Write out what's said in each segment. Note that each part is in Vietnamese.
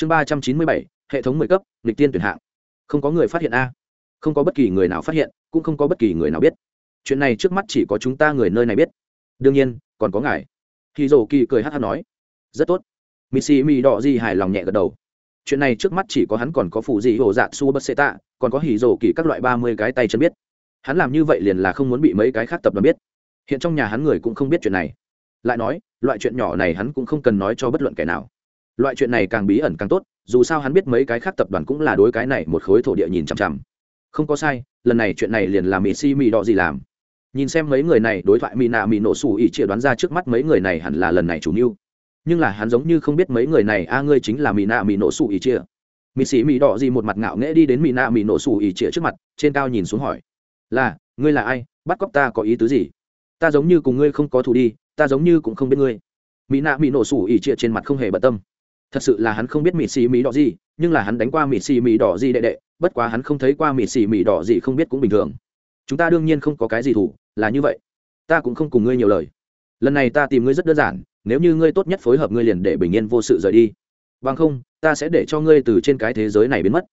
chương ba trăm chín mươi bảy, hệ thống mười cấp lịch tiên tuyển hạng. Không có người phát hiện a. Không có bất kỳ người nào phát hiện, cũng không có bất kỳ người nào biết. Chuyện này trước mắt chỉ có chúng ta người nơi này biết. Đương nhiên, còn có ngài. Khi Dầu kỳ cười hát hát nói. Rất tốt. Missy mì đỏ gì hài lòng nhẹ gật đầu. Chuyện này trước mắt chỉ có hắn còn có phụ gì hồ Dạ su bất xê tạ, còn có hỉ Dầu kỳ các loại ba mươi cái tay chân biết. Hắn làm như vậy liền là không muốn bị mấy cái khác tập đoàn biết. Hiện trong nhà hắn người cũng không biết chuyện này. Lại nói, loại chuyện nhỏ này hắn cũng không cần nói cho bất luận kẻ nào loại chuyện này càng bí ẩn càng tốt, dù sao hắn biết mấy cái khác tập đoàn cũng là đối cái này một khối thổ địa nhìn chằm chằm. Không có sai, lần này chuyện này liền là mỹ si mỹ đỏ gì làm. Nhìn xem mấy người này đối thoại mỹ nạ mỹ nổ xù ỉ chia đoán ra trước mắt mấy người này hẳn là lần này chủ mưu. Nhưng là hắn giống như không biết mấy người này, a, ngươi chính là mỹ nạ mỹ nổ xù ỉ chia mỹ sĩ mỹ đỏ gì một mặt ngạo nghễ đi đến mỹ nạ mỹ nổ xù ỉ chia trước mặt, trên cao nhìn xuống hỏi. Là, ngươi là ai? Bắt cóc ta có ý tứ gì? Ta giống như cùng ngươi không có thù đi, ta giống như cũng không biết ngươi. Mỹ nạ mỹ nổ xù ỉ chia trên mặt không hề bận tâm thật sự là hắn không biết mỹ xì mỹ đỏ gì, nhưng là hắn đánh qua mỹ xì mỹ đỏ gì đệ đệ, bất quá hắn không thấy qua mỹ xì mỹ đỏ gì không biết cũng bình thường. Chúng ta đương nhiên không có cái gì thủ, là như vậy. Ta cũng không cùng ngươi nhiều lời. Lần này ta tìm ngươi rất đơn giản, nếu như ngươi tốt nhất phối hợp ngươi liền để bình yên vô sự rời đi. Bằng không, ta sẽ để cho ngươi từ trên cái thế giới này biến mất.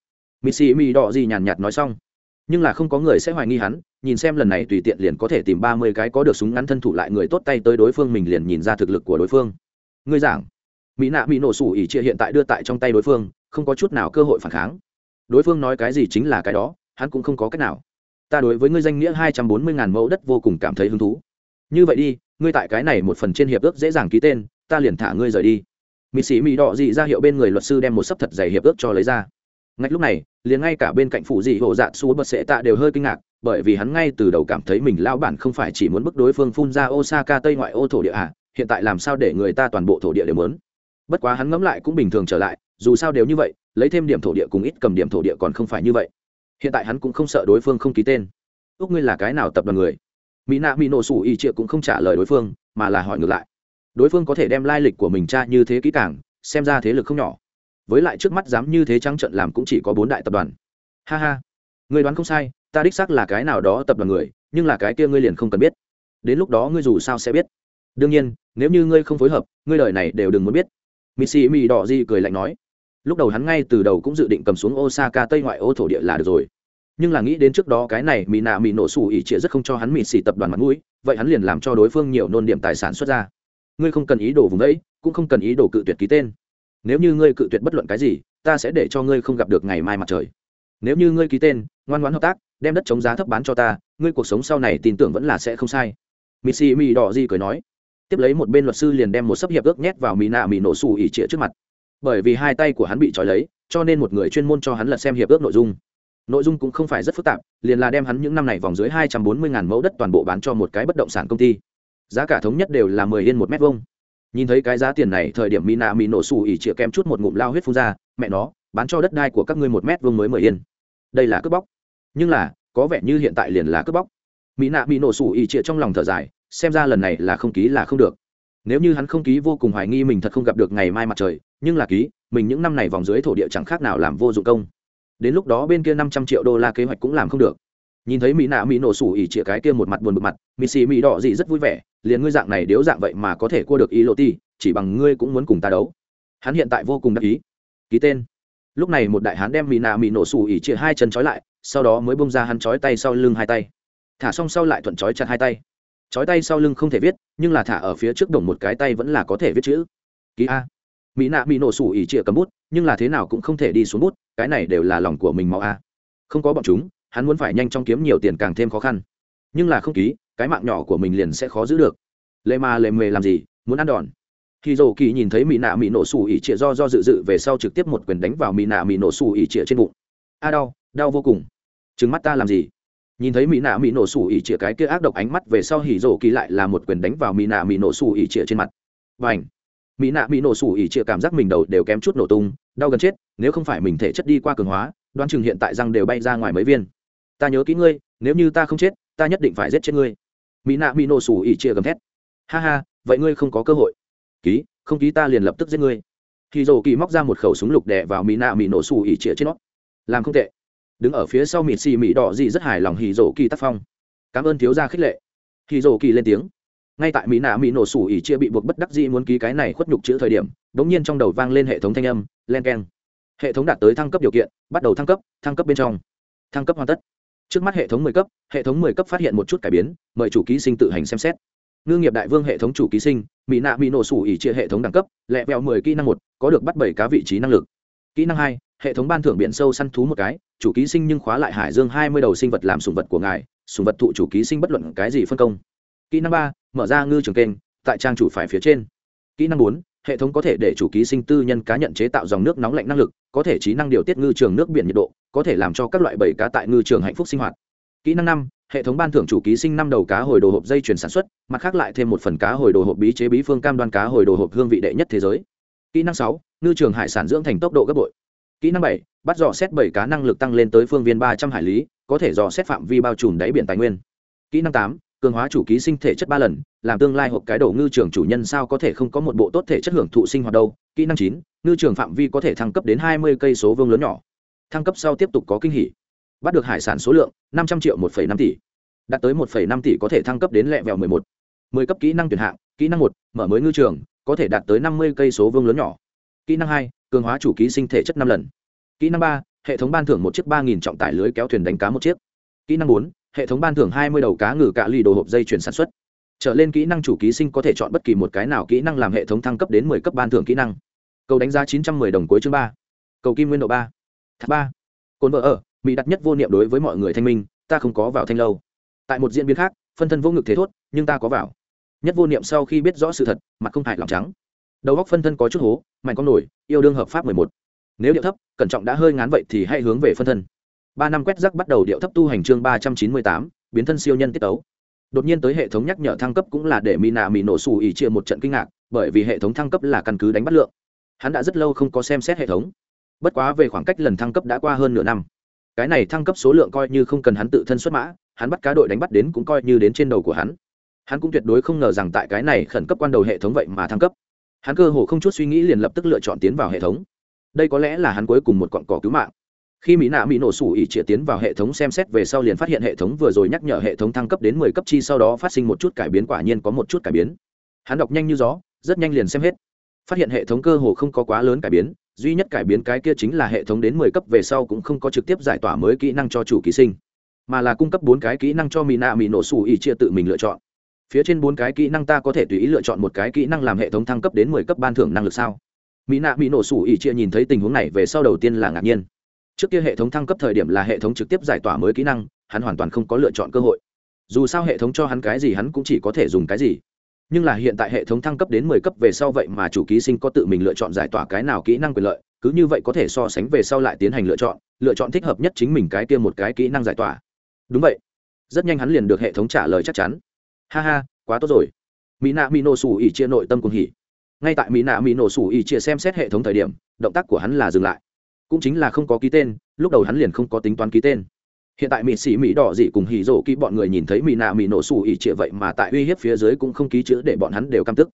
Mỹ xì mỹ đỏ gì nhàn nhạt nói xong. Nhưng là không có người sẽ hoài nghi hắn, nhìn xem lần này tùy tiện liền có thể tìm ba mươi cái có được súng ngắn thân thủ lại người tốt tay tới đối phương mình liền nhìn ra thực lực của đối phương. Ngươi giảng mỹ nạ bị nổ sủ ỉ chia hiện tại đưa tại trong tay đối phương, không có chút nào cơ hội phản kháng. Đối phương nói cái gì chính là cái đó, hắn cũng không có cách nào. Ta đối với ngươi danh nghĩa hai trăm bốn mươi ngàn mẫu đất vô cùng cảm thấy hứng thú. Như vậy đi, ngươi tại cái này một phần trên hiệp ước dễ dàng ký tên, ta liền thả ngươi rời đi. Mỹ sĩ mỹ đỏ dị ra hiệu bên người luật sư đem một sấp thật dày hiệp ước cho lấy ra. Ngay lúc này, liền ngay cả bên cạnh phụ dị hộ dạ xú bật sệ tạ đều hơi kinh ngạc, bởi vì hắn ngay từ đầu cảm thấy mình lao bản không phải chỉ muốn bức đối phương phun ra osaka tây ngoại ô thổ địa hạ hiện tại làm sao để người ta toàn bộ thổ địa đều muốn bất quá hắn ngẫm lại cũng bình thường trở lại, dù sao đều như vậy, lấy thêm điểm thổ địa cùng ít cầm điểm thổ địa còn không phải như vậy. Hiện tại hắn cũng không sợ đối phương không ký tên. Ước ngươi là cái nào tập đoàn người? Mỹ nạ mỹ nổ sủ y triệu cũng không trả lời đối phương, mà là hỏi ngược lại. Đối phương có thể đem lai lịch của mình tra như thế kỹ càng, xem ra thế lực không nhỏ. Với lại trước mắt dám như thế trắng trận làm cũng chỉ có bốn đại tập đoàn. Ha ha. Người đoán không sai, ta đích xác là cái nào đó tập đoàn người, nhưng là cái kia ngươi liền không cần biết. Đến lúc đó ngươi dù sao sẽ biết. Đương nhiên, nếu như ngươi không phối hợp, ngươi lời này đều đừng muốn biết missy mỹ đỏ di cười lạnh nói. Lúc đầu hắn ngay từ đầu cũng dự định cầm xuống osaka tây ngoại ô thổ địa là được rồi. Nhưng là nghĩ đến trước đó cái này mỹ nạ mỹ nổ xù ỉ trịa rất không cho hắn mỹ xì tập đoàn mặt mũi, vậy hắn liền làm cho đối phương nhiều nôn điểm tài sản xuất ra. Ngươi không cần ý đồ vùng đấy, cũng không cần ý đồ cự tuyệt ký tên. Nếu như ngươi cự tuyệt bất luận cái gì, ta sẽ để cho ngươi không gặp được ngày mai mặt trời. Nếu như ngươi ký tên, ngoan ngoãn hợp tác, đem đất chống giá thấp bán cho ta, ngươi cuộc sống sau này tin tưởng vẫn là sẽ không sai. Missy mỹ đỏ di cười nói tiếp lấy một bên luật sư liền đem một sấp hiệp ước nhét vào mỹ nạ mỹ nổ xù ỉ trịa trước mặt. Bởi vì hai tay của hắn bị trói lấy, cho nên một người chuyên môn cho hắn lật xem hiệp ước nội dung. Nội dung cũng không phải rất phức tạp, liền là đem hắn những năm này vòng dưới hai trăm bốn mươi ngàn mẫu đất toàn bộ bán cho một cái bất động sản công ty. Giá cả thống nhất đều là mười yên một mét vuông. Nhìn thấy cái giá tiền này, thời điểm mỹ nạ mỹ nổ xù ỉ chĩa kém chút một ngụm lao huyết phun ra, mẹ nó, bán cho đất đai của các ngươi một mét vuông mới mười yên. Đây là cướp bóc. Nhưng là, có vẻ như hiện tại liền là cướp bóc. Mỹ nạ mỹ nổ xù ỉ chĩa trong lòng thở dài xem ra lần này là không ký là không được. Nếu như hắn không ký vô cùng hoài nghi mình thật không gặp được ngày mai mặt trời, nhưng là ký, mình những năm này vòng dưới thổ địa chẳng khác nào làm vô dụng công. Đến lúc đó bên kia năm trăm triệu đô la kế hoạch cũng làm không được. Nhìn thấy mỹ nạ mỹ nổ sủ ỉ chĩa cái kia một mặt buồn bực mặt, mỹ xì mỹ đỏ gì rất vui vẻ, liền ngươi dạng này điếu dạng vậy mà có thể cua được ý lộ ti chỉ bằng ngươi cũng muốn cùng ta đấu. Hắn hiện tại vô cùng đắc ý. Ký tên. Lúc này một đại hán đem mỹ nạ mỹ nổ sủ ỉ chĩa hai chân trói lại, sau đó mới bông ra hắn trói tay sau lưng hai tay. Thả xong sau lại thuận trói chặt hai tay chói tay sau lưng không thể viết, nhưng là thả ở phía trước đồng một cái tay vẫn là có thể viết chữ. Ký a. Mỹ nạ mỹ nổ sủ ỉ trịa cầm bút, nhưng là thế nào cũng không thể đi xuống bút, cái này đều là lòng của mình mau a. Không có bọn chúng, hắn muốn phải nhanh chóng kiếm nhiều tiền càng thêm khó khăn. Nhưng là không ký, cái mạng nhỏ của mình liền sẽ khó giữ được. Lệ mà lệ mề làm gì, muốn ăn đòn. Khi dầu kỳ nhìn thấy mỹ nạ mỹ nổ sủ ỉ trịa do do dự dự về sau trực tiếp một quyền đánh vào mỹ nạ mỹ nổ sủ ỉ trịa trên bụng. A đau đau vô cùng. Trứng mắt ta làm gì? Nhìn thấy mỹ nạ mỹ nổ sủ ỉ chĩa cái kia ác độc ánh mắt về sau hỉ rổ kỳ lại là một quyền đánh vào mỹ nạ mỹ nổ sủ ỉ chĩa trên mặt. Và ảnh mỹ nạ mỹ nổ sủ ỉ chĩa cảm giác mình đầu đều kém chút nổ tung, đau gần chết, nếu không phải mình thể chất đi qua cường hóa, đoán chừng hiện tại răng đều bay ra ngoài mấy viên. Ta nhớ kỹ ngươi, nếu như ta không chết, ta nhất định phải giết chết ngươi. Mỹ nạ mỹ nổ sủ ỉ chĩa gầm thét. Ha ha, vậy ngươi không có cơ hội. Ký, không ký ta liền lập tức giết ngươi. Hỉ rổ kỳ móc ra một khẩu súng lục đè vào mỹ nạ mỹ nổ sủ ỉ chĩa trên nó. Làm không tệ đứng ở phía sau mịt xì mị đỏ dị rất hài lòng hì rổ kỳ tác phong. Cảm ơn thiếu gia khích lệ. Hì rổ kỳ lên tiếng. Ngay tại mỹ nạ mỹ nổ sủ ỉ chia bị buộc bất đắc dĩ muốn ký cái này khuất nhục chữ thời điểm đ ỗ n g nhiên trong đầu vang lên hệ thống thanh âm, len k e n hệ thống đạt tới thăng cấp điều kiện, bắt đầu thăng cấp thăng cấp bên trong. Thăng cấp hoàn tất. Trước mắt hệ thống mười cấp, hệ thống mười cấp phát hiện một chút cải biến, mời chủ ký sinh tự hành xem xét. Ngư nghiệp đại vương hệ thống chủ ký sinh, mỹ nạ mỹ nổ sủ ỉ chia hệ thống đẳng cấp, lẹ vẹo mười kỹ năng một, có được bắt bảy cá vị trí năng lực kỹ năng hai, hệ thống ban thưởng biển sâu săn thú một cái, chủ ký sinh nhưng khóa lại hải dương hai mươi đầu sinh vật làm sùng vật của ngài sùng vật thụ chủ ký sinh bất luận cái gì phân công. Kỹ năng ba, mở ra ngư trường kênh, tại trang chủ phải phía trên. Kỹ năng bốn, hệ thống có thể để chủ ký sinh tư nhân cá nhận chế tạo dòng nước nóng lạnh năng lực, có thể trí năng điều tiết ngư trường nước biển nhiệt độ, có thể làm cho các loại bầy cá tại ngư trường hạnh phúc sinh hoạt. Kỹ năng năm, hệ thống ban thưởng chủ ký sinh năm đầu cá hồi đồ hộp dây chuyển sản xuất, mặt khác lại thêm một phần cá hồi đồ hộp bí chế bí phương cam đoan cá hồi đồ hộp hương vị đệ nhất thế giới kỹ năng sáu, ngư trường hải sản dưỡng thành tốc độ gấp bội. Kỹ năng bảy, bắt dò xét bảy cá năng lực tăng lên tới phương viên ba trăm hải lý, có thể dò xét phạm vi bao trùm đáy biển tài nguyên. Kỹ năng tám, cường hóa chủ ký sinh thể chất ba lần, làm tương lai hộp cái đầu ngư trường chủ nhân sao có thể không có một bộ tốt thể chất hưởng thụ sinh hoạt đâu. Kỹ năng chín, ngư trường phạm vi có thể thăng cấp đến hai mươi cây số vương lớn nhỏ. Thăng cấp sau tiếp tục có kinh hỉ. Bắt được hải sản số lượng, năm trăm triệu một năm tỷ. Đạt tới một năm tỷ có thể thăng cấp đến lẹ vẹo mười một. Mười cấp kỹ năng tuyển hạng, kỹ năng một, mở mới ngư trường có thể đạt tới năm mươi cây số vương lớn nhỏ. Kỹ năng hai, cường hóa chủ ký sinh thể chất năm lần. Kỹ năng ba, hệ thống ban thưởng một chiếc ba nghìn trọng tải lưới kéo thuyền đánh cá một chiếc. Kỹ năng bốn, hệ thống ban thưởng hai mươi đầu cá ngừ cạ lì đồ hộp dây chuyển sản xuất. Trở lên kỹ năng chủ ký sinh có thể chọn bất kỳ một cái nào kỹ năng làm hệ thống thăng cấp đến mười cấp ban thưởng kỹ năng. Cầu đánh giá chín trăm mười đồng cuối chương ba. Cầu kim nguyên độ ba. Thác ba. Cồn vợ ở mỹ đặt nhất vô niệm đối với mọi người thanh minh, ta không có vào thanh lâu. Tại một diễn biến khác, phân thân vô ngực thế thốt, nhưng ta có vào nhất vô niệm sau khi biết rõ sự thật, mặt không hại lòng trắng. Đầu góc phân thân có chút hố mạnh con nổi, yêu đương hợp pháp mười một. Nếu điệu thấp, cẩn trọng đã hơi ngán vậy thì hãy hướng về phân thân. Ba năm quét rắc bắt đầu điệu thấp tu hành chương ba trăm chín mươi tám, biến thân siêu nhân tiết tấu. Đột nhiên tới hệ thống nhắc nhở thăng cấp cũng là để mỹ nạ mỹ nổ xù ỉ chia một trận kinh ngạc, bởi vì hệ thống thăng cấp là căn cứ đánh bắt lượng. Hắn đã rất lâu không có xem xét hệ thống. Bất quá về khoảng cách lần thăng cấp đã qua hơn nửa năm. Cái này thăng cấp số lượng coi như không cần hắn tự thân xuất mã, hắn bắt cá đội đánh bắt đến cũng coi như đến trên đầu của hắn hắn cũng tuyệt đối không ngờ rằng tại cái này khẩn cấp quan đầu hệ thống vậy mà thăng cấp. Hắn cơ hồ không chút suy nghĩ liền lập tức lựa chọn tiến vào hệ thống. Đây có lẽ là hắn cuối cùng một cọn cỏ cứu mạng. Khi mỹ nạ mỹ nổ sủ ỉ chĩa tiến vào hệ thống xem xét về sau liền phát hiện hệ thống vừa rồi nhắc nhở hệ thống thăng cấp đến mười cấp chi sau đó phát sinh một chút cải biến quả nhiên có một chút cải biến. Hắn đọc nhanh như gió, rất nhanh liền xem hết. Phát hiện hệ thống cơ hồ không có quá lớn cải biến, duy nhất cải biến cái kia chính là hệ thống đến mười cấp về sau cũng không có trực tiếp giải tỏa mới kỹ năng cho chủ ký sinh, mà là cung cấp bốn cái kỹ năng cho mỹ nạ mỹ nổ sủ ỉ chia tự mình lựa chọn phía trên bốn cái kỹ năng ta có thể tùy ý lựa chọn một cái kỹ năng làm hệ thống thăng cấp đến mười cấp ban thưởng năng lực sao? Mỹ nạ bị nổ sủ ỉ chia nhìn thấy tình huống này về sau đầu tiên là ngạc nhiên. Trước kia hệ thống thăng cấp thời điểm là hệ thống trực tiếp giải tỏa mới kỹ năng, hắn hoàn toàn không có lựa chọn cơ hội. Dù sao hệ thống cho hắn cái gì hắn cũng chỉ có thể dùng cái gì. Nhưng là hiện tại hệ thống thăng cấp đến mười cấp về sau vậy mà chủ ký sinh có tự mình lựa chọn giải tỏa cái nào kỹ năng quyền lợi, cứ như vậy có thể so sánh về sau lại tiến hành lựa chọn lựa chọn thích hợp nhất chính mình cái kia một cái kỹ năng giải tỏa. Đúng vậy. Rất nhanh hắn liền được hệ thống trả lời chắc chắn ha ha, quá tốt rồi. Mỹ nạ mỹ nổ sủ ỉ chia nội tâm cùng hỉ. Ngay tại mỹ nạ mỹ nổ sủ ỉ chia xem xét hệ thống thời điểm, động tác của hắn là dừng lại. Cũng chính là không có ký tên, lúc đầu hắn liền không có tính toán ký tên. Hiện tại mỹ sĩ mỹ đỏ dị cùng hỉ rổ ký bọn người nhìn thấy mỹ nạ mỹ nổ sủ ỉ chia vậy mà tại uy hiếp phía dưới cũng không ký chữ để bọn hắn đều căm tức.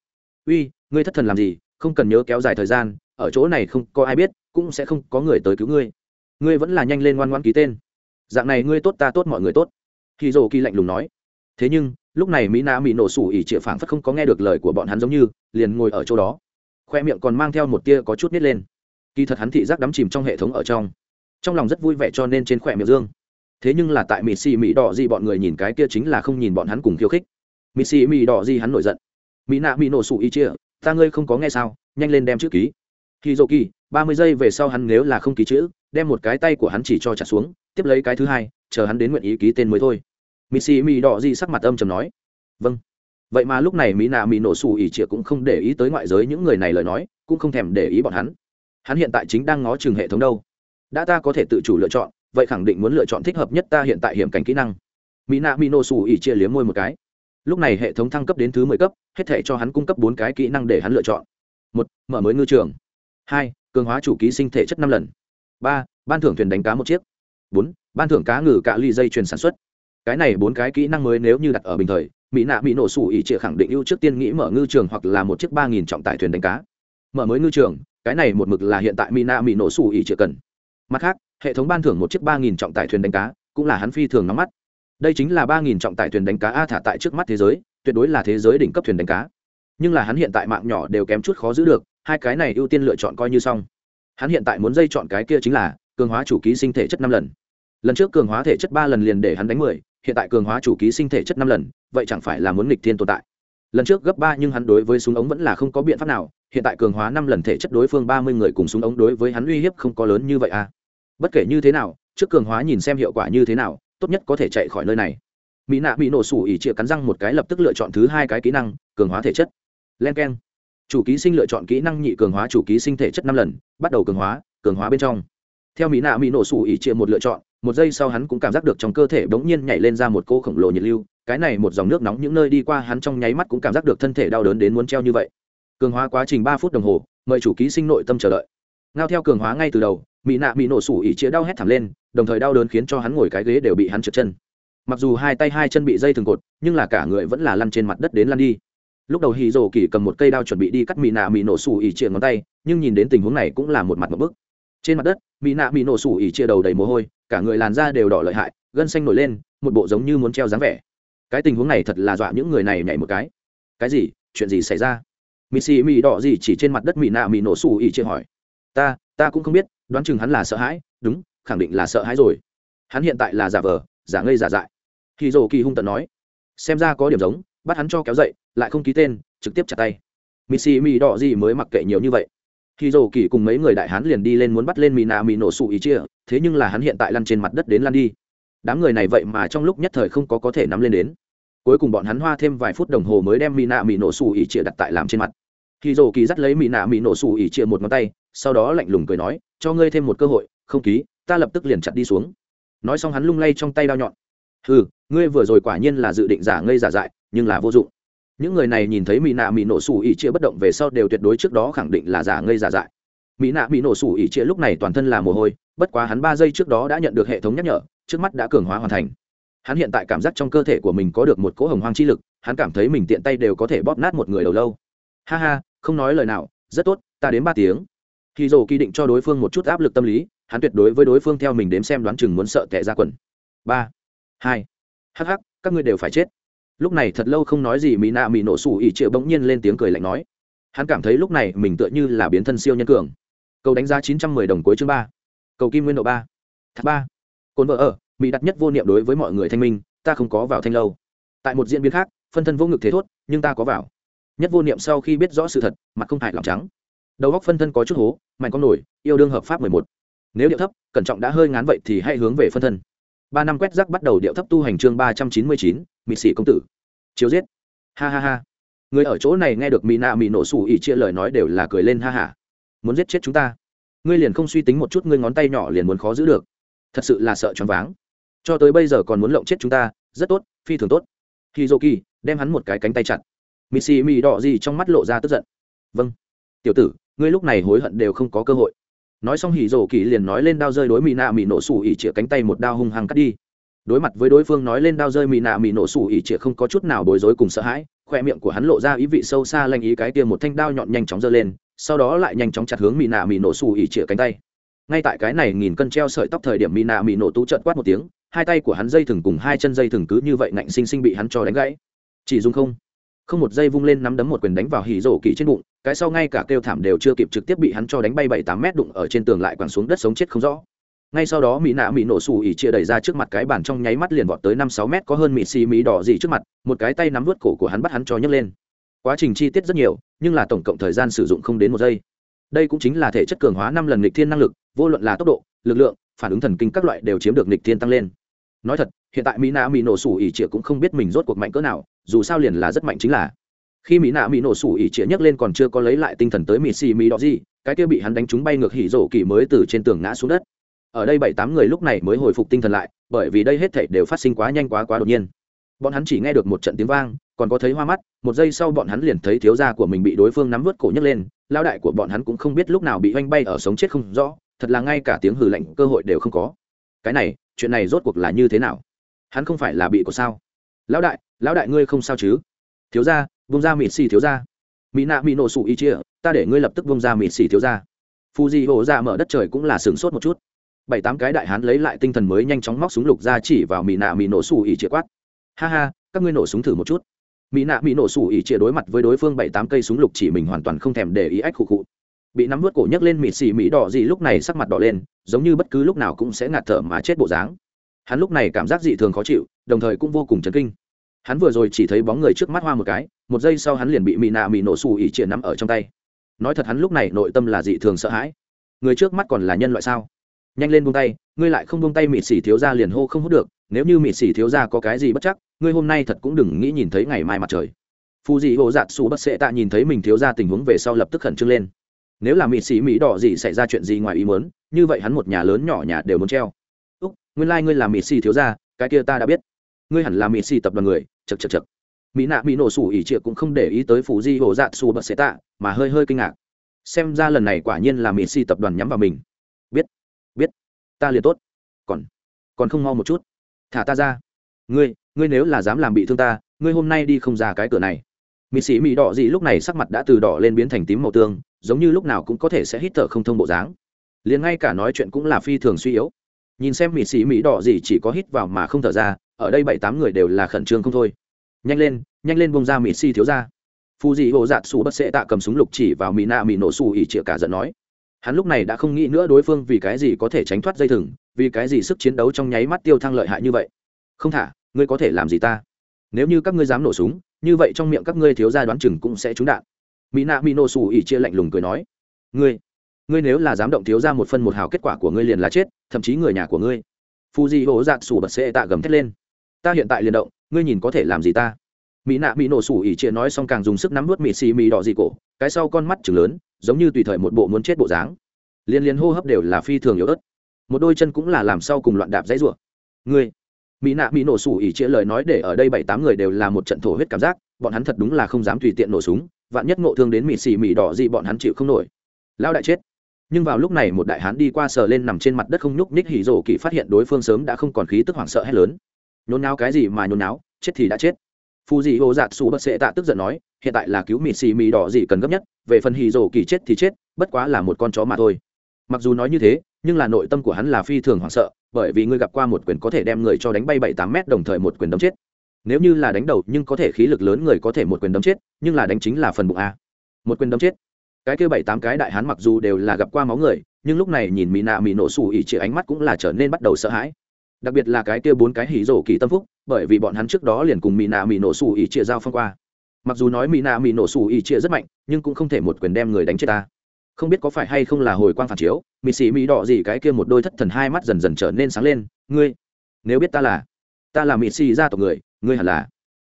Uy, ngươi thất thần làm gì? Không cần nhớ kéo dài thời gian, ở chỗ này không có ai biết, cũng sẽ không có người tới cứu ngươi. Ngươi vẫn là nhanh lên ngoan ngoan ký tên. Dạng này ngươi tốt ta tốt mọi người tốt. Hỉ rổ kỳ lạnh lùng nói. Thế nhưng lúc này mỹ nạ mỹ nổ sủ ỉ chĩa phảng phất không có nghe được lời của bọn hắn giống như, liền ngồi ở chỗ đó. Khoe miệng còn mang theo một tia có chút nít lên. Kỳ thật hắn thị giác đắm chìm trong hệ thống ở trong. Trong lòng rất vui vẻ cho nên trên khoe miệng dương. Thế nhưng là tại mỹ xì mỹ đỏ gì bọn người nhìn cái kia chính là không nhìn bọn hắn cùng khiêu khích. Mỹ xì mỹ đỏ gì hắn nổi giận. Mỹ nạ mỹ nổ sủ ỉ chĩa, ta ngươi không có nghe sao, nhanh lên đem chữ ký. Khi dô kỳ ba mươi giây về sau hắn nếu là không ký chữ, đem một cái tay của hắn chỉ cho trả xuống, tiếp lấy cái thứ hai, chờ hắn đến nguyện ý ký tên mới thôi missy mỹ đỏ gì sắc mặt âm trầm nói. Vâng. Vậy mà lúc này mỹ nạ mỹ nổ xù ỉ chĩa cũng không để ý tới ngoại giới những người này lời nói, cũng không thèm để ý bọn hắn. Hắn hiện tại chính đang ngó chừng hệ thống đâu. Đã ta có thể tự chủ lựa chọn, vậy khẳng định muốn lựa chọn thích hợp nhất ta hiện tại hiểm cảnh kỹ năng. Mỹ nạ mỹ nổ xù ỉ chia liếm môi một cái. Lúc này hệ thống thăng cấp đến thứ mười cấp, hết thể cho hắn cung cấp bốn cái kỹ năng để hắn lựa chọn. Một, mở mới ngư trường. Hai, cường hóa chủ ký sinh thể chất năm lần. Ba, ban thưởng thuyền đánh cá một chiếc. Bốn, ban thưởng cá ngừ cạ ly dây chuyền sản xuất cái này bốn cái kỹ năng mới nếu như đặt ở bình thời, mỹ nạ bị nổ sủ ỉ trịa khẳng định ưu trước tiên nghĩ mở ngư trường hoặc là một chiếc ba nghìn trọng tải thuyền đánh cá. Mở mới ngư trường, cái này một mực là hiện tại mỹ nạ bị nổ sủ ỉ trịa cần. Mặt khác, hệ thống ban thưởng một chiếc ba nghìn trọng tải thuyền đánh cá, cũng là hắn phi thường nắm mắt. Đây chính là ba nghìn trọng tải thuyền đánh cá a thả tại trước mắt thế giới, tuyệt đối là thế giới đỉnh cấp thuyền đánh cá. Nhưng là hắn hiện tại mạng nhỏ đều kém chút khó giữ được, hai cái này ưu tiên lựa chọn coi như xong. Hắn hiện tại muốn dây chọn cái kia chính là cường hóa chủ ký sinh thể chất năm lần. Lần trước cường hóa thể chất ba lần liền để hắn đánh mười hiện tại cường hóa chủ ký sinh thể chất năm lần, vậy chẳng phải là muốn nghịch thiên tồn tại. Lần trước gấp ba nhưng hắn đối với súng ống vẫn là không có biện pháp nào, hiện tại cường hóa năm lần thể chất đối phương ba mươi người cùng súng ống đối với hắn uy hiếp không có lớn như vậy à. Bất kể như thế nào, trước cường hóa nhìn xem hiệu quả như thế nào, tốt nhất có thể chạy khỏi nơi này. Mỹ nạ bị nổ sủ ỉ chĩa cắn răng một cái lập tức lựa chọn thứ hai cái kỹ năng, cường hóa thể chất. Len k e n chủ ký sinh lựa chọn kỹ năng nhị cường hóa chủ ký sinh thể chất năm lần, bắt đầu cường hóa cường hóa bên trong. Theo mỹ nạ mỹ nổ sủ ỉ chĩa một lựa chọn một giây sau hắn cũng cảm giác được trong cơ thể bỗng nhiên nhảy lên ra một cô khổng lồ nhiệt lưu, cái này một dòng nước nóng những nơi đi qua hắn trong nháy mắt cũng cảm giác được thân thể đau đớn đến muốn treo như vậy. Cường hóa quá trình ba phút đồng hồ, mời chủ ký sinh nội tâm chờ đợi. Ngao theo cường hóa ngay từ đầu mỹ nạ bị nổ sủ ỉ chĩa đau hét thảm lên, đồng thời đau đớn khiến cho hắn ngồi cái ghế đều bị hắn trượt chân. Mặc dù hai tay hai chân bị dây thừng cột, nhưng là cả người vẫn là lăn trên mặt đất đến lăn đi. Lúc đầu hì rồ kỳ cầm một cây đao chuẩn bị đi cắt mỹ nạ mỹ nổ sủ ỉ chia ngón tay, nhưng nhìn đến tình huống này cũng là một mặt một bức. Trên mặt đất mỹ nạ mỹ nổ sủ ỉ chia đầu đầy mồ hôi cả người làn da đều đỏ lợi hại, gân xanh nổi lên, một bộ giống như muốn treo dáng vẻ. Cái tình huống này thật là dọa những người này nhảy một cái. Cái gì? Chuyện gì xảy ra? Mì xì mì đỏ gì chỉ trên mặt đất mì nạ mì nổ xù ỉ chia hỏi. Ta ta cũng không biết, đoán chừng hắn là sợ hãi. Đúng, khẳng định là sợ hãi rồi. Hắn hiện tại là giả vờ, giả ngây giả dại. Khi dồ kỳ hung tận nói. Xem ra có điểm giống, bắt hắn cho kéo dậy, lại không ký tên, trực tiếp chặt tay. Missy mì đỏ gì mới mặc kệ nhiều như vậy khi dầu kỳ cùng mấy người đại hán liền đi lên muốn bắt lên mỹ nạ mỹ nổ sụ ý chia, thế nhưng là hắn hiện tại lăn trên mặt đất đến lăn đi. Đám người này vậy mà trong lúc nhất thời không có có thể nắm lên đến. Cuối cùng bọn hắn hoa thêm vài phút đồng hồ mới đem mỹ nạ mỹ nổ sụ ý chia đặt tại làm trên mặt. Khi dầu kỳ dắt lấy mỹ nạ mỹ nổ sụ ý chia một ngón tay, sau đó lạnh lùng cười nói, cho ngươi thêm một cơ hội, không ký, ta lập tức liền chặt đi xuống. Nói xong hắn lung lay trong tay đao nhọn. Ừ ngươi vừa rồi quả nhiên là dự định giả ngây giả dại, nhưng là vô dụng những người này nhìn thấy mỹ nạ mỹ nổ sủ ỉ chia bất động về sau đều tuyệt đối trước đó khẳng định là giả ngây giả dại. Mỹ nạ mỹ nổ sủ ỉ chia lúc này toàn thân là mồ hôi, bất quá hắn ba giây trước đó đã nhận được hệ thống nhắc nhở, trước mắt đã cường hóa hoàn thành. Hắn hiện tại cảm giác trong cơ thể của mình có được một cỗ hồng hoang chi lực, hắn cảm thấy mình tiện tay đều có thể bóp nát một người đầu lâu. Ha ha, không nói lời nào, rất tốt, ta đến ba tiếng. Khi dồ kỳ định cho đối phương một chút áp lực tâm lý, hắn tuyệt đối với đối phương theo mình đếm xem đoán chừng muốn sợ tệ ra quần. Ba, hai hh các ngươi đều phải chết lúc này thật lâu không nói gì, mỹ nạ mỹ nổ sủ ỉ triệu bỗng nhiên lên tiếng cười lạnh nói. Hắn cảm thấy lúc này mình tựa như là biến thân siêu nhân cường. Cầu đánh giá chín trăm mười đồng cuối chương ba. Cầu kim nguyên độ ba. Thác ba. Cồn vợ ở, mỹ đặt nhất vô niệm đối với mọi người thanh minh, ta không có vào thanh lâu. Tại một diễn biến khác, phân thân vô ngực thế thốt, nhưng ta có vào. Nhất vô niệm sau khi biết rõ sự thật, mặt không hại lòng trắng. Đầu góc phân thân có chút hố, mạnh con nổi, yêu đương hợp pháp mười một. Nếu điệu thấp, cẩn trọng đã hơi ngán vậy thì hãy hướng về phân thân. Ba năm quét rác bắt đầu điệu thấp tu hành chương ba trăm chín mươi chín Mị sĩ công tử. Chiếu giết. Ha ha ha. Người ở chỗ này nghe được mỹ nạ mỹ nổ xù ỉ chia lời nói đều là cười lên ha hả muốn giết chết chúng ta. Ngươi liền không suy tính một chút, ngươi ngón tay nhỏ liền muốn khó giữ được. Thật sự là sợ choáng váng. Cho tới bây giờ còn muốn lộng chết chúng ta, rất tốt, phi thường tốt. Khi dô kỳ đem hắn một cái cánh tay chặt. Mì xì mì đỏ gì trong mắt lộ ra tức giận. Vâng. Tiểu tử, ngươi lúc này hối hận đều không có cơ hội. Nói xong hỉ rổ kỳ liền nói lên đao rơi đối mỹ nạ mỹ nổ sủ ỉ chĩa cánh tay một đao hung hăng cắt đi đối mặt với đối phương nói lên đao rơi mì nạ mì nổ sủ ỉ chĩa không có chút nào bối rối cùng sợ hãi, khoe miệng của hắn lộ ra ý vị sâu xa lanh ý cái kia một thanh đao nhọn nhanh chóng giơ lên, sau đó lại nhanh chóng chặt hướng mì nạ mì nổ sủ ỉ chĩa cánh tay. Ngay tại cái này nghìn cân treo sợi tóc thời điểm mì nạ mì nổ tú trận quát một tiếng, hai tay của hắn dây thừng cùng hai chân dây thừng cứ như vậy ngạnh sinh sinh bị hắn cho đánh gãy. Chỉ dùng không không một giây vung lên nắm đấm một quyền đánh vào hỉ rổ kỳ trên bụng, cái sau ngay cả kêu thảm đều chưa kịp trực tiếp bị hắn cho đánh bay bảy tám mét đụng ở trên tường lại quẳng xuống đất sống chết không rõ ngay sau đó mỹ nạ mỹ nổ xù ỉ chia đẩy ra trước mặt cái bàn trong nháy mắt liền vọt tới năm sáu mét, có hơn mỹ xì mỹ đỏ gì trước mặt, một cái tay nắm vớt cổ của hắn bắt hắn cho nhấc lên. Quá trình chi tiết rất nhiều, nhưng là tổng cộng thời gian sử dụng không đến một giây. Đây cũng chính là thể chất cường hóa năm lần nghịch thiên năng lực, vô luận là tốc độ, lực lượng, phản ứng thần kinh các loại đều chiếm được nghịch thiên tăng lên. Nói thật, hiện tại mỹ nạ mỹ nổ xù ỉ chia cũng không biết mình rốt cuộc mạnh cỡ nào, dù sao liền là rất mạnh chính là. Khi mỹ nạ mỹ nổ sủ ỉ chĩa nhấc lên còn chưa có lấy lại tinh thần tới mỹ xì mỹ đỏ gì, cái kia bị hắn đánh trúng bay ngược hỉ rổ kỳ mới từ trên tường ngã xuống đất ở đây bảy tám người lúc này mới hồi phục tinh thần lại, bởi vì đây hết thảy đều phát sinh quá nhanh quá quá đột nhiên. Bọn hắn chỉ nghe được một trận tiếng vang, còn có thấy hoa mắt, một giây sau bọn hắn liền thấy thiếu gia của mình bị đối phương nắm vớt cổ nhấc lên lao đại của bọn hắn cũng không biết lúc nào bị oanh bay ở sống chết không rõ, thật là ngay cả tiếng hừ lạnh cơ hội đều không có. Cái này, chuyện này rốt cuộc là như thế nào? Hắn không phải là bị có sao? Lão đại lão đại ngươi không sao chứ? Thiếu gia, vung ra mịt xì thiếu gia. Mỹ nạ mỹ nổ sụ y chia, ta để ngươi lập tức vung ra mịt xì thiếu gia. Phù di hồ ra mở đất trời cũng là sửng sốt một chút bảy tám cái đại hán lấy lại tinh thần mới nhanh chóng móc súng lục ra chỉ vào mỹ nạ mỹ nổ xù ỉ chĩa quát. Ha ha, các ngươi nổ súng thử một chút. Mỹ nạ mỹ nổ xù ỉ chĩa đối mặt với đối phương bảy tám cây súng lục chỉ mình hoàn toàn không thèm để ý ách khụ khụ. Bị nắm vớt cổ nhấc lên mịt xì mỹ đỏ gì lúc này sắc mặt đỏ lên, giống như bất cứ lúc nào cũng sẽ ngạt thở mà chết bộ dáng. Hắn lúc này cảm giác dị thường khó chịu, đồng thời cũng vô cùng chấn kinh. Hắn vừa rồi chỉ thấy bóng người trước mắt hoa một cái, một giây sau hắn liền bị mị nạ mị nổ xù ỉ chĩa nắm ở trong tay. Nói thật hắn lúc này nội tâm là dị thường sợ hãi. Người trước mắt còn là nhân loại sao? Nhanh lên buông tay, ngươi lại không buông tay mịt xỉ thiếu ra liền hô không hút được, nếu như mịt xỉ thiếu ra có cái gì bất chắc, ngươi hôm nay thật cũng đừng nghĩ nhìn thấy ngày mai mặt trời. Phù dị hồ dạt xù bất sệ tạ nhìn thấy mình thiếu ra tình huống về sau lập tức khẩn trương lên. Nếu là mịt xỉ mỹ đỏ gì xảy ra chuyện gì ngoài ý muốn, như vậy hắn một nhà lớn nhỏ nhà đều muốn treo. Úc, nguyên lai、like、ngươi là mịt xỉ thiếu ra cái kia ta đã biết. Ngươi hẳn là mịt xỉ tập đoàn người chật chật chật mỹ nạ mỹ nổ sủ ỉ triệu cũng không để ý tới phù di hồ dạt xù bất sệ tạ, mà hơi hơi kinh ngạc. Xem ra lần này quả nhiên là mịt xỉ tập đoàn nhắm vào mình. Biết ta liền tốt. Còn còn không mau một chút. Thả ta ra. Ngươi ngươi nếu là dám làm bị thương ta, ngươi hôm nay đi không ra cái cửa này. Mị sĩ mị đỏ gì lúc này sắc mặt đã từ đỏ lên biến thành tím màu tương giống như lúc nào cũng có thể sẽ hít thở không thông bộ dáng. Liền ngay cả nói chuyện cũng là phi thường suy yếu. Nhìn xem mị sĩ mị đỏ gì chỉ có hít vào mà không thở ra, ở đây bảy tám người đều là khẩn trương không thôi. Nhanh lên nhanh lên bông ra mị sĩ thiếu ra. Phù dị hồ dạt xù bất sệ tạ cầm súng lục chỉ vào mị nạ mị nổ xù ỉ chĩa cả giận nói hắn lúc này đã không nghĩ nữa đối phương vì cái gì có thể tránh thoát dây thừng, vì cái gì sức chiến đấu trong nháy mắt tiêu thăng lợi hại như vậy. Không thả, ngươi có thể làm gì ta? Nếu như các ngươi dám nổ súng, như vậy trong miệng các ngươi thiếu gia đoán chừng cũng sẽ trúng đạn. Mỹ nạ mỹ nổ xù ỉ chia lạnh lùng cười nói, ngươi ngươi nếu là dám động thiếu ra một phân một hào kết quả của ngươi liền là chết, thậm chí người nhà của ngươi. Phu di hổ dạc xù bật xê tạ gầm thét lên, ta hiện tại liền động, ngươi nhìn có thể làm gì ta? Mỹ nạ mỹ nổ xù ỉ chia nói xong càng dùng sức nắm vớt mị xì mị đỏ dị cổ, cái sau con mắt chừng lớn giống như tùy thời một bộ muốn chết bộ dáng. Liên liên hô hấp đều là phi thường yếu ớt. Một đôi chân cũng là làm sau cùng loạn đạp dãy rủa. Ngươi, mỹ nạ mỹ nổ sủ ỉ chĩa lời nói để ở đây bảy tám người đều là một trận thổ huyết cảm giác, bọn hắn thật đúng là không dám tùy tiện nổ súng, vạn nhất ngộ thương đến mỹ xì mỹ đỏ gì bọn hắn chịu không nổi. Lao đại chết. Nhưng vào lúc này một đại hán đi qua sờ lên nằm trên mặt đất không nhúc ních hỉ rổ kỳ phát hiện đối phương sớm đã không còn khí tức hoảng sợ hết lớn. Nhốn náo cái gì mà nhốn náo chết thì đã chết phù dị ô dạt xù bất sệ tạ tức giận nói, hiện tại là cứu mỹ xì mỹ đỏ gì cần gấp nhất, về phần hì rổ kỳ chết thì chết, bất quá là một con chó mà thôi. Mặc dù nói như thế, nhưng là nội tâm của hắn là phi thường hoảng sợ, bởi vì ngươi gặp qua một quyền có thể đem người cho đánh bay bảy tám mét đồng thời một quyền đấm chết. Nếu như là đánh đầu nhưng có thể khí lực lớn người có thể một quyền đấm chết, nhưng là đánh chính là phần bụng a. Một quyền đấm chết. Cái kia bảy tám cái đại hắn mặc dù đều là gặp qua máu người, nhưng lúc này nhìn mỹ nạ mỹ nổ xù ỉ chỉ ánh mắt cũng là trở nên bắt đầu sợ hãi đặc biệt là cái kia bốn cái hỉ rổ kỳ tâm phúc, bởi vì bọn hắn trước đó liền cùng mỹ nạ mỹ nổ xù ỉ chia giao phong qua. Mặc dù nói mỹ nạ mỹ nổ xù ỉ chia rất mạnh, nhưng cũng không thể một quyền đem người đánh chết ta. Không biết có phải hay không là hồi quang phản chiếu mị xì mị đỏ gì cái kia một đôi thất thần hai mắt dần dần trở nên sáng lên, ngươi, nếu biết ta là ta là mị xì gia tộc người, ngươi hẳn là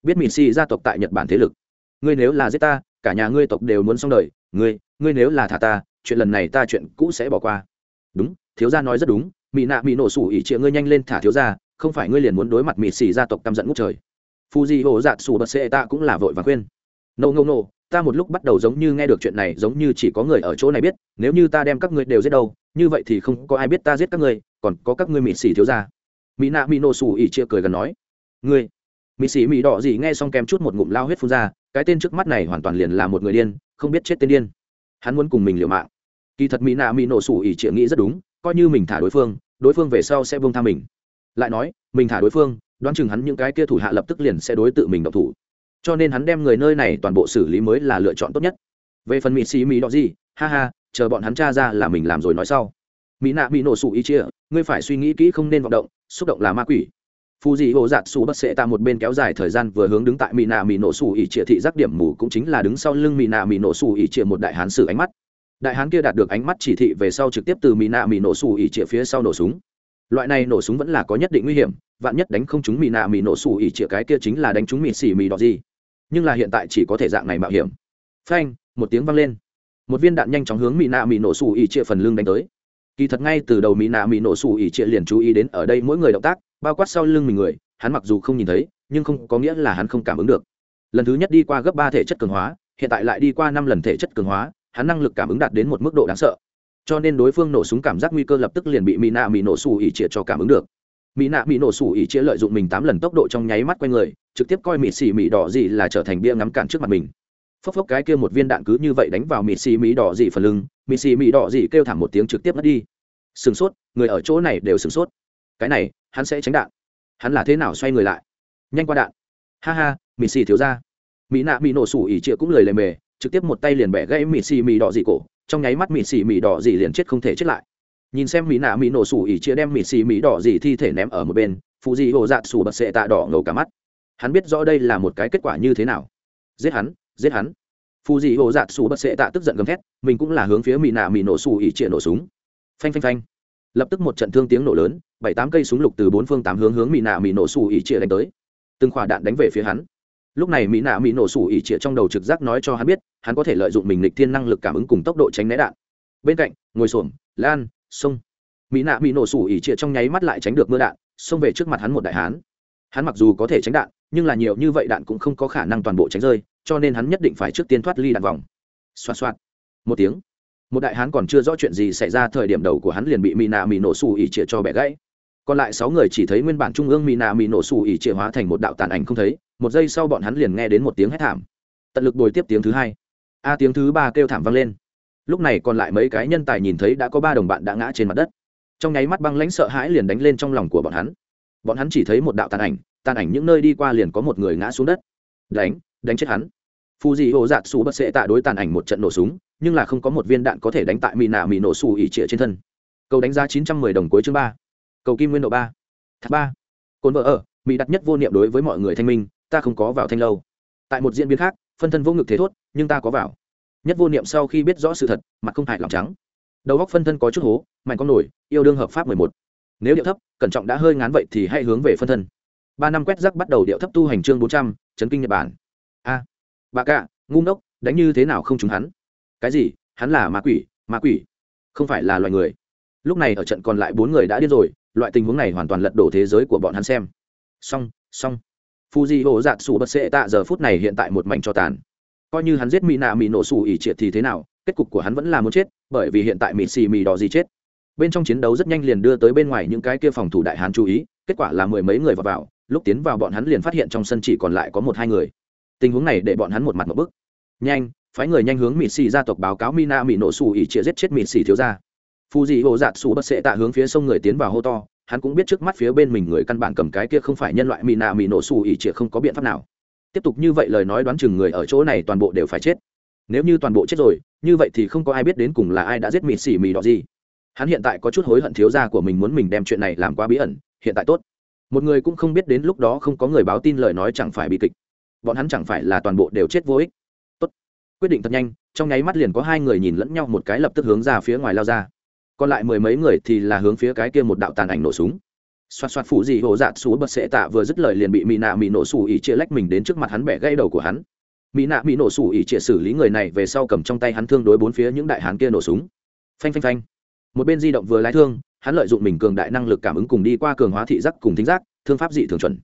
biết mị xì gia tộc tại nhật bản thế lực. Ngươi nếu là giết ta, cả nhà ngươi tộc đều muốn xong đời, ngươi ngươi nếu là thả ta, chuyện lần này ta chuyện cũ sẽ bỏ qua. Đúng, thiếu gia nói rất đúng mị nạ mị nổ sủ ỉ chịa ngươi nhanh lên thả thiếu gia, không phải ngươi liền muốn đối mặt mị xì gia tộc căm giận ngút trời. Phu di hồ dạt sủ bật xệ ta cũng là vội và khuyên. Nâu nâu nâu ta một lúc bắt đầu giống như nghe được chuyện này, giống như chỉ có người ở chỗ này biết, nếu như ta đem các ngươi đều giết đâu, như vậy thì không có ai biết ta giết các ngươi, còn có các ngươi mỹ xỉ thiếu ra mỹ nạ mỹ nổ sủ ỉ chia cười gần nói, ngươi mỹ xỉ mỹ đỏ gì? Nghe xong kém chút một ngụm lao huyết phun ra, cái tên trước mắt này hoàn toàn liền là một người điên, không biết chết tên điên. Hắn muốn cùng mình liều mạng. Kỳ thật mỹ nạ mỹ nổ sủ ỉ chia nghĩ rất đúng, coi như mình thả đối phương đối phương về sau sẽ vương tha mình. Lại nói, mình thả đối phương, đoán chừng hắn những cái kia thủ hạ lập tức liền sẽ đối tự mình độc thủ. Cho nên hắn đem người nơi này toàn bộ xử lý mới là lựa chọn tốt nhất. Về phần mỹ xì mỹ đỏ gì ha ha, chờ bọn hắn tra ra là mình làm rồi nói sau. Mỹ nạ bị nổ sụ ý chia, ngươi phải suy nghĩ kỹ không nên vọng động, xúc động là ma quỷ. Phù dị hồ giạt xù bất sệ ta một bên kéo dài thời gian vừa hướng đứng tại mỹ nạ mỹ nổ sụ ý chia thị giác điểm mù cũng chính là đứng sau lưng mỹ nạ mỹ nổ sụ ý chia một đại hán sử ánh mắt đại hán kia đạt được ánh mắt chỉ thị về sau trực tiếp từ mỹ nạ mỹ nổ xù ỉ chĩa phía sau nổ súng. Loại này nổ súng vẫn là có nhất định nguy hiểm, vạn nhất đánh không chúng mỹ nạ mỹ nổ xù ỉ chĩa cái kia chính là đánh chúng mỹ xỉ mỹ đỏ gì. Nhưng là hiện tại chỉ có thể dạng này mạo hiểm. Phanh, một tiếng vang lên. Một viên đạn nhanh chóng hướng mỹ nạ mỹ nổ xù ỉ chĩa phần lưng đánh tới. Kỳ thật ngay từ đầu mỹ nạ mỹ nổ xù ỉ chĩa liền chú ý đến ở đây mỗi người động tác, bao quát sau lưng mình người, hắn mặc dù không nhìn thấy, nhưng không có nghĩa là hắn không cảm ứng được. Lần thứ nhất đi qua gấp ba thể chất cường hóa, hiện tại lại đi qua năm lần thể chất cường hóa hắn năng lực cảm ứng đạt đến một mức độ đáng sợ. Cho nên đối phương nổ súng cảm giác nguy cơ lập tức liền bị mỹ nạ mỹ nổ xù ỉ chia cho cảm ứng được. Mỹ nạ mỹ nổ xù ỉ chia lợi dụng mình tám lần tốc độ trong nháy mắt q u a n người, trực tiếp coi mỹ xì mỹ đỏ gì là trở thành bia ngắm cản trước mặt mình. Phốc phốc cái kia một viên đạn cứ như vậy đánh vào mỹ xì mỹ đỏ gì phần lưng mỹ xì mỹ đỏ gì kêu thảm một tiếng trực tiếp mất đi. Sửng sốt, người ở chỗ này đều sửng sốt. Cái này, hắn sẽ tránh đạn. Hắn là thế nào xoay người lại? Nhanh qua đạn. Ha ha mỹ xì thiếu ra mỹ nạ mỹ nổ xù ỉ chia cũng lời lề mề trực tiếp một tay liền bẻ gãy mỹ xì mì đỏ dị cổ, trong nháy mắt mị xì mì đỏ gì liền chết không thể chết lại. Nhìn xem mỹ nạ mỹ nổ sủ ỉ chia đem mị xì mì đỏ gì thi thể ném ở một bên phụ dị hồ dạ sủ bật sệ tạ đỏ ngầu cả mắt. Hắn biết rõ đây là một cái kết quả như thế nào. Giết hắn giết hắn. Phù dị hồ dạ sủ bật sệ tạ tức giận gầm thét, mình cũng là hướng phía mỹ nạ mỹ nổ sủ ỉ chia nổ súng. Phanh phanh phanh. Lập tức một trận thương tiếng nổ lớn, bảy tám cây súng lục từ bốn phương tám hướng hướng mỹ nạ mỹ nổ sủ ỉ chia đánh tới. Từng khỏa đạn đánh về phía hắn lúc này mỹ nạ mỹ nổ sủ ỉ trịa trong đầu trực giác nói cho hắn biết, hắn có thể lợi dụng mình lịch thiên năng lực cảm ứng cùng tốc độ tránh né đạn. Bên cạnh, ngồi xổm, lan, sông. Mỹ nạ mỹ nổ sủ ỉ trịa trong nháy mắt lại tránh được mưa đạn, xông về trước mặt hắn một đại hán. Hắn mặc dù có thể tránh đạn, nhưng là nhiều như vậy đạn cũng không có khả năng toàn bộ tránh rơi, cho nên hắn nhất định phải trước tiên thoát ly đạn vòng. Xoa xoa một tiếng. Một đại hán còn chưa rõ chuyện gì xảy ra, thời điểm đầu của hắn liền bị mỹ nạ mỹ nổ sủ ỉ trịa cho bẻ gãy. Còn lại sáu người chỉ thấy nguyên bản trung ương mỹ nạ mỹ nổ sủ ỉ trịa hóa thành một đạo tàn ảnh không thấy một giây sau bọn hắn liền nghe đến một tiếng hét thảm. Tận lực bồi tiếp tiếng thứ hai. A, tiếng thứ ba kêu thảm vang lên. Lúc này còn lại mấy cái nhân tài nhìn thấy đã có ba đồng bạn đã ngã trên mặt đất. Trong nháy mắt băng lãnh sợ hãi liền đánh lên trong lòng của bọn hắn. Bọn hắn chỉ thấy một đạo tàn ảnh tàn ảnh những nơi đi qua liền có một người ngã xuống đất. Đánh đánh chết hắn. Phù dị hồ dạt xù bất sệ tạ đối tàn ảnh một trận nổ súng, nhưng là không có một viên đạn có thể đánh tại mì nạ mì nổ xù ỉ trịa trên thân. Cầu đánh giá chín trăm mười đồng cuối chương ba. Cầu kim nguyên độ ba. Thác ba. Cồn vợ ở, mỹ đặt nhất vô niệm đối với mọi người thanh minh ta không có vào thanh lâu. Tại một diễn biến khác, phân thân vô ngực thế thốt, nhưng ta có vào. Nhất vô niệm sau khi biết rõ sự thật, mặt không hại lòng trắng. Đầu góc phân thân có chút hố, mạnh con nổi, yêu đương hợp pháp mười một. Nếu điệu thấp, cẩn trọng đã hơi ngán vậy thì hãy hướng về phân thân. Ba năm quét rắc bắt đầu điệu thấp tu hành chương bốn trăm, chấn kinh nhật bản. A. Bà cạ ngu ngốc, đánh như thế nào không trúng hắn? Cái gì? Hắn là ma quỷ ma quỷ. Không phải là loài người. Lúc này ở trận còn lại bốn người đã điên rồi, loại tình huống này hoàn toàn lật đổ thế giới của bọn hắn xem. Xong xong. Phu di hộ giạt sủ bật sệ tạ giờ phút này hiện tại một mảnh cho tàn. Coi như hắn giết mỹ nạ mỹ nổ sủ ỉ triệt thì thế nào kết cục của hắn vẫn là muốn chết bởi vì hiện tại mỹ xì mỹ đỏ gì chết. Bên trong chiến đấu rất nhanh liền đưa tới bên ngoài những cái kia phòng thủ đại hán chú ý kết quả là mười mấy người vào, vào lúc tiến vào bọn hắn liền phát hiện trong sân chỉ còn lại có một hai người. Tình huống này để bọn hắn một mặt một bức. Nhanh phái người nhanh hướng mỹ xì gia tộc báo cáo mina mỹ nổ sủ ỉ chia giết chết mỹ xì thiếu gia. Phù dị hộ dạt sủ bất sệ tạ hướng phía sông người tiến vào hô to hắn cũng biết trước mắt phía bên mình người căn bản cầm cái kia không phải nhân loại mỹ nạ mỹ nổ xù ỉ chĩa không có biện pháp nào. Tiếp tục như vậy lời nói đoán chừng người ở chỗ này toàn bộ đều phải chết. Nếu như toàn bộ chết rồi, như vậy thì không có ai biết đến cùng là ai đã giết mịt xỉ mì đỏ gì. Hắn hiện tại có chút hối hận thiếu ra của mình muốn mình đem chuyện này làm quá bí ẩn, hiện tại tốt. Một người cũng không biết đến lúc đó không có người báo tin lời nói chẳng phải bị kịch. Bọn hắn chẳng phải là toàn bộ đều chết vô ích. Tốt. Quyết định thật nhanh, trong nháy mắt liền có hai người nhìn lẫn nhau một cái lập tức hướng ra phía ngoài lao ra còn lại mười mấy người thì là hướng phía cái kia một đạo tàn ảnh nổ súng. Xoạt xoạt phủ dị hồ dạt xú bật sệ tạ vừa dứt lời liền bị mỹ nạ mỹ nổ xù ỉ chia lách mình đến trước mặt hắn bẻ gây đầu của hắn. Mỹ nạ mỹ nổ xù ỉ chia xử lý người này về sau cầm trong tay hắn thương đối bốn phía những đại hán kia nổ súng. Phanh phanh phanh. Một bên di động vừa lái thương, hắn lợi dụng mình cường đại năng lực cảm ứng cùng đi qua cường hóa thị giác cùng thính giác, thương pháp dị thường chuẩn.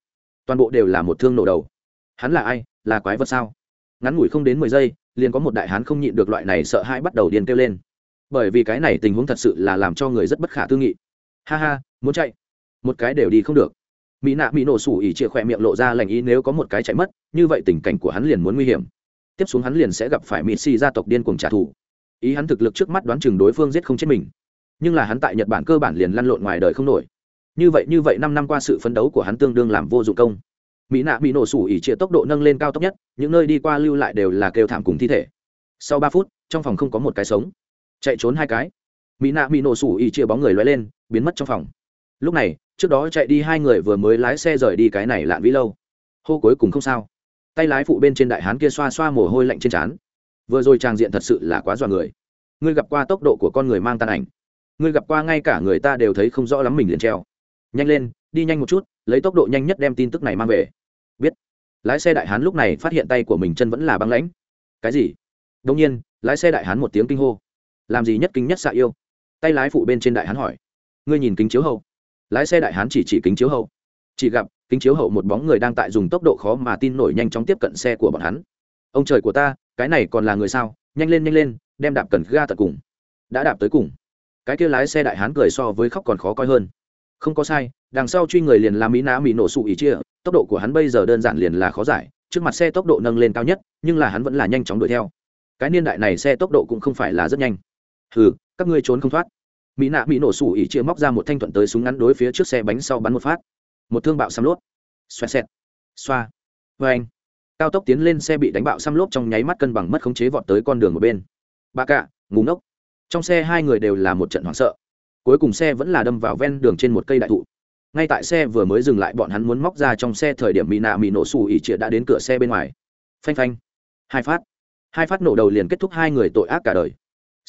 Toàn bộ đều là một thương nổ đầu. Hắn là ai? Là quái vật sao? Ngắn ngủi không đến mười giây, liền có một đại hán không nhịn được loại này sợ hãi bắt đầu điên kêu lên bởi vì cái này tình huống thật sự là làm cho người rất bất khả tư nghị. Ha ha, muốn chạy. Một cái đều đi không được. Mỹ nạ mỹ nổ sủ ỉ chĩa khỏe miệng lộ ra lành ý nếu có một cái chạy mất, như vậy tình cảnh của hắn liền muốn nguy hiểm. Tiếp xuống hắn liền sẽ gặp phải mỹ si gia tộc điên cuồng trả thù. Ý hắn thực lực trước mắt đoán chừng đối phương giết không chết mình. Nhưng là hắn tại nhật bản cơ bản liền lăn lộn ngoài đời không nổi. Như vậy như vậy năm năm qua sự phấn đấu của hắn tương đương làm vô dụng công. Mỹ nạ bị nổ sủ ỉ chia tốc độ nâng lên cao tốc nhất, những nơi đi qua lưu lại đều là kêu thảm cùng thi thể. Sau ba phút, trong phòng không có một cái sống chạy trốn hai cái. Mỹ nạ mỹ nổ sủ ỉ chia bóng người loay lên, biến mất trong phòng. Lúc này, trước đó chạy đi hai người vừa mới lái xe rời đi cái này lạn vĩ lâu. Hô cuối cùng không sao. Tay lái phụ bên trên đại hán kia xoa xoa mồ hôi lạnh trên trán. Vừa rồi trang diện thật sự là quá dọa người. Ngươi gặp qua tốc độ của con người mang tan ảnh. Ngươi gặp qua ngay cả người ta đều thấy không rõ lắm mình liền treo. Nhanh lên, đi nhanh một chút, lấy tốc độ nhanh nhất đem tin tức này mang về. Biết. Lái xe đại hán lúc này phát hiện tay của mình chân vẫn là băng lãnh. Cái gì? Đông nhiên, lái xe đại hán một tiếng kinh hô làm gì nhất kinh nhất xạ yêu? Tay lái phụ bên trên đại hán hỏi. Ngươi nhìn kính chiếu hậu. Lái xe đại hán chỉ chỉ kính chiếu hậu. Chỉ gặp, kính chiếu hậu một bóng người đang tại dùng tốc độ khó mà tin nổi nhanh chóng tiếp cận xe của bọn hắn. Ông trời của ta, cái này còn là người sao? Nhanh lên nhanh lên, đem đạp cần ga tận cùng. Đã đạp tới cùng. Cái kia lái xe đại hán cười so với khóc còn khó coi hơn. Không có sai, đằng sau truy người liền làm mỹ ná mỹ nổ sụ ý chia. Tốc độ của hắn bây giờ đơn giản liền là khó giải, trước mặt xe tốc độ nâng lên cao nhất, nhưng là hắn vẫn là nhanh chóng đuổi theo. Cái niên đại này xe tốc độ cũng không phải là rất nhanh hừ, các ngươi trốn không thoát. Mỹ nạ mỹ nổ sủ ỉ chia móc ra một thanh thuận tới súng ngắn đối phía trước xe bánh sau bắn một phát. Một thương bạo xăm lốp. Xoẹ xẹt. Xoa. Vê anh. Cao tốc tiến lên xe bị đánh bạo xăm lốp trong nháy mắt cân bằng mất khống chế vọt tới con đường một bên. Ba cạ ngủ ngốc. Trong xe hai người đều là một trận hoảng sợ. Cuối cùng xe vẫn là đâm vào ven đường trên một cây đại thụ. Ngay tại xe vừa mới dừng lại, bọn hắn muốn móc ra trong xe thời điểm mỹ nạ mỹ nổ xù ỉ trịa đã đến cửa xe bên ngoài. Phanh phanh. Hai phát. Hai phát nổ đầu liền kết thúc hai người tội ác cả đời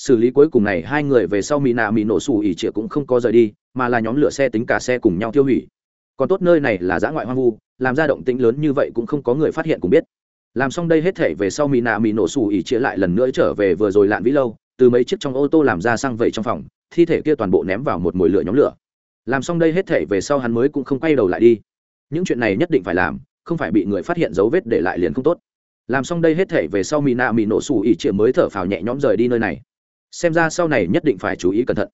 xử lý cuối cùng này, hai người về sau mỹ nạ mỹ nổ xù ỉ trịa cũng không có rời đi, mà là nhóm lửa xe tính cả xe cùng nhau tiêu hủy. Còn tốt nơi này là giã ngoại hoang vu, làm ra động tĩnh lớn như vậy cũng không có người phát hiện cũng biết. Làm xong đây hết thể về sau mỹ nạ mỹ nổ xù ỉ trịa lại lần nữa trở về vừa rồi lạn vĩ lâu, từ mấy chiếc trong ô tô làm ra sang vẩy trong phòng, thi thể kia toàn bộ ném vào một mồi lửa nhóm lửa. Làm xong đây hết thể về sau hắn mới cũng không quay đầu lại đi. Những chuyện này nhất định phải làm, không phải bị người phát hiện dấu vết để lại liền không tốt. Làm xong đây hết thể về sau mỹ nạ mỹ nổ xù ỉ trịa mới thở phào nhẹ nhõm rời đi nơi này xem ra sau này nhất định phải chú ý cẩn thận.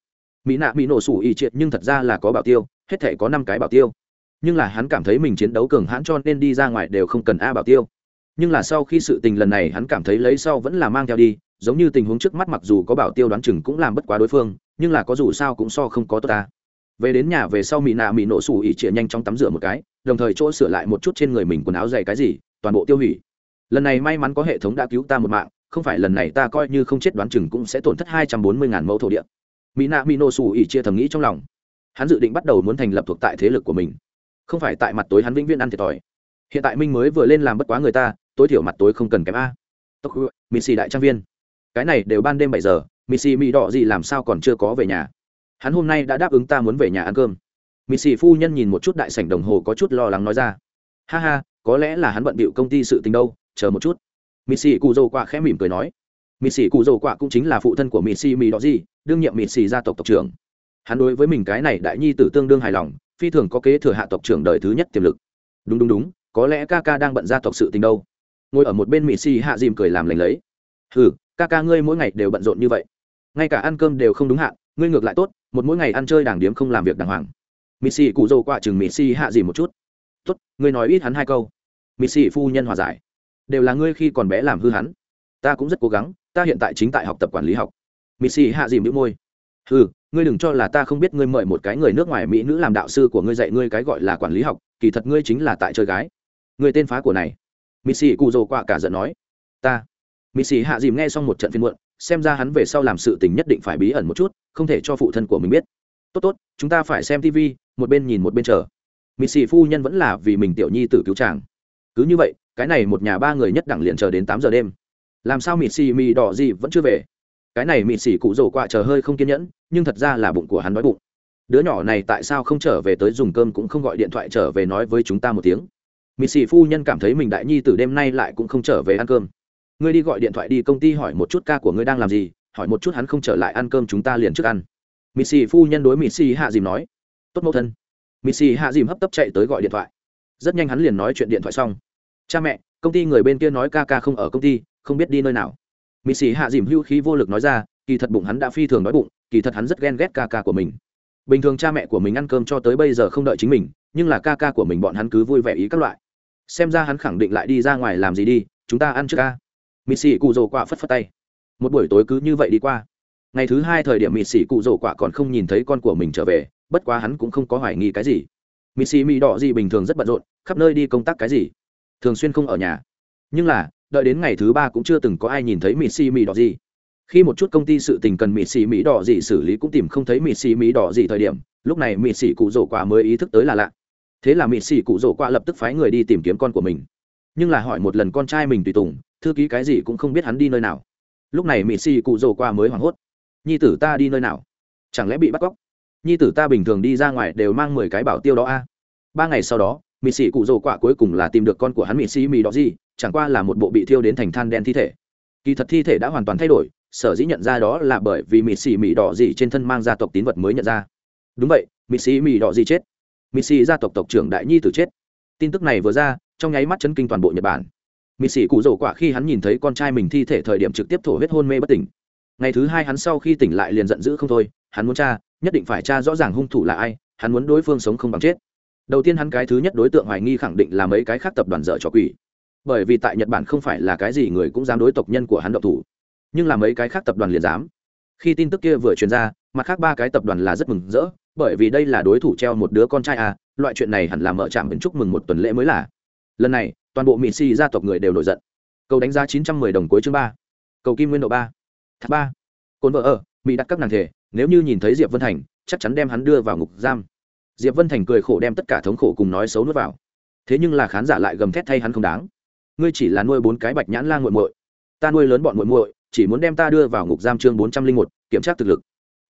Mỹ nạ mỹ nổ sủ ý triệt nhưng thật ra là có bảo tiêu, hết thể có năm cái bảo tiêu. Nhưng là hắn cảm thấy mình chiến đấu cường hãn cho nên đi ra ngoài đều không cần a bảo tiêu. Nhưng là sau khi sự tình lần này hắn cảm thấy lấy sau vẫn là mang theo đi, giống như tình huống trước mắt mặc dù có bảo tiêu đoán chừng cũng làm bất quá đối phương, nhưng là có dù sao cũng so không có tốt ta. Về đến nhà về sau mỹ nạ mỹ nổ sủ ỉ trịa nhanh chóng tắm rửa một cái, đồng thời chỗ sửa lại một chút trên người mình quần áo dày cái gì, toàn bộ tiêu hủy. Lần này may mắn có hệ thống đã cứu ta một mạng không phải lần này ta coi như không chết đoán chừng cũng sẽ tổn thất hai trăm bốn mươi ngàn mẫu thổ địa. Mỹ nạ mỹ nổ xù ỉ chia thầm nghĩ trong lòng. Hắn dự định bắt đầu muốn thành lập thuộc tại thế lực của mình. Không phải tại mặt tối hắn vĩnh viễn ăn thiệt thòi. Hiện tại minh mới vừa lên làm bất quá người ta, tối thiểu mặt tối không cần kém a. Tốc mỹ xì đại trang viên. Cái này đều ban đêm bảy giờ mỹ xì mỹ đỏ gì làm sao còn chưa có về nhà? Hắn hôm nay đã đáp ứng ta muốn về nhà ăn cơm. Mỹ xì phu nhân nhìn một chút đại sảnh đồng hồ có chút lo lắng nói ra. Ha ha, có lẽ là hắn bận bịu công ty sự tình đâu, chờ một chút mì xì cụ dầu quạ khẽ mỉm cười nói. Mì xì cụ dầu quạ cũng chính là phụ thân của mì xì mì đó gì đương nhiệm mì xì gia tộc tộc trưởng. Hắn đối với mình cái này đại nhi tử tương đương hài lòng, phi thường có kế thừa hạ tộc trưởng đời thứ nhất tiềm lực. Đúng đúng đúng, có lẽ ca ca đang bận gia tộc sự tình đâu. Ngồi ở một bên mì xì hạ dìm cười làm lành lấy. Ừ ca ca ngươi mỗi ngày đều bận rộn như vậy. Ngay cả ăn cơm đều không đúng hạn, ngươi ngược lại tốt, một mỗi ngày ăn chơi đảng điếm không làm việc đàng hoàng. Mì xì cụ dầu quạ chừng mì xì hạ dìm một chút. Tốt, ngươi nói ít hắn hai câu. Mì xì phu nhân hòa giải đều là ngươi khi còn bé làm hư hắn. Ta cũng rất cố gắng, ta hiện tại chính tại học tập quản lý học. Mỹ xì hạ dìm đĩu môi. Ừ ngươi đừng cho là ta không biết ngươi mời một cái người nước ngoài mỹ nữ làm đạo sư của ngươi dạy ngươi cái gọi là quản lý học, kỳ thật ngươi chính là tại chơi gái. Ngươi tên phá của này. Mỹ xì cụ dồ quạ cả giận nói. Ta. Mỹ xì hạ dìm nghe xong một trận phiên muộn, xem ra hắn về sau làm sự tình nhất định phải bí ẩn một chút, không thể cho phụ thân của mình biết. Tốt tốt, chúng ta phải xem tv một bên nhìn một bên chờ. Mỹ xì phu nhân vẫn là vì mình tiểu nhi tử cứu chàng. Cứ như vậy cái này một nhà ba người nhất đẳng liền chờ đến tám giờ đêm. Làm sao mịt xì mì đỏ gì vẫn chưa về? Cái này mịt xì cụ rổ quạ chờ hơi không kiên nhẫn, nhưng thật ra là bụng của hắn đói bụng. Đứa nhỏ này tại sao không trở về tới dùng cơm cũng không gọi điện thoại trở về nói với chúng ta một tiếng. Mịt xì phu nhân cảm thấy mình đại nhi từ đêm nay lại cũng không trở về ăn cơm. Ngươi đi gọi điện thoại đi, công ty hỏi một chút ca của ngươi đang làm gì, hỏi một chút hắn không trở lại ăn cơm chúng ta liền trước ăn. Mịt xì phu nhân đối mịt xì hạ dìm nói, tốt mẫu thân. Mịt xì hạ dìm hấp tấp chạy tới gọi điện thoại. Rất nhanh hắn liền nói chuyện điện thoại xong cha mẹ công ty người bên kia nói ca ca không ở công ty không biết đi nơi nào mỹ sĩ hạ dìm hữu khí vô lực nói ra kỳ thật bụng hắn đã phi thường nói bụng kỳ thật hắn rất ghen ghét ca ca của mình bình thường cha mẹ của mình ăn cơm cho tới bây giờ không đợi chính mình nhưng là ca ca của mình bọn hắn cứ vui vẻ ý các loại xem ra hắn khẳng định lại đi ra ngoài làm gì đi chúng ta ăn trước ca mị sĩ cụ rồ quả phất phất tay một buổi tối cứ như vậy đi qua ngày thứ hai thời điểm mị sĩ cụ rồ quả còn không nhìn thấy con của mình trở về bất quá hắn cũng không có hoài nghi cái gì mị sĩ mị đỏ gì bình thường rất bận rộn khắp nơi đi công tác cái gì thường xuyên không ở nhà. Nhưng là, đợi đến ngày thứ ba cũng chưa từng có ai nhìn thấy mì xì mì đỏ gì. Khi một chút công ty sự tình cần mì xì mì đỏ gì xử lý cũng tìm không thấy mì xì mì đỏ gì thời điểm, lúc này mì xì cụ rổ quả mới ý thức tới là lạ. Thế là mì xì cụ rổ quả lập tức phái người đi tìm kiếm con của mình. Nhưng là hỏi một lần con trai mình tùy tùng, thư ký cái gì cũng không biết hắn đi nơi nào. Lúc này mì xì cụ rổ quả mới hoảng hốt. Nhi tử ta đi nơi nào? Chẳng lẽ bị bắt cóc? Nhi tử ta bình thường đi ra ngoài đều mang mười cái bảo tiêu đó a. Ba ngày sau đó mịt xì cụ rổ quả cuối cùng là tìm được con của hắn mịt xì mì đỏ gì, chẳng qua là một bộ bị thiêu đến thành than đen thi thể. Kỳ thật thi thể đã hoàn toàn thay đổi, sở dĩ nhận ra đó là bởi vì mịt xì mì đỏ gì trên thân mang gia tộc tín vật mới nhận ra. Đúng vậy mịt xì mì đỏ gì chết. Mịt xì gia tộc tộc trưởng đại nhi tử chết. Tin tức này vừa ra, trong nháy mắt chấn kinh toàn bộ nhật bản. Mịt xì cụ rổ quả khi hắn nhìn thấy con trai mình thi thể thời điểm trực tiếp thổ huyết hôn mê bất tỉnh. Ngày thứ hai hắn sau khi tỉnh lại liền giận dữ không thôi, hắn muốn cha, nhất định phải cha rõ ràng hung thủ là ai, hắn muốn đối phương sống không bằng chết đầu tiên hắn cái thứ nhất đối tượng hoài nghi khẳng định là mấy cái khác tập đoàn dở trò quỷ. Bởi vì tại nhật bản không phải là cái gì người cũng dám đối tộc nhân của hắn độc thủ, nhưng là mấy cái khác tập đoàn liền dám. Khi tin tức kia vừa truyền ra, mặt khác ba cái tập đoàn là rất mừng rỡ, bởi vì đây là đối thủ treo một đứa con trai à loại chuyện này hẳn là mở trạm đến chúc mừng một tuần lễ mới là. Lần này, toàn bộ mỹ si gia tộc người đều nổi giận. Cầu đánh giá chín trăm mười đồng cuối chương ba. Cầu kim nguyên độ ba. Thác ba. Cồn vợ ở, mỹ đặt các nàng thể, nếu như nhìn thấy diệp vân thành, chắc chắn đem hắn đưa vào ngục giam diệp vân thành cười khổ đem tất cả thống khổ cùng nói xấu nuốt vào. Thế nhưng là khán giả lại gầm thét thay hắn không đáng. Ngươi chỉ là nuôi bốn cái bạch nhãn lan g u muội. Ta nuôi lớn bọn muội muội, chỉ muốn đem ta đưa vào ngục giam chương bốn trăm linh một, kiểm tra thực lực.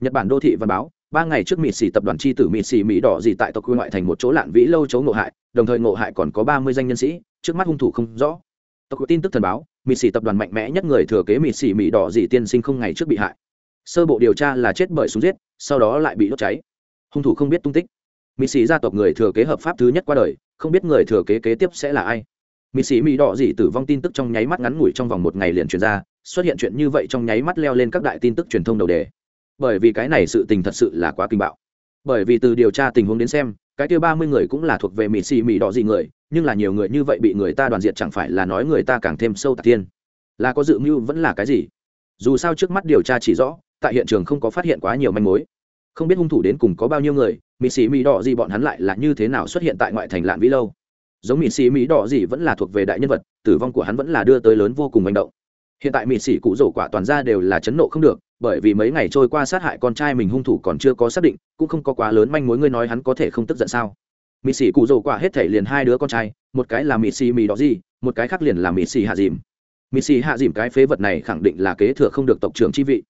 Nhật bản đô thị văn báo, ba ngày trước mịt xì tập đoàn chi tử mịt xì mỹ đỏ gì tại tộc quy ngoại thành một chỗ lạn vĩ lâu chấu ngộ hại, đồng thời ngộ hại còn có ba mươi danh nhân sĩ, trước mắt hung thủ không rõ. Tộc tin tức thần báo, mịt xì tập đoàn mạnh mẽ nhất người thừa kế mịt xì mỹ đỏ gì tiên sinh không ngày trước bị hại. Sơ bộ điều tra là chết bởi súng giết, sau đó lại bị đốt cháy. Hung thủ không biết tung tích mỹ sĩ gia tộc người thừa kế hợp pháp thứ nhất qua đời, không biết người thừa kế kế tiếp sẽ là ai. Mỹ sĩ mỹ đỏ dị tử vong tin tức trong nháy mắt ngắn ngủi trong vòng một ngày liền truyền ra, xuất hiện chuyện như vậy trong nháy mắt leo lên các đại tin tức truyền thông đầu đề. Bởi vì cái này sự tình thật sự là quá kinh bạo. Bởi vì từ điều tra tình huống đến xem, cái kia ba mươi người cũng là thuộc về mỹ sĩ mỹ đỏ dị người, nhưng là nhiều người như vậy bị người ta đoàn diệt chẳng phải là nói người ta càng thêm sâu tạc tiên là có dự mưu vẫn là cái gì? Dù sao trước mắt điều tra chỉ rõ, tại hiện trường không có phát hiện quá nhiều manh mối không biết hung thủ đến cùng có bao nhiêu người mỹ sĩ mỹ đỏ gì bọn hắn lại là như thế nào xuất hiện tại ngoại thành lạn vĩ lâu. Giống mỹ sĩ mỹ đỏ gì vẫn là thuộc về đại nhân vật, tử vong của hắn vẫn là đưa tới lớn vô cùng manh động. Hiện tại mỹ sĩ cụ rổ quả toàn ra đều là chấn nộ không được, bởi vì mấy ngày trôi qua sát hại con trai mình hung thủ còn chưa có xác định, cũng không có quá lớn manh mối ngươi nói hắn có thể không tức giận sao. Mỹ sĩ cụ rổ quả hết thể liền hai đứa con trai, một cái là mỹ sĩ mỹ đỏ gì, một cái khác liền là mỹ sĩ hạ dìm. Mỹ sĩ hạ dìm cái phế vật này khẳng định là kế thừa không được tộc trưởng chi vị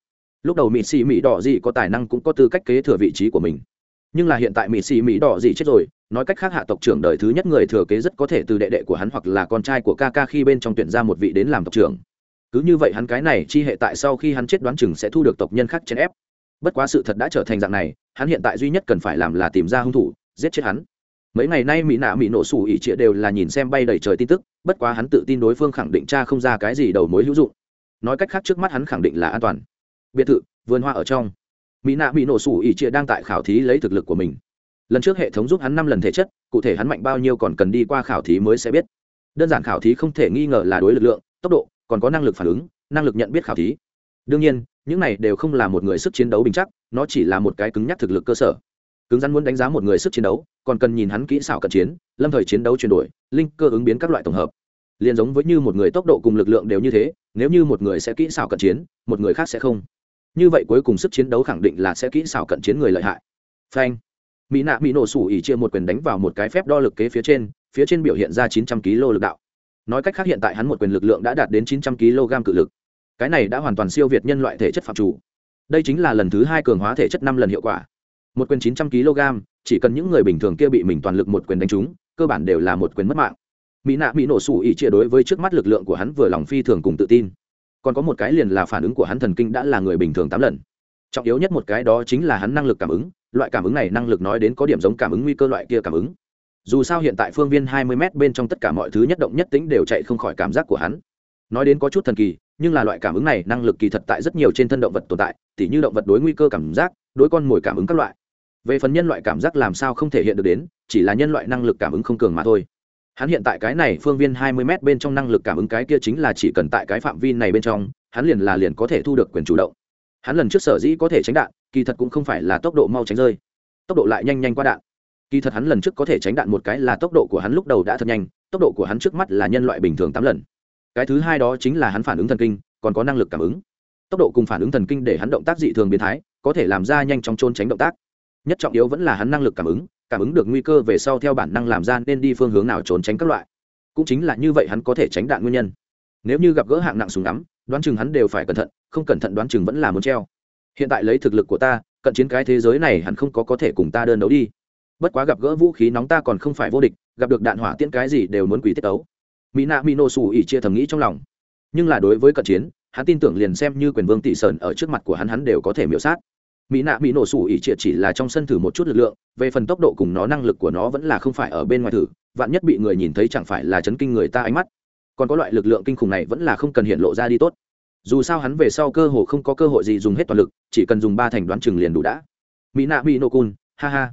lúc đầu mỹ xì mỹ đỏ gì có tài năng cũng có tư cách kế thừa vị trí của mình. Nhưng là hiện tại mỹ xì mỹ đỏ gì chết rồi, nói cách khác hạ tộc trưởng đời thứ nhất người thừa kế rất có thể từ đệ đệ của hắn hoặc là con trai của ca ca khi bên trong tuyển ra một vị đến làm tộc trưởng. Cứ như vậy hắn cái này chi hệ tại sau khi hắn chết đoán chừng sẽ thu được tộc nhân khác chèn ép. Bất quá sự thật đã trở thành dạng này, hắn hiện tại duy nhất cần phải làm là tìm ra hung thủ, giết chết hắn. Mấy ngày nay mỹ nạ mỹ nổ sủ ỉ trịa đều là nhìn xem bay đầy trời tin tức, bất quá hắn tự tin đối phương khẳng định cha không ra cái gì đầu mối hữu dụng. Nói cách khác trước mắt hắn khẳng định là an toàn biệt thự, vườn hoa ở trong. Mỹ nạ bị nổ sủ ỉ trịa đang tại khảo thí lấy thực lực của mình. Lần trước hệ thống giúp hắn năm lần thể chất, cụ thể hắn mạnh bao nhiêu còn cần đi qua khảo thí mới sẽ biết. Đơn giản khảo thí không thể nghi ngờ là đối lực lượng, tốc độ, còn có năng lực phản ứng, năng lực nhận biết khảo thí. Đương nhiên, những này đều không là một người sức chiến đấu bình chắc, nó chỉ là một cái cứng nhắc thực lực cơ sở. Cứng rắn muốn đánh giá một người sức chiến đấu, còn cần nhìn hắn kỹ xảo cận chiến, lâm thời chiến đấu chuyển đổi, linh cơ ứng biến các loại tổng hợp. Liền giống với như một người tốc độ cùng lực lượng đều như thế, nếu như một người sẽ kỹ xảo cận chiến, một người khác sẽ không như vậy cuối cùng sức chiến đấu khẳng định là sẽ kỹ xảo cận chiến người lợi hại. Phanh. Mỹ nạ mỹ nổ sủ ỉ chia một quyền đánh vào một cái phép đo lực kế phía trên phía trên biểu hiện ra chín trăm kg lực đạo. Nói cách khác hiện tại hắn một quyền lực lượng đã đạt đến chín trăm kg cự lực. Cái này đã hoàn toàn siêu việt nhân loại thể chất phạm chủ. Đây chính là lần thứ hai cường hóa thể chất năm lần hiệu quả. Một quyền chín trăm kg, chỉ cần những người bình thường kia bị mình toàn lực một quyền đánh trúng, cơ bản đều là một quyền mất mạng. Mỹ nạ mỹ nổ sủ ỉ chia đối với trước mắt lực lượng của hắn vừa lòng phi thường cùng tự tin còn có một cái liền là phản ứng của hắn thần kinh đã là người bình thường tám lần. Trọng yếu nhất một cái đó chính là hắn năng lực cảm ứng, loại cảm ứng này năng lực nói đến có điểm giống cảm ứng nguy cơ loại kia cảm ứng. Dù sao hiện tại phương viên hai mươi m bên trong tất cả mọi thứ nhất động nhất tính đều chạy không khỏi cảm giác của hắn. Nói đến có chút thần kỳ, nhưng là loại cảm ứng này năng lực kỳ thật tại rất nhiều trên thân động vật tồn tại, tỉ như động vật đối nguy cơ cảm giác, đối con mồi cảm ứng các loại. Về phần nhân loại cảm giác làm sao không thể hiện được đến, chỉ là nhân loại năng lực cảm ứng không cường mà thôi hắn hiện tại cái này phương viên hai mươi m bên trong năng lực cảm ứng cái kia chính là chỉ cần tại cái phạm vi này bên trong, hắn liền là liền có thể thu được quyền chủ động. Hắn lần trước sở dĩ có thể tránh đạn, kỳ thật cũng không phải là tốc độ mau tránh rơi. Tốc độ lại nhanh nhanh qua đạn. Kỳ thật hắn lần trước có thể tránh đạn một cái là tốc độ của hắn lúc đầu đã thật nhanh, tốc độ của hắn trước mắt là nhân loại bình thường tám lần. Cái thứ hai đó chính là hắn phản ứng thần kinh, còn có năng lực cảm ứng. Tốc độ cùng phản ứng thần kinh để hắn động tác dị thường biến thái, có thể làm ra nhanh trong trôn tránh động tác nhất trọng yếu vẫn là hắn năng lực cảm ứng cảm ứng được nguy cơ về sau theo bản năng làm ra nên đi phương hướng nào trốn tránh các loại. Cũng chính là như vậy hắn có thể tránh đạn nguyên nhân. Nếu như gặp gỡ hạng nặng súng ngắm, đoán chừng hắn đều phải cẩn thận, không cẩn thận đoán chừng vẫn là muốn treo. Hiện tại lấy thực lực của ta, cận chiến cái thế giới này hắn không có có thể cùng ta đơn đấu đi. Bất quá gặp gỡ vũ khí nóng ta còn không phải vô địch, gặp được đạn hỏa tiễn cái gì đều muốn quỷ tiết tấu. Mỹ nạ mỹ nô xù ỉ chia thầm nghĩ trong lòng. Nhưng là đối với cận chiến, hắn tin tưởng liền xem như quyền vương tỷ sơn ở trước mặt của hắn hắn đều có thể miễu sát mỹ nạ bị nổ sủ ỉ triệt chỉ là trong sân thử một chút lực lượng, về phần tốc độ cùng nó năng lực của nó vẫn là không phải ở bên ngoài thử, vạn nhất bị người nhìn thấy chẳng phải là chấn kinh người ta ánh mắt. Còn có loại lực lượng kinh khủng này vẫn là không cần hiện lộ ra đi tốt. Dù sao hắn về sau cơ hồ không có cơ hội gì dùng hết toàn lực, chỉ cần dùng ba thành đoán chừng liền đủ đã. Mỹ nạ bị nổ cun ha ha.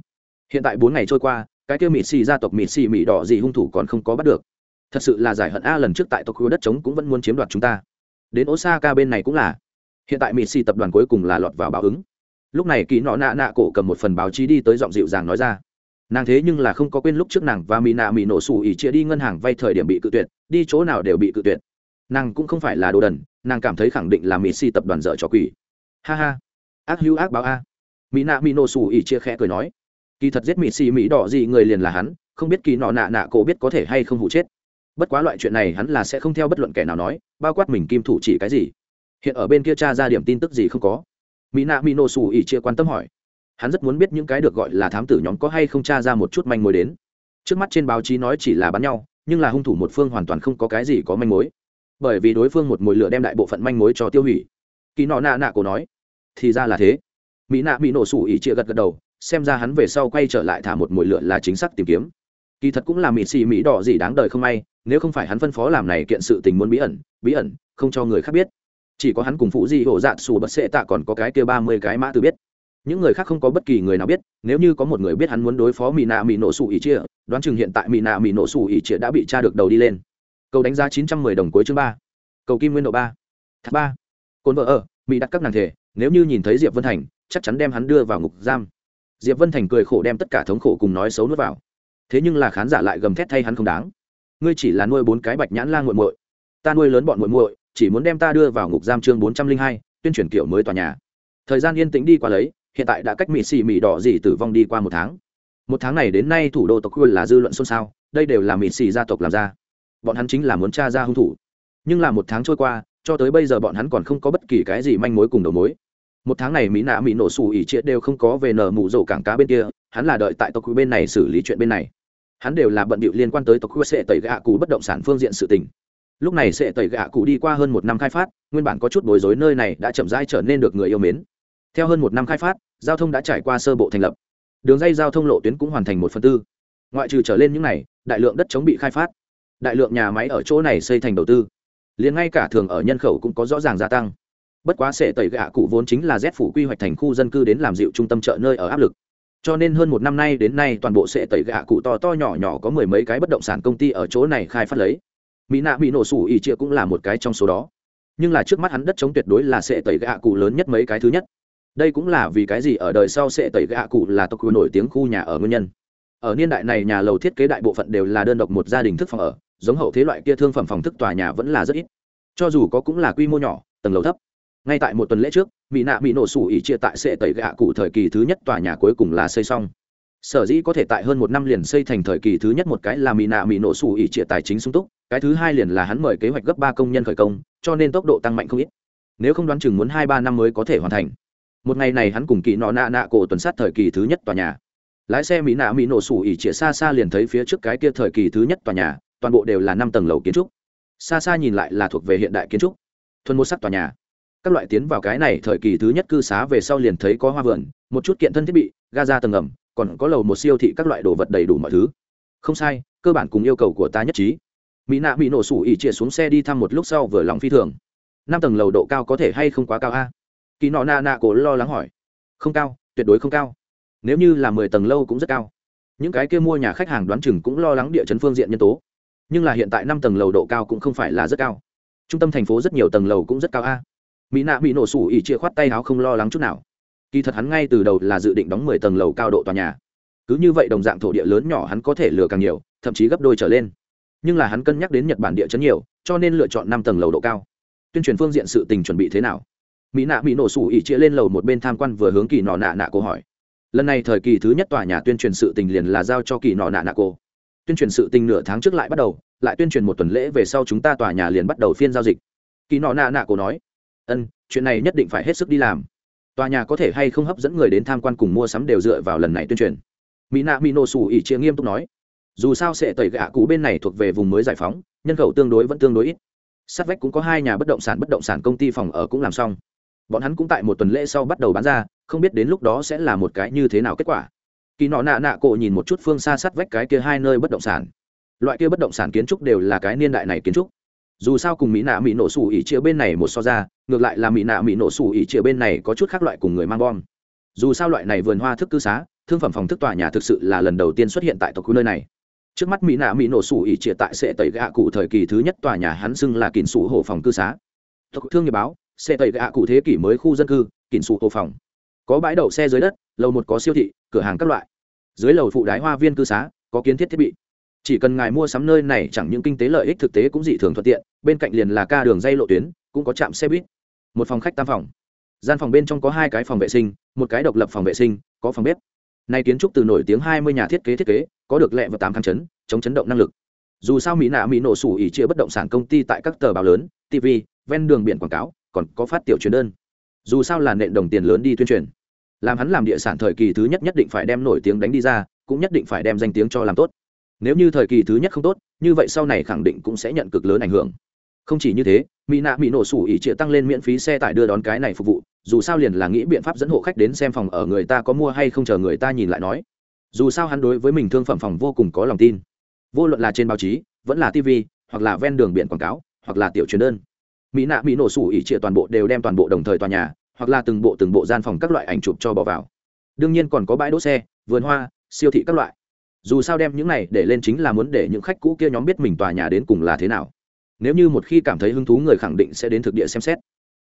Hiện tại bốn ngày trôi qua, cái kia mỹ xì gia tộc mỹ xì mỹ đỏ gì hung thủ còn không có bắt được. Thật sự là giải hận a, lần trước tại tộc khu đất trống cũng vẫn muốn chiếm đoạt chúng ta. Đến osaka bên này cũng là. Hiện tại mỹ xì tập đoàn cuối cùng là lọt vào báo ứng lúc này kỳ nọ nạ nạ cổ cầm một phần báo chí đi tới giọng dịu dàng nói ra. Nàng thế nhưng là không có quên lúc trước nàng và mỹ nạ mỹ nổ xù ỉ chia đi ngân hàng vay thời điểm bị cự tuyệt, đi chỗ nào đều bị cự tuyệt. Nàng cũng không phải là đồ đần, nàng cảm thấy khẳng định là mỹ si tập đoàn dở cho quỷ. Ha ha. Ác hữu ác báo a. Mỹ nạ mỹ nổ xù ỉ chia khẽ cười nói. Kỳ thật giết mỹ si mỹ đỏ gì người liền là hắn, không biết kỳ nọ nạ nạ cổ biết có thể hay không vụ chết. Bất quá loại chuyện này hắn là sẽ không theo bất luận kẻ nào nói, bao quát mình kim thủ chỉ cái gì. Hiện ở bên kia cha ra điểm tin tức gì không có mỹ nạ mỹ nổ xù ỉ chia quan tâm hỏi. Hắn rất muốn biết những cái được gọi là thám tử nhóm có hay không tra ra một chút manh mối đến. Trước mắt trên báo chí nói chỉ là bắn nhau, nhưng là hung thủ một phương hoàn toàn không có cái gì có manh mối. Bởi vì đối phương một mồi lửa đem đại bộ phận manh mối cho tiêu hủy. Kỳ nọ nạ nạ cổ nói, thì ra là thế. Mỹ nạ bị nổ sủ ỉ chia gật gật đầu, xem ra hắn về sau quay trở lại thả một mồi lửa là chính xác tìm kiếm. Kỳ thật cũng là mỹ xì mỹ đỏ gì đáng đời không may, nếu không phải hắn phân phó làm này kiện sự tình muốn bí ẩn bí ẩn, không cho người khác biết chỉ có hắn cùng phụ di hổ dạn xù bật sệ tạ còn có cái kia ba mươi cái mã từ biết. Những người khác không có bất kỳ người nào biết, nếu như có một người biết hắn muốn đối phó mỹ nạ mỹ nổ xù ỉ chia đoán chừng hiện tại mỹ nạ mỹ nổ xù ỉ chia đã bị tra được đầu đi lên. Cầu đánh giá chín trăm mười đồng cuối chương ba. Cầu kim nguyên độ ba. Thác ba. Cồn vợ ở, mỹ đặt các nàng thể, nếu như nhìn thấy diệp vân thành, chắc chắn đem hắn đưa vào ngục giam. Diệp vân thành cười khổ đem tất cả thống khổ cùng nói xấu nuốt vào. Thế nhưng là khán giả lại gầm thét thay hắn không đáng. Ngươi chỉ là nuôi bốn cái bạch nhãn la g u muội. Ta nuôi lớn bọn muội muội chỉ muốn đem ta đưa vào ngục giam chương bốn trăm linh hai, tuyên truyền kiểu mới tòa nhà. Thời gian yên tĩnh đi qua lấy, hiện tại đã cách mỹ xì mỹ đỏ gì tử vong đi qua một tháng. Một tháng này đến nay thủ đô tộc quên là dư luận xôn xao, đây đều là mỹ xì gia tộc làm ra. Bọn hắn chính là muốn t r a ra hung thủ. Nhưng là một tháng trôi qua, cho tới bây giờ bọn hắn còn không có bất kỳ cái gì manh mối cùng đầu mối. Một tháng này mỹ nạ mỹ nổ xù ỉ triệt đều không có về nở mù rổ cảng cá bên kia, hắn là đợi tại tộc bên này xử lý chuyện bên này. Hắn đều là bận bịu liên quan tới tộc quê sẽ tẩy gạ cụ bất động sản phương diện sự tình lúc này sẽ tẩy gạ cụ đi qua hơn một năm khai phát, nguyên bản có chút bối rối nơi này đã chậm rãi trở nên được người yêu mến. Theo hơn một năm khai phát, giao thông đã trải qua sơ bộ thành lập. Đường dây giao thông lộ tuyến cũng hoàn thành một phần tư. Ngoại trừ trở lên những này, đại lượng đất chống bị khai phát. Đại lượng nhà máy ở chỗ này xây thành đầu tư. Liền ngay cả thường ở nhân khẩu cũng có rõ ràng gia tăng. Bất quá sẽ tẩy gạ cụ vốn chính là rét phủ quy hoạch thành khu dân cư đến làm dịu trung tâm chợ nơi ở áp lực. Cho nên hơn một năm nay đến nay toàn bộ sẽ tẩy gạ cụ to to nhỏ nhỏ có mười mấy cái bất động sản công ty ở chỗ này khai phát lấy mỹ nạ bị nổ sủ ỉ chia cũng là một cái trong số đó. Nhưng là trước mắt hắn đất chống tuyệt đối là sẽ tẩy gạ cụ lớn nhất mấy cái thứ nhất. Đây cũng là vì cái gì ở đời sau sẽ tẩy gạ cụ là tộc nổi tiếng khu nhà ở nguyên nhân. Ở niên đại này nhà lầu thiết kế đại bộ phận đều là đơn độc một gia đình thức phòng ở, giống hậu thế loại kia thương phẩm phòng thức tòa nhà vẫn là rất ít. Cho dù có cũng là quy mô nhỏ, tầng lầu thấp. Ngay tại một tuần lễ trước, mỹ nạ bị nổ sủ ỉ chia tại sẽ tẩy gạ cụ thời kỳ thứ nhất tòa nhà cuối cùng là xây xong. Sở dĩ có thể tại hơn một năm liền xây thành thời kỳ thứ nhất một cái là mỹ nạ mỹ nổ sủ ỉ chia tài chính sung túc cái thứ hai liền là hắn mời kế hoạch gấp ba công nhân khởi công, cho nên tốc độ tăng mạnh không ít. Nếu không đoán chừng muốn hai ba năm mới có thể hoàn thành. Một ngày này hắn cùng kỳ nọ nạ nạ cổ tuần sát thời kỳ thứ nhất tòa nhà. Lái xe mỹ nạ mỹ nổ sủ ỉ chĩa xa xa liền thấy phía trước cái kia thời kỳ thứ nhất tòa nhà, toàn bộ đều là năm tầng lầu kiến trúc. Xa xa nhìn lại là thuộc về hiện đại kiến trúc. Thuần một sắc tòa nhà. Các loại tiến vào cái này thời kỳ thứ nhất cư xá về sau liền thấy có hoa vườn, một chút kiện thân thiết bị, ga ra tầng ngầm, còn có lầu một siêu thị các loại đồ vật đầy đủ mọi thứ. Không sai, cơ bản cùng yêu cầu của ta nhất trí mỹ nạ bị nổ sủ ỉ chia xuống xe đi thăm một lúc sau vừa lòng phi thường. Năm tầng lầu độ cao có thể hay không quá cao a? Kỳ nọ Na Na cổ lo lắng hỏi. Không cao, tuyệt đối không cao. Nếu như là mười tầng lâu cũng rất cao. Những cái kia mua nhà khách hàng đoán chừng cũng lo lắng địa chấn phương diện nhân tố. Nhưng là hiện tại năm tầng lầu độ cao cũng không phải là rất cao. Trung tâm thành phố rất nhiều tầng lầu cũng rất cao a. Mỹ nạ bị nổ sủ ỉ chia khoát tay áo không lo lắng chút nào. Kỳ thật hắn ngay từ đầu là dự định đóng mười tầng lầu cao độ tòa nhà. Cứ như vậy đồng dạng thổ địa lớn nhỏ hắn có thể lừa càng nhiều, thậm chí gấp đôi trở lên nhưng là hắn cân nhắc đến nhật bản địa chấn nhiều, cho nên lựa chọn năm tầng lầu độ cao. Tuyên truyền phương diện sự tình chuẩn bị thế nào? Mỹ nạ mỹ nổ sủ ỉ chia lên lầu một bên tham quan vừa hướng kỳ nọ nạ nạ cô hỏi. Lần này thời kỳ thứ nhất tòa nhà tuyên truyền sự tình liền là giao cho kỳ nọ nạ nạ cô. Tuyên truyền sự tình nửa tháng trước lại bắt đầu, lại tuyên truyền một tuần lễ về sau chúng ta tòa nhà liền bắt đầu phiên giao dịch. Kỳ nọ nạ nạ cô nói, ân, chuyện này nhất định phải hết sức đi làm. Tòa nhà có thể hay không hấp dẫn người đến tham quan cùng mua sắm đều dựa vào lần này tuyên truyền. Mỹ nạ mỹ nổ sủ ỉ chia nghiêm túc nói dù sao sẽ tẩy gạ cũ bên này thuộc về vùng mới giải phóng, nhân khẩu tương đối vẫn tương đối ít. Sát vách cũng có hai nhà bất động sản, bất động sản công ty phòng ở cũng làm xong. Bọn hắn cũng tại một tuần lễ sau bắt đầu bán ra, không biết đến lúc đó sẽ là một cái như thế nào kết quả. Kỳ nọ nạ nạ cộ nhìn một chút phương xa sát vách cái kia hai nơi bất động sản. Loại kia bất động sản kiến trúc đều là cái niên đại này kiến trúc. Dù sao cùng mỹ nạ mỹ nổ sủ ỉ chia bên này một so ra, ngược lại là mỹ nạ mỹ nổ sủ ỉ chia bên này có chút khác loại cùng người mang bom. Dù sao loại này vườn hoa thức cư xá, thương phẩm phòng thức tòa nhà thực sự là lần đầu tiên xuất hiện tại tộc khu nơi này trước mắt mỹ nạ mỹ nổ sủ ỉ chia tại sệ tẩy gạ cụ thời kỳ thứ nhất tòa nhà hắn xưng là kín sủ hộ phòng cư xá. Tộc thương nghiệp báo, sệ tẩy gạ cụ thế kỷ mới khu dân cư kín sủ hộ phòng. Có bãi đậu xe dưới đất, lầu một có siêu thị, cửa hàng các loại. Dưới lầu phụ đái hoa viên cư xá, có kiến thiết thiết bị. Chỉ cần ngài mua sắm nơi này chẳng những kinh tế lợi ích thực tế cũng dị thường thuận tiện, bên cạnh liền là ca đường dây lộ tuyến, cũng có trạm xe buýt. Một phòng khách tam phòng. Gian phòng bên trong có hai cái phòng vệ sinh, một cái độc lập phòng vệ sinh, có phòng bếp nay kiến trúc từ nổi tiếng hai mươi nhà thiết kế thiết kế, có được lẹ và tám kháng chấn, chống chấn động năng lực. Dù sao mỹ nạ mỹ nổ sủ ỉ chia bất động sản công ty tại các tờ báo lớn tv ven đường biển quảng cáo, còn có phát tiểu truyền đơn. Dù sao là nện đồng tiền lớn đi tuyên truyền. Làm hắn làm địa sản thời kỳ thứ nhất nhất định phải đem nổi tiếng đánh đi ra, cũng nhất định phải đem danh tiếng cho làm tốt. Nếu như thời kỳ thứ nhất không tốt, như vậy sau này khẳng định cũng sẽ nhận cực lớn ảnh hưởng. Không chỉ như thế mỹ nạ mỹ nổ sủ ỉ trịa tăng lên miễn phí xe tải đưa đón cái này phục vụ, dù sao liền là nghĩ biện pháp dẫn hộ khách đến xem phòng ở người ta có mua hay không chờ người ta nhìn lại nói. Dù sao hắn đối với mình thương phẩm phòng vô cùng có lòng tin. Vô luận là trên báo chí, vẫn là tv hoặc là ven đường biển quảng cáo, hoặc là tiểu truyền đơn. Mỹ nạ mỹ nổ sủ ỉ trịa toàn bộ đều đem toàn bộ đồng thời tòa nhà, hoặc là từng bộ từng bộ gian phòng các loại ảnh chụp cho bỏ vào. Đương nhiên còn có bãi đỗ xe, vườn hoa, siêu thị các loại. Dù sao đem những này để lên chính là muốn để những khách cũ kia nhóm biết mình tòa nhà đến cùng là thế nào nếu như một khi cảm thấy hứng thú, người khẳng định sẽ đến thực địa xem xét.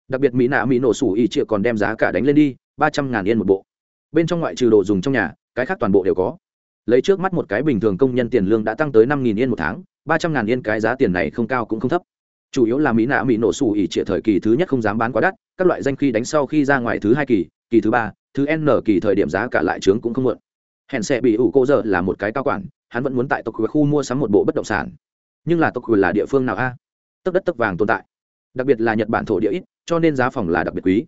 Đặc biệt mỹ nạ mỹ nổ sủ ỉ chịa còn đem giá cả đánh lên đi, ba trăm ngàn yên một bộ. Bên trong ngoại trừ đồ dùng trong nhà, cái khác toàn bộ đều có. Lấy trước mắt một cái bình thường công nhân tiền lương đã tăng tới năm nghìn yên một tháng, ba trăm ngàn yên cái giá tiền này không cao cũng không thấp. Chủ yếu là mỹ nạ mỹ nổ sủ ỉ trịa thời kỳ thứ nhất không dám bán quá đắt, các loại danh khi đánh sau khi ra ngoài thứ hai kỳ kỳ thứ ba, thứ n kỳ thời điểm giá cả lại trướng cũng không muộn. Hẹn sẽ bị ủ cô giờ là một cái cao quản, hắn vẫn muốn tại tộc khu mua sắm một bộ bất động sản. Nhưng là tộc là địa phương nào a? à? Tấc đất tấc vàng tồn tại. Đặc biệt là nhật bản thổ địa ít, cho nên giá phòng là đặc biệt quý.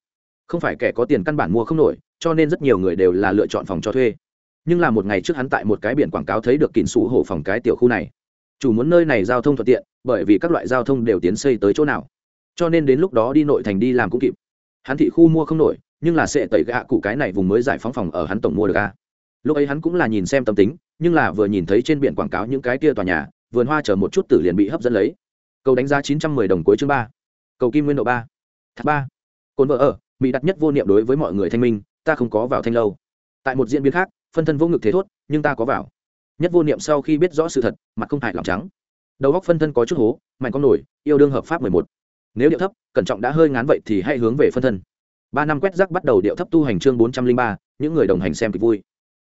Không phải kẻ có tiền căn bản mua không nổi, cho nên rất nhiều người đều là lựa chọn phòng cho thuê. Nhưng là một ngày trước hắn tại một cái biển quảng cáo thấy được kìn sủ hổ phòng cái tiểu khu này. Chủ muốn nơi này giao thông thuận tiện, bởi vì các loại giao thông đều tiến xây tới chỗ nào. Cho nên đến lúc đó đi nội thành đi làm cũng kịp. Hắn thị khu mua không nổi, nhưng là sẽ tẩy gạ cụ cái này vùng mới giải phóng phòng ở hắn tổng mua được a lúc ấy hắn cũng là nhìn xem tâm tính, nhưng là vừa nhìn thấy trên biển quảng cáo những cái kia tòa nhà, vườn hoa chờ một chút tử liền bị hấp dẫn lấy cầu đánh giá chín trăm mười đồng cuối chương ba. Cầu kim nguyên độ ba. Thác ba. Cồn vợ ở, mỹ đặt nhất vô niệm đối với mọi người thanh minh, ta không có vào thanh lâu. Tại một diễn biến khác, phân thân vô ngực thế thốt, nhưng ta có vào. Nhất vô niệm sau khi biết rõ sự thật, mặt không hại lòng trắng. Đầu góc phân thân có chút hố, mạnh con nổi, yêu đương hợp pháp mười một. Nếu điệu thấp, cẩn trọng đã hơi ngán vậy thì hãy hướng về phân thân. Ba năm quét rác bắt đầu điệu thấp tu hành chương bốn trăm linh ba, những người đồng hành xem kịch vui.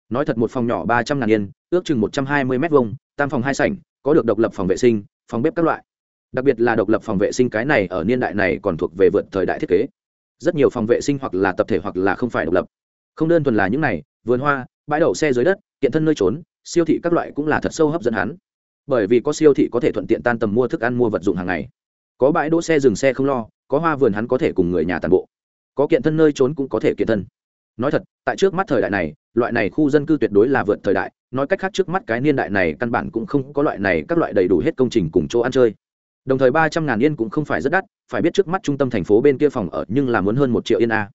Nói thật một phòng nhỏ ba trăm ngàn yên, ước chừng một trăm hai mươi m hai tam phòng hai sảnh, có được độc lập phòng vệ sinh, phòng bếp các loại đặc biệt là độc lập phòng vệ sinh cái này ở niên đại này còn thuộc về vượt thời đại thiết kế. Rất nhiều phòng vệ sinh hoặc là tập thể hoặc là không phải độc lập. Không đơn thuần là những này, vườn hoa, bãi đậu xe dưới đất, kiện thân nơi trốn, siêu thị các loại cũng là thật sâu hấp dẫn hắn. Bởi vì có siêu thị có thể thuận tiện tan tầm mua thức ăn mua vật dụng hàng ngày. Có bãi đỗ xe dừng xe không lo, có hoa vườn hắn có thể cùng người nhà tàn bộ. Có kiện thân nơi trốn cũng có thể kiện thân. Nói thật, tại trước mắt thời đại này, loại này khu dân cư tuyệt đối là vượt thời đại, nói cách khác trước mắt cái niên đại này căn bản cũng không có loại này các loại đầy đủ hết công trình cùng chỗ ăn chơi đồng thời ba trăm ngàn yên cũng không phải rất đắt, phải biết trước mắt trung tâm thành phố bên kia phòng ở nhưng là muốn hơn một triệu yên a.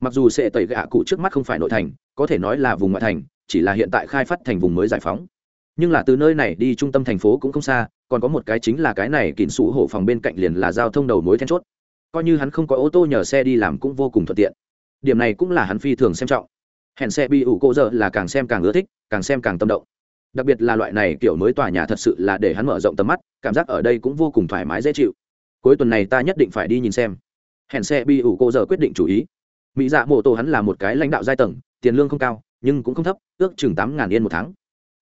Mặc dù sệ tẩy gạ cụ trước mắt không phải nội thành, có thể nói là vùng ngoại thành, chỉ là hiện tại khai phát thành vùng mới giải phóng. Nhưng là từ nơi này đi trung tâm thành phố cũng không xa, còn có một cái chính là cái này kỉnh sủ hổ phòng bên cạnh liền là giao thông đầu mối then chốt. Coi như hắn không có ô tô nhờ xe đi làm cũng vô cùng thuận tiện. Điểm này cũng là hắn phi thường xem trọng. Hẹn xe bị ủ cô giờ là càng xem càng ưa thích, càng xem càng tâm động đặc biệt là loại này kiểu mới tòa nhà thật sự là để hắn mở rộng tầm mắt, cảm giác ở đây cũng vô cùng thoải mái dễ chịu. Cuối tuần này ta nhất định phải đi nhìn xem. Hẹn xe bị ủ cô giờ quyết định chủ ý. Mỹ dạ mô tô hắn là một cái lãnh đạo giai tầng, tiền lương không cao, nhưng cũng không thấp, ước chừng tám ngàn yên một tháng.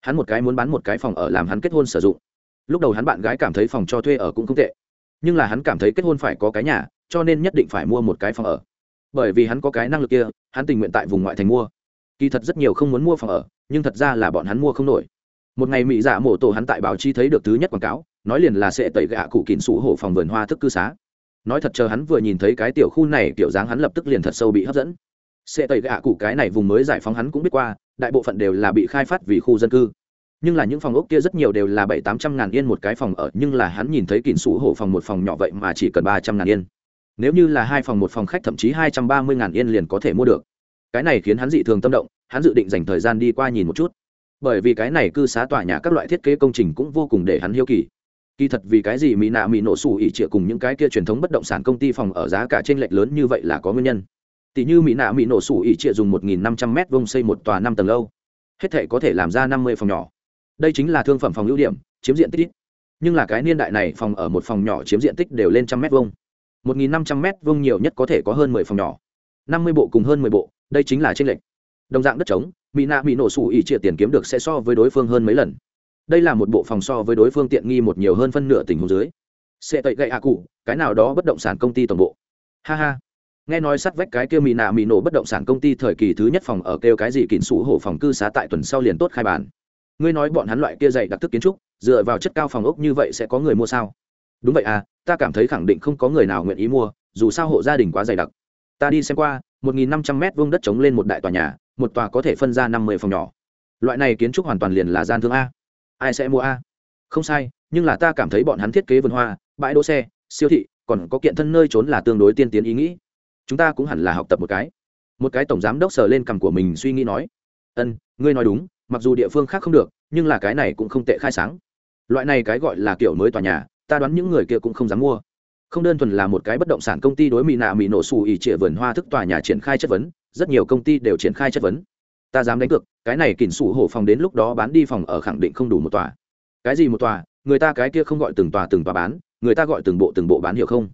Hắn một cái muốn bán một cái phòng ở làm hắn kết hôn sử dụng. Lúc đầu hắn bạn gái cảm thấy phòng cho thuê ở cũng không tệ, nhưng là hắn cảm thấy kết hôn phải có cái nhà, cho nên nhất định phải mua một cái phòng ở. Bởi vì hắn có cái năng lực kia, hắn tình nguyện tại vùng ngoại thành mua. Kỳ thật rất nhiều không muốn mua phòng ở, nhưng thật ra là bọn hắn mua không nổi một ngày mỹ dạ mổ tổ hắn tại báo chí thấy được thứ nhất quảng cáo, nói liền là sẽ tẩy gạ cụ kín sủ hổ phòng vườn hoa thức cư xá. Nói thật chờ hắn vừa nhìn thấy cái tiểu khu này, kiểu dáng hắn lập tức liền thật sâu bị hấp dẫn. Sẽ tẩy gạ cụ cái này vùng mới giải phóng hắn cũng biết qua, đại bộ phận đều là bị khai phát vì khu dân cư. Nhưng là những phòng ốc kia rất nhiều đều là bảy tám trăm ngàn yên một cái phòng ở, nhưng là hắn nhìn thấy kín sủ hổ phòng một phòng nhỏ vậy mà chỉ cần ba trăm ngàn yên. Nếu như là hai phòng một phòng khách thậm chí hai trăm ba mươi ngàn yên liền có thể mua được. Cái này khiến hắn dị thường tâm động, hắn dự định dành thời gian đi qua nhìn một chút bởi vì cái này cư xá tòa nhà các loại thiết kế công trình cũng vô cùng để hắn hiếu kỳ. Kỳ thật vì cái gì mỹ nạ mỹ nổ sủ ỉ trịa cùng những cái kia truyền thống bất động sản công ty phòng ở giá cả t r ê n lệch lớn như vậy là có nguyên nhân? Tỷ như mỹ nạ mỹ nổ sủ ỉ trịa dùng một nghìn năm trăm m vông xây một tòa năm tầng lâu. Hết thể có thể làm ra năm mươi phòng nhỏ. Đây chính là thương phẩm phòng ưu điểm, chiếm diện tích ít. Nhưng là cái niên đại này phòng ở một phòng nhỏ chiếm diện tích đều lên trăm m vông một nghìn năm trăm m vông nhiều nhất có thể có hơn mười phòng nhỏ. năm mươi bộ cùng hơn mười bộ, đây chính là t r ê n lệch. Đồng dạng đất trống mỹ nạ mỹ nổ sủ ỉ trịa tiền kiếm được sẽ so với đối phương hơn mấy lần. Đây là một bộ phòng so với đối phương tiện nghi một nhiều hơn phân nửa tình huống dưới. Sẽ tẩy gậy à cụ, cái nào đó bất động sản công ty tổng bộ. Ha ha. Nghe nói sát vách cái kia mỹ nạ mỹ nổ bất động sản công ty thời kỳ thứ nhất phòng ở kêu cái gì kín sủ hổ phòng cư xá tại tuần sau liền tốt khai bản. Ngươi nói bọn hắn loại kia dạy đặc thức kiến trúc, dựa vào chất cao phòng ốc như vậy sẽ có người mua sao? Đúng vậy à ta cảm thấy khẳng định không có người nào nguyện ý mua, dù sao hộ gia đình quá dày đặc. Ta đi xem qua, một nghìn năm trăm mét vuông đất trống lên một đại tòa nhà một tòa có thể phân ra năm mươi phòng nhỏ. Loại này kiến trúc hoàn toàn liền là gian thương a. Ai sẽ mua a? Không sai, nhưng là ta cảm thấy bọn hắn thiết kế vườn hoa, bãi đỗ xe, siêu thị, còn có kiện thân nơi trốn là tương đối tiên tiến ý nghĩ. Chúng ta cũng hẳn là học tập một cái. Một cái tổng giám đốc sờ lên cằm của mình suy nghĩ nói, ân, ngươi nói đúng, mặc dù địa phương khác không được, nhưng là cái này cũng không tệ khai sáng. Loại này cái gọi là kiểu mới tòa nhà, ta đoán những người kia cũng không dám mua. Không đơn thuần là một cái bất động sản công ty đối mỹ nạ mỹ nổ xù ỉ trịa vườn hoa thức tòa nhà triển khai chất vấn rất nhiều công ty đều triển khai chất vấn. Ta dám đánh cược, cái này kỉnh sủ hổ phòng đến lúc đó bán đi phòng ở khẳng định không đủ một tòa. Cái gì một tòa? Người ta cái kia không gọi từng tòa từng tòa bán, người ta gọi từng bộ từng bộ bán hiểu không?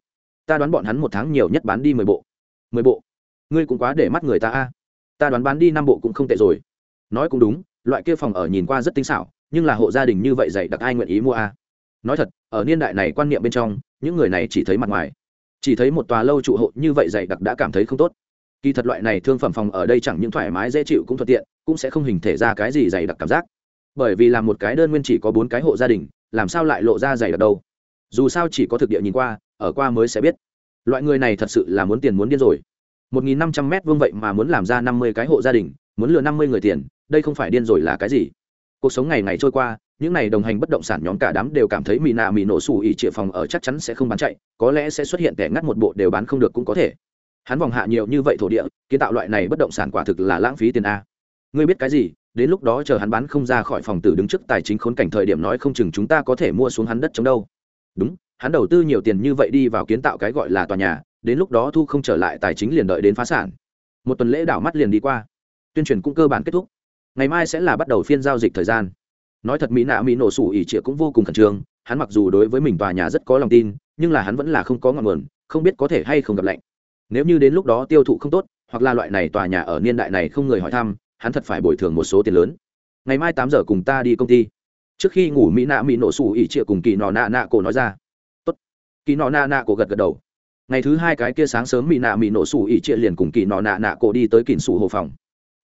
Ta đoán bọn hắn một tháng nhiều nhất bán đi mười bộ. Mười bộ? Ngươi cũng quá để mắt người ta a. Ta đoán bán đi năm bộ cũng không tệ rồi. Nói cũng đúng, loại kia phòng ở nhìn qua rất tinh xảo, nhưng là hộ gia đình như vậy dạy đặc ai nguyện ý mua a? Nói thật, ở niên đại này quan niệm bên trong, những người này chỉ thấy mặt ngoài. Chỉ thấy một tòa lâu trụ hộ như vậy dạy đặc đã cảm thấy không tốt kỳ thật loại này thương phẩm phòng ở đây chẳng những thoải mái dễ chịu cũng thuận tiện, cũng sẽ không hình thể ra cái gì dày đặc cảm giác. Bởi vì là một cái đơn nguyên chỉ có bốn cái hộ gia đình, làm sao lại lộ ra dày đặc đâu? Dù sao chỉ có thực địa nhìn qua, ở qua mới sẽ biết. Loại người này thật sự là muốn tiền muốn điên rồi. Một nghìn năm trăm mét vuông vậy mà muốn làm ra năm mươi cái hộ gia đình, muốn lừa năm mươi người tiền, đây không phải điên rồi là cái gì? Cuộc sống ngày ngày trôi qua, những n à y đồng hành bất động sản nhóm cả đám đều cảm thấy mì nạ mì nổ xù ỉ trịa phòng ở chắc chắn sẽ không bán chạy, có lẽ sẽ xuất hiện tẻ ngắt một bộ đều bán không được cũng có thể hắn vòng hạ nhiều như vậy thổ địa, kiến tạo loại này bất động sản quả thực là lãng phí tiền a. Ngươi biết cái gì, đến lúc đó chờ hắn bán không ra khỏi phòng tử đứng trước tài chính khốn cảnh thời điểm nói không chừng chúng ta có thể mua xuống hắn đất chống đâu. Đúng, hắn đầu tư nhiều tiền như vậy đi vào kiến tạo cái gọi là tòa nhà, đến lúc đó thu không trở lại tài chính liền đợi đến phá sản. Một tuần lễ đảo mắt liền đi qua. Tuyên truyền cũng cơ bản kết thúc. Ngày mai sẽ là bắt đầu phiên giao dịch thời gian. Nói thật mỹ nạ mỹ nổ sủ ỉ trịa cũng vô cùng khẩn trương, hắn mặc dù đối với mình tòa nhà rất có lòng tin, nhưng là hắn vẫn là không có ngọn nguồn, không biết có thể hay không gặp lạnh nếu như đến lúc đó tiêu thụ không tốt, hoặc là loại này tòa nhà ở niên đại này không người hỏi thăm, hắn thật phải bồi thường một số tiền lớn. Ngày mai tám giờ cùng ta đi công ty. Trước khi ngủ mỹ nạ mỹ nổ xù ỉ trịa cùng kỳ nọ nạ nạ cổ nói ra. Tốt. Kỳ nọ nạ nạ cổ gật gật đầu. Ngày thứ hai cái kia sáng sớm mỹ nạ mỹ nổ xù ỉ trịa liền cùng kỳ nọ nạ nạ cổ đi tới kỳn xù hồ phòng.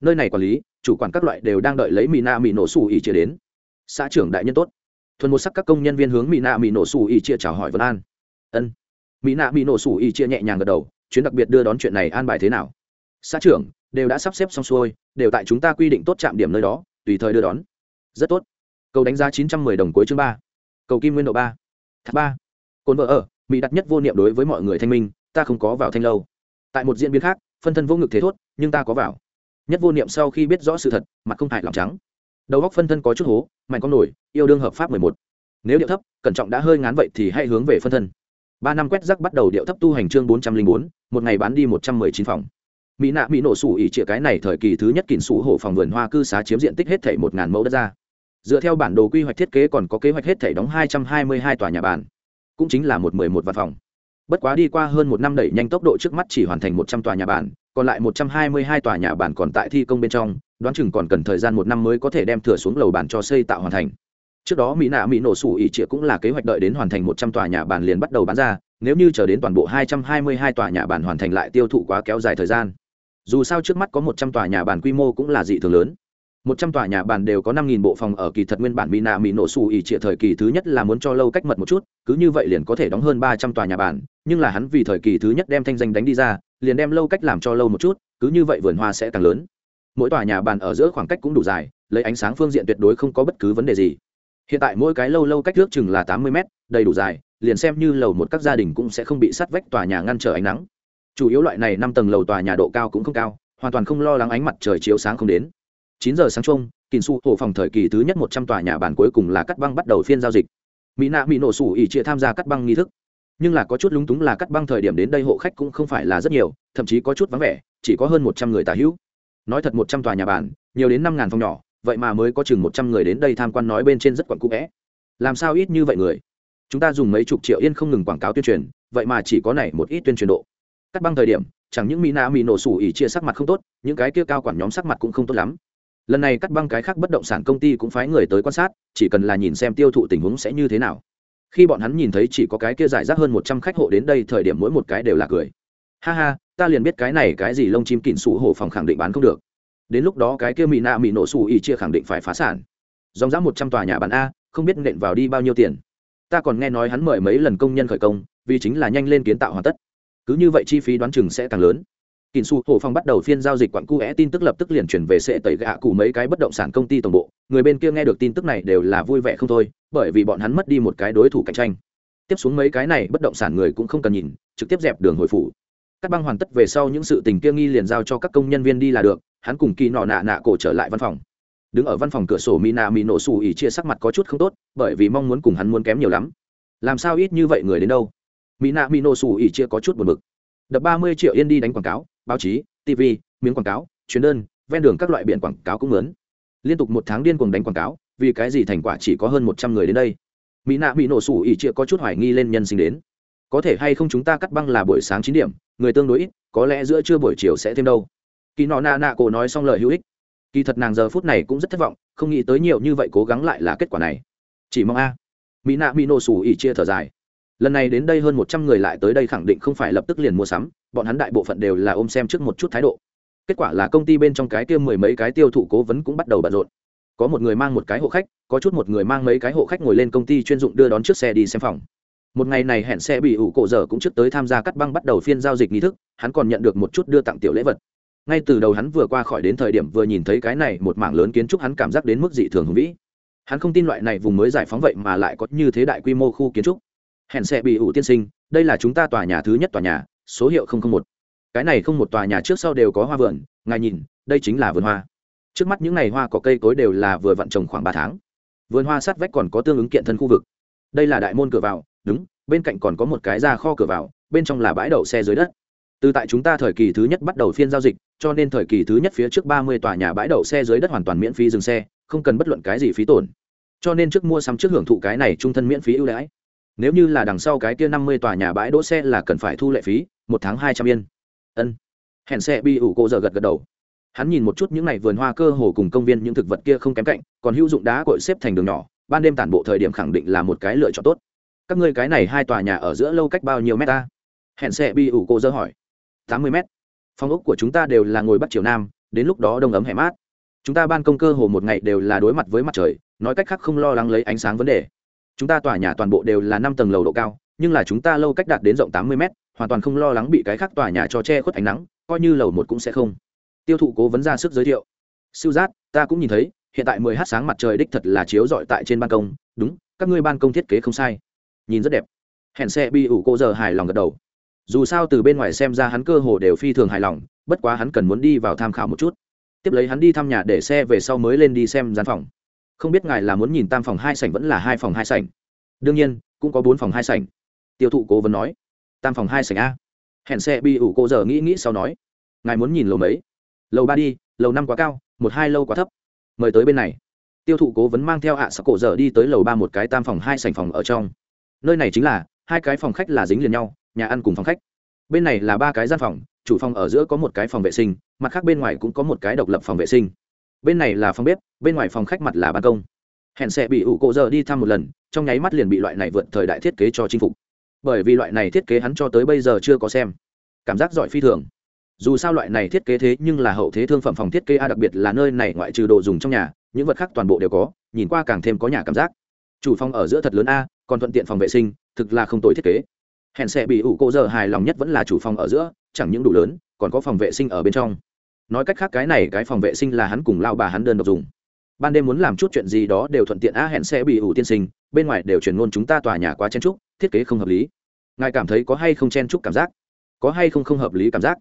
Nơi này quản lý, chủ quản các loại đều đang đợi lấy mỹ nạ mỹ nổ xù ỉ trịa đến. Xã trưởng đại nhân tốt. Thuần một sắc các công nhân viên hướng mỹ nạ mỹ nổ xù ỉ trịa chào hỏi vân an. Ân. Mỹ nạ mỹ nổ xù ỉ trịa nhẹ nhàng gật đầu chuyến đặc biệt đưa đón chuyện này an bài thế nào? Xã trưởng, đều đã sắp xếp xong xuôi, đều tại chúng ta quy định tốt trạm điểm nơi đó, tùy thời đưa đón. Rất tốt. Cầu đánh giá chín trăm mười đồng cuối chương ba. Cầu kim nguyên độ ba. Thác ba. Cồn vợ ở, mỹ đặt nhất vô niệm đối với mọi người thanh minh, ta không có vào thanh lâu. Tại một diễn biến khác, phân thân vô ngực thế thốt, nhưng ta có vào. Nhất vô niệm sau khi biết rõ sự thật, mặt không hại lòng trắng. Đầu góc phân thân có chút hố, mạnh con nổi, yêu đương hợp pháp mười một. Nếu điệu thấp, cẩn trọng đã hơi ngán vậy thì hãy hướng về phân thân. Ba năm quét rắc bắt đầu điệu thấp tu hành chương bốn trăm linh bốn một ngày bán đi một trăm mười chín phòng. Mỹ nạ mỹ nổ sủ ỉ trịa cái này thời kỳ thứ nhất kỉnh sủ hổ phòng vườn hoa cư xá chiếm diện tích hết thảy một ngàn mẫu đất ra. Dựa theo bản đồ quy hoạch thiết kế còn có kế hoạch hết thảy đóng hai trăm hai mươi hai tòa nhà bàn, cũng chính là một mười một văn phòng. Bất quá đi qua hơn một năm đẩy nhanh tốc độ trước mắt chỉ hoàn thành một trăm tòa nhà bàn, còn lại một trăm hai mươi hai tòa nhà bàn còn tại thi công bên trong, đoán chừng còn cần thời gian một năm mới có thể đem thừa xuống lầu bàn cho xây tạo hoàn thành. Trước đó mỹ nạ mỹ nổ sủ ỉ trịa cũng là kế hoạch đợi đến hoàn thành một trăm tòa nhà bàn liền bắt đầu bán ra nếu như chờ đến toàn bộ hai trăm hai mươi hai tòa nhà bàn hoàn thành lại tiêu thụ quá kéo dài thời gian, dù sao trước mắt có một trăm tòa nhà bàn quy mô cũng là dị thường lớn. một trăm tòa nhà bàn đều có năm nghìn bộ phòng ở kỳ thật nguyên bản Mina nạ mỹ nổ xù ỉ thời kỳ thứ nhất là muốn cho lâu cách mật một chút, cứ như vậy liền có thể đóng hơn ba trăm tòa nhà bàn, nhưng là hắn vì thời kỳ thứ nhất đem thanh danh đánh đi ra, liền đem lâu cách làm cho lâu một chút, cứ như vậy vườn hoa sẽ càng lớn. mỗi tòa nhà bàn ở giữa khoảng cách cũng đủ dài, lấy ánh sáng phương diện tuyệt đối không có bất cứ vấn đề gì. hiện tại mỗi cái lâu lâu cách trước chừng là tám mươi mét, đầy đủ dài liền xem như lầu một các gia đình cũng sẽ không bị sắt vách tòa nhà ngăn trở ánh nắng. Chủ yếu loại này năm tầng lầu tòa nhà độ cao cũng không cao, hoàn toàn không lo lắng ánh mặt trời chiếu sáng không đến. Chín giờ sáng chung kỳ su hộ phòng thời kỳ thứ nhất một trăm tòa nhà bản cuối cùng là cắt băng bắt đầu phiên giao dịch. Mỹ nạ mỹ nổ sủ ỉ chia tham gia cắt băng nghi thức. Nhưng là có chút lúng túng là cắt băng thời điểm đến đây hộ khách cũng không phải là rất nhiều, thậm chí có chút vắng vẻ, chỉ có hơn một trăm người tà hữu. Nói thật một trăm tòa nhà bản nhiều đến năm ngàn phòng nhỏ, vậy mà mới có chừng một trăm người đến đây tham quan nói bên trên rất quặn cũ vẽ. Làm sao ít như vậy người? Chúng ta dùng mấy chục triệu yên không ngừng quảng cáo tuyên truyền, vậy mà chỉ có này một ít tuyên truyền độ. Cắt băng thời điểm, chẳng những mỹ nạ mỹ nổ sủ ỉ chia sắc mặt không tốt, những cái kia cao quản nhóm sắc mặt cũng không tốt lắm. Lần này cắt băng cái khác bất động sản công ty cũng phái người tới quan sát, chỉ cần là nhìn xem tiêu thụ tình huống sẽ như thế nào. Khi bọn hắn nhìn thấy chỉ có cái kia giải rác hơn một trăm khách hộ đến đây thời điểm mỗi một cái đều là cười. Ha ha, ta liền biết cái này cái gì lông chim kịn sủ hổ phòng khẳng định bán không được. Đến lúc đó cái kia mỹ nạ mỹ nổ sủ ỉ chia khẳng định phải phá sản. Dòng dã một trăm tòa nhà bán a, không biết nện vào đi bao nhiêu tiền ta còn nghe nói hắn mời mấy lần công nhân khởi công, vì chính là nhanh lên kiến tạo hoàn tất. Cứ như vậy chi phí đoán chừng sẽ càng lớn. Kỳn su hồ phong bắt đầu phiên giao dịch quặng cu é, tin tức lập tức liền chuyển về sệ tẩy gạ cụ mấy cái bất động sản công ty tổng bộ. Người bên kia nghe được tin tức này đều là vui vẻ không thôi, bởi vì bọn hắn mất đi một cái đối thủ cạnh tranh. Tiếp xuống mấy cái này bất động sản người cũng không cần nhìn, trực tiếp dẹp đường hồi phủ. Các băng hoàn tất về sau những sự tình kia nghi liền giao cho các công nhân viên đi là được, hắn cùng kỳ nọ nạ nạ cổ trở lại văn phòng đứng ở văn phòng cửa sổ Mina nạ mỹ nổ xù ỉ chia sắc mặt có chút không tốt, bởi vì mong muốn cùng hắn muốn kém nhiều lắm. Làm sao ít như vậy người đến đâu? Mina nạ mỹ nổ xù ỉ chia có chút buồn bực. Đập ba mươi triệu yên đi đánh quảng cáo, báo chí tv miếng quảng cáo chuyến đơn, ven đường các loại biển quảng cáo cũng lớn. Liên tục một tháng điên cuồng đánh quảng cáo, vì cái gì thành quả chỉ có hơn một trăm người đến đây? Mỹ nạ mỹ nổ sủ ỉ chia có chút hoài nghi lên nhân sinh đến. Có thể hay không chúng ta cắt băng là buổi sáng chín điểm, người tương đối ít, có lẽ giữa trưa buổi chiều sẽ thêm đâu? Kỳ nọ nạ nạ cổ nói xong lời hữu ích kỳ thật nàng giờ phút này cũng rất thất vọng, không nghĩ tới nhiều như vậy cố gắng lại là kết quả này. Chỉ mong a. Mỹ nạ mỹ nổ sủ ỉ chia thở dài. Lần này đến đây hơn một trăm người lại tới đây khẳng định không phải lập tức liền mua sắm, bọn hắn đại bộ phận đều là ôm xem trước một chút thái độ. Kết quả là công ty bên trong cái kia mười mấy cái tiêu thụ cố vấn cũng bắt đầu bận rộn. Có một người mang một cái hộ khách, có chút một người mang mấy cái hộ khách ngồi lên công ty chuyên dụng đưa đón trước xe đi xem phòng. Một ngày này hẹn xe bị ủ cổ dở cũng trước tới tham gia cắt băng bắt đầu phiên giao dịch nghi thức, hắn còn nhận được một chút đưa tặng tiểu lễ vật ngay từ đầu hắn vừa qua khỏi đến thời điểm vừa nhìn thấy cái này một mảng lớn kiến trúc hắn cảm giác đến mức dị thường hùng vĩ. Hắn không tin loại này vùng mới giải phóng vậy mà lại có như thế đại quy mô khu kiến trúc. Hẹn xe bị ủ tiên sinh, đây là chúng ta tòa nhà thứ nhất tòa nhà, số hiệu một. Cái này không một tòa nhà trước sau đều có hoa vườn, ngài nhìn, đây chính là vườn hoa. Trước mắt những ngày hoa có cây cối đều là vừa vặn trồng khoảng ba tháng. Vườn hoa sát vách còn có tương ứng kiện thân khu vực. Đây là đại môn cửa vào, đúng, bên cạnh còn có một cái ra kho cửa vào, bên trong là bãi đậu xe dưới đất từ tại chúng ta thời kỳ thứ nhất bắt đầu phiên giao dịch, cho nên thời kỳ thứ nhất phía trước ba mươi tòa nhà bãi đậu xe dưới đất hoàn toàn miễn phí dừng xe, không cần bất luận cái gì phí tổn. Cho nên trước mua sắm trước hưởng thụ cái này trung thân miễn phí ưu đãi. Nếu như là đằng sau cái kia năm mươi tòa nhà bãi đỗ xe là cần phải thu lệ phí, một tháng hai trăm yên. Ân. Hẹn xe bi ủ cô giờ gật gật đầu. Hắn nhìn một chút những n à y vườn hoa cơ hồ cùng công viên những thực vật kia không kém cạnh, còn hữu dụng đá cội xếp thành đường nhỏ, ban đêm tản bộ thời điểm khẳng định là một cái lựa chọn tốt. Các ngươi cái này hai tòa nhà ở giữa lâu cách bao nhiêu mét ta? Hẹn xe bi ủ cô giờ hỏi tám mươi mét. Phòng ốc của chúng ta đều là ngồi bắt chiều nam, đến lúc đó đông ấm hẻ mát. Chúng ta ban công cơ hồ một ngày đều là đối mặt với mặt trời, nói cách khác không lo lắng lấy ánh sáng vấn đề. Chúng ta tòa nhà toàn bộ đều là năm tầng lầu độ cao, nhưng là chúng ta lâu cách đạt đến rộng tám mươi mét, hoàn toàn không lo lắng bị cái khác tòa nhà cho che khuất ánh nắng, coi như lầu một cũng sẽ không. Tiêu thụ cố vấn ra sức giới thiệu. Siêu giác, ta cũng nhìn thấy, hiện tại mười h sáng mặt trời đích thật là chiếu rọi tại trên ban công. Đúng, các ngươi ban công thiết kế không sai. Nhìn rất đẹp. Hẹn xe bi ủ cô giờ hài lòng gật đầu dù sao từ bên ngoài xem ra hắn cơ hồ đều phi thường hài lòng, bất quá hắn cần muốn đi vào tham khảo một chút. Tiếp lấy hắn đi thăm nhà để xe về sau mới lên đi xem gian phòng. Không biết ngài là muốn nhìn tam phòng hai sảnh vẫn là hai phòng hai sảnh? Đương nhiên, cũng có bốn phòng hai sảnh. Tiêu thụ cố vấn nói. Tam phòng hai sảnh a. Hẹn xe bi ủ cô giờ nghĩ nghĩ sau nói. Ngài muốn nhìn lầu mấy? Lầu ba đi, lầu năm quá cao, một hai lâu quá thấp. Mời tới bên này. Tiêu thụ cố vấn mang theo ạ à cổ giờ đi tới lầu ba một cái tam phòng hai sảnh phòng ở trong. Nơi này chính là, hai cái phòng khách là dính liền nhau nhà ăn cùng phòng khách. Bên này là ba cái gian phòng, chủ phòng ở giữa có một cái phòng vệ sinh, mặt khác bên ngoài cũng có một cái độc lập phòng vệ sinh. Bên này là phòng bếp, bên ngoài phòng khách mặt là ban công. Hẹn xe bị ủ cộ giờ đi thăm một lần, trong nháy mắt liền bị loại này vượt thời đại thiết kế cho chinh phục. Bởi vì loại này thiết kế hắn cho tới bây giờ chưa có xem. Cảm giác giỏi phi thường. Dù sao loại này thiết kế thế nhưng là hậu thế thương phẩm phòng thiết kế a, đặc biệt là nơi này ngoại trừ đồ dùng trong nhà, những vật khác toàn bộ đều có, nhìn qua càng thêm có nhà cảm giác. Chủ phòng ở giữa thật lớn a, còn thuận tiện phòng vệ sinh, thực là không tồi thiết kế hẹn sẽ bị ủ cô giờ hài lòng nhất vẫn là chủ phòng ở giữa, chẳng những đủ lớn, còn có phòng vệ sinh ở bên trong. Nói cách khác, cái này, cái phòng vệ sinh là hắn cùng lao bà hắn đơn độc dùng. Ban đêm muốn làm chút chuyện gì đó đều thuận tiện, a hẹn sẽ bị ủ tiên sinh, bên ngoài đều chuyển ngôn chúng ta tòa nhà quá chen trúc thiết kế không hợp lý. Ngài cảm thấy có hay không chen trúc cảm giác? Có hay không không hợp lý cảm giác?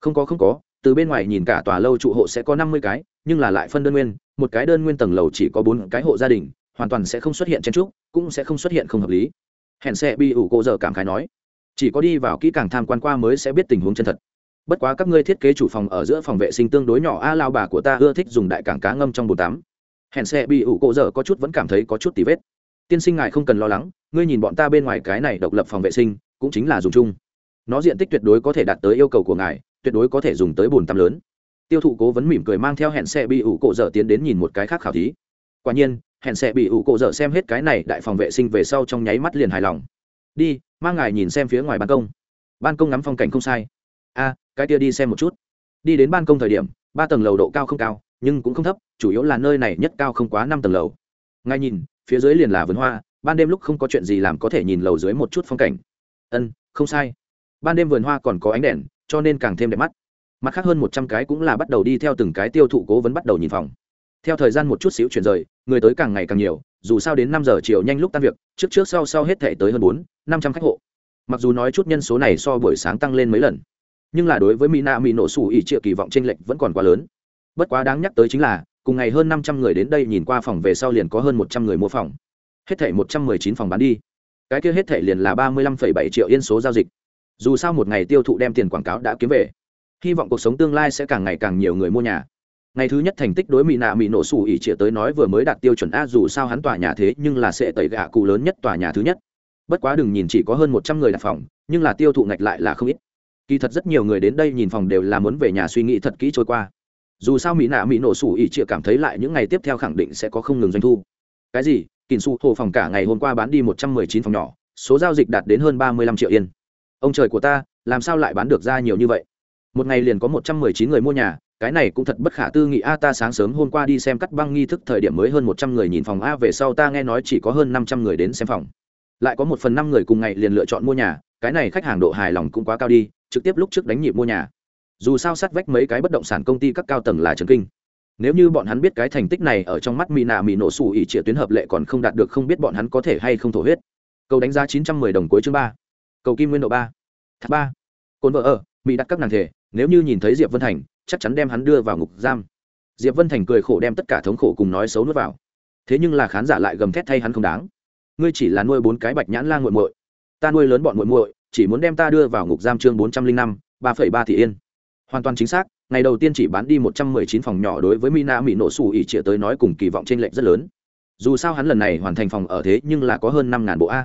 Không có không có, từ bên ngoài nhìn cả tòa lâu trụ hộ sẽ có năm mươi cái, nhưng là lại phân đơn nguyên, một cái đơn nguyên tầng lầu chỉ có bốn cái hộ gia đình, hoàn toàn sẽ không xuất hiện chen trúc cũng sẽ không xuất hiện không hợp lý. Hẹn sẽ bị ủ cô giờ cảm khái nói chỉ có đi vào kỹ càng tham quan qua mới sẽ biết tình huống chân thật. Bất quá các ngươi thiết kế chủ phòng ở giữa phòng vệ sinh tương đối nhỏ, a, lao bà của ta ưa thích dùng đại cảng cá ngâm trong bồn tắm. Hẹn xe bị ủ cộ dở có chút vẫn cảm thấy có chút tì vết. Tiên sinh ngài không cần lo lắng, ngươi nhìn bọn ta bên ngoài cái này độc lập phòng vệ sinh, cũng chính là dùng chung. Nó diện tích tuyệt đối có thể đạt tới yêu cầu của ngài, tuyệt đối có thể dùng tới bồn tắm lớn. Tiêu thụ cố vấn mỉm cười mang theo hẹn xe bị ủ cộ dở tiến đến nhìn một cái khác khảo thí. Quả nhiên hẹn xe bị ủ cộ dở xem hết cái này đại phòng vệ sinh về sau trong nháy mắt liền hài lòng. Đi mang ngài nhìn xem phía ngoài ban công. Ban công ngắm phong cảnh không sai. A, cái kia đi xem một chút. Đi đến ban công thời điểm, ba tầng lầu độ cao không cao, nhưng cũng không thấp, chủ yếu là nơi này nhất cao không quá năm tầng lầu. Ngay nhìn, phía dưới liền là vườn hoa, ban đêm lúc không có chuyện gì làm có thể nhìn lầu dưới một chút phong cảnh. Ân, không sai. Ban đêm vườn hoa còn có ánh đèn, cho nên càng thêm đẹp mắt. Mặt khác hơn một trăm cái cũng là bắt đầu đi theo từng cái tiêu thụ cố vấn bắt đầu nhìn phòng. Theo thời gian một chút xíu chuyển rời, người tới càng ngày càng nhiều dù sao đến năm giờ chiều nhanh lúc tan việc, trước trước sau sau hết thể tới hơn bốn, năm trăm khách hộ. Mặc dù nói chút nhân số này so buổi sáng tăng lên mấy lần, nhưng là đối với mỹ nạ mỹ nổ sủ ỉ triệu kỳ vọng t r ê n lệch vẫn còn quá lớn. Bất quá đáng nhắc tới chính là, cùng ngày hơn năm trăm người đến đây nhìn qua phòng về sau liền có hơn một trăm người mua phòng. Hết thể một trăm mười chín phòng bán đi. Cái kia hết thể liền là ba mươi lăm phẩy bảy triệu yên số giao dịch. Dù sao một ngày tiêu thụ đem tiền quảng cáo đã kiếm về. Hy vọng cuộc sống tương lai sẽ càng ngày càng nhiều người mua nhà ngày thứ nhất thành tích đối mỹ nạ mỹ nổ sủ ỉ chĩa tới nói vừa mới đạt tiêu chuẩn a, dù sao hắn tòa nhà thế nhưng là sẽ tẩy gạ cụ lớn nhất tòa nhà thứ nhất. Bất quá đừng nhìn chỉ có hơn một trăm người đặt phòng, nhưng là tiêu thụ ngạch lại là không ít. Kỳ thật rất nhiều người đến đây nhìn phòng đều là muốn về nhà suy nghĩ thật kỹ trôi qua. Dù sao mỹ nạ mỹ nổ sủ ỉ chĩa cảm thấy lại những ngày tiếp theo khẳng định sẽ có không ngừng doanh thu. Cái gì? Kỳnh su hồ phòng cả ngày hôm qua bán đi một trăm mười chín phòng nhỏ, số giao dịch đạt đến hơn ba mươi lăm triệu yên. Ông trời của ta, làm sao lại bán được ra nhiều như vậy? Một ngày liền có một trăm mười chín người mua nhà cái này cũng thật bất khả tư nghị. A, ta sáng sớm hôm qua đi xem cắt băng nghi thức, thời điểm mới hơn một trăm người nhìn phòng. A, về sau ta nghe nói chỉ có hơn năm trăm người đến xem phòng. Lại có một phần năm người cùng ngày liền lựa chọn mua nhà. Cái này khách hàng độ hài lòng cũng quá cao đi, trực tiếp lúc trước đánh nhịp mua nhà. Dù sao sát vách mấy cái bất động sản công ty các cao tầng là trần kinh. Nếu như bọn hắn biết cái thành tích này ở trong mắt mỹ nạ mỹ nổ xù ỉ trịa tuyến hợp lệ còn không đạt được, không biết bọn hắn có thể hay không thổ huyết. Cầu đánh giá chín trăm mười đồng cuối chương ba. Cầu kim nguyên độ ba. Tháp ba. Cồn vợ ở, mỹ đặt các nàng thể. Nếu như nhìn thấy diệp vân thành chắc chắn đem hắn đưa vào ngục giam. Diệp vân thành cười khổ đem tất cả thống khổ cùng nói xấu nuốt vào. Thế nhưng là khán giả lại gầm thét thay hắn không đáng. Ngươi chỉ là nuôi bốn cái bạch nhãn la muội muội. Ta nuôi lớn bọn muội muội, chỉ muốn đem ta đưa vào ngục giam chương bốn trăm linh năm, ba phẩy ba tỷ yên. Hoàn toàn chính xác, ngày đầu tiên chỉ bán đi một trăm mười chín phòng nhỏ đối với mina mỹ nổ xù ỉ trịa tới nói cùng kỳ vọng t r ê n lệch rất lớn. Dù sao hắn lần này hoàn thành phòng ở thế nhưng là có hơn năm ngàn bộ a.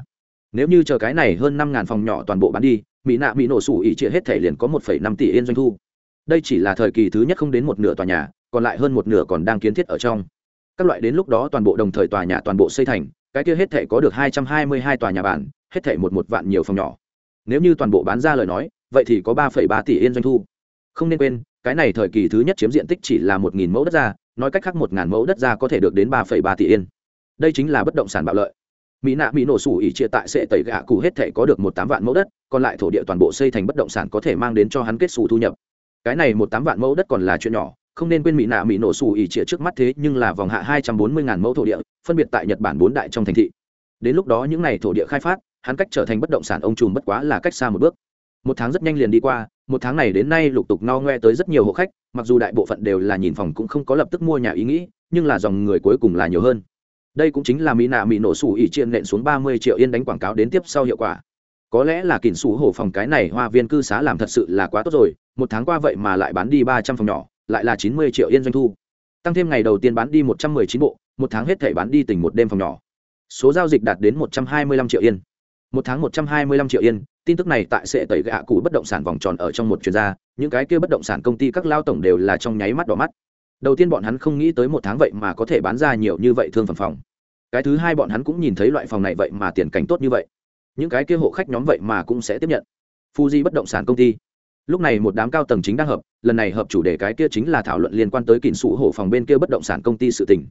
Nếu như chờ cái này hơn năm ngàn phòng nhỏ toàn bộ bán đi mỹ nạ mỹ nổ xù ỉ trịa hết thể liền có một phẩy năm tỷ yên doanh thu đây chỉ là thời kỳ thứ nhất không đến một nửa tòa nhà, còn lại hơn một nửa còn đang kiến thiết ở trong. Các loại đến lúc đó toàn bộ đồng thời tòa nhà toàn bộ xây thành, cái kia hết thể có được hai trăm hai mươi hai tòa nhà bản, hết thể một một vạn nhiều phòng nhỏ. Nếu như toàn bộ bán ra lời nói, vậy thì có ba phẩy ba tỷ yên doanh thu. Không nên quên, cái này thời kỳ thứ nhất chiếm diện tích chỉ là một nghìn mẫu đất ra, nói cách khác một ngàn mẫu đất ra có thể được đến ba phẩy ba tỷ yên. Đây chính là bất động sản bạo lợi. Mỹ nạ mỹ nổ sủ ỉ chia tại sẽ tẩy gạ cụ hết thể có được một tám vạn mẫu đất, còn lại thổ địa toàn bộ xây thành bất động sản có thể mang đến cho hắn kết xù thu nhập cái này một tám vạn mẫu đất còn là chuyện nhỏ, không nên quên mỹ nạ mỹ nổ sủ ỉ chia trước mắt thế, nhưng là vòng hạ hai trăm bốn mươi ngàn mẫu thổ địa, phân biệt tại nhật bản bốn đại trong thành thị. Đến lúc đó những n à y thổ địa khai phát, hắn cách trở thành bất động sản ông trùm bất quá là cách xa một bước. Một tháng rất nhanh liền đi qua, một tháng này đến nay lục tục no ngoe tới rất nhiều hộ khách, mặc dù đại bộ phận đều là nhìn phòng cũng không có lập tức mua nhà ý nghĩ, nhưng là dòng người cuối cùng là nhiều hơn. Đây cũng chính là mỹ nạ mỹ nổ sủ ỉ triện nện xuống ba mươi triệu yên đánh quảng cáo đến tiếp sau hiệu quả có lẽ là kỉnh sủ hổ phòng cái này hoa viên cư xá làm thật sự là quá tốt rồi, một tháng qua vậy mà lại bán đi ba trăm phòng nhỏ, lại là chín mươi triệu yên doanh thu. Tăng thêm ngày đầu tiên bán đi một trăm mười chín bộ, một tháng hết thể bán đi tỉnh một đêm phòng nhỏ. Số giao dịch đạt đến một trăm hai mươi lăm triệu yên. Một tháng một trăm hai mươi lăm triệu yên, tin tức này tại sẽ tẩy gạ cụ bất động sản vòng tròn ở trong một chuyên gia, những cái kia bất động sản công ty các lao tổng đều là trong nháy mắt đỏ mắt. Đầu tiên bọn hắn không nghĩ tới một tháng vậy mà có thể bán ra nhiều như vậy thương phẩm phòng. Cái thứ hai bọn hắn cũng nhìn thấy loại phòng này vậy mà tiền cảnh tốt như vậy những cái kia hộ khách nhóm vậy mà cũng sẽ tiếp nhận. Fuji bất động sản công ty. Lúc này một đám cao tầng chính đang hợp, lần này hợp chủ đề cái kia chính là thảo luận liên quan tới kỉnh sủ hộ phòng bên kia bất động sản công ty sự tình.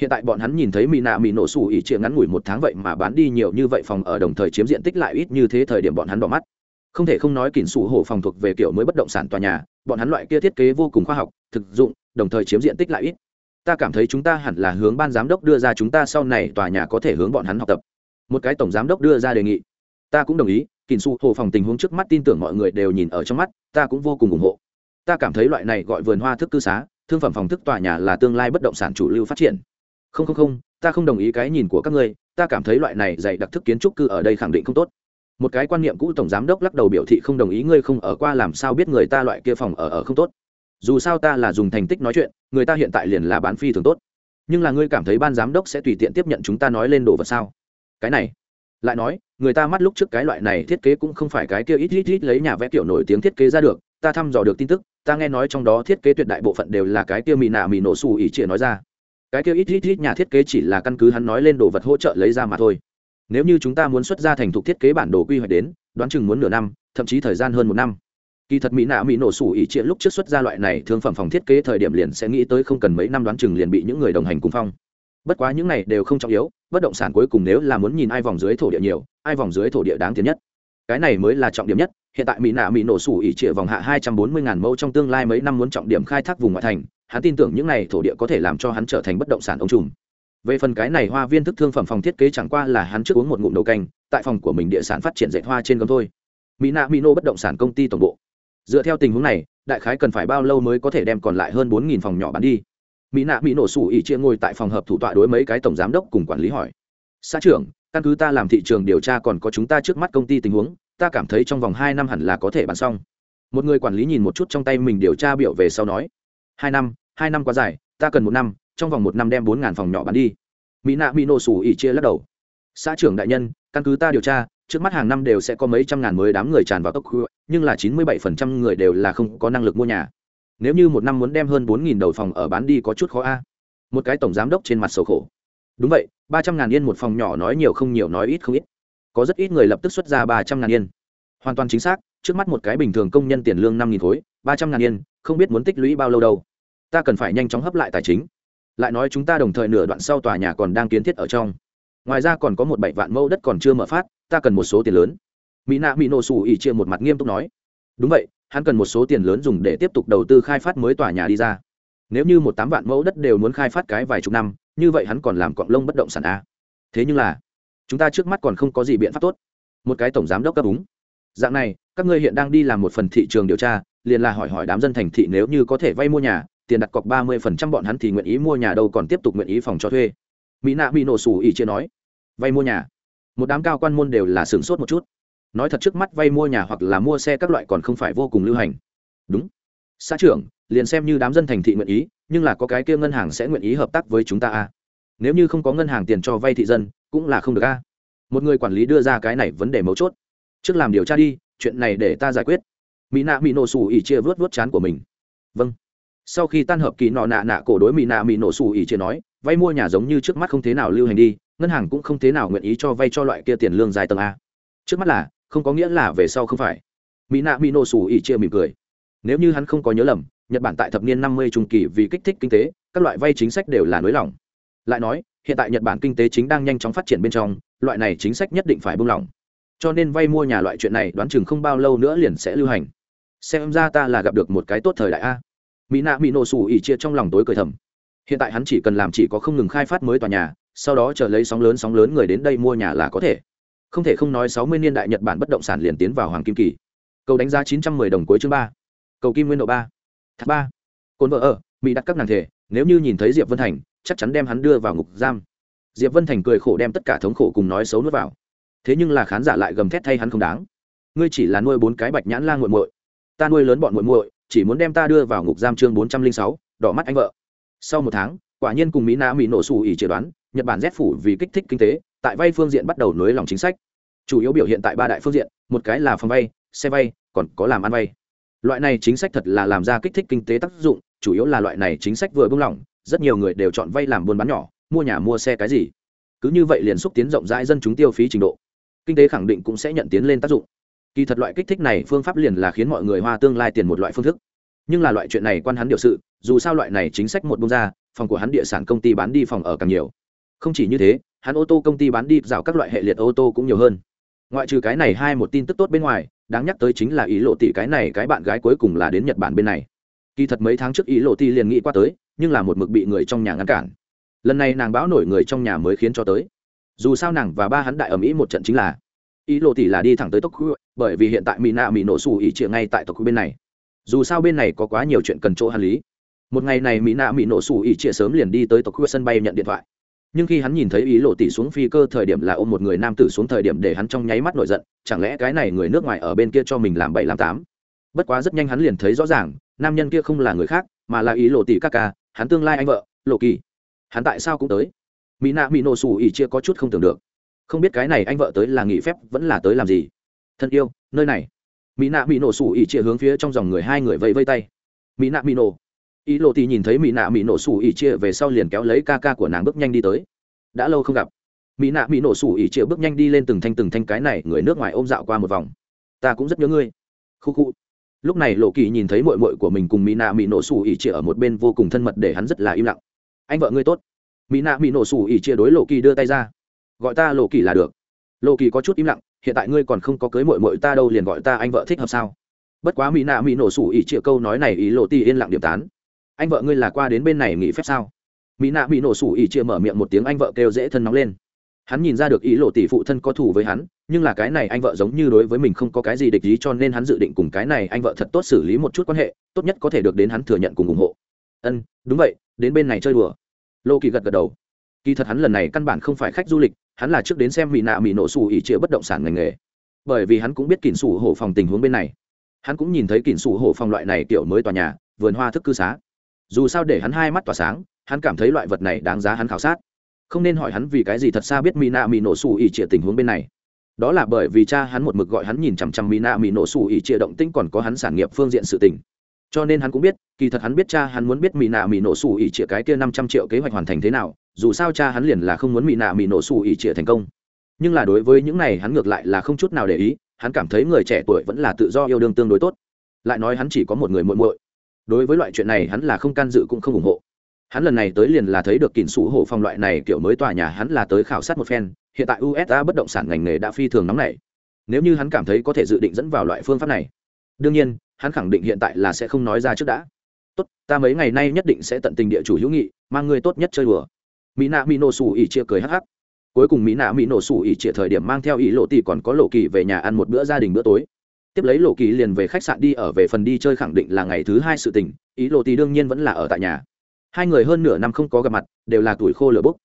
Hiện tại bọn hắn nhìn thấy mỹ nạ mỹ nổ sủ ỉ chia ngắn ngủi một tháng vậy mà bán đi nhiều như vậy phòng ở đồng thời chiếm diện tích lại ít như thế thời điểm bọn hắn bỏ mắt. Không thể không nói kỉnh sủ hổ phòng thuộc về kiểu mới bất động sản tòa nhà, bọn hắn loại kia thiết kế vô cùng khoa học, thực dụng, đồng thời chiếm diện tích lại ít. Ta cảm thấy chúng ta hẳn là hướng ban giám đốc đưa ra chúng ta sau này tòa nhà có thể hướng bọn hắn học tập một cái tổng giám đốc đưa ra đề nghị. Ta cũng đồng ý kỉnh xu hồ phòng tình huống trước mắt tin tưởng mọi người đều nhìn ở trong mắt, ta cũng vô cùng ủng hộ. Ta cảm thấy loại này gọi vườn hoa thức cư xá, thương phẩm phòng thức tòa nhà là tương lai bất động sản chủ lưu phát triển. Không không không, ta không đồng ý cái nhìn của các ngươi, ta cảm thấy loại này dạy đặc thức kiến trúc cư ở đây khẳng định không tốt. Một cái quan niệm cũ tổng giám đốc lắc đầu biểu thị không đồng ý, ngươi không ở qua làm sao biết người ta loại kia phòng ở ở không tốt. Dù sao ta là dùng thành tích nói chuyện, người ta hiện tại liền là bán phi thường tốt. Nhưng là ngươi cảm thấy ban giám đốc sẽ tùy tiện tiếp nhận chúng ta nói lên đồ vật sao? Cái này. Lại nói, người ta mắt lúc trước cái loại này thiết kế cũng không phải cái kia ít ít ít lấy nhà vẽ kiểu nổi tiếng thiết kế ra được, ta thăm dò được tin tức, ta nghe nói trong đó thiết kế tuyệt đại bộ phận đều là cái kia mì nạ mì nổ xù ỉ trịa nói ra. Cái kia ít ít ít nhà thiết kế chỉ là căn cứ hắn nói lên đồ vật hỗ trợ lấy ra mà thôi. Nếu như chúng ta muốn xuất ra thành thục thiết kế bản đồ quy hoạch đến, đoán chừng muốn nửa năm, thậm chí thời gian hơn một năm. Kỳ thật mỹ nạ mỹ nổ sủ ỉ trịa lúc trước xuất ra loại này thương phẩm phòng thiết kế thời điểm liền sẽ nghĩ tới không cần mấy năm đoán chừng liền bị những người đồng hành cùng phong. Bất quá những này đều không trọng yếu bất động sản cuối cùng nếu là muốn nhìn ai vòng dưới thổ địa nhiều, ai vòng dưới thổ địa đáng tiền nhất. Cái này mới là trọng điểm nhất, hiện tại mỹ nạ mỹ nổ sủ ỉ trịa vòng hạ hai trăm bốn mươi ngàn mẫu trong tương lai mấy năm muốn trọng điểm khai thác vùng ngoại thành, hắn tin tưởng những này thổ địa có thể làm cho hắn trở thành bất động sản ông trùm. Về phần cái này hoa viên thức thương phẩm phòng thiết kế chẳng qua là hắn trước uống một ngụm đầu canh, tại phòng của mình địa sản phát triển dạy hoa trên gấm thôi. Mỹ nạ mỹ nô bất động sản công ty tổng bộ. Dựa theo tình huống này, đại khái cần phải bao lâu mới có thể đem còn lại hơn bốn nghìn phòng nhỏ bán đi? Mỹ nạ mỹ nổ sủ ỉ chia ngồi tại phòng hợp thủ tọa đối mấy cái tổng giám đốc cùng quản lý hỏi. Xã trưởng, căn cứ ta làm thị trường điều tra còn có chúng ta trước mắt công ty tình huống, ta cảm thấy trong vòng hai năm hẳn là có thể bán xong. Một người quản lý nhìn một chút trong tay mình điều tra biểu về sau nói. Hai năm hai năm quá dài, ta cần một năm, trong vòng một năm đem bốn ngàn phòng nhỏ bán đi. Mỹ nạ mỹ nổ sủ ỉ chia lắc đầu. Xã trưởng đại nhân, căn cứ ta điều tra, trước mắt hàng năm đều sẽ có mấy trăm ngàn mới đám người tràn vào tốc khu nhưng là chín mươi bảy phần trăm người đều là không có năng lực mua nhà nếu như một năm muốn đem hơn bốn nghìn đầu phòng ở bán đi có chút khó a. Một cái tổng giám đốc trên mặt sầu khổ. Đúng vậy, ba trăm ngàn yên một phòng nhỏ nói nhiều không nhiều, nói ít không ít. Có rất ít người lập tức xuất ra ba trăm ngàn yên. Hoàn toàn chính xác, trước mắt một cái bình thường công nhân tiền lương năm nghìn khối, ba trăm ngàn yên, không biết muốn tích lũy bao lâu đâu. Ta cần phải nhanh chóng hấp lại tài chính. Lại nói chúng ta đồng thời nửa đoạn sau tòa nhà còn đang kiến thiết ở trong. Ngoài ra còn có một bảy vạn mẫu đất còn chưa mở phát, ta cần một số tiền lớn. Mỹ nạ mỹ nổ xù ỉ chia một mặt nghiêm túc nói. Đúng vậy hắn cần một số tiền lớn dùng để tiếp tục đầu tư khai phát mới tòa nhà đi ra. Nếu như một tám vạn mẫu đất đều muốn khai phát cái vài chục năm, như vậy hắn còn làm cọng lông bất động sản a. Thế nhưng là, chúng ta trước mắt còn không có gì biện pháp tốt. Một cái tổng giám đốc cấp úng. Dạng này, các ngươi hiện đang đi làm một phần thị trường điều tra, liền là hỏi hỏi đám dân thành thị nếu như có thể vay mua nhà, tiền đặt cọc ba mươi phần trăm bọn hắn thì nguyện ý mua nhà đâu còn tiếp tục nguyện ý phòng cho thuê. Mỹ nạ bị nổ sủ ỉ chia nói. Vay mua nhà. Một đám cao quan môn đều là sửng sốt một chút nói thật trước mắt vay mua nhà hoặc là mua xe các loại còn không phải vô cùng lưu hành. Đúng. Xã trưởng, liền xem như đám dân thành thị nguyện ý, nhưng là có cái kia ngân hàng sẽ nguyện ý hợp tác với chúng ta à? nếu như không có ngân hàng tiền cho vay thị dân, cũng là không được a à? một người quản lý đưa ra cái này vấn đề mấu chốt. Trước làm điều tra đi, chuyện này để ta giải quyết. Mỹ nạ mỹ nổ xù ỉ chia vớt vớt chán của mình. Vâng. Sau khi tan hợp kỳ nọ nạ nạ cổ đối mỹ nạ mỹ nổ xù ỉ chia nói, vay mua nhà giống như trước mắt không thế nào lưu hành đi, ngân hàng cũng không thế nào nguyện ý cho vay cho loại kia tiền lương dài tầng a trước mắt là không có nghĩa là về sau không phải. Mỹ nạ mỹ nổ xù ỉ chia mỉm cười. Nếu như hắn không có nhớ lầm, nhật bản tại thập niên năm mươi trung kỳ vì kích thích kinh tế, các loại vay chính sách đều là nới lỏng. Lại nói, hiện tại nhật bản kinh tế chính đang nhanh chóng phát triển bên trong, loại này chính sách nhất định phải buông lỏng. Cho nên vay mua nhà loại chuyện này đoán chừng không bao lâu nữa liền sẽ lưu hành. Xem ra ta là gặp được một cái tốt thời đại a. Mỹ nạ mỹ nổ xù ỉ chia trong lòng tối cười thầm. Hiện tại hắn chỉ cần làm chỉ có không ngừng khai phát mới tòa nhà, sau đó chờ lấy sóng lớn sóng lớn người đến đây mua nhà là có thể không thể không nói sáu mươi niên đại nhật bản bất động sản liền tiến vào hoàng kim kỳ. Cầu đánh giá chín trăm mười đồng cuối chương ba. Cầu kim nguyên độ ba. Thác ba. Cồn vợ ở, mỹ đặt các nàng thể, nếu như nhìn thấy diệp vân thành, chắc chắn đem hắn đưa vào ngục giam. Diệp vân thành cười khổ đem tất cả thống khổ cùng nói xấu nuốt vào. Thế nhưng là khán giả lại gầm thét thay hắn không đáng. Ngươi chỉ là nuôi bốn cái bạch nhãn la nguội muội. Ta nuôi lớn bọn muội muội, chỉ muốn đem ta đưa vào ngục giam chương bốn trăm linh sáu, đỏ mắt anh vợ. Sau một tháng, quả nhiên cùng mỹ na mỹ nổ xù ỉ chế đoán, nhật bản rét phủ vì kích thích kinh tế tại vay phương diện bắt đầu nới lỏng chính sách. Chủ yếu biểu hiện tại ba đại phương diện, một cái là phòng vay, xe vay, còn có làm ăn vay. Loại này chính sách thật là làm ra kích thích kinh tế tác dụng, chủ yếu là loại này chính sách vừa buông lỏng, rất nhiều người đều chọn vay làm buôn bán nhỏ, mua nhà mua xe cái gì. Cứ như vậy liền xúc tiến rộng rãi dân chúng tiêu phí trình độ. Kinh tế khẳng định cũng sẽ nhận tiến lên tác dụng. Kỳ thật loại kích thích này phương pháp liền là khiến mọi người hoa tương lai tiền một loại phương thức. Nhưng là loại chuyện này quan hắn điều sự, dù sao loại này chính sách một bông ra, phòng của hắn địa sản công ty bán đi phòng ở càng nhiều. Không chỉ như thế hắn ô tô công ty bán đi dạo các loại hệ liệt ô tô cũng nhiều hơn. Ngoại trừ cái này hai một tin tức tốt bên ngoài, đáng nhắc tới chính là ý lộ tỷ cái này cái bạn gái cuối cùng là đến nhật bản bên này. Kỳ thật mấy tháng trước ý lộ tỷ liền nghĩ qua tới, nhưng là một mực bị người trong nhà ngăn cản. Lần này nàng báo nổi người trong nhà mới khiến cho tới. Dù sao nàng và ba hắn đại ở mỹ một trận chính là, ý lộ tỷ là đi thẳng tới tokyo, bởi vì hiện tại mỹ nạ mỹ nổ xù ý chĩa ngay tại tokyo bên này. Dù sao bên này có quá nhiều chuyện cần chỗ hành lý. Một ngày này mỹ nạ mỹ nổ xù ý chĩa sớm liền đi tới tokyo sân bay nhận điện thoại nhưng khi hắn nhìn thấy ý lộ tỷ xuống phi cơ thời điểm là ôm một người nam tử xuống thời điểm để hắn trong nháy mắt nổi giận, chẳng lẽ cái này người nước ngoài ở bên kia cho mình làm bảy làm tám? Bất quá rất nhanh hắn liền thấy rõ ràng, nam nhân kia không là người khác, mà là ý lộ tỷ các ca, hắn tương lai anh vợ, lộ kỳ. Hắn tại sao cũng tới? Mỹ nạ mỹ nổ xù ỉ chia có chút không tưởng được. Không biết cái này anh vợ tới là nghỉ phép, vẫn là tới làm gì? Thân yêu, nơi này. Mỹ nạ mỹ nổ xù ỉ chia hướng phía trong dòng người hai người vẫy vây tay. Mỹ nạ mỹ nổ ý lộ thì nhìn thấy mỹ nạ mỹ nổ xù ỉ chia về sau liền kéo lấy ca ca của nàng bước nhanh đi tới. Đã lâu không gặp. Mỹ nạ mỹ nổ xù ỉ chia bước nhanh đi lên từng thanh từng thanh cái này, người nước ngoài ôm dạo qua một vòng. Ta cũng rất nhớ ngươi. Khu khu. Lúc này lộ kỳ nhìn thấy mội mội của mình cùng mỹ nạ mỹ nổ xù ỉ chia ở một bên vô cùng thân mật để hắn rất là im lặng. Anh vợ ngươi tốt. Mỹ nạ mỹ nổ xù ỉ chia đối lộ kỳ đưa tay ra. Gọi ta lộ kỳ là được. Lộ kỳ có chút im lặng, hiện tại ngươi còn không có cưới mội mội ta đâu liền gọi ta anh vợ thích hợp sao? Bất quá mỹ nạ mỹ nổ xù ỉ chia câu nói này ý lộ ti yên lặng điểm tán anh vợ ngươi là qua đến bên này nghỉ phép sao? Mỹ nạ bị nổ sủ ỉ chia mở miệng một tiếng, anh vợ kêu dễ thân nóng lên. Hắn nhìn ra được ý lộ tỷ phụ thân có thù với hắn, nhưng là cái này anh vợ giống như đối với mình không có cái gì địch ý cho nên hắn dự định cùng cái này anh vợ thật tốt xử lý một chút quan hệ, tốt nhất có thể được đến hắn thừa nhận cùng ủng hộ. Ân, đúng vậy, đến bên này chơi đùa. Lô kỳ gật gật đầu. Kỳ thật hắn lần này căn bản không phải khách du lịch, hắn là trước đến xem mỹ nạ mỹ nổ sủ ỉ chia bất động sản ngành nghề. Bởi vì hắn cũng biết kỉnh sủ hổ phòng tình huống bên này. Hắn cũng nhìn thấy kỉnh sủ hổ phòng loại này kiểu mới tòa nhà, vườn hoa thức cư xá dù sao để hắn hai mắt tỏa sáng, hắn cảm thấy loại vật này đáng giá hắn khảo sát. Không nên hỏi hắn vì cái gì thật xa biết mỹ nạ mỹ nổ xù ỉ trịa tình huống bên này. Đó là bởi vì cha hắn một mực gọi hắn nhìn chằm chằm mỹ nạ mỹ nổ xù ỉ trịa động tĩnh còn có hắn sản nghiệp phương diện sự tình. Cho nên hắn cũng biết, kỳ thật hắn biết cha hắn muốn biết mỹ nạ mỹ nổ xù ỉ trịa cái kia năm trăm triệu kế hoạch hoàn thành thế nào, dù sao cha hắn liền là không muốn mỹ nạ mỹ nổ xù ỉ trịa thành công. Nhưng là đối với những này hắn ngược lại là không chút nào để ý, hắn cảm thấy người trẻ tuổi vẫn là tự do yêu đương tương đối tốt. Lại nói hắn chỉ có một người muội muội đối với loại chuyện này hắn là không can dự cũng không ủng hộ. Hắn lần này tới liền là thấy được kỉnh sủ hổ phong loại này kiểu mới tòa nhà hắn là tới khảo sát một phen, hiện tại usa bất động sản ngành nghề đã phi thường nóng nảy. Nếu như hắn cảm thấy có thể dự định dẫn vào loại phương pháp này, đương nhiên, hắn khẳng định hiện tại là sẽ không nói ra trước đã. Tốt, ta mấy ngày nay nhất định sẽ tận tình địa chủ hữu nghị, mang người tốt nhất chơi đùa. Mỹ nạ mỹ nổ xù ỉ chia cười hắc hắc. Cuối cùng mỹ nạ mỹ nổ xù ỉ chia thời điểm mang theo ý lộ tỷ còn có lộ kỳ về nhà ăn một bữa gia đình bữa tối tiếp lấy lộ kỳ liền về khách sạn đi, ở về phần đi chơi khẳng định là ngày thứ hai sự tình, ý lộ tỷ đương nhiên vẫn là ở tại nhà. Hai người hơn nửa năm không có gặp mặt, đều là tuổi khô lửa bốc.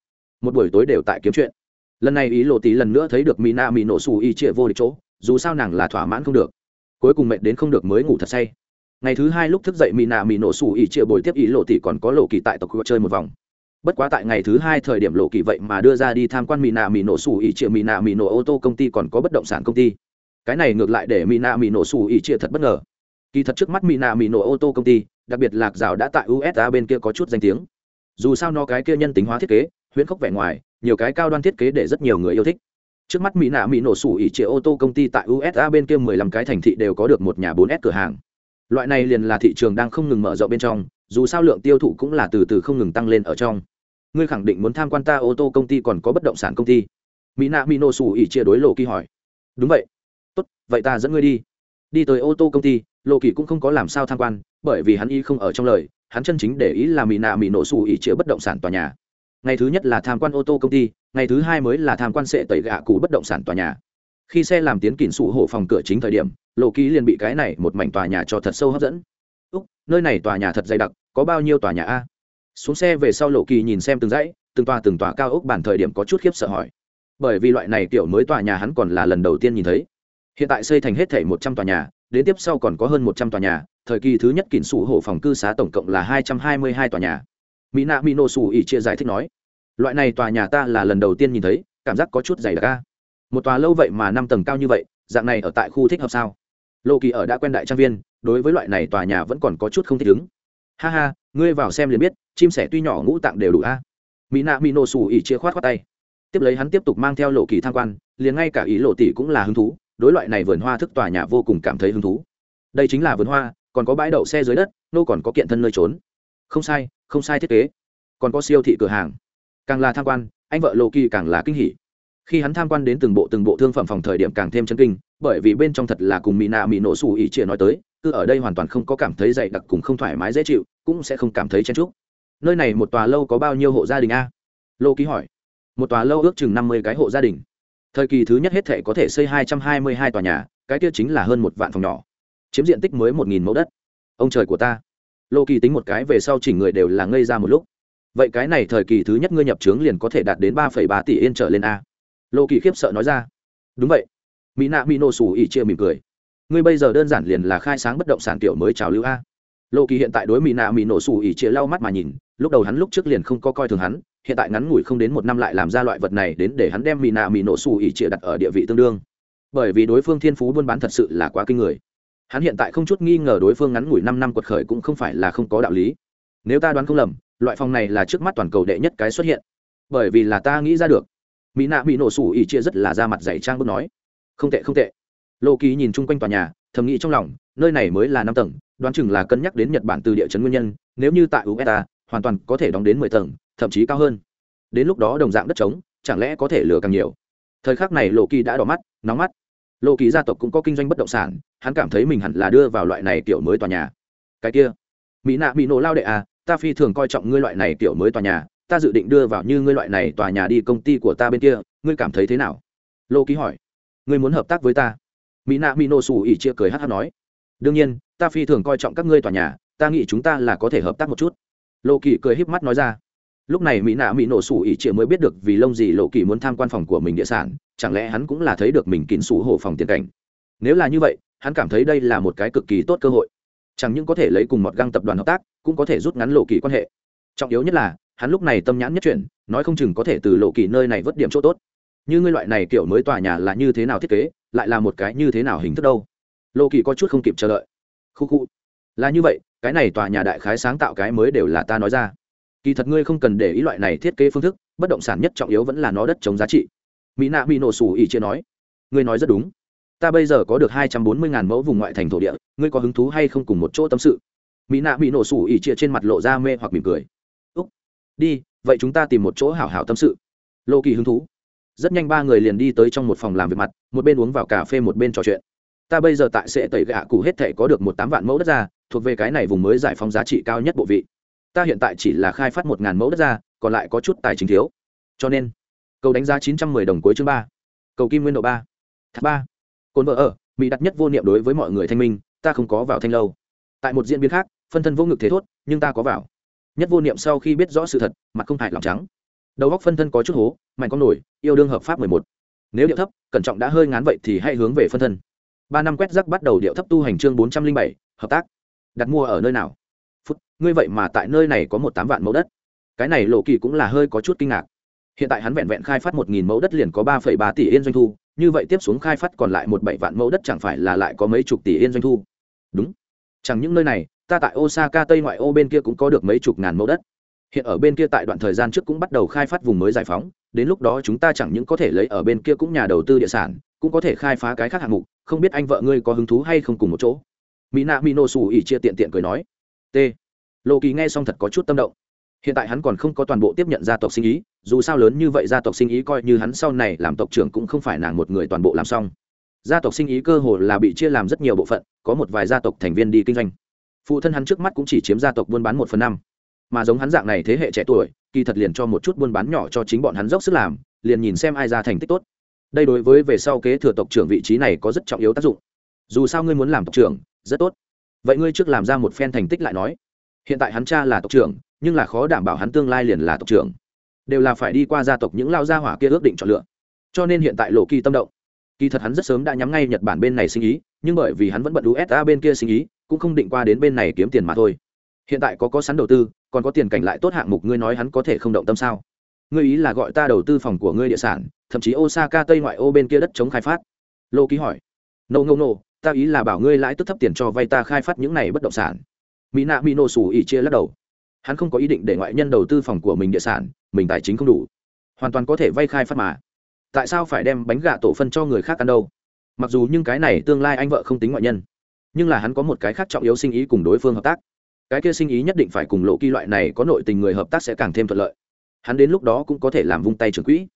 Một buổi tối đều tại kiếm chuyện. Lần này ý lộ tí lần nữa thấy được mỹ na mỹ nổ xù y trịa vô địch chỗ, dù sao nàng là thỏa mãn không được. Cuối cùng mệt đến không được mới ngủ thật say. Ngày thứ hai lúc thức dậy mỹ nạ mỹ nổ xù y trịa bồi tiếp ý lộ tỷ còn có lộ kỳ tại tộc chơi một vòng. Bất quá tại ngày thứ hai thời điểm lộ kỳ vậy mà đưa ra đi tham quan mỹ nạ mỹ nổ xù y trịa mỹ nạ mỹ nổ ô tô công ty còn có bất động sản công ty cái này ngược lại để mỹ nạ mỹ nổ xù ỉ chia thật bất ngờ. Kỳ thật trước mắt mỹ nạ mỹ nổ ô tô công ty, đặc biệt lạc rào đã tại usa bên kia có chút danh tiếng. Dù sao nó cái kia nhân tính hóa thiết kế, huyễn khốc vẻ ngoài, nhiều cái cao đoan thiết kế để rất nhiều người yêu thích. Trước mắt mỹ nạ mỹ nổ sủ ỉ trịa ô tô công ty tại usa bên kia mười lăm cái thành thị đều có được một nhà bốn s cửa hàng. Loại này liền là thị trường đang không ngừng mở rộng bên trong, dù sao lượng tiêu thụ cũng là từ từ không ngừng tăng lên ở trong. Ngươi khẳng định muốn tham quan ta ô tô công ty còn có bất động sản công ty? Mỹ nạ mỹ nổ sủ ỉ chia đối lộ kỳ hỏi. Đúng vậy tốt, vậy ta dẫn ngươi đi. Đi tới ô tô công ty, lộ kỳ cũng không có làm sao tham quan, bởi vì hắn y không ở trong lời, hắn chân chính để ý là mỹ nạ mỹ nổ xù ỉ chĩa bất động sản tòa nhà. Ngày thứ nhất là tham quan ô tô công ty, ngày thứ hai mới là tham quan sệ tẩy gạ cụ bất động sản tòa nhà. Khi xe làm tiến kỉnh sụ hổ phòng cửa chính thời điểm, lộ ký liền bị cái này một mảnh tòa nhà cho thật sâu hấp dẫn. Úc, nơi này tòa nhà thật dày đặc, có bao nhiêu tòa nhà a? Xuống xe về sau lộ kỳ nhìn xem từng dãy, từng tòa từng tòa cao ốc bản thời điểm có chút khiếp sợ hỏi. Bởi vì loại này kiểu mới tòa nhà hắn còn là lần đầu tiên nhìn thấy hiện tại xây thành hết thể một trăm tòa nhà, đến tiếp sau còn có hơn một trăm tòa nhà, thời kỳ thứ nhất kỷ sủ hổ phòng cư xá tổng cộng là hai trăm hai mươi hai tòa nhà. Mỹ nạ mỹ nổ sủ ỉ chia giải thích nói, loại này tòa nhà ta là lần đầu tiên nhìn thấy, cảm giác có chút dày đặc ca một tòa lâu vậy mà năm tầng cao như vậy, dạng này ở tại khu thích hợp sao? Lộ kỳ ở đã quen đại trang viên, đối với loại này tòa nhà vẫn còn có chút không thích ứng. Ha ha, ngươi vào xem liền biết, chim sẻ tuy nhỏ ngũ tạng đều đủ a. Mỹ nạ mỹ nổ sủ ỉ chia khoát khoát tay. Tiếp lấy hắn tiếp tục mang theo lộ kỳ tham quan, liền ngay cả ý lộ tỷ cũng là hứng thú đối loại này vườn hoa thức tòa nhà vô cùng cảm thấy hứng thú. Đây chính là vườn hoa, còn có bãi đậu xe dưới đất, nô còn có kiện thân nơi trốn. Không sai không sai thiết kế. Còn có siêu thị cửa hàng. Càng là tham quan, anh vợ lô kỳ càng là kinh hỉ. Khi hắn tham quan đến từng bộ từng bộ thương phẩm phòng thời điểm càng thêm chân kinh, bởi vì bên trong thật là cùng mỹ nạ mỹ nổ xù ỉ chia nói tới, cứ ở đây hoàn toàn không có cảm thấy dày đặc cùng không thoải mái dễ chịu, cũng sẽ không cảm thấy chen trúc nơi này một tòa lâu có bao nhiêu hộ gia đình a? Lô ký hỏi. Một tòa lâu ước chừng năm mươi cái hộ gia đình thời kỳ thứ nhất hết thể có thể xây hai trăm hai mươi hai tòa nhà, cái kia chính là hơn một vạn phòng nhỏ. Chiếm diện tích mới một nghìn mẫu đất. Ông trời của ta. Lô kỳ tính một cái về sau chỉnh người đều là ngây ra một lúc. Vậy cái này thời kỳ thứ nhất ngươi nhập trướng liền có thể đạt đến ba phẩy ba tỷ yên trở lên a. Lô kỳ khiếp sợ nói ra. Đúng vậy. Mỹ nạ mỹ nô xù ỉ chia mỉm cười. Ngươi bây giờ đơn giản liền là khai sáng bất động sản kiểu mới trào lưu a. Lô kỳ hiện tại đối mỹ nạ mỹ nổ xù ỉ chia lau mắt mà nhìn lúc đầu hắn lúc trước liền không có coi thường hắn, hiện tại ngắn ngủi không đến một năm lại làm ra loại vật này đến để hắn đem mỹ nạ mỹ nổ xù ỉ chia đặt ở địa vị tương đương. Bởi vì đối phương thiên phú buôn bán thật sự là quá kinh người. Hắn hiện tại không chút nghi ngờ đối phương ngắn ngủi năm năm quật khởi cũng không phải là không có đạo lý. Nếu ta đoán không lầm, loại phòng này là trước mắt toàn cầu đệ nhất cái xuất hiện. Bởi vì là ta nghĩ ra được. Mỹ nạ bị nổ sủ ỉ chia rất là ra mặt dày trang bước nói. Không tệ không tệ. Lô ký nhìn chung quanh tòa nhà, thầm nghĩ trong lòng, nơi này mới là năm tầng, đoán chừng là cân nhắc đến nhật bản từ địa chấn nguyên nhân, nếu như tại usa hoàn toàn có thể đóng đến mười tầng, thậm chí cao hơn. Đến lúc đó đồng dạng đất trống, chẳng lẽ có thể lừa càng nhiều? Thời khắc này lộ kỳ đã đỏ mắt, nóng mắt. Lộ kỳ gia tộc cũng có kinh doanh bất động sản, hắn cảm thấy mình hẳn là đưa vào loại này kiểu mới tòa nhà. Cái kia, mỹ nạ mỹ nổ lao đệ à ta phi thường coi trọng ngươi loại này kiểu mới tòa nhà, ta dự định đưa vào như ngươi loại này tòa nhà đi công ty của ta bên kia, ngươi cảm thấy thế nào? Lô ký hỏi. Ngươi muốn hợp tác với ta? Mỹ nạ mỹ nổ xù ỉ chia cười hát hát nói. Đương nhiên, ta phi thường coi trọng các ngươi tòa nhà, ta nghĩ chúng ta là có thể hợp tác một chút lộ kỳ cười híp mắt nói ra. Lúc này mỹ nạ mỹ nổ sủ ỉ chịa mới biết được vì lông gì lộ kỳ muốn tham quan phòng của mình địa sản, chẳng lẽ hắn cũng là thấy được mình kín sủ hộ phòng tiền cảnh. Nếu là như vậy, hắn cảm thấy đây là một cái cực kỳ tốt cơ hội. Chẳng những có thể lấy cùng một găng tập đoàn hợp tác, cũng có thể rút ngắn lộ kỳ quan hệ. Trọng yếu nhất là, hắn lúc này tâm nhãn nhất chuyển, nói không chừng có thể từ lộ kỳ nơi này vớt điểm chỗ tốt. Như ngươi loại này kiểu mới tòa nhà là như thế nào thiết kế, lại là một cái như thế nào hình thức đâu? Lộ kỳ có chút không kịp chờ đợi. Khu khu. Là như vậy cái này tòa nhà đại khái sáng tạo cái mới đều là ta nói ra. Kỳ thật ngươi không cần để ý loại này thiết kế phương thức, bất động sản nhất trọng yếu vẫn là nó đất chống giá trị. Mỹ nạ bị nổ sủ ỉ chia nói, ngươi nói rất đúng. Ta bây giờ có được hai trăm bốn mươi ngàn mẫu vùng ngoại thành thổ địa, ngươi có hứng thú hay không cùng một chỗ tâm sự? Mỹ nạ bị nổ sủ ỉ chia trên mặt lộ ra mê hoặc mỉm cười. Úc, đi, vậy chúng ta tìm một chỗ hảo hảo tâm sự. Lô kỳ hứng thú. Rất nhanh ba người liền đi tới trong một phòng làm việc mặt, một bên uống vào cà phê một bên trò chuyện. Ta bây giờ tại sẽ tẩy gạ cụ hết thể có được một tám vạn mẫu đất ra thuộc về cái này vùng mới giải phóng giá trị cao nhất bộ vị. Ta hiện tại chỉ là khai phát một ngàn mẫu đất ra, còn lại có chút tài chính thiếu. Cho nên, cầu đánh giá chín trăm mười đồng cuối chương ba, cầu kim nguyên độ ba, thác ba. Cồn vợ ở, mỹ đặt nhất vô niệm đối với mọi người thanh minh, ta không có vào thanh lâu. Tại một diễn biến khác, phân thân vô ngực thế thốt, nhưng ta có vào. Nhất vô niệm sau khi biết rõ sự thật, mặt không hại lòng trắng. Đầu góc phân thân có chút hố, mạnh con nổi, yêu đương hợp pháp mười một. Nếu điệu thấp, cẩn trọng đã hơi ngán vậy thì hãy hướng về phân thân. Ba năm quét rắc bắt đầu điệu thấp tu hành chương bốn trăm linh bảy, hợp tác đặt mua ở nơi nào? Phút, ngươi vậy mà tại nơi này có một tám vạn mẫu đất. Cái này lộ kỳ cũng là hơi có chút kinh ngạc. Hiện tại hắn vẹn vẹn khai phát một nghìn mẫu đất liền có ba phẩy ba tỷ yên doanh thu, như vậy tiếp xuống khai phát còn lại một bảy vạn mẫu đất chẳng phải là lại có mấy chục tỷ yên doanh thu? Đúng. Chẳng những nơi này, ta tại osaka tây ngoại ô bên kia cũng có được mấy chục ngàn mẫu đất. Hiện ở bên kia tại đoạn thời gian trước cũng bắt đầu khai phát vùng mới giải phóng, đến lúc đó chúng ta chẳng những có thể lấy ở bên kia cũng nhà đầu tư địa sản, cũng có thể khai phá cái khác hạng mục, không biết anh vợ ngươi có hứng thú hay không cùng một chỗ? Mỹ nạ mỹ nổ xù ỉ chia tiện tiện cười nói, t. Lộ kỳ nghe xong thật có chút tâm động. Hiện tại hắn còn không có toàn bộ tiếp nhận gia tộc sinh ý, dù sao lớn như vậy gia tộc sinh ý coi như hắn sau này làm tộc trưởng cũng không phải nàng một người toàn bộ làm xong. Gia tộc sinh ý cơ hồ là bị chia làm rất nhiều bộ phận, có một vài gia tộc thành viên đi kinh doanh. Phụ thân hắn trước mắt cũng chỉ chiếm gia tộc buôn bán một phần năm. Mà giống hắn dạng này thế hệ trẻ tuổi, kỳ thật liền cho một chút buôn bán nhỏ cho chính bọn hắn dốc sức làm, liền nhìn xem ai ra thành tích tốt. Đây đối với về sau kế thừa tộc trưởng vị trí này có rất trọng yếu tác dụng. Dù sao ngươi muốn làm tộc trưởng rất tốt. Vậy ngươi trước làm ra một phen thành tích lại nói. Hiện tại hắn cha là tộc trưởng nhưng là khó đảm bảo hắn tương lai liền là tộc trưởng. Đều là phải đi qua gia tộc những lao gia hỏa kia ước định chọn lựa. Cho nên hiện tại lộ kỳ tâm động. Kỳ thật hắn rất sớm đã nhắm ngay nhật bản bên này sinh ý nhưng bởi vì hắn vẫn bận usa bên kia sinh ý cũng không định qua đến bên này kiếm tiền mà thôi. Hiện tại có có sẵn đầu tư còn có tiền cảnh lại tốt hạng mục ngươi nói hắn có thể không động tâm sao? Ngươi ý là gọi ta đầu tư phòng của ngươi địa sản thậm chí osaka tây ngoại ô bên kia đất chống khai phát. Lô ký hỏi. Nô no, nô ta ý là bảo ngươi lãi tức thấp tiền cho vay ta khai phát những này bất động sản. Mỹ nạ mỹ nổ sủ ỉ chia lắc đầu. Hắn không có ý định để ngoại nhân đầu tư phòng của mình địa sản, mình tài chính không đủ. Hoàn toàn có thể vay khai phát mà. Tại sao phải đem bánh gà tổ phân cho người khác ăn đâu? Mặc dù nhưng cái này tương lai anh vợ không tính ngoại nhân. Nhưng là hắn có một cái khác trọng yếu sinh ý cùng đối phương hợp tác. Cái kia sinh ý nhất định phải cùng lộ kỳ loại này có nội tình người hợp tác sẽ càng thêm thuận lợi. Hắn đến lúc đó cũng có thể làm vung tay trưởng quỹ.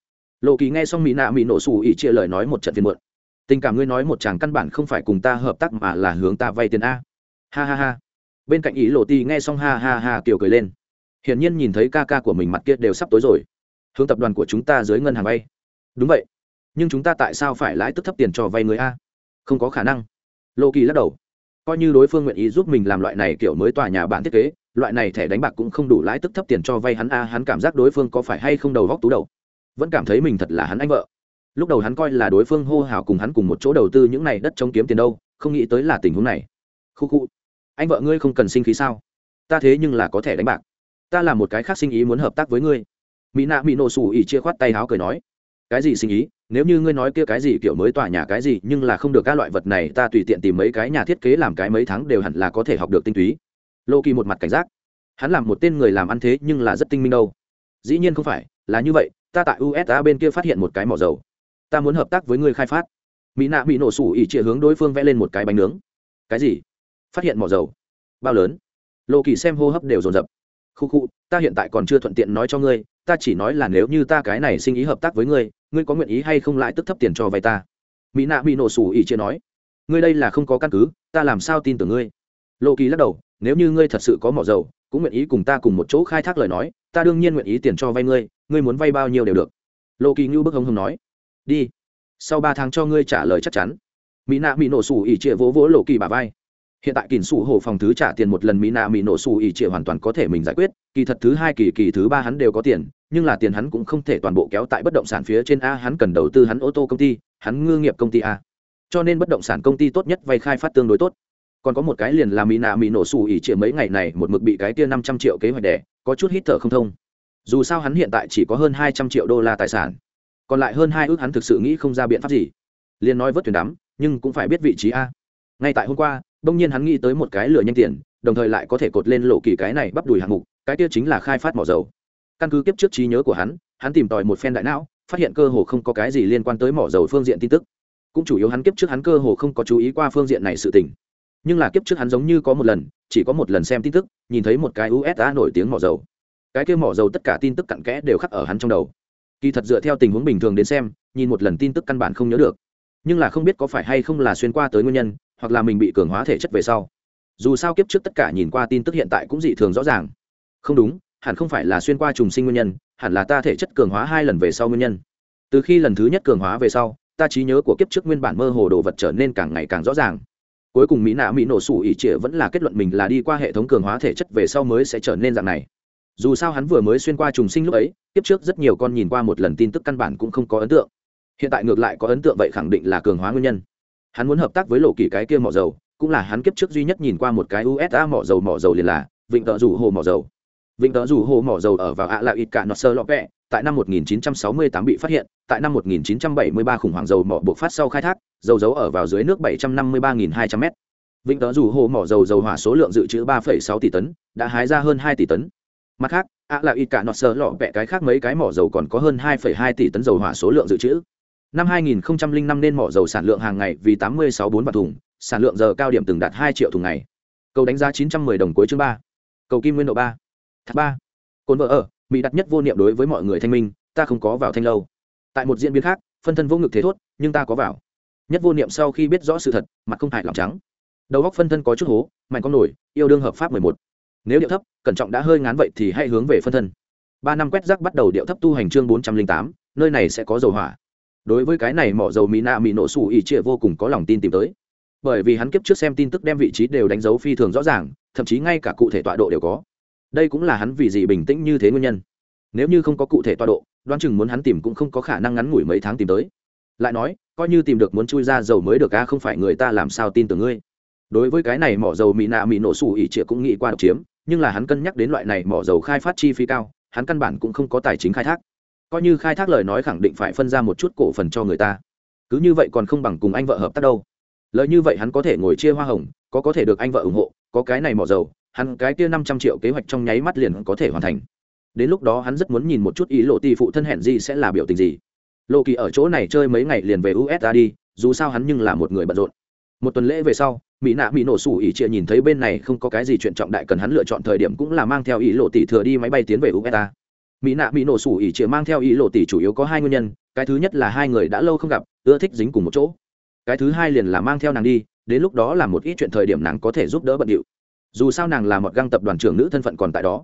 Lộ kỳ nghe xong mỹ nạ mỹ nổ xù ỉ chia lời nói một trận phiên muộn tình cảm ngươi nói một chàng căn bản không phải cùng ta hợp tác mà là hướng ta vay tiền a. Ha ha ha. Bên cạnh ý lộ ti nghe xong ha ha ha kiểu cười lên. Hiển nhiên nhìn thấy ca ca của mình mặt kia đều sắp tối rồi. Hướng tập đoàn của chúng ta dưới ngân hàng vay. Đúng vậy. Nhưng chúng ta tại sao phải lãi tức thấp tiền cho vay người a? Không có khả năng. Lộ kỳ lắc đầu. Coi như đối phương nguyện ý giúp mình làm loại này kiểu mới tòa nhà bản thiết kế, loại này thẻ đánh bạc cũng không đủ lãi tức thấp tiền cho vay hắn a, hắn cảm giác đối phương có phải hay không đầu góc tú đầu. Vẫn cảm thấy mình thật là hắn anh vợ lúc đầu hắn coi là đối phương hô hào cùng hắn cùng một chỗ đầu tư những này đất chống kiếm tiền đâu, không nghĩ tới là tình huống này. Khu khu, anh vợ ngươi không cần sinh khí sao? Ta thế nhưng là có thể đánh bạc. Ta là một cái khác sinh ý muốn hợp tác với ngươi. Mỹ nạ mỹ nổ xù ỉ chia khoát tay háo cười nói. Cái gì sinh ý? Nếu như ngươi nói kia cái gì kiểu mới tòa nhà cái gì, nhưng là không được các loại vật này, ta tùy tiện tìm mấy cái nhà thiết kế làm cái mấy tháng đều hẳn là có thể học được tinh túy. Lô kỳ một mặt cảnh giác. Hắn làm một tên người làm ăn thế nhưng là rất tinh minh đâu. Dĩ nhiên không phải, là như vậy, ta tại usa bên kia phát hiện một cái mỏ dầu ta muốn hợp tác với ngươi khai phát. Mỹ nạ bị nổ sủ ỉ chĩa hướng đối phương vẽ lên một cái bánh nướng. Cái gì? Phát hiện mỏ dầu. Bao lớn? Lộ kỳ xem hô hấp đều dồn dập. Khu khu, ta hiện tại còn chưa thuận tiện nói cho ngươi, ta chỉ nói là nếu như ta cái này sinh ý hợp tác với ngươi ngươi có nguyện ý hay không lại tức thấp tiền cho vay ta? Mỹ nạ bị nổ sủ ỉ chia nói. Ngươi đây là không có căn cứ, ta làm sao tin tưởng ngươi? Lộ kỳ lắc đầu, nếu như ngươi thật sự có mỏ dầu, cũng nguyện ý cùng ta cùng một chỗ khai thác lời nói, ta đương nhiên nguyện ý tiền cho vay ngươi ngươi muốn vay bao nhiêu đều được. Lộ kỳ như bức hồng hồng nói đi. Sau ba tháng cho ngươi trả lời chắc chắn. Mỹ nạ mỹ nổ sủ ỉ trịa vỗ vỗ lộ kỳ bà vai. Hiện tại kỳn sủ hồ phòng thứ trả tiền một lần mỹ nạ mỹ nổ sủ ỉ trịa hoàn toàn có thể mình giải quyết. Kỳ thật thứ hai kỳ kỳ thứ ba hắn đều có tiền, nhưng là tiền hắn cũng không thể toàn bộ kéo tại bất động sản phía trên a. Hắn cần đầu tư hắn ô tô công ty, hắn ngư nghiệp công ty a. Cho nên bất động sản công ty tốt nhất vay khai phát tương đối tốt. Còn có một cái liền là mỹ nạ mỹ nổ xù ỉ trịa mấy ngày này một mực bị cái kia năm trăm triệu kế hoạch đẻ, có chút hít thở không thông. Dù sao hắn hiện tại chỉ có hơn hai trăm triệu đô la tài sản còn lại hơn hai ước hắn thực sự nghĩ không ra biện pháp gì. Liền nói vớt thuyền đắm, nhưng cũng phải biết vị trí a. Ngay tại hôm qua, bỗng nhiên hắn nghĩ tới một cái lửa nhanh tiền, đồng thời lại có thể cột lên lộ kỳ cái này bắp đùi hạng mục, cái kia chính là khai phát mỏ dầu. Căn cứ kiếp trước trí nhớ của hắn hắn tìm tòi một phen đại não, phát hiện cơ hồ không có cái gì liên quan tới mỏ dầu phương diện tin tức. Cũng chủ yếu hắn kiếp trước hắn cơ hồ không có chú ý qua phương diện này sự tình. Nhưng là kiếp trước hắn giống như có một lần, chỉ có một lần xem tin tức, nhìn thấy một cái usa nổi tiếng mỏ dầu. Cái kia mỏ dầu tất cả tin tức cặn kẽ đều khắc ở hắn trong đầu kỳ thật dựa theo tình huống bình thường đến xem, nhìn một lần tin tức căn bản không nhớ được. Nhưng là không biết có phải hay không là xuyên qua tới nguyên nhân, hoặc là mình bị cường hóa thể chất về sau. Dù sao kiếp trước tất cả nhìn qua tin tức hiện tại cũng dị thường rõ ràng. Không đúng, hẳn không phải là xuyên qua trùng sinh nguyên nhân, hẳn là ta thể chất cường hóa hai lần về sau nguyên nhân. Từ khi lần thứ nhất cường hóa về sau, ta trí nhớ của kiếp trước nguyên bản mơ hồ đồ vật trở nên càng ngày càng rõ ràng. Cuối cùng mỹ nạ mỹ nổ sủ ỉ trịa vẫn là kết luận mình là đi qua hệ thống cường hóa thể chất về sau mới sẽ trở nên dạng này dù sao hắn vừa mới xuyên qua trùng sinh lúc ấy tiếp trước rất nhiều con nhìn qua một lần tin tức căn bản cũng không có ấn tượng. Hiện tại ngược lại có ấn tượng vậy khẳng định là cường hóa nguyên nhân. Hắn muốn hợp tác với lộ kỳ cái kia mỏ dầu cũng là hắn kiếp trước duy nhất nhìn qua một cái usa mỏ dầu mỏ dầu liền là vịnh tợ rủ hồ mỏ dầu. Vịnh tợ rủ hồ mỏ dầu ở vào ạ là ít cả nó sơ lọ vẹ tại năm 1968 bị phát hiện tại năm 1973 khủng hoảng dầu mỏ buộc phát sau khai thác dầu giấu ở vào dưới nước 753.200 m vịnh tợ rủ hồ mỏ dầu dầu hỏa số lượng dự trữ 3,6 tỷ tấn đã hái ra hơn 2 tỷ tấn mặt khác ạ là ít cả nọt sơ lọ vẹ cái khác mấy cái mỏ dầu còn có hơn 2,2 tỷ tấn dầu hỏa số lượng dự trữ năm 2005 nên mỏ dầu sản lượng hàng ngày vì 86,4 vạn thùng sản lượng giờ cao điểm từng đạt 2 triệu thùng ngày cầu đánh giá 910 đồng cuối chương 3. cầu kim nguyên độ 3. Thác 3. Côn vợ ở, mỹ đặt nhất vô niệm đối với mọi người thanh minh, ta không có vào thanh lâu. Tại một diễn biến khác, phân thân vô ngực thế thốt, nhưng ta có vào. Nhất vô niệm sau khi biết rõ sự thật, mặt không hại lòng trắng. Đầu góc phân thân có chút hố, mạnh con nổi, yêu đương hợp pháp 11. Nếu điệu thấp, cẩn trọng đã hơi ngán vậy thì hãy hướng về phân thân. Ba năm quét rác bắt đầu điệu thấp tu hành chương 408, nơi này sẽ có dầu hỏa. Đối với cái này mỏ dầu mỹ nạ mỹ nổ sủ ỉ trịa vô cùng có lòng tin tìm tới. Bởi vì hắn kiếp trước xem tin tức đem vị trí đều đánh dấu phi thường rõ ràng thậm chí ngay cả cụ thể tọa độ đều có. Đây cũng là hắn vì gì bình tĩnh như thế nguyên nhân. Nếu như không có cụ thể tọa độ đoán chừng muốn hắn tìm cũng không có khả năng ngắn ngủi mấy tháng tìm tới. Lại nói coi như tìm được muốn chui ra dầu mới được a không phải người ta làm sao tin tưởng ngươi. Đối với cái này mỏ dầu mỹ nạ mỹ nổ sủ ỉ trịa cũng nghĩ qua độc chiếm nhưng là hắn cân nhắc đến loại này mỏ dầu khai phát chi phí cao, hắn căn bản cũng không có tài chính khai thác. Coi như khai thác lời nói khẳng định phải phân ra một chút cổ phần cho người ta. Cứ như vậy còn không bằng cùng anh vợ hợp tác đâu. Lợi như vậy hắn có thể ngồi chia hoa hồng, có có thể được anh vợ ủng hộ, có cái này mỏ dầu, hắn cái kia năm trăm triệu kế hoạch trong nháy mắt liền có thể hoàn thành. Đến lúc đó hắn rất muốn nhìn một chút ý lộ tỷ phụ thân hẹn gì sẽ là biểu tình gì. Lộ kỳ ở chỗ này chơi mấy ngày liền về usa đi, dù sao hắn nhưng là một người bận rộn. Một tuần lễ về sau mỹ nạ mỹ nổ sủ ỉ chia nhìn thấy bên này không có cái gì chuyện trọng đại cần hắn lựa chọn thời điểm cũng là mang theo ý lộ tỷ thừa đi máy bay tiến về ubeta mỹ nạ mỹ nổ sủ ỉ chia mang theo ý lộ tỷ chủ yếu có hai nguyên nhân, cái thứ nhất là hai người đã lâu không gặp, ưa thích dính cùng một chỗ. Cái thứ hai liền là mang theo nàng đi, đến lúc đó là một ít chuyện thời điểm nàng có thể giúp đỡ bận điệu. Dù sao nàng là một găng tập đoàn trưởng nữ thân phận còn tại đó.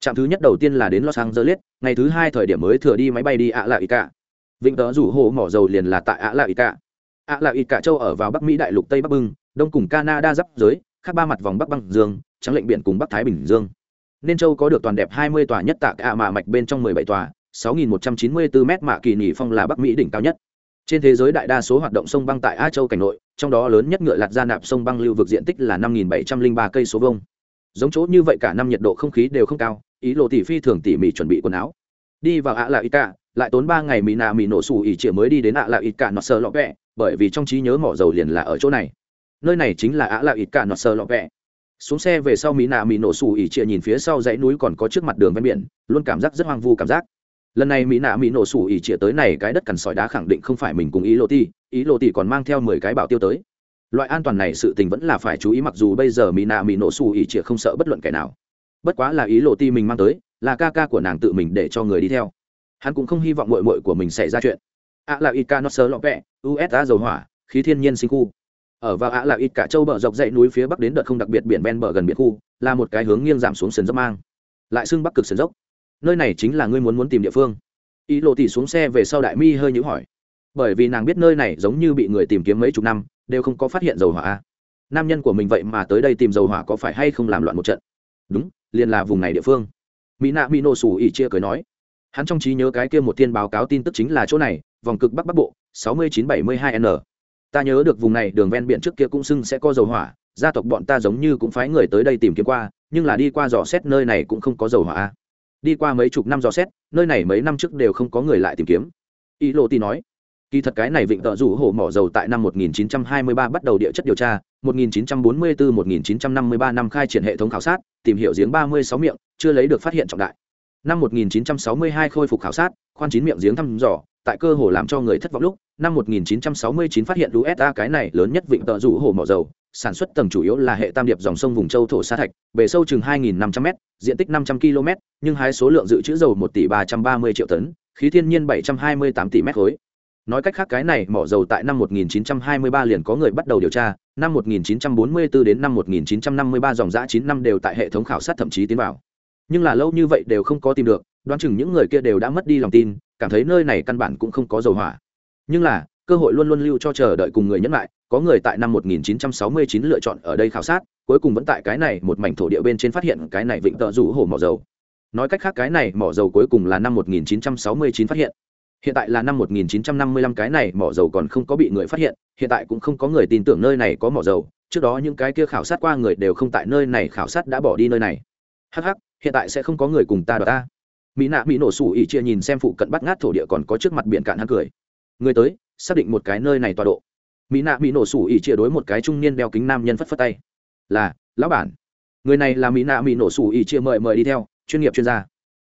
Trạm thứ nhất đầu tiên là đến los angeles, ngày thứ hai thời điểm mới thừa đi máy bay đi ạ lạ ý cả vịnh tớ rủ hồ mỏ dầu liền là tại ạ lạ ý cả ạ lạ ý cả châu ở vào bắc mỹ đại lục tây bắc bưng đông cùng canada giáp giới, khác ba mặt vòng bắc băng dương, trắng lệnh biển cùng bắc thái bình dương. Nên châu có được toàn đẹp 20 tòa nhất tạc ạ mạ mạch bên trong 17 tòa 6.194 mét mạ kỳ nghỉ phong là bắc mỹ đỉnh cao nhất. Trên thế giới đại đa số hoạt động sông băng tại a châu cảnh nội, trong đó lớn nhất ngựa lạt ra nạp sông băng lưu vực diện tích là 5.703 cây số vông giống chỗ như vậy cả năm nhiệt độ không khí đều không cao, ý lộ tỷ phi thường tỉ mỉ chuẩn bị quần áo. Đi vào ạ là ít cả lại tốn ba ngày mỹ nà mỹ nổ xù ỉ chĩa mới đi đến ạ là ít cả nó sơ lọ vẹ bởi vì trong trí nhớ mỏ dầu liền là ở chỗ này nơi này chính là ạ lạ ít cả nọt sờ lọ vẹ. Xuống xe về sau mỹ nạ mỹ nổ xù ỉ chia nhìn phía sau dãy núi còn có trước mặt đường ven biển, luôn cảm giác rất hoang vu cảm giác. Lần này mỹ nạ mỹ nổ xù ỉ chia tới này cái đất cằn sỏi đá khẳng định không phải mình cùng ý lộ ti ý lộ ti còn mang theo mười cái bảo tiêu tới. Loại an toàn này sự tình vẫn là phải chú ý mặc dù bây giờ mỹ nạ mỹ nổ xù ỉ chĩa không sợ bất luận kẻ nào. Bất quá là ý lộ ti mình mang tới, là ca ca của nàng tự mình để cho người đi theo. Hắn cũng không hy vọng mội mội của mình xảy ra chuyện. Ạ là ít ca nó sơ lọ vẹ usa dầu hỏa, khí thiên nhiên sinh khu ở vào ạ là ít cả châu bờ dọc dãy núi phía bắc đến đợt không đặc biệt biển ven bờ gần biển khu, là một cái hướng nghiêng giảm xuống sườn dốc mang. Lại xưng bắc cực sườn dốc. Nơi này chính là ngươi muốn muốn tìm địa phương. Ý lộ tỉ xuống xe về sau đại mi hơi nhữ hỏi. Bởi vì nàng biết nơi này giống như bị người tìm kiếm mấy chục năm, đều không có phát hiện dầu hỏa nam nhân của mình vậy mà tới đây tìm dầu hỏa có phải hay không làm loạn một trận? Đúng, liền là vùng này địa phương. Mỹ nạ mỹ nổ sủ ỉ chia cười nói. Hắn trong trí nhớ cái kia một thiên báo cáo tin tức chính là chỗ này, vòng cực bắc bắc bộ 6972 n ta nhớ được vùng này đường ven biển trước kia cũng xưng sẽ có dầu hỏa, gia tộc bọn ta giống như cũng phái người tới đây tìm kiếm qua, nhưng là đi qua dò xét nơi này cũng không có dầu hỏa. Đi qua mấy chục năm dò xét, nơi này mấy năm trước đều không có người lại tìm kiếm. Ý lộ tì nói, kỳ thật cái này vịnh tợ rủ hổ mỏ dầu tại năm 1923 bắt đầu địa chất điều tra 1944-1953 năm khai triển hệ thống khảo sát, tìm hiểu giếng 36 miệng, chưa lấy được phát hiện trọng đại năm 1962 khôi phục khảo sát, khoan chín miệng giếng thăm dò, tại cơ hồ làm cho người thất vọng lúc, năm 1969 phát hiện USA cái này lớn nhất vịnh tợ rủ hồ mỏ dầu, sản xuất tầng chủ yếu là hệ tam điệp dòng sông vùng châu thổ sa thạch, bề sâu chừng 2.500 m diện tích 500 km nhưng hái số lượng dự trữ dầu 1 tỷ 330 triệu tấn, khí thiên nhiên 728 tỷ mét khối. Nói cách khác cái này mỏ dầu tại năm 1923 liền có người bắt đầu điều tra, năm 1944 đến năm 1953 dòng giã 9 năm đều tại hệ thống khảo sát thậm chí tiến vào nhưng là lâu như vậy đều không có tìm được, đoán chừng những người kia đều đã mất đi lòng tin, cảm thấy nơi này căn bản cũng không có dầu hỏa. Nhưng là, cơ hội luôn luôn lưu cho chờ đợi cùng người nhẫn lại có người tại năm 1969 lựa chọn ở đây khảo sát, cuối cùng vẫn tại cái này một mảnh thổ địa bên trên phát hiện cái này vịnh tợ rủ hồ mỏ dầu. Nói cách khác cái này mỏ dầu cuối cùng là năm 1969 phát hiện. Hiện tại là năm 1955 cái này mỏ dầu còn không có bị người phát hiện hiện tại cũng không có người tin tưởng nơi này có mỏ dầu, trước đó những cái kia khảo sát qua người đều không tại nơi này khảo sát đã bỏ đi nơi này. Hh hiện tại sẽ không có người cùng ta đ ta. Mỹ nạ mỹ nổ sủ ỉ chia nhìn xem phụ cận bắt ngát thổ địa còn có trước mặt biển cạn hắn cười. Người tới, xác định một cái nơi này tọa độ. Mỹ nạ mỹ nổ sủ ỉ chia đối một cái trung niên đeo kính nam nhân phất phất tay. Là, lão bản. Người này là mỹ nạ mỹ nổ sủ ỉ chia mời mời đi theo, chuyên nghiệp chuyên gia.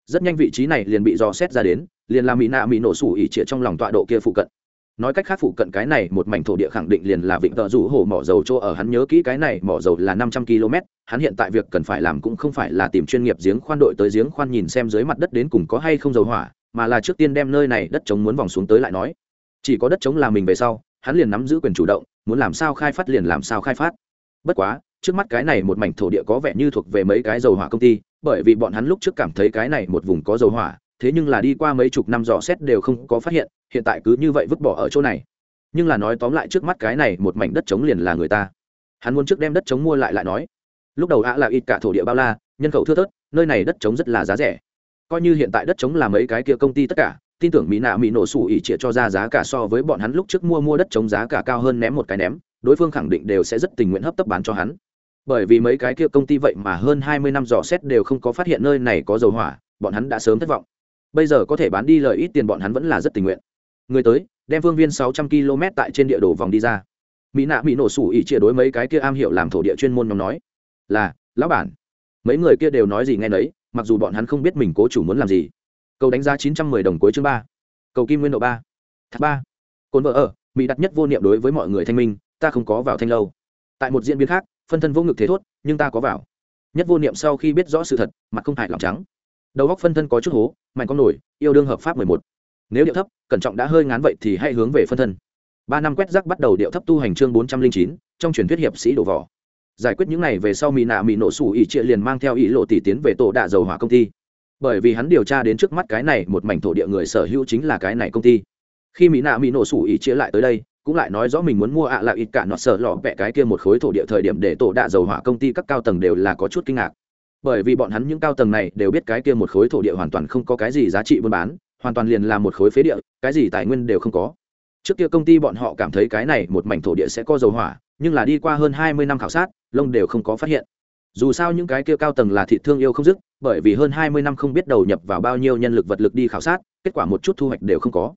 Rất nhanh vị trí này liền bị dò xét ra đến, liền là mỹ nạ mỹ nổ sủ ỉ chia trong lòng tọa độ kia phụ cận nói cách khác phụ cận cái này, một mảnh thổ địa khẳng định liền là vịnh tợ rủ hồ mỏ dầu chỗ ở, hắn nhớ kỹ cái này, mỏ dầu là năm trăm km hắn hiện tại việc cần phải làm cũng không phải là tìm chuyên nghiệp giếng khoan đội tới giếng khoan nhìn xem dưới mặt đất đến cùng có hay không dầu hỏa, mà là trước tiên đem nơi này đất chống muốn vòng xuống tới lại nói. Chỉ có đất chống là mình về sau, hắn liền nắm giữ quyền chủ động, muốn làm sao khai phát liền làm sao khai phát. Bất quá, trước mắt cái này một mảnh thổ địa có vẻ như thuộc về mấy cái dầu hỏa công ty, bởi vì bọn hắn lúc trước cảm thấy cái này một vùng có dầu hỏa thế nhưng là đi qua mấy chục năm dò xét đều không có phát hiện hiện tại cứ như vậy vứt bỏ ở chỗ này. Nhưng là nói tóm lại trước mắt cái này một mảnh đất trống liền là người ta. Hắn muốn trước đem đất trống mua lại lại nói. Lúc đầu ạ là ít cả thổ địa bao la, nhân khẩu thưa thớt, nơi này đất trống rất là giá rẻ. Coi như hiện tại đất trống là mấy cái kia công ty tất cả, tin tưởng mỹ nạ mỹ nổ sủ ỉ cho ra giá cả so với bọn hắn lúc trước mua mua đất trống giá cả cao hơn ném một cái ném, đối phương khẳng định đều sẽ rất tình nguyện hấp tấp bán cho hắn. Bởi vì mấy cái kia công ty vậy mà hơn hai mươi năm dò xét đều không có phát hiện nơi này có dầu hỏa, bọn hắn đã sớm thất vọng bây giờ có thể bán đi lời ít tiền bọn hắn vẫn là rất tình nguyện. Người tới, đem phương viên sáu trăm km tại trên địa đồ vòng đi ra. Mỹ nạ mỹ nổ sủ ỉ chia đối mấy cái kia am hiểu làm thổ địa chuyên môn nhóm nói, là, lão bản. Mấy người kia đều nói gì nghe nấy, mặc dù bọn hắn không biết mình cố chủ muốn làm gì. Cầu đánh giá chín trăm mười đồng cuối chương ba. Cầu kim nguyên độ ba. Thác ba. Cồn vợ ở, mỹ đặt nhất vô niệm đối với mọi người thanh minh, ta không có vào thanh lâu. Tại một diễn biến khác, phân thân vô ngực thế thốt, nhưng ta có vào. Nhất vô niệm sau khi biết rõ sự thật, mặt không hại lòng trắng đầu góc phân thân có chút hố, mạnh con nổi, yêu đương hợp pháp mười một. Nếu điệu thấp, cẩn trọng đã hơi ngán vậy thì hãy hướng về phân thân. Ba năm quét rác bắt đầu điệu thấp tu hành chương bốn trăm linh chín, trong truyền thuyết hiệp sĩ đổ vỏ. Giải quyết những này về sau mỹ nạ mỹ nổ sủ ỉ trịa liền mang theo ý lộ tỷ tiến về tổ đạ dầu hỏa công ty. Bởi vì hắn điều tra đến trước mắt cái này, một mảnh thổ địa người sở hữu chính là cái này công ty. Khi mỹ nạ mỹ nổ sủ ỉ trịa lại tới đây, cũng lại nói rõ mình muốn mua ạ à là ít cả nọt sợ lọ vẹ cái kia một khối thổ địa thời điểm để tổ đạ dầu hỏa công ty các cao tầng đều là có chút kinh ngạc bởi vì bọn hắn những cao tầng này đều biết cái kia một khối thổ địa hoàn toàn không có cái gì giá trị buôn bán, hoàn toàn liền là một khối phế địa, cái gì tài nguyên đều không có. Trước kia công ty bọn họ cảm thấy cái này một mảnh thổ địa sẽ có dầu hỏa, nhưng là đi qua hơn hai mươi năm khảo sát, lông đều không có phát hiện. Dù sao những cái kia cao tầng là thị thương yêu không dứt, bởi vì hơn hai mươi năm không biết đầu nhập vào bao nhiêu nhân lực vật lực đi khảo sát, kết quả một chút thu hoạch đều không có.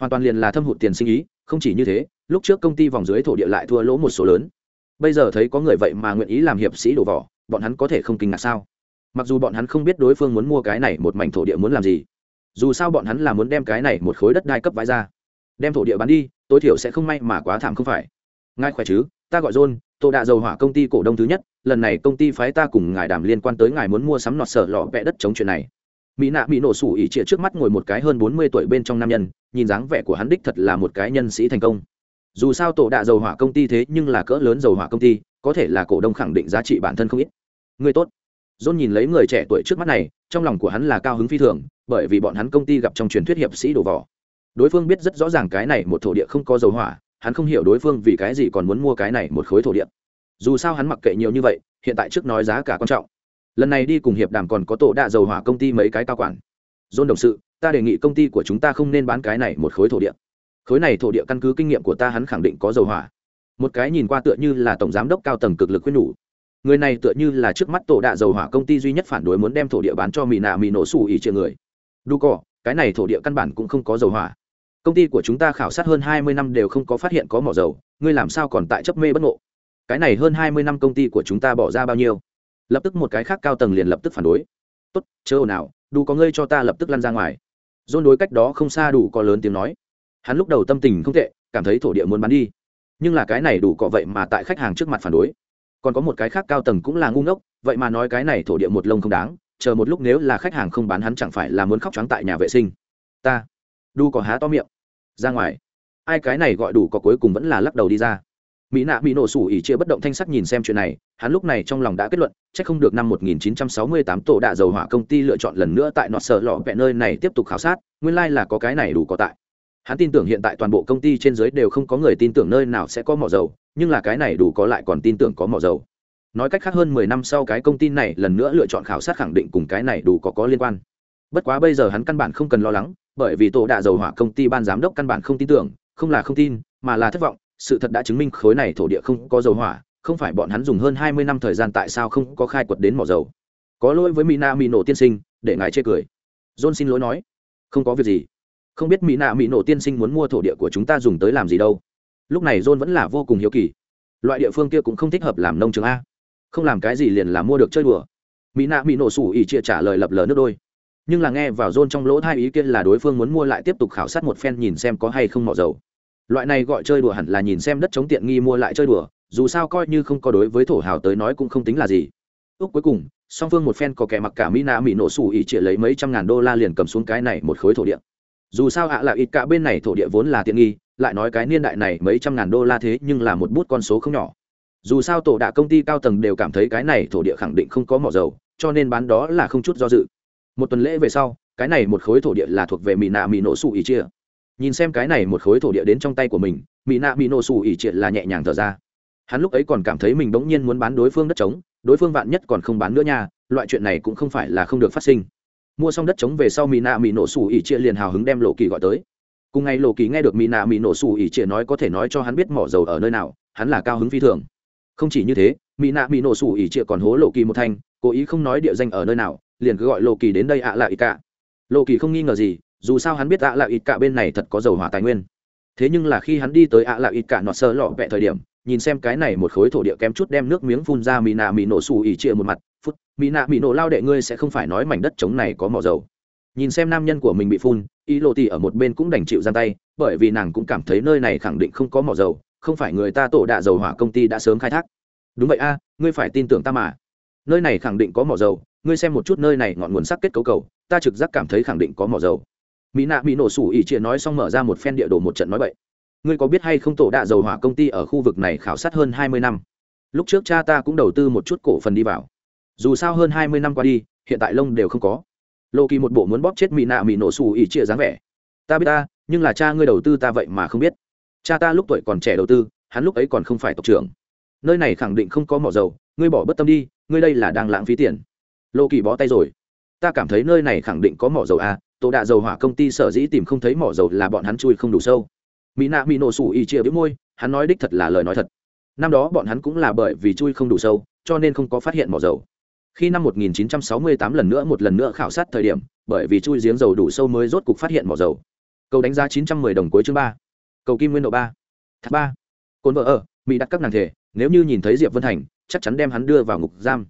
Hoàn toàn liền là thâm hụt tiền sinh ý, không chỉ như thế, lúc trước công ty vòng dưới thổ địa lại thua lỗ một số lớn bây giờ thấy có người vậy mà nguyện ý làm hiệp sĩ đổ vỏ, bọn hắn có thể không kinh ngạc sao? Mặc dù bọn hắn không biết đối phương muốn mua cái này một mảnh thổ địa muốn làm gì, dù sao bọn hắn là muốn đem cái này một khối đất đai cấp vãi ra. Đem thổ địa bán đi, tối thiểu sẽ không may mà quá thảm không phải. Ngay khỏe chứ? Ta gọi john, tổ đạ dầu hỏa công ty cổ đông thứ nhất, lần này công ty phái ta cùng ngài đàm liên quan tới ngài muốn mua sắm nọt sở lọ vẽ đất chống chuyện này. Mỹ nạ bị nổ sủ ỉ trịa trước mắt ngồi một cái hơn bốn mươi tuổi bên trong nam nhân, nhìn dáng vẻ của hắn đích thật là một cái nhân sĩ thành công dù sao tổ đạ dầu hỏa công ty thế nhưng là cỡ lớn dầu hỏa công ty có thể là cổ đông khẳng định giá trị bản thân không ít người tốt John nhìn lấy người trẻ tuổi trước mắt này, trong lòng của hắn là cao hứng phi thường, bởi vì bọn hắn công ty gặp trong truyền thuyết hiệp sĩ đổ vỏ. Đối phương biết rất rõ ràng cái này một thổ địa không có dầu hỏa, hắn không hiểu đối phương vì cái gì còn muốn mua cái này một khối thổ địa. Dù sao hắn mặc kệ nhiều như vậy, hiện tại trước nói giá cả quan trọng. Lần này đi cùng hiệp đàm còn có tổ đạ dầu hỏa công ty mấy cái cao quản. John đồng sự, ta đề nghị công ty của chúng ta không nên bán cái này một khối thổ địa. Khối này thổ địa căn cứ kinh nghiệm của ta hắn khẳng định có dầu hỏa. Một cái nhìn qua tựa như là tổng giám đốc cao tầng cực lực khuyên nhủ. Người này tựa như là trước mắt tổ đạ dầu hỏa công ty duy nhất phản đối muốn đem thổ địa bán cho mỹ nạ mỹ nổ xù ỉ triệu người. Đu cỏ, cái này thổ địa căn bản cũng không có dầu hỏa. Công ty của chúng ta khảo sát hơn hai mươi năm đều không có phát hiện có mỏ dầu, ngươi làm sao còn tại chấp mê bất ngộ? Cái này hơn hai mươi năm công ty của chúng ta bỏ ra bao nhiêu? Lập tức một cái khác cao tầng liền lập tức phản đối. Tốt chớ ồn nào đủ có ngươi cho ta lập tức lăn ra ngoài. Dôn đối cách đó không xa đủ có lớn tiếng nói hắn lúc đầu tâm tình không tệ, cảm thấy thổ địa muốn bán đi. Nhưng là cái này đủ cọ vậy mà tại khách hàng trước mặt phản đối. Còn có một cái khác cao tầng cũng là ngu ngốc, vậy mà nói cái này thổ địa một lông không đáng, chờ một lúc nếu là khách hàng không bán hắn chẳng phải là muốn khóc trắng tại nhà vệ sinh. Ta, đu có há to miệng. Ra ngoài. Ai cái này gọi đủ có cuối cùng vẫn là lắc đầu đi ra. Mỹ nạ bị nổ sủ ỉ chia bất động thanh sắc nhìn xem chuyện này, hắn lúc này trong lòng đã kết luận c h ắ c không được năm 1968 tổ đạ dầu hỏa công ty lựa chọn lần nữa tại nọ sợ lọ vẹ nơi này tiếp tục khảo sát, nguyên lai、like、là có cái này đủ có tại hắn tin tưởng hiện tại toàn bộ công ty trên giới đều không có người tin tưởng nơi nào sẽ có mỏ dầu, nhưng là cái này đủ có lại còn tin tưởng có mỏ dầu. Nói cách khác hơn mười năm sau cái công ty này lần nữa lựa chọn khảo sát khẳng định cùng cái này đủ có có liên quan. Bất quá bây giờ hắn căn bản không cần lo lắng, bởi vì tổ đạ dầu hỏa công ty ban giám đốc căn bản không tin tưởng, không là không tin, mà là thất vọng. Sự thật đã chứng minh khối này thổ địa không có dầu hỏa, không phải bọn hắn dùng hơn hai mươi năm thời gian tại sao không có khai quật đến mỏ dầu. Có lỗi với mina mỹ nổ tiên sinh, để ngài chê cười. John xin lỗi nói, không có việc gì không biết mỹ nạ mỹ nổ tiên sinh muốn mua thổ địa của chúng ta dùng tới làm gì đâu. Lúc này john vẫn là vô cùng hiếu kỳ. Loại địa phương kia cũng không thích hợp làm nông trường a. Không làm cái gì liền là mua được chơi đùa. Mỹ nạ mỹ nổ sủ ỉ chia trả lời lập lờ nước đôi. Nhưng là nghe vào john trong lỗ hai ý kiến là đối phương muốn mua lại tiếp tục khảo sát một phen nhìn xem có hay không mỏ dầu. Loại này gọi chơi đùa hẳn là nhìn xem đất chống tiện nghi mua lại chơi đùa, dù sao coi như không có đối với thổ hào tới nói cũng không tính là gì. Ước cuối cùng, song phương một phen có kẻ mặc cả mỹ nạ mỹ nổ sủ ỉ chia lấy mấy trăm ngàn đô la liền cầm xuống cái này một khối thổ địa dù sao ạ là ít cả bên này thổ địa vốn là tiện nghi, lại nói cái niên đại này mấy trăm ngàn đô la thế nhưng là một bút con số không nhỏ. Dù sao tổ đạ công ty cao tầng đều cảm thấy cái này thổ địa khẳng định không có mỏ dầu, cho nên bán đó là không chút do dự. Một tuần lễ về sau, cái này một khối thổ địa là thuộc về mỹ nạ mỹ nổ sủ ỉ chia. Nhìn xem cái này một khối thổ địa đến trong tay của mình mỹ nạ mỹ nổ sủ ỉ chia là nhẹ nhàng thở ra. Hắn lúc ấy còn cảm thấy mình bỗng nhiên muốn bán đối phương đất trống, đối phương vạn nhất còn không bán nữa nha, loại chuyện này cũng không phải là không được phát sinh mua xong đất trống về sau mỹ nạ mỹ nổ sủ ỉ chia liền hào hứng đem lộ kỳ gọi tới. Cùng ngày lộ kỳ nghe được mỹ nạ mỹ nổ sủ ỉ chia nói có thể nói cho hắn biết mỏ dầu ở nơi nào, hắn là cao hứng phi thường. Không chỉ như thế mỹ nạ mỹ nổ sủ ỉ chia còn hố lộ kỳ một thanh, cố ý không nói địa danh ở nơi nào, liền cứ gọi lộ kỳ đến đây ạ à lại ít cả lộ kỳ không nghi ngờ gì, dù sao hắn biết ạ à lại ít cả bên này thật có dầu hỏa tài nguyên. Thế nhưng là khi hắn đi tới ạ à lại ít cả nọt sơ lọ vẹ thời điểm, nhìn xem cái này một khối thổ địa kém chút đem nước miếng phun ra mỹ nạ mỹ nổ xù ỉ chia một mặt phút, mỹ nạ mỹ nổ lao đệ ngươi sẽ không phải nói mảnh đất trống này có mỏ dầu. Nhìn xem nam nhân của mình bị phun ý lộ tì ở một bên cũng đành chịu gian tay, bởi vì nàng cũng cảm thấy nơi này khẳng định không có mỏ dầu, không phải người ta tổ đạ dầu hỏa công ty đã sớm khai thác. Đúng vậy a, ngươi phải tin tưởng ta mà. Nơi này khẳng định có mỏ dầu, ngươi xem một chút nơi này ngọn nguồn sắc kết cấu cầu, ta trực giác cảm thấy khẳng định có mỏ dầu. Mỹ nạ bị nổ sủ ỉ chia nói xong mở ra một phen địa đồ một trận nói vậy ngươi có biết hay không tổ đạ dầu hỏa công ty ở khu vực này khảo sát hơn hai mươi năm? Lúc trước cha ta cũng đầu tư một chút cổ phần đi vào dù sao hơn hai mươi năm qua đi, hiện tại lông đều không có. Lộ kỳ một bộ muốn bóp chết mỹ nạ mỹ nổ xù ỉ chia dáng vẻ. Ta biết ta, nhưng là cha ngươi đầu tư ta vậy mà không biết. Cha ta lúc tuổi còn trẻ đầu tư, hắn lúc ấy còn không phải tộc trưởng. Nơi này khẳng định không có mỏ dầu, ngươi bỏ bất tâm đi, ngươi đây là đang lãng phí tiền. Lộ kỳ bó tay rồi. Ta cảm thấy nơi này khẳng định có mỏ dầu à tổ đạ dầu hỏa công ty sở dĩ tìm không thấy mỏ dầu là bọn hắn chui không đủ sâu. Mỹ nạ mỹ nổ sủ ỉ chia với môi, hắn nói đích thật là lời nói thật. Năm đó bọn hắn cũng là bởi vì chui không đủ sâu, cho nên không có phát hiện mỏ dầu khi năm 1968 lần nữa một lần nữa khảo sát thời điểm, bởi vì chui giếng dầu đủ sâu mới rốt cục phát hiện mỏ dầu. Cầu đánh giá 910 đồng cuối chương ba. Cầu kim nguyên độ ba. Thác ba. Cồn vợ ở mỹ đặt các nàng thể, nếu như nhìn thấy diệp vân thành, chắc chắn đem hắn đưa vào ngục giam.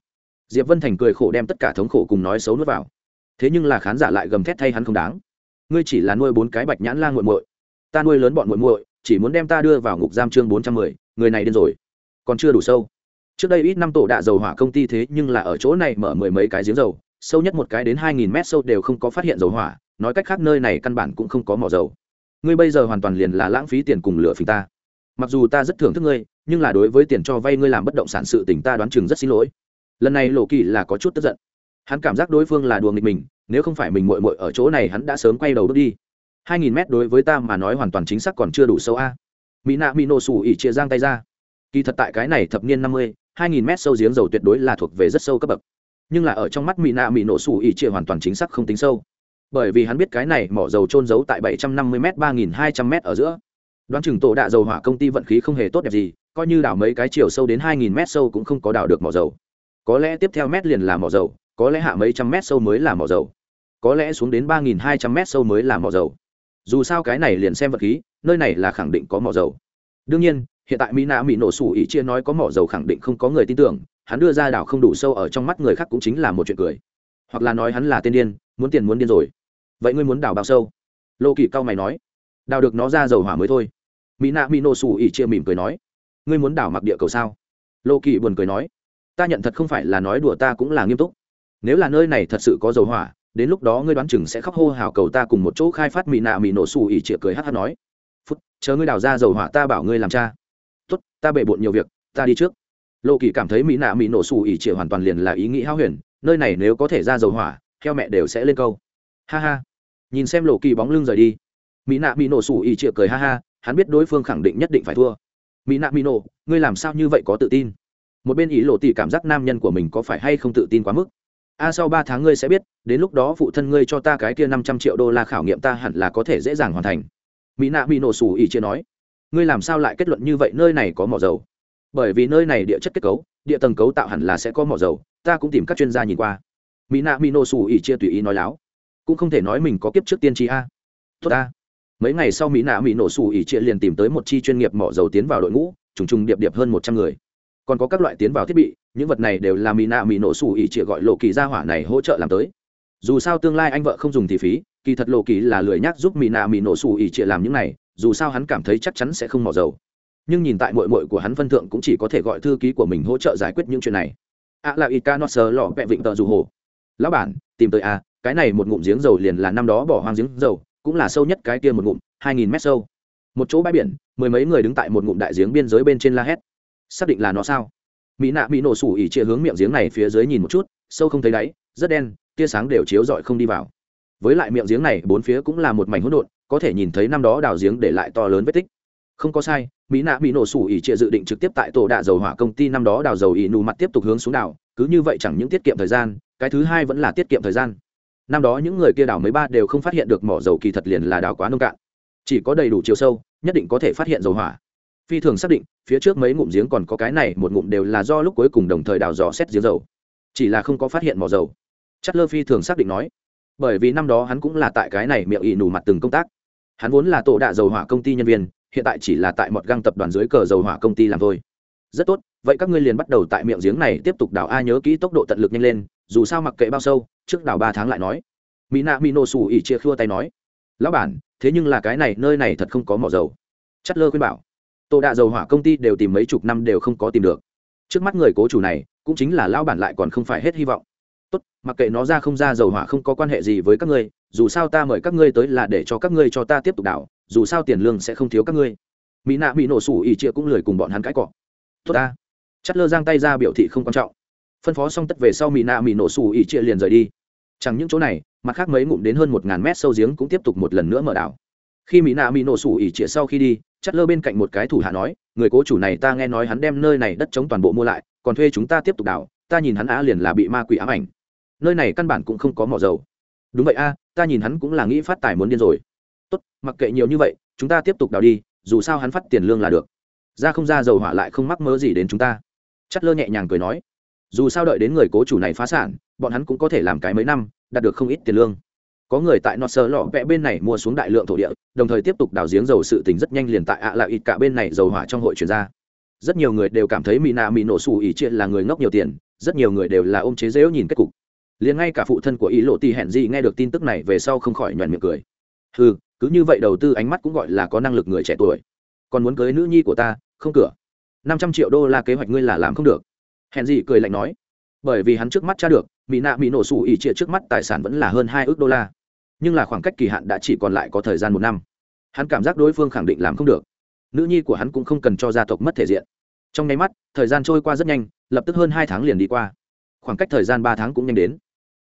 Diệp vân thành cười khổ đem tất cả thống khổ cùng nói xấu nuốt vào. Thế nhưng là khán giả lại gầm thét thay hắn không đáng. Ngươi chỉ là nuôi bốn cái bạch nhãn lan g u muội. Ta nuôi lớn bọn muội muội, chỉ muốn đem ta đưa vào ngục giam chương bốn trăm mười, người này điên rồi. Còn chưa đủ sâu trước đây ít năm tổ đạ dầu hỏa công ty thế nhưng là ở chỗ này mở mười mấy cái giếng dầu, sâu nhất một cái đến hai nghìn mét sâu đều không có phát hiện dầu hỏa, nói cách khác nơi này căn bản cũng không có mỏ dầu. Ngươi bây giờ hoàn toàn liền là lãng phí tiền cùng lửa phình ta. Mặc dù ta rất thưởng thức ngươi, nhưng là đối với tiền cho vay ngươi làm bất động sản sự tỉnh ta đoán chừng rất xin lỗi. Lần này lộ kỳ là có chút tức giận. Hắn cảm giác đối phương là đùa nghịch mình, nếu không phải mình mội mội ở chỗ này hắn đã sớm quay đầu bước đi. Hai nghìn mét đối với ta mà nói hoàn toàn chính xác còn chưa đủ sâu a. Mỹ nạ mỹ nổ xù ỉ chia giang tay ra kỳ thật tại cái này thập niên năm mươi, hai nghìn mét sâu giếng dầu tuyệt đối là thuộc về rất sâu cấp bậc. Nhưng là ở trong mắt mỹ nạ mỹ nổ sủ ỉ chia hoàn toàn chính xác không tính sâu. Bởi vì hắn biết cái này mỏ dầu trôn giấu tại bảy trăm năm mươi m ba nghìn hai trăm m ở giữa. Đoán chừng tổ đạ dầu hỏa công ty vận khí không hề tốt đẹp gì, coi như đào mấy cái chiều sâu đến hai nghìn m sâu cũng không có đào được mỏ dầu. Có lẽ tiếp theo mét liền là mỏ dầu, có lẽ hạ mấy trăm mét sâu mới là mỏ dầu. Có lẽ xuống đến ba nghìn hai trăm mét sâu mới là mỏ dầu. Dù sao cái này liền xem vật khí, nơi này là khẳng định có mỏ dầu. Đương nhiên hiện tại mỹ nạ mỹ nổ sủ ý chia nói có mỏ dầu khẳng định không có người tin tưởng, hắn đưa ra đảo không đủ sâu ở trong mắt người khác cũng chính là một chuyện cười. Hoặc là nói hắn là tên điên, muốn tiền muốn điên rồi. Vậy ngươi muốn đào bao sâu? Lô kỳ cao mày nói. Đào được nó ra dầu hỏa mới thôi. Mỹ nạ mỹ nổ sủ ý chia mỉm cười nói. Ngươi muốn đào mặc địa cầu sao? Lô kỳ buồn cười nói. Ta nhận thật không phải là nói đùa ta cũng là nghiêm túc. Nếu là nơi này thật sự có dầu hỏa, đến lúc đó ngươi đoán chừng sẽ khóc hô hào cầu ta cùng một chỗ khai phát mỹ nạ mỹ nổ xù ỉ chĩa cười hát hát nói. Phút, chờ ngươi đào ra dầu hỏa ta bảo ngươi làm cha tốt, ta bệ bộn nhiều việc, ta đi trước. Lộ kỳ cảm thấy mỹ nạ mỹ nổ xù ỉ chĩa hoàn toàn liền là ý nghĩ hao huyền, nơi này nếu có thể ra dầu hỏa, theo mẹ đều sẽ lên câu. Ha ha. Nhìn xem lộ kỳ bóng lưng rời đi. Mỹ nạ mỹ nổ xù ỉ chĩa cười ha ha, hắn biết đối phương khẳng định nhất định phải thua. Mỹ nạ mỹ nổ, ngươi làm sao như vậy có tự tin? Một bên ý lộ tỷ cảm giác nam nhân của mình có phải hay không tự tin quá mức. A, sau ba tháng ngươi sẽ biết, đến lúc đó phụ thân ngươi cho ta cái kia năm trăm triệu đô la khảo nghiệm ta hẳn là có thể dễ dàng hoàn thành. Mỹ nạ mỹ nổ xù ỉ chia nói ngươi làm sao lại kết luận như vậy nơi này có mỏ dầu? Bởi vì nơi này địa chất kết cấu, địa tầng cấu tạo hẳn là sẽ có mỏ dầu, ta cũng tìm các chuyên gia nhìn qua. Mỹ nạ mỹ nô xù ỉ chia tùy ý nói láo. Cũng không thể nói mình có kiếp trước tiên tri a. Tốt a mấy ngày sau mỹ nạ mỹ nổ xù ỉ chia liền tìm tới một chi chuyên nghiệp mỏ dầu tiến vào đội ngũ, trùng trùng điệp điệp hơn một trăm người. Còn có các loại tiến vào thiết bị, những vật này đều là mỹ nạ mỹ nổ xù ỉ chia gọi lộ kỳ gia hỏa này hỗ trợ làm tới. Dù sao tương lai anh vợ không dùng thì phí, kỳ thật lộ kỳ là lười nhác giúp mỹ nạ mỹ nổ xù ỉ chia làm những này dù sao hắn cảm thấy chắc chắn sẽ không mỏ dầu. Nhưng nhìn tại mội mội của hắn phân thượng cũng chỉ có thể gọi thư ký của mình hỗ trợ giải quyết những chuyện này. Ạ à là ít ca nó sờ lọ vẹ vịnh tợ dù hồ. Lão bản tìm tới a à, cái này một ngụm giếng dầu liền là năm đó bỏ hoang giếng dầu cũng là sâu nhất cái kia một ngụm hai nghìn mét sâu. Một chỗ bãi biển mười mấy người đứng tại một ngụm đại giếng biên giới bên trên la hét. Xác định là nó sao? Mỹ nạ bị nổ sủ ỉ chia hướng miệng giếng này phía dưới nhìn một chút sâu không thấy đáy rất đen tia sáng đều chiếu rọi không đi vào. Với lại miệng giếng này bốn phía cũng là một mảnh hỗn độn có thể nhìn thấy năm đó đào giếng để lại to lớn vết tích. Không có sai, mỹ nạ bị nổ sủ ỉ trịa dự định trực tiếp tại tổ đạ dầu hỏa công ty năm đó đào dầu ỉ nù mặt tiếp tục hướng xuống đảo, cứ như vậy chẳng những tiết kiệm thời gian, cái thứ hai vẫn là tiết kiệm thời gian. Năm đó những người kia đào mấy ba đều không phát hiện được mỏ dầu kỳ thật liền là đào quá nông cạn. Chỉ có đầy đủ chiều sâu, nhất định có thể phát hiện dầu hỏa. Phi thường xác định, phía trước mấy ngụm giếng còn có cái này, một ngụm đều là do lúc cuối cùng đồng thời đào dò xét giếng dầu. Chỉ là không có phát hiện mỏ dầu. Chất lơ phi thường xác định nói, bởi vì năm đó hắn cũng là tại cái này miệng ỉ nù mặt từng công tác hắn vốn là tổ đạ dầu hỏa công ty nhân viên, hiện tại chỉ là tại một găng tập đoàn dưới cờ dầu hỏa công ty làm thôi. Rất tốt, vậy các ngươi liền bắt đầu tại miệng giếng này tiếp tục đào a nhớ kỹ tốc độ tận lực nhanh lên, dù sao mặc kệ bao sâu, trước đào ba tháng lại nói. Mỹ nạ mỹ nổ xù ỉ chia khua tay nói. Lão bản, thế nhưng là cái này, nơi này thật không có mỏ dầu. Chất lơ khuyên bảo. Tổ đạ dầu hỏa công ty đều tìm mấy chục năm đều không có tìm được. Trước mắt người cố chủ này, cũng chính là lão bản lại còn không phải hết hy vọng tốt, mặc kệ nó ra không ra dầu hỏa không có quan hệ gì với các ngươi, dù sao ta mời các ngươi tới là để cho các ngươi cho ta tiếp tục đảo, dù sao tiền lương sẽ không thiếu các ngươi. Mỹ nạ mỹ nổ sủ ỉ chia cũng lười cùng bọn hắn cãi cọ. Tốt ta. Chất lơ giang tay ra biểu thị không quan trọng. Phân phó xong tất về sau mỹ nạ mỹ nổ sủ ỉ chia liền rời đi. Chẳng những chỗ này, mặt khác mấy ngụm đến hơn một ngàn mét sâu giếng cũng tiếp tục một lần nữa mở đảo. Khi mỹ nạ mỹ nổ sủ ỉ chia sau khi đi chất lơ bên cạnh một cái thủ hạ nói, người cố chủ này ta nghe nói hắn đem nơi này đất chống toàn bộ mua lại, còn thuê chúng ta tiếp tục đào ta nhìn hắn á liền là bị ma quỷ ám ảnh nơi này căn bản cũng không có mỏ dầu. Đúng vậy a, ta nhìn hắn cũng là nghĩ phát tài muốn điên rồi. Tốt, mặc kệ nhiều như vậy, chúng ta tiếp tục đào đi, dù sao hắn phát tiền lương là được. Ra không ra dầu hỏa lại không mắc mớ gì đến chúng ta. Chất lơ nhẹ nhàng cười nói. Dù sao đợi đến người cố chủ này phá sản, bọn hắn cũng có thể làm cái mấy năm, đạt được không ít tiền lương. Có người tại nọ sơ lọ vẽ bên này mua xuống đại lượng thổ địa, đồng thời tiếp tục đào giếng dầu sự tình rất nhanh liền tại ạ là ít cả bên này dầu hỏa trong hội chuyển ra. Rất nhiều người đều cảm thấy mỹ nạ mỹ nổ xù ỉ chia là người ngốc nhiều tiền, rất nhiều người đều là ôm chế dễu nhìn kết cục liền ngay cả phụ thân của ý lộ tì hẹn gì nghe được tin tức này về sau không khỏi nhoẻn miệng cười. Ừ cứ như vậy đầu tư ánh mắt cũng gọi là có năng lực người trẻ tuổi. Còn muốn cưới nữ nhi của ta, không cửa. Năm trăm triệu đô la kế hoạch ngươi là làm không được. Hèn gì cười lạnh nói. Bởi vì hắn trước mắt tra được, mỹ nạ mỹ nổ sủ ỉ trịa trước mắt tài sản vẫn là hơn hai ước đô la. Nhưng là khoảng cách kỳ hạn đã chỉ còn lại có thời gian một năm. Hắn cảm giác đối phương khẳng định làm không được. Nữ nhi của hắn cũng không cần cho gia tộc mất thể diện. Trong nháy mắt, thời gian trôi qua rất nhanh, lập tức hơn hai tháng liền đi qua. Khoảng cách thời gian ba tháng cũng nhanh đến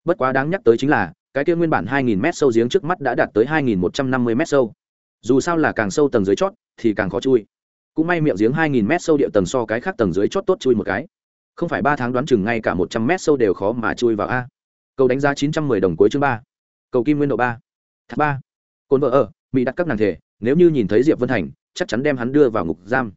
bất quá đáng nhắc tới chính là, cái kia nguyên bản 2.000 m sâu giếng trước mắt đã đạt tới 2.150 m sâu. Dù sao là càng sâu tầng dưới chót, thì càng khó chui. Cũng may miệng giếng 2.000 m sâu địa tầng so cái khác tầng dưới chót tốt chui một cái. Không phải ba tháng đoán chừng ngay cả 100 m sâu đều khó mà chui vào a. Cầu đánh giá 910 đồng cuối chương ba. Cầu kim nguyên độ ba. Thác ba. Cồn vợ ở, mỹ đặt các nàng thể, nếu như nhìn thấy diệp vân thành, chắc chắn đem hắn đưa vào ngục giam.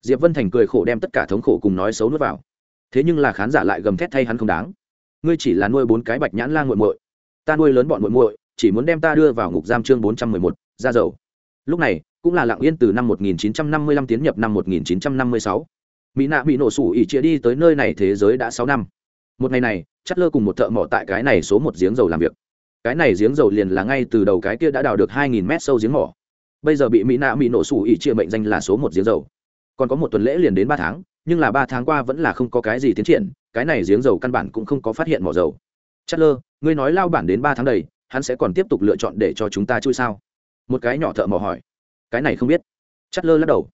Diệp vân thành cười khổ đem tất cả thống khổ cùng nói xấu nuốt vào. Thế nhưng là khán giả lại gầm thét thay hắn không đáng ngươi chỉ là nuôi bốn cái bạch nhãn lan g u muội, ta nuôi lớn bọn muội muội, chỉ muốn đem ta đưa vào ngục giam chương bốn trăm mười một, ra dầu. Lúc này, cũng là lặng yên từ năm một nghìn chín trăm năm mươi lăm tiến nhập năm một nghìn chín trăm năm mươi sáu. Mỹ nạ bị nổ sủ ỉ chia đi tới nơi này thế giới đã sáu năm. Một ngày này, chất lơ cùng một thợ mỏ tại cái này số một giếng dầu làm việc. Cái này giếng dầu liền là ngay từ đầu cái kia đã đào được hai nghìn mét sâu giếng mỏ. Bây giờ bị mỹ nạ mỹ nổ sủ ỉ chia mệnh danh là số một giếng dầu. Còn có một tuần lễ liền đến ba tháng, nhưng là ba tháng qua vẫn là không có cái gì tiến triển cái này giếng dầu căn bản cũng không có phát hiện mỏ dầu. Chất lơ ngươi nói lao bản đến ba tháng đầy, hắn sẽ còn tiếp tục lựa chọn để cho chúng ta chui sao? Một cái nhỏ thợ mỏ hỏi. Cái này không biết. Chất lơ lắc đầu.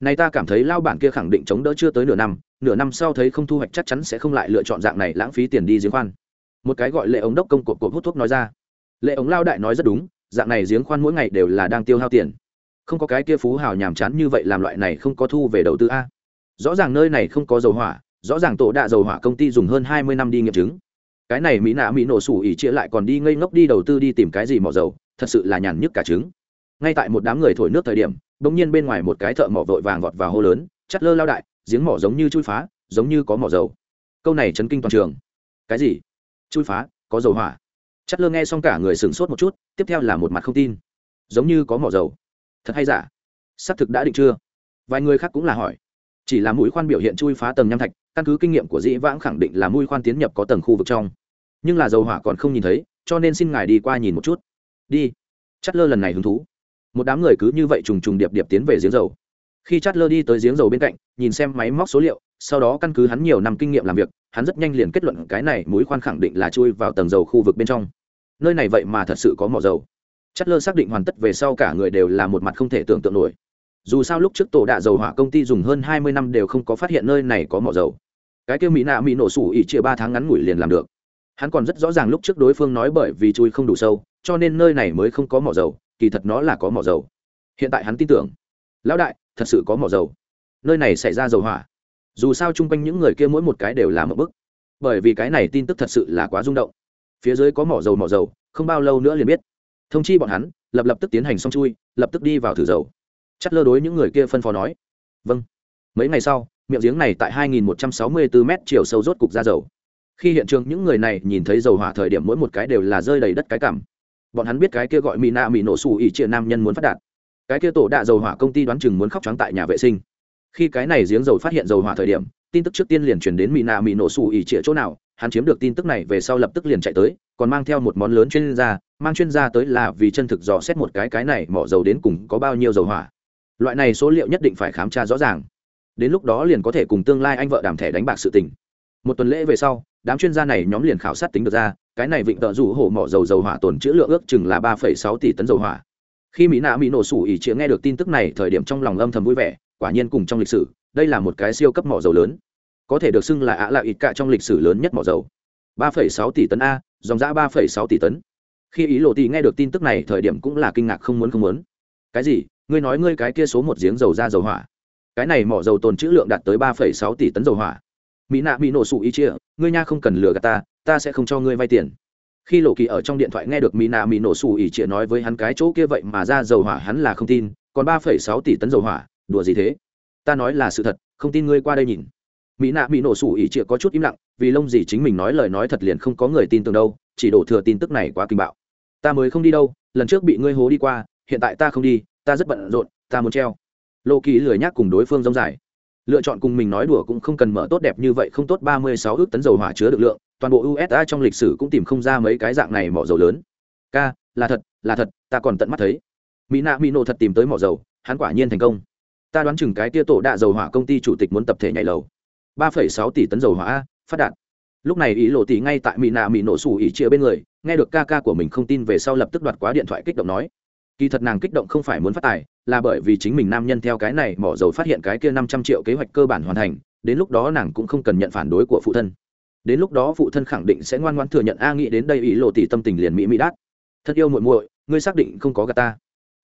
Này ta cảm thấy lao bản kia khẳng định chống đỡ chưa tới nửa năm nửa năm sau thấy không thu hoạch chắc chắn sẽ không lại lựa chọn dạng này lãng phí tiền đi giếng khoan. Một cái gọi lệ ống đốc công cuộc cột hút thuốc nói ra. Lệ ống lao đại nói rất đúng, dạng này giếng khoan mỗi ngày đều là đang tiêu hao tiền. Không có cái kia phú hào nhàm chán như vậy làm loại này không có thu về đầu tư a. Rõ ràng nơi này không có dầu hỏa rõ ràng tổ đạ dầu hỏa công ty dùng hơn hai mươi năm đi nghiệm chứng. Cái này mỹ nạ mỹ nổ sủ ỉ chia lại còn đi ngây ngốc đi đầu tư đi tìm cái gì mỏ dầu, thật sự là nhàn nhức cả trứng. Ngay tại một đám người thổi nước thời điểm đ ỗ n g nhiên bên ngoài một cái thợ mỏ vội vàng vọt vào hô lớn, chắt lơ lao đại, giếng mỏ giống như chui phá, giống như có mỏ dầu. Câu này chấn kinh toàn trường. Cái gì? Chui phá? Có dầu hỏa? Chắt lơ nghe xong cả người sửng sốt một chút, tiếp theo là một mặt không tin. Giống như có mỏ dầu. Thật hay giả? Xác thực đã định chưa? Vài người khác cũng là hỏi chỉ là mũi khoan biểu hiện chui phá tầng nham thạch, căn cứ kinh nghiệm của dĩ vãng khẳng định là mũi khoan tiến nhập có tầng khu vực trong. Nhưng là dầu hỏa còn không nhìn thấy, cho nên xin ngài đi qua nhìn một chút. Đi. Chắt lơ lần này hứng thú. Một đám người cứ như vậy trùng trùng điệp điệp tiến về giếng dầu. Khi chát lơ đi tới giếng dầu bên cạnh, nhìn xem máy móc số liệu, sau đó căn cứ hắn nhiều năm kinh nghiệm làm việc, hắn rất nhanh liền kết luận cái này mũi khoan khẳng định là chui vào tầng dầu khu vực bên trong. Nơi này vậy mà thật sự có mỏ dầu. Chát lơ xác định hoàn tất về sau cả người đều là một mặt không thể tưởng tượng nổi dù sao lúc trước tổ đạ dầu hỏa công ty dùng hơn hai mươi năm đều không có phát hiện nơi này có mỏ dầu. Cái kia mỹ nạ mỹ nổ sủ ỉ chia ba tháng ngắn ngủi liền làm được. Hắn còn rất rõ ràng lúc trước đối phương nói bởi vì chui không đủ sâu, cho nên nơi này mới không có mỏ dầu, kỳ thật nó là có mỏ dầu. Hiện tại hắn tin tưởng, lão đại, thật sự có mỏ dầu. Nơi này xảy ra dầu hỏa. Dù sao chung quanh những người kia mỗi một cái đều là một bức. Bởi vì cái này tin tức thật sự là quá rung động. Phía dưới có mỏ dầu mỏ dầu, không bao lâu nữa liền biết. Thông chi bọn hắn, lập lập tức tiến hành xong chui, lập tức đi vào thử dầu chắt lơ đối những người kia phân phó nói. Vâng. Mấy ngày sau, miệng giếng này tại 2164 m chiều sâu rốt cục ra dầu. Khi hiện trường những người này nhìn thấy dầu hỏa thời điểm mỗi một cái đều là rơi đầy đất cái cảm. Bọn hắn biết cái kia gọi mỹ nạ mỹ nổ xù ỉ trịa nam nhân muốn phát đạt. Cái kia tổ đạ dầu hỏa công ty đoán chừng muốn khóc trắng tại nhà vệ sinh. Khi cái này giếng dầu phát hiện dầu hỏa thời điểm, tin tức trước tiên liền chuyển đến mỹ nạ mỹ nổ xù ỉ trịa chỗ nào, hắn chiếm được tin tức này về sau lập tức liền chạy tới, còn mang theo một món lớn chuyên gia, mang chuyên gia tới là vì chân thực dò xét một cái cái này mỏ dầu đến cùng có bao nhiêu dầu hỏa loại này số liệu nhất định phải khám tra rõ ràng. Đến lúc đó liền có thể cùng tương lai anh vợ đàm thẻ đánh bạc sự tình. Một tuần lễ về sau, đám chuyên gia này nhóm liền khảo sát tính được ra, cái này vịnh tợ rủ hổ mỏ dầu dầu hỏa tồn chữ lượng ước chừng là ba sáu tỷ tấn dầu hỏa. Khi mỹ nạ mỹ nổ sủ ỉ chĩa nghe được tin tức này, thời điểm trong lòng âm thầm vui vẻ, quả nhiên cùng trong lịch sử, đây là một cái siêu cấp mỏ dầu lớn. Có thể được xưng là ạ là ít cả trong lịch sử lớn nhất mỏ dầu. ba sáu tỷ tấn a, dòng giã ba sáu tỷ tấn. Khi ý lộ tỷ nghe được tin tức này, thời điểm cũng là kinh ngạc không muốn không muốn. Cái gì? Ngươi nói ngươi cái kia số một giếng dầu ra dầu hỏa. Cái này mỏ dầu tồn trữ lượng đạt tới ba sáu tỷ tấn dầu hỏa. Mỹ nạ bị nổ sụ ý chia, ngươi nha không cần lừa gạt ta ta sẽ không cho ngươi vay tiền. Khi lộ kỳ ở trong điện thoại nghe được mỹ nạ mỹ nổ sụ ý chia nói với hắn cái chỗ kia vậy mà ra dầu hỏa hắn là không tin, còn ba sáu tỷ tấn dầu hỏa, đùa gì thế? Ta nói là sự thật, không tin ngươi qua đây nhìn. Mỹ nạ bị nổ sủ ỉ trịa có chút im lặng, vì lông gì chính mình nói lời nói thật liền không có người tin tưởng đâu, chỉ đổ thừa tin tức này quá kinh bạo. Ta mới không đi đâu, lần trước bị ngươi hố đi qua, hiện tại ta không đi ta rất bận rộn ta muốn treo. Lộ kỳ lười nhác cùng đối phương rông dài. Lựa chọn cùng mình nói đùa cũng không cần mở tốt đẹp như vậy không tốt ba mươi sáu ước tấn dầu hỏa chứa được lượng toàn bộ usa trong lịch sử cũng tìm không ra mấy cái dạng này mỏ dầu lớn. K, là thật là thật ta còn tận mắt thấy. Mỹ nạ mỹ nộ thật tìm tới mỏ dầu hắn quả nhiên thành công. Ta đoán chừng cái tia tổ đạ dầu hỏa công ty chủ tịch muốn tập thể nhảy lầu. ba phẩy sáu tỷ tấn dầu hỏa phát đạt. Lúc này ý lộ tỷ ngay tại mỹ nạ mỹ nổ sủ ỉ chia bên người nghe được ca ca của mình không tin về sau lập tức đoạt quá điện thoại kích động nói kỳ thật nàng kích động không phải muốn phát tài, là bởi vì chính mình nam nhân theo cái này mỏ dầu phát hiện cái kia năm trăm triệu kế hoạch cơ bản hoàn thành, đến lúc đó nàng cũng không cần nhận phản đối của phụ thân. Đến lúc đó phụ thân khẳng định sẽ ngoan ngoan thừa nhận a nghĩ đến đây ý lộ tỷ tâm tình liền mỹ mỹ đát. Thật yêu muội muội, ngươi xác định không có gà ta.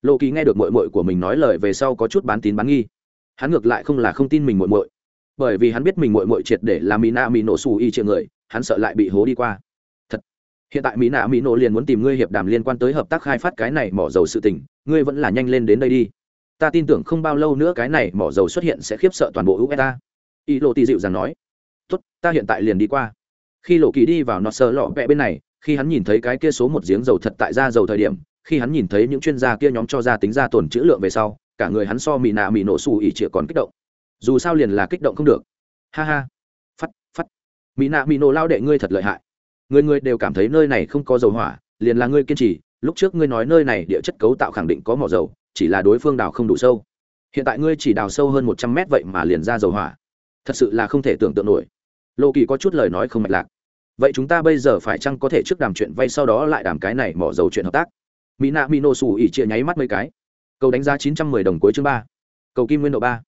Lộ kỳ nghe được muội muội của mình nói lời về sau có chút bán tín bán nghi. Hắn ngược lại không là không tin mình muội muội. Bởi vì hắn biết mình muội muội triệt để là mỹ na mỹ nổ xù y triệu người, hắn sợ lại bị hố đi qua hiện tại mỹ nạ mỹ nổ liền muốn tìm ngươi hiệp đàm liên quan tới hợp tác khai phát cái này mỏ dầu sự tình, ngươi vẫn là nhanh lên đến đây đi. Ta tin tưởng không bao lâu nữa cái này mỏ dầu xuất hiện sẽ khiếp sợ toàn bộ usa y lộ tì dịu rằng nói, tốt, ta hiện tại liền đi qua. Khi lộ kỳ đi vào nọ sơ lọ vẽ bên này, khi hắn nhìn thấy cái kia số một giếng dầu thật tại ra dầu thời điểm, khi hắn nhìn thấy những chuyên gia kia nhóm cho ra tính ra tổn chữ lượng về sau, cả người hắn so mỹ nạ mỹ nổ xù ỉ chĩa còn kích động. Dù sao liền là kích động không được. Ha ha. Phắt phắt. Mỹ nạ mỹ nổ lao đệ ngươi thật lợi hại người người đều cảm thấy nơi này không có dầu hỏa, liền là ngươi kiên trì, lúc trước ngươi nói nơi này địa chất cấu tạo khẳng định có mỏ dầu, chỉ là đối phương đào không đủ sâu. Hiện tại ngươi chỉ đào sâu hơn một trăm mét vậy mà liền ra dầu hỏa. Thật sự là không thể tưởng tượng nổi. Lộ kỳ có chút lời nói không mạch lạc. Vậy chúng ta bây giờ phải chăng có thể trước đàm chuyện vay sau đó lại đàm cái này mỏ dầu chuyện hợp tác? Mỹ nạ mỹ nổ xù ỉ chia nháy mắt mấy cái. Cầu đánh giá chín trăm mười đồng cuối chương ba. Cầu kim nguyên độ ba.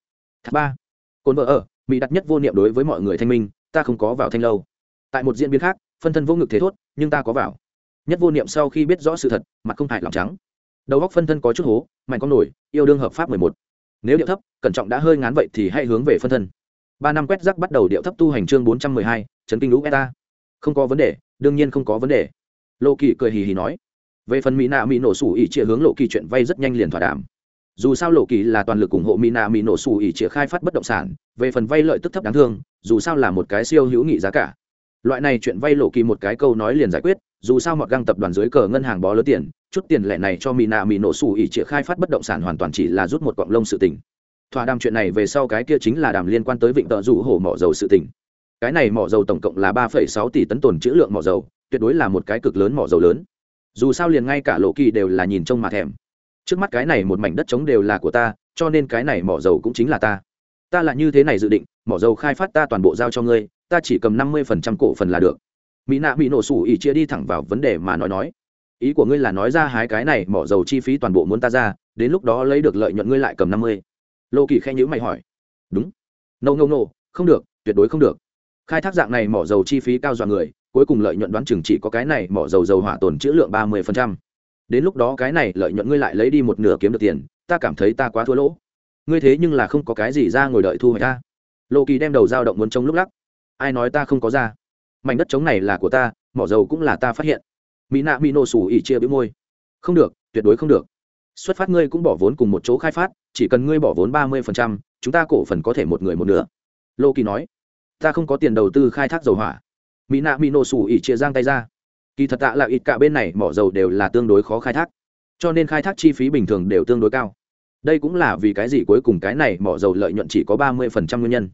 Tháp ba. Cồn vợ ở, mỹ đặt nhất vô niệm đối với mọi người thanh minh, ta không có vào thanh lâu. Tại một diễn biến khác phân thân vô ngực thế thốt, nhưng ta có vào. Nhất vô niệm sau khi biết rõ sự thật, mặt không hại lòng trắng. Đầu góc phân thân có chút hố, mạnh con nổi, yêu đương hợp pháp mười một. Nếu điệu thấp, cẩn trọng đã hơi ngán vậy thì hãy hướng về phân thân. Ba năm quét rác bắt đầu điệu thấp tu hành chương bốn trăm mười hai trấn kinh lũ beta. Không có vấn đề, đương nhiên không có vấn đề. Lộ kỳ cười hì hì nói. Về phần mỹ nạ mỹ nổ sủ ỉ chia hướng lộ kỳ chuyện vay rất nhanh liền thỏa đàm. Dù sao lộ kỳ là toàn lực ủng hộ mỹ nạ mỹ nổ sủ ỉ chia khai phát bất động sản, về phần vay lợi tức thấp đáng thương, dù sao là một cái siêu hữu nghị giá cả loại này chuyện vay lộ kỳ một cái câu nói liền giải quyết, dù sao mọi găng tập đoàn dưới cờ ngân hàng bó lớn tiền, chút tiền lẻ này cho mỹ nạ mỹ nổ xù ỉ chia khai phát bất động sản hoàn toàn chỉ là rút một cọng lông sự tình. Thỏa đàm chuyện này về sau cái kia chính là đàm liên quan tới vịnh tợ rủ hổ mỏ dầu sự tình. Cái này mỏ dầu tổng cộng là ba sáu tỷ tấn tồn chữ lượng mỏ dầu, tuyệt đối là một cái cực lớn mỏ dầu lớn. Dù sao liền ngay cả lộ kỳ đều là nhìn trông mà thèm. Trước mắt cái này một mảnh đất trống đều là của ta, cho nên cái này mỏ dầu cũng chính là ta. Ta là như thế này dự định, mỏ dầu khai phát ta toàn bộ giao cho ngươi ta chỉ cầm năm mươi phần trăm cổ phần là được. Mỹ nạ bị nổ sủ ỉ chia đi thẳng vào vấn đề mà nói nói. Ý của ngươi là nói ra hái cái này mỏ dầu chi phí toàn bộ muốn ta ra, đến lúc đó lấy được lợi nhuận ngươi lại cầm năm mươi. Lô kỳ khen nhữ mày hỏi. Đúng. Nâu nâu nâu không được, tuyệt đối không được. Khai thác dạng này mỏ dầu chi phí cao dọa người, cuối cùng lợi nhuận đoán chừng chỉ có cái này mỏ dầu dầu hỏa tồn chữ lượng ba mươi phần trăm. Đến lúc đó cái này lợi nhuận ngươi lại lấy đi một nửa kiếm được tiền, ta cảm thấy ta quá thua lỗ. Ngươi thế nhưng là không có cái gì ra ngồi đợi thu hồi ta. Lô kỳ đem đầu dao động muốn trông lúc lắc ai nói ta không có ra mảnh đất trống này là của ta, mỏ dầu cũng là ta phát hiện. Mỹ nạ mỹ nổ sủ ỉ chia bĩu môi. Không được, tuyệt đối không được. Xuất phát ngươi cũng bỏ vốn cùng một chỗ khai phát, chỉ cần ngươi bỏ vốn ba mươi phần trăm, chúng ta cổ phần có thể một người một nửa. Lô kỳ nói, ta không có tiền đầu tư khai thác dầu hỏa. Mỹ nạ mỹ nổ sủ ỉ chia giang tay ra. Kỳ thật tạ là ít cả bên này, mỏ dầu đều là tương đối khó khai thác. Cho nên khai thác chi phí bình thường đều tương đối cao. Đây cũng là vì cái gì cuối cùng cái này mỏ dầu lợi nhuận chỉ có ba mươi phần trăm nguyên nhân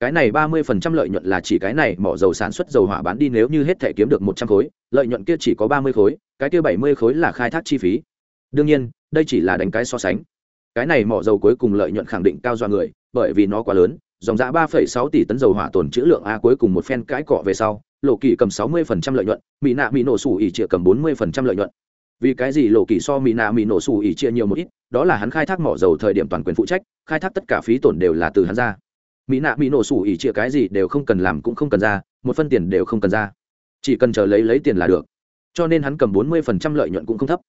cái này ba mươi phần trăm lợi nhuận là chỉ cái này, mỏ dầu sản xuất dầu hỏa bán đi nếu như hết thể kiếm được một trăm khối, lợi nhuận kia chỉ có ba mươi khối, cái kia bảy mươi khối là khai thác chi phí. Đương nhiên, đây chỉ là đánh cái so sánh. Cái này mỏ dầu cuối cùng lợi nhuận khẳng định cao do người, bởi vì nó quá lớn, dòng giá ba phẩy sáu tỷ tấn dầu hỏa tồn trữ lượng a cuối cùng một phen cãi cọ về sau, lộ kỳ cầm sáu mươi phần trăm lợi nhuận mỹ nạ mỹ nổ sủ ỉ chia cầm bốn mươi phần trăm lợi nhuận. Vì cái gì lộ kỳ so mỹ nạ mỹ nổ sủ ỉ chia nhiều một ít, đó là hắn khai thác mỏ dầu thời điểm toàn quyền phụ trách, khai thác tất cả phí tổn đều là từ hắn ra mỹ nạ mỹ nổ sủ ỉ chia cái gì đều không cần làm cũng không cần ra, một phân tiền đều không cần ra. Chỉ cần chờ lấy lấy tiền là được. Cho nên hắn cầm bốn mươi phần trăm lợi nhuận cũng không thấp.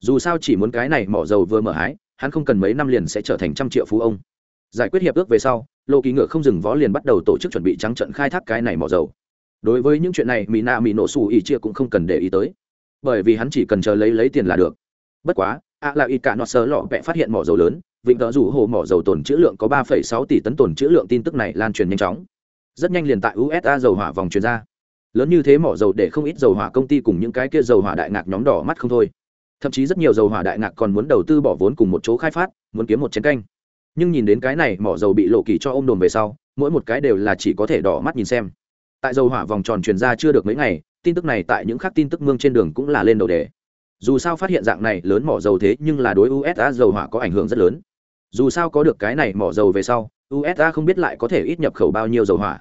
Dù sao chỉ muốn cái này mỏ dầu vừa mở hái, hắn không cần mấy năm liền sẽ trở thành trăm triệu phú ông. Giải quyết hiệp ước về sau, lô kỳ ngựa không dừng vó liền bắt đầu tổ chức chuẩn bị trắng trận khai thác cái này mỏ dầu. Đối với những chuyện này, mỹ nạ mỹ nổ xù ỉ chia cũng không cần để ý tới. Bởi vì hắn chỉ cần chờ lấy lấy tiền là được. Bất quá, ạ là ít cả nọ sơ lọ vẽ phát hiện mỏ dầu lớn vịnh tợ rủ hồ mỏ dầu tồn chữ lượng có ba sáu tỷ tấn tồn chữ lượng tin tức này lan truyền nhanh chóng. Rất nhanh liền tại usa dầu hỏa vòng truyền ra. Lớn như thế mỏ dầu để không ít dầu hỏa công ty cùng những cái kia dầu hỏa đại ngạc nhóm đỏ mắt không thôi. Thậm chí rất nhiều dầu hỏa đại ngạc còn muốn đầu tư bỏ vốn cùng một chỗ khai phát, muốn kiếm một chén canh. Nhưng nhìn đến cái này mỏ dầu bị lộ kỳ cho ôm đồn về sau, mỗi một cái đều là chỉ có thể đỏ mắt nhìn xem. Tại dầu hỏa vòng tròn truyền ra chưa được mấy ngày, tin tức này tại những khác tin tức mương trên đường cũng là lên đầu đề. Dù sao phát hiện dạng này lớn mỏ dầu thế nhưng là đối usa dầu hỏa có ảnh hưởng rất lớn dù sao có được cái này mỏ dầu về sau usa không biết lại có thể ít nhập khẩu bao nhiêu dầu hỏa.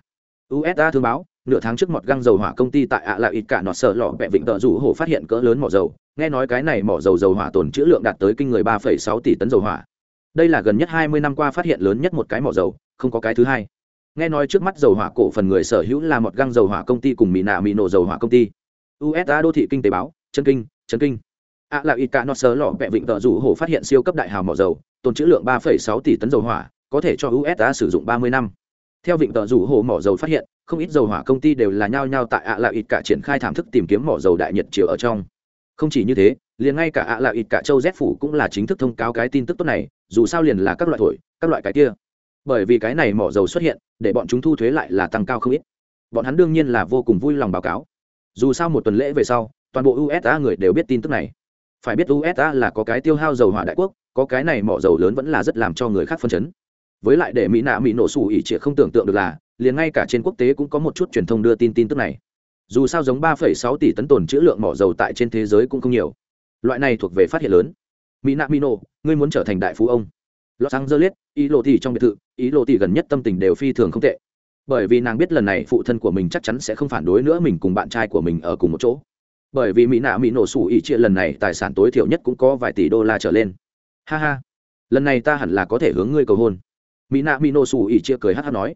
Usa thông báo, nửa tháng trước mọt găng dầu hỏa công ty tại ạ là ít cả nọt sợ lọ vẹ vịnh tợ rủ hổ phát hiện cỡ lớn mỏ dầu. Nghe nói cái này mỏ dầu dầu hỏa tồn trữ lượng đạt tới kinh người ba sáu tỷ tấn dầu hỏa. Đây là gần nhất hai mươi năm qua phát hiện lớn nhất một cái mỏ dầu, không có cái thứ hai. Nghe nói trước mắt dầu hỏa cổ phần người sở hữu là một găng dầu hỏa công ty cùng mỹ nạ mỹ nổ dầu hỏa công ty. Usa đô thị kinh tế báo, chân kinh chân kinh ạ là ít cả nó sơ lọ vẹ vịnh tờ rủ Hồ phát hiện siêu cấp đại hào mỏ dầu, tồn trữ lượng ba sáu tỷ tấn dầu hỏa, có thể cho usa sử dụng ba mươi năm. Theo vịnh tờ rủ Hồ mỏ dầu phát hiện, không ít dầu hỏa công ty đều là nhao nhao tại ạ là ít cả triển khai thảm thức tìm kiếm mỏ dầu đại nhật chiều ở trong. Không chỉ như thế, liền ngay cả ạ là ít cả châu z phủ cũng là chính thức thông cáo cái tin tức tốt này, dù sao liền là các loại thổi, các loại cái kia. Bởi vì cái này mỏ dầu xuất hiện, để bọn chúng thu thuế lại là tăng cao không ít. Bọn hắn đương nhiên là vô cùng vui lòng báo cáo. Dù sao một tuần lễ về sau, toàn bộ usa người đều biết tin tức này phải biết usa là có cái tiêu hao dầu hỏa đại quốc có cái này mỏ dầu lớn vẫn là rất làm cho người khác phân chấn. Với lại để mỹ nạ mỹ nổ sủ ỉ chỉ không tưởng tượng được là liền ngay cả trên quốc tế cũng có một chút truyền thông đưa tin tin tức này. Dù sao giống 3,6 tỷ tấn tồn trữ lượng mỏ dầu tại trên thế giới cũng không nhiều. Loại này thuộc về phát hiện lớn. Mỹ nạ mỹ nổ ngươi muốn trở thành đại phú ông. Los angeles ý lộ tỷ trong biệt thự ý lộ tỷ gần nhất tâm tình đều phi thường không tệ. Bởi vì nàng biết lần này phụ thân của mình chắc chắn sẽ không phản đối nữa mình cùng bạn trai của mình ở cùng một chỗ bởi vì mỹ nạ mỹ nổ sủ ỉ chia lần này tài sản tối thiểu nhất cũng có vài tỷ đô la trở lên. Ha ha. Lần này ta hẳn là có thể hướng ngươi cầu hôn. Mỹ nạ mỹ nổ sủ ỉ chia cười hát hát nói.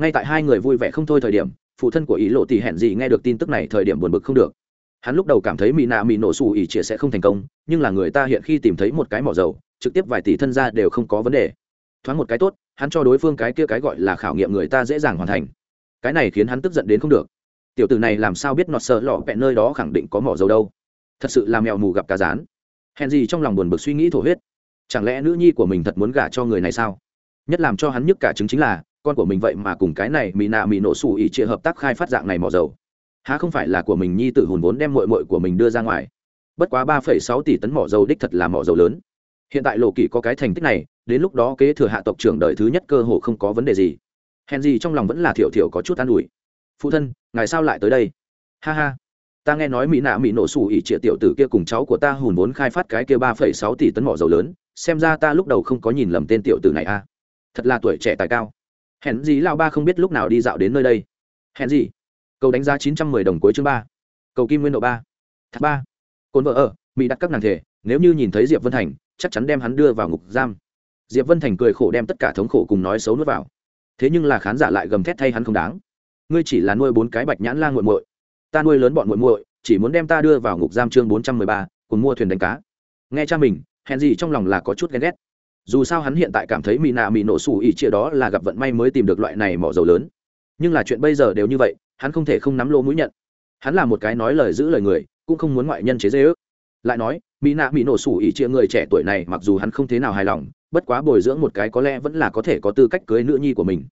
Ngay tại hai người vui vẻ không thôi thời điểm, phụ thân của ý lộ tỷ hẹn gì nghe được tin tức này thời điểm buồn bực không được. Hắn lúc đầu cảm thấy mỹ nạ mỹ nổ sủ ỉ chia sẽ không thành công, nhưng là người ta hiện khi tìm thấy một cái mỏ dầu, trực tiếp vài tỷ thân ra đều không có vấn đề. Thoáng một cái tốt, hắn cho đối phương cái kia cái gọi là khảo nghiệm người ta dễ dàng hoàn thành. Cái này khiến hắn tức giận đến không được tiểu tử này làm sao biết nọt sợ lọ vẹn nơi đó khẳng định có mỏ dầu đâu? Thật sự là mèo mù gặp cá rán. Hèn gì trong lòng buồn bực suy nghĩ thổ huyết. Chẳng lẽ nữ nhi của mình thật muốn gả cho người này sao? Nhất làm cho hắn nhức cả chứng chính là, con của mình vậy mà cùng cái này mỹ nạ mỹ nổ xù ỉ chia hợp tác khai phát dạng này mỏ dầu. Há không phải là của mình nhi tự hùn vốn đem mội mội của mình đưa ra ngoài? Bất quá ba phẩy sáu tỷ tấn mỏ dầu đích thật là mỏ dầu lớn. Hiện tại lộ kỷ có cái thành tích này, đến lúc đó kế thừa hạ tộc trưởng đời thứ nhất cơ hồ không có vấn đề gì. Hèn gì trong lòng vẫn là thiểu thiểu có chút an ủi phụ thân, ngài sao lại tới đây? Ha ha, ta nghe nói mỹ nạ mỹ nổ Sủ ỉ trịa tiểu tử kia cùng cháu của ta hùn vốn khai phát cái kia ba phẩy sáu tỷ tấn mỏ dầu lớn, xem ra ta lúc đầu không có nhìn lầm tên tiểu tử này a. Thật là tuổi trẻ tài cao. Hẹn gì lao ba không biết lúc nào đi dạo đến nơi đây? Hẹn gì? Cầu đánh giá chín trăm mười đồng cuối chương ba. Cầu kim nguyên độ ba. Thác ba. Cồn vợ ở, mỹ đặt các nàng thể, nếu như nhìn thấy diệp vân thành, chắc chắn đem hắn đưa vào ngục giam. Diệp vân thành cười khổ đem tất cả thống khổ cùng nói xấu nuốt vào. Thế nhưng là khán giả lại gầm thét thay hắn không đáng ngươi chỉ là nuôi bốn cái bạch nhãn la muội muội, ta nuôi lớn bọn muội muội, chỉ muốn đem ta đưa vào ngục giam chương bốn trăm mười ba, cùng mua thuyền đánh cá. Nghe cha mình, hèn gì trong lòng là có chút ghen ghét. Dù sao hắn hiện tại cảm thấy mỹ nạ mỹ nổ xù ỉ chia đó là gặp vận may mới tìm được loại này mỏ dầu lớn. Nhưng là chuyện bây giờ đều như vậy, hắn không thể không nắm lỗ mũi nhận. Hắn là một cái nói lời giữ lời người, cũng không muốn ngoại nhân chế dễ ước. Lại nói mỹ nạ mỹ nổ xù ỉ chia người trẻ tuổi này mặc dù hắn không thế nào hài lòng, bất quá bồi dưỡng một cái có lẽ vẫn là có thể có tư cách cưới nữ nhi của mình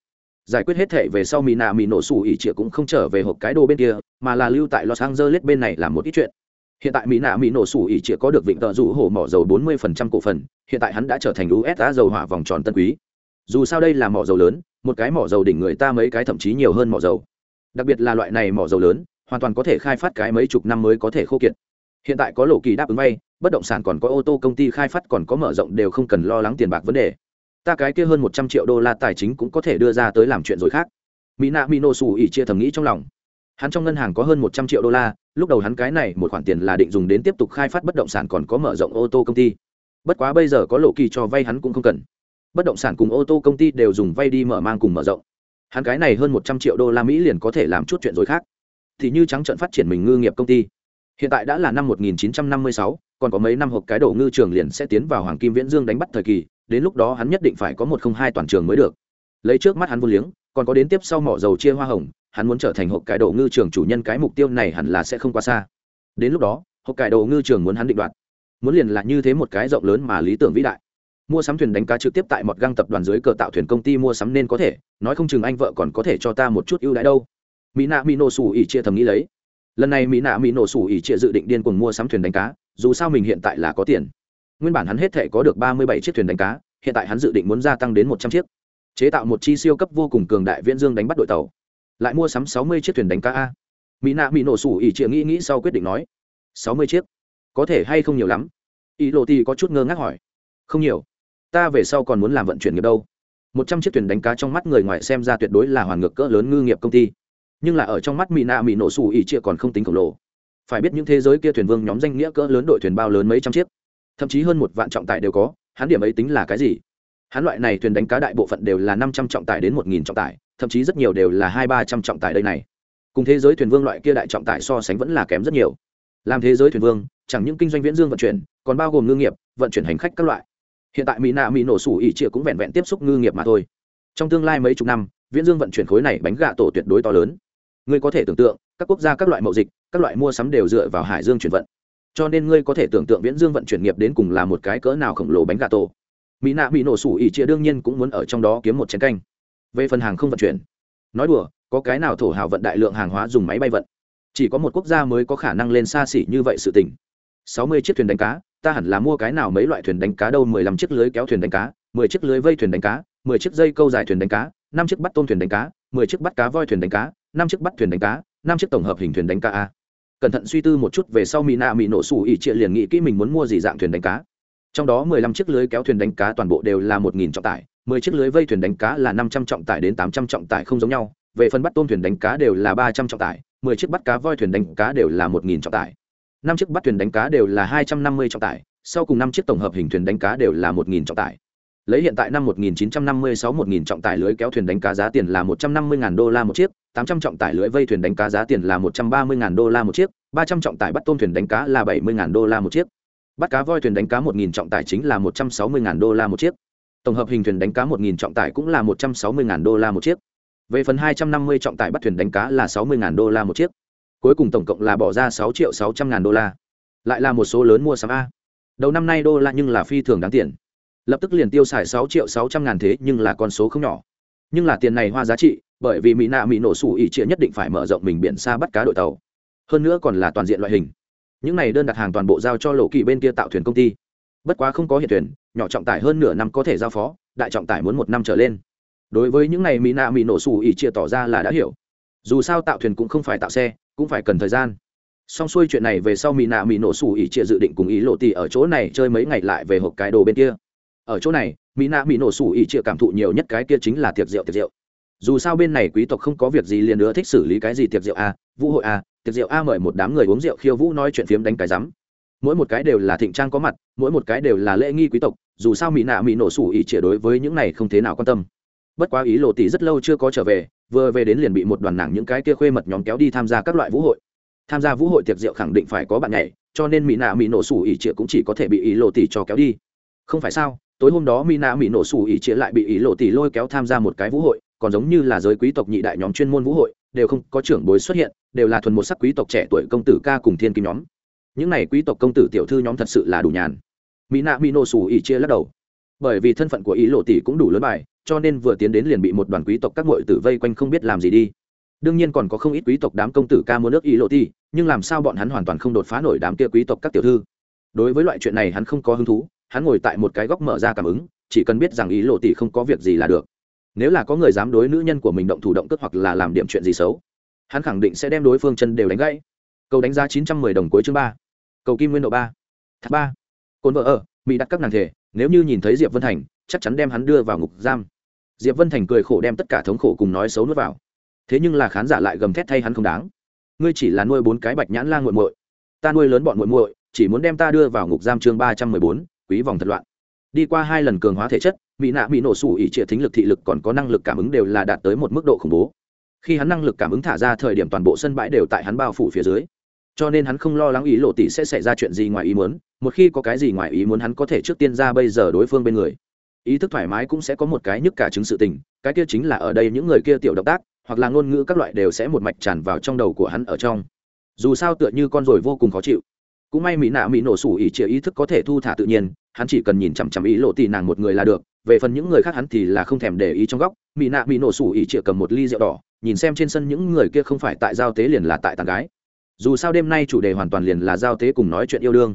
giải quyết hết thể về sau mỹ nạ mỹ nổ xù ỉ chia cũng không trở về hộp cái đồ bên kia, mà là lưu tại los angeles bên này làm một ít chuyện. Hiện tại mỹ nạ mỹ nổ sủ ỉ trịa có được vịnh tợ rủ hổ mỏ dầu 40% cổ phần, hiện tại hắn đã trở thành usa dầu hỏa vòng tròn tân quý. Dù sao đây là mỏ dầu lớn, một cái mỏ dầu đỉnh người ta mấy cái thậm chí nhiều hơn mỏ dầu. Đặc biệt là loại này mỏ dầu lớn, hoàn toàn có thể khai phát cái mấy chục năm mới có thể khô kiệt. Hiện tại có lộ kỳ đáp ứng vay, bất động sản còn có ô tô công ty khai phát còn có mở rộng đều không cần lo lắng tiền bạc vấn đề ta cái kia hơn một trăm triệu đô la tài chính cũng có thể đưa ra tới làm chuyện rồi khác. Mỹ nạ mỹ nổ xù ỉ chia thầm nghĩ trong lòng. Hắn trong ngân hàng có hơn một trăm triệu đô la lúc đầu hắn cái này một khoản tiền là định dùng đến tiếp tục khai phát bất động sản còn có mở rộng ô tô công ty. Bất quá bây giờ có lộ kỳ cho vay hắn cũng không cần. Bất động sản cùng ô tô công ty đều dùng vay đi mở mang cùng mở rộng. Hắn cái này hơn một trăm triệu đô la mỹ liền có thể làm chút chuyện rồi khác. Thì như trắng trận phát triển mình ngư nghiệp công ty. Hiện tại đã là năm 1956, còn có mấy năm hộp cái đổ ngư trường liền sẽ tiến vào hoàng kim viễn dương đánh bắt thời kỳ đến lúc đó hắn nhất định phải có một không hai toàn trường mới được. Lấy trước mắt hắn vô liếng, còn có đến tiếp sau mỏ dầu chia hoa hồng, hắn muốn trở thành hộp cải đồ ngư trường chủ nhân cái mục tiêu này hẳn là sẽ không quá xa. Đến lúc đó, hộp cải đồ ngư trường muốn hắn định đoạt. Muốn liền là như thế một cái rộng lớn mà lý tưởng vĩ đại. Mua sắm thuyền đánh cá trực tiếp tại một găng tập đoàn dưới cờ tạo thuyền công ty mua sắm nên có thể, nói không chừng anh vợ còn có thể cho ta một chút ưu đãi đâu. Mỹ nạ mỹ nổ xù ỉ chia thầm nghĩ lấy. Lần này mỹ nạ mỹ nổ xù ỉ chia dự định điên cuồng mua sắm thuyền đánh cá, dù sao mình hiện tại là có tiền nguyên bản hắn hết thể có được ba mươi bảy chiếc thuyền đánh cá, hiện tại hắn dự định muốn gia tăng đến một trăm chiếc. Chế tạo một chi siêu cấp vô cùng cường đại viễn dương đánh bắt đội tàu. Lại mua sắm sáu mươi chiếc thuyền đánh cá a. Mỹ nạ mỹ nổ sủ ỉ chịa nghĩ nghĩ sau quyết định nói. sáu mươi chiếc? Có thể hay không nhiều lắm? Ý lộ ti có chút ngơ ngác hỏi. Không nhiều. Ta về sau còn muốn làm vận chuyển nghiệp đâu. một trăm chiếc thuyền đánh cá trong mắt người ngoài xem ra tuyệt đối là hoàn ngược cỡ lớn ngư nghiệp công ty. Nhưng là ở trong mắt mỹ nạ mỹ nổ Sủ ỉ chia còn không tính khổng lồ. Phải biết những thế giới kia thuyền vương nhóm danh nghĩa cỡ lớn đội thuyền bao lớn mấy trăm chiếc thậm chí hơn một vạn trọng tải đều có, hắn điểm ấy tính là cái gì? Hắn loại này thuyền đánh cá đại bộ phận đều là năm trăm trọng tải đến một nghìn trọng tải, thậm chí rất nhiều đều là hai ba trăm trọng tải đây này. Cùng thế giới thuyền vương loại kia đại trọng tải so sánh vẫn là kém rất nhiều. Làm thế giới thuyền vương, chẳng những kinh doanh viễn dương vận chuyển, còn bao gồm ngư nghiệp, vận chuyển hành khách các loại. Hiện tại mỹ nạ mỹ nổ sủ ỉ trịa cũng vẹn vẹn tiếp xúc ngư nghiệp mà thôi. Trong tương lai mấy chục năm, viễn dương vận chuyển khối này bánh gà tổ tuyệt đối to lớn. Người có thể tưởng tượng, các quốc gia các loại mậu dịch, các loại mua sắm đều dựa vào hải dương chuyển vận cho nên ngươi có thể tưởng tượng viễn dương vận chuyển nghiệp đến cùng là một cái cỡ nào khổng lồ bánh gà tổ. Mỹ nạ bị nổ sủ ỉ chia đương nhiên cũng muốn ở trong đó kiếm một chén canh. Về phần hàng không vận chuyển, nói đùa, có cái nào thổ hào vận đại lượng hàng hóa dùng máy bay vận? Chỉ có một quốc gia mới có khả năng lên xa xỉ như vậy sự tình. Sáu mươi chiếc thuyền đánh cá, ta hẳn là mua cái nào mấy loại thuyền đánh cá đâu? Mười lăm chiếc lưới kéo thuyền đánh cá, mười chiếc lưới vây thuyền đánh cá, mười chiếc dây câu dài thuyền đánh cá, năm chiếc bắt tôm thuyền đánh cá, mười chiếc bắt cá voi thuyền đánh cá, năm chiếc bắt thuyền đánh cá, năm chiếc tổng hợp hình thuyền đánh cá a cẩn thận suy tư một chút về sau mỹ nạ mỹ nổ sủ ỉ trịa liền nghĩ kỹ mình muốn mua gì dạng thuyền đánh cá. Trong đó mười lăm chiếc lưới kéo thuyền đánh cá toàn bộ đều là một nghìn trọng tải, mười chiếc lưới vây thuyền đánh cá là năm trăm trọng tải đến tám trăm trọng tải không giống nhau, về phần bắt tôm thuyền đánh cá đều là ba trăm trọng tải, mười chiếc bắt cá voi thuyền đánh cá đều là một nghìn trọng tải. Năm chiếc bắt thuyền đánh cá đều là hai trăm năm mươi trọng tải, sau cùng năm chiếc tổng hợp hình thuyền đánh cá đều là một nghìn trọng tải lấy hiện tại năm 1956 1000 trọng tải lưới kéo thuyền đánh cá giá tiền là 150.000 đô la một chiếc, 800 trọng tải lưới vây thuyền đánh cá giá tiền là 130.000 đô la một chiếc, 300 trọng tải bắt tôm thuyền đánh cá là 70.000 đô la một chiếc. Bắt cá voi thuyền đánh cá 1000 trọng tải chính là 160.000 đô la một chiếc. Tổng hợp hình thuyền đánh cá 1000 trọng tải cũng là 160.000 đô la một chiếc. Về phần 250 trọng tải bắt thuyền đánh cá là 60.000 đô la một chiếc. Cuối cùng tổng cộng là bỏ ra 6 triệu 600 ngàn đô la. Lại là một số lớn mua sắm a. Đầu năm nay đô la nhưng là phi thường đáng tiền lập tức liền tiêu xài sáu triệu sáu trăm ngàn thế nhưng là con số không nhỏ. Nhưng là tiền này hoa giá trị, bởi vì mỹ nạ mỹ nổ sủ ỉ trịa nhất định phải mở rộng mình biển xa bắt cá đội tàu. Hơn nữa còn là toàn diện loại hình. Những này đơn đặt hàng toàn bộ giao cho lộ kỳ bên kia tạo thuyền công ty. Bất quá không có hiện thuyền, nhỏ trọng tải hơn nửa năm có thể giao phó, đại trọng tải muốn một năm trở lên. Đối với những này mỹ nạ mỹ nổ sủ ỉ chia tỏ ra là đã hiểu. Dù sao tạo thuyền cũng không phải tạo xe, cũng phải cần thời gian. Xong xuôi chuyện này về sau mỹ nạ mỹ nổ sủ ỉ chia dự định cùng ý lộ tì ở chỗ này chơi mấy ngày lại về hộp cái đồ bên kia ở chỗ này, mỹ nạ mỹ nổ sủ ỉ chịa cảm thụ nhiều nhất cái kia chính là tiệc rượu tiệc rượu. Dù sao bên này quý tộc không có việc gì liền nữa thích xử lý cái gì tiệc rượu a vũ hội a tiệc rượu a mời một đám người uống rượu khiêu vũ nói chuyện phiếm đánh cái rắm. Mỗi một cái đều là thịnh trang có mặt, mỗi một cái đều là lễ nghi quý tộc, dù sao mỹ nạ mỹ nổ sủ ỉ chĩa đối với những này không thế nào quan tâm. Bất quá ý lộ tỷ rất lâu chưa có trở về, vừa về đến liền bị một đoàn nàng những cái kia khuê mật nhóm kéo đi tham gia các loại vũ hội. Tham gia vũ hội tiệc rượu khẳng định phải có bạn nhảy, cho nên mỹ nạ mỹ nổ sủ ỉ chĩa cũng chỉ có thể bị ý lộ tỷ cho kéo đi. Không phải sao? Tối hôm đó mina mỹ nổ xù ỉ chia lại bị ý lộ tỷ lôi kéo tham gia một cái vũ hội, còn giống như là giới quý tộc nhị đại nhóm chuyên môn vũ hội, đều không có trưởng bối xuất hiện, đều là thuần một sắc quý tộc trẻ tuổi công tử ca cùng thiên kim nhóm. Những này quý tộc công tử tiểu thư nhóm thật sự là đủ nhàn. Mỹ nạ mỹ nổ xù ỉ chia lắc đầu. Bởi vì thân phận của ý lộ tỷ cũng đủ lớn bài, cho nên vừa tiến đến liền bị một đoàn quý tộc các ngội tử vây quanh không biết làm gì đi. Đương nhiên còn có không ít quý tộc đám công tử ca mua nước ý lộ tỷ nhưng làm sao bọn hắn hoàn toàn không đột phá nổi đám kia quý tộc các tiểu thư. Đối với loại chuyện này hắn không có hứng thú hắn ngồi tại một cái góc mở ra cảm ứng, chỉ cần biết rằng ý lộ tỷ không có việc gì là được. Nếu là có người dám đối nữ nhân của mình động thủ động cất hoặc là làm điểm chuyện gì xấu, hắn khẳng định sẽ đem đối phương chân đều đánh gãy. Cầu đánh giá chín trăm mười đồng cuối chương ba. Cầu kim nguyên độ ba. Thác ba. Cồn vợ ở, mỹ đặt các nàng thể, nếu như nhìn thấy diệp vân thành, chắc chắn đem hắn đưa vào ngục giam. Diệp vân thành cười khổ đem tất cả thống khổ cùng nói xấu nuốt vào. Thế nhưng là khán giả lại gầm thét thay hắn không đáng. Ngươi chỉ là nuôi bốn cái bạch nhãn la nguội muội. Ta nuôi lớn bọn muội muội, chỉ muốn đem ta đưa vào ngục giam chương ba trăm mười bốn quý vòng thật loạn. Đi qua hai lần cường hóa thể chất, mỹ nạ mỹ nổ sủ ỉ trịa thính lực thị lực còn có năng lực cảm ứng đều là đạt tới một mức độ khủng bố. Khi hắn năng lực cảm ứng thả ra thời điểm toàn bộ sân bãi đều tại hắn bao phủ phía dưới. Cho nên hắn không lo lắng ý lộ tỷ sẽ xảy ra chuyện gì ngoài ý muốn, một khi có cái gì ngoài ý muốn hắn có thể trước tiên ra bây giờ đối phương bên người. Ý thức thoải mái cũng sẽ có một cái nhức cả chứng sự tình, cái kia chính là ở đây những người kia tiểu động tác, hoặc là ngôn ngữ các loại đều sẽ một mạch tràn vào trong đầu của hắn ở trong. Dù sao tựa như con rồi vô cùng khó chịu cũng may mỹ nạ mỹ nổ sủ ỉ chĩa ý thức có thể thu thả tự nhiên, hắn chỉ cần nhìn chằm chằm ý lộ tì nàng một người là được, về phần những người khác hắn thì là không thèm để ý trong góc. Mỹ nạ mỹ nổ sủ ỉ chĩa cầm một ly rượu đỏ, nhìn xem trên sân những người kia không phải tại giao tế liền là tại tàn gái. Dù sao đêm nay chủ đề hoàn toàn liền là giao tế cùng nói chuyện yêu đương.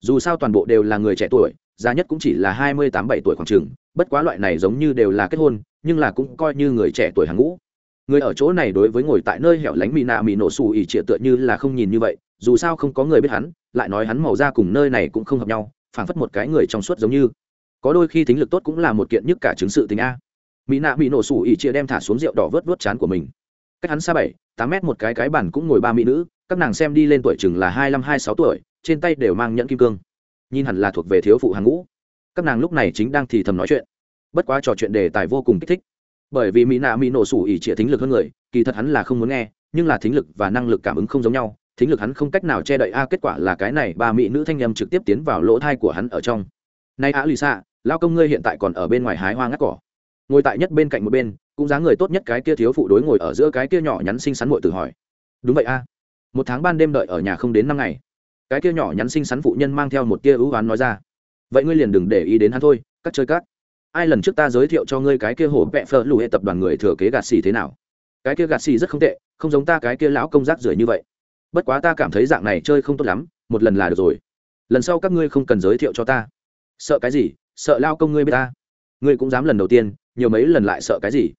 Dù sao toàn bộ đều là người trẻ tuổi, già nhất cũng chỉ là hai mươi tám bảy tuổi khoảng trường bất quá loại này giống như đều là kết hôn, nhưng là cũng coi như người trẻ tuổi hàng ngũ. Người ở chỗ này đối với ngồi tại nơi hẻo lánh mỹ nạ mỹ nổ xù ỉ trịa tựa như là không nhìn như vậy, dù sao không có người biết hắn lại nói hắn màu da cùng nơi này cũng không hợp nhau, phảng phất một cái người trong suốt giống như. Có đôi khi thính lực tốt cũng là một kiện nhất cả chứng sự tình a. Mỹ nạ bị nổ sủ ỉ chia đem thả xuống rượu đỏ vớt vớt chán của mình. Cách hắn xa bảy, tám mét một cái cái bản cũng ngồi ba mỹ nữ, các nàng xem đi lên tuổi chừng là hai mươi hai sáu tuổi, trên tay đều mang nhẫn kim cương. Nhìn hẳn là thuộc về thiếu phụ hàng ngũ. Các nàng lúc này chính đang thì thầm nói chuyện. Bất quá trò chuyện đề tài vô cùng kích thích. Bởi vì mỹ nạ mỹ nổ sủ ỉ chia thính lực hơn người, kỳ thật hắn là không muốn nghe, nhưng là thính lực và năng lực cảm ứng không giống nhau thính lực hắn không cách nào che đậy, a, kết quả là cái này ba mỹ nữ thanh nhầm trực tiếp tiến vào lỗ thai của hắn ở trong. Nay á lì xạ lao công ngươi hiện tại còn ở bên ngoài hái hoa ngắt cỏ. Ngồi tại nhất bên cạnh một bên, cũng dáng người tốt nhất cái kia thiếu phụ đối ngồi ở giữa cái kia nhỏ nhắn xinh xắn muội tự hỏi. Đúng vậy, a. Một tháng ban đêm đợi ở nhà không đến năm ngày. Cái kia nhỏ nhắn xinh xắn phụ nhân mang theo một tia ưu oán nói ra. Vậy ngươi liền đừng để ý đến hắn thôi cắt chơi cắt ai lần trước ta giới thiệu cho ngươi cái kia hổ vẹ phở lù hệ tập đoàn người thừa kế gạt xì thế nào? Cái kia gạt xì rất không tệ, không giống ta cái kia lão công giác rưởi như vậy bất quá ta cảm thấy dạng này chơi không tốt lắm, một lần là được rồi. Lần sau các ngươi không cần giới thiệu cho ta. Sợ cái gì? Sợ lao công ngươi biết ta? Ngươi cũng dám lần đầu tiên, nhiều mấy lần lại sợ cái gì?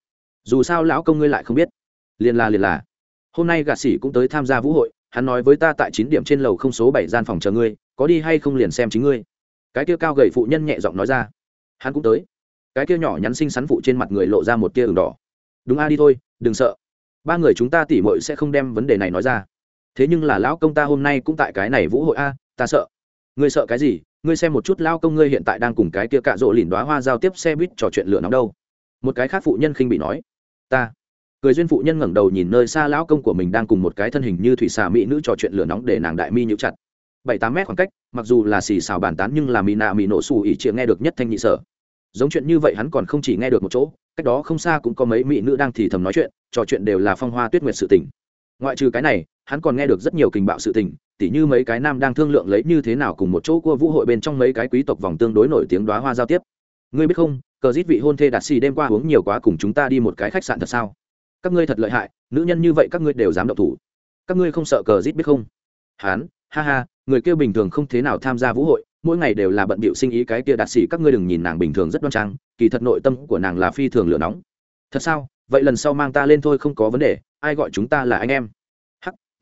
Dù sao lão công ngươi lại không biết. Liền là liền là hôm nay gạt sĩ cũng tới tham gia vũ hội, hắn nói với ta tại chín điểm trên lầu không số bảy gian phòng chờ ngươi, có đi hay không liền xem chính ngươi. Cái kia cao gầy phụ nhân nhẹ giọng nói ra. Hắn cũng tới. Cái kia nhỏ nhắn xinh xắn phụ trên mặt người lộ ra một tia ửng đỏ. Đúng a, đi thôi, đừng sợ. Ba người chúng ta tỉ mội sẽ không đem vấn đề này nói ra thế nhưng là lão công ta hôm nay cũng tại cái này vũ hội a, ta sợ. Ngươi sợ cái gì? Ngươi xem một chút lao công ngươi hiện tại đang cùng cái kia cạ rỗ lìn đoá hoa giao tiếp xe buýt trò chuyện lửa nóng đâu. Một cái khác phụ nhân khinh bị nói. Ta. Cười duyên phụ nhân ngẩng đầu nhìn nơi xa lão công của mình đang cùng một cái thân hình như thủy xà mỹ nữ trò chuyện lửa nóng để nàng đại mi nhũ chặt. Bảy tám mét khoảng cách, mặc dù là xì xào bàn tán nhưng là mỹ nạ mỹ nổ xù ỉ chịa nghe được nhất thanh nhị sở. Giống chuyện như vậy hắn còn không chỉ nghe được một chỗ, cách đó không xa cũng có mấy mỹ nữ đang thì thầm nói chuyện, trò chuyện đều là phong hoa tuyết nguyệt sự tình. Ngoại trừ cái này hắn còn nghe được rất nhiều kình bạo sự tình, tỉ như mấy cái nam đang thương lượng lấy như thế nào cùng một chỗ cua vũ hội bên trong mấy cái quý tộc vòng tương đối nổi tiếng đoá hoa giao tiếp. Ngươi biết không, cờ dít vị hôn thê đạt xì đêm qua uống nhiều quá cùng chúng ta đi một cái khách sạn thật sao? Các ngươi thật lợi hại, nữ nhân như vậy các ngươi đều dám động thủ. Các ngươi không sợ cờ dít biết không? Hán, ha ha, người kia bình thường không thế nào tham gia vũ hội, mỗi ngày đều là bận bịu sinh ý cái kia đạt xì, các ngươi đừng nhìn nàng bình thường rất đoan trang, kỳ thật nội tâm của nàng là phi thường lửa nóng. Thật sao? Vậy lần sau mang ta lên thôi không có vấn đề, ai gọi chúng ta là anh em?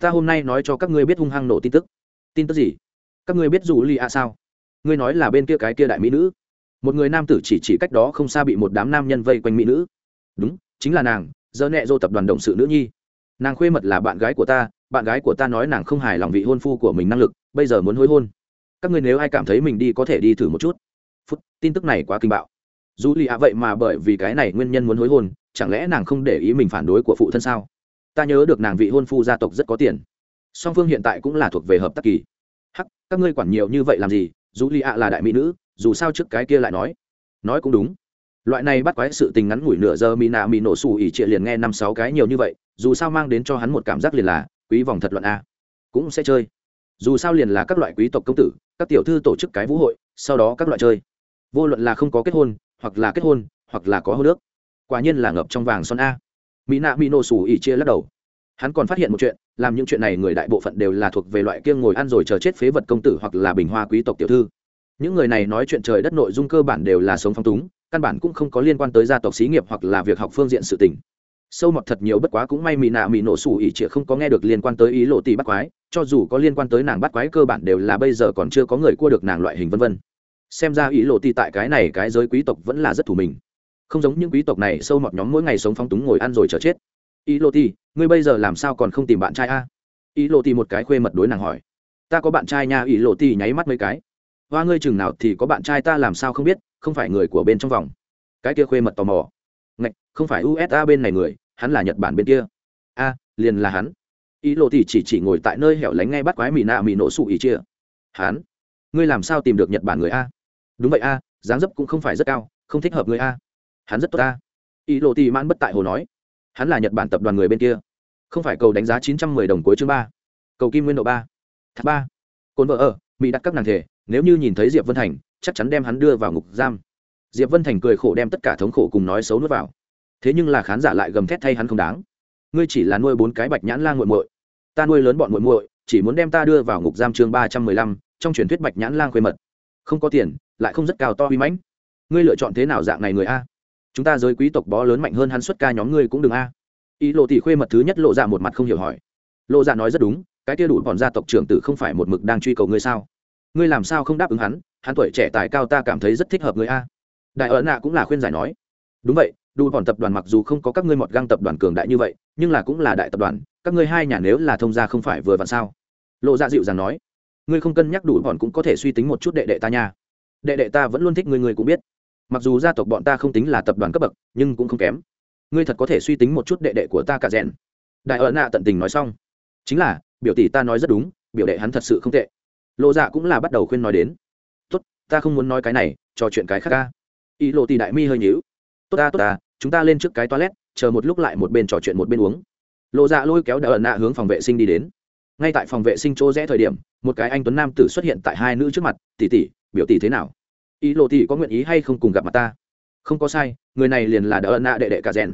Ta hôm nay nói cho các ngươi biết hung hăng nổ tin tức. Tin tức gì? Các ngươi biết dù li a sao? Ngươi nói là bên kia cái kia đại mỹ nữ. Một người nam tử chỉ chỉ cách đó không xa bị một đám nam nhân vây quanh mỹ nữ. Đúng, chính là nàng, dơ nẹ dô tập đoàn động sự nữ nhi. Nàng khuê mật là bạn gái của ta, bạn gái của ta nói nàng không hài lòng vị hôn phu của mình năng lực, bây giờ muốn hối hôn. Các ngươi nếu ai cảm thấy mình đi có thể đi thử một chút. Phút, tin tức này quá kinh bạo. Dù lì ạ vậy mà bởi vì cái này nguyên nhân muốn hối hôn, chẳng lẽ nàng không để ý mình phản đối của phụ thân sao? Ta nhớ được nàng vị hôn phu gia tộc rất có tiền. Song phương hiện tại cũng là thuộc về hợp tác kỳ. Hắc, các ngươi quản nhiều như vậy làm gì? Dù lì ạ là đại mỹ nữ, dù sao trước cái kia lại nói. Nói cũng đúng. Loại này bắt quái sự tình ngắn ngủi nửa giờ mỹ nạ mỹ nổ xù ỉ trịa liền nghe năm sáu cái nhiều như vậy, dù sao mang đến cho hắn một cảm giác liền là, quý vòng thật luận a. Cũng sẽ chơi. Dù sao liền là các loại quý tộc công tử, các tiểu thư tổ chức cái vũ hội, sau đó các loại chơi. Vô luận là không có kết hôn, hoặc là kết hôn, hoặc là có hô nước quả nhiên là ngập trong vàng son a mỹ nạ mỹ nổ sủ ỉ chia lắc đầu. Hắn còn phát hiện một chuyện, làm những chuyện này người đại bộ phận đều là thuộc về loại kiêng ngồi ăn rồi chờ chết phế vật công tử hoặc là bình hoa quý tộc tiểu thư. Những người này nói chuyện trời đất nội dung cơ bản đều là sống phong túng, căn bản cũng không có liên quan tới gia tộc xí nghiệp hoặc là việc học phương diện sự tình. Sâu mọt thật nhiều bất quá cũng may mỹ nạ mỹ nổ sủ ỉ trịa không có nghe được liên quan tới ý lộ tỷ bắt quái, cho dù có liên quan tới nàng bắt quái cơ bản đều là bây giờ còn chưa có người cua được nàng loại hình vân vân. Xem ra ý lộ tỷ tại cái này cái giới quý tộc vẫn là rất thủ mình không giống những quý tộc này sâu mọt nhóm mỗi ngày sống phong túng ngồi ăn rồi chờ chết. Ý lô ti ngươi bây giờ làm sao còn không tìm bạn trai a? Ý lô ti một cái khuê mật đối nàng hỏi. Ta có bạn trai nha, ý lô ti nháy mắt mấy cái. Hoa ngươi chừng nào thì có bạn trai ta làm sao không biết, không phải người của bên trong vòng. Cái kia khuê mật tò mò. Ngạch, không phải usa bên này người, hắn là nhật bản bên kia. A, liền là hắn. Ý lộ thì chỉ chỉ ngồi tại nơi hẻo lánh ngay bắt quái mì nạ mì nổ sụ ý chia. Hắn, ngươi làm sao tìm được nhật bản người a? Đúng vậy a, dáng dấp cũng không phải rất cao, không thích hợp người a hắn rất tốt ta. ý lộ thì mãn bất tại hồ nói. Hắn là nhật bản tập đoàn người bên kia. Không phải cầu đánh giá chín trăm mười đồng cuối chương ba, cầu kim nguyên độ ba tháp ba. Cồn vợ ở, mỹ đặt các nàng thể, nếu như nhìn thấy diệp vân thành, chắc chắn đem hắn đưa vào ngục giam. Diệp vân thành cười khổ đem tất cả thống khổ cùng nói xấu nuốt vào. Thế nhưng là khán giả lại gầm thét thay hắn không đáng. Ngươi chỉ là nuôi bốn cái bạch nhãn lang muội muội. Ta nuôi lớn bọn muội muội, chỉ muốn đem ta đưa vào ngục giam chương ba trăm mười lăm, trong truyền thuyết bạch nhãn lang khuê mật. Không có tiền, lại không rất cao to uy mãnh. Ngươi lựa chọn thế nào dạng này người a? Chúng ta giới quý tộc bó lớn mạnh hơn hắn xuất ca nhóm ngươi cũng đừng a. Ý lộ tỷ khuê mật thứ nhất lộ ra một mặt không hiểu hỏi. Lộ ra nói rất đúng, cái kia đủ bọn gia tộc trưởng tử không phải một mực đang truy cầu ngươi sao? Ngươi làm sao không đáp ứng hắn? Hắn tuổi trẻ tài cao ta cảm thấy rất thích hợp ngươi a. Đại ấn nạ cũng là khuyên giải nói. Đúng vậy, đủ bọn tập đoàn mặc dù không có các ngươi mọt găng tập đoàn cường đại như vậy, nhưng là cũng là đại tập đoàn, các ngươi hai nhà nếu là thông gia không phải vừa vặn sao? Lộ ra dịu dàng nói. Ngươi không cân nhắc đủ bọn cũng có thể suy tính một chút đệ đệ ta nha. Đệ đệ ta vẫn luôn thích ngươi ngươi cũng biết mặc dù gia tộc bọn ta không tính là tập đoàn cấp bậc, nhưng cũng không kém. Ngươi thật có thể suy tính một chút đệ đệ của ta cả rèn. Đại ấn nạ tận tình nói xong. Chính là, biểu tỷ ta nói rất đúng, biểu đệ hắn thật sự không tệ. Lộ dạ cũng là bắt đầu khuyên nói đến. Tốt, ta không muốn nói cái này, trò chuyện cái khác ca ý lộ tỷ đại mi hơi nhíu. Tốt ta tốt ta, chúng ta lên trước cái toilet, chờ một lúc lại một bên trò chuyện một bên uống. Lộ dạ lôi kéo đại ẩn nạ hướng phòng vệ sinh đi đến. Ngay tại phòng vệ sinh chỗ rẽ thời điểm, một cái anh tuấn nam tử xuất hiện tại hai nữ trước mặt. Tỷ tỷ, biểu tỷ thế nào? Ý lộ tỷ có nguyện ý hay không cùng gặp mặt ta? Không có sai, người này liền là đỡ ẩn nạ đệ đệ cả rèn.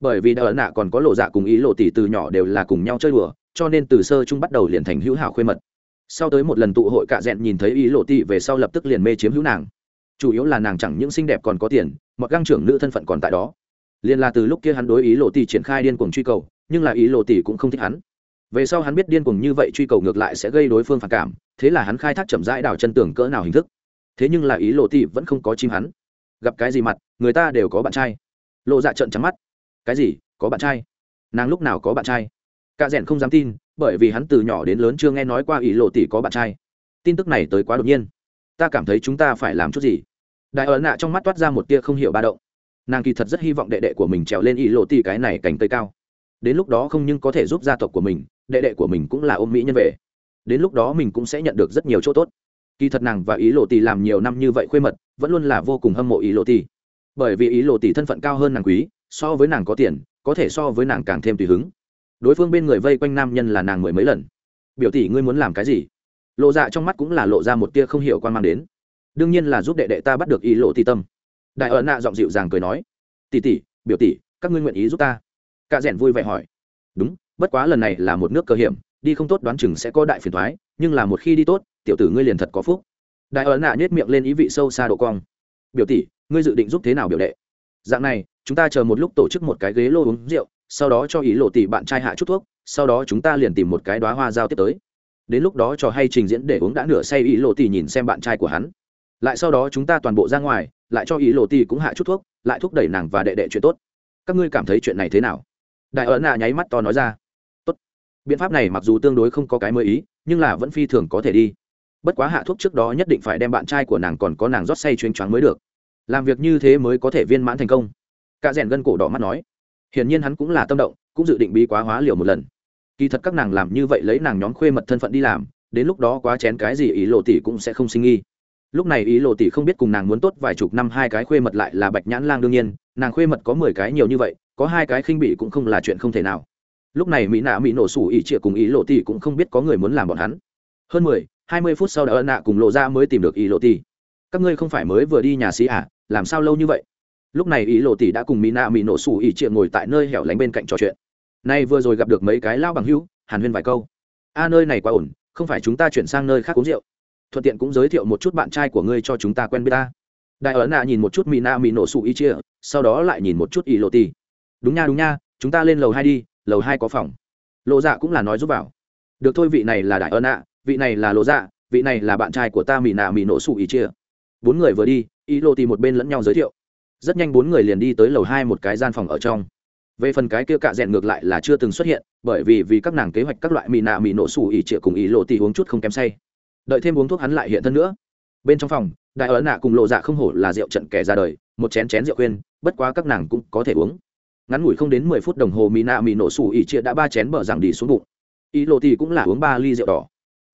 Bởi vì đỡ ẩn nạ còn có lộ dạ cùng ý lộ tỷ từ nhỏ đều là cùng nhau chơi đùa, cho nên từ sơ chung bắt đầu liền thành hữu hảo khuê mật. Sau tới một lần tụ hội cạ rẽn nhìn thấy ý lộ tỷ về sau lập tức liền mê chiếm hữu nàng. Chủ yếu là nàng chẳng những xinh đẹp còn có tiền mặc găng trưởng nữ thân phận còn tại đó. Liền là từ lúc kia hắn đối ý lộ tỷ triển khai điên cuồng truy cầu, nhưng là ý lộ tỷ cũng không thích hắn. Về sau hắn biết điên cuồng như vậy truy cầu ngược lại sẽ gây đối phương phản cảm, thế là hắn khai thác chậm rãi đào chân tường cỡ nào hình thức thế nhưng là ý lộ tỷ vẫn không có chim hắn. Gặp cái gì mặt, người ta đều có bạn trai. Lộ dạ trận trắng mắt. Cái gì, có bạn trai? Nàng lúc nào có bạn trai? Cả rẽn không dám tin, bởi vì hắn từ nhỏ đến lớn chưa nghe nói qua ý lộ tỷ có bạn trai. Tin tức này tới quá đột nhiên. Ta cảm thấy chúng ta phải làm chút gì? Đại ấn nạ trong mắt toát ra một tia không hiểu ba động. Nàng kỳ thật rất hy vọng đệ đệ của mình trèo lên ý lộ tỷ cái này cành cây cao. Đến lúc đó không nhưng có thể giúp gia tộc của mình, đệ đệ của mình cũng là ôm mỹ nhân về. Đến lúc đó mình cũng sẽ nhận được rất nhiều chỗ tốt kỳ thật nàng và ý lộ tỷ làm nhiều năm như vậy khuê mật, vẫn luôn là vô cùng hâm mộ ý lộ tỷ bởi vì ý lộ tỷ thân phận cao hơn nàng quý, so với nàng có tiền, có thể so với nàng càng thêm tùy hứng. Đối phương bên người vây quanh nam nhân là nàng mười mấy lần. Biểu tỷ, ngươi muốn làm cái gì? Lộ dạ trong mắt cũng là lộ ra một tia không hiểu quan mang đến. Đương nhiên là giúp đệ đệ ta bắt được ý lộ tỷ tâm. Đại ở nạ giọng dịu dàng cười nói. Tỷ tỷ, biểu tỷ, các ngươi nguyện ý giúp ta? Cả rẽn vui vẻ hỏi. Đúng, bất quá lần này là một nước cơ hiểm, đi không tốt đoán chừng sẽ có đại phiền thoái nhưng là một khi đi tốt tiểu tử ngươi liền thật có phúc. Đại ấn nạ nhét miệng lên ý vị sâu xa độ cong. Biểu tỷ, ngươi dự định giúp thế nào biểu đệ? Dạng này, chúng ta chờ một lúc tổ chức một cái ghế lô uống rượu, sau đó cho ý lộ tỷ bạn trai hạ chút thuốc, sau đó chúng ta liền tìm một cái đoá hoa giao tiếp tới. Đến lúc đó cho hay trình diễn để uống đã nửa say ý lộ tỷ nhìn xem bạn trai của hắn. Lại sau đó chúng ta toàn bộ ra ngoài, lại cho ý lộ tỷ cũng hạ chút thuốc, lại thúc đẩy nàng và đệ đệ chuyện tốt. Các ngươi cảm thấy chuyện này thế nào? Đại ấn nạ nháy mắt to nói ra. Tốt. Biện pháp này mặc dù tương đối không có cái mới ý, nhưng là vẫn phi thường có thể đi bất quá hạ thuốc trước đó nhất định phải đem bạn trai của nàng còn có nàng rót say chuyên choáng mới được. Làm việc như thế mới có thể viên mãn thành công. Cả rèn gân cổ đỏ mắt nói. Hiển nhiên hắn cũng là tâm động, cũng dự định bí quá hóa liều một lần. Kỳ thật các nàng làm như vậy lấy nàng nhóm khuê mật thân phận đi làm, đến lúc đó quá chén cái gì ý lộ tỷ cũng sẽ không sinh nghi. Lúc này ý lộ tỷ không biết cùng nàng muốn tốt vài chục năm hai cái khuê mật lại là bạch nhãn lang đương nhiên, nàng khuê mật có mười cái nhiều như vậy, có hai cái khinh bị cũng không là chuyện không thể nào. Lúc này mỹ nạ mỹ nổ sủ ý trịa cùng ý lộ tỷ cũng không biết có người muốn làm bọn hắn. Hơn mười hai mươi phút sau đó nạ cùng lộ ra mới tìm được ý lộ tỷ các ngươi không phải mới vừa đi nhà sĩ à làm sao lâu như vậy? Lúc này ý lộ tỷ đã cùng mỹ nạ mỹ nổ sủ ý triệu ngồi tại nơi hẻo lánh bên cạnh trò chuyện. Nay vừa rồi gặp được mấy cái lao bằng hữu, hàn huyên vài câu. A, nơi này quá ổn, không phải chúng ta chuyển sang nơi khác uống rượu. Thuận tiện cũng giới thiệu một chút bạn trai của ngươi cho chúng ta quen biết ta. Đại ấn nạ nhìn một chút mỹ na mỹ nổ sụ ý chia sau đó lại nhìn một chút ý lộ tỷ đúng nha đúng nha, chúng ta lên lầu hai đi, lầu hai có phòng. Lộ dạ cũng là nói giúp vào. Được thôi, vị này là đại ấn nạ vị này là lộ dạ vị này là bạn trai của ta mỹ nạ mỹ nổ sụ ý chia. Bốn người vừa đi ý lộ thì một bên lẫn nhau giới thiệu. Rất nhanh bốn người liền đi tới lầu hai một cái gian phòng ở trong. Về phần cái kia cạ rẽn ngược lại là chưa từng xuất hiện, bởi vì vì các nàng kế hoạch các loại mì nạ mì nổ sủ ỉ trịa cùng ý lộ tì uống chút không kém say. Đợi thêm uống thuốc hắn lại hiện thân nữa. Bên trong phòng, đại ấn nạ cùng lộ dạ không hổ là rượu trận kẻ ra đời, một chén chén rượu khuyên, bất quá các nàng cũng có thể uống. Ngắn ngủi không đến mười phút đồng hồ mì nạ mì nổ sủ ỉ trịa đã ba chén bờ rằng đi xuống bụng. Ý lộ tì cũng là uống ba ly rượu đỏ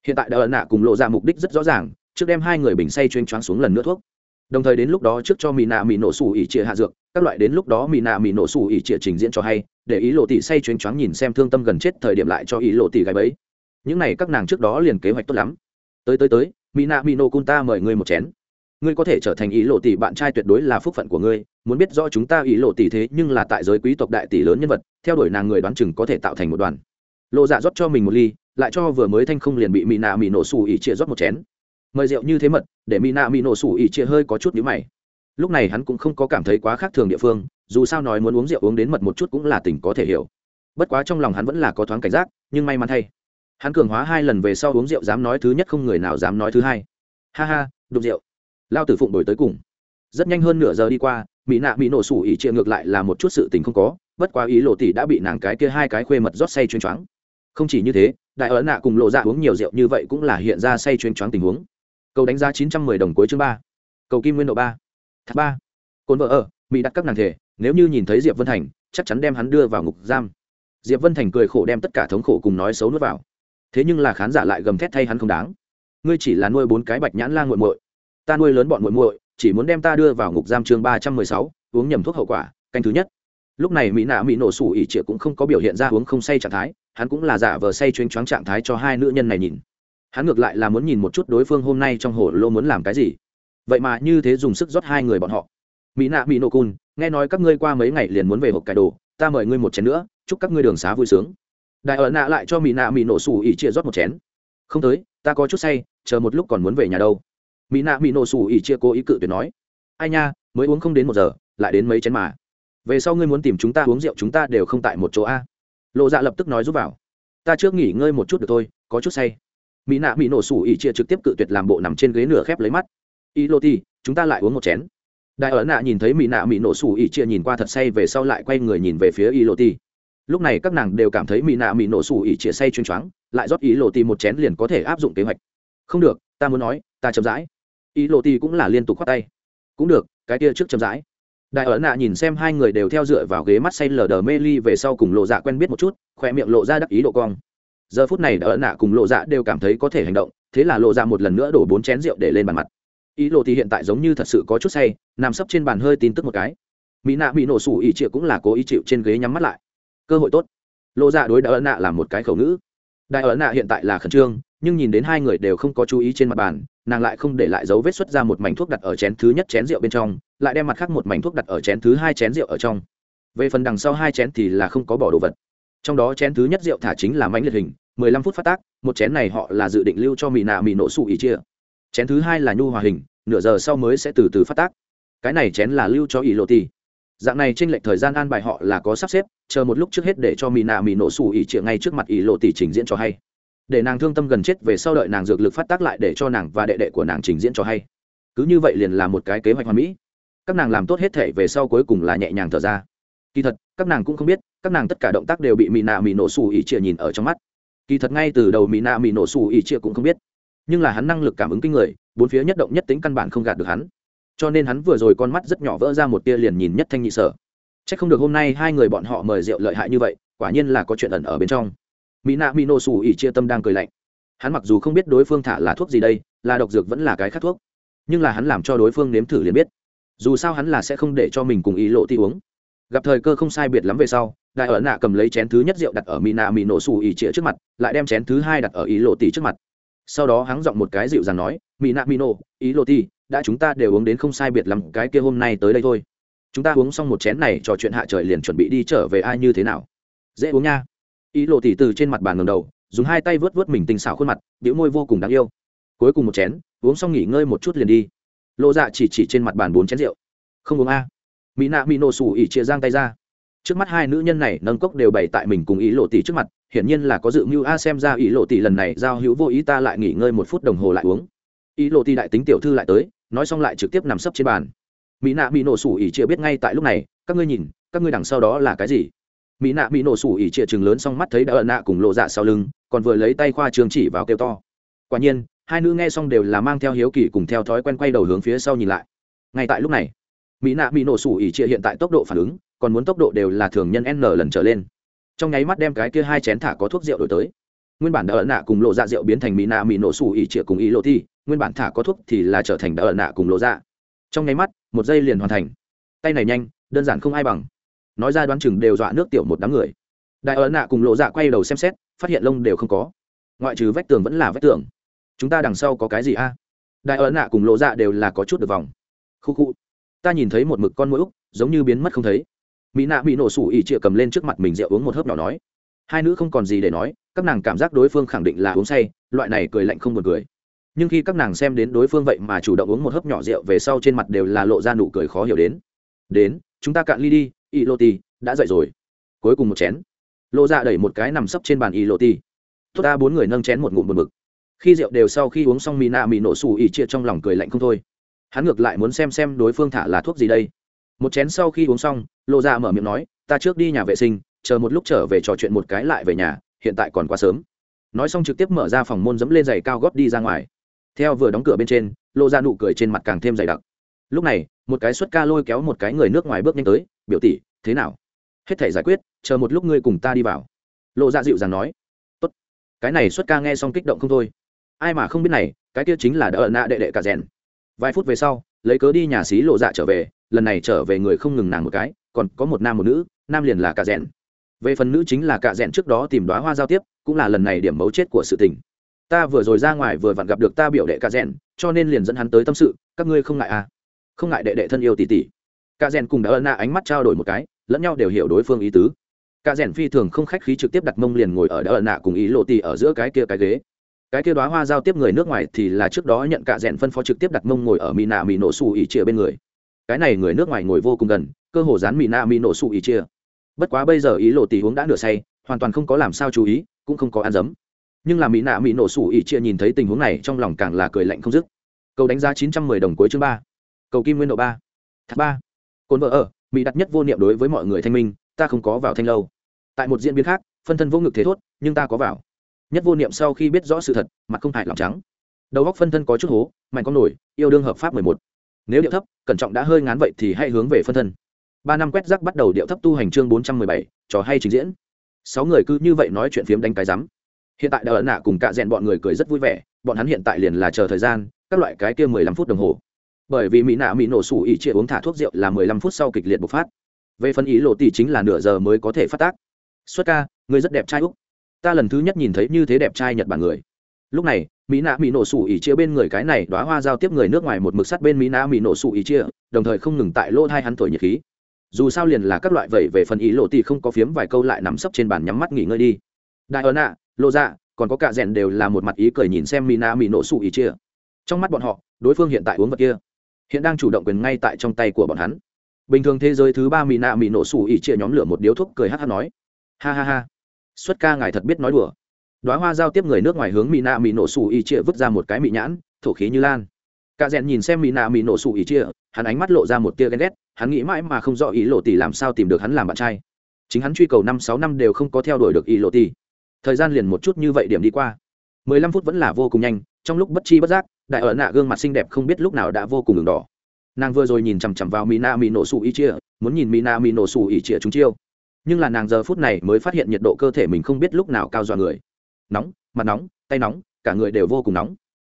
hiện tại đã ẩn nạ cùng lộ ra mục đích rất rõ ràng, trước đem hai người bình say chuyên choáng xuống lần nữa thuốc. Đồng thời đến lúc đó trước cho mỹ nạ mỹ nổ xù ỉ trịa hạ dược, các loại đến lúc đó mỹ nạ mỹ nổ xù ỉ trịa trình diễn cho hay, để ý lộ tỷ say chuyên choáng nhìn xem thương tâm gần chết thời điểm lại cho ý lộ tỷ gái bấy. Những này các nàng trước đó liền kế hoạch tốt lắm. Tới tới tới mỹ nạ mỹ nổ cun ta mời ngươi một chén. Ngươi có thể trở thành ý lộ tỷ bạn trai tuyệt đối là phúc phận của ngươi, muốn biết rõ chúng ta ý lộ tỷ thế nhưng là tại giới quý tộc đại tỷ lớn nhân vật, theo đuổi nàng người đoán chừng có thể tạo thành một đoàn. Lộ dạ rót cho mình một ly lại cho vừa mới thanh không liền bị mỹ nạ mỹ nổ xù ỉ chia rót một chén. Mời rượu như thế mật, để mỹ nạ mỹ nổ xù ỉ chia hơi có chút nhíu mày. Lúc này hắn cũng không có cảm thấy quá khác thường địa phương, dù sao nói muốn uống rượu uống đến mật một chút cũng là tình có thể hiểu. Bất quá trong lòng hắn vẫn là có thoáng cảnh giác, nhưng may mắn thay. Hắn cường hóa hai lần về sau uống rượu dám nói thứ nhất không người nào dám nói thứ hai. Ha ha đục rượu. Lao tử phụng đổi tới cùng. Rất nhanh hơn nửa giờ đi qua mỹ nạ mỹ nổ sủ ỉ chia ngược lại là một chút sự tình không có, bất quá ý lộ tỷ đã bị nàng cái kia hai cái khuê mật rót say chuyên choáng không chỉ như thế đại ấn nạ cùng lộ dạ uống nhiều rượu như vậy cũng là hiện ra say chuyên choáng tình huống. Cầu đánh giá chín trăm mười đồng cuối chương ba. Cầu kim nguyên độ ba. Thác ba. Cồn vợ ở, mỹ đặt các nàng thể, nếu như nhìn thấy diệp vân thành, chắc chắn đem hắn đưa vào ngục giam. Diệp vân thành cười khổ đem tất cả thống khổ cùng nói xấu nuốt vào. Thế nhưng là khán giả lại gầm thét thay hắn không đáng. Ngươi chỉ là nuôi bốn cái bạch nhãn lan g u muội. Ta nuôi lớn bọn muội muội, chỉ muốn đem ta đưa vào ngục giam chương ba trăm mười sáu, uống nhầm thuốc hậu quả, canh thứ nhất. Lúc này mỹ nạ mỹ nổ sủ ỉ trịa cũng không có biểu hiện ra uống không say trạng thái hắn cũng là giả vờ say chuyên choáng trạng thái cho hai nữ nhân này nhìn. Hắn ngược lại là muốn nhìn một chút đối phương hôm nay trong hồ lô muốn làm cái gì. Vậy mà như thế dùng sức rót hai người bọn họ. Mỹ nạ mỹ nô cun, nghe nói các ngươi qua mấy ngày liền muốn về hộp cải đồ, ta mời ngươi một chén nữa, chúc các ngươi đường xá vui sướng. Đại ở nạ lại cho mỹ nạ mỹ nổ xù ỉ chia rót một chén. Không tới, ta có chút say, chờ một lúc còn muốn về nhà đâu. Mỹ nạ mỹ nổ xù ỉ chia cố ý cự tuyệt nói. Ai nha, mới uống không đến một giờ, lại đến mấy chén mà. Về sau ngươi muốn tìm chúng ta uống rượu chúng ta đều không tại một chỗ a lộ dạ lập tức nói giúp vào. Ta trước nghỉ ngơi một chút được thôi, có chút say. Mỹ nạ mỹ nổ sủ ỉ chia trực tiếp cự tuyệt làm bộ nằm trên ghế nửa khép lấy mắt. Y lô ti, chúng ta lại uống một chén. Đại ở nạ nhìn thấy mỹ nạ mỹ nổ sủ ỉ chia nhìn qua thật say về sau lại quay người nhìn về phía y lô ti. Lúc này các nàng đều cảm thấy mỹ nạ mỹ nổ sủ ỉ chia say chuyên choáng, lại rót ý Lô ti một chén liền có thể áp dụng kế hoạch. Không được, ta muốn nói, ta chậm rãi. Ý Lô ti cũng là liên tục khoát tay. Cũng được, cái kia trước chậm rãi đại ở nạ nhìn xem hai người đều theo dựa vào ghế mắt say lờ đờ mê ly về sau cùng lộ dạ quen biết một chút, khoe miệng lộ ra đắc ý độ cong. Giờ phút này đại ở nạ cùng lộ dạ đều cảm thấy có thể hành động, thế là lộ dạ một lần nữa đổ bốn chén rượu để lên bàn mặt. Ý lộ thì hiện tại giống như thật sự có chút say, nằm sấp trên bàn hơi tin tức một cái. Mỹ nạ bị nổ sủ ý chịu cũng là cố ý chịu trên ghế nhắm mắt lại. Cơ hội tốt. Lộ dạ đối đại ở nạ là một cái khẩu ngữ. Đại ở nạ hiện tại là khẩn trương, nhưng nhìn đến hai người đều không có chú ý trên mặt bàn nàng lại không để lại dấu vết xuất ra một mảnh thuốc đặt ở chén thứ nhất chén rượu bên trong, lại đem mặt khác một mảnh thuốc đặt ở chén thứ hai chén rượu ở trong. Về phần đằng sau hai chén thì là không có bỏ đồ vật. Trong đó chén thứ nhất rượu thả chính là mãnh liệt hình, mười lăm phút phát tác, một chén này họ là dự định lưu cho mỹ nạ mỹ nổ sụ ý chia. Chén thứ hai là nhu hòa hình, nửa giờ sau mới sẽ từ từ phát tác. Cái này chén là lưu cho ý lộ ti dạng này trên lệch thời gian an bài họ là có sắp xếp, chờ một lúc trước hết để cho mỹ nạ mỹ nổ sủ ý chia ngay trước mặt ý lộ tỷ trình diễn cho hay để nàng thương tâm gần chết về sau đợi nàng dược lực phát tác lại để cho nàng và đệ đệ của nàng trình diễn cho hay. Cứ như vậy liền là một cái kế hoạch hoàn mỹ. Các nàng làm tốt hết thể về sau cuối cùng là nhẹ nhàng thở ra. Kỳ thật, các nàng cũng không biết, các nàng tất cả động tác đều bị mỹ nạ mỹ nổ xù ỉ chia nhìn ở trong mắt. Kỳ thật ngay từ đầu mỹ nạ mỹ nổ xù ỉ chia cũng không biết. Nhưng là hắn năng lực cảm ứng kinh người, bốn phía nhất động nhất tính căn bản không gạt được hắn. Cho nên hắn vừa rồi con mắt rất nhỏ vỡ ra một tia liền nhìn nhất thanh nhị sở. C h ắ c không được hôm nay hai người bọn họ mời rượu lợi hại như vậy, quả nhiên là có chuyện ẩn ở bên trong mỹ nạ mỹ nổ Sủ ỉ chia tâm đang cười lạnh. Hắn mặc dù không biết đối phương thả là thuốc gì đây, là độc dược vẫn là cái khác thuốc, nhưng là hắn làm cho đối phương nếm thử liền biết. Dù sao hắn là sẽ không để cho mình cùng ý lộ ti uống. Gặp thời cơ không sai biệt lắm về sau, đại ở nạ cầm lấy chén thứ nhất rượu đặt ở mỹ nạ mỹ nổ Sủ ỉ chia trước mặt, lại đem chén thứ hai đặt ở ý lộ ti trước mặt. Sau đó hắn giọng một cái dịu dàng nói, mỹ nạ mỹ nổ ý lộ ti, đã chúng ta đều uống đến không sai biệt lắm, cái kia hôm nay tới đây thôi. Chúng ta uống xong một chén này trò chuyện hạ trời liền chuẩn bị đi trở về, ai như thế nào? Dễ uống nha ý lộ tỷ từ trên mặt bàn ngầm đầu, dùng hai tay vớt vớt mình tinh xảo khuôn mặt, biểu môi vô cùng đáng yêu. Cuối cùng một chén, uống xong nghỉ ngơi một chút liền đi. Lộ dạ chỉ chỉ trên mặt bàn bốn chén rượu. Không uống a. Mỹ nạ mỹ nổ xù ỉ chia giang tay ra. Trước mắt hai nữ nhân này nâng cốc đều bày tại mình cùng ý lộ tỷ trước mặt, hiển nhiên là có dự mưu a xem ra ý lộ tỷ lần này giao hữu vô ý ta lại nghỉ ngơi một phút đồng hồ lại uống. Ý lộ tỷ đại tính tiểu thư lại tới, nói xong lại trực tiếp nằm sấp trên bàn. Mỹ nạ mỹ nổ xù ỉ chia biết ngay tại lúc này, các ngươi nhìn, các ngươi đằng sau đó là cái gì? Mỹ nạ mỹ nổ sủ ỉ trịa chừng lớn xong mắt thấy đã ẩn nạ cùng lộ dạ sau lưng, còn vừa lấy tay khoa trường chỉ vào kêu to. Quả nhiên, hai nữ nghe xong đều là mang theo hiếu kỳ cùng theo thói quen quay đầu hướng phía sau nhìn lại. Ngay tại lúc này, mỹ nạ mỹ nổ sủ ỉ trịa hiện tại tốc độ phản ứng, còn muốn tốc độ đều là thường nhân n lần trở lên. Trong nháy mắt đem cái kia hai chén thả có thuốc rượu đổi tới. Nguyên bản đã ẩn nạ cùng lộ dạ rượu biến thành mỹ nạ mỹ nổ sủ ỉ trịa cùng ý lộ thi, nguyên bản thả có thuốc thì là trở thành đã ẩn nạ cùng lộ dạ. Trong nháy mắt, một giây liền hoàn thành. Tay này nhanh, đơn giản không ai bằng nói ra đoán chừng đều dọa nước tiểu một đám người. Đại ấn nạ cùng lộ dạ quay đầu xem xét, phát hiện lông đều không có. Ngoại trừ vách tường vẫn là vách tường. Chúng ta đằng sau có cái gì a? Đại ấn nạ cùng lộ dạ đều là có chút được vòng. Khu khu. Ta nhìn thấy một mực con mũi úc, giống như biến mất không thấy. Mỹ nạ bị nổ sủ ỉ trịa cầm lên trước mặt mình rượu uống một hớp nhỏ nói. Hai nữ không còn gì để nói, các nàng cảm giác đối phương khẳng định là uống say, loại này cười lạnh không một cười. Nhưng khi các nàng xem đến đối phương vậy mà chủ động uống một hớp nhỏ rượu về sau trên mặt đều là lộ ra nụ cười khó hiểu đến. Đến, chúng ta cạn ly đi y lô ti, đã dậy rồi. Cuối cùng một chén. Lộ ra dạ đẩy một cái nằm sấp trên bàn y lô ti. Tốt ta, bốn người nâng chén một ngụm một mực khi rượu đều sau khi uống xong mì nạ mì nổ xù ỉ chia trong lòng cười lạnh không thôi. Hắn ngược lại muốn xem xem đối phương thả là thuốc gì đây. Một chén sau khi uống xong lộ ra dạ mở miệng nói, ta trước đi nhà vệ sinh, chờ một lúc trở về trò chuyện một cái lại về nhà, hiện tại còn quá sớm. Nói xong trực tiếp mở ra phòng môn dẫm lên giày cao gót đi ra ngoài. Theo vừa đóng cửa bên trên lộ ra dạ nụ cười trên mặt càng thêm dày đặc. Lúc này, một cái xuất ca lôi kéo một cái người nước ngoài bước nhanh tới biểu tỷ, thế nào? Hết thể giải quyết, chờ một lúc ngươi cùng ta đi vào. Lộ ra dịu dàng nói. Tốt, cái này xuất ca nghe xong kích động không thôi. Ai mà không biết này, cái kia chính là đỡ nạ đệ đệ cả rèn. Vài phút về sau, lấy cớ đi nhà xí lộ dạ trở về, lần này trở về người không ngừng nàng một cái, còn có một nam một nữ, nam liền là cả rèn. Về phần nữ chính là cả rèn trước đó tìm đoá hoa giao tiếp, cũng là lần này điểm mấu chết của sự tình. Ta vừa rồi ra ngoài vừa vặn gặp được ta biểu đệ cả rèn, cho nên liền dẫn hắn tới tâm sự, các ngươi không ngại à? Không ngại đệ đệ thân yêu tỷ tỷ cả rèn cùng đã ân nạ ánh mắt trao đổi một cái, lẫn nhau đều hiểu đối phương ý tứ. Cả rèn phi thường không khách khí trực tiếp đặt mông liền ngồi ở đã ân nạ cùng ý lộ tỷ ở giữa cái kia cái ghế. Cái kia đoá hoa giao tiếp người nước ngoài thì là trước đó nhận cả rèn phân phó trực tiếp đặt mông ngồi ở mỹ nạ mỹ nổ xù ỉ chia bên người. Cái này người nước ngoài ngồi vô cùng gần, cơ hồ dán mỹ nạ mỹ nổ xù ỉ chia bất quá bây giờ ý lộ tỷ uống đã nửa say, hoàn toàn không có làm sao chú ý, cũng không có ăn dấm. Nhưng là mỹ nạ mỹ nổ xù ỉ chia nhìn thấy tình huống này, trong lòng càng là cười lạnh không dứt. Cầu đánh giá chín trăm mười đồng cuối chương ba. Cầu kim nguyên độ ba. Thác ba cồn vợ ở, mỹ đặt nhất vô niệm đối với mọi người thanh minh, ta không có vào thanh lâu. Tại một diễn biến khác, phân thân vô ngực thế thốt, nhưng ta có vào. Nhất vô niệm sau khi biết rõ sự thật, mặt không hại lòng trắng. Đầu góc phân thân có chút hố, mạnh con nổi, yêu đương hợp pháp mười một. Nếu điệu thấp, cẩn trọng đã hơi ngán vậy thì hãy hướng về phân thân. Ba năm quét rác bắt đầu điệu thấp tu hành chương bốn trăm mười bảy, trò hay trình diễn. Sáu người cứ như vậy nói chuyện phiếm đánh cái rắm. Hiện tại đờ nạ cùng cạ rèn bọn người cười rất vui vẻ, bọn hắn hiện tại liền là chờ thời gian, các loại cái kia mười lăm phút đồng hồ bởi vì mỹ nạ mỹ nổ sủ ỉ chia uống thả thuốc rượu là mười lăm phút sau kịch liệt bộc phát. Về phần ý lộ tỷ chính là nửa giờ mới có thể phát tác. Xuất ca, người rất đẹp trai úc. Ta lần thứ nhất nhìn thấy như thế đẹp trai nhật bản người. Lúc này, mỹ nạ mỹ nổ sủ ỉ chia bên người cái này đoá hoa giao tiếp người nước ngoài một mực sắt bên mỹ nạ mỹ nổ sủ ỉ chia đồng thời không ngừng tại lỗ hai hắn thổi nhiệt khí. Dù sao liền là các loại vẩy về phần ý lộ tỷ không có phiếm vài câu lại nằm sấp trên bàn nhắm mắt nghỉ ngơi đi. Đại ấn ạ lộ dạ còn có cả rèn đều là một mặt ý cười nhìn xem mỹ nạ mỹ nổ sủ ỉ chia trong mắt bọn họ, đối phương hiện tại uống vật kia hiện đang chủ động quyền ngay tại trong tay của bọn hắn. Bình thường thế giới thứ ba mỹ nạ mỹ nổ sủ ỉ chia nhóm lửa một điếu thuốc cười hát hát nói, ha ha ha, xuất ca ngài thật biết nói đùa. Đoá hoa giao tiếp người nước ngoài hướng mỹ nạ mỹ nổ sủ ỉ chia vứt ra một cái mỹ nhãn, thổ khí như lan. Cả rèn nhìn xem mỹ nạ mỹ nổ sủ ỉ chia hắn ánh mắt lộ ra một tia ghen ghét, hắn nghĩ mãi mà không rõ ý lộ tỷ làm sao tìm được hắn làm bạn trai. Chính hắn truy cầu năm sáu năm đều không có theo đuổi được ý lộ tỷ thời gian liền một chút như vậy điểm đi qua. Mười lăm phút vẫn là vô cùng nhanh, trong lúc bất chi bất giác đại ở nạ gương mặt xinh đẹp không biết lúc nào đã vô cùng đường đỏ. Nàng vừa rồi nhìn chằm chằm vào mina mỹ nổ xù ý chia muốn nhìn mina mỹ nổ xù ý chia chúng chiêu. Nhưng là nàng giờ phút này mới phát hiện nhiệt độ cơ thể mình không biết lúc nào cao dọa người. Nóng, mặt nóng, tay nóng, cả người đều vô cùng nóng.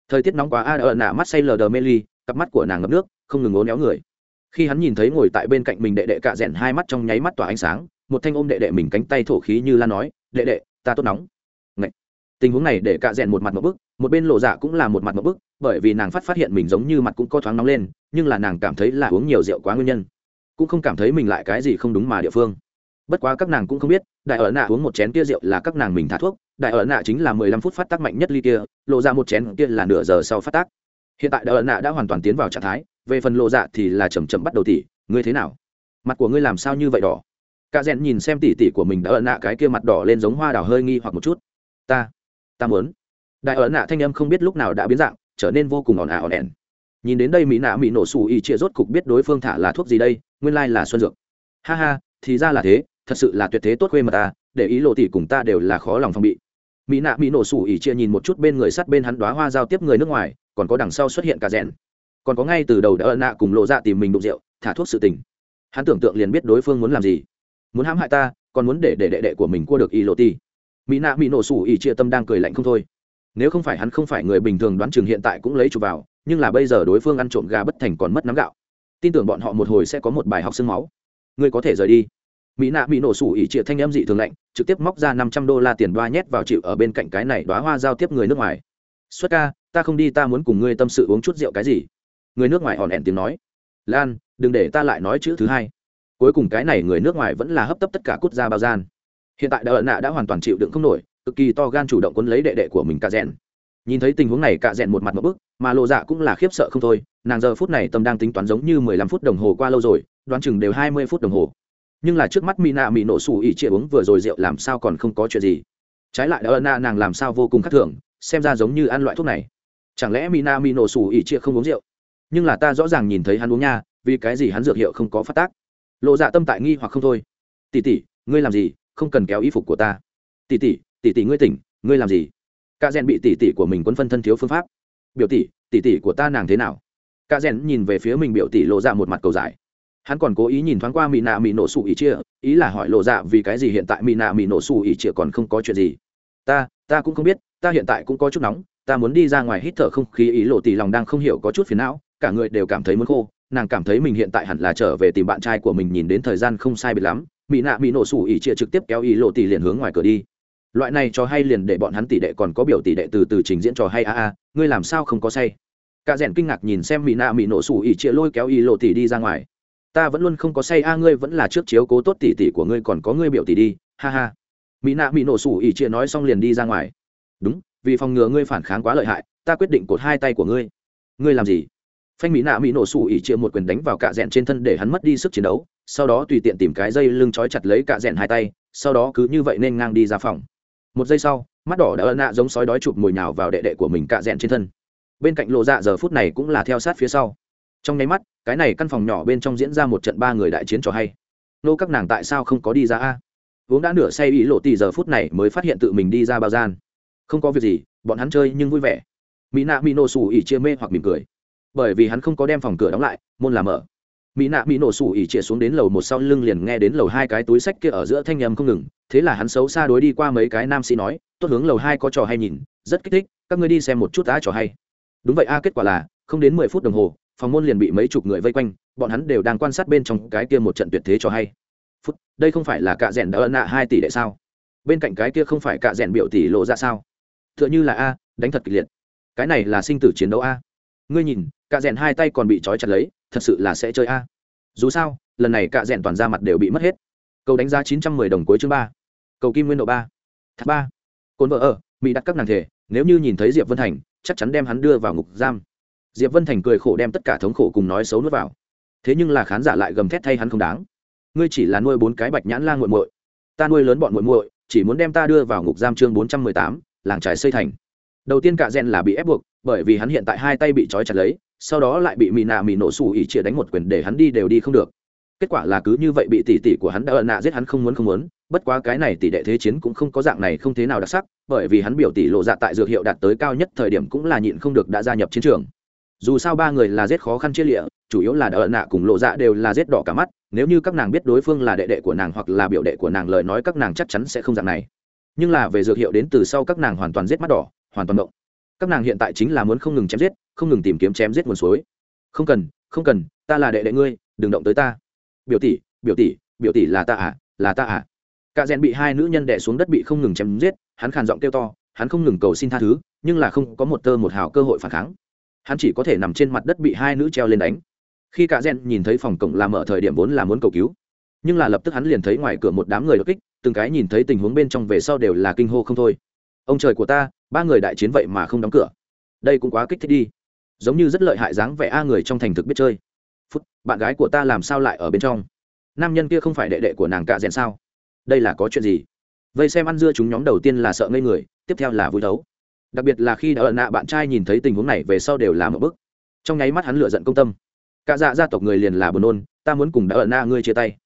Thời tiết nóng quá, a ở nạ mắt say lờ đờ mê ly, cặp mắt của nàng ngập nước, không ngừng ố néo người. Khi hắn nhìn thấy ngồi tại bên cạnh mình đệ đệ cạ rẽn hai mắt trong nháy mắt tỏa ánh sáng, một thanh ôm đệ đệ mình cánh tay thổ khí như la nói, đệ đệ, ta tốt nóng tình huống này để cạ rèn một mặt một bức, một bên lộ dạ cũng là một mặt một bức, bởi vì nàng phát phát hiện mình giống như mặt cũng có thoáng nóng lên, nhưng là nàng cảm thấy là uống nhiều rượu quá nguyên nhân, cũng không cảm thấy mình lại cái gì không đúng mà địa phương. Bất quá các nàng cũng không biết, đại ở nạ uống một chén kia rượu là các nàng mình thả thuốc, đại ở nạ chính là mười lăm phút phát tác mạnh nhất ly kia, lộ ra một chén kia là nửa giờ sau phát tác. Hiện tại đại ở nạ đã hoàn toàn tiến vào trạng thái, về phần lộ dạ thì là chầm chậm bắt đầu tỉ, ngươi thế nào? Mặt của ngươi làm sao như vậy đỏ? Cả rèn nhìn xem tỉ tỉ của mình đã ở nạ cái kia mặt đỏ lên giống hoa đào hơi nghi hoặc một chút. Ta ta muốn. Đại ẩn nạ thanh âm không biết lúc nào đã biến dạng, trở nên vô cùng ồn ào ồn ẻn nhìn đến đây mỹ nạ mỹ nổ xù ỉ chia rốt cục biết đối phương thả là thuốc gì đây, nguyên lai là xuân dược. Ha ha, thì ra là thế, thật sự là tuyệt thế tốt khuê mà ta, để ý lộ tỷ cùng ta đều là khó lòng phòng bị. Mỹ nạ mỹ nổ xù ỉ chia nhìn một chút bên người sát bên hắn đoá hoa giao tiếp người nước ngoài, còn có đằng sau xuất hiện cả rèn. Còn có ngay từ đầu đã ân nạ cùng lộ dạ tìm mình đụng rượu, thả thuốc sự tình. Hắn tưởng tượng liền biết đối phương muốn làm gì. Muốn hãm hại ta, còn muốn để để đệ đệ của mình cua được y lộ ti mỹ nạ mỹ nổ sủ ỉ chia tâm đang cười lạnh không thôi. Nếu không phải hắn không phải người bình thường đoán chừng hiện tại cũng lấy chụp vào, nhưng là bây giờ đối phương ăn trộm gà bất thành còn mất nắm gạo. Tin tưởng bọn họ một hồi sẽ có một bài học sương máu. Ngươi có thể rời đi. Mỹ nạ mỹ nổ sủ ỉ trịa thanh em dị thường lạnh, trực tiếp móc ra năm trăm đô la tiền đoa nhét vào chịu ở bên cạnh cái này đoá hoa giao tiếp người nước ngoài. Xuất ca, ta không đi, ta muốn cùng ngươi tâm sự uống chút rượu cái gì? Người nước ngoài hòn hẹn tiếng nói. Lan, đừng để ta lại nói chữ thứ hai. Cuối cùng cái này người nước ngoài vẫn là hấp tấp tất cả cút ra bao gian hiện tại đợt nạ đã hoàn toàn chịu đựng không nổi, cực kỳ to gan chủ động quấn lấy đệ đệ của mình cả rèn. Nhìn thấy tình huống này cả rèn một mặt một bức, mà lộ dạ cũng là khiếp sợ không thôi. Nàng giờ phút này tâm đang tính toán giống như mười lăm phút đồng hồ qua lâu rồi, đoán chừng đều hai mươi phút đồng hồ. Nhưng là trước mắt mỹ nạ mỹ nổ xù ỉ chia uống vừa rồi rượu làm sao còn không có chuyện gì? Trái lại đợt nạ nàng làm sao vô cùng khắc thường, xem ra giống như ăn loại thuốc này. Chẳng lẽ mỹ nạ mỹ nổ xù ỉ chia không uống rượu? Nhưng là ta rõ ràng nhìn thấy hắn uống nha, vì cái gì hắn dược hiệu không có phát tác? Lộ dạ tâm tại nghi hoặc không thôi. Tỉ tỉ ngươi làm gì? Không cần kéo y phục của ta. Tỉ tỉ tỉ tỉ ngươi tỉnh, ngươi làm gì? Ca rèn bị tỉ tỉ của mình quấn phân thân thiếu phương pháp. Biểu tỷ tỉ tỉ của ta nàng thế nào? Ca rèn nhìn về phía mình biểu tỷ lộ ra một mặt cầu giải. Hắn còn cố ý nhìn thoáng qua mỹ nạ mỹ nổ sủ ỉ chia ý là hỏi lộ dạ vì cái gì hiện tại mỹ nạ mỹ nổ sủ ỉ chia còn không có chuyện gì. Ta ta cũng không biết, ta hiện tại cũng có chút nóng, ta muốn đi ra ngoài hít thở không khí ý lộ tỷ lòng đang không hiểu có chút phiền não, cả người đều cảm thấy muốn khô, nàng cảm thấy mình hiện tại hẳn là trở về tìm bạn trai của mình nhìn đến thời gian không sai biệt lắm mỹ nạ mỹ nổ sủ ỉ chia trực tiếp kéo ý lộ tỷ liền hướng ngoài cửa đi. Loại này cho hay liền để bọn hắn tỷ đệ còn có biểu tỷ đệ từ từ trình diễn trò hay a a, ngươi làm sao không có say? Cả rèn kinh ngạc nhìn xem mỹ nạ mỹ nổ sủ ỉ chia lôi kéo ý lộ tỷ đi ra ngoài. Ta vẫn luôn không có say a, ngươi vẫn là trước chiếu cố tốt tỷ tỷ của ngươi, còn có ngươi biểu tỷ đi, ha ha. Mỹ nạ mỹ nổ sủ ỉ chia nói xong liền đi ra ngoài. Đúng, vì phòng ngừa ngươi phản kháng quá lợi hại, ta quyết định cột hai tay của ngươi. Ngươi làm gì? Phanh mỹ nạ mỹ nổ sủ ỉ chia một quyền đánh vào cạ rẽn trên thân để hắn mất đi sức chiến đấu, sau đó tùy tiện tìm cái dây lưng trói chặt lấy cạ rẽn hai tay, sau đó cứ như vậy nên ngang đi ra phòng. Một giây sau, mắt đỏ đã ân nạ giống sói đói chụp mồi nhào vào đệ đệ của mình cạ rẽn trên thân. Bên cạnh lộ dạ giờ phút này cũng là theo sát phía sau. Trong nháy mắt, cái này căn phòng nhỏ bên trong diễn ra một trận ba người đại chiến trò hay. Nô các nàng tại sao không có đi ra a? Vốn đã nửa say ý lộ tỷ giờ phút này mới phát hiện tự mình đi ra bao gian. Không có việc gì, bọn hắn chơi nhưng vui vẻ. Mỹ nạ mỹ nổ sủ ỉ chia mê hoặc mỉm cười bởi vì hắn không có đem phòng cửa đóng lại, môn làm mở. Mỹ nạ mỹ nổ sủ ỉ chia xuống đến lầu một sau lưng liền nghe đến lầu hai cái túi sách kia ở giữa thanh nhầm không ngừng, thế là hắn xấu xa đối đi qua mấy cái nam sĩ nói, tốt hướng lầu hai có trò hay nhìn, rất kích thích, các ngươi đi xem một chút đã trò hay. Đúng vậy a kết quả là, không đến mười phút đồng hồ, phòng môn liền bị mấy chục người vây quanh, bọn hắn đều đang quan sát bên trong cái kia một trận tuyệt thế trò hay. Phút, đây không phải là cạ rẽn đã ân nạ hai tỷ đệ sao? Bên cạnh cái kia không phải cạ rẽn biểu tỷ lộ ra sao? T h ư ợ n h ư là a, đánh thật kịch liệt. Cái này là sinh tử chiến đấu a. Ngươi nhìn cạ rèn hai tay còn bị trói chặt lấy, thật sự là sẽ chơi a. Dù sao, lần này cạ rèn toàn ra mặt đều bị mất hết. Cầu đánh giá chín trăm mười đồng cuối chương ba. Cầu kim nguyên độ ba. Thác ba. Cồn vợ ở, mỹ đặt các nàng thể, nếu như nhìn thấy diệp vân thành, chắc chắn đem hắn đưa vào ngục giam. Diệp vân thành cười khổ đem tất cả thống khổ cùng nói xấu nuốt vào. Thế nhưng là khán giả lại gầm thét thay hắn không đáng. Ngươi chỉ là nuôi bốn cái bạch nhãn lan g u muội. Ta nuôi lớn bọn muội muội, chỉ muốn đem ta đưa vào ngục giam chương bốn trăm mười tám, làng trái xây thành. Đầu tiên cả rèn là bị ép buộc, bởi vì hắn hiện tại hai tay bị trói chặt lấy sau đó lại bị mỹ nạ mỹ nổ xù ỉ chia đánh một quyền để hắn đi đều đi không được. Kết quả là cứ như vậy bị tỷ tỷ của hắn đã ợn nạ giết hắn không muốn không muốn, bất quá cái này tỷ đệ thế chiến cũng không có dạng này không thế nào đặc sắc, bởi vì hắn biểu tỷ lộ dạ tại dược hiệu đạt tới cao nhất thời điểm cũng là nhịn không được đã gia nhập chiến trường. Dù sao ba người là giết khó khăn chia lịa, chủ yếu là đã đỡ nạ cùng lộ dạ đều là giết đỏ cả mắt, nếu như các nàng biết đối phương là đệ đệ của nàng hoặc là biểu đệ của nàng lời nói các nàng chắc chắn sẽ không dạng này. Nhưng là về dược hiệu đến từ sau các nàng hoàn toàn giết mắt đỏ, hoàn toàn động. Các nàng hiện tại chính là muốn không ngừng chém giết không ngừng tìm kiếm chém giết nguồn suối. Không cần không cần, ta là đệ đệ ngươi, đừng động tới ta. Biểu tỷ biểu tỷ biểu tỷ là ta à là ta à. Cả rèn bị hai nữ nhân đẻ xuống đất bị không ngừng chém giết, hắn khàn giọng kêu to, hắn không ngừng cầu xin tha thứ, nhưng là không có một tơ một hào cơ hội phản kháng. Hắn chỉ có thể nằm trên mặt đất bị hai nữ treo lên đánh. Khi cả gen nhìn thấy phòng cổng làm mở thời điểm vốn là muốn cầu cứu, nhưng là lập tức hắn liền thấy ngoài cửa một đám người đột kích, từng cái nhìn thấy tình huống bên trong về sau đều là kinh hô không thôi. Ông trời của ta, ba người đại chiến vậy mà không đóng cửa. Đây cũng quá kích thích đi giống như rất lợi hại dáng vẻ a người trong thành thực biết chơi. Phút, bạn gái của ta làm sao lại ở bên trong? Nam nhân kia không phải đệ đệ của nàng cạ rèn sao? Đây là có chuyện gì? Vây xem ăn dưa chúng nhóm đầu tiên là sợ ngây người, tiếp theo là vui thấu. Đặc biệt là khi đã ẩn nạ bạn trai nhìn thấy tình huống này về sau đều là một bức trong nháy mắt hắn lựa giận công tâm. Cả dạ gia tộc người liền là buồn nôn, ta muốn cùng đã ẩn nạ ngươi chia tay.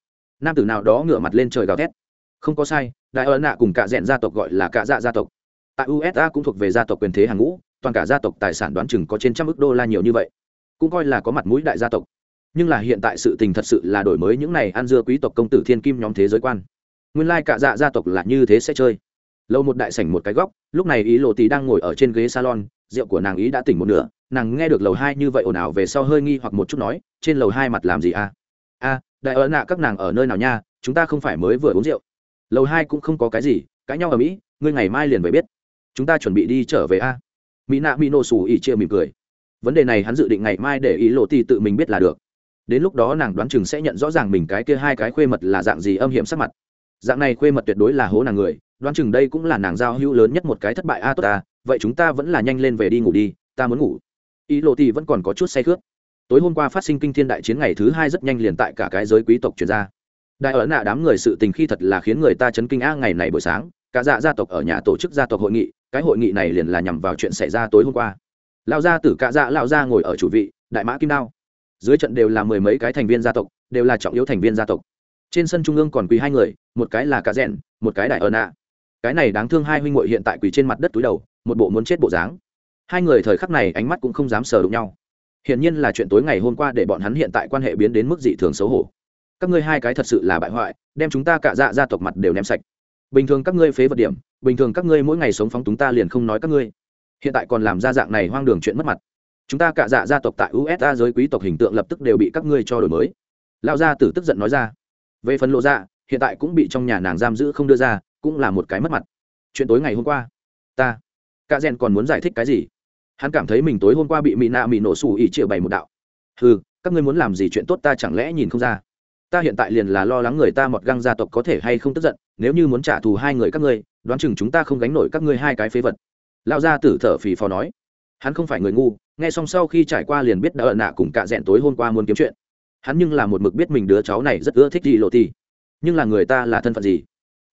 Nam tử nào đó ngửa mặt lên trời gào thét. Không có sai đại ẩn nạ cùng cả rèn gia tộc gọi là cả dạ gia tộc. Tại usa cũng thuộc về gia tộc quyền thế hàng ngũ toàn cả gia tộc tài sản đoán chừng có trên trăm ước đô la nhiều như vậy. Cũng coi là có mặt mũi đại gia tộc. Nhưng là hiện tại sự tình thật sự là đổi mới những này ăn dưa quý tộc công tử thiên kim nhóm thế giới quan. Nguyên lai cả dạ gia tộc là như thế sẽ chơi. Lâu một đại sảnh một cái góc, lúc này ý lộ tí đang ngồi ở trên ghế salon, rượu của nàng ý đã tỉnh một nửa, nàng nghe được lầu hai như vậy ồn ào về sau hơi nghi hoặc một chút nói, trên lầu hai mặt làm gì à? A, đại ấn nạ các nàng ở nơi nào nha? Chúng ta không phải mới vừa uống rượu. Lầu hai cũng không có cái gì, cãi nhau ở mỹ, ngươi ngày mai liền về biết. Chúng ta chuẩn bị đi trở về a mỹ nạ mỹ nổ sủ ỉ chia mỉm cười. Vấn đề này hắn dự định ngày mai để ý lộ ti tự mình biết là được. Đến lúc đó nàng đoán chừng sẽ nhận rõ ràng mình cái kia hai cái khuê mật là dạng gì âm hiểm sắc mặt. Dạng này khuê mật tuyệt đối là hố nàng người, đoán chừng đây cũng là nàng giao hữu lớn nhất một cái thất bại a à, tốt ta, vậy chúng ta vẫn là nhanh lên về đi ngủ đi, ta muốn ngủ. Ý lộ ti vẫn còn có chút say khướt. Tối hôm qua phát sinh kinh thiên đại chiến ngày thứ hai rất nhanh liền tại cả cái giới quý tộc chuyển ra. Đại ở nạ đám người sự tình khi thật là khiến người ta chấn kinh a ngày này buổi sáng, cả dạ gia tộc ở nhà tổ chức gia tộc hội nghị cái hội nghị này liền là nhằm vào chuyện xảy ra tối hôm qua. Lão gia tử cả dạ lão gia ngồi ở chủ vị, đại mã kim đao. Dưới trận đều là mười mấy cái thành viên gia tộc, đều là trọng yếu thành viên gia tộc. Trên sân trung ương còn quỳ hai người, một cái là cá rẽn, một cái đại ơn ạ. Cái này đáng thương hai huynh muội hiện tại quỳ trên mặt đất túi đầu, một bộ muốn chết bộ dáng. Hai người thời khắc này ánh mắt cũng không dám sờ đụng nhau. Hiển nhiên là chuyện tối ngày hôm qua để bọn hắn hiện tại quan hệ biến đến mức dị thường xấu hổ. Các ngươi hai cái thật sự là bại hoại, đem chúng ta cả dạ gia tộc mặt đều ném sạch bình thường các ngươi phế vật điểm, bình thường các ngươi mỗi ngày sống phóng túng ta liền không nói các ngươi. Hiện tại còn làm ra dạng này hoang đường chuyện mất mặt. Chúng ta cả dạ gia tộc tại usa giới quý tộc hình tượng lập tức đều bị các ngươi cho đổi mới. Lão gia tử tức giận nói ra. Về phần lộ ra hiện tại cũng bị trong nhà nàng giam giữ không đưa ra, cũng là một cái mất mặt. Chuyện tối ngày hôm qua, ta, cả rèn còn muốn giải thích cái gì? Hắn cảm thấy mình tối hôm qua bị mỹ nạ mỹ nổ xù ỉ triệu bày một đạo. Ừ các ngươi muốn làm gì chuyện tốt ta chẳng lẽ nhìn không ra? Ta hiện tại liền là lo lắng người ta một găng gia tộc có thể hay không tức giận, nếu như muốn trả thù hai người các ngươi, đoán chừng chúng ta không gánh nổi các ngươi hai cái phế vật. Lão gia tử thở phì phò nói. Hắn không phải người ngu, nghe xong sau khi trải qua liền biết đã ợ nạ cùng cạ rẽn tối hôm qua muốn kiếm chuyện. Hắn nhưng là một mực biết mình đứa cháu này rất ưa thích gì lộ ti. Nhưng là người ta là thân phận gì?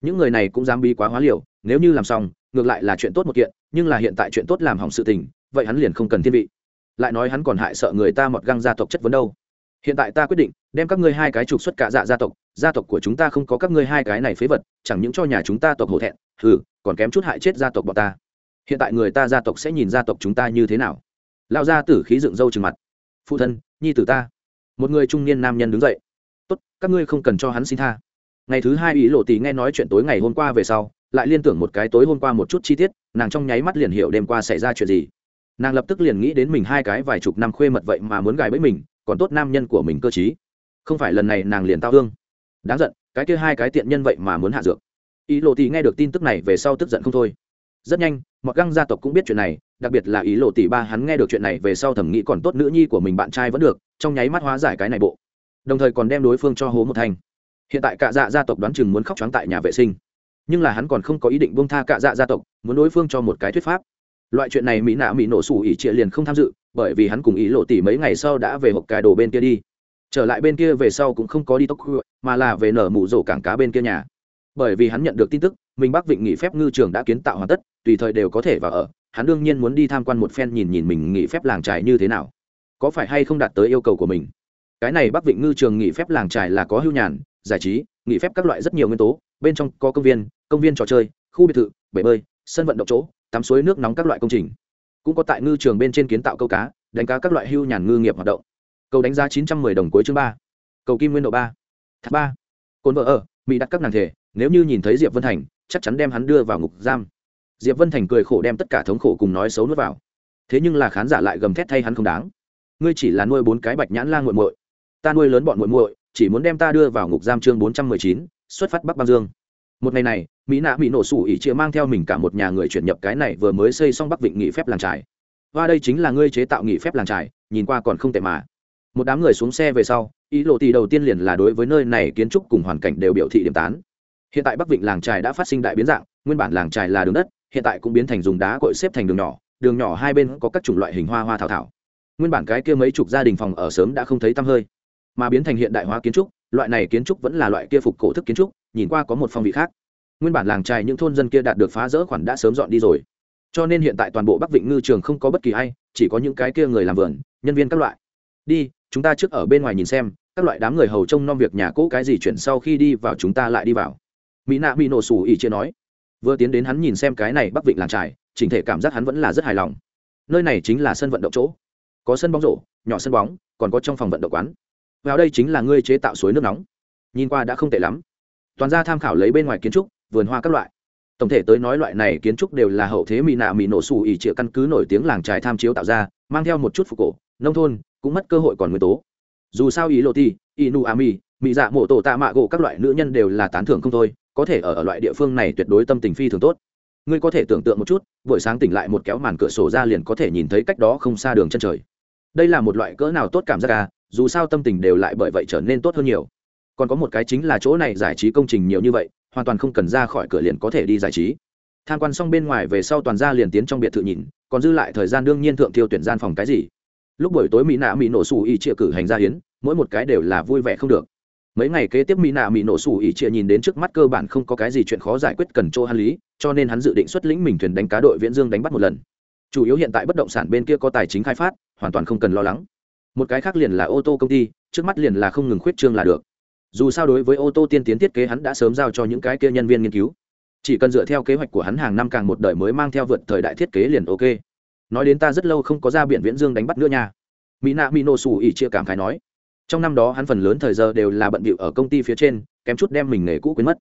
Những người này cũng dám bi quá hóa liều, nếu như làm xong, ngược lại là chuyện tốt một kiện, nhưng là hiện tại chuyện tốt làm hỏng sự tình, vậy hắn liền không cần thiên vị. Lại nói hắn còn hại sợ người ta một găng gia tộc chất vấn đâu. Hiện tại ta quyết định đem các ngươi hai cái trục xuất cả dạ gia tộc gia tộc của chúng ta không có các ngươi hai cái này phế vật, chẳng những cho nhà chúng ta tộc hổ thẹn, hừ, còn kém chút hại chết gia tộc bọn ta. Hiện tại người ta gia tộc sẽ nhìn gia tộc chúng ta như thế nào? Lao gia tử khí dựng râu trừng mặt. Phụ thân, nhi tử ta. Một người trung niên nam nhân đứng dậy. Tốt, các ngươi không cần cho hắn xin tha. Ngày thứ hai ý lộ tỷ nghe nói chuyện tối ngày hôm qua về sau, lại liên tưởng một cái tối hôm qua một chút chi tiết, nàng trong nháy mắt liền hiểu đêm qua xảy ra chuyện gì. Nàng lập tức liền nghĩ đến mình hai cái vài chục năm khuê mật vậy mà muốn gài bẫy mình, còn tốt nam nhân của mình cơ t không phải lần này nàng liền tao thương. Đáng giận, cái kia hai cái tiện nhân vậy mà muốn hạ dược. Ý lộ tỷ nghe được tin tức này về sau tức giận không thôi. Rất nhanh mọi găng gia tộc cũng biết chuyện này, đặc biệt là ý lộ tỷ ba hắn nghe được chuyện này về sau thẩm nghĩ còn tốt nữ nhi của mình bạn trai vẫn được, trong nháy mắt hóa giải cái này bộ. Đồng thời còn đem đối phương cho hố một thành. hiện tại cả dạ gia tộc đoán chừng muốn khóc trắng tại nhà vệ sinh. Nhưng là hắn còn không có ý định bông tha cả dạ gia tộc, muốn đối phương cho một cái thuyết pháp. Loại chuyện này mỹ nạ mỹ nổ sủ ỉ trịa liền không tham dự, bởi vì hắn cùng ý lộ tỷ mấy ngày sau đã về hộp cài đồ bên kia đi trở lại bên kia về sau cũng không có đi tốc mà là về nở mụ rổ cảng cá bên kia nhà. Bởi vì hắn nhận được tin tức, mình bắc vịnh nghỉ phép ngư trường đã kiến tạo hoàn tất, tùy thời đều có thể vào ở, hắn đương nhiên muốn đi tham quan một phen nhìn nhìn mình nghỉ phép làng trài như thế nào. Có phải hay không đạt tới yêu cầu của mình? Cái này bắc vịnh ngư trường nghỉ phép làng trài là có hưu nhàn, giải trí, nghỉ phép các loại rất nhiều nguyên tố, bên trong có công viên công viên trò chơi, khu biệt thự, bể bơi, sân vận động chỗ, tắm suối nước nóng các loại công trình. Cũng có tại ngư trường bên trên kiến tạo câu cá, đánh cá các loại hưu nhàn ngư nghiệp hoạt động cầu đánh giá chín trăm mười đồng cuối chương ba. Cầu kim nguyên độ ba. Thác ba. Cồn vợ ở, mỹ đặt các nàng thể, nếu như nhìn thấy diệp vân thành, chắc chắn đem hắn đưa vào ngục giam. Diệp vân thành cười khổ đem tất cả thống khổ cùng nói xấu nuốt vào. Thế nhưng là khán giả lại gầm thét thay hắn không đáng. Ngươi chỉ là nuôi bốn cái bạch nhãn lan g u muội. Ta nuôi lớn bọn muội muội, chỉ muốn đem ta đưa vào ngục giam chương bốn trăm mười chín, xuất phát bắc băng dương. Một ngày này, mỹ nạ bị nổ sủ ỉ chia mang theo mình cả một nhà người chuyển nhập cái này vừa mới xây xong bắc vịnh nghỉ phép làng trải và đây chính là ngươi chế tạo nghỉ phép làng trải nhìn qua còn không tệ mà một đám người xuống xe về sau, ý lộ tì đầu tiên liền là đối với nơi này kiến trúc cùng hoàn cảnh đều biểu thị điểm tán. Hiện tại bắc vịnh làng trài đã phát sinh đại biến dạng, nguyên bản làng trài là đường đất, hiện tại cũng biến thành dùng đá cội xếp thành đường nhỏ đường nhỏ hai bên có các chủng loại hình hoa hoa thảo thảo. Nguyên bản cái kia mấy chục gia đình phòng ở sớm đã không thấy tăm hơi, mà biến thành hiện đại hóa kiến trúc, loại này kiến trúc vẫn là loại kia phục cổ thức kiến trúc, nhìn qua có một phong vị khác. Nguyên bản làng trài những thôn dân kia đạt được phá rỡ khoản đã sớm dọn đi rồi. Cho nên hiện tại toàn bộ bắc vịnh ngư trường không có bất kỳ ai, chỉ có những cái kia người làm vườn, nhân viên các loại. Đi chúng ta trước ở bên ngoài nhìn xem, các loại đám người hầu trông nom việc nhà cũ cái gì chuyển sau khi đi vào chúng ta lại đi vào. Mỹ nạ bị nổ sủ ỉ chia nói. Vừa tiến đến hắn nhìn xem cái này bắc vịnh làng trải chỉnh thể cảm giác hắn vẫn là rất hài lòng. Nơi này chính là sân vận động chỗ. Có sân bóng rổ, nhỏ sân bóng, còn có trong phòng vận động quán. Vào đây chính là ngươi chế tạo suối nước nóng. Nhìn qua đã không tệ lắm. Toàn ra tham khảo lấy bên ngoài kiến trúc, vườn hoa các loại tổng thể tới nói loại này kiến trúc đều là hậu thế mỹ nạ mỹ nổ xù ỉ trịa căn cứ nổi tiếng làng trài tham chiếu tạo ra mang theo một chút phục cổ nông thôn cũng mất cơ hội còn nguyên tố. Dù sao ý lộ ti inu ami mỹ dạ mộ tổ tạ mạ gỗ các loại nữ nhân đều là tán thưởng không thôi có thể ở, ở loại địa phương này tuyệt đối tâm tình phi thường tốt. Ngươi có thể tưởng tượng một chút buổi sáng tỉnh lại một kéo màn cửa sổ ra liền có thể nhìn thấy cách đó không xa đường chân trời. Đây là một loại cỡ nào tốt cảm giác à dù sao tâm tình đều lại bởi vậy trở nên tốt hơn nhiều. Còn có một cái chính là chỗ này giải trí công trình nhiều như vậy hoàn toàn không cần ra khỏi cửa liền có thể đi giải trí. Tham quan xong bên ngoài về sau toàn ra liền tiến trong biệt thự nhìn, còn dư lại thời gian đương nhiên thượng tiêu tuyển gian phòng cái gì. Lúc buổi tối mỹ nạ mỹ nổ xù ỉ chia cử hành ra hiến mỗi một cái đều là vui vẻ không được. Mấy ngày kế tiếp mỹ nạ mỹ nổ xù ỉ chia nhìn đến trước mắt cơ bản không có cái gì chuyện khó giải quyết cần chỗ hắn lý, cho nên hắn dự định xuất lĩnh mình thuyền đánh cá đội viễn dương đánh bắt một lần. Chủ yếu hiện tại bất động sản bên kia có tài chính khai phát, hoàn toàn không cần lo lắng. Một cái khác liền là ô tô công ty, trước mắt liền là không ngừng khuyết trương là được dù sao đối với ô tô tiên tiến thiết kế hắn đã sớm giao cho những cái kia nhân viên nghiên cứu. Chỉ cần dựa theo kế hoạch của hắn hàng năm càng một đời mới mang theo vượt thời đại thiết kế liền ok. Nói đến ta rất lâu không có ra biển viễn dương đánh bắt nữa nha. Mỹ nạ mỹ nổ xù ỉ chia cảm khái nói. Trong năm đó hắn phần lớn thời giờ đều là bận bịu ở công ty phía trên, kém chút đem mình nghề cũ quên mất.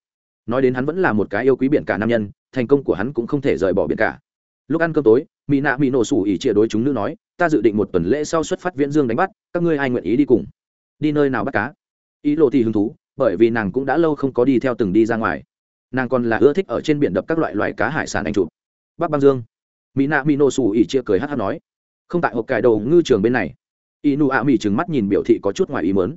Nói đến hắn vẫn là một cái yêu quý biển cả nam nhân, thành công của hắn cũng không thể rời bỏ biển cả. Lúc ăn cơm tối mỹ nạ mỹ nổ xù ỉ chia đối chúng nữ nói, ta dự định một tuần lễ sau xuất phát viễn dương đánh bắt, các ngươi ai nguyện ý đi cùng? Đi nơi nào bắt cá? Ý lộ thì hứng thú, bởi vì nàng cũng đã lâu không có đi theo từng đi ra ngoài. Nàng còn là ưa thích ở trên biển đập các loại loài cá hải sản anh chụp. Bắc băng dương. Mỹ nạ mỹ nổ xù ỉ chia cười hát hát nói. Không tại hộp cải đồ ngư trường bên này. Y nụ ạ mỹ trừng mắt nhìn biểu thị có chút ngoài ý mớn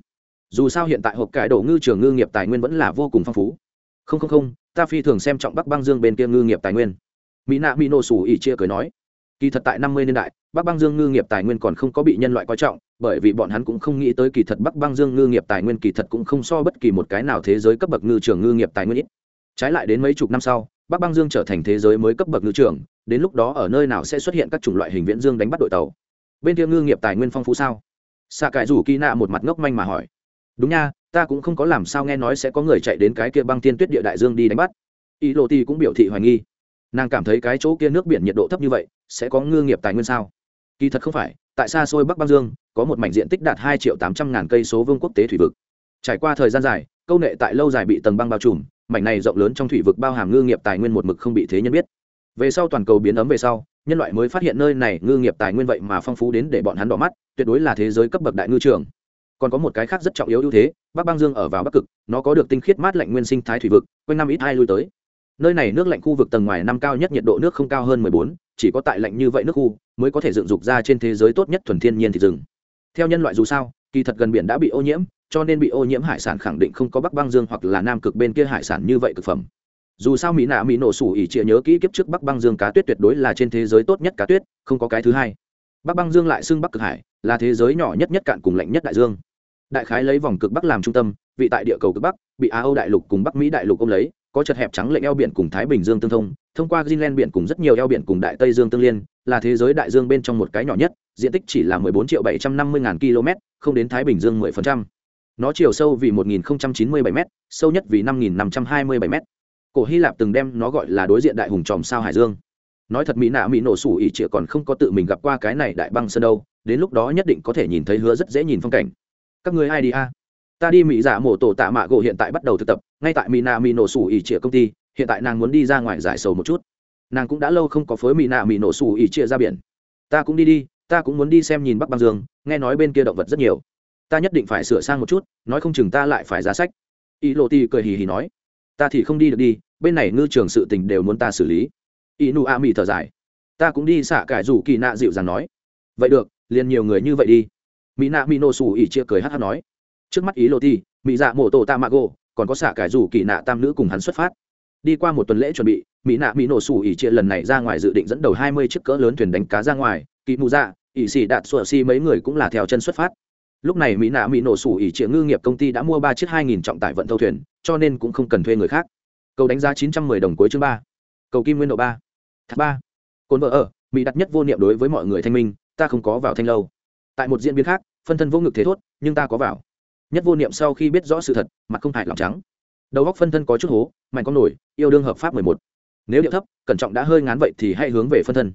dù sao hiện tại hộp cải đồ ngư trường ngư nghiệp tài nguyên vẫn là vô cùng phong phú. Không không không, ta phi thường xem trọng bắc băng dương bên kia ngư nghiệp tài nguyên. Mỹ nạ mỹ nổ xù ỉ chia cười nói kỳ thật tại năm mươi niên đại, bắc băng dương ngư nghiệp tài nguyên còn không có bị nhân loại coi trọng, bởi vì bọn hắn cũng không nghĩ tới kỳ thật bắc băng dương ngư nghiệp tài nguyên kỳ thật cũng không so bất kỳ một cái nào thế giới cấp bậc ngư trường ngư nghiệp tài nguyên ít. Trái lại đến mấy chục năm sau, bắc băng dương trở thành thế giới mới cấp bậc ngư trường đến lúc đó ở nơi nào sẽ xuất hiện các chủng loại hình viễn dương đánh bắt đội tàu? Bên kia ngư nghiệp tài nguyên phong phú sao? Xạ cải rủ kỳ nạ một mặt ngốc manh mà hỏi. Đúng nha, ta cũng không có làm sao nghe nói sẽ có người chạy đến cái kia băng tiên tuyết địa đại dương đi đánh bắt. Y lộ ti cũng biểu thị hoài nghi nàng cảm thấy cái chỗ kia nước biển nhiệt độ thấp như vậy, sẽ có ngư nghiệp tài nguyên sao? Kỳ thật không phải, tại xa xôi bắc băng dương, có một mảnh diện tích đạt hai triệu tám trăm ngàn cây số vương quốc tế thủy vực. Trải qua thời gian dài, câu nệ tại lâu dài bị tầng băng bao trùm, mảnh này rộng lớn trong thủy vực bao hàm ngư nghiệp tài nguyên một mực không bị thế nhân biết. Về sau toàn cầu biến ấm về sau, nhân loại mới phát hiện nơi này ngư nghiệp tài nguyên vậy mà phong phú đến để bọn hắn đỏ mắt, tuyệt đối là thế giới cấp bậc đại ngư trường. Còn có một cái khác rất trọng yếu ưu thế, bắc băng dương ở vào bắc cực, nó có được tinh khiết mát lạnh nguyên sinh thái thủy vực, quanh năm ít hai lui tới nơi này nước lạnh khu vực tầng ngoài năm cao nhất nhiệt độ nước không cao hơn 14, chỉ có tại lạnh như vậy nước khu mới có thể dựng dục ra trên thế giới tốt nhất thuần thiên nhiên thì rừng. Theo nhân loại dù sao kỳ thật gần biển đã bị ô nhiễm cho nên bị ô nhiễm hải sản khẳng định không có bắc băng dương hoặc là nam cực bên kia hải sản như vậy cực phẩm. Dù sao mỹ nạ mỹ nổ sủ ỉ chịa nhớ kỹ kiếp trước bắc băng dương cá tuyết tuyệt đối là trên thế giới tốt nhất cá tuyết không có cái thứ hai. Bắc băng dương lại xưng bắc cực hải là thế giới nhỏ nhất nhất cạn cùng lạnh nhất đại dương. Đại khái lấy vòng cực bắc làm trung tâm vị tại địa cầu cực bắc bị á âu đại lục cùng bắc mỹ đại lục ôm lấy có chật hẹp trắng lệnh eo biển cùng thái bình dương tương thông thông qua greenland biển cùng rất nhiều eo biển cùng đại tây dương tương liên, là thế giới đại dương bên trong một cái nhỏ nhất, diện tích chỉ là 14 triệu 750 ngàn km không đến thái bình dương 10%. nó chiều sâu vì 1097 m sâu nhất vì 5527 m cổ hy lạp từng đem nó gọi là đối diện đại hùng tròm sao hải dương. Nói thật, mỹ nạ mỹ nổ sủ ỉ chĩa còn không có tự mình gặp qua cái này đại băng sơn đâu, đến lúc đó nhất định có thể nhìn thấy hứa rất dễ nhìn phong cảnh. Các người ai đi a? Ta đi mỹ giả mổ tổ tạ mạ gỗ hiện tại bắt đầu thực tập, ngay tại mỹ nạ mỹ nổ sủ ỉ chĩa công ty, hiện tại nàng muốn đi ra ngoài giải sầu một chút. Nàng cũng đã lâu không có phối mỹ nạ mỹ nổ sủ ỉ chĩa ra biển. Ta cũng đi đi, ta cũng muốn đi xem nhìn bắc băng dương, nghe nói bên kia động vật rất nhiều. Ta nhất định phải sửa sang một chút, nói không chừng ta lại phải ra sách. Y lộ ti cười hì hì nói, ta thì không đi được đi, bên này ngư trường sự tình đều muốn ta xử lý. Y nu a mỹ thở dài, ta cũng đi xạ cải rủ kỳ nạ dịu dàng nói. Vậy được, liền nhiều người như vậy đi. Mỹ nạ mỹ nổ sủ ỉ chia cười hát hát nói trước mắt ý lô ti, mỹ dạ mổ tổ tạ mạ gỗ còn có xạ cải rủ kỳ nạ tam nữ cùng hắn xuất phát. Đi qua một tuần lễ chuẩn bị, mỹ nạ mỹ nổ sủ ỉ chia lần này ra ngoài dự định dẫn đầu hai mươi chiếc cỡ lớn thuyền đánh cá ra ngoài kỳ mù dạ ỉ xì đạt sủa xi mấy người cũng là theo chân xuất phát. Lúc này mỹ nạ mỹ nổ sủ ỉ triệu ngư nghiệp công ty đã mua ba chiếc hai nghìn trọng tải vận thâu thuyền, cho nên cũng không cần thuê người khác. Cầu đánh giá chín trăm mười đồng cuối chương ba. Cầu kim nguyên độ ba. Thác ba. Cồn vợ ở, mỹ đặt nhất vô niệm đối với mọi người thanh minh, ta không có vào thanh lâu. Tại một diễn biến khác, phân thân vô ngực thế thốt, nhưng ta có vào nhất vô niệm sau khi biết rõ sự thật, mặt không hại lòng trắng. Đầu góc phân thân có chút hố, mạnh con nổi, yêu đương hợp pháp mười một. Nếu điệu thấp, cẩn trọng đã hơi ngán vậy thì hãy hướng về phân thân.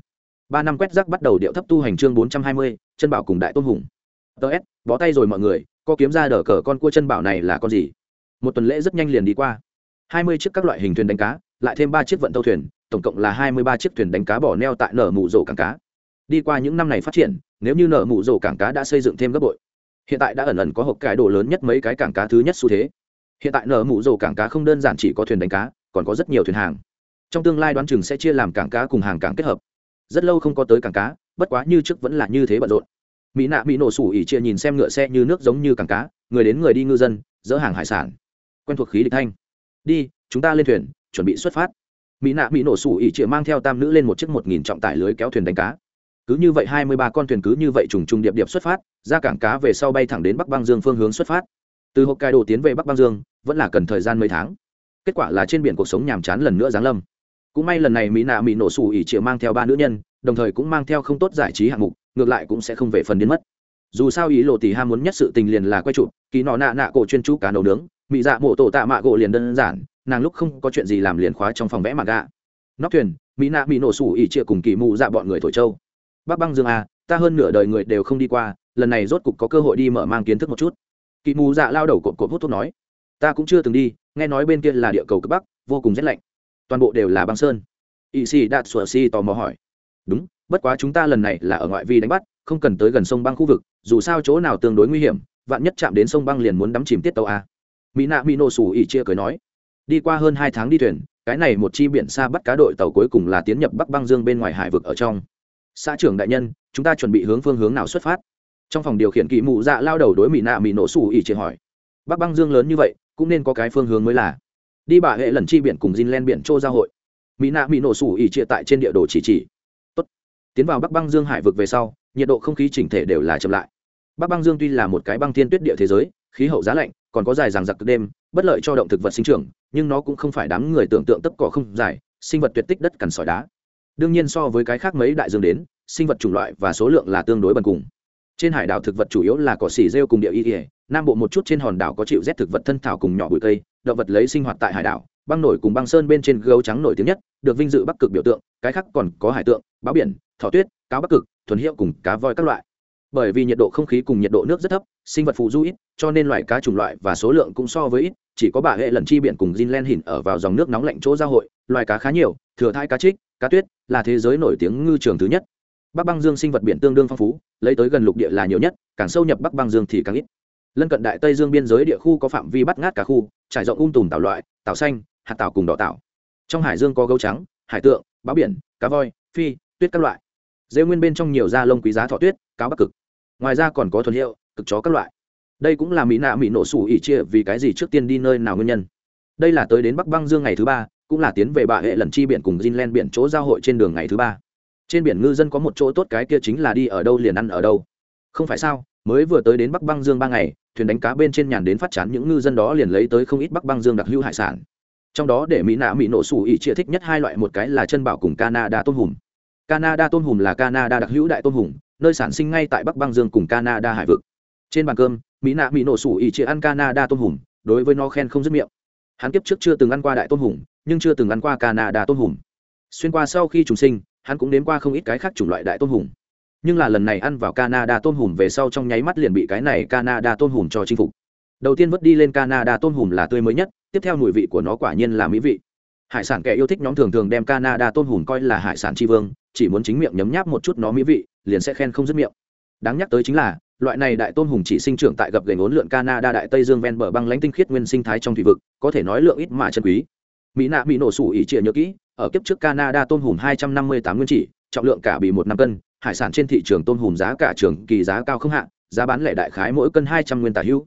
Ba năm quét rác bắt đầu điệu thấp tu hành chương bốn trăm hai mươi, chân bảo cùng đại tôn hùng. Ts bó tay rồi mọi người có kiếm ra đờ cờ con cua chân bảo này là con gì? Một tuần lễ rất nhanh liền đi qua. Hai mươi chiếc các loại hình thuyền đánh cá, lại thêm ba chiếc vận tàu thuyền, tổng cộng là hai mươi ba chiếc thuyền đánh cá bỏ neo tại nở mụ rổ cảng cá. Đi qua những năm này phát triển, nếu như nở mụ rổ cảng cá đã xây dựng thêm gấp bội hiện tại đã ẩn ẩn có hộp cải đồ lớn nhất mấy cái cảng cá thứ nhất xu thế. Hiện tại nở mụ rồ cảng cá không đơn giản chỉ có thuyền đánh cá, còn có rất nhiều thuyền hàng. Trong tương lai đoán chừng sẽ chia làm cảng cá cùng hàng cảng kết hợp. Rất lâu không có tới cảng cá, bất quá như trước vẫn là như thế bận rộn. Mỹ nạ bị nổ sủ ỉ chia nhìn xem ngựa xe như nước giống như cảng cá, người đến người đi ngư dân, dỡ hàng hải sản. Quen thuộc khí địch thanh. Đi, chúng ta lên thuyền, chuẩn bị xuất phát. Mỹ nạ bị nổ sủ ỉ chia mang theo tam nữ lên một chiếc một nghìn trọng tải lưới kéo thuyền đánh cá cứ như vậy hai mươi ba con thuyền cứ như vậy trùng trùng điệp điệp xuất phát, ra cảng cá về sau bay thẳng đến bắc băng dương phương hướng xuất phát. Từ hộp cai đồ tiến về bắc băng dương, vẫn là cần thời gian mấy tháng. Kết quả là trên biển cuộc sống nhàm chán lần nữa giáng lâm. Cũng may lần này mỹ nạ mỹ nổ sủ ỉ chịa mang theo ba nữ nhân, đồng thời cũng mang theo không tốt giải trí hạng mục, ngược lại cũng sẽ không về phần đến mất. Dù sao ý lộ tỷ ham muốn nhất sự tình liền là quay chụp kỳ nọ nạ nạ cổ chuyên chú cá nấu nướng, mỹ dạ mộ tổ tạ mạ gỗ liền đơn giản, nàng lúc không có chuyện gì làm liền khóa trong phòng vẽ mặt gạ nóc thuyền, mỹ nạ Mỹ nổ sủ ỉ chia cùng kỳ mụ dạ bọn người thổi châu bắc băng dương a ta hơn nửa đời người đều không đi qua, lần này rốt cục có cơ hội đi mở mang kiến thức một chút. Kỳ mù dạ lao đầu cột cột hút thuốc nói, ta cũng chưa từng đi, nghe nói bên kia là địa cầu cực bắc, vô cùng rét lạnh. Toàn bộ đều là băng sơn. Y si đạt sủa si tò mò hỏi, đúng, bất quá chúng ta lần này là ở ngoại vi đánh bắt, không cần tới gần sông băng khu vực, dù sao chỗ nào tương đối nguy hiểm, vạn nhất chạm đến sông băng liền muốn đắm chìm tiết tàu a mỹ nạ mỹ nổ sủ ỉ chia cười nói, đi qua hơn hai tháng đi thuyền, cái này một chi biển xa bắt cá đội tàu cuối cùng là tiến nhập bắc băng dương bên ngoài hải vực ở trong xã trưởng đại nhân, chúng ta chuẩn bị hướng phương hướng nào xuất phát? Trong phòng điều khiển kỳ mụ dạ lao đầu đối mỹ nạ mỹ nổ sủ ỉ chị hỏi. Bắc băng dương lớn như vậy, cũng nên có cái phương hướng mới là. Đi bà hệ lần chi biển cùng dinh len biển châu giao hội. Mỹ nạ mỹ nổ sủ ỉ chia tại trên địa đồ chỉ chỉ. Tốt. tiến vào bắc băng dương hải vực về sau, nhiệt độ không khí chỉnh thể đều là chậm lại. Bắc băng dương tuy là một cái băng thiên tuyết địa thế giới, khí hậu giá lạnh, còn có dài ràng giặc đêm, bất lợi cho động thực vật sinh trưởng, nhưng nó cũng không phải đám người tưởng tượng tấp cỏ không dài, sinh vật tuyệt tích đất cằn sỏi đá đương nhiên so với cái khác mấy đại dương đến, sinh vật chủng loại và số lượng là tương đối bần cùng. Trên hải đảo thực vật chủ yếu là cỏ xỉ rêu cùng địa y ỉa nam bộ một chút trên hòn đảo có chịu rét thực vật thân thảo cùng nhỏ bụi cây, động vật lấy sinh hoạt tại hải đảo, băng nổi cùng băng sơn bên trên gấu trắng nổi tiếng nhất, được vinh dự bắc cực biểu tượng, cái khác còn có hải tượng, báo biển, thỏ tuyết, cáo bắc cực, thuần hiệu cùng cá voi các loại. Bởi vì nhiệt độ không khí cùng nhiệt độ nước rất thấp, sinh vật phụ du ít, cho nên loài cá chủng loại và số lượng cũng so với ít, chỉ có bà hệ lần chi biển cùng Greenland hỉn ở vào dòng nước nóng lạnh chỗ giao hội, loài cá khá nhiều, thừa thai cá trích cá tuyết là thế giới nổi tiếng ngư trường thứ nhất. Bắc băng dương sinh vật biển tương đương phong phú, lấy tới gần lục địa là nhiều nhất, càng sâu nhập bắc băng dương thì càng ít. Lân cận đại tây dương biên giới địa khu có phạm vi bắt ngát cả khu, trải rộng um tùm tảo loại, tảo xanh, hạt tảo cùng đỏ tảo. Trong hải dương có gấu trắng, hải tượng, báo biển, cá voi, phi, tuyết các loại. Dễ nguyên bên trong nhiều da lông quý giá thọ tuyết, cáo bắc cực. Ngoài ra còn có thuần hiệu, cực chó các loại. Đây cũng là mỹ nạ mỹ nổ sủ ỉ chia vì cái gì trước tiên đi nơi nào nguyên nhân? Đây là tới đến bắc băng dương ngày thứ ba cũng là tiến về bạ hệ lần chi biển cùng Greenland biển chỗ giao hội trên đường ngày thứ ba. Trên biển ngư dân có một chỗ tốt cái kia chính là đi ở đâu liền ăn ở đâu. Không phải sao, mới vừa tới đến bắc băng dương ba ngày, thuyền đánh cá bên trên nhàn đến phát chán những ngư dân đó liền lấy tới không ít bắc băng dương đặc hữu hải sản. Trong đó để mỹ nạ mỹ nổ sủ ý chia thích nhất hai loại, một cái là chân bảo cùng canada tôm hùm. Canada tôm hùm là canada đặc hữu đại tôm hùm, nơi sản sinh ngay tại bắc băng dương cùng canada hải vực. Trên bàn cơm, mỹ nạ mỹ nổ sủ ý chia ăn canada tôm hùm, đối với nó khen không dứt miệng. Hắn kiếp trước chưa từng ăn qua đại tôm hùm nhưng chưa từng ăn qua canada tôm hùm. Xuyên qua sau khi trùng sinh, hắn cũng đến qua không ít cái khác chủng loại đại tôm hùm. Nhưng là lần này ăn vào canada tôm hùm về sau trong nháy mắt liền bị cái này canada tôm hùm cho chinh phục. Đầu tiên vớt đi lên canada tôm hùm là tươi mới nhất, tiếp theo mùi vị của nó quả nhiên là mỹ vị. Hải sản kẻ yêu thích nhóm thường thường đem canada tôm hùm coi là hải sản tri vương, chỉ muốn chính miệng nhấm nháp một chút nó mỹ vị, liền sẽ khen không dứt miệng. Đáng nhắc tới chính là, loại này đại tôm hùm chỉ sinh trưởng tại gập gành ốn lượn canada đại tây dương ven bờ băng lãnh tinh khiết nguyên sinh thái trong thủy vực, có thể nói lượng ít mà chân quý mỹ nạ bị nổ sủ ỉ trịa nhớ kỹ, ở kiếp trước canada tôm hùm hai trăm năm mươi tám nguyên chỉ, trọng lượng cả bị một năm cân, hải sản trên thị trường tôm hùm giá cả trường kỳ giá cao không hạn giá bán lẻ đại khái mỗi cân hai trăm nguyên tả hữu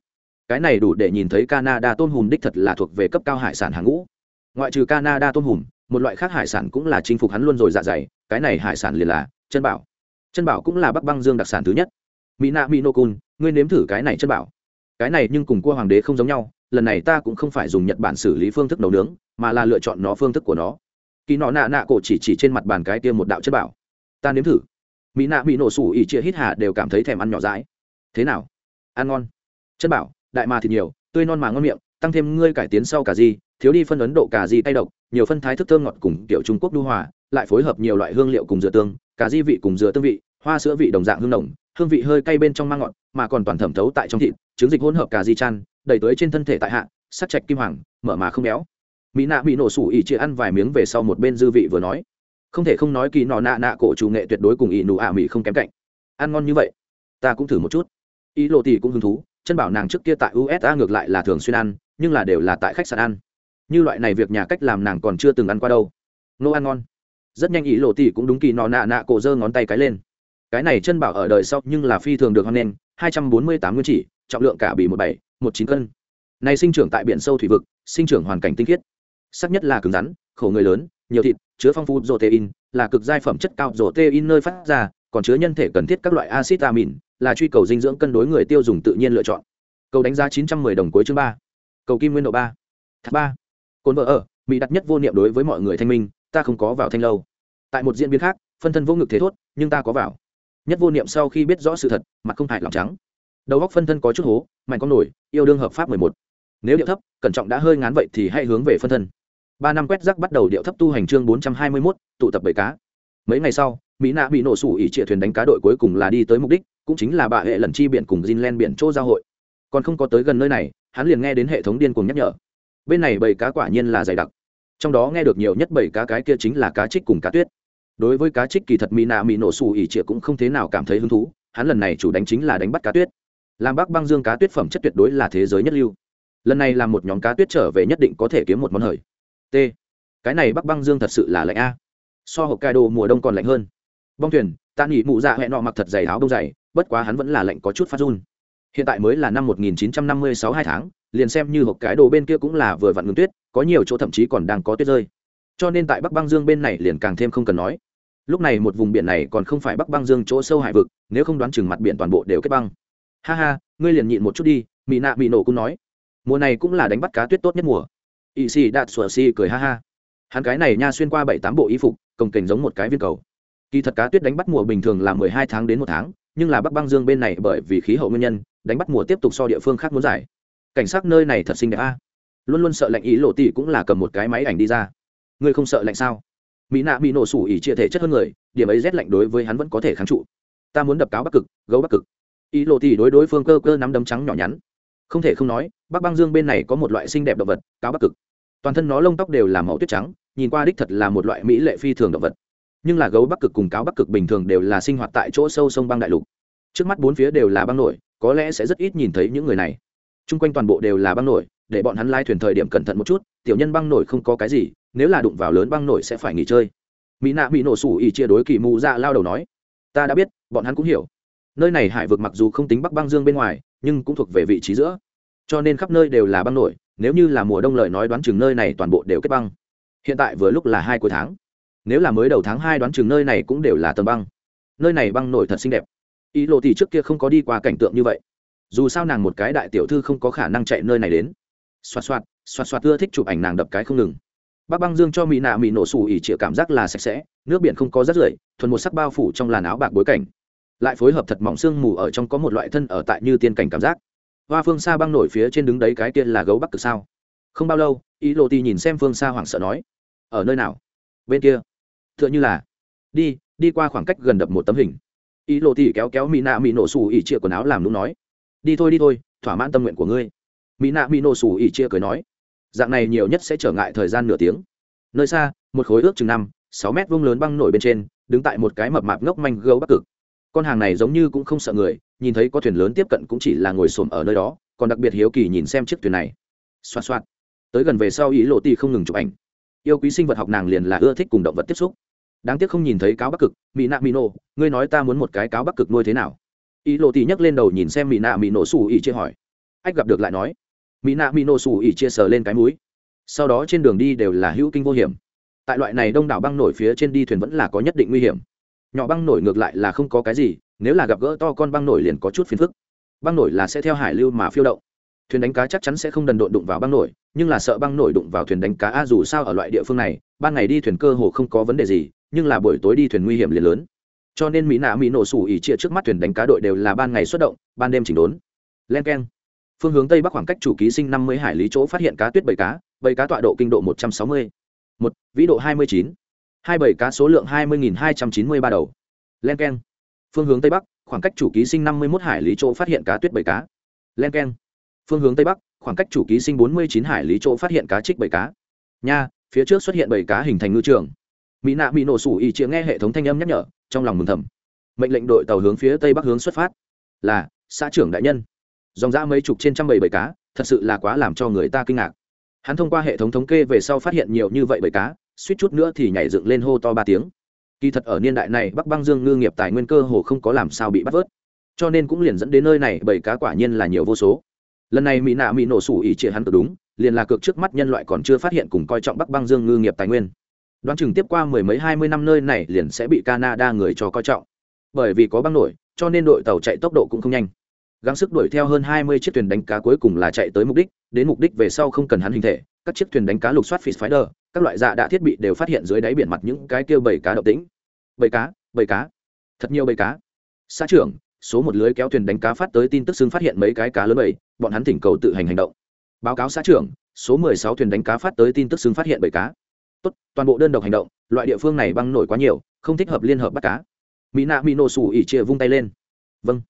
cái này đủ để nhìn thấy canada tôm hùm đích thật là thuộc về cấp cao hải sản hàng ngũ. Ngoại trừ canada tôm hùm, một loại khác hải sản cũng là chinh phục hắn luôn rồi dạ dày, cái này hải sản liền là chân bảo. Chân bảo cũng là bắc băng dương đặc sản thứ nhất. Mỹ nạ mỹ nô cun ngươi nếm thử cái này chân bảo. Cái này nhưng cùng cua hoàng đế không giống nhau lần này ta cũng không phải dùng nhật bản xử lý phương thức nấu nướng, mà là lựa chọn nó phương thức của nó. Kỳ nọ nạ nạ cổ chỉ chỉ trên mặt bàn cái kia một đạo chất bảo. Ta nếm thử. Mỹ nạ mỹ nổ sủ ỉ chia hít hà đều cảm thấy thèm ăn nhỏ dãi. Thế nào? Ăn ngon. Chất bảo, đại mà thịt nhiều, tươi non mà ngon miệng, tăng thêm ngươi cải tiến sau cả di thiếu đi phân ấn độ cà di tay độc, nhiều phân thái thức thơm ngọt cùng kiểu trung quốc đu hòa, lại phối hợp nhiều loại hương liệu cùng dừa tương, cà di vị cùng dừa tương vị, hoa sữa vị đồng dạng hương nồng, hương vị hơi cay bên trong mang ngọt, mà còn toàn thẩm thấu tại trong thịt, trứng dịch hỗn hợp cà di chăn đầy tới trên thân thể tại hạ, sắc chạch kim hoàng, mở mà không béo. Mỹ nạ bị nổ sủ ỉ chia ăn vài miếng về sau một bên dư vị vừa nói. Không thể không nói kỳ nọ nạ nạ cổ chủ nghệ tuyệt đối cùng ỉ nụ ả mỹ không kém cạnh. Ăn ngon như vậy, ta cũng thử một chút. Ý lộ tỷ cũng hứng thú, chân bảo nàng trước kia tại usa ngược lại là thường xuyên ăn, nhưng là đều là tại khách sạn ăn. Như loại này việc nhà cách làm nàng còn chưa từng ăn qua đâu. Nô ăn ngon. Rất nhanh ý lộ tỷ cũng đúng kỳ nọ nạ nạ cổ giơ ngón tay cái lên. Cái này chân bảo ở đời sau nhưng là phi thường được hoan nghênh, hai trăm bốn mươi tám nguyên chỉ trọng lượng cả bị một bảy, một chín cân. Này sinh trưởng tại biển sâu thủy vực, sinh trưởng hoàn cảnh tinh khiết. Sắc nhất là cứng rắn, khổ người lớn, nhiều thịt, chứa phong phú protein, là cực giai phẩm chất cao protein nơi phát ra, còn chứa nhân thể cần thiết các loại acid amin, là truy cầu dinh dưỡng cân đối người tiêu dùng tự nhiên lựa chọn. Cầu đánh giá 910 đồng cuối chương ba. Cầu kim nguyên độ ba. Thác ba. Cồn vợ ở, mỹ đặt nhất vô niệm đối với mọi người thanh minh, ta không có vào thanh lâu. Tại một diễn biến khác, phân thân vô ngực thế thốt, nhưng ta có vào. Nhất vô niệm sau khi biết rõ sự thật, mặt không hại lòng trắng đầu góc phân thân có chút hố mạnh con nổi yêu đương hợp pháp mười một. Nếu điệu thấp, cẩn trọng đã hơi ngán vậy thì hãy hướng về phân thân. Ba năm quét rác bắt đầu điệu thấp tu hành chương bốn trăm hai mươi mốt, tụ tập bảy cá. Mấy ngày sau, mỹ nạ bị nổ sủ ỉ trịa thuyền đánh cá đội cuối cùng là đi tới mục đích, cũng chính là bà hệ lần chi biển cùng Greenland biển chỗ giao hội. Còn không có tới gần nơi này, hắn liền nghe đến hệ thống điên cuồng nhắc nhở. Bên này bảy cá quả nhiên là dày đặc. Trong đó nghe được nhiều nhất bảy cá cái kia chính là cá trích cùng cá tuyết. Đối với cá trích kỳ thật mỹ nạ mỹ nổ sủ ỉ trịa cũng không thế nào cảm thấy hứng thú, hắn lần này chủ đánh chính là đánh bắt cá tuyết làm bắc băng dương cá tuyết phẩm chất tuyệt đối là thế giới nhất lưu. Lần này làm một nhóm cá tuyết trở về nhất định có thể kiếm một món hời. T. Cái này bắc băng dương thật sự là lạnh a. So hộp cai đồ mùa đông còn lạnh hơn. Bong thuyền, ta nghỉ mụ dạ hẹn nọ mặc thật dày áo đông dày, bất quá hắn vẫn là lạnh có chút phát run. Hiện tại mới là năm 1956 hai tháng, liền xem như hộp cái đồ bên kia cũng là vừa vặn ngừng tuyết, có nhiều chỗ thậm chí còn đang có tuyết rơi. Cho nên tại bắc băng dương bên này liền càng thêm không cần nói. Lúc này một vùng biển này còn không phải bắc băng dương chỗ sâu hải vực, nếu không đoán chừng mặt biển toàn bộ đều kết băng ha ha, ngươi liền nhịn một chút đi mỹ nạ mỹ nổ cũng nói. Mùa này cũng là đánh bắt cá tuyết tốt nhất mùa. Ỵ xì đạt sủa xì cười ha ha. Hắn cái này nha xuyên qua bảy tám bộ y phục, cồng kềnh giống một cái viên cầu. Kỳ thật cá tuyết đánh bắt mùa bình thường là mười hai tháng đến một tháng, nhưng là bắc băng dương bên này bởi vì khí hậu nguyên nhân, đánh bắt mùa tiếp tục so địa phương khác muốn giải cảnh sát nơi này thật xinh đẹp a. Luôn luôn sợ lạnh ý lộ tỷ cũng là cầm một cái máy ảnh đi ra. Ngươi không sợ lạnh sao? Mỹ nạ bị nổ sủ ỉ chia thể chất hơn người, điểm ấy rét lạnh đối với hắn vẫn có thể kháng trụ. Ta muốn đập cáo bắc cực, gấu bắc cực ý lộ tỷ đối đối phương cơ cơ nắm đấm trắng nhỏ nhắn. Không thể không nói, bắc băng dương bên này có một loại xinh đẹp động vật, cáo bắc cực. Toàn thân nó lông tóc đều là màu tuyết trắng, nhìn qua đích thật là một loại mỹ lệ phi thường động vật. Nhưng là gấu bắc cực cùng cáo bắc cực bình thường đều là sinh hoạt tại chỗ sâu sông băng đại lục. Trước mắt bốn phía đều là băng nổi, có lẽ sẽ rất ít nhìn thấy những người này. Chung quanh toàn bộ đều là băng nổi, để bọn hắn lai thuyền thời điểm cẩn thận một chút, tiểu nhân băng nổi không có cái gì, nếu là đụng vào lớn băng nổi sẽ phải nghỉ chơi. Mỹ nạ bị nổ sủ ỉ chia đối kỳ mù ra lao đầu nói, ta đã biết, bọn hắn cũng hiểu nơi này hải vực mặc dù không tính bắc băng dương bên ngoài, nhưng cũng thuộc về vị trí giữa. Cho nên khắp nơi đều là băng nổi, nếu như là mùa đông lời nói đoán chừng nơi này toàn bộ đều kết băng. Hiện tại vừa lúc là hai cuối tháng. Nếu là mới đầu tháng hai đoán chừng nơi này cũng đều là tầm băng. Nơi này băng nổi thật xinh đẹp. Ý lộ thì trước kia không có đi qua cảnh tượng như vậy. Dù sao nàng một cái đại tiểu thư không có khả năng chạy nơi này đến. Xoạt xoạt xoạt xoạt ưa thích chụp ảnh nàng đập cái không ngừng. Bác băng dương cho mỹ nạ mỹ nổ xù ỉ chịa cảm giác là sạch sẽ, nước biển không có rắt rưởi, thuần một sắc bao phủ trong làn áo bạc bối cảnh lại phối hợp thật mỏng xương mù ở trong có một loại thân ở tại như tiên cảnh cảm giác. Hoa phương xa băng nổi phía trên đứng đấy cái kia là gấu bắc cực sao? Không bao lâu ý lộ ti nhìn xem phương xa hoảng sợ nói, ở nơi nào? Bên kia. T h ư ợ n h ư là. Đi đi qua khoảng cách gần đập một tấm hình. Ý lộ ti kéo kéo mỹ nạ mỹ nổ xù ỉ chia quần áo làm lúc nói, đi thôi đi thôi, thỏa mãn tâm nguyện của ngươi. Mỹ nạ mỹ nổ xù ỉ chia cười nói, dạng này nhiều nhất sẽ trở ngại thời gian nửa tiếng. Nơi xa, một khối ước chừng năm, sáu mét vông lớn băng nổi bên trên, đứng tại một cái mập mạp ngốc manh gấu bắc cực con hàng này giống như cũng không sợ người, nhìn thấy có thuyền lớn tiếp cận cũng chỉ là ngồi xổm ở nơi đó, còn đặc biệt hiếu kỳ nhìn xem chiếc thuyền này. Xoa xoa tới gần về sau ý lộ ti không ngừng chụp ảnh. Yêu quý sinh vật học nàng liền là ưa thích cùng động vật tiếp xúc. Đáng tiếc không nhìn thấy cáo bắc cực mỹ nạ mỹ nổ, ngươi nói ta muốn một cái cáo bắc cực nuôi thế nào? Ý lộ ti nhấc lên đầu nhìn xem mỹ nạ mỹ nổ xù ỉ chia hỏi. Ách gặp được lại nói. Mỹ nạ mỹ nổ xù ỉ chia sờ lên cái mũi. Sau đó trên đường đi đều là hữu kinh vô hiểm. Tại loại này đông đảo băng nổi phía trên đi thuyền vẫn là có nhất định nguy hiểm nhỏ băng nổi ngược lại là không có cái gì, nếu là gặp gỡ to con băng nổi liền có chút phiền phức. Băng nổi là sẽ theo hải lưu mà phiêu động. Thuyền đánh cá chắc chắn sẽ không đần độn đụng vào băng nổi, nhưng là sợ băng nổi đụng vào thuyền đánh cá a, dù sao ở loại địa phương này, ban ngày đi thuyền cơ hồ không có vấn đề gì, nhưng là buổi tối đi thuyền nguy hiểm liền lớn. Cho nên mỹ nạ mỹ nổ sủ ỉ chia trước mắt thuyền đánh cá đội đều là ban ngày xuất động, ban đêm chỉnh đốn. Len k e n phương hướng tây bắc khoảng cách chủ ký sinh năm mươi hải lý chỗ phát hiện cá tuyết bầy cá bầy cá tọa độ kinh độ một trăm sáu mươi. Một, vĩ độ hai mươi chín hai bảy cá số lượng hai mươi hai trăm chín mươi ba đầu. Len k e n phương hướng tây bắc, khoảng cách chủ ký sinh năm mươi một hải lý chỗ phát hiện cá tuyết bảy cá. Len k e n phương hướng tây bắc, khoảng cách chủ ký sinh bốn mươi chín hải lý chỗ phát hiện cá trích bảy cá. Nha, phía trước xuất hiện bảy cá hình thành ngư trường. Mỹ nạ bị nổ sủ ỉ chĩa nghe hệ thống thanh âm nhắc nhở, trong lòng mừng thầm. Mệnh lệnh đội tàu hướng phía tây bắc hướng xuất phát. Là, xã trưởng đại nhân. Dòng ra mấy chục trên trăm bảy bảy cá, thật sự là quá làm cho người ta kinh ngạc. Hắn thông qua hệ thống thống kê về sau phát hiện nhiều như vậy bảy cá suýt chút nữa thì nhảy dựng lên hô to ba tiếng. Kỳ thật ở niên đại này, bắc băng dương ngư nghiệp tài nguyên cơ hồ không có làm sao bị bắt vớt. Cho nên cũng liền dẫn đến nơi này bảy cá quả nhiên là nhiều vô số. Lần này mỹ nạ mỹ nổ sủ ỉ trịa hắn cực đúng, liền là cược trước mắt nhân loại còn chưa phát hiện cùng coi trọng bắc băng dương ngư nghiệp tài nguyên. Đoán chừng tiếp qua mười mấy hai mươi năm nơi này liền sẽ bị canada người cho coi trọng. Bởi vì có băng nổi, cho nên đội tàu chạy tốc độ cũng không nhanh. Gắng sức đuổi theo hơn hai mươi chiếc thuyền đánh cá cuối cùng là chạy tới mục đích, đến mục đích về sau không cần hắn hình thể, các chiếc thuyền đánh cá lục soát fish spider các loại dạ đã thiết bị đều phát hiện dưới đáy biển mặt những cái kêu bầy cá đậu tĩnh. Bầy cá bầy cá. Thật nhiều bầy cá. Xã trưởng, số một lưới kéo thuyền đánh cá phát tới tin tức xưng phát hiện mấy cái cá lớn bảy bọn hắn thỉnh cầu tự hành hành động. Báo cáo xã trưởng, số mười sáu thuyền đánh cá phát tới tin tức xưng phát hiện bảy cá. Tốt, toàn bộ đơn độc hành động, loại địa phương này băng nổi quá nhiều, không thích hợp liên hợp bắt cá. Mỹ nạ mỹ nổ sủ ỉ chia vung tay lên. Vâng.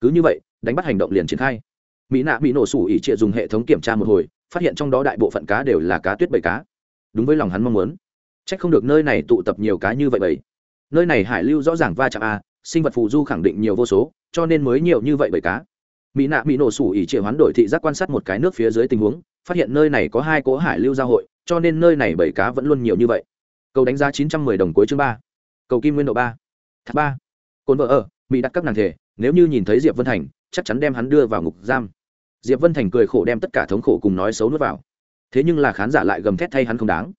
Cứ như vậy, đánh bắt hành động liền triển khai. Mỹ nạ mỹ nổ sủ ỉ chia dùng hệ thống kiểm tra một hồi, phát hiện trong đó đại bộ phận cá đều là cá tuyết bảy cá đúng với lòng hắn mong muốn. Trách không được nơi này tụ tập nhiều cá như vậy bảy nơi này hải lưu rõ ràng va chạm a sinh vật phù du khẳng định nhiều vô số, cho nên mới nhiều như vậy bảy cá. Mỹ nạ mỹ nổ sủ ỉ chia hoán đổi thị giác quan sát một cái nước phía dưới tình huống, phát hiện nơi này có hai cỗ hải lưu giao hội, cho nên nơi này bảy cá vẫn luôn nhiều như vậy. Cầu đánh giá chín trăm mười đồng cuối chương ba. Cầu kim nguyên độ ba. Tháp ba. Cồn vợ ở, mỹ đặt các nàng thể, nếu như nhìn thấy diệp vân thành, chắc chắn đem hắn đưa vào ngục giam. Diệp vân thành cười khổ đem tất cả thống khổ cùng nói xấu nuốt vào thế nhưng là khán giả lại gầm thét thay hắn không đáng.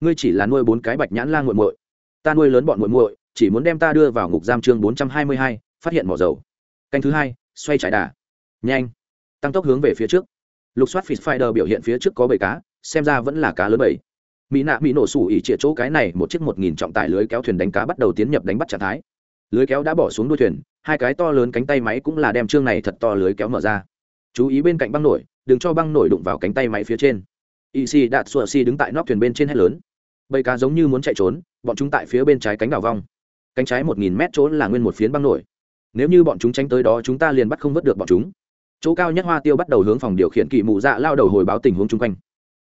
Ngươi chỉ là nuôi bốn cái bạch nhãn la nguội muội. Ta nuôi lớn bọn muội muội, chỉ muốn đem ta đưa vào ngục giam chương bốn trăm hai mươi hai, phát hiện mỏ dầu. Canh thứ hai, xoay trái đà. Nhanh. Tăng tốc hướng về phía trước. Lục soát fish spider biểu hiện phía trước có bảy cá, xem ra vẫn là cá lớn bảy. Mỹ nạ mỹ nổ sủ ỉ trịa chỗ cái này, một chiếc một nghìn trọng tải lưới kéo thuyền đánh cá bắt đầu tiến nhập đánh bắt trạng thái. Lưới kéo đã bỏ xuống đuôi thuyền, hai cái to lớn cánh tay máy cũng là đem chương này thật to lưới kéo mở ra. Chú ý bên cạnh băng nổi, đừng cho băng nổi đụng vào cánh tay máy phía trên y si đạt sùa si đứng tại nóc thuyền bên trên hết lớn. Bầy cá giống như muốn chạy trốn, bọn chúng tại phía bên trái cánh đảo vong. Cánh trái một nghìn mét chỗ là nguyên một phiến băng nổi. Nếu như bọn chúng tránh tới đó, chúng ta liền bắt không vớt được bọn chúng. Chỗ cao nhất hoa tiêu bắt đầu hướng phòng điều khiển kỵ mụ dạ lao đầu hồi báo tình huống chung quanh.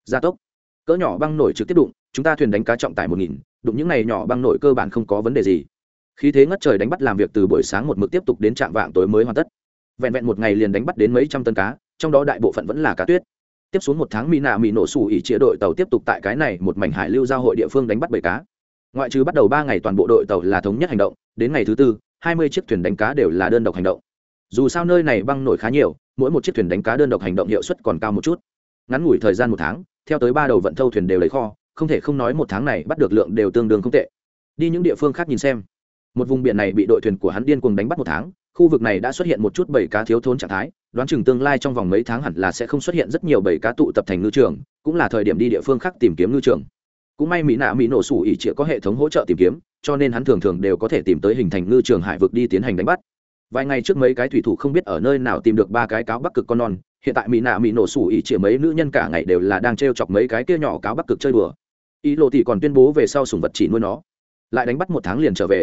Gia tốc. Cỡ nhỏ băng nổi trực tiếp đụng, chúng ta thuyền đánh cá trọng tải một nghìn, đụng những này nhỏ băng nổi cơ bản không có vấn đề gì. Khi thế ngất trời đánh bắt làm việc từ buổi sáng một mực tiếp tục đến trạm vạng tối mới hoàn tất. Vẹn vẹn một ngày liền đánh bắt đến mấy trăm tấn cá, trong đó đại bộ phận vẫn là cá tuyết tiếp xuống một tháng mỹ nạ mỹ nổ sủ ỉ chia đội tàu tiếp tục tại cái này một mảnh hải lưu giao hội địa phương đánh bắt bầy cá. Ngoại trừ bắt đầu ba ngày toàn bộ đội tàu là thống nhất hành động, đến ngày thứ tư, hai mươi chiếc thuyền đánh cá đều là đơn độc hành động. Dù sao nơi này băng nổi khá nhiều, mỗi một chiếc thuyền đánh cá đơn độc hành động hiệu suất còn cao một chút. Ngắn ngủi thời gian một tháng, theo tới ba đầu vận thâu thuyền đều lấy kho, không thể không nói một tháng này bắt được lượng đều tương đương không tệ. Đi những địa phương khác nhìn xem. Một vùng biển này bị đội thuyền của hắn điên cuồng đánh bắt một tháng, khu vực này đã xuất hiện một chút bảy cá thiếu thốn trạng thái đoán chừng tương lai trong vòng mấy tháng hẳn là sẽ không xuất hiện rất nhiều bầy cá tụ tập thành ngư trường, cũng là thời điểm đi địa phương khác tìm kiếm ngư trường. Cũng may mỹ nạ mỹ nổ sủ ỉ chĩa có hệ thống hỗ trợ tìm kiếm, cho nên hắn thường thường đều có thể tìm tới hình thành ngư trường hải vực đi tiến hành đánh bắt. Vài ngày trước mấy cái thủy thủ không biết ở nơi nào tìm được ba cái cáo bắc cực con non, hiện tại mỹ nạ mỹ nổ sủ ỉ chĩa mấy nữ nhân cả ngày đều là đang t r e o chọc mấy cái kia nhỏ cáo bắc cực chơi đùa. Ý lộ thì còn tuyên bố về sau sùng vật chỉ nuôi nó. Lại đánh bắt một tháng liền trở về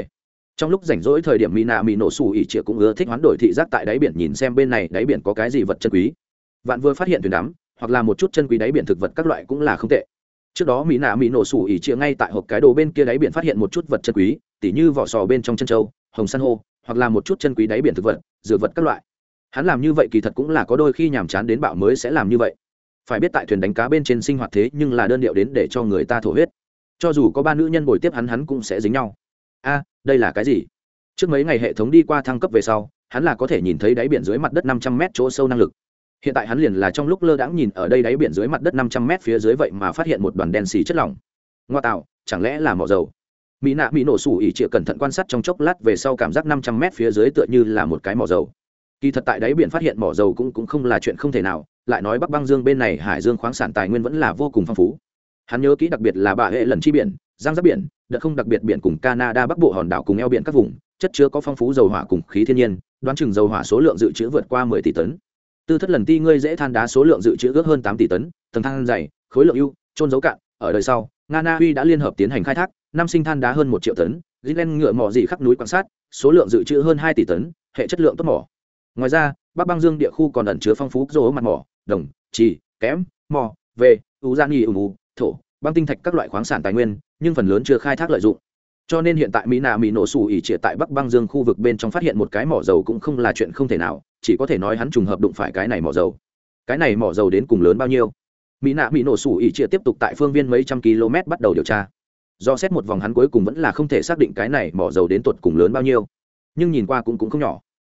trong lúc rảnh rỗi thời điểm mỹ nạ mỹ nổ xù ỉ chĩa cũng ưa thích hoán đổi thị giác tại đáy biển nhìn xem bên này đáy biển có cái gì vật chân quý. Vạn vừa phát hiện thuyền đắm, hoặc là một chút chân quý đáy biển thực vật các loại cũng là không tệ. Trước đó mỹ nạ mỹ nổ xù ỉ chĩa ngay tại hộp cái đồ bên kia đáy biển phát hiện một chút vật chân quý, tỉ như vỏ sò bên trong chân trâu, hồng san hô, hoặc là một chút chân quý đáy biển thực vật, dược vật các loại. Hắn làm như vậy kỳ thật cũng là có đôi khi nhàm chán đến bạo mới sẽ làm như vậy. Phải biết tại thuyền đánh cá bên trên sinh hoạt thế nhưng là đơn điệu đến để cho người ta thổ huyết. Cho dù có ba nữ nhân bồi tiếp hắn hắn cũng sẽ dính nhau. A đây là cái gì? Trước mấy ngày hệ thống đi qua thăng cấp về sau, hắn là có thể nhìn thấy đáy biển dưới mặt đất năm trăm mét chỗ sâu năng lực. Hiện tại hắn liền là trong lúc lơ đãng nhìn ở đây đáy biển dưới mặt đất năm trăm mét phía dưới vậy mà phát hiện một đoàn đen xì chất lỏng. Ngoa tạo, chẳng lẽ là mỏ dầu? Mỹ nạ mỹ nổ sủ ỉ chịa cẩn thận quan sát trong chốc lát về sau cảm giác năm trăm mét phía dưới tựa như là một cái mỏ dầu. Kỳ thật tại đáy biển phát hiện mỏ dầu cũng cũng không là chuyện không thể nào, lại nói bắc băng dương bên này hải dương khoáng sản tài nguyên vẫn là vô cùng phong phú. Hắn nhớ kỹ đặc biệt là bà hệ lần chi biển giang giáp biển, đợt không đặc biệt biển cùng canada bắc bộ hòn đảo cùng eo biển các vùng, chất chứa có phong phú dầu hỏa cùng khí thiên nhiên, đoán chừng dầu hỏa số lượng dự trữ vượt qua mười tỷ tấn. Tư thất lần ti ngươi dễ than đá số lượng dự trữ ước hơn tám tỷ tấn, tầng than dày, khối lượng ưu trôn giấu cạn, ở đời sau, nga na uy đã liên hợp tiến hành khai thác, năm sinh than đá hơn một triệu tấn gilen ngựa mỏ dị khắp núi quan sát, số lượng dự trữ hơn hai tỷ tấn, hệ chất lượng tốt mỏ. Ngoài ra, bắc băng dương địa khu còn ẩn chứa phong phú dầu mặt mỏ, đồng, trì kém mỏ về u gian nghi ủ thổ, băng tinh thạch các loại khoáng sản tài nguyên nhưng phần lớn chưa khai thác lợi dụng. Cho nên hiện tại mỹ nạ mỹ nổ xù ỉ trịa tại bắc băng dương khu vực bên trong phát hiện một cái mỏ dầu cũng không là chuyện không thể nào, chỉ có thể nói hắn trùng hợp đụng phải cái này mỏ dầu. Cái này mỏ dầu đến cùng lớn bao nhiêu? Mỹ nạ mỹ nổ xù ỉ trịa tiếp tục tại phương viên mấy trăm km bắt đầu điều tra. Do xét một vòng hắn cuối cùng vẫn là không thể xác định cái này mỏ dầu đến tuột cùng lớn bao nhiêu. Nhưng nhìn qua cũng cũng không nhỏ.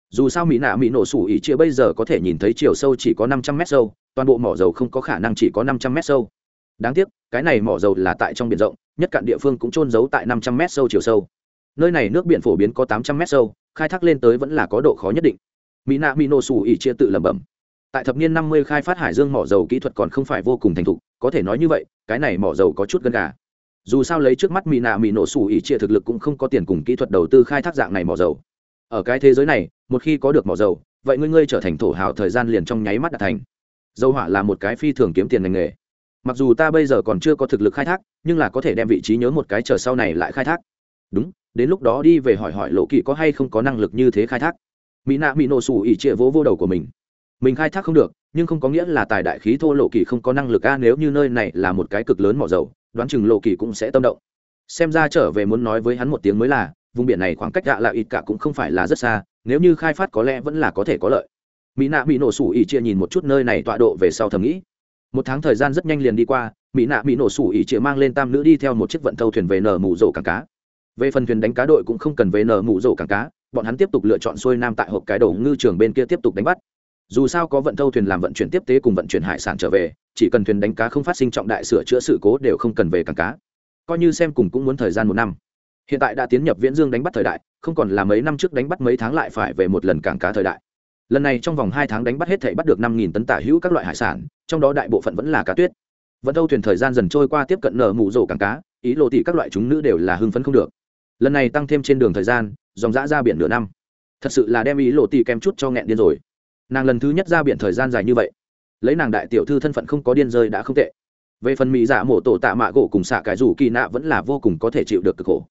Dù sao mỹ nạ mỹ nổ sủ ỉ chia bây giờ có thể nhìn thấy chiều sâu chỉ có năm trăm mét sâu, toàn bộ mỏ dầu không có khả năng chỉ có năm trăm mét sâu đáng tiếc, cái này mỏ dầu là tại trong biển rộng, nhất cạn địa phương cũng trôn giấu tại năm trăm mét sâu chiều sâu. Nơi này nước biển phổ biến có tám trăm mét sâu, khai thác lên tới vẫn là có độ khó nhất định. Mỹ nạ mỹ nổ xù ỉ chia tự lẩm bẩm. Tại thập niên năm mươi khai phát hải dương mỏ dầu kỹ thuật còn không phải vô cùng thành thục, có thể nói như vậy, cái này mỏ dầu có chút gần gà. Dù sao lấy trước mắt mỹ nạ mỹ nổ xù ỉ chia thực lực cũng không có tiền cùng kỹ thuật đầu tư khai thác dạng này mỏ dầu. Ở cái thế giới này, một khi có được mỏ dầu, vậy ngươi ngươi trở thành thổ hào thời gian liền trong nháy mắt đạt thành. Dầu hỏa là một cái phi thường kiếm tiền ngành nghề mặc dù ta bây giờ còn chưa có thực lực khai thác, nhưng là có thể đem vị trí nhớ một cái chờ sau này lại khai thác. Đúng, đến lúc đó đi về hỏi hỏi lộ kỵ có hay không có năng lực như thế khai thác. Mỹ nạ mỹ nổ sủ ỉ trịa vỗ vô đầu của mình. Mình khai thác không được, nhưng không có nghĩa là tài đại khí thô lộ kỳ không có năng lực a, nếu như nơi này là một cái cực lớn mỏ dầu, đoán chừng lộ kỳ cũng sẽ tâm động. Xem ra trở về muốn nói với hắn một tiếng mới là, vùng biển này khoảng cách gạ là ít cả cũng không phải là rất xa, nếu như khai phát có lẽ vẫn là có thể có lợi. Mỹ nạ bị nổ sủ ỉ chia nhìn một chút nơi này tọa độ về sau thầm nghĩ một tháng thời gian rất nhanh liền đi qua, mỹ nạ mỹ nổ sủ ỉ chia mang lên tam nữ đi theo một chiếc vận thâu thuyền về nở mù rổ cảng cá. Về phần thuyền đánh cá đội cũng không cần về nở mù rổ cảng cá, bọn hắn tiếp tục lựa chọn xuôi nam tại hộp cái đầu ngư trường bên kia tiếp tục đánh bắt. Dù sao có vận thâu thuyền làm vận chuyển tiếp tế cùng vận chuyển hải sản trở về, chỉ cần thuyền đánh cá không phát sinh trọng đại sửa chữa sự cố đều không cần về cảng cá. Coi như xem cùng cũng muốn thời gian một năm. Hiện tại đã tiến nhập viễn dương đánh bắt thời đại, không còn là mấy năm trước đánh bắt mấy tháng lại phải về một lần cảng cá thời đại lần này trong vòng hai tháng đánh bắt hết thể bắt được năm nghìn tấn tả hữu các loại hải sản, trong đó đại bộ phận vẫn là cá tuyết. Vẫn đâu thuyền thời gian dần trôi qua tiếp cận nở mù rổ cảng cá, ý lộ thị các loại chúng nữ đều là hưng phấn không được. Lần này tăng thêm trên đường thời gian, dòng dã ra biển nửa năm. Thật sự là đem ý lộ thị kem chút cho nghẹn điên rồi. Nàng lần thứ nhất ra biển thời gian dài như vậy. Lấy nàng đại tiểu thư thân phận không có điên rơi đã không tệ. Về phần mỹ giả mổ tổ tạ mạ gỗ cùng xạ cái rủ kỳ nạ vẫn là vô cùng có thể chịu được cực khổ.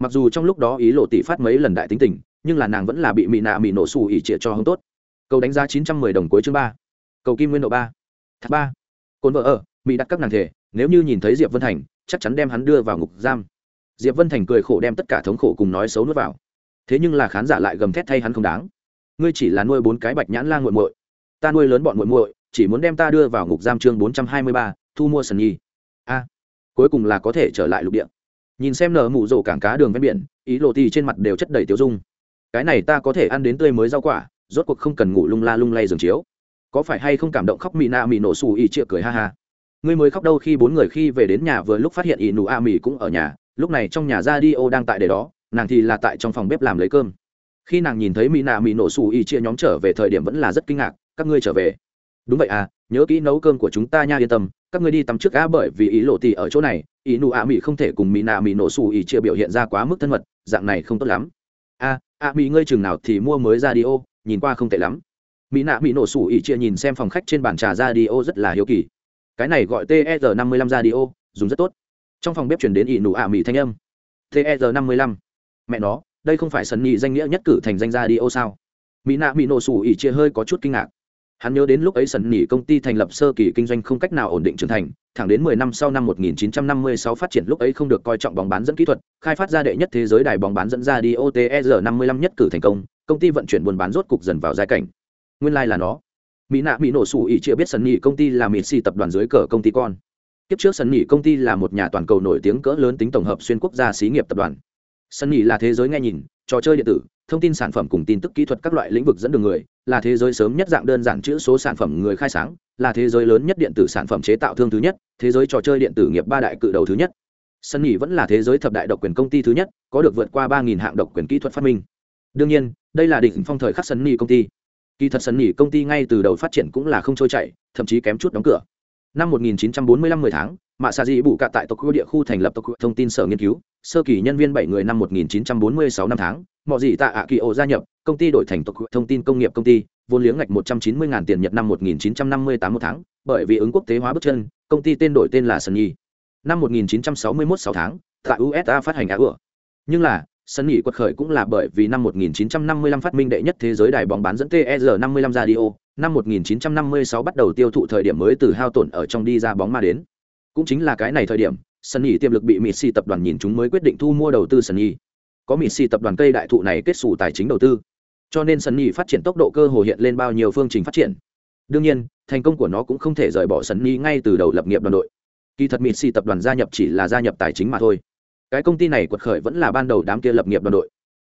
Mặc dù trong lúc đó ý lộ tỷ phát mấy lần đại tính tình, nhưng là nàng vẫn là bị mỹ nạ mỹ nổ xù ỉ trịa cho hông tốt cầu đánh giá chín trăm mười đồng cuối chương ba. Cầu kim nguyên độ ba. Thác ba. Cồn vợ ở, mỹ đặt các nàng thể, nếu như nhìn thấy diệp vân thành, chắc chắn đem hắn đưa vào ngục giam. Diệp vân thành cười khổ đem tất cả thống khổ cùng nói xấu nuốt vào. Thế nhưng là khán giả lại gầm thét thay hắn không đáng. Ngươi chỉ là nuôi bốn cái bạch nhãn la nguội muội. Ta nuôi lớn bọn muội muội, chỉ muốn đem ta đưa vào ngục giam chương bốn trăm hai mươi ba, thu mua sần nhi. A. Cuối cùng là có thể trở lại lục địa. Nhìn xem nở mụ rổ cảng cá đường ven biển, ý lộ thì trên mặt đều chất đầy tiêu dung. Cái này ta có thể ăn đến tươi mới rau quả rốt cuộc không cần ngủ lung la lung lay giường chiếu. Có phải hay không cảm động khóc mỹ na mỹ nổ xù ỉ chịa cười ha ha. Ngươi mới khóc đâu khi bốn người khi về đến nhà vừa lúc phát hiện ỉ nụ a mỹ cũng ở nhà, lúc này trong nhà ra đi ô đang tại để đó, nàng thì là tại trong phòng bếp làm lấy cơm. Khi nàng nhìn thấy mỹ nạ mỹ nổ xù ỉ chia nhóm trở về thời điểm vẫn là rất kinh ngạc, các ngươi trở về? Đúng vậy à nhớ kỹ nấu cơm của chúng ta nha, yên tâm, các ngươi đi tắm trước á, bởi vì ý lộ tì ở chỗ này, ý nụ ạ mỹ không thể cùng mỹ nạ mỹ nổ xù ý chia biểu hiện ra quá mức thân mật, dạng này không tốt lắm. A ạ mỹ ngươi chừng nào thì mua mới ra đi ô? Nhìn qua không tệ lắm. Mỹ nạ mỹ nổ sủ ỉ chia nhìn xem phòng khách trên bàn trà ra đi ô rất là hiếu kỳ. Cái này gọi ter năm mươi lăm ra đi ô dùng rất tốt. Trong phòng bếp chuyển đến ỉ nụ ạ mỹ thanh âm. Ter năm mươi lăm. Mẹ nó, đây không phải sân nhị danh nghĩa nhất cử thành danh ra đi ô sao? Mỹ nạ mỹ nổ sủ ỉ chia hơi có chút kinh ngạc. Hắn nhớ đến lúc ấy sân nhị công ty thành lập sơ kỳ kinh doanh không cách nào ổn định trưởng thành, thẳng đến 10 năm sau năm 1956 phát triển lúc ấy không được coi trọng bóng bán dẫn kỹ thuật, khai phát ra đệ nhất thế giới đài bóng bán dẫn ra đi OTR 55 nhất cử thành công công ty vận chuyển buôn bán rốt cục dần vào giai cảnh. Nguyên lai like là nó. Mỹ nạ mỹ nổ sủ ỉ chưa biết sân nhị công ty là mỹ xì tập đoàn dưới cờ công ty con. Kiếp trước sân nhị công ty là một nhà toàn cầu nổi tiếng cỡ lớn tính tổng hợp xuyên quốc gia xí nghiệp tập đoàn. Sân nhị là thế giới nghe nhìn, trò chơi điện tử, thông tin sản phẩm cùng tin tức kỹ thuật các loại lĩnh vực dẫn đường người, là thế giới sớm nhất dạng đơn giản chữ số sản phẩm người khai sáng, là thế giới lớn nhất điện tử sản phẩm chế tạo thương thứ nhất, thế giới trò chơi điện tử nghiệp ba đại cự đầu thứ nhất. Sân nhị vẫn là thế giới thập đại độc quyền công ty thứ nhất, có được vượt qua ba hạng độc quyền kỹ thuật phát minh đương nhiên, đây là đỉnh phong thời khắc sân nỉ công ty. Kỳ thật sân nỉ công ty ngay từ đầu phát triển cũng là không trôi chảy, thậm chí kém chút đóng cửa. Năm 1945 10 tháng mạ xạ dị bù cạ tại tokyo địa khu thành lập tokyo thông tin sở nghiên cứu, sơ kỳ nhân viên bảy người năm 1946 năm tháng mọi gì tạ ạ kỳ ổ gia nhập, công ty đổi thành tokyo thông tin công nghiệp công ty, vốn liếng ngạch 190.000 tiền nhật năm 1958 một tháng, bởi vì ứng quốc tế hóa bước chân, công ty tên đổi tên là sunny. Năm 1961 sáu tháng, tại usa phát hành á ủa. Nhưng là sân nghỉ quật khởi cũng là bởi vì năm 1955 phát minh đệ nhất thế giới đài bóng bán dẫn TR55 radio, năm 1956 bắt đầu tiêu thụ thời điểm mới từ hao tổn ở trong đi ra bóng ma đến. Cũng chính là cái này thời điểm, sân nghỉ tiềm lực bị Mỹ tập đoàn nhìn chúng mới quyết định thu mua đầu tư sân nghỉ. Có Mỹ tập đoàn cây đại thụ này kết sủ tài chính đầu tư, cho nên sân nghỉ phát triển tốc độ cơ hồ hiện lên bao nhiêu phương trình phát triển. Đương nhiên, thành công của nó cũng không thể rời bỏ sân nghỉ ngay từ đầu lập nghiệp đoàn đội. Kỳ thật Mỹ tập đoàn gia nhập chỉ là gia nhập tài chính mà thôi cái công ty này quật khởi vẫn là ban đầu đám kia lập nghiệp đoàn đội.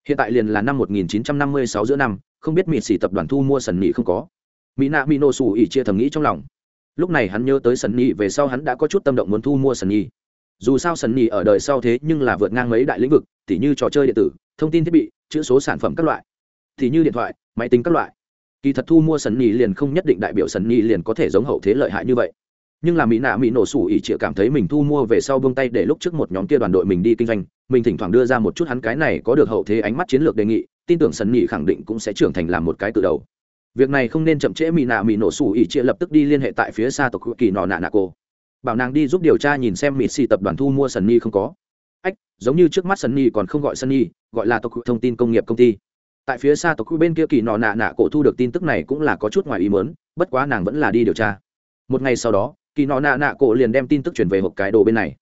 Hiện tại liền là năm 1956 giữa năm, không biết mỹ xỉ tập đoàn thu mua sần nhị không có. Mỹ nạ mỹ nổ xù ỉ chia thầm nghĩ trong lòng. Lúc này hắn nhớ tới sần nhị về sau hắn đã có chút tâm động muốn thu mua sần nhị dù sao sần nhị ở đời sau thế nhưng là vượt ngang mấy đại lĩnh vực, tỉ như trò chơi điện tử, thông tin thiết bị, chữ số sản phẩm các loại. Tỉ như điện thoại, máy tính các loại. Kỳ thật thu mua sần nhị liền không nhất định đại biểu sần nhị liền có thể giống hậu thế lợi hại như vậy nhưng là mỹ nạ mỹ nổ sủ ỉ chịa cảm thấy mình thu mua về sau vương tay để lúc trước một nhóm kia đoàn đội mình đi kinh doanh, mình thỉnh thoảng đưa ra một chút hắn cái này có được hậu thế ánh mắt chiến lược đề nghị, tin tưởng sân nhị khẳng định cũng sẽ trưởng thành làm một cái từ đầu. Việc này không nên chậm trễ, mỹ nạ mỹ nổ sủ ỉ chịa lập tức đi liên hệ tại phía xa tộc kỳ nọ nạ nạ cô. Bảo nàng đi giúp điều tra nhìn xem mỹ xì tập đoàn thu mua sân nhị không có. Ách, giống như trước mắt sân nhị còn không gọi sân nhị gọi là tộc thông tin công nghiệp công ty. Tại phía xa tộc bên kia kỳ nọ nạ nạ cổ thu được tin tức này cũng là có chút ngoài ý mớn bất quá nàng vẫn là đi điều tra. Một ngày sau đó kỳ nọ nạ nạ cổ liền đem tin tức chuyển về hộp cái đồ bên này.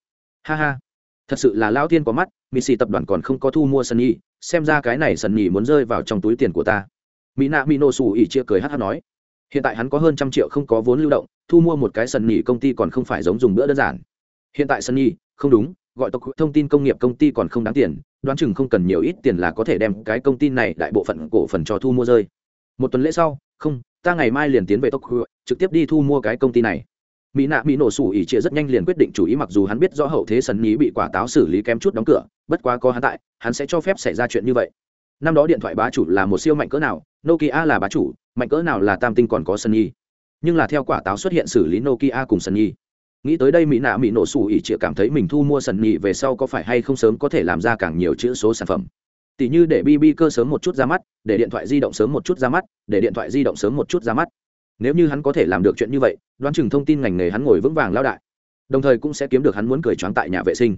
Ha ha. Thật sự là lao thiên có mắt mỹ xì tập đoàn còn không có thu mua sân nhi, xem ra cái này sân nhi muốn rơi vào trong túi tiền của ta. Mỹ nạ mỹ nổ xù ỉ chia cười hát hát nói. Hiện tại hắn có hơn trăm triệu không có vốn lưu động, thu mua một cái sân nhì công ty còn không phải giống dùng bữa đơn giản. Hiện tại sân nhì không đúng, gọi tộc thông tin công nghiệp công ty còn không đáng tiền, đoán chừng không cần nhiều ít tiền là có thể đem cái công ty này đại bộ phận cổ phần cho thu mua rơi. Một tuần lễ sau, không, ta ngày mai liền tiến về tộc trực tiếp đi thu mua cái công ty này mỹ nạ mỹ nổ sủ ỉ chia rất nhanh liền quyết định chủ ý, mặc dù hắn biết rõ hậu thế sân nhì bị quả táo xử lý kém chút đóng cửa, bất quá có hắn tại, hắn sẽ cho phép xảy ra chuyện như vậy. Năm đó điện thoại bá chủ là một siêu mạnh cỡ nào, nokia là bá chủ, mạnh cỡ nào là tam tinh còn có sân nhi nhưng là theo quả táo xuất hiện xử lý nokia cùng sân nhi nghĩ tới đây mỹ nạ mỹ nổ sủ ỉ chịa cảm thấy mình thu mua sần nhi về sau có phải hay không sớm có thể làm ra càng nhiều chữ số sản phẩm. Tỷ như để bb cơ sớm một chút ra mắt, để điện thoại di động sớm một chút ra mắt, để điện thoại di động sớm một chút ra mắt nếu như hắn có thể làm được chuyện như vậy, đoán chừng thông tin ngành nghề hắn ngồi vững vàng lao đại. Đồng thời cũng sẽ kiếm được hắn muốn cười choáng tại nhà vệ sinh.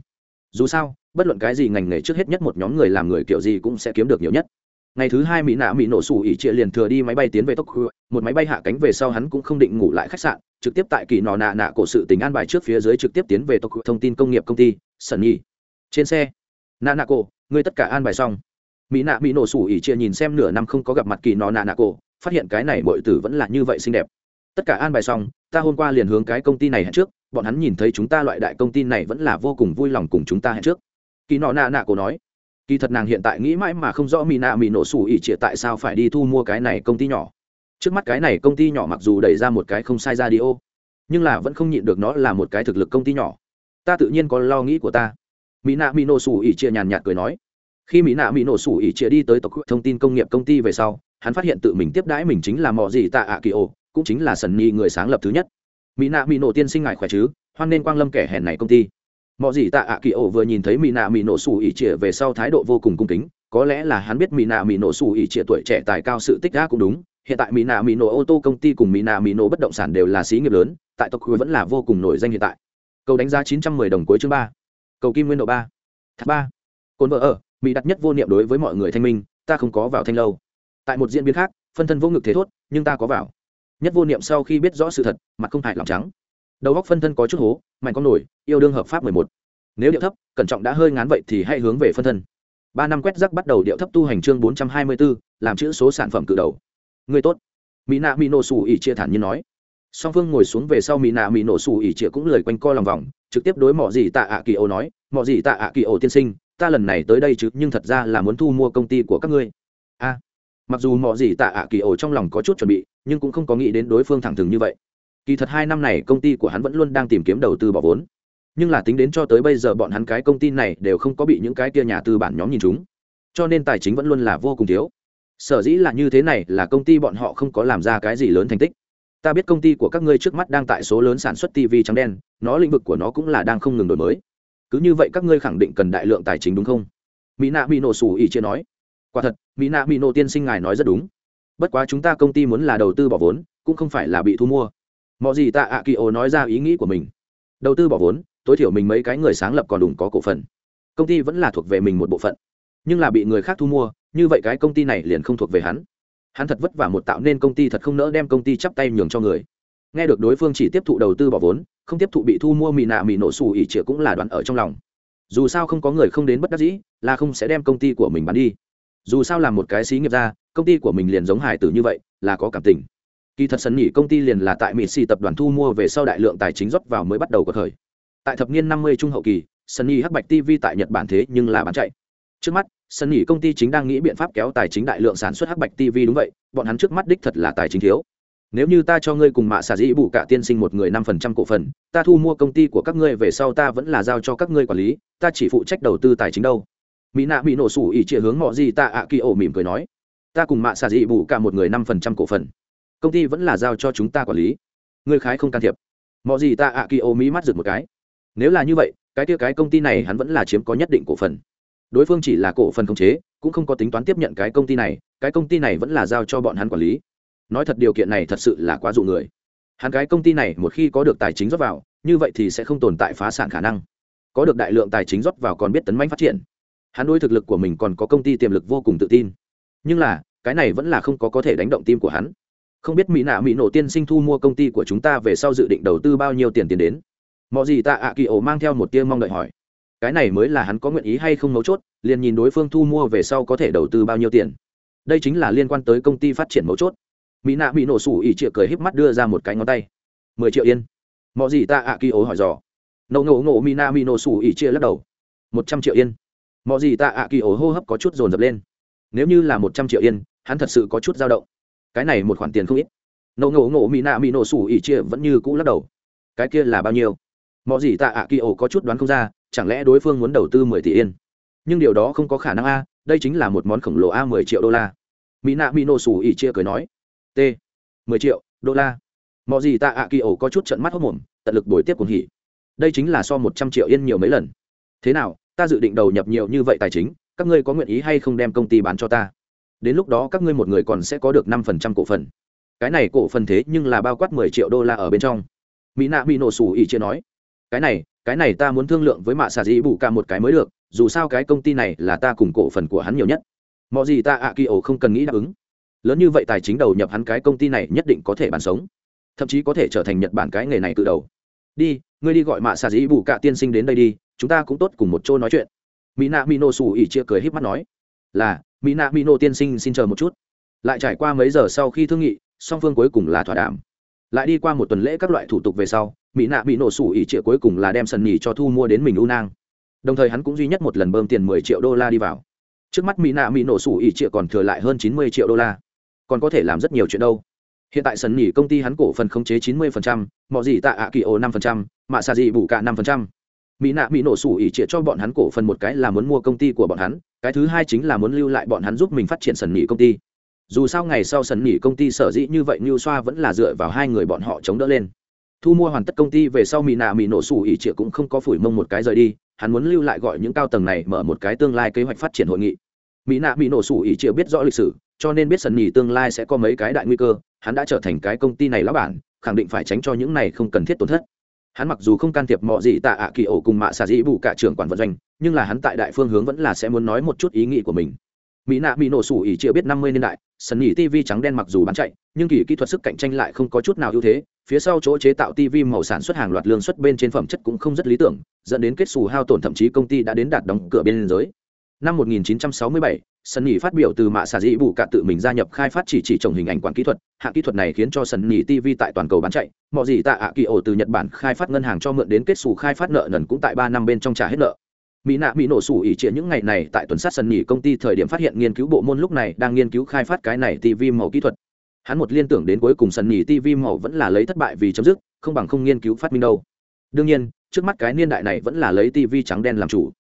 Dù sao, bất luận cái gì ngành nghề trước hết nhất một nhóm người làm người kiểu gì cũng sẽ kiếm được nhiều nhất. Ngày thứ hai mỹ nạ mỹ nổ sủ ỉ trịa liền thừa đi máy bay tiến về tốc một máy bay hạ cánh về sau hắn cũng không định ngủ lại khách sạn, trực tiếp tại kỳ nọ nạ nạ cổ sự tình an bài trước phía dưới trực tiếp tiến về tốc thông tin công nghiệp công ty sân nhi. Trên xe, nạ nạ cổ, ngươi tất cả an bài xong. Mỹ nạ mỹ nổ sủ ỉ trịa nhìn xem nửa năm không có gặp mặt kỳ nọ nạ nạ cổ phát hiện cái này mọi tử vẫn là như vậy xinh đẹp. Tất cả an bài xong, ta hôm qua liền hướng cái công ty này hẹn trước, bọn hắn nhìn thấy chúng ta loại đại công ty này vẫn là vô cùng vui lòng cùng chúng ta hẹn trước. Kỳ nọ nạ nạ cổ nói, kỳ thật nàng hiện tại nghĩ mãi mà không rõ mỹ nạ mỹ nổ xù ỉ trịa tại sao phải đi thu mua cái này công ty nhỏ. Trước mắt cái này công ty nhỏ mặc dù đẩy ra một cái không sai ra đi ô, nhưng là vẫn không nhịn được nó là một cái thực lực công ty nhỏ. Ta tự nhiên có lo nghĩ của ta. Mỹ nạ mỹ nổ xù ỉ trịa nhàn nhạt cười nói, khi mỹ nạ mỹ nổ xù ỉ trịa đi tới tộc thông tin công nghiệp công ty về sau hắn phát hiện tự mình tiếp đãi mình chính là mò gì tạ ạ kỳ ô cũng chính là sần nhi người sáng lập thứ nhất. Mỹ nạ mỹ nổ tiên sinh ngài khỏe chứ? Hoan nên quang lâm kẻ hèn này công ty. Mò gì tạ ạ kỳ ổ vừa nhìn thấy mỹ nạ mỹ nổ xù ỉ trịa về sau thái độ vô cùng cung kính, có lẽ là hắn biết mỹ nạ mỹ nổ xù ỉ trịa tuổi trẻ tài cao sự tích đã cũng đúng. Hiện tại mỹ nạ mỹ nổ ô tô công ty cùng mỹ nạ mỹ nổ bất động sản đều là xí nghiệp lớn, tại tộc vẫn là vô cùng nổi danh hiện tại. Cầu đánh giá chín trăm mười đồng cuối chương ba. Cầu kim nguyên độ ba. Tháp ba. Cồn vợ ở mỹ đặt nhất vô niệm đối với mọi người thanh minh, ta không có vào thanh lâu tại một diễn biến khác, phân thân vô ngực thế thốt, nhưng ta có vào. Nhất vô niệm sau khi biết rõ sự thật, mặt không hại lòng trắng. Đầu góc phân thân có chút hố, mạnh con nổi, yêu đương hợp pháp mười một. Nếu điệu thấp, cẩn trọng đã hơi ngán vậy thì hãy hướng về phân thân. Ba năm quét rắc bắt đầu điệu thấp tu hành chương bốn trăm hai mươi bốn làm chữ số sản phẩm cự đầu. Người tốt. Mỹ nạ mỹ nổ xù ỉ chia thản như nói. Song phương ngồi xuống về sau mỹ nạ mỹ nổ xù ỉ chia cũng lời quanh co lòng vòng, trực tiếp đối mọ gì tạ ạ kỳ ô nói, mọ gì tạ ạ kỳ ô tiên sinh, ta lần này tới đây chứ, nhưng thật ra là muốn thu mua công ty của các ngươi. A mặc dù mọi gì tạ ạ kỳ ổ trong lòng có chút chuẩn bị, nhưng cũng không có nghĩ đến đối phương thẳng thừng như vậy. Kỳ thật hai năm này công ty của hắn vẫn luôn đang tìm kiếm đầu tư bỏ vốn. Nhưng là tính đến cho tới bây giờ bọn hắn cái công ty này đều không có bị những cái kia nhà tư bản nhóm nhìn chúng. Cho nên tài chính vẫn luôn là vô cùng thiếu. Sở dĩ là như thế này là công ty bọn họ không có làm ra cái gì lớn thành tích. Ta biết công ty của các ngươi trước mắt đang tại số lớn sản xuất tv trắng đen, nó lĩnh vực của nó cũng là đang không ngừng đổi mới. Cứ như vậy các ngươi khẳng định cần đại lượng tài chính đúng không? Mỹ nạ mỹ nổ xù ỉ chia nói quả thật, mỹ nạ mỹ nộ tiên sinh ngài nói rất đúng. Bất quá chúng ta công ty muốn là đầu tư bỏ vốn, cũng không phải là bị thu mua. Mọi gì tạ ạ kỳ ô nói ra ý nghĩ của mình. Đầu tư bỏ vốn, tối thiểu mình mấy cái người sáng lập còn đủ có cổ phần. Công ty vẫn là thuộc về mình một bộ phận. Nhưng là bị người khác thu mua, như vậy cái công ty này liền không thuộc về hắn. Hắn thật vất vả một tạo nên công ty thật không nỡ đem công ty chắp tay nhường cho người. Nghe được đối phương chỉ tiếp thụ đầu tư bỏ vốn, không tiếp thụ bị thu mua mì nạ mì nổ xù ỉ chĩa cũng là đoạn ở trong lòng. Dù sao không có người không đến bất đắc dĩ, là không sẽ đem công ty của mình bán đi dù sao là một cái xí nghiệp ra, công ty của mình liền giống hải tử như vậy, là có cảm tình. Kỳ thật sân nhỉ công ty liền là tại mỹ xì tập đoàn thu mua về sau đại lượng tài chính rót vào mới bắt đầu có thời. Tại thập niên năm mươi trung hậu kỳ, sân nhỉ hắc bạch tv tại nhật bản thế nhưng là bán chạy. Trước mắt, sân nhỉ công ty chính đang nghĩ biện pháp kéo tài chính đại lượng sản xuất hắc bạch tv đúng vậy, bọn hắn trước mắt đích thật là tài chính thiếu. Nếu như ta cho ngươi cùng mạ xà dĩ bù cả tiên sinh một người năm phần trăm cổ phần, ta thu mua công ty của các ngươi về sau ta vẫn là giao cho các ngươi quản lý, ta chỉ phụ trách đầu tư tài chính đâu mỹ nạ bị nổ sủ ỉ chia hướng mọi gì ta ạ kỳ ổ mỉm cười nói. Ta cùng mạ xà Dị bù cả một người năm phần trăm cổ phần. Công ty vẫn là giao cho chúng ta quản lý. Người khái không can thiệp. Mọi gì ta ạ kỳ ổ mỹ mắt rực một cái. Nếu là như vậy, cái kia cái công ty này hắn vẫn là chiếm có nhất định cổ phần. Đối phương chỉ là cổ phần khống chế, cũng không có tính toán tiếp nhận cái công ty này, cái công ty này vẫn là giao cho bọn hắn quản lý. Nói thật điều kiện này thật sự là quá dụ người. Hắn cái công ty này một khi có được tài chính rót vào, như vậy thì sẽ không tồn tại phá sản khả năng. Có được đại lượng tài chính rót vào còn biết tấn manh phát triển hắn đôi thực lực của mình còn có công ty tiềm lực vô cùng tự tin. Nhưng là, cái này vẫn là không có có thể đánh động tim của hắn. Không biết mỹ nạ mỹ nổ tiên sinh thu mua công ty của chúng ta về sau dự định đầu tư bao nhiêu tiền tiền đến? Mọi gì tạ ạ kỳ ổ mang theo một tia mong đợi hỏi. Cái này mới là hắn có nguyện ý hay không mấu chốt, liền nhìn đối phương thu mua về sau có thể đầu tư bao nhiêu tiền. Đây chính là liên quan tới công ty phát triển mấu chốt. Mỹ nạ mỹ nổ sủ ỉ chĩa cười híp mắt đưa ra một cái ngón tay. Mười triệu yên. Mọi gì tạ ạ kỳ ổ hỏi dò. Nổ ngộ ngộ mỹ nạ mỹ nổ sủ ỉ chia lắc đầu. Một trăm triệu yên mọi gì tạ ạ, kỳ ổ hô hấp có chút dồn dập lên. Nếu như là một trăm triệu yên, hắn thật sự có chút dao động. Cái này một khoản tiền không ít. Nổ ngộ ngộ mỹ nạ mỹ nổ sủ ỉ chia vẫn như cũ lắc đầu. Cái kia là bao nhiêu? Mọi gì tạ ạ, kỳ ổ có chút đoán không ra, chẳng lẽ đối phương muốn đầu tư mười tỷ yên? Nhưng điều đó không có khả năng a, đây chính là một món khổng lồ a, mười triệu đô la. Mỹ nạ mỹ nổ sủ ỉ chia cười nói, t, mười triệu đô la. Mọi gì tạ ạ, kỳ ổ có chút trận mắt hốc mồm, tận lực đổi tiếp cùng hỉ. Đây chính là so một trăm triệu yên nhiều mấy lần. Thế nào ta dự định đầu nhập nhiều như vậy tài chính, các ngươi có nguyện ý hay không đem công ty bán cho ta? Đến lúc đó các ngươi một người còn sẽ có được năm phần trăm cổ phần. Cái này cổ phần thế nhưng là bao quát mười triệu đô la ở bên trong. Mỹ nạ bị nổ sủ ỉ chia nói, cái này cái này ta muốn thương lượng với mạ xà dĩ bù ca một cái mới được, dù sao cái công ty này là ta cùng cổ phần của hắn nhiều nhất. Mọi gì ta ạ kỳ ổ không cần nghĩ đáp ứng. Lớn như vậy tài chính đầu nhập hắn cái công ty này nhất định có thể bán sống. Thậm chí có thể trở thành nhật bản cái nghề này từ đầu. Đi, ngươi đi gọi mạ xà dĩ bù Cả tiên sinh đến đây đi chúng ta cũng tốt cùng một chỗ nói chuyện. Mỹ nạ mỹ nổ xù ỉ chia cười h í p mắt nói là mỹ nạ mỹ nổ tiên sinh xin chờ một chút. Lại trải qua mấy giờ sau khi thương nghị song phương cuối cùng là thỏa đàm. Lại đi qua một tuần lễ các loại thủ tục về sau mỹ nạ bị nổ sủ ỉ trịa cuối cùng là đem sần nhì cho thu mua đến mình u nang. Đồng thời hắn cũng duy nhất một lần bơm tiền mười triệu đô la đi vào. Trước mắt mỹ nạ mỹ nổ sủ ỉ trịa còn thừa lại hơn chín mươi triệu đô la. Còn có thể làm rất nhiều chuyện đâu. Hiện tại sần nhì công ty hắn cổ phần khống chế chín mươi phần trăm, mọi gì tạ ạ kỳ ô năm phần trăm, mạ xà gì bù cả năm phần trăm mỹ nạ mỹ nổ sủ ỉ trịa cho bọn hắn cổ phần một cái là muốn mua công ty của bọn hắn, cái thứ hai chính là muốn lưu lại bọn hắn giúp mình phát triển sần nỉ công ty. Dù sao ngày sau sần nỉ công ty sở dĩ như vậy như xoa vẫn là dựa vào hai người bọn họ chống đỡ lên. Thu mua hoàn tất công ty về sau mỹ nạ mỹ nổ sủ ỉ trịa cũng không có phủi mông một cái rời đi, hắn muốn lưu lại gọi những cao tầng này mở một cái tương lai kế hoạch phát triển hội nghị. Mỹ nạ mỹ nổ sủ ỉ trịa biết rõ lịch sử, cho nên biết sần nỉ tương lai sẽ có mấy cái đại nguy cơ, hắn đã trở thành cái công ty này lão bản, khẳng định phải tránh cho những này không cần thiết tổn thất hắn mặc dù không can thiệp mọi gì tạ ạ kỳ ổ cùng mạ xà dĩ bù cả trưởng quản vận doanh nhưng là hắn tại đại phương hướng vẫn là sẽ muốn nói một chút ý nghĩ của mình. Mỹ nạ bị nổ sủ ỉ chưa biết năm mươi niên đại sân nhì tv trắng đen mặc dù bán chạy nhưng kỳ kỹ thuật sức cạnh tranh lại không có chút nào ưu thế. Phía sau chỗ chế tạo tv màu sản xuất hàng loạt lương xuất bên trên phẩm chất cũng không rất lý tưởng dẫn đến kết xù hao tổn thậm chí công ty đã đến đạt đóng cửa biên giới. Năm 1967, sân nhì phát biểu từ mạ xà dĩ bù cả tự mình gia nhập khai phát chỉ chỉ trồng hình ảnh quản kỹ thuật, hạng kỹ thuật này khiến cho sân nhì tv tại toàn cầu bán chạy. Mọi gì tạ ạ kỳ ổ từ nhật bản khai phát ngân hàng cho mượn đến kết xù khai phát nợ nần cũng tại ba năm bên trong trả hết nợ. Mỹ nạ mỹ nổ sủ ỉ trịa những ngày này tại tuần sát sân nhì công ty thời điểm phát hiện nghiên cứu bộ môn lúc này đang nghiên cứu khai phát cái này tv màu kỹ thuật. Hắn một liên tưởng đến cuối cùng sân nhì tv màu vẫn là lấy thất bại vì chấm dứt, không bằng không nghiên cứu phát minh đâu. Đương nhiên, trước mắt cái niên đại này vẫn là lấy tv trắng đen làm chủ.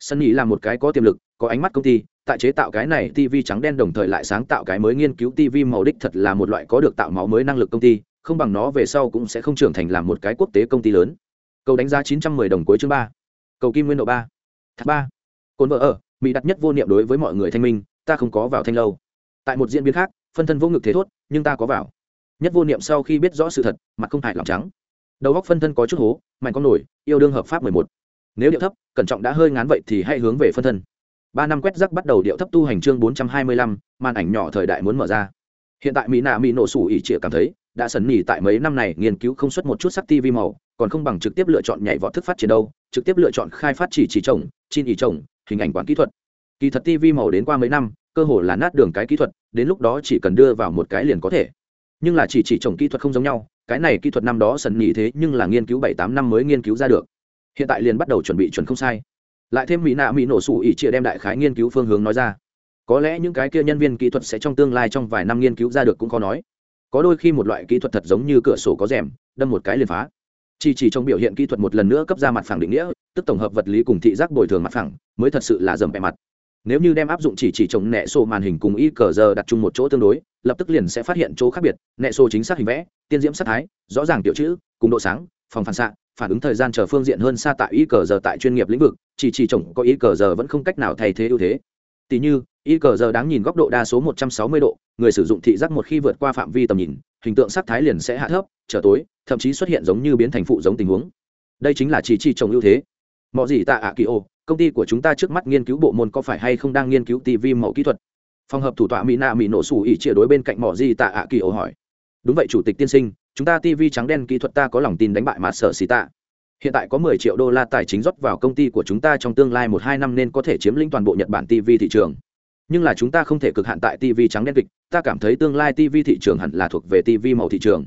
Sân nhì là một cái có tiềm lực, có ánh mắt công ty tại chế tạo cái này tv trắng đen đồng thời lại sáng tạo cái mới nghiên cứu tv màu đích thật là một loại có được tạo máu mới năng lực công ty, không bằng nó về sau cũng sẽ không trưởng thành làm một cái quốc tế công ty lớn. Cầu đánh giá chín trăm mười đồng cuối chương ba. Cầu kim nguyên độ ba. Thạc ba. Cồn vợ ở, mỹ đặt nhất vô niệm đối với mọi người thanh minh, ta không có vào thanh lâu. Tại một diễn biến khác, phân thân vô ngực thế thốt, nhưng ta có vào. Nhất vô niệm sau khi biết rõ sự thật, mặt không hại lòng trắng. Đầu góc phân thân có chút hố, mạnh con nổi, yêu đương hợp pháp mười một. Nếu điệu thấp, cẩn trọng đã hơi ngán vậy thì hãy hướng về phân thân ba năm quét rắc bắt đầu điệu thấp tu hành chương bốn trăm hai mươi lăm, màn ảnh nhỏ thời đại muốn mở ra. Hiện tại mỹ nạ mỹ nổ sủ ỉ trịa cảm thấy, đã sẩn nỉ tại mấy năm này nghiên cứu không xuất một chút sắc tv màu, còn không bằng trực tiếp lựa chọn nhảy vọt thức phát triển đâu, trực tiếp lựa chọn khai phát chỉ chỉ trồng, chin ỉ trồng, hình ảnh quản kỹ thuật. Kỳ thật tv màu đến qua mấy năm, cơ hồ là nát đường cái kỹ thuật, đến lúc đó chỉ cần đưa vào một cái liền có thể. Nhưng là chỉ chỉ trồng kỹ thuật không giống nhau, cái này kỹ thuật năm đó sần nhị thế nhưng là nghiên cứu bảy tám năm mới nghiên cứu ra được. Hiện tại liền bắt đầu chuẩn bị chuẩn không sai lại thêm mỹ nạ mỹ nổ sủ ỉ chia đem đại khái nghiên cứu phương hướng nói ra. Có lẽ những cái kia nhân viên kỹ thuật sẽ trong tương lai trong vài năm nghiên cứu ra được cũng khó nói. Có đôi khi một loại kỹ thuật thật giống như cửa sổ có rèm, đâm một cái liền phá. Chỉ chỉ trong biểu hiện kỹ thuật một lần nữa cấp ra mặt phẳng định nghĩa, tức tổng hợp vật lý cùng thị giác bồi thường mặt phẳng, mới thật sự là dầm bẹ mặt. Nếu như đem áp dụng chỉ chỉ trồng nẹ sổ màn hình cùng y cờ giờ đặt chung một chỗ tương đối, lập tức liền sẽ phát hiện chỗ khác biệt, nẹ sổ chính xác hình vẽ, tiên diễm sắc thái, rõ ràng tiểu chữ, cùng độ sáng, phòng phản xạ phản ứng thời gian chờ phương diện hơn xa tại y cờ giờ tại chuyên nghiệp lĩnh vực, chỉ chỉ chồng có y cờ giờ vẫn không cách nào thay thế ưu thế. Tỷ như, y cờ giờ đáng nhìn góc độ đa số 160 độ, người sử dụng thị giác một khi vượt qua phạm vi tầm nhìn, hình tượng sắc thái liền sẽ hạ thấp, trở tối, thậm chí xuất hiện giống như biến thành phụ giống tình huống. Đây chính là chỉ chỉ chồng ưu thế. Mọi gì tạ ạ kỳ ô, công ty của chúng ta trước mắt nghiên cứu bộ môn có phải hay không đang nghiên cứu tv mẫu kỹ thuật? Phòng hợp thủ tọa mỹ nạ mỹ nổ sủ ỉ chia đối bên cạnh Mỏ gì tạ ạ kỳ ô hỏi. Đúng vậy, chủ tịch tiên sinh chúng ta tv trắng đen kỹ thuật ta có lòng tin đánh bại mặt sở xì tạ. Hiện tại có 10 triệu đô la tài chính rót vào công ty của chúng ta trong tương lai một hai năm nên có thể chiếm lĩnh toàn bộ nhật bản tv thị trường. Nhưng là chúng ta không thể cực hạn tại tv trắng đen kịch, ta cảm thấy tương lai tv thị trường hẳn là thuộc về tv màu thị trường.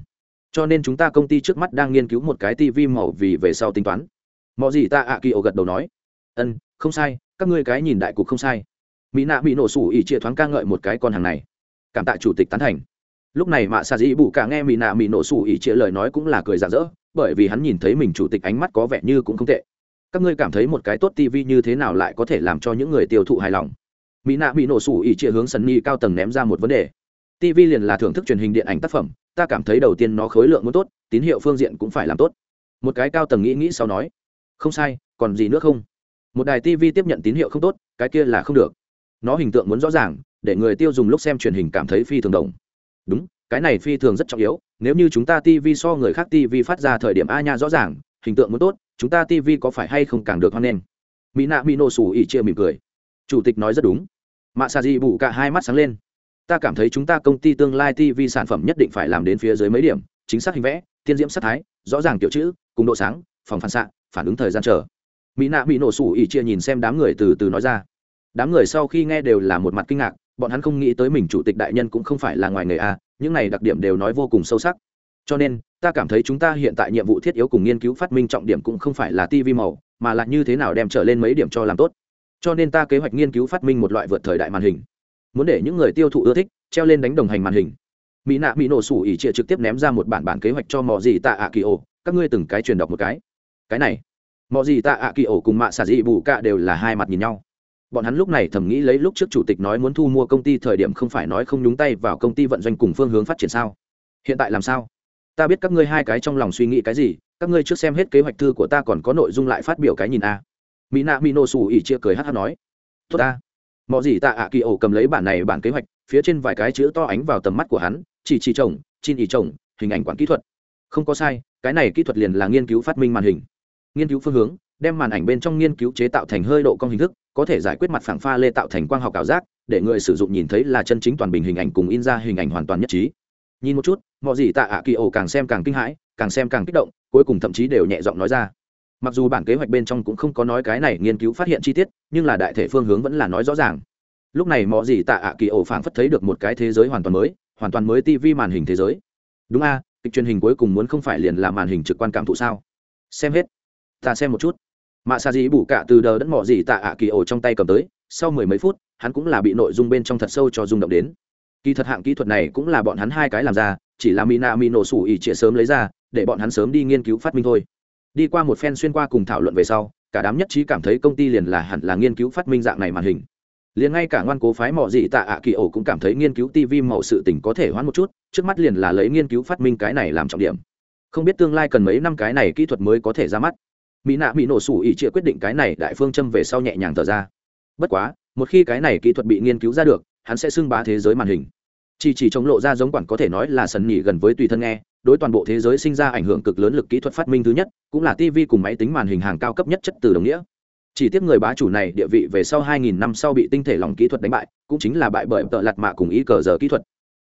Cho nên chúng ta công ty trước mắt đang nghiên cứu một cái tv màu vì về sau tính toán. Mọi gì ta ạ à, kỳ ổ gật đầu nói. Ân, không sai, các ngươi cái nhìn đại cục không sai. Mỹ nạ bị nổ sủ ỉ chia thoáng ca ngợi một cái con hàng này. Cảm tạ chủ tịch tán thành lúc này mạ xà dĩ bụ cả nghe mỹ nạ mỹ nổ sủ ỉ chia lời nói cũng là cười rạng rỡ, bởi vì hắn nhìn thấy mình chủ tịch ánh mắt có vẻ như cũng không tệ. Các ngươi cảm thấy một cái tốt tivi như thế nào lại có thể làm cho những người tiêu thụ hài lòng? Mỹ nạ mỹ nổ sủ ỉ chia hướng sân ni cao tầng ném ra một vấn đề. tivi liền là thưởng thức truyền hình điện ảnh tác phẩm, ta cảm thấy đầu tiên nó khối lượng muốn tốt, tín hiệu phương diện cũng phải làm tốt. Một cái cao tầng nghĩ nghĩ sau nói, không sai, còn gì nữa không? Một đài tivi tiếp nhận tín hiệu không tốt, cái kia là không được. Nó hình tượng muốn rõ ràng, để người tiêu dùng lúc xem truyền hình cảm thấy phi thường đồng đúng, cái này phi thường rất trọng yếu, nếu như chúng ta tv so người khác tv phát ra thời điểm a nha rõ ràng, hình tượng muốn tốt, chúng ta tv có phải hay không càng được hoan nghênh? Mỹ nạ mỹ nổ sủ ỉ chia mỉm cười. Chủ tịch nói rất đúng. Mạ xà di bù cả hai mắt sáng lên. Ta cảm thấy chúng ta công ty tương lai tv sản phẩm nhất định phải làm đến phía dưới mấy điểm, chính xác hình vẽ tiên diễm sắc thái, rõ ràng kiểu chữ, cùng độ sáng, phòng phản xạ, phản ứng thời gian chờ. Mỹ nạ bị nổ sủ ỉ chia nhìn xem đám người từ từ nói ra. Đám người sau khi nghe đều là một mặt kinh ngạc bọn hắn không nghĩ tới mình chủ tịch đại nhân cũng không phải là ngoài người a à, những này đặc điểm đều nói vô cùng sâu sắc. Cho nên, ta cảm thấy chúng ta hiện tại nhiệm vụ thiết yếu cùng nghiên cứu phát minh trọng điểm cũng không phải là tv màu, mà là như thế nào đem trở lên mấy điểm cho làm tốt. Cho nên ta kế hoạch nghiên cứu phát minh một loại vượt thời đại màn hình. Muốn để những người tiêu thụ ưa thích, treo lên đánh đồng hành màn hình. Mỹ nạ mỹ nổ sủ ỉ trịa trực tiếp ném ra một bản bản kế hoạch cho mọi gì tạ ạ kỳ ổ. Các ngươi từng cái truyền đọc một cái. Cái này. Mọi gì tạ ạ kỳ ổ cùng mạ xà dị bù cạ đều là hai mặt nhìn nhau bọn hắn lúc này thầm nghĩ lấy lúc trước chủ tịch nói muốn thu mua công ty thời điểm không phải nói không nhúng tay vào công ty vận doanh cùng phương hướng phát triển sao? Hiện tại làm sao? Ta biết các ngươi hai cái trong lòng suy nghĩ cái gì, các ngươi trước xem hết kế hoạch thư của ta còn có nội dung lại phát biểu cái nhìn a. Mỹ nạ mỹ nô xù ỉ chia cười hát hát nói. Tốt ta. Mọi gì tạ ạ kỳ ổ cầm lấy bản này bản kế hoạch, phía trên vài cái chữ to ánh vào tầm mắt của hắn, chỉ chỉ chồng, chin ỉ chồng, hình ảnh quản kỹ thuật. Không có sai, cái này kỹ thuật liền là nghiên cứu phát minh màn hình. Nghiên cứu phương hướng, đem màn ảnh bên trong nghiên cứu chế tạo thành hơi độ cong hình thức có thể giải quyết mặt phẳng pha lê tạo thành quang học ảo giác, để người sử dụng nhìn thấy là chân chính toàn bình hình ảnh cùng in ra hình ảnh hoàn toàn nhất trí. Nhìn một chút mọi gì tạ ạ kỳ ổ càng xem càng kinh hãi, càng xem càng kích động, cuối cùng thậm chí đều nhẹ giọng nói ra. Mặc dù bản kế hoạch bên trong cũng không có nói cái này nghiên cứu phát hiện chi tiết, nhưng là đại thể phương hướng vẫn là nói rõ ràng. Lúc này mọi gì tạ ạ kỳ ổ phảng phất thấy được một cái thế giới hoàn toàn mới, hoàn toàn mới tivi màn hình thế giới. Đúng a, kịch truyền hình cuối cùng muốn không phải liền là màn hình trực quan cảm thụ sao? Xem hết. Ta xem một chút mạ xa dĩ bù cả từ đờ đẫn mỏ gì tạ ạ kỳ ổ trong tay cầm tới, sau mười mấy phút, hắn cũng là bị nội dung bên trong thật sâu cho rung động đến. Kỳ thật hạng kỹ thuật này cũng là bọn hắn hai cái làm ra, chỉ là mina mi nổ sủ ỉ chĩa sớm lấy ra, để bọn hắn sớm đi nghiên cứu phát minh thôi. Đi qua một phen xuyên qua cùng thảo luận về sau, cả đám nhất trí cảm thấy công ty liền là hẳn là nghiên cứu phát minh dạng này màn hình. Liền ngay cả ngoan cố phái mỏ dị tạ ạ kỳ ổ cũng cảm thấy nghiên cứu tv màu sự tỉnh có thể hoãn một chút, trước mắt liền là lấy nghiên cứu phát minh cái này làm trọng điểm. Không biết tương lai cần mấy năm cái này kỹ thuật mới có thể ra mắt mỹ nạ mỹ nổ sủ ỉ trịa quyết định cái này đại phương châm về sau nhẹ nhàng thở ra. Bất quá, một khi cái này kỹ thuật bị nghiên cứu ra được, hắn sẽ xưng bá thế giới màn hình. Chỉ chỉ chống lộ ra giống quản có thể nói là sần nhỉ gần với tùy thân nghe, đối toàn bộ thế giới sinh ra ảnh hưởng cực lớn lực kỹ thuật phát minh thứ nhất, cũng là tv cùng máy tính màn hình hàng cao cấp nhất chất từ đồng nghĩa. Chỉ tiếc người bá chủ này địa vị về sau 2.000 năm sau bị tinh thể lòng kỹ thuật đánh bại, cũng chính là bại bởi tợ lạt mạ cùng ý cờ giờ kỹ thuật.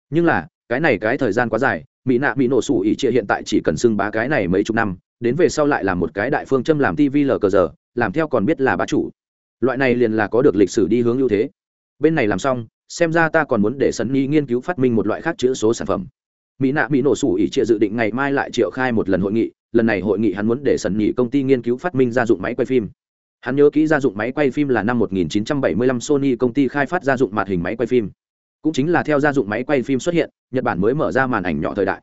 Nhưng là, cái này cái thời gian quá dài, mỹ nạ bị nổ sủ ỉ chia hiện tại chỉ cần xưng bá cái này mấy chục năm đến về sau lại là một cái đại phương châm làm tv lờ cờ giờ, làm theo còn biết là bá chủ. Loại này liền là có được lịch sử đi hướng ưu thế. Bên này làm xong, xem ra ta còn muốn để sân nghi nghiên cứu phát minh một loại khác chữ số sản phẩm. Mỹ nạ mỹ nổ sủ ỉ trịa dự định ngày mai lại triệu khai một lần hội nghị, lần này hội nghị hắn muốn để sân nhị công ty nghiên cứu phát minh gia dụng máy quay phim. Hắn nhớ kỹ gia dụng máy quay phim là năm 1975 sony công ty khai phát gia dụng màn hình máy quay phim. Cũng chính là theo gia dụng máy quay phim xuất hiện, nhật bản mới mở ra màn ảnh nhỏ thời đại.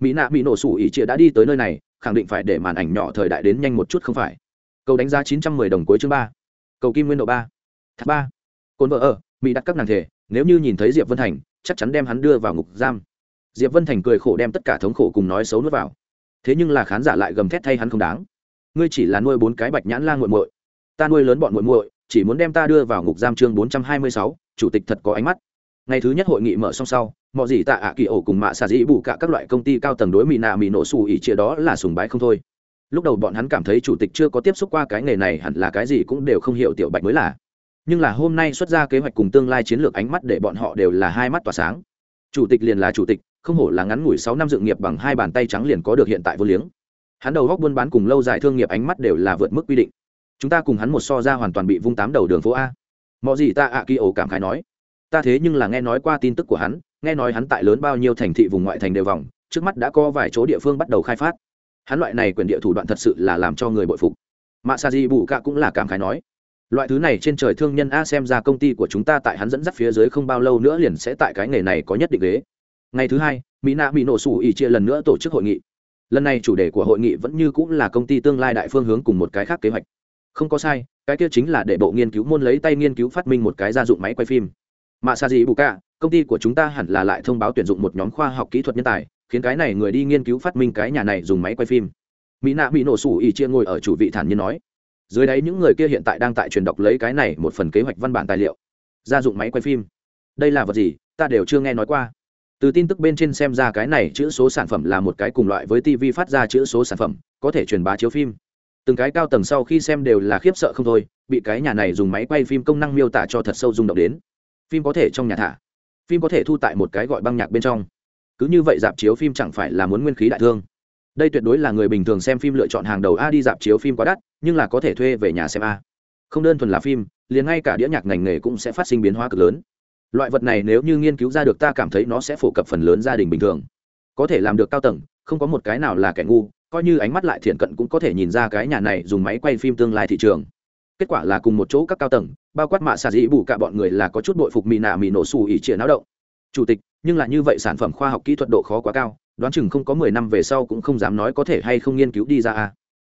Mỹ nạ mỹ nổ sủ ỉ trịa đã đi tới nơi này khẳng định phải để màn ảnh nhỏ thời đại đến nhanh một chút không phải. Cầu đánh giá 910 đồng cuối chương ba. Cầu kim nguyên độ ba. Tháp ba. Cồn vợ ở, mỹ đặt các nàng thể, nếu như nhìn thấy diệp vân thành, chắc chắn đem hắn đưa vào ngục giam. Diệp vân thành cười khổ đem tất cả thống khổ cùng nói xấu nuốt vào. Thế nhưng là khán giả lại gầm thét thay hắn không đáng. Ngươi chỉ là nuôi bốn cái bạch nhãn lan g u muội. Ta nuôi lớn bọn muội muội, chỉ muốn đem ta đưa vào ngục giam chương bốn trăm hai mươi sáu, chủ tịch thật có ánh mắt ngày thứ nhất hội nghị mở xong sau, mọi gì tạ ạ kỳ ổ cùng mạ xà dĩ bù cả các loại công ty cao tầng đối mỹ nạ mỹ nổ xù ỉ chia đó là sùng bái không thôi. Lúc đầu bọn hắn cảm thấy chủ tịch chưa có tiếp xúc qua cái nghề này hẳn là cái gì cũng đều không hiểu tiểu bạch mới là. Nhưng là hôm nay xuất ra kế hoạch cùng tương lai chiến lược ánh mắt để bọn họ đều là hai mắt tỏa sáng. Chủ tịch liền là chủ tịch, không hổ là ngắn ngủi sáu năm dự nghiệp bằng hai bàn tay trắng liền có được hiện tại vô liếng. Hắn đầu góc buôn bán cùng lâu dài thương nghiệp ánh mắt đều là vượt mức quy định. Chúng ta cùng hắn một so ra hoàn toàn bị vung tám đầu đường phố a. Mọi gì ta ạ kỳ ổ cảm khái nói ta thế nhưng là nghe nói qua tin tức của hắn, nghe nói hắn tại lớn bao nhiêu thành thị vùng ngoại thành đều vòng, trước mắt đã có vài chỗ địa phương bắt đầu khai phát. Hắn loại này quyền địa thủ đoạn thật sự là làm cho người bội phục. Mạ sa di bù cạ cũng là cảm khái nói, loại thứ này trên trời thương nhân a xem ra công ty của chúng ta tại hắn dẫn dắt phía dưới không bao lâu nữa liền sẽ tại cái nghề này có nhất định ghế. Ngày thứ hai mỹ nạ bị nổ sủ ỉ chia lần nữa tổ chức hội nghị. Lần này chủ đề của hội nghị vẫn như cũng là công ty tương lai đại phương hướng cùng một cái khác kế hoạch. Không có sai, cái kia chính là để bộ nghiên cứu môn lấy tay nghiên cứu phát minh một cái gia dụng máy quay phim mạ sa di bù cạ, công ty của chúng ta hẳn là lại thông báo tuyển dụng một nhóm khoa học kỹ thuật nhân tài, khiến cái này người đi nghiên cứu phát minh cái nhà này dùng máy quay phim. Mỹ nạ bị nổ sủ ỉ chia ngồi ở chủ vị thản nhiên nói. Dưới đấy những người kia hiện tại đang tại truyền đọc lấy cái này một phần kế hoạch văn bản tài liệu. Gia dụng máy quay phim. Đây là vật gì? Ta đều chưa nghe nói qua. Từ tin tức bên trên xem ra cái này chữ số sản phẩm là một cái cùng loại với tv phát ra chữ số sản phẩm, có thể truyền bá chiếu phim. Từng cái cao tầng sau khi xem đều là khiếp sợ không thôi, bị cái nhà này dùng máy quay phim công năng miêu tả cho thật sâu rung động đến phim có thể trong nhà thả. Phim có thể thu tại một cái gọi băng nhạc bên trong. Cứ như vậy dạp chiếu phim chẳng phải là muốn nguyên khí đại thương. Đây tuyệt đối là người bình thường xem phim lựa chọn hàng đầu a đi dạp chiếu phim quá đắt, nhưng là có thể thuê về nhà xem a. Không đơn thuần là phim, liền ngay cả đĩa nhạc ngành nghề cũng sẽ phát sinh biến hóa cực lớn. Loại vật này nếu như nghiên cứu ra được ta cảm thấy nó sẽ phổ cập phần lớn gia đình bình thường. Có thể làm được cao tầng, không có một cái nào là kẻ ngu, coi như ánh mắt lại thiện cận cũng có thể nhìn ra cái nhà này dùng máy quay phim tương lai thị trường kết quả là cùng một chỗ các cao tầng, bao quát mạ xà dĩ bù cả bọn người là có chút bội phục mì nạ mì nổ xù ỉ trịa náo động. Chủ tịch, nhưng là như vậy sản phẩm khoa học kỹ thuật độ khó quá cao, đoán chừng không có mười năm về sau cũng không dám nói có thể hay không nghiên cứu đi ra à?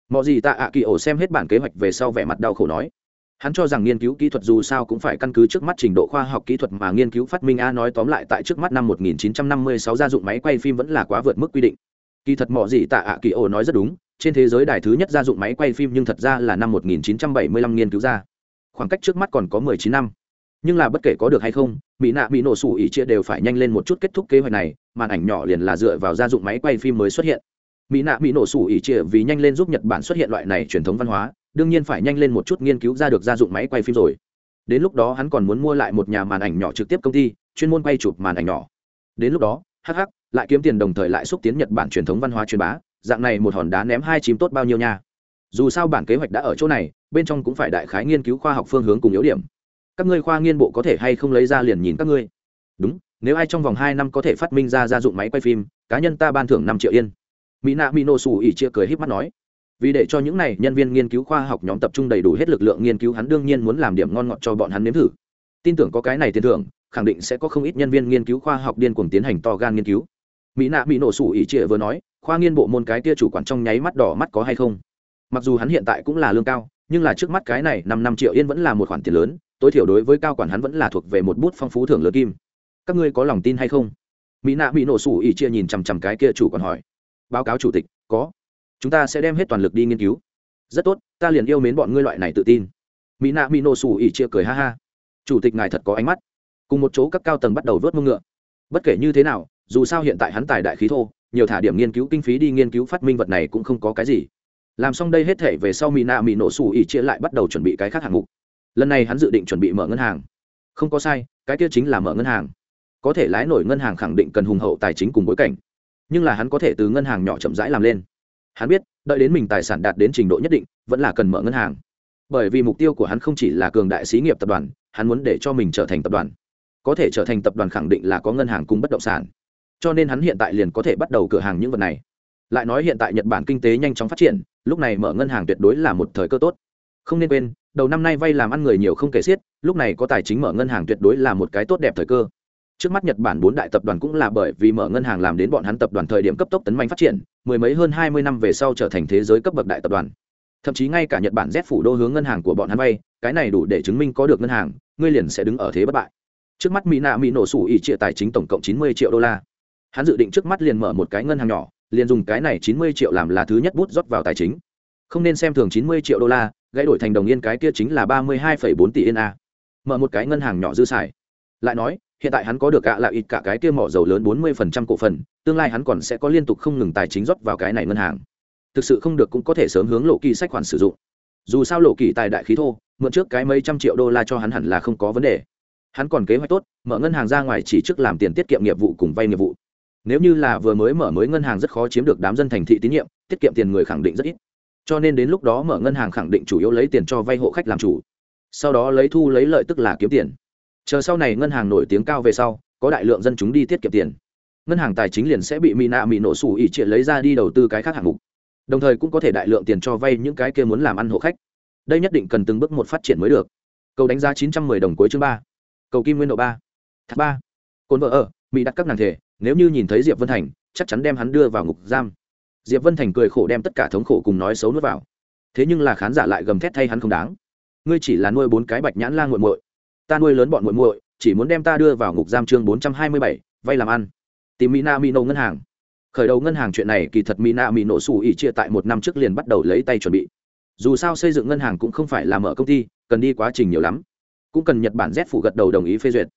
mọi gì tạ ạ kỳ ổ xem hết bản kế hoạch về sau vẻ mặt đau khổ nói. Hắn cho rằng nghiên cứu kỹ thuật dù sao cũng phải căn cứ trước mắt trình độ khoa học kỹ thuật mà nghiên cứu phát minh a nói tóm lại tại trước mắt năm 1956 gia dụng máy quay phim vẫn là quá vượt mức quy định. Kỳ thật mọi gì tạ ạ kỳ ổ nói rất đúng trên thế giới đài thứ nhất gia dụng máy quay phim nhưng thật ra là năm 1975 nghiên cứu ra. Khoảng cách trước mắt còn có 19 năm. Nhưng là bất kể có được hay không, mỹ nạ bị nổ sủ ỉ chia đều phải nhanh lên một chút kết thúc kế hoạch này, màn ảnh nhỏ liền là dựa vào gia dụng máy quay phim mới xuất hiện. Mỹ nạ bị nổ sủ ỉ chia vì nhanh lên giúp nhật bản xuất hiện loại này truyền thống văn hóa, đương nhiên phải nhanh lên một chút nghiên cứu ra được gia dụng máy quay phim rồi. Đến lúc đó hắn còn muốn mua lại một nhà màn ảnh nhỏ trực tiếp công ty, chuyên môn quay chụp màn ảnh nhỏ. Đến lúc đó hh lại kiếm tiền đồng thời lại xúc tiến nhật bản truyền thống văn hóa truyền bá dạng này một hòn đá ném hai chim tốt bao nhiêu nha. Dù sao bản kế hoạch đã ở chỗ này, bên trong cũng phải đại khái nghiên cứu khoa học phương hướng cùng yếu điểm. Các ngươi khoa nghiên bộ có thể hay không lấy ra liền nhìn các ngươi. Đúng, nếu ai trong vòng hai năm có thể phát minh ra gia dụng máy quay phim, cá nhân ta ban thưởng năm triệu yên. Mỹ nạ mỹ nổ xù ỉ chia cười h mắt nói. Vì để cho những này nhân viên nghiên cứu khoa học nhóm tập trung đầy đủ hết lực lượng nghiên cứu, hắn đương nhiên muốn làm điểm ngon ngọt cho bọn hắn nếm thử. Tin tưởng có cái này tiền thưởng, khẳng định sẽ có không ít nhân viên nghiên cứu khoa học điên cuồng tiến hành to gan nghiên cứu. Mỹ nạ mỹ nổ sủ ỉ chia vừa nói khoa nghiên bộ môn cái kia chủ quản trong nháy mắt đỏ mắt có hay không? Mặc dù hắn hiện tại cũng là lương cao, nhưng là trước mắt cái này năm năm triệu yên vẫn là một khoản tiền lớn, tối thiểu đối với cao quản hắn vẫn là thuộc về một bút phong phú thưởng lớn kim. Các ngươi có lòng tin hay không? Mỹ nạ bị nổ sủ ỉ chia nhìn chằm chằm cái kia chủ quản hỏi. Báo cáo chủ tịch, có. Chúng ta sẽ đem hết toàn lực đi nghiên cứu. Rất tốt, ta liền yêu mến bọn ngươi loại này tự tin. Mỹ nạ bị nổ sủ ỉ chia cười ha ha. Chủ tịch ngài thật có ánh mắt. Cùng một chỗ các cao tầng bắt đầu vớt mông ngựa. Bất kể như thế nào, dù sao hiện tại hắn tài đại khí thô nhiều thả điểm nghiên cứu kinh phí đi nghiên cứu phát minh vật này cũng không có cái gì. Làm xong đây hết thể về sau mỹ nạ mỹ nổ xù ỉ chia lại bắt đầu chuẩn bị cái khác hạng mục. Lần này hắn dự định chuẩn bị mở ngân hàng. Không có sai, cái kia chính là mở ngân hàng. Có thể lái nổi ngân hàng khẳng định cần hùng hậu tài chính cùng bối cảnh. Nhưng là hắn có thể từ ngân hàng nhỏ chậm rãi làm lên. Hắn biết, đợi đến mình tài sản đạt đến trình độ nhất định, vẫn là cần mở ngân hàng. Bởi vì mục tiêu của hắn không chỉ là cường đại xí nghiệp tập đoàn, hắn muốn để cho mình trở thành tập đoàn. Có thể trở thành tập đoàn khẳng định là có ngân hàng cùng bất động sản cho nên hắn hiện tại liền có thể bắt đầu cửa hàng những vật này. Lại nói hiện tại nhật bản kinh tế nhanh chóng phát triển, lúc này mở ngân hàng tuyệt đối là một thời cơ tốt. Không nên quên, đầu năm nay vay làm ăn người nhiều không kể xiết, lúc này có tài chính mở ngân hàng tuyệt đối là một cái tốt đẹp thời cơ. Trước mắt nhật bản bốn đại tập đoàn cũng là bởi vì mở ngân hàng làm đến bọn hắn tập đoàn thời điểm cấp tốc tấn mạnh phát triển, mười mấy hơn hai mươi năm về sau trở thành thế giới cấp bậc đại tập đoàn. Thậm chí ngay cả nhật bản z phủ đô hướng ngân hàng của bọn hắn vay, cái này đủ để chứng minh có được ngân hàng, ngươi liền sẽ đứng ở thế bất bại. Trước mắt mỹ nạ mỹ nổ sủ ỉ trịa tài chính tổng cộng chín mươi triệu đô la hắn dự định trước mắt liền mở một cái ngân hàng nhỏ, liền dùng cái này chín mươi triệu làm là thứ nhất bút rót vào tài chính. Không nên xem thường chín mươi triệu đô la, gãy đổi thành đồng yên cái kia chính là ba mươi hai phẩy bốn tỷ yên a. Mở một cái ngân hàng nhỏ dư xài. Lại nói, hiện tại hắn có được cả là ít cả cái kia mỏ dầu lớn bốn mươi phần trăm cổ phần, tương lai hắn còn sẽ có liên tục không ngừng tài chính rót vào cái này ngân hàng. Thực sự không được cũng có thể sớm hướng lộ kỳ sách khoản sử dụng. Dù sao lộ kỳ tài đại khí thô, mượn trước cái mấy trăm triệu đô la cho hắn hẳn là không có vấn đề. Hắn còn kế hoạch tốt, mở ngân hàng ra ngoài chỉ trước làm tiền tiết kiệm nghiệp vụ cùng vay nghiệp vụ nếu như là vừa mới mở mới ngân hàng rất khó chiếm được đám dân thành thị tín nhiệm, tiết kiệm tiền người khẳng định rất ít. Cho nên đến lúc đó mở ngân hàng khẳng định chủ yếu lấy tiền cho vay hộ khách làm chủ. Sau đó lấy thu lấy lợi tức là kiếm tiền. Chờ sau này ngân hàng nổi tiếng cao về sau, có đại lượng dân chúng đi tiết kiệm tiền. Ngân hàng tài chính liền sẽ bị mỹ nạ mỹ nổ sủ ỉ triệt lấy ra đi đầu tư cái khác hạng mục. Đồng thời cũng có thể đại lượng tiền cho vay những cái kia muốn làm ăn hộ khách. Đây nhất định cần từng bước một phát triển mới được. Cầu đánh giá chín trăm mười đồng cuối chương ba. Cầu kim nguyên độ ba. Thác ba. Cồn vợ ở, mỹ đặt các nàng thể nếu như nhìn thấy diệp vân thành, chắc chắn đem hắn đưa vào ngục giam. Diệp vân thành cười khổ đem tất cả thống khổ cùng nói xấu nuốt vào. Thế nhưng là khán giả lại gầm thét thay hắn không đáng. Ngươi chỉ là nuôi bốn cái bạch nhãn la nguội muội. Ta nuôi lớn bọn muội muội, chỉ muốn đem ta đưa vào ngục giam chương bốn trăm hai mươi bảy, vay làm ăn. Tìm mina mino ngân hàng. Khởi đầu ngân hàng chuyện này kỳ thật mina mino xù ỉ chia tại một năm trước liền bắt đầu lấy tay chuẩn bị. Dù sao xây dựng ngân hàng cũng không phải là mở công ty, cần đi quá trình nhiều lắm. Cũng cần nhật bản z phủ gật đầu đồng ý phê duyệt.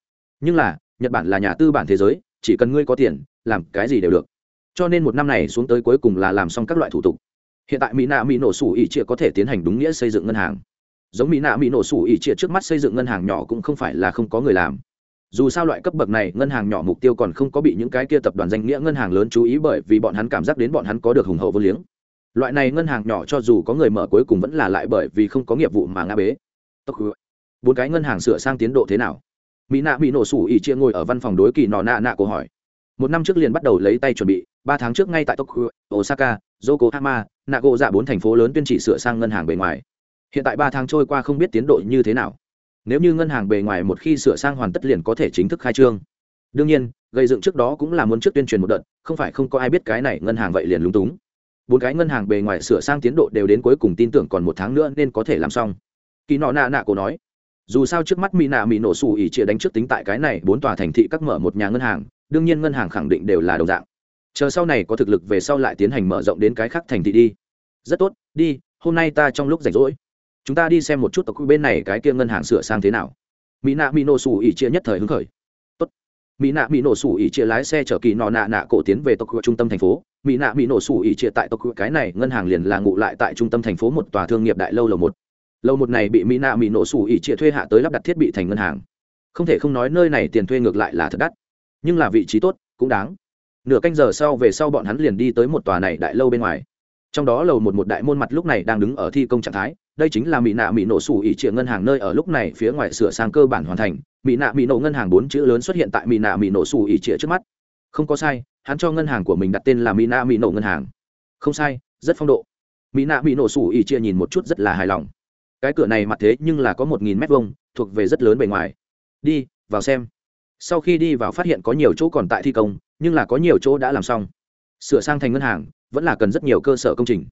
Nhưng là, nhật bản là nhà tư bản thế giới chỉ cần ngươi có tiền, làm cái gì đều được. Cho nên một năm này xuống tới cuối cùng là làm xong các loại thủ tục. Hiện tại mỹ nạ mỹ nổ sủ ỉ chia có thể tiến hành đúng nghĩa xây dựng ngân hàng. Giống mỹ nạ mỹ nổ sủ ỉ chia trước mắt xây dựng ngân hàng nhỏ cũng không phải là không có người làm. Dù sao loại cấp bậc này, ngân hàng nhỏ mục tiêu còn không có bị những cái kia tập đoàn danh nghĩa ngân hàng lớn chú ý bởi vì bọn hắn cảm giác đến bọn hắn có được hùng hậu vô liếng. Loại này ngân hàng nhỏ cho dù có người mở cuối cùng vẫn là lại bởi vì không có nghiệp vụ mà ngã bế. Bốn cái ngân hàng sửa sang tiến độ thế nào? Mỹ nạ bị nổ sủ ỉ chia ngồi ở văn phòng đối kỳ nọ nạ nạ cô hỏi. Một năm trước liền bắt đầu lấy tay chuẩn bị, ba tháng trước ngay tại tokyo, osaka, yokohama, nago dạ bốn thành phố lớn tuyên chỉ sửa sang ngân hàng bề ngoài. Hiện tại ba tháng trôi qua không biết tiến độ như thế nào. Nếu như ngân hàng bề ngoài một khi sửa sang hoàn tất liền có thể chính thức khai trương. Đương nhiên, gây dựng trước đó cũng là muốn trước tuyên truyền một đợt, không phải không có ai biết cái này ngân hàng vậy liền lúng túng. Bốn cái ngân hàng bề ngoài sửa sang tiến độ đều đến cuối cùng tin tưởng còn một tháng nữa nên có thể làm xong. Kỳ nọ nạ nạ cổ nói dù sao trước mắt mỹ nạ mỹ nổ xù ỉ chia đánh trước tính tại cái này bốn tòa thành thị các mở một nhà ngân hàng, đương nhiên ngân hàng khẳng định đều là đồng dạng. Chờ sau này có thực lực về sau lại tiến hành mở rộng đến cái khác thành thị đi. Rất tốt, đi, hôm nay ta trong lúc rảnh rỗi, chúng ta đi xem một chút tộc quy bên này cái kia ngân hàng sửa sang thế nào. Mỹ nạ mỹ nổ xù ỉ chia nhất thời hứng khởi. Tốt. Mỹ nạ mỹ nổ xù ỉ chia lái xe chở kỳ nọ nạ nạ cổ tiến về tộc quy trung tâm thành phố. Mỹ nạ mỹ nổ xù ỉ chia tại tộc quy cái này ngân hàng liền là ngụ lại tại trung tâm thành phố một tòa thương nghiệp đại lâu lầu một lầu một này bị mỹ nạ mỹ nổ sủ ỉ chia thuê hạ tới lắp đặt thiết bị thành ngân hàng. Không thể không nói nơi này tiền thuê ngược lại là thật đắt. Nhưng là vị trí tốt, cũng đáng. Nửa canh giờ sau về sau bọn hắn liền đi tới một tòa này đại lâu bên ngoài. Trong đó lầu một một đại môn mặt lúc này đang đứng ở thi công trạng thái. Đây chính là mỹ nạ mỹ nổ sủ ỉ triệu ngân hàng nơi ở lúc này phía ngoài sửa sang cơ bản hoàn thành. Mỹ nạ mỹ nổ ngân hàng bốn chữ lớn xuất hiện tại mỹ nạ mỹ nổ sủ ỉ triệu trước mắt. Không có sai, hắn cho ngân hàng của mình đặt tên là mỹ nạ mỹ nổ ngân hàng. Không sai, rất phong độ. Mỹ nạ mỹ nổ sủ ỉ triệu nhìn một chút rất là hài lòng cái cửa này mặt thế nhưng là có một nghìn mét vuông, thuộc về rất lớn bề ngoài. Đi, vào xem. Sau khi đi vào phát hiện có nhiều chỗ còn tại thi công, nhưng là có nhiều chỗ đã làm xong. Sửa sang thành ngân hàng, vẫn là cần rất nhiều cơ sở công trình.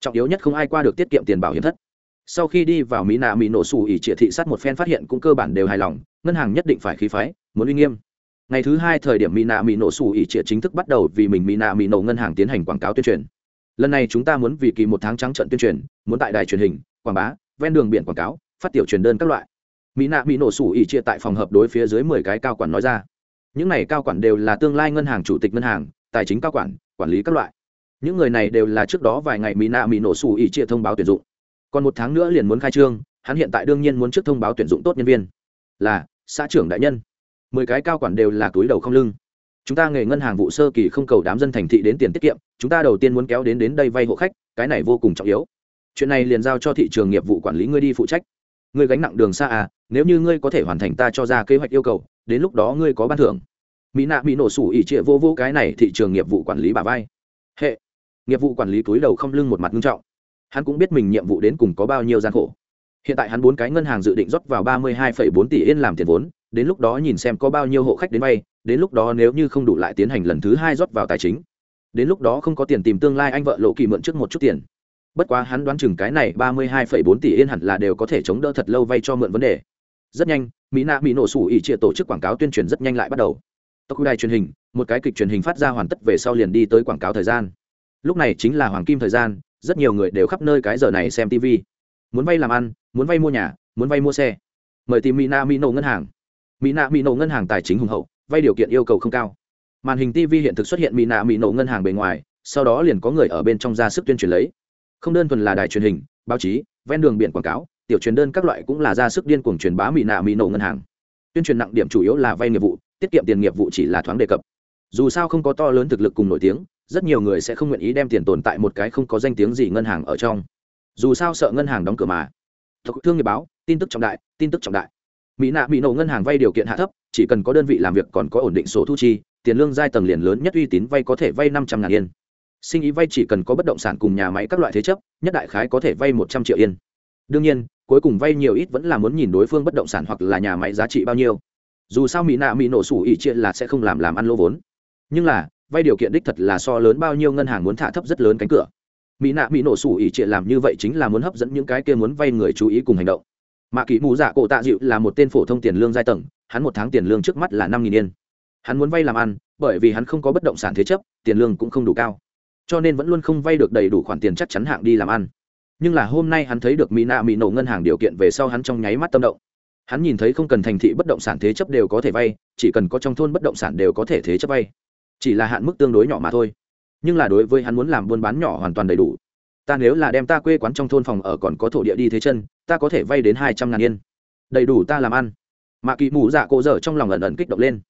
Trọng yếu nhất không ai qua được tiết kiệm tiền bảo hiểm thất. Sau khi đi vào mỹ nạ mỹ nổ xù ỉ trịa thị sát một phen phát hiện cũng cơ bản đều hài lòng, ngân hàng nhất định phải khí phái, muốn uy nghiêm. Ngày thứ hai thời điểm mỹ nạ mỹ nổ xù ỉ trịa chính thức bắt đầu vì mình mỹ nạ mỹ nổ ngân hàng tiến hành quảng cáo tuyên truyền. Lần này chúng ta muốn vì kỳ một tháng trắng trận tuyên truyền, muốn tại đài truyền hình, quảng bá ven đường biển quảng cáo, phát tiểu truyền đơn các loại. Mỹ nạ mỹ nổ sủ ỉ chia tại phòng hợp đối phía dưới mười cái cao quản nói ra. Những này cao quản đều là tương lai ngân hàng chủ tịch ngân hàng, tài chính cao quản quản lý các loại. Những người này đều là trước đó vài ngày mỹ nạ mỹ nổ sủ ỉ chia thông báo tuyển dụng. Còn một tháng nữa liền muốn khai trương, hắn hiện tại đương nhiên muốn trước thông báo tuyển dụng tốt nhân viên. Là, xã trưởng đại nhân. Mười cái cao quản đều là túi đầu không lưng. Chúng ta nghề ngân hàng vụ sơ kỳ không cầu đám dân thành thị đến tiền tiết kiệm, chúng ta đầu tiên muốn kéo đến đến đây vay hộ khách, cái này vô cùng trọng yếu chuyện này liền giao cho thị trường nghiệp vụ quản lý ngươi đi phụ trách. Ngươi gánh nặng đường xa à nếu như ngươi có thể hoàn thành ta cho ra kế hoạch yêu cầu, đến lúc đó ngươi có ban thưởng. Mỹ nạ mỹ nổ sủ ỉ trịa vô vô cái này thị trường nghiệp vụ quản lý bà vai. Hệ. Nghiệp vụ quản lý túi đầu không lưng một mặt nghiêm trọng. Hắn cũng biết mình nhiệm vụ đến cùng có bao nhiêu gian khổ. Hiện tại hắn bốn cái ngân hàng dự định rót vào ba mươi hai bốn tỷ yên làm tiền vốn, đến lúc đó nhìn xem có bao nhiêu hộ khách đến vay, đến lúc đó nếu như không đủ lại tiến hành lần thứ hai rót vào tài chính. Đến lúc đó không có tiền tìm tương lai anh vợ lộ kỳ mượn trước một chút tiền bất quá hắn đoán chừng cái này ba mươi hai phẩy bốn tỷ yên hẳn là đều có thể chống đỡ thật lâu vay cho mượn vấn đề. Rất nhanh, mỹ nạ mỹ nổ sủ ỉ trịa tổ chức quảng cáo tuyên truyền rất nhanh lại bắt đầu. Tộc đài truyền hình, một cái kịch truyền hình phát ra hoàn tất về sau liền đi tới quảng cáo thời gian. Lúc này chính là hoàng kim thời gian, rất nhiều người đều khắp nơi cái giờ này xem tv muốn vay làm ăn, muốn vay mua nhà, muốn vay mua xe. Mời tìm mina mino ngân hàng. Mina mino ngân hàng tài chính hùng hậu, vay điều kiện yêu cầu không cao. Màn hình tv hiện thực xuất hiện mina mino ngân hàng bề ngoài, sau đó liền có người ở bên trong ra sức tuyên truyền lấy không đơn thuần là đài truyền hình, báo chí, ven đường biển quảng cáo, tiểu truyền đơn các loại cũng là ra sức điên cuồng truyền bá mỹ nạ mỹ nổ ngân hàng. Tuyên truyền nặng điểm chủ yếu là vay nghiệp vụ, tiết kiệm tiền nghiệp vụ chỉ là thoáng đề cập. Dù sao không có to lớn thực lực cùng nổi tiếng, rất nhiều người sẽ không nguyện ý đem tiền tồn tại một cái không có danh tiếng gì ngân hàng ở trong. Dù sao sợ ngân hàng đóng cửa mà. Thực thương nghiệp báo, tin tức trọng đại, tin tức trọng đại. Mỹ nạ bị nổ ngân hàng vay điều kiện hạ thấp, chỉ cần có đơn vị làm việc còn có ổn định số thu chi, tiền lương giai tầng liền lớn nhất uy tín vay có thể vay năm trăm ngàn yên sinh ý vay chỉ cần có bất động sản cùng nhà máy các loại thế chấp, nhất đại khái có thể vay một trăm triệu yên. Đương nhiên, cuối cùng vay nhiều ít vẫn là muốn nhìn đối phương bất động sản hoặc là nhà máy giá trị bao nhiêu. Dù sao mỹ nạ mỹ nổ sủ ỉ chia là sẽ không làm làm ăn lỗ vốn. Nhưng là, vay điều kiện đích thật là so lớn bao nhiêu ngân hàng muốn thả thấp rất lớn cánh cửa. Mỹ nạ mỹ nổ sủ ỉ chia làm như vậy chính là muốn hấp dẫn những cái kia muốn vay người chú ý cùng hành động. Mạ kỹ mù dạ cổ tạ dịu là một tên phổ thông tiền lương giai tầng, hắn một tháng tiền lương trước mắt là năm nghìn yên. Hắn muốn vay làm ăn, bởi vì hắn không có bất động sản thế chấp, tiền lương cũng không đủ cao cho nên vẫn luôn không vay được đầy đủ khoản tiền chắc chắn hạng đi làm ăn. Nhưng là hôm nay hắn thấy được mỹ nạ mỹ nổ ngân hàng điều kiện về sau hắn trong nháy mắt tâm động. Hắn nhìn thấy không cần thành thị bất động sản thế chấp đều có thể vay, chỉ cần có trong thôn bất động sản đều có thể thế chấp vay. Chỉ là hạn mức tương đối nhỏ mà thôi. Nhưng là đối với hắn muốn làm buôn bán nhỏ hoàn toàn đầy đủ. Ta nếu là đem ta quê quán trong thôn phòng ở còn có thổ địa đi thế chân, ta có thể vay đến hai trăm ngàn yên. Đầy đủ ta làm ăn. Mạ kỳ mù dạ cổ dở trong lòng ẩn ẩn kích động lên.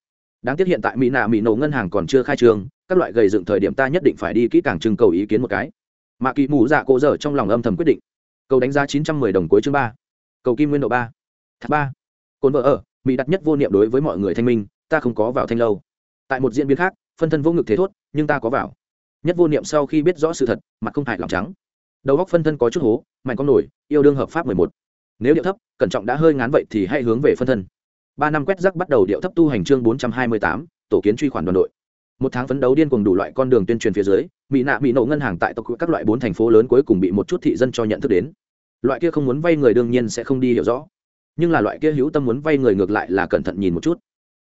Đáng tiếc hiện tại mỹ nạ mỹ nổ ngân hàng còn chưa khai trương các loại gầy dựng thời điểm ta nhất định phải đi kỹ càng trưng cầu ý kiến một cái. Mạ kỳ mù dạ cổ dở trong lòng âm thầm quyết định. Cầu đánh giá chín trăm mười đồng cuối chương ba. Cầu kim nguyên độ ba. Thác ba. Cồn vợ ở, mỹ đặt nhất vô niệm đối với mọi người thanh minh, ta không có vào thanh lâu. Tại một diễn biến khác, phân thân vô ngực thế thốt, nhưng ta có vào. Nhất vô niệm sau khi biết rõ sự thật, mặt không hại lòng trắng. Đầu góc phân thân có chút hố, mạnh con nổi, yêu đương hợp pháp mười một. Nếu điệu thấp, cẩn trọng đã hơi ngán vậy thì hãy hướng về phân thân. Ba năm quét rắc bắt đầu điệu thấp tu hành chương bốn trăm hai mươi tám, tổ kiến truy khoản đoàn đội một tháng phấn đấu điên cuồng đủ loại con đường tuyên truyền phía dưới, mỹ nạ mỹ nổ ngân hàng tại tộc các loại bốn thành phố lớn cuối cùng bị một chút thị dân cho nhận thức đến. Loại kia không muốn vay người đương nhiên sẽ không đi hiểu rõ. Nhưng là loại kia hữu tâm muốn vay người ngược lại là cẩn thận nhìn một chút.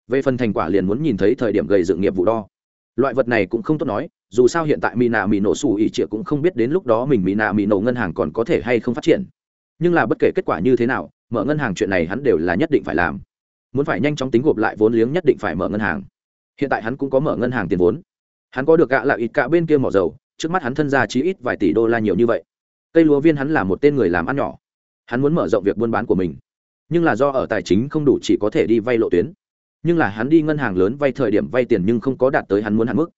Về phần thành quả liền muốn nhìn thấy thời điểm gây dựng nghiệp vụ đo. Loại vật này cũng không tốt nói, dù sao hiện tại mỹ nạ mỹ nổ xù ỉ trịa cũng không biết đến lúc đó mình mỹ nạ mỹ nổ ngân hàng còn có thể hay không phát triển. Nhưng là bất kể kết quả như thế nào, mở ngân hàng chuyện này hắn đều là nhất định phải làm. Muốn phải nhanh chóng tính gộp lại vốn liếng nhất định phải mở ngân hàng hiện tại hắn cũng có mở ngân hàng tiền vốn. Hắn có được gạ là ít cả bên kia mỏ dầu, trước mắt hắn thân ra chí ít vài tỷ đô la nhiều như vậy. Cây lúa viên hắn là một tên người làm ăn nhỏ. Hắn muốn mở rộng việc buôn bán của mình. Nhưng là do ở tài chính không đủ chỉ có thể đi vay lộ tuyến. Nhưng là hắn đi ngân hàng lớn vay thời điểm vay tiền nhưng không có đạt tới hắn muốn hạn mức.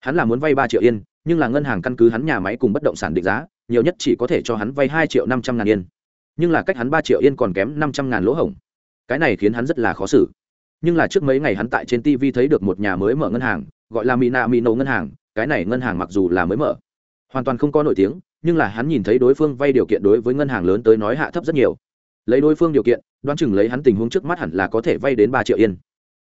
Hắn là muốn vay ba triệu yên, nhưng là ngân hàng căn cứ hắn nhà máy cùng bất động sản định giá, nhiều nhất chỉ có thể cho hắn vay hai triệu năm trăm ngàn yên. Nhưng là cách hắn ba triệu yên còn kém năm trăm ngàn lỗ hổng. Cái này khiến hắn rất là khó xử nhưng là trước mấy ngày hắn tại trên tv thấy được một nhà mới mở ngân hàng, gọi là mina mino ngân hàng, cái này ngân hàng mặc dù là mới mở, hoàn toàn không có nổi tiếng, nhưng là hắn nhìn thấy đối phương vay điều kiện đối với ngân hàng lớn tới nói hạ thấp rất nhiều. Lấy đối phương điều kiện, đoán chừng lấy hắn tình huống trước mắt hẳn là có thể vay đến ba triệu yên.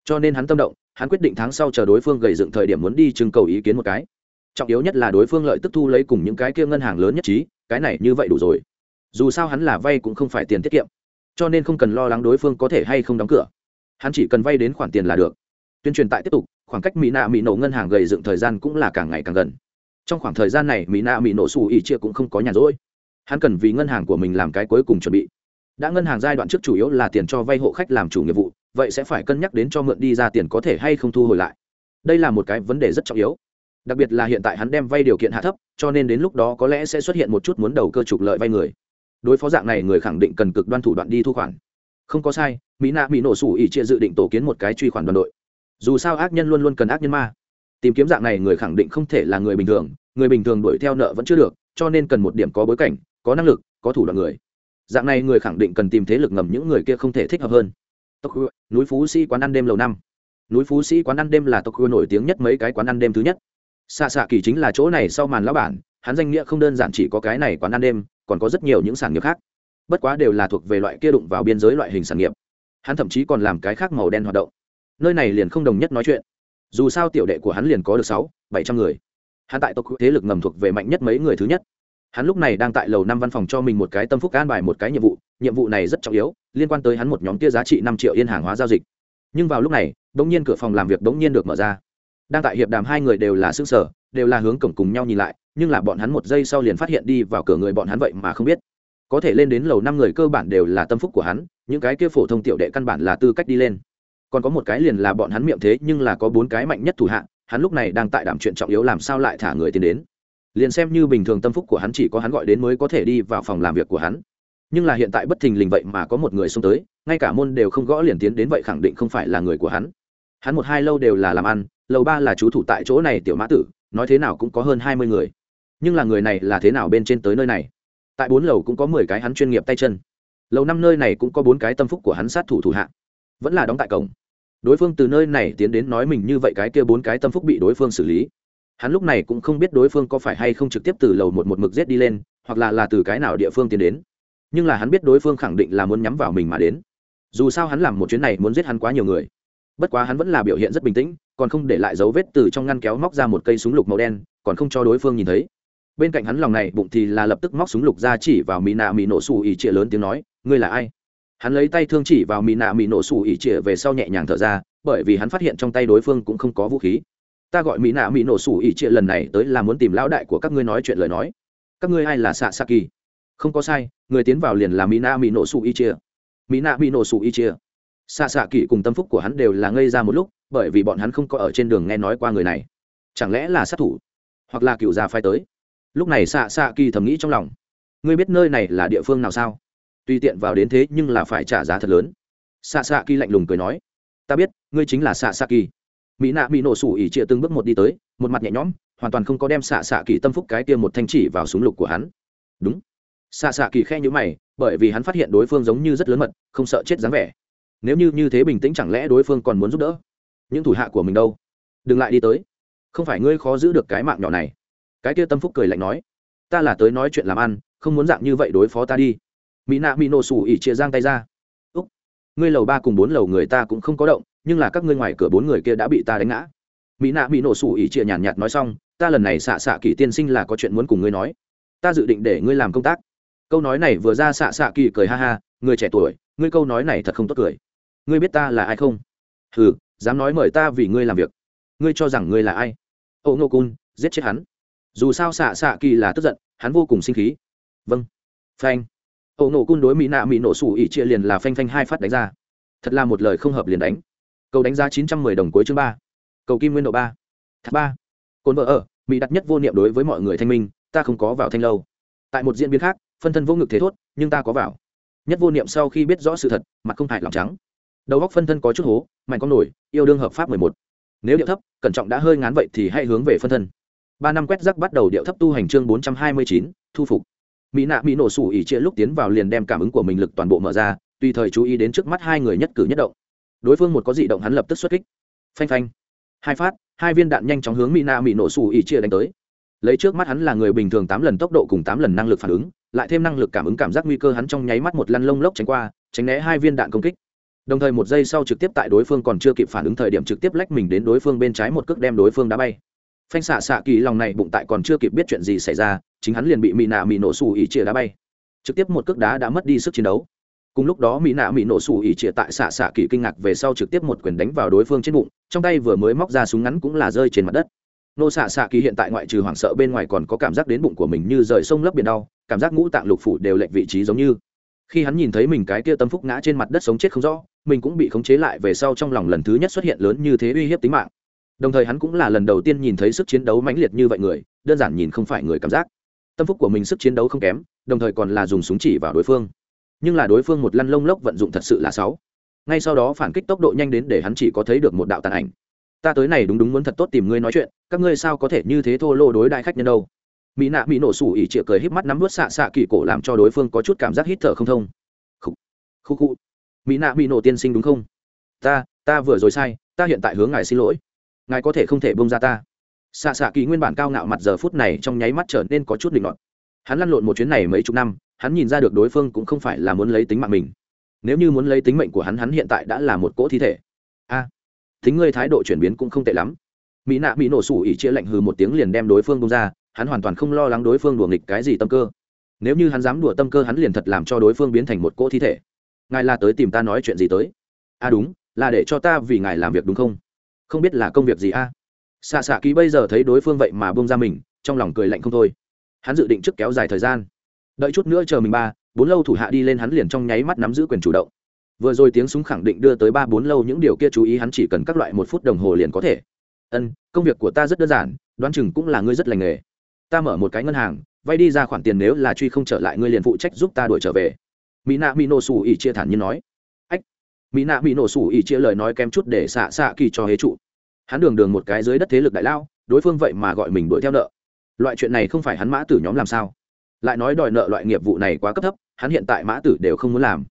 Cho nên hắn tâm động, hắn quyết định tháng sau chờ đối phương gầy dựng thời điểm muốn đi trưng cầu ý kiến một cái. Trọng yếu nhất là đối phương lợi tức thu lấy cùng những cái kia ngân hàng lớn nhất trí, cái này như vậy đủ rồi. Dù sao hắn là vay cũng không phải tiền tiết kiệm. Cho nên không cần lo lắng đối phương có thể hay không đóng cửa hắn chỉ cần vay đến khoản tiền là được. Tuyên truyền tại tiếp tục, khoảng cách mỹ nạ mỹ nổ ngân hàng gầy dựng thời gian cũng là càng ngày càng gần. Trong khoảng thời gian này, mỹ nạ mỹ nổ xù ỉ chia cũng không có nhàn rỗi. Hắn cần vì ngân hàng của mình làm cái cuối cùng chuẩn bị. Đã ngân hàng giai đoạn trước chủ yếu là tiền cho vay hộ khách làm chủ nghiệp vụ, vậy sẽ phải cân nhắc đến cho mượn đi ra tiền có thể hay không thu hồi lại. Đây là một cái vấn đề rất trọng yếu. Đặc biệt là hiện tại hắn đem vay điều kiện hạ thấp, cho nên đến lúc đó có lẽ sẽ xuất hiện một chút muốn đầu cơ trục lợi vay người. Đối phó dạng này, người khẳng định cần cực đoan thủ đoạn đi thu khoản không có sai, mỹ nạ mỹ nổ sủ ỉ chia dự định tổ kiến một cái truy khoản đoàn đội. Dù sao ác nhân luôn luôn cần ác nhân ma. Tìm kiếm dạng này người khẳng định không thể là người bình thường, người bình thường đuổi theo nợ vẫn chưa được, cho nên cần một điểm có bối cảnh, có năng lực, có thủ đoạn người. Dạng này người khẳng định cần tìm thế lực ngầm những người kia không thể thích hợp hơn. Tộc núi phú sĩ quán ăn đêm lầu năm. Núi phú sĩ quán ăn đêm là tộc nổi tiếng nhất mấy cái quán ăn đêm thứ nhất. Xạ xạ kỳ chính là chỗ này sau màn lão bản, hắn danh nghĩa không đơn giản chỉ có cái này quán ăn đêm, còn có rất nhiều những sản nghiệp khác bất quá đều là thuộc về loại kia đụng vào biên giới loại hình sản nghiệp. Hắn thậm chí còn làm cái khác màu đen hoạt động. Nơi này liền không đồng nhất nói chuyện. Dù sao tiểu đệ của hắn liền có được sáu, bảy trăm người. Hắn tại tộc thế lực ngầm thuộc về mạnh nhất mấy người thứ nhất. Hắn lúc này đang tại lầu năm văn phòng cho mình một cái tâm phúc an bài một cái nhiệm vụ. Nhiệm vụ này rất trọng yếu, liên quan tới hắn một nhóm kia giá trị năm triệu yên hàng hóa giao dịch. Nhưng vào lúc này đ ỗ n g nhiên cửa phòng làm việc đ ỗ n g nhiên được mở ra. Đang tại hiệp đàm hai người đều là s ư ơ n g sở đều là hướng cổng cùng nhau nhìn lại, nhưng là bọn hắn một giây sau liền phát hiện đi vào cửa người bọn hắn vậy mà không biết có thể lên đến lầu năm người cơ bản đều là tâm phúc của hắn, những cái kia phổ thông tiểu đệ căn bản là tư cách đi lên. Còn có một cái liền là bọn hắn miệng thế, nhưng là có bốn cái mạnh nhất thủ hạ, hắn lúc này đang tại đảm chuyện trọng yếu làm sao lại thả người tiến đến. Liền xem như bình thường tâm phúc của hắn chỉ có hắn gọi đến mới có thể đi vào phòng làm việc của hắn. Nhưng là hiện tại bất thình lình vậy mà có một người xông tới, ngay cả môn đều không gõ liền tiến đến vậy khẳng định không phải là người của hắn. Hắn một hai lâu đều là làm ăn, lầu ba là chú thủ tại chỗ này tiểu mã tử, nói thế nào cũng có hơn hai mươi người. Nhưng là người này là thế nào bên trên tới nơi này? Tại bốn lầu cũng có mười cái hắn chuyên nghiệp tay chân. Lầu năm nơi này cũng có bốn cái tâm phúc của hắn sát thủ thủ hạ. Vẫn là đóng tại cổng. Đối phương từ nơi này tiến đến nói mình như vậy cái kia bốn cái tâm phúc bị đối phương xử lý. Hắn lúc này cũng không biết đối phương có phải hay không trực tiếp từ lầu một một mực rết đi lên, hoặc là là từ cái nào địa phương tiến đến. Nhưng là hắn biết đối phương khẳng định là muốn nhắm vào mình mà đến. Dù sao hắn làm một chuyến này muốn giết hắn quá nhiều người. Bất quá hắn vẫn là biểu hiện rất bình tĩnh, còn không để lại dấu vết từ trong ngăn kéo móc ra một cây súng lục màu đen, còn không cho đối phương nhìn thấy bên cạnh hắn lòng này bụng thì là lập tức móc súng lục ra chỉ vào mỹ nạ mỹ nổ xù ỉ trịa lớn tiếng nói, ngươi là ai? Hắn lấy tay thương chỉ vào mỹ nạ mỹ nổ xù ỉ trịa về sau nhẹ nhàng thở ra, bởi vì hắn phát hiện trong tay đối phương cũng không có vũ khí. Ta gọi mỹ nạ mỹ nổ xù ỉ trịa lần này tới là muốn tìm lão đại của các ngươi nói chuyện lời nói. Các ngươi ai là xạ xạ kỳ không có sai, người tiến vào liền là mỹ nạ mỹ nổ xù ỉ trịa. Mỹ nạ mỹ nổ xù ỉ trịa. Xạ xạ kỳ cùng tâm phúc của hắn đều là ngây ra một lúc, bởi vì bọn hắn không có ở trên đường nghe nói qua người này. Chẳng lẽ là sát thủ hoặc là cựu gia phai tới? Lúc này xạ xạ kỳ thầm nghĩ trong lòng. Ngươi biết nơi này là địa phương nào sao? Tùy tiện vào đến thế nhưng là phải trả giá thật lớn. Xạ xạ kỳ lạnh lùng cười nói. Ta biết, ngươi chính là xạ xạ kỳ. Mỹ nạ bị nổ sủ ỉ trịa từng bước một đi tới, một mặt nhẹ nhõm, hoàn toàn không có đem xạ xạ kỳ tâm phúc cái tiêm một thanh chỉ vào súng lục của hắn. Đúng. Xạ xạ kỳ khe nhữ mày, bởi vì hắn phát hiện đối phương giống như rất lớn mật, không sợ chết dáng vẻ. Nếu như như thế bình tĩnh chẳng lẽ đối phương còn muốn giúp đỡ? Những thủ hạ của mình đâu? Đừng lại đi tới. Không phải ngươi khó giữ được cái mạng nhỏ này cái kia tâm phúc cười lạnh nói, ta là tới nói chuyện làm ăn, không muốn dạng như vậy đối phó ta đi. Mỹ nạ mỹ nổ sủ ỉ chia giang tay ra. Úc, ngươi lầu ba cùng bốn lầu người ta cũng không có động, nhưng là các ngươi ngoài cửa bốn người kia đã bị ta đánh ngã. Mỹ nạ mỹ nổ sủ ỉ chia nhàn nhạt nói xong, ta lần này xạ xạ kỳ tiên sinh là có chuyện muốn cùng ngươi nói. Ta dự định để ngươi làm công tác. Câu nói này vừa ra xạ xạ kỳ cười ha ha, người trẻ tuổi, ngươi câu nói này thật không tốt cười. Ngươi biết ta là ai không? Hừ, dám nói mời ta vì ngươi làm việc. Ngươi cho rằng ngươi là ai? Ô ngô cun, giết chết hắn dù sao xạ xạ kỳ là tức giận, hắn vô cùng sinh khí. Vâng. Phanh. Ô nổ cun đối mỹ nạ mỹ nổ sủ ỉ chia liền là phanh phanh hai phát đánh ra. Thật là một lời không hợp liền đánh. Cầu đánh giá chín trăm mười đồng cuối chương ba. Cầu kim nguyên độ ba. Thác ba. Cồn vợ ở, mỹ đặt nhất vô niệm đối với mọi người thanh minh, ta không có vào thanh lâu. Tại một diễn biến khác, phân thân vô ngực thế thốt, nhưng ta có vào. Nhất vô niệm sau khi biết rõ sự thật, mặt không hại lòng trắng. Đầu góc phân thân có chút hố, mạnh con nổi, yêu đương hợp pháp mười một. Nếu điệu thấp, cẩn trọng đã hơi ngán vậy thì hãy hướng về phân thân ba năm quét rắc bắt đầu điệu thấp tu hành chương bốn trăm hai mươi chín, thu phục. Mỹ nạ mỹ nổ sủ ỉ chia lúc tiến vào liền đem cảm ứng của mình lực toàn bộ mở ra, tùy thời chú ý đến trước mắt hai người nhất cử nhất động. Đối phương một có dị động hắn lập tức xuất kích. Phanh phanh. Hai phát, hai viên đạn nhanh chóng hướng mỹ nạ mỹ nổ sủ ỉ chia đánh tới. Lấy trước mắt hắn là người bình thường tám lần tốc độ cùng tám lần năng lực phản ứng, lại thêm năng lực cảm ứng cảm giác nguy cơ hắn trong nháy mắt một lăn lông lốc tránh qua, tránh né hai viên đạn công kích. Đồng thời một giây sau trực tiếp tại đối phương còn chưa kịp phản ứng thời điểm trực tiếp lách mình đến đối phương bên trái một cước đem đối phương đá bay phanh xạ xạ kỳ lòng này bụng tại còn chưa kịp biết chuyện gì xảy ra, chính hắn liền bị mỹ nạ mỹ nổ xù ỉ chia đá bay. Trực tiếp một cước đá đã mất đi sức chiến đấu. Cùng lúc đó mỹ nạ mỹ nổ xù ỉ chia tại xạ xạ kỳ kinh ngạc về sau trực tiếp một quyền đánh vào đối phương trên bụng, trong tay vừa mới móc ra súng ngắn cũng là rơi trên mặt đất. Nô xạ xạ kỳ hiện tại ngoại trừ hoảng sợ bên ngoài còn có cảm giác đến bụng của mình như rời sông lấp biển đau, cảm giác ngũ tạng lục phủ đều lệch vị trí giống như. Khi hắn nhìn thấy mình cái kia tâm phúc ngã trên mặt đất sống chết không rõ, mình cũng bị khống chế lại về sau trong lòng lần thứ nhất xuất hiện lớn như thế uy hiếp tính mạng đồng thời hắn cũng là lần đầu tiên nhìn thấy sức chiến đấu mãnh liệt như vậy người, đơn giản nhìn không phải người cảm giác. Tâm phúc của mình sức chiến đấu không kém, đồng thời còn là dùng súng chỉ vào đối phương. Nhưng là đối phương một lăn lông lốc vận dụng thật sự là sáu. Ngay sau đó phản kích tốc độ nhanh đến để hắn chỉ có thấy được một đạo tàn ảnh. Ta tới này đúng đúng muốn thật tốt tìm ngươi nói chuyện, các ngươi sao có thể như thế thô lô đối đại khách nhân đâu? Mỹ nạ mỹ nổ sủ ỉ chĩa cười híp mắt nắm vớt xạ xạ kỳ cổ làm cho đối phương có chút cảm giác hít thở không thông. Khu khu khu mỹ nạ mỹ nổ tiên sinh đúng không? Ta ta vừa rồi sai, ta hiện tại hướng ngài xin lỗi ngài có thể không thể bông ra ta. Xạ xạ kỳ nguyên bản cao ngạo mặt giờ phút này trong nháy mắt trở nên có chút định luận hắn lăn lộn một chuyến này mấy chục năm hắn nhìn ra được đối phương cũng không phải là muốn lấy tính mạng mình. Nếu như muốn lấy tính mệnh của hắn hắn hiện tại đã là một cỗ thi thể. A à, thính ngươi thái độ chuyển biến cũng không tệ lắm. Mỹ nạ bị nổ sủ ỉ chia lạnh hừ một tiếng liền đem đối phương bông ra hắn hoàn toàn không lo lắng đối phương đùa nghịch cái gì tâm cơ. Nếu như hắn dám đùa tâm cơ hắn liền thật làm cho đối phương biến thành một cỗ thi thể. Ngài là tới tìm ta nói chuyện gì tới? À đúng là để cho ta vì ngài làm việc đúng không? Không biết là công việc gì a. À? xạ xạ ký bây giờ thấy đối phương vậy mà bông ra mình, trong lòng cười lạnh không thôi. Hắn dự định trước kéo dài thời gian. Đợi chút nữa chờ mình ba, bốn lâu thủ hạ đi lên hắn liền trong nháy mắt nắm giữ quyền chủ động. Vừa rồi tiếng súng khẳng định đưa tới ba, bốn lâu những điều kia chú ý hắn chỉ cần các loại một phút đồng hồ liền có thể. Ân, công việc của ta rất đơn giản, đoán chừng cũng là ngươi rất lành nghề. Ta mở một cái ngân hàng, vay đi ra khoản tiền nếu là truy không trở lại ngươi liền phụ trách giúp ta đuổi trở về. Mỹ nạ mỹ nô xù ỉ chia thản như nói mỹ nạ bị nổ sủ ỉ chia lời nói kém chút để xạ xạ kỳ cho hế trụ. Hắn đường đường một cái dưới đất thế lực đại lao, đối phương vậy mà gọi mình đuổi theo nợ. Loại chuyện này không phải hắn mã tử nhóm làm sao? Lại nói đòi nợ loại nghiệp vụ này quá cấp thấp, hắn hiện tại mã tử đều không muốn làm.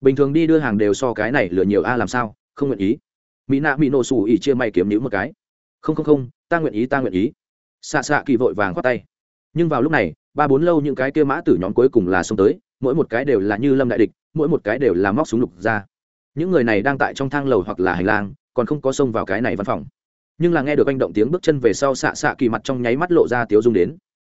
Bình thường đi đưa hàng đều so cái này lừa nhiều a làm sao, không nguyện ý. Mỹ nạ bị nổ sủ ỉ chia may kiếm nữ một cái. Không không không, ta nguyện ý, ta nguyện ý. Xạ xạ kỳ vội vàng khoát tay. Nhưng vào lúc này, ba bốn lâu những cái kia mã tử nhóm cuối cùng là xông tới, mỗi một cái đều là như lâm đại địch, mỗi một cái đều là móc súng lục ra những người này đang tại trong thang lầu hoặc là hành lang, còn không có xông vào cái này văn phòng. Nhưng là nghe được anh động tiếng bước chân về sau xạ xạ kỳ mặt trong nháy mắt lộ ra tiếu dung đến.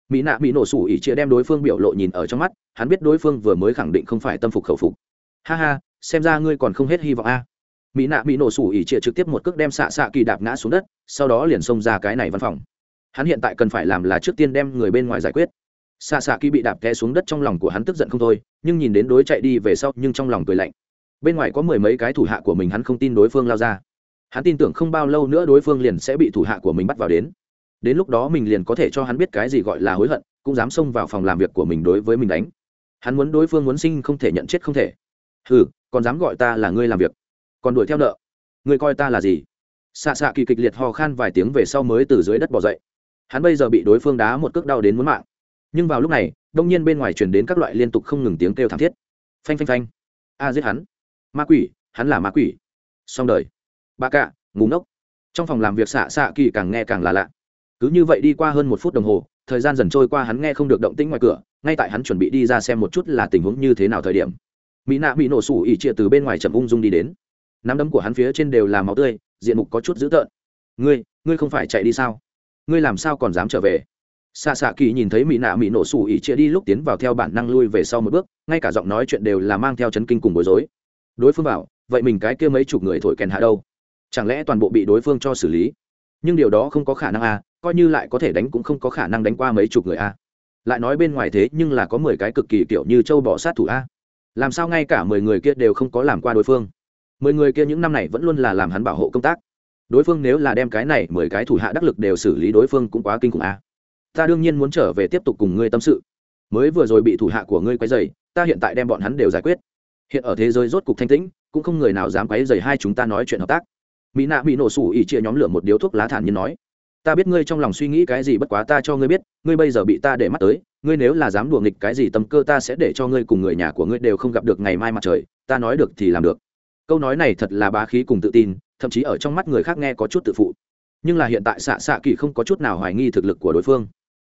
Mỹ nạ bị nổ sủ ỉ chia đem đối phương biểu lộ nhìn ở trong mắt, hắn biết đối phương vừa mới khẳng định không phải tâm phục khẩu phục. Ha ha, xem ra ngươi còn không hết hy vọng a. Mỹ nạ bị nổ sủ ỉ chia trực tiếp một cước đem xạ xạ kỳ đạp ngã xuống đất, sau đó liền xông ra cái này văn phòng. Hắn hiện tại cần phải làm là trước tiên đem người bên ngoài giải quyết. Xạ xạ kỳ bị đạp té xuống đất trong lòng của hắn tức giận không thôi, nhưng nhìn đến đối chạy đi về sau nhưng trong lòng cười lạnh bên ngoài có mười mấy cái thủ hạ của mình hắn không tin đối phương lao ra. Hắn tin tưởng không bao lâu nữa đối phương liền sẽ bị thủ hạ của mình bắt vào đến. Đến lúc đó mình liền có thể cho hắn biết cái gì gọi là hối hận cũng dám xông vào phòng làm việc của mình đối với mình đánh. Hắn muốn đối phương muốn sinh không thể nhận chết không thể. Hừ, còn dám gọi ta là ngươi làm việc. Còn đuổi theo nợ. Ngươi coi ta là gì? Xạ xạ kỳ kịch liệt ho khan vài tiếng về sau mới từ dưới đất bỏ dậy. Hắn bây giờ bị đối phương đá một cước đau đến muốn mạng. Nhưng vào lúc này đông nhiên bên ngoài chuyển đến các loại liên tục không ngừng tiếng kêu thảm thiết. Phanh phanh phanh. A giết hắn ma quỷ, hắn là ma quỷ. Xong đời. Ba cạ ngủ ngốc. Trong phòng làm việc xạ xạ kỳ càng nghe càng là lạ. Cứ như vậy đi qua hơn một phút đồng hồ, thời gian dần trôi qua hắn nghe không được động tĩnh ngoài cửa, ngay tại hắn chuẩn bị đi ra xem một chút là tình huống như thế nào thời điểm. Mỹ nạ bị nổ sủ ỉ trịa từ bên ngoài chậm ung dung đi đến. Nắm đấm của hắn phía trên đều là máu tươi, diện mục có chút dữ tợn. Ngươi ngươi không phải chạy đi sao? Ngươi làm sao còn dám trở về? Xạ xạ kỳ nhìn thấy mỹ nạ mỹ nổ sủ ỉ chia đi lúc tiến vào theo bản năng lui về sau một bước, ngay cả giọng nói chuyện đều là mang theo chấn kinh cùng bối rối đối phương bảo vậy mình cái kia mấy chục người thổi kèn hạ đâu? Chẳng lẽ toàn bộ bị đối phương cho xử lý? Nhưng điều đó không có khả năng a à, coi như lại có thể đánh cũng không có khả năng đánh qua mấy chục người a à. lại nói bên ngoài thế nhưng là có mười cái cực kỳ kiểu như châu bỏ sát thủ a à. làm sao ngay cả mười người kia đều không có làm qua đối phương? Mười người kia những năm này vẫn luôn là làm hắn bảo hộ công tác. Đối phương nếu là đem cái này mười cái thủ hạ đắc lực đều xử lý đối phương cũng quá kinh khủng a ta đương nhiên muốn trở về tiếp tục cùng ngươi tâm sự. Mới vừa rồi bị thủ hạ của ngươi quấy dày ta hiện tại đem bọn hắn đều giải quyết hiện ở thế giới rốt cục thanh tĩnh, cũng không người nào dám quấy dày hai chúng ta nói chuyện hợp tác. Mỹ nạ bị nổ sủ ỉ chia nhóm lửa một điếu thuốc lá thản như nói, ta biết ngươi trong lòng suy nghĩ cái gì bất quá ta cho ngươi biết, ngươi bây giờ bị ta để mắt tới, ngươi nếu là dám đùa nghịch cái gì tâm cơ ta sẽ để cho ngươi cùng người nhà của ngươi đều không gặp được ngày mai mặt trời, ta nói được thì làm được. Câu nói này thật là bá khí cùng tự tin, thậm chí ở trong mắt người khác nghe có chút tự phụ. Nhưng là hiện tại xạ xạ kỳ không có chút nào hoài nghi thực lực của đối phương.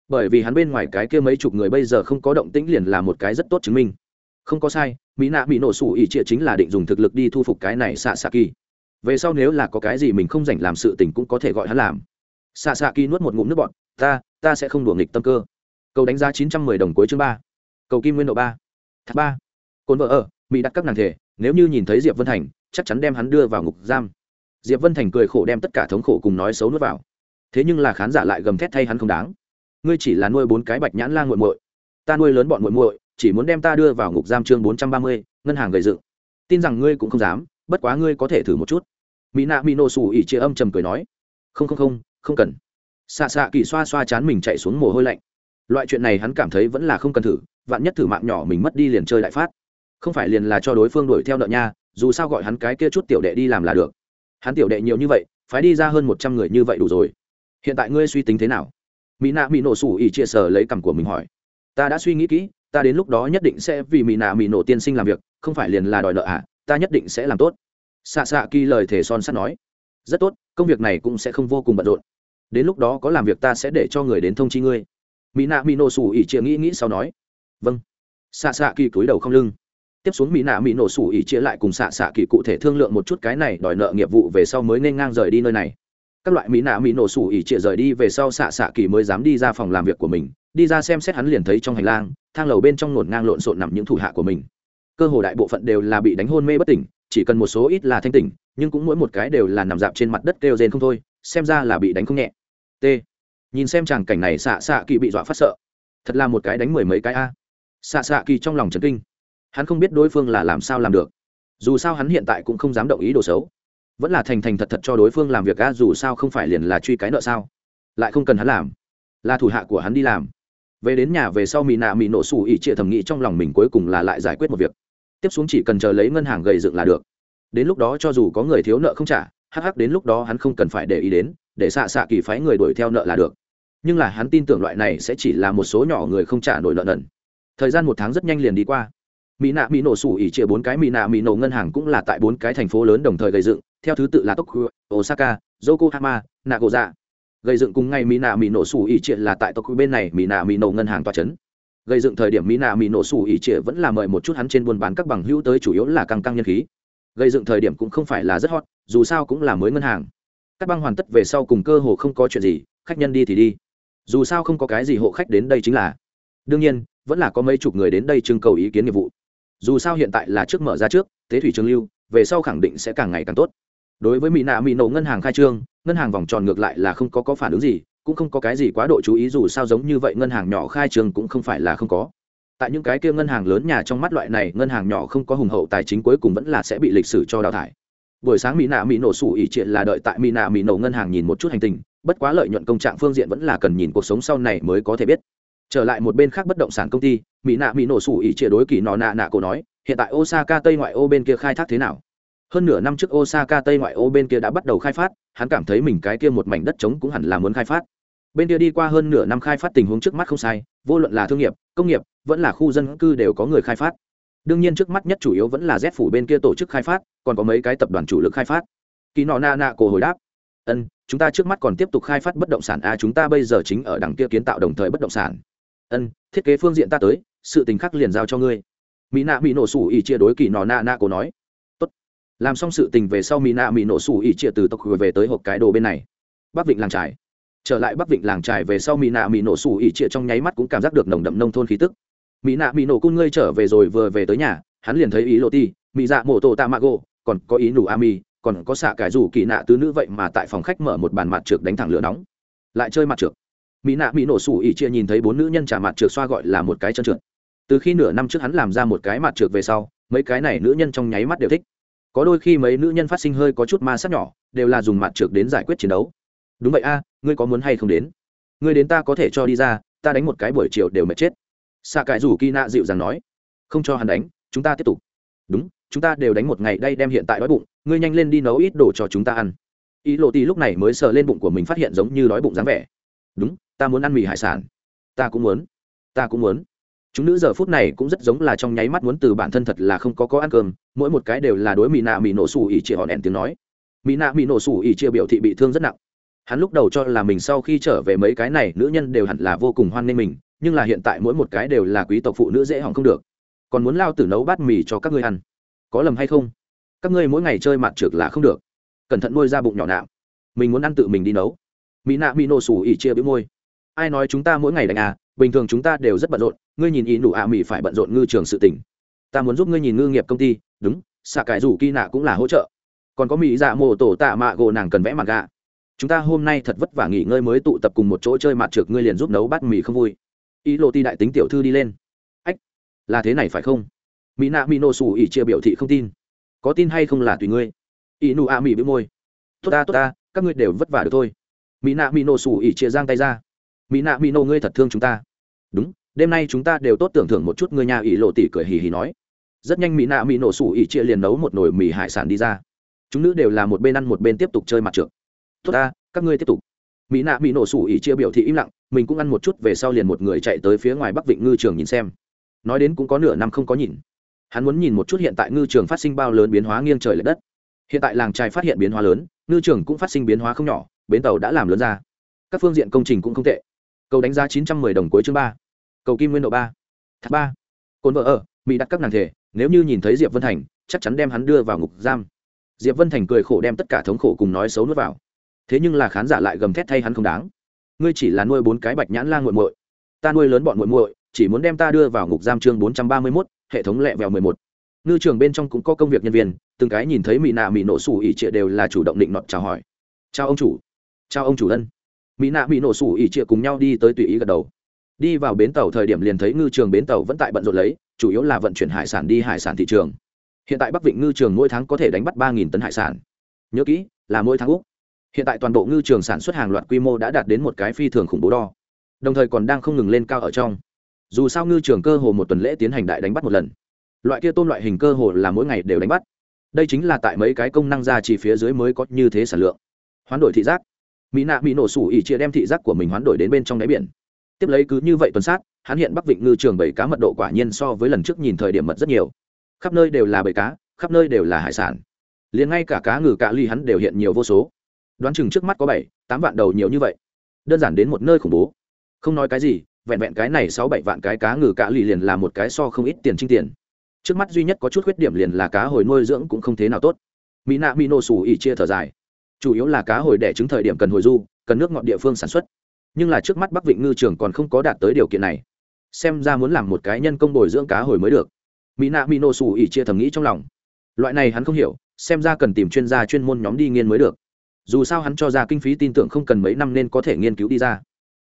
Bởi vì hắn bên ngoài cái kia mấy chục người bây giờ không có động tĩnh liền là một cái rất tốt chứng minh không có sai, mỹ nạ bị nổ sủ ỉ trịa chính là định dùng thực lực đi thu phục cái này xạ xạ kỳ về sau nếu là có cái gì mình không dành làm sự tình cũng có thể gọi hắn làm. Xạ xạ kỳ nuốt một ngụm nước bọn ta ta sẽ không đùa nghịch tâm cơ. Cầu đánh giá chín trăm mười đồng cuối chương ba. Cầu kim nguyên độ ba. Thác ba. Cồn vợ ở, mỹ đặt các nàng thể, nếu như nhìn thấy diệp vân thành, chắc chắn đem hắn đưa vào ngục giam. Diệp vân thành cười khổ đem tất cả thống khổ cùng nói xấu nuốt vào. Thế nhưng là khán giả lại gầm thét thay hắn không đáng. Ngươi chỉ là nuôi bốn cái bạch nhãn la nguội muội. Ta nuôi lớn bọn muội muội chỉ muốn đem ta đưa vào ngục giam chương bốn trăm ba mươi, ngân hàng gầy dựng. Tin rằng ngươi cũng không dám, bất quá ngươi có thể thử một chút. Mỹ nạ mỹ nổ xù ỉ chia âm trầm cười nói. Không không không không cần. Xạ xạ kỳ xoa xoa chán mình chạy xuống mồ hôi lạnh. Loại chuyện này hắn cảm thấy vẫn là không cần thử, vạn nhất thử mạng nhỏ mình mất đi liền chơi đại phát. Không phải liền là cho đối phương đuổi theo nợ nha, dù sao gọi hắn cái kia chút tiểu đệ đi làm là được. Hắn tiểu đệ nhiều như vậy phải đi ra hơn một trăm người như vậy đủ rồi. Hiện tại ngươi suy tính thế nào? Mỹ nạ mỹ nổ sủ ỉ chia sờ lấy cằm của mình hỏi. Ta đã suy nghĩ kỹ ta đến lúc đó nhất định sẽ vì mỹ nạ mỹ nổ tiên sinh làm việc, không phải liền là đòi nợ à ta nhất định sẽ làm tốt. Xạ xạ kỳ lời thề son sắt nói. Rất tốt, công việc này cũng sẽ không vô cùng bận rộn. Đến lúc đó có làm việc ta sẽ để cho người đến thông chi ngươi. Mỹ nạ mỹ nổ sủ ỉ chia nghĩ nghĩ sau nói. Vâng. Xạ xạ kỳ cúi đầu không lưng. Tiếp xuống mỹ nạ mỹ nổ sủ ỉ chia lại cùng xạ xạ kỳ cụ thể thương lượng một chút cái này đòi nợ nghiệp vụ về sau mới nên ngang rời đi nơi này. Các loại mỹ nạ mỹ nổ sủ ỉ chia rời đi về sau xạ xạ kỳ mới dám đi ra phòng làm việc của mình, đi ra xem xét hắn liền thấy trong hành lang thang lầu bên trong ngổn ngang lộn xộn nằm những thủ hạ của mình. Cơ hồ đại bộ phận đều là bị đánh hôn mê bất tỉnh, chỉ cần một số ít là thanh tỉnh, nhưng cũng mỗi một cái đều là nằm dạp trên mặt đất kêu rên không thôi, xem ra là bị đánh không nhẹ. T. Nhìn xem chàng cảnh này xạ xạ kỳ bị dọa phát sợ. Thật là một cái đánh mười mấy cái a. Xạ xạ kỳ trong lòng trấn kinh. Hắn không biết đối phương là làm sao làm được. Dù sao hắn hiện tại cũng không dám động ý đồ xấu. Vẫn là thành thành thật thật cho đối phương làm việc a, dù sao không phải liền là truy cái nợ sao? Lại không cần hắn làm. Là thủ hạ của hắn đi làm về đến nhà về sau mỹ nạ mỹ nổ xù ỉ trịa thầm nghĩ trong lòng mình cuối cùng là lại giải quyết một việc. Tiếp xuống chỉ cần chờ lấy ngân hàng gầy dựng là được. Đến lúc đó cho dù có người thiếu nợ không trả, hắc hắc đến lúc đó hắn không cần phải để ý đến, để xạ xạ kỳ phái người đuổi theo nợ là được. Nhưng là hắn tin tưởng loại này sẽ chỉ là một số nhỏ người không trả nổi nợ nần. Thời gian một tháng rất nhanh liền đi qua. Mỹ nạ mỹ nổ sủ ỉ chia bốn cái mỹ nạ mỹ nổ ngân hàng cũng là tại bốn cái thành phố lớn đồng thời gây dựng, theo thứ tự là tokyo, osaka, yokohama, nagoya gây dựng cùng ngày mỹ nạ mỹ nổ sủ ỉ triệt là tại tộc bên này mỹ nạ mỹ nổ ngân hàng toa trấn gây dựng thời điểm mỹ nạ mỹ nổ sủ ỉ triệt vẫn là mời một chút hắn trên buôn bán các bằng hữu tới chủ yếu là căng căng nhân khí. Gây dựng thời điểm cũng không phải là rất hot, dù sao cũng là mới ngân hàng. Các băng hoàn tất về sau cùng cơ hồ không có chuyện gì, khách nhân đi thì đi. Dù sao không có cái gì hộ khách đến đây chính là. Đương nhiên, vẫn là có mấy chục người đến đây trưng cầu ý kiến nghiệp vụ. Dù sao hiện tại là trước mở ra trước, tế thủy trường lưu, về sau khẳng định sẽ càng ngày càng tốt. Đối với mỹ nạ mỹ nổ ngân hàng khai trương ngân hàng vòng tròn ngược lại là không có có phản ứng gì, cũng không có cái gì quá độ chú ý dù sao giống như vậy ngân hàng nhỏ khai trường cũng không phải là không có. Tại những cái kia ngân hàng lớn nhà trong mắt loại này, ngân hàng nhỏ không có hùng hậu tài chính cuối cùng vẫn là sẽ bị lịch sử cho đào thải. Buổi sáng mỹ nạ mỹ nổ sủ ỉ triệt là đợi tại mỹ nạ mỹ nổ ngân hàng nhìn một chút hành tình, bất quá lợi nhuận công trạng phương diện vẫn là cần nhìn cuộc sống sau này mới có thể biết. Trở lại một bên khác bất động sản công ty mỹ nạ mỹ nổ sủ ỉ triệt đối kỳ nọ nạ nạ cổ nói, hiện tại osaka tây ngoại ô bên kia khai thác thế nào? Hơn nửa năm trước osaka tây ngoại ô bên kia đã bắt đầu khai phát hắn cảm thấy mình cái kia một mảnh đất trống cũng hẳn là muốn khai phát. Bên kia đi qua hơn nửa năm khai phát tình huống trước mắt không sai, vô luận là thương nghiệp, công nghiệp, vẫn là khu dân cư đều có người khai phát. Đương nhiên trước mắt nhất chủ yếu vẫn là z phủ bên kia tổ chức khai phát, còn có mấy cái tập đoàn chủ lực khai phát. Kỳ nọ na na cổ hồi đáp, ân, chúng ta trước mắt còn tiếp tục khai phát bất động sản a chúng ta bây giờ chính ở đằng kia kiến tạo đồng thời bất động sản. Ân, thiết kế phương diện ta tới, sự tình khắc liền giao cho ngươi. Mỹ nạ bị nổ sủ ỉ chia đối kỳ nọ na na cổ nói làm xong sự tình về sau mỹ nạ mỹ nổ sủ ỉ chia từ tộc về tới hộp cái đồ bên này. Bắc vịnh làng trải trở lại bắc vịnh làng trải về sau mỹ nạ mỹ nổ sủ ỉ chia trong nháy mắt cũng cảm giác được nồng đậm nông thôn khí tức. Mỹ nạ mỹ nổ cung ngươi trở về rồi vừa về tới nhà, hắn liền thấy ý lộ ti mỹ dạ mổ tổ tạ mạ gỗ còn có ý nủ a mi còn có xạ cải rủ kỳ nạ tứ nữ vậy mà tại phòng khách mở một bàn mặt trượt đánh thẳng lửa nóng. Lại chơi mặt trượt mỹ nạ mỹ nổ sủ ỉ chia nhìn thấy bốn nữ nhân trả mặt trượt xoa gọi là một cái chân trượt. Từ khi nửa năm trước hắn làm ra một cái mặt trượt về sau, mấy cái này nữ nhân trong nháy mắt đều thích có đôi khi mấy nữ nhân phát sinh hơi có chút ma sát nhỏ, đều là dùng mặt trượt đến giải quyết chiến đấu. Đúng vậy a, ngươi có muốn hay không đến? Ngươi đến ta có thể cho đi ra, ta đánh một cái buổi chiều đều mệt chết. Xạ cải rủ kỳ nạ dịu dàng nói, không cho hắn đánh, chúng ta tiếp tục. Đúng, chúng ta đều đánh một ngày, đây đem hiện tại đói bụng, ngươi nhanh lên đi nấu ít đồ cho chúng ta ăn. Ý lộ tì lúc này mới sờ lên bụng của mình phát hiện giống như đói bụng dáng vẻ. Đúng, ta muốn ăn mì hải sản. Ta cũng muốn. Ta cũng muốn chúng nữ giờ phút này cũng rất giống là trong nháy mắt muốn từ bản thân thật là không có có ăn cơm, mỗi một cái đều là đối mỹ nạ mỹ nổ xù ỉ chia họ đèn tiếng nói. Mỹ nạ mỹ nổ xù ỉ chia biểu thị bị thương rất nặng. Hắn lúc đầu cho là mình sau khi trở về mấy cái này, nữ nhân đều hẳn là vô cùng hoan nghênh mình, nhưng là hiện tại mỗi một cái đều là quý tộc phụ nữ dễ hỏng không được. Còn muốn lao tử nấu bát mì cho các ngươi ăn. Có lầm hay không? Các ngươi mỗi ngày chơi mặt trượt là không được. Cẩn thận nuôi ra bụng nhỏ nạo mình muốn ăn tự mình đi nấu. Mỹ nạ mỹ nổ xù ỉ chia bĩu môi. Ai nói chúng ta mỗi ngày đánh à? Bình thường chúng ta đều rất bận rộn ngươi nhìn ý nụ ạ à mỹ phải bận rộn ngư trường sự tỉnh ta muốn giúp ngươi nhìn ngư nghiệp công ty, đúng, xạ cải rủ kỳ nạ cũng là hỗ trợ. Còn có mỹ dạ mô tổ tạ mạ gỗ nàng cần vẽ mặt gà. Chúng ta hôm nay thật vất vả nghỉ ngơi mới tụ tập cùng một chỗ chơi mặt trượt, ngươi liền giúp nấu bát mì không vui. Ý lộ ti đại tính tiểu thư đi lên. Ách, là thế này phải không? Mỹ nạ mỹ nô xù ỉ chia biểu thị không tin. Có tin hay không là tùy ngươi. Ý nụ a mỹ bị môi. Tốt ta tốt ta, các ngươi đều vất vả được thôi. Mỹ nạ mỹ nô xù ỉ chia giang tay ra. Mỹ nạ mỹ nô ngươi thật thương chúng ta. Đúng đêm nay chúng ta đều tốt tưởng thưởng một chút người nhà ỷ lộ tỉ cười hì hì nói. Rất nhanh mỹ nạ mỹ nổ sủ ỷ chia liền nấu một nồi mì hải sản đi ra. Chúng nữ đều là một bên ăn một bên tiếp tục chơi mặt trượt. Tốt ta, các ngươi tiếp tục. Mỹ nạ mỹ nổ sủ ỷ chia biểu thị im lặng, mình cũng ăn một chút, về sau liền một người chạy tới phía ngoài bắc vịnh ngư trường nhìn xem. Nói đến cũng có nửa năm không có nhìn. Hắn muốn nhìn một chút hiện tại ngư trường phát sinh bao lớn biến hóa nghiêng trời l ệ đất. Hiện tại làng trai phát hiện biến hóa lớn, ngư trường cũng phát sinh biến hóa không nhỏ, bến tàu đã làm lớn ra. Các phương diện công trình cũng không tệ. Cầu đánh giá chín trăm mười đồng cuối chương ba cầu kim nguyên độ ba, thác ba. Cồn vợ ở, mỹ đặt các nàng thể, nếu như nhìn thấy diệp vân thành, chắc chắn đem hắn đưa vào ngục giam. Diệp vân thành cười khổ đem tất cả thống khổ cùng nói xấu nuốt vào. Thế nhưng là khán giả lại gầm thét thay hắn không đáng. Ngươi chỉ là nuôi bốn cái bạch nhãn la nguội muội. Ta nuôi lớn bọn muội muội, chỉ muốn đem ta đưa vào ngục giam chương bốn trăm ba mươi mốt, hệ thống lẹ vèo mười một. Ngư trường bên trong cũng có công việc nhân viên, từng cái nhìn thấy mỹ nạ mỹ nổ sủ ỉ trịa đều là chủ động định nọt chào hỏi. Chào ông chủ, chào ông chủ ân. Mỹ nạ mỹ nổ sủ ỉ trịa cùng nhau đi tới tùy ý gật đầu đi vào bến tàu thời điểm liền thấy ngư trường bến tàu vẫn tại bận rộn lấy, chủ yếu là vận chuyển hải sản đi hải sản thị trường. Hiện tại bắc vịnh ngư trường mỗi tháng có thể đánh bắt ba tấn hải sản. Nhớ kỹ, là mỗi tháng úc. Hiện tại toàn bộ ngư trường sản xuất hàng loạt quy mô đã đạt đến một cái phi thường khủng bố đo. Đồng thời còn đang không ngừng lên cao ở trong. Dù sao ngư trường cơ hồ một tuần lễ tiến hành đại đánh bắt một lần. Loại kia tôm loại hình cơ hồ là mỗi ngày đều đánh bắt. Đây chính là tại mấy cái công năng ra chỉ phía dưới mới có như thế sản lượng. Hoán đổi thị giác. Mỹ nạ bị nổ sủ ỉ chia đem thị giác của mình hoán đổi đến bên trong đáy biển tiếp lấy cứ như vậy tuần sát, hắn hiện bắc vịnh ngư trường bảy cá mật độ quả nhiên so với lần trước nhìn thời điểm mật rất nhiều. Khắp nơi đều là bầy cá, khắp nơi đều là hải sản. Liền ngay cả cá ngừ cạ ly hắn đều hiện nhiều vô số. Đoán chừng trước mắt có bảy, tám vạn đầu nhiều như vậy. Đơn giản đến một nơi khủng bố. Không nói cái gì, vẹn vẹn cái này sáu bảy vạn cái cá ngừ cạ ly liền là một cái so không ít tiền trinh tiền. Trước mắt duy nhất có chút khuyết điểm liền là cá hồi nuôi dưỡng cũng không thế nào tốt. Mỹ nạ mỹ nổ xù ỉ chia thở dài. Chủ yếu là cá hồi đẻ trứng thời điểm cần hồi du, cần nước ngọt địa phương sản xuất nhưng là trước mắt bắc vịnh ngư trường còn không có đạt tới điều kiện này. Xem ra muốn làm một cái nhân công bồi dưỡng cá hồi mới được. Mỹ nạ mỹ nổ xù ỉ chia thầm nghĩ trong lòng. Loại này hắn không hiểu, xem ra cần tìm chuyên gia chuyên môn nhóm đi nghiên mới được. Dù sao hắn cho ra kinh phí tin tưởng không cần mấy năm nên có thể nghiên cứu đi ra.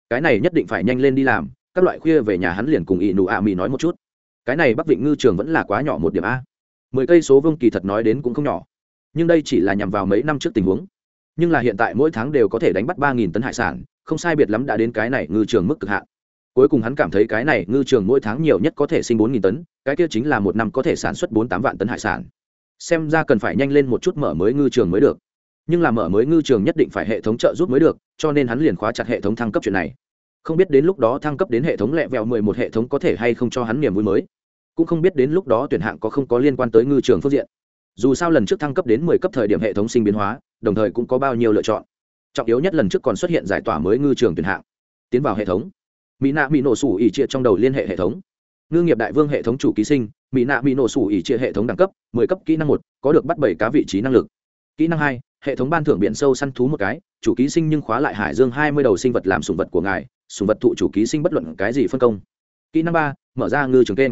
Cái này nhất định phải nhanh lên đi làm, các loại khuya về nhà hắn liền cùng ỵ nụ ạ mỹ nói một chút. Cái này bắc vịnh ngư trường vẫn là quá nhỏ một điểm a. Mười cây số vương kỳ thật nói đến cũng không nhỏ. Nhưng đây chỉ là nhằm vào mấy năm trước tình huống. Nhưng là hiện tại mỗi tháng đều có thể đánh bắt ba nghìn tấn hải sản không sai biệt lắm đã đến cái này ngư trường mức cực hạn. Cuối cùng hắn cảm thấy cái này ngư trường mỗi tháng nhiều nhất có thể sinh bốn nghìn tấn, cái kia chính là một năm có thể sản xuất bốn tám vạn tấn hải sản. Xem ra cần phải nhanh lên một chút mở mới ngư trường mới được. Nhưng là mở mới ngư trường nhất định phải hệ thống trợ giúp mới được, cho nên hắn liền khóa chặt hệ thống thăng cấp chuyện này. Không biết đến lúc đó thăng cấp đến hệ thống lẹ vẹo mười một hệ thống có thể hay không cho hắn niềm vui mới. Cũng không biết đến lúc đó tuyển hạng có không có liên quan tới ngư trường phương diện. Dù sao lần trước thăng cấp đến mười cấp thời điểm hệ thống sinh biến hóa, đồng thời cũng có bao nhiêu lựa chọn trọng yếu nhất lần trước còn xuất hiện giải tỏa mới ngư trường tuyển hạng. Tiến vào hệ thống. Mỹ nạ mỹ nổ sủ ỉ triệt trong đầu liên hệ hệ thống. Ngư nghiệp đại vương hệ thống chủ ký sinh, mỹ nạ mỹ nổ sủ ỉ triệt hệ thống đẳng cấp, mười cấp kỹ năng một, có được bắt bảy cá vị trí năng lực. Kỹ năng hai, hệ thống ban thưởng biển sâu săn thú một cái, chủ ký sinh nhưng khóa lại hải dương hai mươi đầu sinh vật làm sùng vật của ngài sùng vật thụ chủ ký sinh bất luận cái gì phân công. Kỹ năng ba, mở ra ngư trường kênh.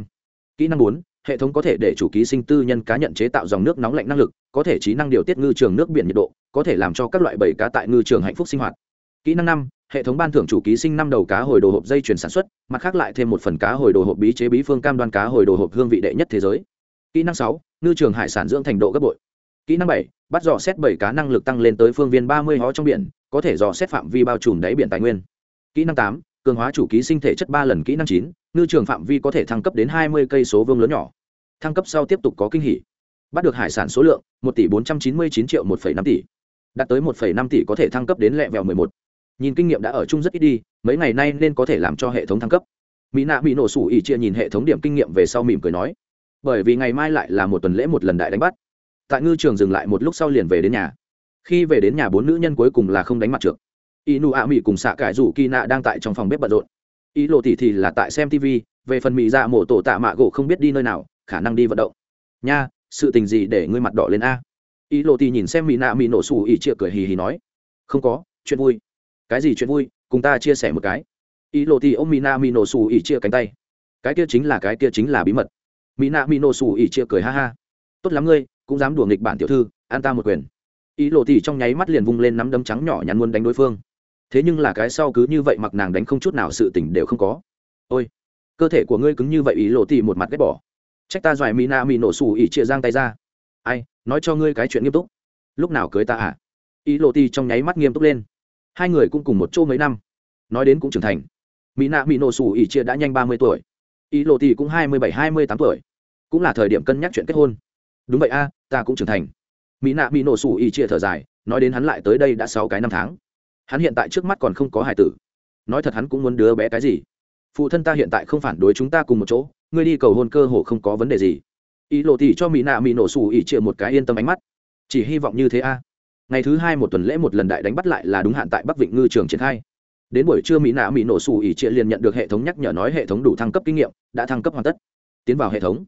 Kỹ năng bốn hệ thống có thể để chủ ký sinh tư nhân cá nhận chế tạo dòng nước nóng lạnh năng lực, có thể trí năng điều tiết ngư trường nước biển nhiệt độ, có thể làm cho các loại bầy cá tại ngư trường hạnh phúc sinh hoạt. Kỹ năng năm, hệ thống ban thưởng chủ ký sinh năm đầu cá hồi đồ hộp dây chuyển sản xuất, mặt khác lại thêm một phần cá hồi đồ hộp bí chế bí phương cam đoan cá hồi đồ hộp hương vị đệ nhất thế giới. Kỹ năng sáu, ngư trường hải sản dưỡng thành độ gấp bội. Kỹ năng bảy, bắt dò xét bảy cá năng lực tăng lên tới phương viên ba mươi hó trong biển, có thể dò xét phạm vi bao trùm đáy biển tài nguyên. Kỹ năng tám, cường hóa chủ ký sinh thể chất ba lần. Kỹ năng chín ngư trường phạm vi có thể thăng cấp đến hai mươi cây số vương lớn nhỏ. Thăng cấp sau tiếp tục có kinh hỉ. Bắt được hải sản số lượng, một tỷ bốn trăm chín mươi chín triệu một năm tỷ. Đạt tới một năm tỷ có thể thăng cấp đến lẹ vẹo mười một. Nhìn kinh nghiệm đã ở chung rất ít đi, mấy ngày nay nên có thể làm cho hệ thống thăng cấp. Mỹ nạ bị nổ sủ ỉ chia nhìn hệ thống điểm kinh nghiệm về sau mỉm cười nói, bởi vì ngày mai lại là một tuần lễ một lần đại đánh bắt. Tại ngư trường dừng lại một lúc sau liền về đến nhà. Khi về đến nhà bốn nữ nhân cuối cùng là không đánh mặt trượt. Inu nụ ạ mỹ cùng xạ cải rủ kỳ nạ đang tại trong phòng bếp bận rộn ý lộ tỉ thì là tại xem tv về phần mỹ dạ mổ tổ tạ mạ gỗ không biết đi nơi nào, khả năng đi vận động. Nha, sự tình gì để ngươi mặt đỏ lên a? Ý lộ tỉ nhìn xem mỹ nạ mỹ nổ xù ỉ chịa cười hì hì nói. Không có, chuyện vui. Cái gì chuyện vui? Cùng ta chia sẻ một cái. Ý lộ tỉ ôm mỹ nạ mỹ nổ xù ỉ chia cánh tay. Cái kia chính là cái kia chính là bí mật. Mỹ nạ mỹ nổ xù ỉ chia cười ha ha. Tốt lắm ngươi, cũng dám đùa nghịch bản tiểu thư, an ta một quyền. Ý lộ tỉ trong nháy mắt liền vung lên nắm đấm trắng nhỏ nhắn muốn đánh đối phương thế nhưng là cái sau cứ như vậy mặc nàng đánh không chút nào sự tỉnh đều không có. Ôi, cơ thể của ngươi cứng như vậy ý lộ tì một mặt ghét bỏ. Trách ta doài mỹ na mỹ nổ xù ỉ chia giang tay ra. Ai, nói cho ngươi cái chuyện nghiêm túc. Lúc nào cưới ta à? Ý lộ tì trong nháy mắt nghiêm túc lên. Hai người cũng cùng một chỗ mấy năm. Nói đến cũng trưởng thành. Mỹ nạ mỹ nổ xù ỉ chia đã nhanh ba mươi tuổi. Ý lộ tì cũng hai mươi bảy, hai mươi tám tuổi. Cũng là thời điểm cân nhắc chuyện kết hôn. Đúng vậy a, ta cũng trưởng thành. Mỹ nạ mỹ nổ xù ỉ chia thở dài, nói đến hắn lại tới đây đã sáu cái năm tháng hắn hiện tại trước mắt còn không có hải tử. Nói thật hắn cũng muốn đứa bé cái gì? Phụ thân ta hiện tại không phản đối chúng ta cùng một chỗ, ngươi đi cầu hôn cơ hồ không có vấn đề gì. Ý lộ tỉ cho mỹ nạ mỹ nổ xù ỉ chịa một cái yên tâm ánh mắt. Chỉ hy vọng như thế a. Ngày thứ hai một tuần lễ một lần đại đánh bắt lại là đúng hạn tại bắc vịnh ngư trường triển khai. Đến buổi trưa mỹ nạ mỹ nổ xù ỉ chịa liền nhận được hệ thống nhắc nhở nói hệ thống đủ thăng cấp kinh nghiệm, đã thăng cấp hoàn tất. Tiến vào hệ thống.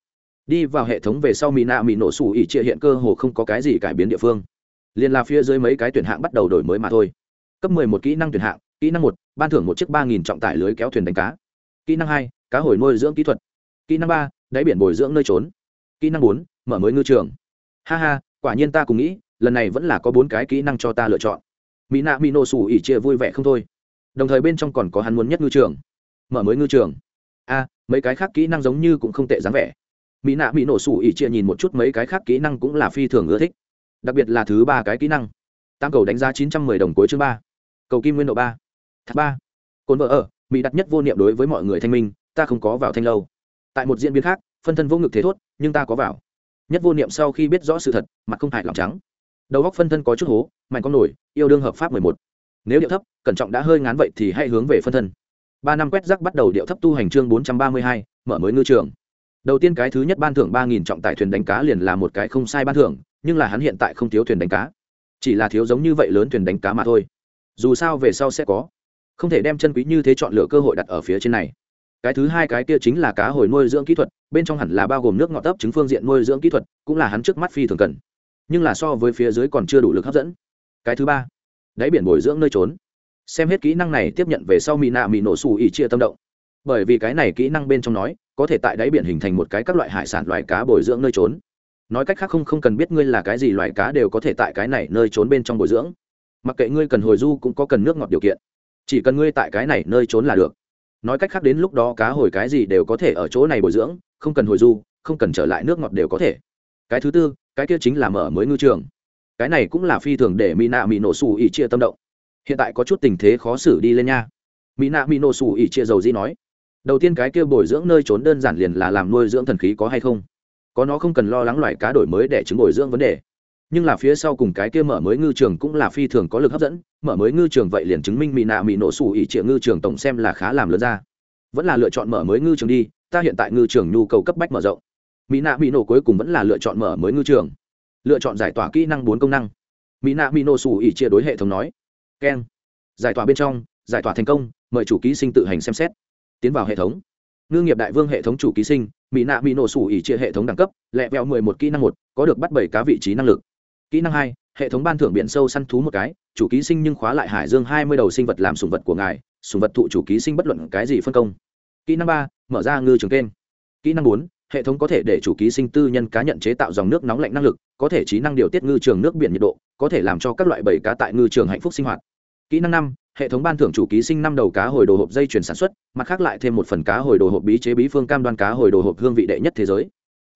Đi vào hệ thống về sau mỹ nạ mỹ nổ xù ỉ chịa hiện cơ hồ không có cái gì cải biến địa phương. Liền là phía dưới mấy cái tuyển hạng bắt đầu đổi mới mà thôi cấp 11 kỹ năng tuyển hạng, kỹ năng một, ban thưởng một chiếc ba nghìn trọng tải lưới kéo thuyền đánh cá. Kỹ năng hai, cá hồi nuôi dưỡng kỹ thuật. Kỹ năng ba, đáy biển bồi dưỡng nơi trốn. Kỹ năng bốn, mở mới ngư trường. Ha ha, quả nhiên ta cùng nghĩ, lần này vẫn là có bốn cái kỹ năng cho ta lựa chọn. Mỹ nạ mỹ nổ xù ỉ chia vui vẻ không thôi. Đồng thời bên trong còn có hắn muốn nhất ngư trường. Mở mới ngư trường. A, mấy cái khác kỹ năng giống như cũng không tệ dáng vẻ. Mỹ nạ mỹ nổ sủ ỉ chia nhìn một chút mấy cái khác kỹ năng cũng là phi thường ưa thích. Đặc biệt là thứ ba cái kỹ năng. Tam cầu đánh giá chín trăm mười đồng cuối chương ba cầu kim nguyên độ ba. Thác ba. Cồn vợ ở, mỹ đặt nhất vô niệm đối với mọi người thanh minh, ta không có vào thanh lâu. Tại một diễn biến khác, phân thân vô ngực thế thốt, nhưng ta có vào. Nhất vô niệm sau khi biết rõ sự thật, mặt không hại lòng trắng. Đầu góc phân thân có chút hố, mạnh con nổi, yêu đương hợp pháp mười một. Nếu điệu thấp, cẩn trọng đã hơi ngán vậy thì hãy hướng về phân thân. Ba năm quét rắc bắt đầu điệu thấp tu hành chương bốn trăm ba mươi hai, mở mới ngư trường. Đầu tiên cái thứ nhất ban thưởng ba nghìn trọng tải thuyền đánh cá liền là một cái không sai ban thưởng, nhưng là hắn hiện tại không thiếu thuyền đánh cá. Chỉ là thiếu giống như vậy lớn thuyền đánh cá mà thôi dù sao về sau sẽ có. Không thể đem chân quý như thế chọn lựa cơ hội đặt ở phía trên này. Cái thứ hai cái kia chính là cá hồi nuôi dưỡng kỹ thuật, bên trong hẳn là bao gồm nước ngọt tấp trứng phương diện nuôi dưỡng kỹ thuật, cũng là hắn trước mắt phi thường cần. Nhưng là so với phía dưới còn chưa đủ lực hấp dẫn. Cái thứ ba, đáy biển bồi dưỡng nơi trốn. Xem hết kỹ năng này tiếp nhận về sau mỹ nạ mỹ nổ xù ỉ chia tâm động. Bởi vì cái này kỹ năng bên trong nói, có thể tại đáy biển hình thành một cái các loại hải sản loài cá bồi dưỡng nơi trốn. Nói cách khác không không cần biết ngươi là cái gì, loài cá đều có thể tại cái này nơi trốn bên trong bồi dưỡng mặc kệ ngươi cần hồi du cũng có cần nước ngọt điều kiện. Chỉ cần ngươi tại cái này nơi trốn là được. Nói cách khác đến lúc đó cá hồi cái gì đều có thể ở chỗ này bồi dưỡng, không cần hồi du, không cần trở lại nước ngọt đều có thể. Cái thứ tư, cái kia chính là mở mới ngư trường. Cái này cũng là phi thường để mỹ nạ mỹ nổ xù ỉ chia tâm động. Hiện tại có chút tình thế khó xử đi lên nha. Mỹ nạ mỹ nổ xù ỉ chia dầu dĩ nói, đầu tiên cái kia bồi dưỡng nơi trốn đơn giản liền là làm nuôi dưỡng thần khí có hay không? Có nó không cần lo lắng loại cá đổi mới để chứng bồi dưỡng vấn đề nhưng là phía sau cùng cái kia mở mới ngư trường cũng là phi thường có lực hấp dẫn, mở mới ngư trường vậy liền chứng minh mỹ nạ mỹ nổ sủ ỉ trịa ngư trường tổng xem là khá làm lớn ra. Vẫn là lựa chọn mở mới ngư trường đi, ta hiện tại ngư trường nhu cầu cấp bách mở rộng. Mỹ nạ mỹ nổ cuối cùng vẫn là lựa chọn mở mới ngư trường. Lựa chọn giải tỏa kỹ năng bốn công năng. Mỹ nạ mỹ nổ sủ ỉ chia đối hệ thống nói. Keng. Giải tỏa bên trong, giải tỏa thành công, mời chủ ký sinh tự hành xem xét. Tiến vào hệ thống. Ngư nghiệp đại vương hệ thống chủ ký sinh mỹ nạ mỹ nổ sủ ỉ chia hệ thống đẳng cấp, lẹ vẹo mười một kỹ năng một, có được bắt bảy cá vị trí năng lực kỹ năng hai, hệ thống ban thưởng biển sâu săn thú một cái, chủ ký sinh nhưng khóa lại hải dương hai mươi đầu sinh vật làm sùng vật của ngài, sùng vật thụ chủ ký sinh bất luận cái gì phân công. Kỹ năng ba, mở ra ngư trường kênh. Kỹ năng bốn, hệ thống có thể để chủ ký sinh tư nhân cá nhận chế tạo dòng nước nóng lạnh năng lực, có thể trí năng điều tiết ngư trường nước biển nhiệt độ, có thể làm cho các loại bầy cá tại ngư trường hạnh phúc sinh hoạt. Kỹ năng năm, hệ thống ban thưởng chủ ký sinh năm đầu cá hồi đồ hộp dây chuyển sản xuất, mặt khác lại thêm một phần cá hồi đồ hộp bí chế bí phương cam đoan cá hồi đồ hộp hương vị đệ nhất thế giới.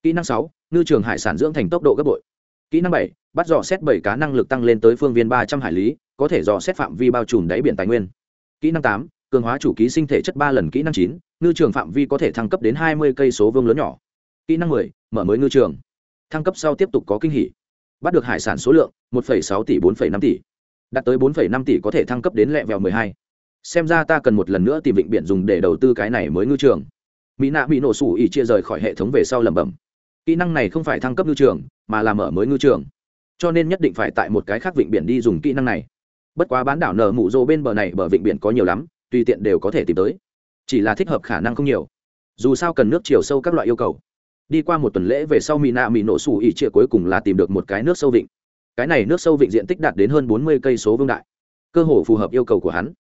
Kỹ năng sáu, ngư trường hải sản dưỡng thành tốc độ gấp bội. Kỹ năng bảy bắt dò xét bảy cá năng lực tăng lên tới phương viên ba trăm hải lý, có thể dò xét phạm vi bao trùm đáy biển tài nguyên. Kỹ năng tám, cường hóa chủ ký sinh thể chất ba lần kỹ năng chín, ngư trường phạm vi có thể thăng cấp đến hai mươi cây số vương lớn nhỏ. Kỹ năng mười, mở mới ngư trường. Thăng cấp sau tiếp tục có kinh hỉ. Bắt được hải sản số lượng, một sáu tỷ, bốn năm tỷ. Đạt tới bốn năm tỷ có thể thăng cấp đến lẹ vèo mười hai. Xem ra ta cần một lần nữa tìm vịnh biển dùng để đầu tư cái này mới ngư trường. Mỹ nạ bị nổ sủ ỉ chia rời khỏi hệ thống về sau lẩm bẩm. Kỹ năng này không phải thăng cấp ngư trường, mà là mở mới ngư trường cho nên nhất định phải tại một cái khác vịnh biển đi dùng kỹ năng này. Bất quá bán đảo nở mụ rô bên bờ này bờ vịnh biển có nhiều lắm, tùy tiện đều có thể tìm tới. Chỉ là thích hợp khả năng không nhiều. Dù sao cần nước chiều sâu các loại yêu cầu. Đi qua một tuần lễ về sau mỹ nạ mỹ nổ xù ỉ chia cuối cùng là tìm được một cái nước sâu vịnh. Cái này nước sâu vịnh diện tích đạt đến hơn bốn mươi cây số vương đại. Cơ hồ phù hợp yêu cầu của hắn.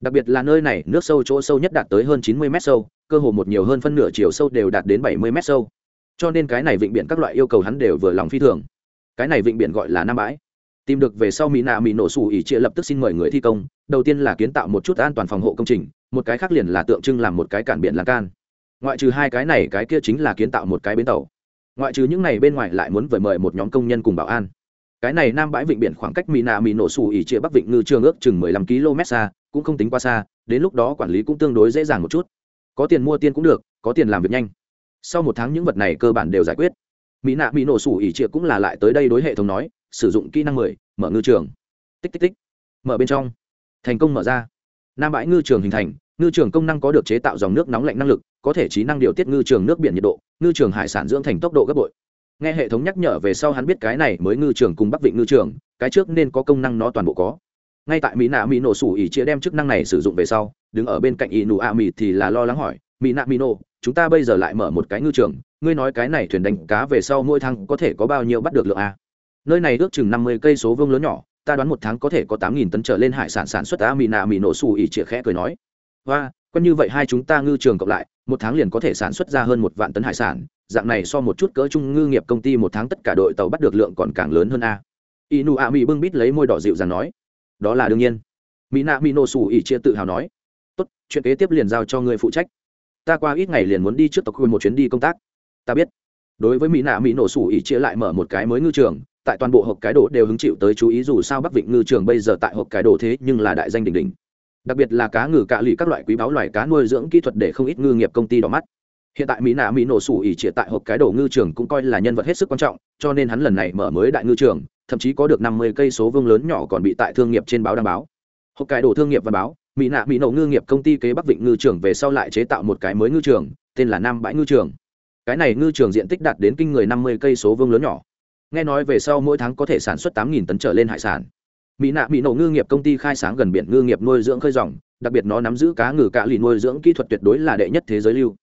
Đặc biệt là nơi này, nước sâu chỗ sâu nhất đạt tới hơn chín mươi mét sâu, cơ hồ một nhiều hơn phân nửa chiều sâu đều đạt đến bảy mươi mét sâu. Cho nên cái này vịnh biển các loại yêu cầu hắn đều vừa lòng phi thường cái này vịnh biển gọi là nam bãi. Tìm được về sau mỹ nạ mỹ nổ xù ỉ chia lập tức xin mời người thi công, đầu tiên là kiến tạo một chút an toàn phòng hộ công trình, một cái khác liền là tượng trưng làm một cái cản biển lan can. Ngoại trừ hai cái này, cái kia chính là kiến tạo một cái bến tàu. Ngoại trừ những này, bên ngoài lại muốn vời mời một nhóm công nhân cùng bảo an. Cái này nam bãi vịnh biển khoảng cách mỹ nạ mỹ nổ xù ỉ chia bắc vịnh ngư trường ước chừng mười lăm km xa, cũng không tính quá xa, đến lúc đó quản lý cũng tương đối dễ dàng một chút. Có tiền mua tiền cũng được, có tiền làm việc nhanh. Sau một tháng những vật này cơ bản đều giải quyết mỹ nạ mỹ nổ sủ ỉ chia cũng là lại tới đây đối hệ thống nói, sử dụng kỹ năng mười, mở ngư trường. Tích tích tích. Mở bên trong. Thành công mở ra. Nam bãi ngư trường hình thành, ngư trường công năng có được chế tạo dòng nước nóng lạnh năng lực, có thể trí năng điều tiết ngư trường nước biển nhiệt độ, ngư trường hải sản dưỡng thành tốc độ gấp bội. Nghe hệ thống nhắc nhở về sau hắn biết cái này mới ngư trường cùng bắc vịnh ngư trường, cái trước nên có công năng nó toàn bộ có. Ngay tại mỹ nạ mỹ nổ sủ ỉ chia đem chức năng này sử dụng về sau, đứng ở bên cạnh ỉ nụ a mì thì là lo lắng hỏi, mỹ nạ mỹ nổ chúng ta bây giờ lại mở một cái ngư trường ngươi nói cái này thuyền đánh cá về sau mỗi tháng có thể có bao nhiêu bắt được lượng a? Nơi này ước chừng năm mươi cây số vương lớn nhỏ, ta đoán một tháng có thể có tám nghìn tấn trở lên hải sản sản xuất a mì nạ mì nổ xù ỉ chĩa khẽ cười nói. Và quen như vậy hai chúng ta ngư trường cộng lại, một tháng liền có thể sản xuất ra hơn một vạn tấn hải sản, dạng này so một chút cỡ chung ngư nghiệp công ty một tháng tất cả đội tàu bắt được lượng còn càng lớn hơn a. Inu a mỹ bưng bít lấy môi đỏ dịu dàng nói. Đó là đương nhiên. Mỹ nạ mỹ nổ xù ỉ chia tự hào nói. Tốt, chuyện kế tiếp liền giao cho người phụ trách. Ta qua ít ngày liền muốn đi trước tộc khuôn một chuyến đi công tác ta biết. Đối với mỹ nạ, mỹ nổ sủ ỉ chia lại mở một cái mới ngư trường, tại toàn bộ hộp cái đồ đều hứng chịu tới chú ý dù sao bắc vịnh ngư trường bây giờ tại hộp cái đồ thế nhưng là đại danh đỉnh đỉnh. Đặc biệt là cá ngừ, cạ lì các loại quý báo loài cá nuôi dưỡng kỹ thuật để không ít ngư nghiệp công ty đỏ mắt. Hiện tại mỹ nạ, mỹ nổ sủ ỉ chia tại hộp cái đồ ngư trường cũng coi là nhân vật hết sức quan trọng, cho nên hắn lần này mở mới đại ngư trường, thậm chí có được năm mươi cây số vương lớn nhỏ còn bị tại thương nghiệp trên báo đăng báo. Hộp cái đồ thương nghiệp và báo, mỹ nạ, mỹ nổ ngư nghiệp công ty kế bắc vịnh ngư trường về sau lại chế tạo một cái mới ngư trường, tên là nam bãi ngư trường cái này ngư trường diện tích đạt đến kinh người năm mươi cây số vương lớn nhỏ. Nghe nói về sau mỗi tháng có thể sản xuất tám nghìn tấn trở lên hải sản. Mỹ nạ, mỹ nổ ngư nghiệp công ty khai sáng gần biển ngư nghiệp nuôi dưỡng khơi dòng, đặc biệt nó nắm giữ cá ngừ cạ lì nuôi dưỡng kỹ thuật tuyệt đối là đệ nhất thế giới lưu.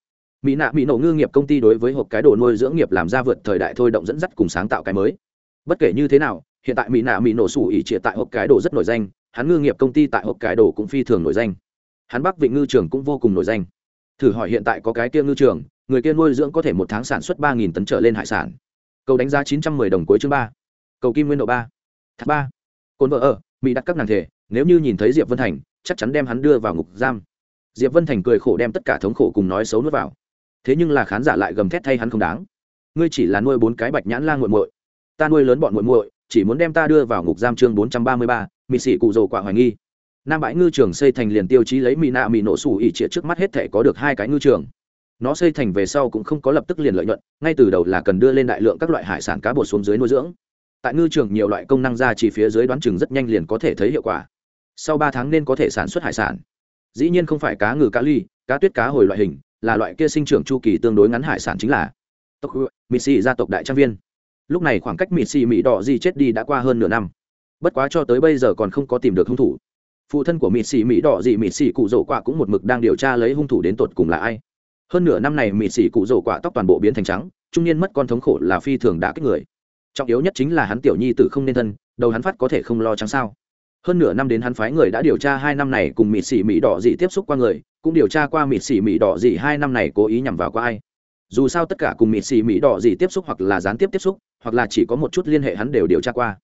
Mỹ nạ, mỹ nổ ngư nghiệp công ty đối với hộp cái đồ nuôi dưỡng nghiệp làm ra vượt thời đại thôi động dẫn dắt cùng sáng tạo cái mới. Bất kể như thế nào, hiện tại mỹ nạ, mỹ nổ sủ ỉ trịa tại hộp cái đồ rất nổi danh, hắn ngư nghiệp công ty tại hộp cái đồ cũng phi thường nổi danh. Hắn bắc vịnh ngư trường cũng vô cùng nổi danh. Thử hỏi hiện tại có cái kia ngư trường người kia nuôi dưỡng có thể một tháng sản xuất ba nghìn tấn trở lên hải sản. Cầu đánh giá chín trăm mười đồng cuối chương ba. Cầu kim nguyên độ ba. Thác ba. Cồn vợ ở, mỹ đặt các nàng thể, nếu như nhìn thấy diệp vân thành, chắc chắn đem hắn đưa vào ngục giam. Diệp vân thành cười khổ đem tất cả thống khổ cùng nói xấu nuốt vào. Thế nhưng là khán giả lại gầm thét thay hắn không đáng. Ngươi chỉ là nuôi bốn cái bạch nhãn la nguội muội. Ta nuôi lớn bọn muội muội, chỉ muốn đem ta đưa vào ngục giam chương bốn trăm ba mươi ba mị sĩ cụ rồ quả hoài nghi. Nam bãi ngư trường xây thành liền tiêu chí lấy mỹ nạ mỹ nổ sủ ỉ trịa trước mắt hết thể có được hai cái ngư trường nó xây thành về sau cũng không có lập tức liền lợi nhuận, ngay từ đầu là cần đưa lên đại lượng các loại hải sản cá bột xuống dưới nuôi dưỡng. Tại ngư trường nhiều loại công năng ra chỉ phía dưới đoán chừng rất nhanh liền có thể thấy hiệu quả. Sau ba tháng nên có thể sản xuất hải sản. Dĩ nhiên không phải cá ngừ cá ly, cá tuyết cá hồi loại hình, là loại kia sinh trưởng chu kỳ tương đối ngắn hải sản chính là. Tộc mỹ xì gia tộc đại trang viên. Lúc này khoảng cách mỹ xì mỹ đỏ gì chết đi đã qua hơn nửa năm. Bất quá cho tới bây giờ còn không có tìm được hung thủ. Phụ thân của mỹ xì mỹ đỏ gì mỹ xì cụ rổ quạ cũng một mực đang điều tra lấy hung thủ đến tột cùng là ai hơn nửa năm này mị xỉ cụ rổ quả tóc toàn bộ biến thành trắng, trung niên mất con thống khổ là phi thường đã kích người. Trọng yếu nhất chính là hắn tiểu nhi tử không nên thân, đầu hắn phát có thể không lo trắng sao. Hơn nửa năm đến hắn phái người đã điều tra hai năm này cùng mị xỉ mỹ đỏ dị tiếp xúc qua người, cũng điều tra qua mị xỉ mỹ đỏ dị hai năm này cố ý nhằm vào qua ai. Dù sao tất cả cùng mị xỉ mỹ đỏ dị tiếp xúc hoặc là gián tiếp tiếp xúc, hoặc là chỉ có một chút liên hệ hắn đều điều tra qua.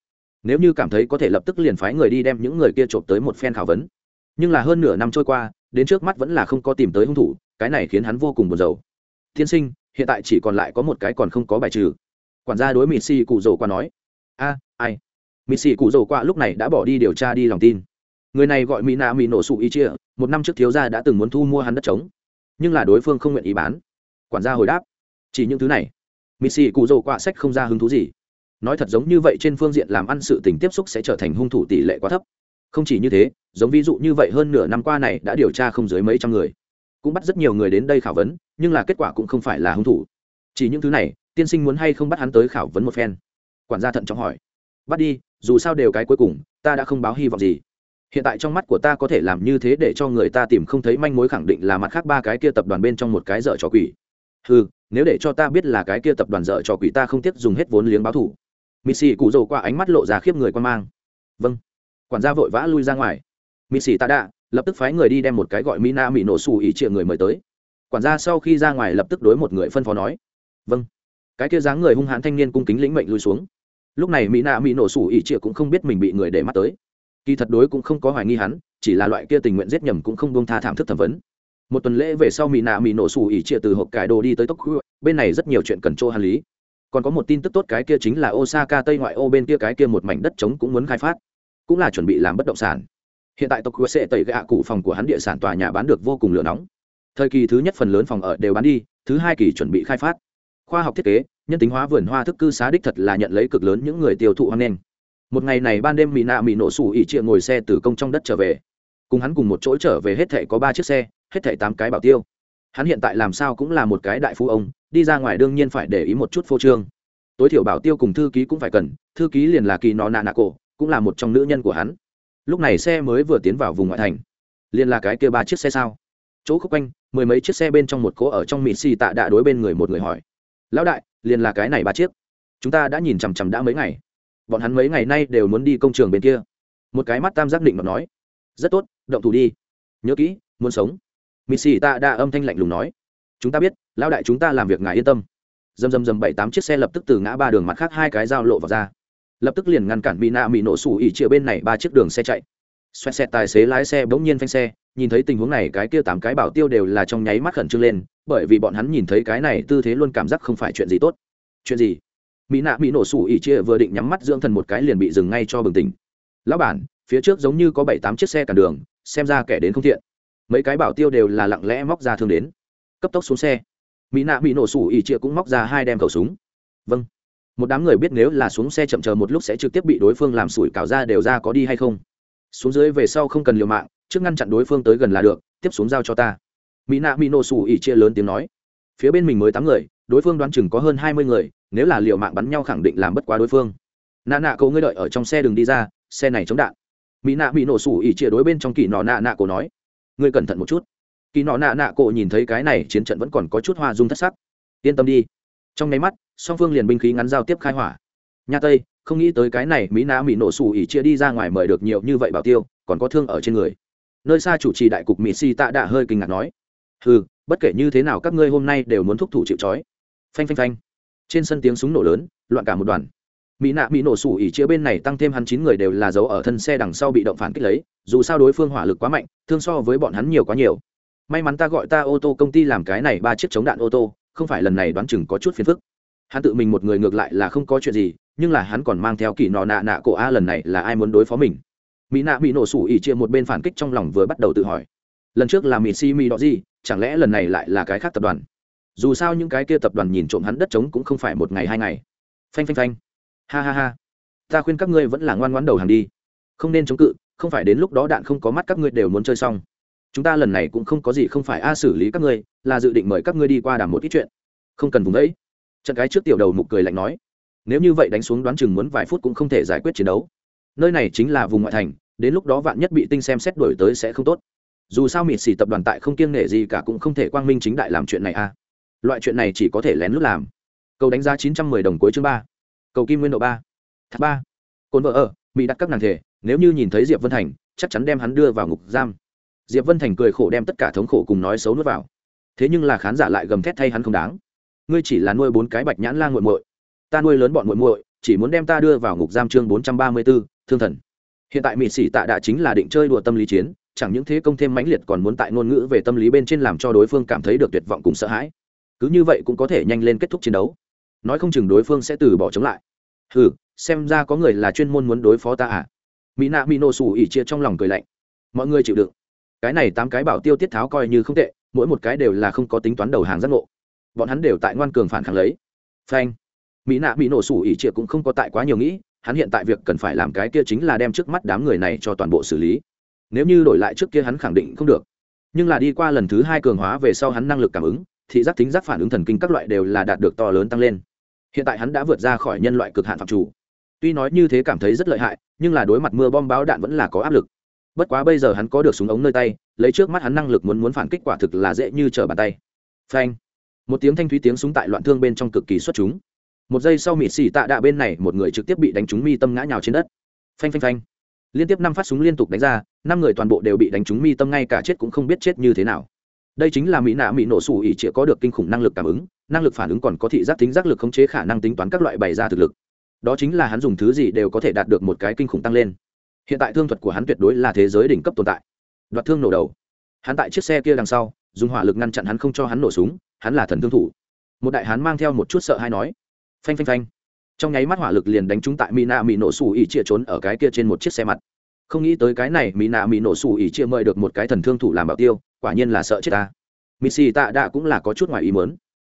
Nếu như cảm thấy có thể lập tức liền phái người đi đem những người kia trộm tới một phen khảo vấn. Nhưng là hơn nửa năm trôi qua, đến trước mắt vẫn là không có tìm tới hung thủ cái này khiến hắn vô cùng buồn rầu. Tiên sinh, hiện tại chỉ còn lại có một cái còn không có bài trừ. Quản gia đối mỹ xì cụ rồ qua nói. A, ai? Mỹ xì cụ rồ qua lúc này đã bỏ đi điều tra đi lòng tin. Người này gọi mỹ nạ mỹ nổ sụ ý chia một năm trước thiếu gia đã từng muốn thu mua hắn đất trống, nhưng là đối phương không nguyện ý bán. Quản gia hồi đáp. Chỉ những thứ này. Mỹ xì cụ rồ qua sách không ra hứng thú gì. Nói thật giống như vậy trên phương diện làm ăn sự tình tiếp xúc sẽ trở thành hung thủ tỷ lệ quá thấp. Không chỉ như thế, giống ví dụ như vậy hơn nửa năm qua này đã điều tra không dưới mấy trăm người cũng bắt rất nhiều người đến đây khảo vấn, nhưng là kết quả cũng không phải là hung thủ. Chỉ những thứ này, tiên sinh muốn hay không bắt hắn tới khảo vấn một phen? Quản gia thận trọng hỏi. Bắt đi, dù sao đều cái cuối cùng, ta đã không báo hy vọng gì. Hiện tại trong mắt của ta có thể làm như thế để cho người ta tìm không thấy manh mối khẳng định là mặt khác ba cái kia tập đoàn bên trong một cái dở trò quỷ. Ừ nếu để cho ta biết là cái kia tập đoàn dở trò quỷ ta không tiếc dùng hết vốn liếng báo thủ missy cụ rồ qua ánh mắt lộ ra khiếp người quan mang. Vâng. Quản gia vội vã lui ra ngoài. Missy ta đã lập tức phái người đi đem một cái gọi mina mỹ nổ xù ỉ triệu người mời tới. Quản gia sau khi ra ngoài lập tức đối một người phân phó nói vâng. Cái kia dáng người hung hãn thanh niên cung kính lĩnh mệnh lui xuống. Lúc này mỹ nạ mỹ nổ sủ ỉ triệu cũng không biết mình bị người để mắt tới. Kỳ thật đối cũng không có hoài nghi hắn, chỉ là loại kia tình nguyện giết nhầm cũng không buông tha thảm thức thẩm vấn. Một tuần lễ về sau mỹ nạ mỹ nổ sủ ỉ triệu từ hộp cải đồ đi tới tốc bên này rất nhiều chuyện cần trô hàn lý. Còn có một tin tức tốt cái kia chính là osaka tây ngoại ô bên kia cái kia một mảnh đất trống cũng muốn khai phát, cũng là chuẩn bị làm bất động sản hiện tại tộc quốc sẽ tẩy gạ cụ phòng của hắn địa sản tòa nhà bán được vô cùng lửa nóng. Thời kỳ thứ nhất phần lớn phòng ở đều bán đi, thứ hai kỳ chuẩn bị khai phát. Khoa học thiết kế, nhân tính hóa vườn hoa thức cư xá đích thật là nhận lấy cực lớn những người tiêu thụ hoang nghênh một ngày này ban đêm mỹ nạ mỹ nổ sủ ỉ trịa ngồi xe từ công trong đất trở về. Cùng hắn cùng một chỗ trở về hết thảy có ba chiếc xe, hết thảy tám cái bảo tiêu. Hắn hiện tại làm sao cũng là một cái đại phú ông, đi ra ngoài đương nhiên phải để ý một chút phô trương. Tối thiểu bảo tiêu cùng thư ký cũng phải cần, thư ký liền là kỳ nọ nạ nạ cổ, cũng là một trong nữ nhân của hắn lúc này xe mới vừa tiến vào vùng ngoại thành. Liền là cái kia ba chiếc xe sao? Chỗ khúc quanh, mười mấy chiếc xe bên trong một cỗ ở trong mỹ xì tạ đạ đối bên người một người hỏi. Lão đại, liền là cái này ba chiếc. Chúng ta đã nhìn chằm chằm đã mấy ngày. Bọn hắn mấy ngày nay đều muốn đi công trường bên kia. Một cái mắt tam giác định mà nói. Rất tốt, động thủ đi. Nhớ kỹ, muốn sống. Mỹ xì tạ đạ âm thanh lạnh lùng nói. Chúng ta biết, lão đại chúng ta làm việc ngài yên tâm. Dầm dầm dầm bảy tám chiếc xe lập tức từ ngã ba đường mặt khác hai cái giao lộ vào ra lập tức liền ngăn cản mỹ nạ mỹ nổ sủ ỉ chia bên này ba chiếc đường xe chạy. Xoẹt xẹt tài xế lái xe bỗng nhiên phanh xe, nhìn thấy tình huống này, cái kia tám cái bảo tiêu đều là trong nháy mắt khẩn trương lên, bởi vì bọn hắn nhìn thấy cái này tư thế luôn cảm giác không phải chuyện gì tốt. Chuyện gì? Mỹ nạ bị nổ sủ ỉ chia vừa định nhắm mắt dưỡng thần một cái liền bị dừng ngay cho bừng tỉnh. Lão bản, phía trước giống như có bảy tám chiếc xe cản đường, xem ra kẻ đến không thiện. Mấy cái bảo tiêu đều là lặng lẽ móc ra thương đến. Cấp tốc xuống xe. Mỹ nạ bị nổ sủ ỉ chia cũng móc ra hai đem khẩu súng. Vâng một đám người biết nếu là xuống xe chậm chờ một lúc sẽ trực tiếp bị đối phương làm sủi cảo ra đều ra có đi hay không. Xuống dưới về sau không cần liều mạng, trước ngăn chặn đối phương tới gần là được, tiếp xuống giao cho ta. Mỹ nạ mỹ nổ sủ ỉ chia lớn tiếng nói. Phía bên mình mới tám người, đối phương đoán chừng có hơn hai mươi người, nếu là liều mạng bắn nhau khẳng định làm bất quá đối phương. Nạ nạ cậu ngươi đợi ở trong xe đừng đi ra, xe này chống đạn. Mỹ nạ mỹ nổ sủ ỉ chia đối bên trong kỳ nọ nạ nạ cổ nói. Ngươi cẩn thận một chút. Kỳ nọ nạ nạ cổ nhìn thấy cái này chiến trận vẫn còn có chút hoa dung thất sắc. Yên tâm đi trong nháy mắt, song phương liền binh khí ngắn giao tiếp khai hỏa. Nha tây, không nghĩ tới cái này mỹ nã mỹ nổ xù ỉ chia đi ra ngoài mời được nhiều như vậy bảo tiêu, còn có thương ở trên người. Nơi xa chủ trì đại cục mỹ si tạ đã hơi kinh ngạc nói ừ bất kể như thế nào các ngươi hôm nay đều muốn thúc thủ chịu trói. Phanh phanh phanh. Trên sân tiếng súng nổ lớn, loạn cả một đoàn. Mỹ nạ mỹ nổ sủ ỉ chia bên này tăng thêm hắn chín người đều là dấu ở thân xe đằng sau bị động phản kích lấy, dù sao đối phương hỏa lực quá mạnh, thương so với bọn hắn nhiều quá nhiều. May mắn ta gọi ta ô tô công ty làm cái này ba chiếc chống đạn ô tô không phải lần này đoán chừng có chút phiền phức. Hắn tự mình một người ngược lại là không có chuyện gì, nhưng là hắn còn mang theo kỳ nọ nạ nạ cổ a lần này là ai muốn đối phó mình. Mỹ nạ bị nổ sủ ỉ chia một bên phản kích trong lòng vừa bắt đầu tự hỏi. Lần trước là mỹ si mỹ đó gì chẳng lẽ lần này lại là cái khác tập đoàn? Dù sao những cái kia tập đoàn nhìn trộm hắn đất trống cũng không phải một ngày hai ngày. Phanh phanh phanh. Ha ha ha. Ta khuyên các ngươi vẫn là ngoan ngoãn đầu hàng đi. Không nên chống cự, không phải đến lúc đó đạn không có mắt các ngươi đều muốn chơi xong. Chúng ta lần này cũng không có gì không phải a xử lý các ngươi là dự định mời các ngươi đi qua đàm một ít chuyện. Không cần vùng đấy. Trận cái trước tiểu đầu mục cười lạnh nói, nếu như vậy đánh xuống đoán chừng muốn vài phút cũng không thể giải quyết chiến đấu. Nơi này chính là vùng ngoại thành, đến lúc đó vạn nhất bị tinh xem xét đổi tới sẽ không tốt. Dù sao mịt xì tập đoàn tại không kiêng nể gì cả cũng không thể quang minh chính đại làm chuyện này a loại chuyện này chỉ có thể lén lút làm. Cầu đánh giá chín trăm mười đồng cuối chương ba. Cầu kim nguyên độ ba. Tháp ba. Cồn vợ ở, mỹ đặt các nàng thể, nếu như nhìn thấy diệp vân thành, chắc chắn đem hắn đưa vào ngục giam. Diệp vân thành cười khổ đem tất cả thống khổ cùng nói xấu nuốt vào thế nhưng là khán giả lại gầm thét thay hắn không đáng. Ngươi chỉ là nuôi bốn cái bạch nhãn lan g u muội. Ta nuôi lớn bọn muội muội, chỉ muốn đem ta đưa vào ngục giam chương bốn trăm ba mươi b ố thương thần. Hiện tại mỹ sĩ tạ đạ chính là định chơi đùa tâm lý chiến, chẳng những thế công thêm mãnh liệt còn muốn tại ngôn ngữ về tâm lý bên trên làm cho đối phương cảm thấy được tuyệt vọng cùng sợ hãi. Cứ như vậy cũng có thể nhanh lên kết thúc chiến đấu. Nói không chừng đối phương sẽ từ bỏ chống lại. Ừ xem ra có người là chuyên môn muốn đối phó ta à? Mỹ nạ mỹ nổ xù ỉ chia trong lòng cười lạnh. Mọi người chịu đựng. Cái này tám cái bảo tiêu tiết tháo coi như không tệ mỗi một cái đều là không có tính toán đầu hàng giác ngộ. Bọn hắn đều tại ngoan cường phản kháng lấy. Phanh. Mỹ nạ bị nổ sủ ỉ trịa cũng không có tại quá nhiều nghĩ, hắn hiện tại việc cần phải làm cái kia chính là đem trước mắt đám người này cho toàn bộ xử lý. Nếu như đổi lại trước kia hắn khẳng định không được. Nhưng là đi qua lần thứ hai cường hóa về sau hắn năng lực cảm ứng, thị giác tính giác phản ứng thần kinh các loại đều là đạt được to lớn tăng lên. Hiện tại hắn đã vượt ra khỏi nhân loại cực hạn phạm chủ. Tuy nói như thế cảm thấy rất lợi hại, nhưng là đối mặt mưa bom báo đạn vẫn là có áp lực bất quá bây giờ hắn có được súng ống nơi tay, lấy trước mắt hắn năng lực muốn muốn phản kích quả thực là dễ như trở bàn tay. Phanh. Một tiếng thanh thúy tiếng súng tại loạn thương bên trong cực kỳ xuất chúng. Một giây sau mịt xì tạ đạ bên này, một người trực tiếp bị đánh trúng mi tâm ngã nhào trên đất. Phanh phanh phanh. Liên tiếp năm phát súng liên tục đánh ra, năm người toàn bộ đều bị đánh trúng mi tâm ngay cả chết cũng không biết chết như thế nào. Đây chính là mỹ nạ mỹ nổ sủ ỉ chĩa có được kinh khủng năng lực cảm ứng, năng lực phản ứng còn có thị giác tính giác lực khống chế khả năng tính toán các loại bày ra thực lực. Đó chính là hắn dùng thứ gì đều có thể đạt được một cái kinh khủng tăng lên hiện tại thương thuật của hắn tuyệt đối là thế giới đỉnh cấp tồn tại. Đoạt thương nổ đầu. Hắn tại chiếc xe kia đằng sau, dùng hỏa lực ngăn chặn hắn không cho hắn nổ súng, hắn là thần thương thủ. Một đại hán mang theo một chút sợ hay nói. Phanh phanh phanh. Trong nháy mắt hỏa lực liền đánh trúng tại mỹ nạ mỹ nổ xù ỉ chia trốn ở cái kia trên một chiếc xe mặt. Không nghĩ tới cái này mỹ nạ mỹ nổ xù ỉ chia mời được một cái thần thương thủ làm bảo tiêu, quả nhiên là sợ chết ta. Mỹ xì tạ đạ cũng là có chút ngoài ý mớn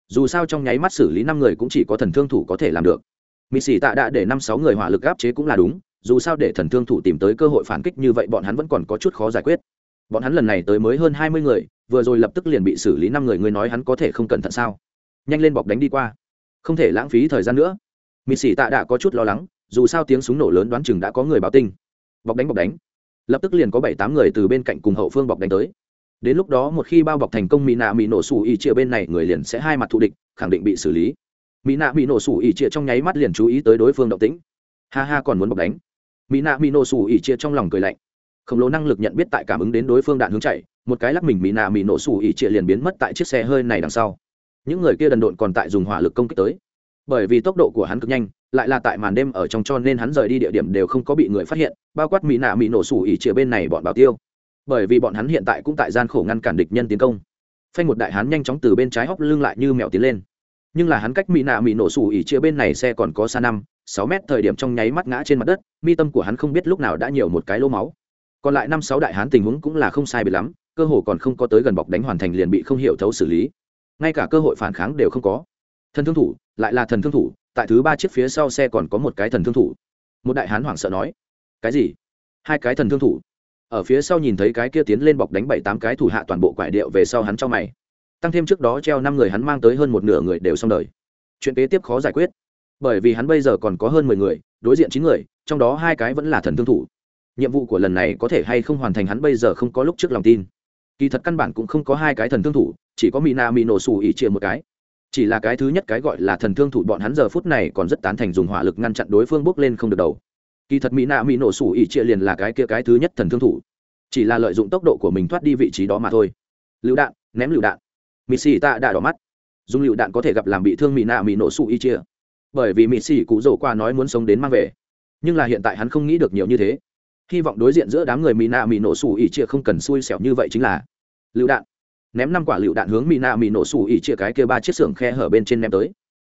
dù sao trong nháy mắt xử lý năm người cũng chỉ có thần thương thủ có thể làm được. Mỹ xì tạ đạ để năm sáu người hỏa lực áp chế cũng là đúng dù sao để thần thương thủ tìm tới cơ hội phản kích như vậy bọn hắn vẫn còn có chút khó giải quyết. Bọn hắn lần này tới mới hơn hai mươi người, vừa rồi lập tức liền bị xử lý năm người, ngươi nói hắn có thể không cẩn thận sao? Nhanh lên bọc đánh đi qua. Không thể lãng phí thời gian nữa. Mị sĩ tạ đã có chút lo lắng, dù sao tiếng súng nổ lớn đoán chừng đã có người báo tinh bọc đánh bọc đánh. Lập tức liền có bảy tám người từ bên cạnh cùng hậu phương bọc đánh tới. Đến lúc đó một khi bao bọc thành công mỹ nạ mỹ nổ sủ ỉ chia bên này, người liền sẽ hai mặt thù địch, khẳng định bị xử lý. Mỹ nạ mỹ nổ sủ ỉ chia trong nháy mắt liền chú ý tới đối phương động tĩnh. Ha ha, còn muốn bọc đánh mỹ nạ mỹ nổ sủ ỉ chia trong lòng cười lạnh. Khổng lồ năng lực nhận biết tại cảm ứng đến đối phương đạn hướng chạy, một cái lắc mình mỹ nạ mỹ nổ sủ ỉ chia liền biến mất tại chiếc xe hơi này đằng sau. Những người kia đần độn còn tại dùng hỏa lực công kích tới. Bởi vì tốc độ của hắn cực nhanh, lại là tại màn đêm ở trong cho nên hắn rời đi địa điểm đều không có bị người phát hiện, bao quát mỹ nạ mỹ nổ sủ ỉ chia bên này bọn bảo tiêu. Bởi vì bọn hắn hiện tại cũng tại gian khổ ngăn cản địch nhân tiến công. Phanh một đại hán nhanh chóng từ bên trái hóc lưng lại như mèo tiến lên nhưng là hắn cách mỹ nạ mỹ nổ sủ ỉ chia bên này xe còn có xa năm, sáu mét thời điểm trong nháy mắt ngã trên mặt đất, mi tâm của hắn không biết lúc nào đã nhiều một cái lỗ máu. Còn lại năm sáu đại hán tình huống cũng là không sai bị lắm, cơ hồ còn không có tới gần bọc đánh hoàn thành liền bị không hiểu thấu xử lý. Ngay cả cơ hội phản kháng đều không có. Thần thương thủ, lại là thần thương thủ, tại thứ ba chiếc phía sau xe còn có một cái thần thương thủ. Một đại hán hoảng sợ nói, cái gì? Hai cái thần thương thủ? Ở phía sau nhìn thấy cái kia tiến lên bọc đánh bảy tám cái thủ hạ toàn bộ quải điệu về sau hắn cho mày tăng thêm trước đó treo năm người hắn mang tới hơn một nửa người đều xong đời. Chuyện kế tiếp khó giải quyết, bởi vì hắn bây giờ còn có hơn mười người, đối diện chín người, trong đó hai cái vẫn là thần thương thủ. Nhiệm vụ của lần này có thể hay không hoàn thành hắn bây giờ không có lúc trước lòng tin. Kỳ thật căn bản cũng không có hai cái thần thương thủ, chỉ có mỹ na mỹ nổ xù ỉ chia một cái. Chỉ là cái thứ nhất cái gọi là thần thương thủ bọn hắn giờ phút này còn rất tán thành dùng hỏa lực ngăn chặn đối phương bước lên không được đầu. Kỳ thật mỹ nạ mỹ nổ xù ỉ chia liền là cái kia cái thứ nhất thần thương thủ. Chỉ là lợi dụng tốc độ của mình thoát đi vị trí đó mà thôi. Lựu đạn, ném lựu đạn mỹ xì tạ đã đỏ mắt. Dùng lựu đạn có thể gặp làm bị thương mỹ nạ mỹ nổ xù y chia. Bởi vì mỹ xì cụ rổ qua nói muốn sống đến mang về. Nhưng là hiện tại hắn không nghĩ được nhiều như thế. Hy vọng đối diện giữa đám người mỹ nạ mỹ nổ xù ỉ chia không cần xui xẻo như vậy chính là lựu đạn. Ném năm quả lựu đạn hướng mỹ nạ mỹ nổ xù ỉ chia cái kia ba chiếc xưởng khe hở bên trên ném tới.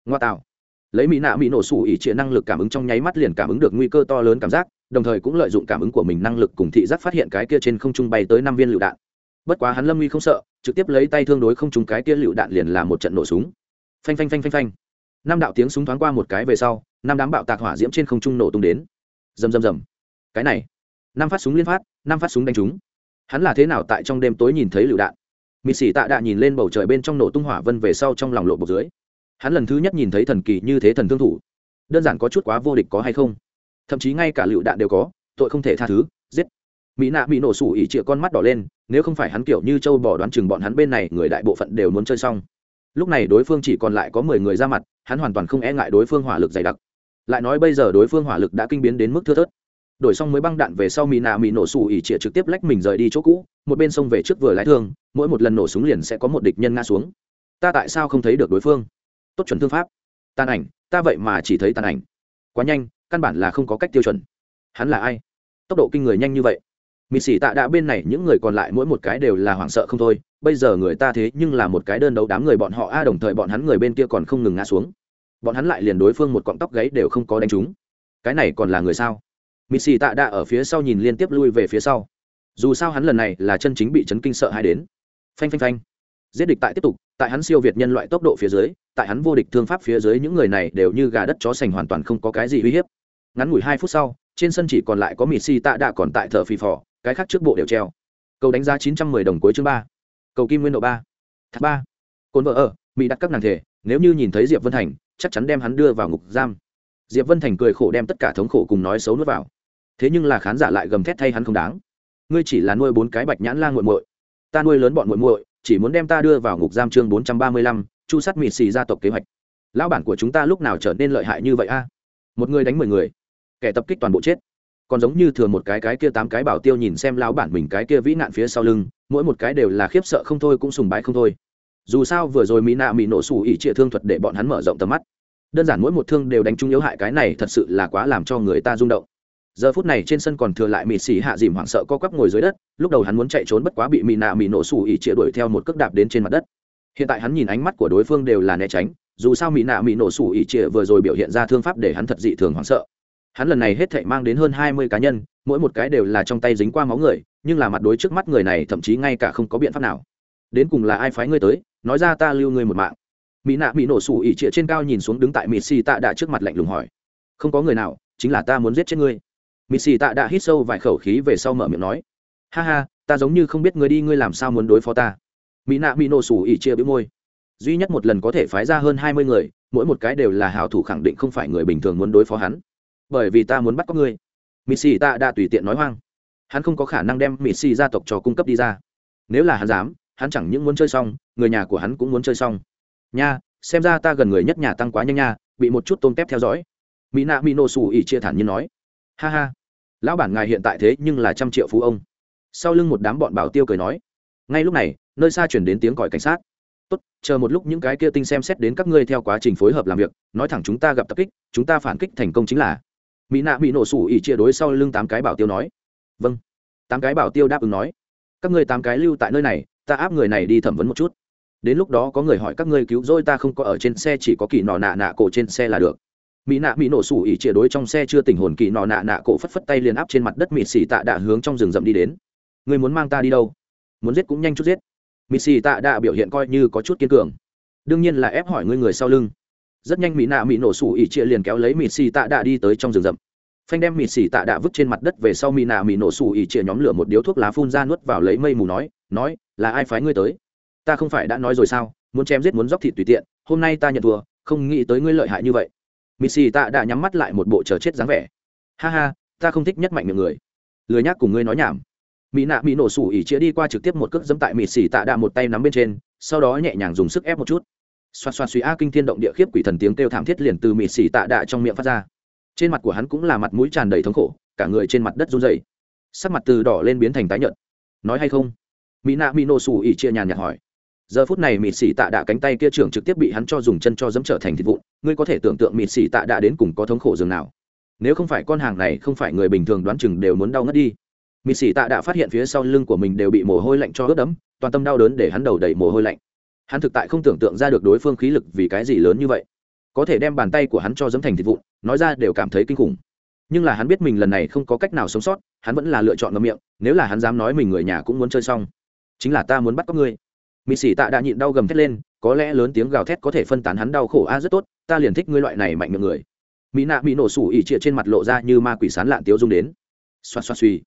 Ngoa tạo. Lấy mỹ nạ mỹ nổ xù ỉ chia năng lực cảm ứng trong nháy mắt liền cảm ứng được nguy cơ to lớn cảm giác, đồng thời cũng lợi dụng cảm ứng của mình năng lực cùng thị giác phát hiện cái kia trên không trung bay tới năm viên lựu đạn bất quá hắn lâm uy không sợ, trực tiếp lấy tay thương đối không trúng cái tia lựu đạn liền là một trận nổ súng. Phanh phanh phanh phanh phanh. Năm đạo tiếng súng thoáng qua một cái về sau, năm đám bạo tạc hỏa diễm trên không trung nổ tung đến. Rầm rầm rầm. Cái này, năm phát súng liên phát, năm phát súng đánh trúng. Hắn là thế nào tại trong đêm tối nhìn thấy lựu đạn? Mị sĩ tạ đạ nhìn lên bầu trời bên trong nổ tung hỏa vân về sau trong lòng lộ bọc dưới. Hắn lần thứ nhất nhìn thấy thần kỳ như thế thần thương thủ. Đơn giản có chút quá vô địch có hay không? Thậm chí ngay cả lựu đạn đều có, tội không thể tha thứ mỹ nạ bị nổ sủ ỉ chĩa con mắt đỏ lên, nếu không phải hắn kiểu như châu bỏ đoán chừng bọn hắn bên này người đại bộ phận đều muốn chơi xong. Lúc này đối phương chỉ còn lại có mười người ra mặt, hắn hoàn toàn không e ngại đối phương hỏa lực dày đặc. Lại nói bây giờ đối phương hỏa lực đã kinh biến đến mức thưa thớt. Đổi xong mới băng đạn về sau mỹ nạ mỹ nổ sủ ỉ chĩa trực tiếp lách mình rời đi chỗ cũ, một bên sông về trước vừa lái thương, mỗi một lần nổ súng liền sẽ có một địch nhân ngã xuống. Ta tại sao không thấy được đối phương? Tốt chuẩn thương pháp. Tàn ảnh, ta vậy mà chỉ thấy tàn ảnh. Quá nhanh, căn bản là không có cách tiêu chuẩn. Hắn là ai? Tốc độ kinh người nhanh như vậy mị sĩ tạ đã bên này, những người còn lại mỗi một cái đều là hoảng sợ không thôi. Bây giờ người ta thế nhưng là một cái đơn đấu đám người bọn họ a, đồng thời bọn hắn người bên kia còn không ngừng ngã xuống. Bọn hắn lại liền đối phương một cọng tóc gáy đều không có đánh trúng. Cái này còn là người sao? Mị sĩ tạ đã ở phía sau nhìn liên tiếp lui về phía sau. Dù sao hắn lần này là chân chính bị chấn kinh sợ hãi đến. Phanh phanh phanh. Giết địch tại tiếp tục, tại hắn siêu việt nhân loại tốc độ phía dưới, tại hắn vô địch thương pháp phía dưới những người này đều như gà đất chó sành hoàn toàn không có cái gì uy hiếp. Ngắn ngủi hai phút sau, trên sân chỉ còn lại có mịt Sĩ tạ đã còn tại thợ phì phò cái khác trước bộ đều treo. Cầu đánh giá chín trăm mười đồng cuối chương ba. Cầu kim nguyên độ ba. Thác ba. Cồn vợ ở, mỹ đặt các nàng thể, nếu như nhìn thấy diệp vân thành, chắc chắn đem hắn đưa vào ngục giam. Diệp vân thành cười khổ đem tất cả thống khổ cùng nói xấu nuốt vào. Thế nhưng là khán giả lại gầm thét thay hắn không đáng. Ngươi chỉ là nuôi bốn cái bạch nhãn la nguội muội. Ta nuôi lớn bọn muội muội, chỉ muốn đem ta đưa vào ngục giam chương bốn trăm ba mươi lăm, chu sát mịt xì gia tộc kế hoạch. Lão bản của chúng ta lúc nào trở nên lợi hại như vậy a? Một người đánh mười người. Kẻ tập kích toàn bộ chết còn giống như thừa một cái cái kia tám cái bảo tiêu nhìn xem lão bản mình cái kia vĩ nạn phía sau lưng, mỗi một cái đều là khiếp sợ không thôi cũng sùng bái không thôi. Dù sao vừa rồi mỹ nạ mỹ nổ sủ ỉ trịa thương thuật để bọn hắn mở rộng tầm mắt. Đơn giản mỗi một thương đều đánh trúng yếu hại cái này thật sự là quá làm cho người ta rung động. Giờ phút này trên sân còn thừa lại mịt xì hạ dìm hoảng sợ co quắp ngồi dưới đất, lúc đầu hắn muốn chạy trốn bất quá bị mị nạ mị nổ xù ỉ chĩa đuổi theo một cước đạp đến trên mặt đất. Hiện tại hắn nhìn ánh mắt của đối phương đều là né tránh, dù sao mị nạ mị nổ xù ỉ chĩa vừa rồi biểu hiện ra thương pháp để hắn thật dị thường hoảng sợ hắn lần này hết thảy mang đến hơn hai mươi cá nhân, mỗi một cái đều là trong tay dính qua máu người, nhưng là mặt đối trước mắt người này thậm chí ngay cả không có biện pháp nào. Đến cùng là ai phái ngươi tới, nói ra ta lưu ngươi một mạng. Mỹ nạ bị nổ sủ ỉ chĩa trên cao nhìn xuống đứng tại mỹ xì tạ đạ trước mặt lạnh lùng hỏi. Không có người nào, chính là ta muốn giết chết ngươi. Mị xì tạ đạ hít sâu vài khẩu khí về sau mở miệng nói. Ha ha, ta giống như không biết ngươi đi ngươi làm sao muốn đối phó ta. Mỹ nạ bị nổ sủ ỉ trịa bĩu môi. Duy nhất một lần có thể phái ra hơn hai mươi người, mỗi một cái đều là hào thủ khẳng định không phải người bình thường muốn đối phó hắn bởi vì ta muốn bắt có ngươi. Mỹ xì ta đã tùy tiện nói hoang. Hắn không có khả năng đem mỹ xì gia tộc cho cung cấp đi ra. Nếu là hắn dám, hắn chẳng những muốn chơi xong, người nhà của hắn cũng muốn chơi xong. Nha, xem ra ta gần người nhất nhà tăng quá nhanh nha, bị một chút tôm tép theo dõi. Mỹ nạ mỹ nổ xù ỉ chia thản nhiên nói. Ha ha. Lão bản ngài hiện tại thế nhưng là trăm triệu phú ông. Sau lưng một đám bọn bảo tiêu cười nói. Ngay lúc này, nơi xa chuyển đến tiếng còi cảnh sát. Tốt, chờ một lúc những cái kia tinh xem xét đến các ngươi theo quá trình phối hợp làm việc, nói thẳng chúng ta gặp tập kích, chúng ta phản kích thành công chính là mỹ nạ bị nổ sủ ỉ chia đối sau lưng tám cái bảo tiêu nói. Vâng. Tám cái bảo tiêu đáp ứng nói. Các ngươi tám cái lưu tại nơi này, ta áp người này đi thẩm vấn một chút. Đến lúc đó có người hỏi các ngươi cứu rồi ta không có ở trên xe, chỉ có kỳ nọ nạ nạ cổ trên xe là được. Mỹ nạ bị nổ sủ ỉ chia đối trong xe chưa tình hồn, kỳ nọ nạ nạ cổ phất phất tay liền áp trên mặt đất mịt xì tạ đạ hướng trong rừng rậm đi đến. Người muốn mang ta đi đâu? Muốn giết cũng nhanh chút giết. Mịt xì tạ đạ biểu hiện coi như có chút kiên cường. Đương nhiên là ép hỏi ngươi người sau lưng rất nhanh mỹ nạ mỹ nổ sủ ỉ chia liền kéo lấy mịt xì tạ đạ đi tới trong rừng rậm. Phanh đem mịt xì tạ đạ vứt trên mặt đất về sau mỹ nạ mỹ nổ sủ ỉ chia nhóm lửa một điếu thuốc lá phun ra nuốt vào lấy mây mù nói nói, là ai phái ngươi tới? Ta không phải đã nói rồi sao? Muốn chém giết muốn dóc thịt tùy tiện, hôm nay ta nhận thua, không nghĩ tới ngươi lợi hại như vậy. Mịt xì tạ đã nhắm mắt lại một bộ chờ chết dáng vẻ. Ha ha, ta không thích nhất mạnh miệng người. Lười nhác cùng ngươi nói nhảm. Mỹ nạ mỹ nổ sủ ỉ chĩa đi qua trực tiếp một cước dẫm tại mịt xì tạ đạ một tay nắm bên trên, sau đó nhẹ nhàng dùng sức ép một chút xoa xoa suy a kinh thiên động địa khiếp quỷ thần tiếng kêu thảm thiết liền từ mịt xỉ tạ đạ trong miệng phát ra. Trên mặt của hắn cũng là mặt mũi tràn đầy thống khổ, cả người trên mặt đất run dày sắc mặt từ đỏ lên biến thành tái nhợt. Nói hay không? Mỹ nạ mỹ nổ xù ỉ chia nhàn nhạt hỏi. Giờ phút này mịt xỉ tạ đạ cánh tay kia trưởng trực tiếp bị hắn cho dùng chân cho dẫm trở thành thịt vụn. Ngươi có thể tưởng tượng mịt xỉ tạ đạ đến cùng có thống khổ dường nào. Nếu không phải con hàng này không phải người bình thường đoán chừng đều muốn đau ngất đi. Mịt xỉ tạ đạ phát hiện phía sau lưng của mình đều bị mồ hôi lạnh cho ướt đẫm, toàn tâm đau đớn để hắn đầu đầy mồ hôi lạnh hắn thực tại không tưởng tượng ra được đối phương khí lực vì cái gì lớn như vậy. Có thể đem bàn tay của hắn cho dẫm thành thịt vụn, nói ra đều cảm thấy kinh khủng. Nhưng là hắn biết mình lần này không có cách nào sống sót, hắn vẫn là lựa chọn ngậm miệng, nếu là hắn dám nói mình người nhà cũng muốn chơi xong. Chính là ta muốn bắt cóc ngươi. Mị sĩ tạ đã nhịn đau gầm thét lên, có lẽ lớn tiếng gào thét có thể phân tán hắn đau khổ a rất tốt, ta liền thích ngươi loại này mạnh miệng người. Mỹ nạ bị nổ sủ ỉ trịa trên mặt lộ ra như ma quỷ sán lạn tiếu dung đến. Xoa xoa suy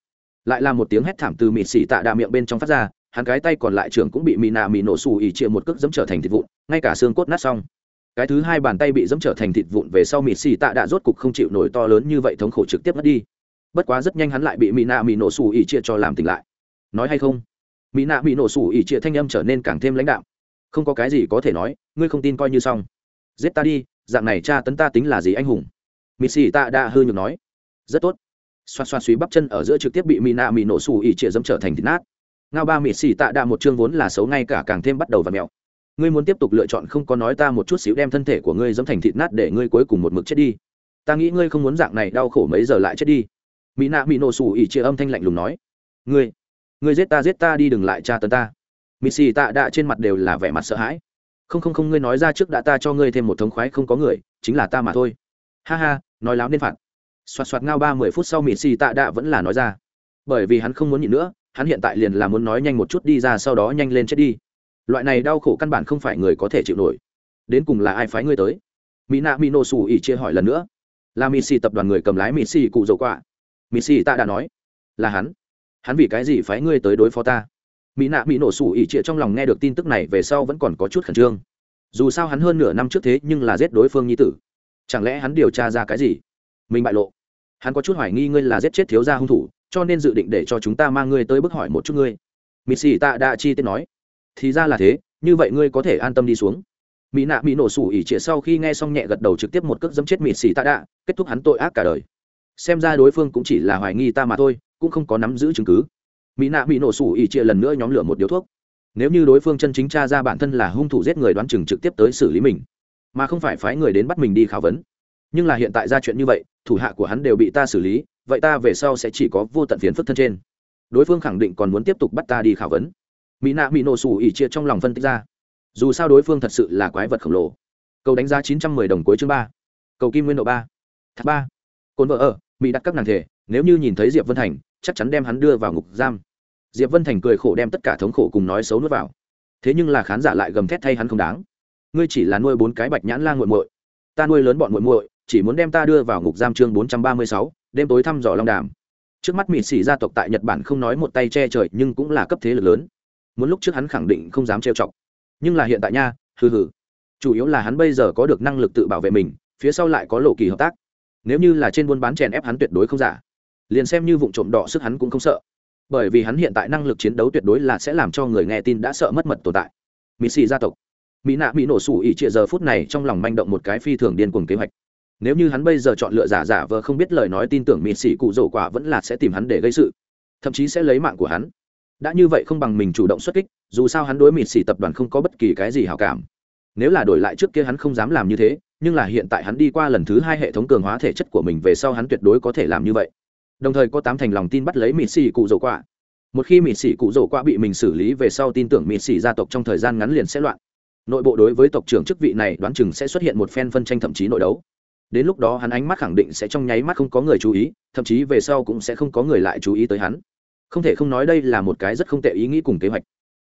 lại là một tiếng hét thảm từ mị sĩ tạ đạ miệng bên trong phát ra hắn cái tay còn lại trưởng cũng bị mì nạ mì nổ xù ỉ chia một cước dẫm trở thành thịt vụn, ngay cả xương cốt nát xong. Cái thứ hai bàn tay bị dẫm trở thành thịt vụn về sau mỹ xì tạ đã rốt cục không chịu nổi to lớn như vậy thống khổ trực tiếp mất đi. Bất quá rất nhanh hắn lại bị mỹ nạ mỹ nổ xù ỉ chia cho làm tỉnh lại. Nói hay không? Mỹ nạ mỹ nổ xù ỉ chia thanh âm trở nên càng thêm lãnh đạo không có cái gì có thể nói, ngươi không tin coi như xong. Giết ta đi, dạng này cha tấn ta tính là gì anh hùng? Mỹ xì tạ đã hư nhược nói. Rất tốt. Xoa xoa suy bắp chân ở giữa trực tiếp bị mỹ nạ mỹ nổ xù ỉ chia dẫm trở thành thịt nát ngao ba mỹ xì tạ đạ một chương vốn là xấu ngay cả càng thêm bắt đầu và mẹo. Ngươi muốn tiếp tục lựa chọn không có nói ta một chút xíu đem thân thể của ngươi dẫm thành thịt nát để ngươi cuối cùng một mực chết đi. Ta nghĩ ngươi không muốn dạng này đau khổ mấy giờ lại chết đi. Mỹ nạ mỹ nổ xù ỉ chia âm thanh lạnh lùng nói. Ngươi ngươi giết ta giết ta đi đừng lại tra tấn ta. Mỹ xì tạ đạ trên mặt đều là vẻ mặt sợ hãi. Không không không, ngươi nói ra trước đã ta cho ngươi thêm một thống khoái không có người, chính là ta mà thôi. Ha ha, nói láo nên phạt. Xoạt xoạt ngao ba mười phút sau mỹ xì tạ đạ vẫn là nói ra. Bởi vì hắn không muốn nhịn nữa hắn hiện tại liền là muốn nói nhanh một chút đi ra sau đó nhanh lên chết đi. Loại này đau khổ căn bản không phải người có thể chịu nổi. Đến cùng là ai phái ngươi tới? Mỹ nạ mỹ nổ xù ỉ chia hỏi lần nữa. Là mỹ xì tập đoàn người cầm lái mỹ xì cụ dầu quạ. Mỹ xì ta đã nói. Là hắn. Hắn vì cái gì phái ngươi tới đối phó ta? Mỹ nạ mỹ nổ xù ỉ chia trong lòng nghe được tin tức này về sau vẫn còn có chút khẩn trương. Dù sao hắn hơn nửa năm trước thế nhưng là giết đối phương nhi tử. Chẳng lẽ hắn điều tra ra cái gì? Mình bại lộ hắn có chút hoài nghi ngươi là giết chết thiếu gia hung thủ, cho nên dự định để cho chúng ta mang ngươi tới bức hỏi một chút ngươi. Mỹ xì ta đa chi tiết nói. Thì ra là thế, như vậy ngươi có thể an tâm đi xuống. Mỹ nạ mỹ nổ sủ ỉ trịa sau khi nghe xong nhẹ gật đầu trực tiếp một cước dấm chết mỹ xì tạ đạ kết thúc hắn tội ác cả đời. Xem ra đối phương cũng chỉ là hoài nghi ta mà thôi, cũng không có nắm giữ chứng cứ. Mỹ nạ mỹ nổ sủ ỉ trịa lần nữa nhóm lửa một điếu thuốc. Nếu như đối phương chân chính tra ra bản thân là hung thủ giết người đoán chừng trực tiếp tới xử lý mình, mà không phải phái người đến bắt mình đi khảo vấn nhưng là hiện tại ra chuyện như vậy, thủ hạ của hắn đều bị ta xử lý, vậy ta về sau sẽ chỉ có vô tận phiến phức thân trên. Đối phương khẳng định còn muốn tiếp tục bắt ta đi khảo vấn. Mỹ nạ mỹ nổ sủ ỉ chia trong lòng phân tích ra. Dù sao đối phương thật sự là quái vật khổng lồ. Cầu đánh giá chín trăm mười đồng cuối chương ba. Cầu kim nguyên độ ba. Thác ba. Cồn vợ ở, mỹ đặt các nàng thể, nếu như nhìn thấy diệp vân thành, chắc chắn đem hắn đưa vào ngục giam. Diệp vân thành cười khổ đem tất cả thống khổ cùng nói xấu nuốt vào. Thế nhưng là khán giả lại gầm thét thay hắn không đáng. Ngươi chỉ là nuôi bốn cái bạch nhãn la nguội muội. Ta nuôi lớn bọn muội muội chỉ muốn đem ta đưa vào ngục giam chương bốn trăm ba mươi sáu, đêm tối thăm dò long đàm. Trước mắt mỹ sĩ gia tộc tại nhật bản không nói một tay che trời, nhưng cũng là cấp thế lực lớn. Muốn lúc trước hắn khẳng định không dám trêu chọc. Nhưng là hiện tại nha, hừ hừ. Chủ yếu là hắn bây giờ có được năng lực tự bảo vệ mình, phía sau lại có lộ kỳ hợp tác. Nếu như là trên buôn bán chèn ép hắn tuyệt đối không giả. Liền xem như vụ trộm đỏ sức hắn cũng không sợ. Bởi vì hắn hiện tại năng lực chiến đấu tuyệt đối là sẽ làm cho người nghe tin đã sợ mất mật tồn tại. Mỹ xì gia tộc. Mỹ nạ mỹ nổ sủ ỉ trịa giờ phút này trong lòng manh động một cái phi thường điên cuồng kế hoạch nếu như hắn bây giờ chọn lựa giả giả vờ không biết lời nói tin tưởng mịt xì cụ rổ quả vẫn là sẽ tìm hắn để gây sự, thậm chí sẽ lấy mạng của hắn. Đã như vậy không bằng mình chủ động xuất kích, dù sao hắn đối mịt xỉ tập đoàn không có bất kỳ cái gì hảo cảm. Nếu là đổi lại trước kia hắn không dám làm như thế, nhưng là hiện tại hắn đi qua lần thứ hai hệ thống cường hóa thể chất của mình về sau hắn tuyệt đối có thể làm như vậy. Đồng thời có tám thành lòng tin bắt lấy mịt xỉ cụ rổ quạ một khi mịt xỉ cụ rổ quạ bị mình xử lý về sau tin tưởng mịt xỉ gia tộc trong thời gian ngắn liền sẽ loạn. Nội bộ đối với tộc trưởng chức vị này đoán chừng sẽ xuất hiện một phen phân tranh thậm chí nội đấu đến lúc đó hắn ánh mắt khẳng định sẽ trong nháy mắt không có người chú ý, thậm chí về sau cũng sẽ không có người lại chú ý tới hắn. Không thể không nói đây là một cái rất không tệ ý nghĩ cùng kế hoạch.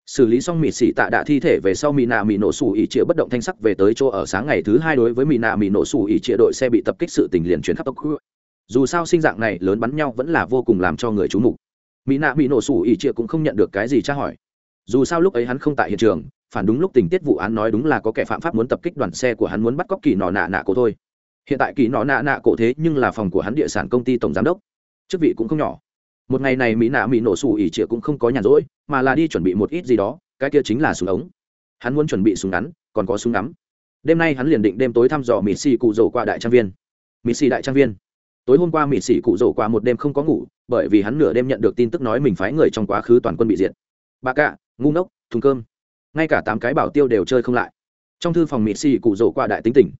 Xử lý xong mịt xỉ tạ đạ thi thể về sau mị nạ mị nổ sủ ỉ chĩa bất động thanh sắc về tới chỗ ở sáng ngày thứ hai đối với mị nạ mị nổ sủ ỉ chĩa đội xe bị tập kích sự tình liền chuyển khắp tốc dù sao sinh dạng này lớn bắn nhau vẫn là vô cùng làm cho người chú mục. Mỹ nạ mị nổ sủ ỉ chĩa cũng không nhận được cái gì tra hỏi. Dù sao lúc ấy hắn không tại hiện trường, phản đúng lúc tình tiết vụ án nói đúng là có kẻ phạm pháp muốn tập kích đoàn xe của hắn muốn bắt cóc kỳ nọ nạ nạ cổ thôi hiện tại kỳ nọ nạ nạ cổ thế nhưng là phòng của hắn địa sản công ty tổng giám đốc. Chức vị cũng không nhỏ. Một ngày này mỹ nạ mỹ nổ xù ỉ trịa cũng không có nhàn rỗi, mà là đi chuẩn bị một ít gì đó, cái kia chính là súng ống. Hắn muốn chuẩn bị súng ngắn, còn có súng ngắm. Đêm nay hắn liền định đêm tối thăm dò mỹ xì cụ rổ qua đại trang viên. Mỹ xì đại trang viên. Tối hôm qua mỹ xì cụ rổ qua một đêm không có ngủ, bởi vì hắn nửa đêm nhận được tin tức nói mình phái người trong quá khứ toàn quân bị diệt. Bà cạ, ngu ngốc, thùng cơm. Ngay cả tám cái bảo tiêu đều chơi không lại. Trong thư phòng mỹ xì cụ rổ qua đại tính tỉnh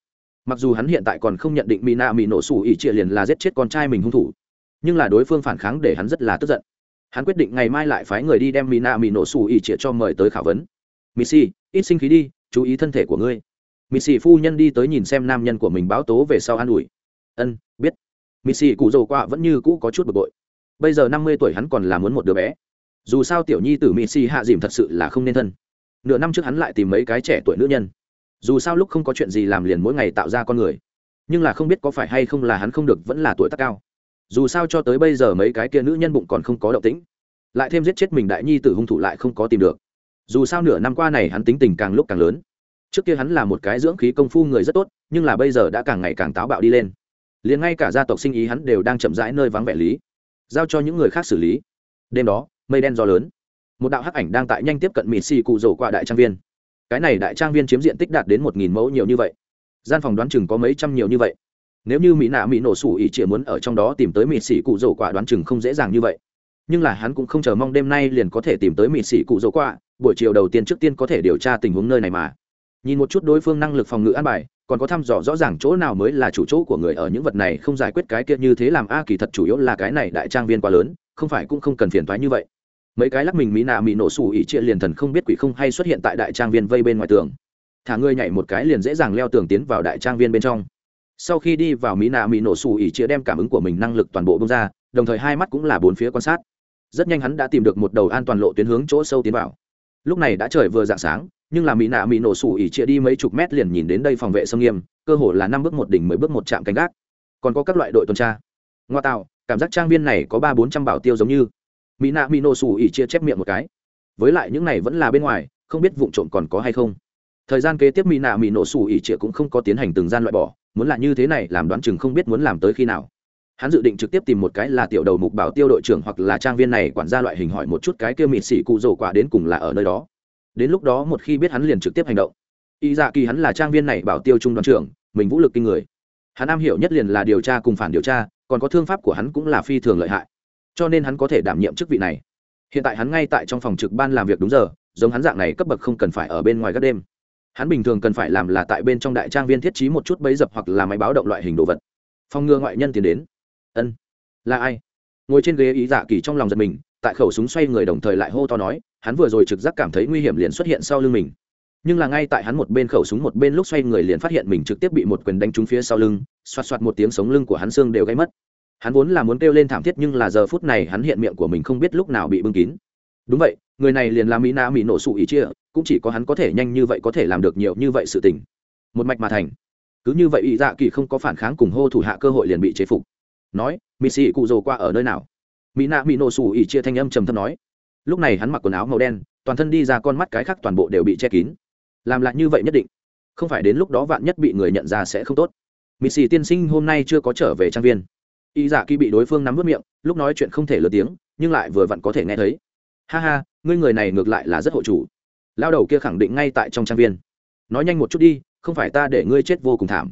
mặc dù hắn hiện tại còn không nhận định mỹ nạ mỹ nổ sủ ỉ trịa liền là giết chết con trai mình hung thủ, nhưng là đối phương phản kháng để hắn rất là tức giận. Hắn quyết định ngày mai lại phái người đi đem mỹ nạ mỹ nổ sủ ỉ trịa cho mời tới khảo vấn. Mỹ xì ít sinh khí đi, chú ý thân thể của ngươi. Mỹ xì phu nhân đi tới nhìn xem nam nhân của mình báo tố về sau an ủi. Ân, biết. Mỹ xì cụ dầu qua vẫn như cũ có chút bực bội. Bây giờ năm mươi tuổi hắn còn là muốn một đứa bé. Dù sao tiểu nhi tử mỹ xì hạ dìm thật sự là không nên thân. Nửa năm trước hắn lại tìm mấy cái trẻ tuổi nữ nhân dù sao lúc không có chuyện gì làm liền mỗi ngày tạo ra con người nhưng là không biết có phải hay không là hắn không được vẫn là tuổi tác cao dù sao cho tới bây giờ mấy cái kia nữ nhân bụng còn không có động tĩnh lại thêm giết chết mình đại nhi tử hung thủ lại không có tìm được dù sao nửa năm qua này hắn tính tình càng lúc càng lớn trước kia hắn là một cái dưỡng khí công phu người rất tốt nhưng là bây giờ đã càng ngày càng táo bạo đi lên liền ngay cả gia tộc sinh ý hắn đều đang chậm rãi nơi vắng vẻ lý giao cho những người khác xử lý đêm đó mây đen gió lớn một đạo hắc ảnh đang tại nhanh tiếp cận mịt xì cụ rổ qua đại trang viên cái này đại trang viên chiếm diện tích đạt đến một nghìn mẫu nhiều như vậy. Gian phòng đoán chừng có mấy trăm nhiều như vậy. Nếu như mỹ nạ mỹ nổ sủ ỉ chỉ muốn ở trong đó tìm tới mỹ xì cụ rổ quả đoán chừng không dễ dàng như vậy. Nhưng là hắn cũng không chờ mong đêm nay liền có thể tìm tới mỹ xì cụ rổ quả, buổi chiều đầu tiên trước tiên có thể điều tra tình huống nơi này mà. Nhìn một chút đối phương năng lực phòng ngự an bài, còn có thăm dò rõ ràng chỗ nào mới là chủ chỗ của người ở những vật này không giải quyết cái kia như thế làm a kỳ thật chủ yếu là cái này đại trang viên quá lớn, không phải cũng không cần phiền thoái như vậy mấy cái lắc mình mỹ nạ mỹ nổ xù ỉ chia liền thần không biết quỷ không hay xuất hiện tại đại trang viên vây bên ngoài tường. Thả ngươi nhảy một cái liền dễ dàng leo tường tiến vào đại trang viên bên trong. Sau khi đi vào mỹ nạ mỹ nổ xù ỉ chia đem cảm ứng của mình năng lực toàn bộ bông ra, đồng thời hai mắt cũng là bốn phía quan sát. Rất nhanh hắn đã tìm được một đầu an toàn lộ tuyến hướng chỗ sâu tiến vào. Lúc này đã trời vừa dạng sáng, nhưng là mỹ nạ mỹ nổ sủ ỉ chia đi mấy chục mét liền nhìn đến đây phòng vệ sông nghiêm, cơ hồ là năm bước một đỉnh mười bước một trạm canh gác. Còn có các loại đội tuần tra. Ngoa tạo, cảm giác trang viên này có ba bốn trăm bảo tiêu giống như mỹ nạ mỹ nổ xù ỉ chia chép miệng một cái. Với lại những này vẫn là bên ngoài, không biết vụ trộm còn có hay không. Thời gian kế tiếp mỹ nạ mỹ nổ xù ỉ chia cũng không có tiến hành từng gian loại bỏ, muốn là như thế này làm đoán chừng không biết muốn làm tới khi nào. Hắn dự định trực tiếp tìm một cái là tiểu đầu mục bảo tiêu đội trưởng hoặc là trang viên này quản gia loại hình hỏi một chút cái kia mịt xỉ cụ rổ quả đến cùng là ở nơi đó. Đến lúc đó một khi biết hắn liền trực tiếp hành động. Y dạ kỳ hắn là trang viên này bảo tiêu trung đoàn trưởng, mình vũ lực kinh người. Hắn am hiểu nhất liền là điều tra cùng phản điều tra, còn có thương pháp của hắn cũng là phi thường lợi hại cho nên hắn có thể đảm nhiệm chức vị này. Hiện tại hắn ngay tại trong phòng trực ban làm việc đúng giờ, giống hắn dạng này cấp bậc không cần phải ở bên ngoài các đêm. Hắn bình thường cần phải làm là tại bên trong đại trang viên thiết trí một chút bấy dập hoặc là máy báo động loại hình đồ vật. Phòng ngừa ngoại nhân tiến đến. Ân, là ai? Ngồi trên ghế ý dạ kỳ trong lòng giật mình, tại khẩu súng xoay người đồng thời lại hô to nói, hắn vừa rồi trực giác cảm thấy nguy hiểm liền xuất hiện sau lưng mình. Nhưng là ngay tại hắn một bên khẩu súng một bên lúc xoay người liền phát hiện mình trực tiếp bị một quyền đánh trúng phía sau lưng, xoạt xoạt một tiếng sống lưng của hắn xương đều gây mất hắn vốn là muốn kêu lên thảm thiết nhưng là giờ phút này hắn hiện miệng của mình không biết lúc nào bị bưng kín. Đúng vậy, người này liền làm mỹ na mỹ nổ sụ ý chia, cũng chỉ có hắn có thể nhanh như vậy có thể làm được nhiều như vậy sự tình. Một mạch mà thành. Cứ như vậy ý dạ kỳ không có phản kháng cùng hô thủ hạ cơ hội liền bị chế phục. Nói mỹ sĩ cụ rồ qua ở nơi nào? Mỹ nạ mỹ nổ sủ ỉ chia thanh âm trầm thấp nói. Lúc này hắn mặc quần áo màu đen, toàn thân đi ra con mắt cái khác toàn bộ đều bị che kín. Làm lại như vậy nhất định. Không phải đến lúc đó vạn nhất bị người nhận ra sẽ không tốt. Mỹ sĩ tiên sinh hôm nay chưa có trở về trang viên y dạ kỳ bị đối phương nắm vớt miệng, lúc nói chuyện không thể lớn tiếng, nhưng lại vừa vặn có thể nghe thấy. Ha ha, ngươi người này ngược lại là rất hộ chủ. Lao đầu kia khẳng định ngay tại trong trang viên. Nói nhanh một chút đi, không phải ta để ngươi chết vô cùng thảm.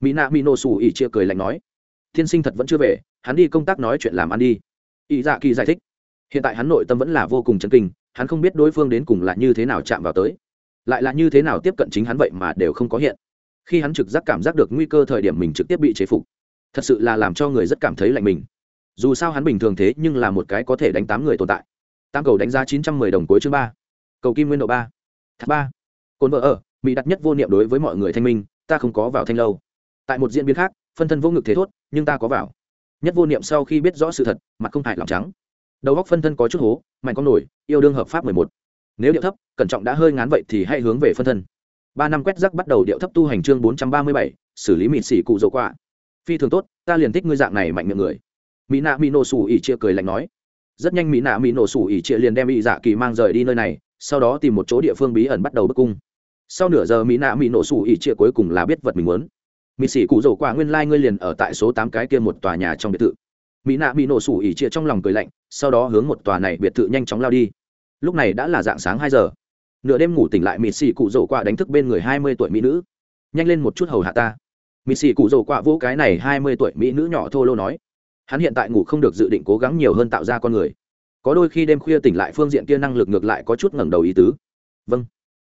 Mỹ nạ mỹ nổ xù ỉ chia cười lạnh nói. Thiên sinh thật vẫn chưa về, hắn đi công tác nói chuyện làm ăn đi. Y dạ kỳ giải thích. Hiện tại hắn nội tâm vẫn là vô cùng chấn kinh, hắn không biết đối phương đến cùng là như thế nào chạm vào tới. Lại là như thế nào tiếp cận chính hắn vậy mà đều không có hiện. Khi hắn trực giác cảm giác được nguy cơ thời điểm mình trực tiếp bị chế phục thật sự là làm cho người rất cảm thấy lạnh mình. Dù sao hắn bình thường thế nhưng là một cái có thể đánh tám người tồn tại. Tám cầu đánh giá chín trăm mười đồng cuối chương ba. Cầu kim nguyên độ ba. Tháp ba. Cồn vợ ở, mỹ đặt nhất vô niệm đối với mọi người thanh minh, ta không có vào thanh lâu. Tại một diễn biến khác, phân thân vô ngực thế thốt, nhưng ta có vào. Nhất vô niệm sau khi biết rõ sự thật, mặt không hại lòng trắng. Đầu góc phân thân có chút hố, mạnh con nổi, yêu đương hợp pháp mười một. Nếu điệu thấp, cẩn trọng đã hơi ngán vậy thì hãy hướng về phân thân. Ba năm quét rắc bắt đầu điệu thấp tu hành chương bốn trăm ba mươi bảy, xử lý mịt xỉ cụ dỗ quạ phi thường tốt, ta liền thích ngươi dạng này mạnh miệng người. Mỹ nạ mỹ nổ sủ ỉ chia cười lạnh nói. Rất nhanh mỹ nạ mỹ nổ sủ ỉ chia liền đem bị dạ kỳ mang rời đi nơi này, sau đó tìm một chỗ địa phương bí ẩn bắt đầu bức cung. Sau nửa giờ mỹ nạ mỹ nổ sủ ỉ chia cuối cùng là biết vật mình muốn. Mỹ sĩ cụ dầu quả nguyên lai、like、ngươi liền ở tại số tám cái kia một tòa nhà trong biệt thự. Mỹ nạ mỹ nổ sủ ỉ chia trong lòng cười lạnh, sau đó hướng một tòa này biệt thự nhanh chóng lao đi. Lúc này đã là dạng sáng hai giờ. Nửa đêm ngủ tỉnh lại mỹ sĩ cụ dỗ quả đánh thức bên người hai mươi tuổi mỹ nữ. Nhanh lên một chút hầu hạ ta mỹ sĩ cụ rồ quạ vỗ cái này hai mươi tuổi mỹ nữ nhỏ thô lô nói. Hắn hiện tại ngủ không được dự định cố gắng nhiều hơn tạo ra con người. Có đôi khi đêm khuya tỉnh lại phương diện kia năng lực ngược lại có chút ngẩng đầu ý tứ. Vâng.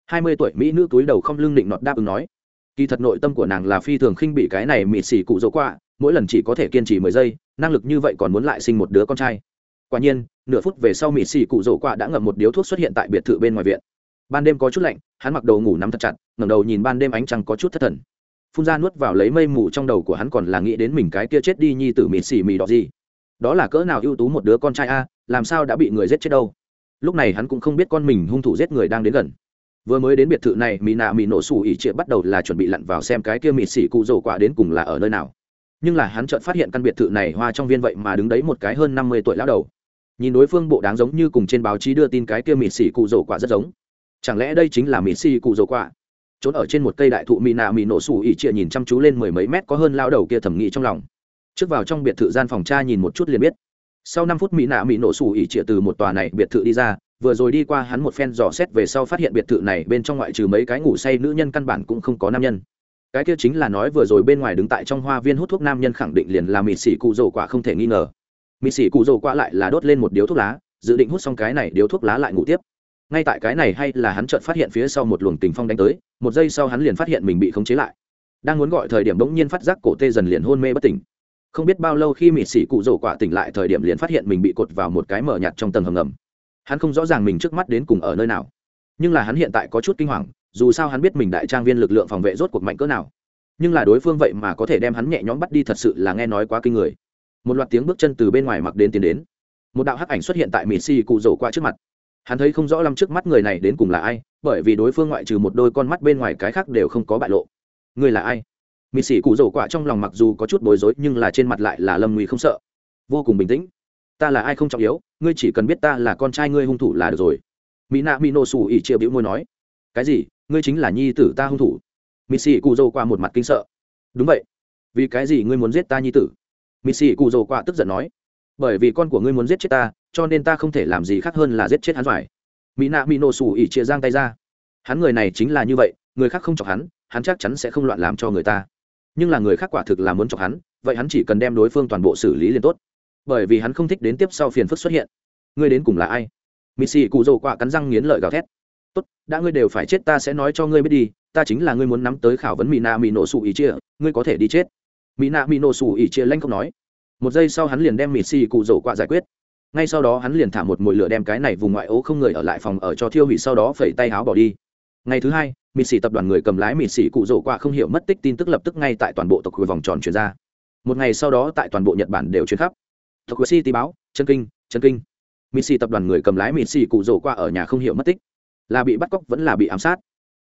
hai mươi tuổi mỹ nữ túi đầu không lưng định nọt đáp ứng nói. Kỳ thật nội tâm của nàng là phi thường khinh bị cái này mịt xỉ cụ dỗ quạ, mỗi lần chỉ có thể kiên trì mười giây, năng lực như vậy còn muốn lại sinh một đứa con trai. Quả nhiên, nửa phút về sau mịt xỉ cụ dỗ quạ đã ngậm một điếu thuốc xuất hiện tại biệt thự bên ngoài viện. Ban đêm có chút lạnh, hắn mặc đầu ngủ nắm thật chặt, ngẩng đầu nhìn ban đêm ánh trăng có chút thất thần phun ra nuốt vào lấy mây mù trong đầu của hắn còn là nghĩ đến mình cái kia chết đi nhi tử mịt xỉ mì đỏ gì. Đó là cỡ nào ưu tú một đứa con trai a, làm sao đã bị người giết chết đâu? Lúc này hắn cũng không biết con mình hung thủ giết người đang đến gần. Vừa mới đến biệt thự này mỹ nạ mỹ nổ xù ỉ trịa bắt đầu là chuẩn bị lặn vào xem cái kia mịt xỉ cụ rổ quả đến cùng là ở nơi nào. Nhưng là hắn chợt phát hiện căn biệt thự này hoa trong viên vậy mà đứng đấy một cái hơn năm mươi tuổi lão đầu. Nhìn đối phương bộ đáng giống như cùng trên báo chí đưa tin cái kia mịt xỉ cụ rổ quả rất giống. Chẳng lẽ đây chính là mịt xỉ cụ rổ quả? Trốn ở trên một cây đại thụ mỹ nạ mỹ nổ sủ ỉ trịa nhìn chăm chú lên mười mấy mét có hơn lao đầu kia thẩm nghĩ trong lòng. Trước vào trong biệt thự gian phòng cha nhìn một chút liền biết. Sau năm phút mỹ nạ mỹ nổ sủ ỉ trịa từ một tòa này biệt thự đi ra, vừa rồi đi qua hắn một phen dò xét về sau phát hiện biệt thự này bên trong ngoại trừ mấy cái ngủ say nữ nhân căn bản cũng không có nam nhân. Cái kia chính là nói vừa rồi bên ngoài đứng tại trong hoa viên hút thuốc nam nhân khẳng định liền là mịt xỉ cụ dồ quả không thể nghi ngờ. Mịt xỉ cụ dồ quả lại là đốt lên một điếu thuốc lá, dự định hút xong cái này điếu thuốc lá lại ngủ tiếp ngay tại cái này hay là hắn chợt phát hiện phía sau một luồng tình phong đánh tới, một giây sau hắn liền phát hiện mình bị khống chế lại. Đang muốn gọi thời điểm bỗng nhiên phát giác cổ tê dần liền hôn mê bất tỉnh. Không biết bao lâu khi mịt xỉ cụ rổ quả tỉnh lại thời điểm liền phát hiện mình bị cột vào một cái mở nhạt trong tầng hầm ngầm. Hắn không rõ ràng mình trước mắt đến cùng ở nơi nào. Nhưng là hắn hiện tại có chút kinh hoàng, dù sao hắn biết mình đại trang viên lực lượng phòng vệ rốt cuộc mạnh cỡ nào. Nhưng là đối phương vậy mà có thể đem hắn nhẹ nhõm bắt đi thật sự là nghe nói quá kinh người. Một loạt tiếng bước chân từ bên ngoài mặc đến tiến đến. Một đạo hắc ảnh xuất hiện tại mịt xì cụ rổ qua trước mặt hắn thấy không rõ lắm trước mắt người này đến cùng là ai, bởi vì đối phương ngoại trừ một đôi con mắt bên ngoài cái khác đều không có bại lộ. Người là ai? Mị xì cụ rổ quạ trong lòng mặc dù có chút bối rối, nhưng là trên mặt lại là lâm nguy không sợ. Vô cùng bình tĩnh. Ta là ai không trọng yếu, ngươi chỉ cần biết ta là con trai ngươi hung thủ là được rồi. Mỹ nạ mỹ nổ xù ỉ chia bĩu môi nói. Cái gì? Ngươi chính là nhi tử ta hung thủ. Mị xì cụ rổ quả một mặt kinh sợ. Đúng vậy. Vì cái gì ngươi muốn giết ta nhi tử? Mị xì cụ rổ quả tức giận nói. Bởi vì con của ngươi muốn giết chết ta cho nên ta không thể làm gì khác hơn là giết chết hắn phải. Mỹ nạ mỹ nổ sủ ỉ chia giang tay ra. Hắn người này chính là như vậy, người khác không chọc hắn hắn chắc chắn sẽ không loạn làm cho người ta. Nhưng là người khác quả thực là muốn chọc hắn, vậy hắn chỉ cần đem đối phương toàn bộ xử lý liền tốt. Bởi vì hắn không thích đến tiếp sau phiền phức xuất hiện. Ngươi đến cùng là ai? Missy cụ rồ quạ cắn răng nghiến lợi gào thét. Tốt, đã ngươi đều phải chết ta sẽ nói cho ngươi biết đi, ta chính là ngươi muốn nắm tới khảo vấn mỹ nạ mỹ nổ sủ ỉ chia, ngươi có thể đi chết. Mỹ nạ mỹ nổ sủ ỉ chia lanh không nói. Một giây sau hắn liền đem missy cụ rồ quạ giải quyết ngay sau đó hắn liền thả một mồi lửa đem cái này vùng ngoại ô không người ở lại phòng ở cho thiêu hủy sau đó phẩy tay áo bỏ đi. Ngày thứ hai, mịt xỉ tập đoàn người cầm lái mịt xỉ cụ rổ qua không hiểu mất tích tin tức lập tức ngay tại toàn bộ tộc hồi vòng tròn chuyển ra. Một ngày sau đó tại toàn bộ nhật bản đều chuyển khắp. Tộc hồi city báo, chân kinh chân kinh. Mịt xỉ tập đoàn người cầm lái mịt xỉ cụ rổ qua ở nhà không hiểu mất tích. Là bị bắt cóc vẫn là bị ám sát.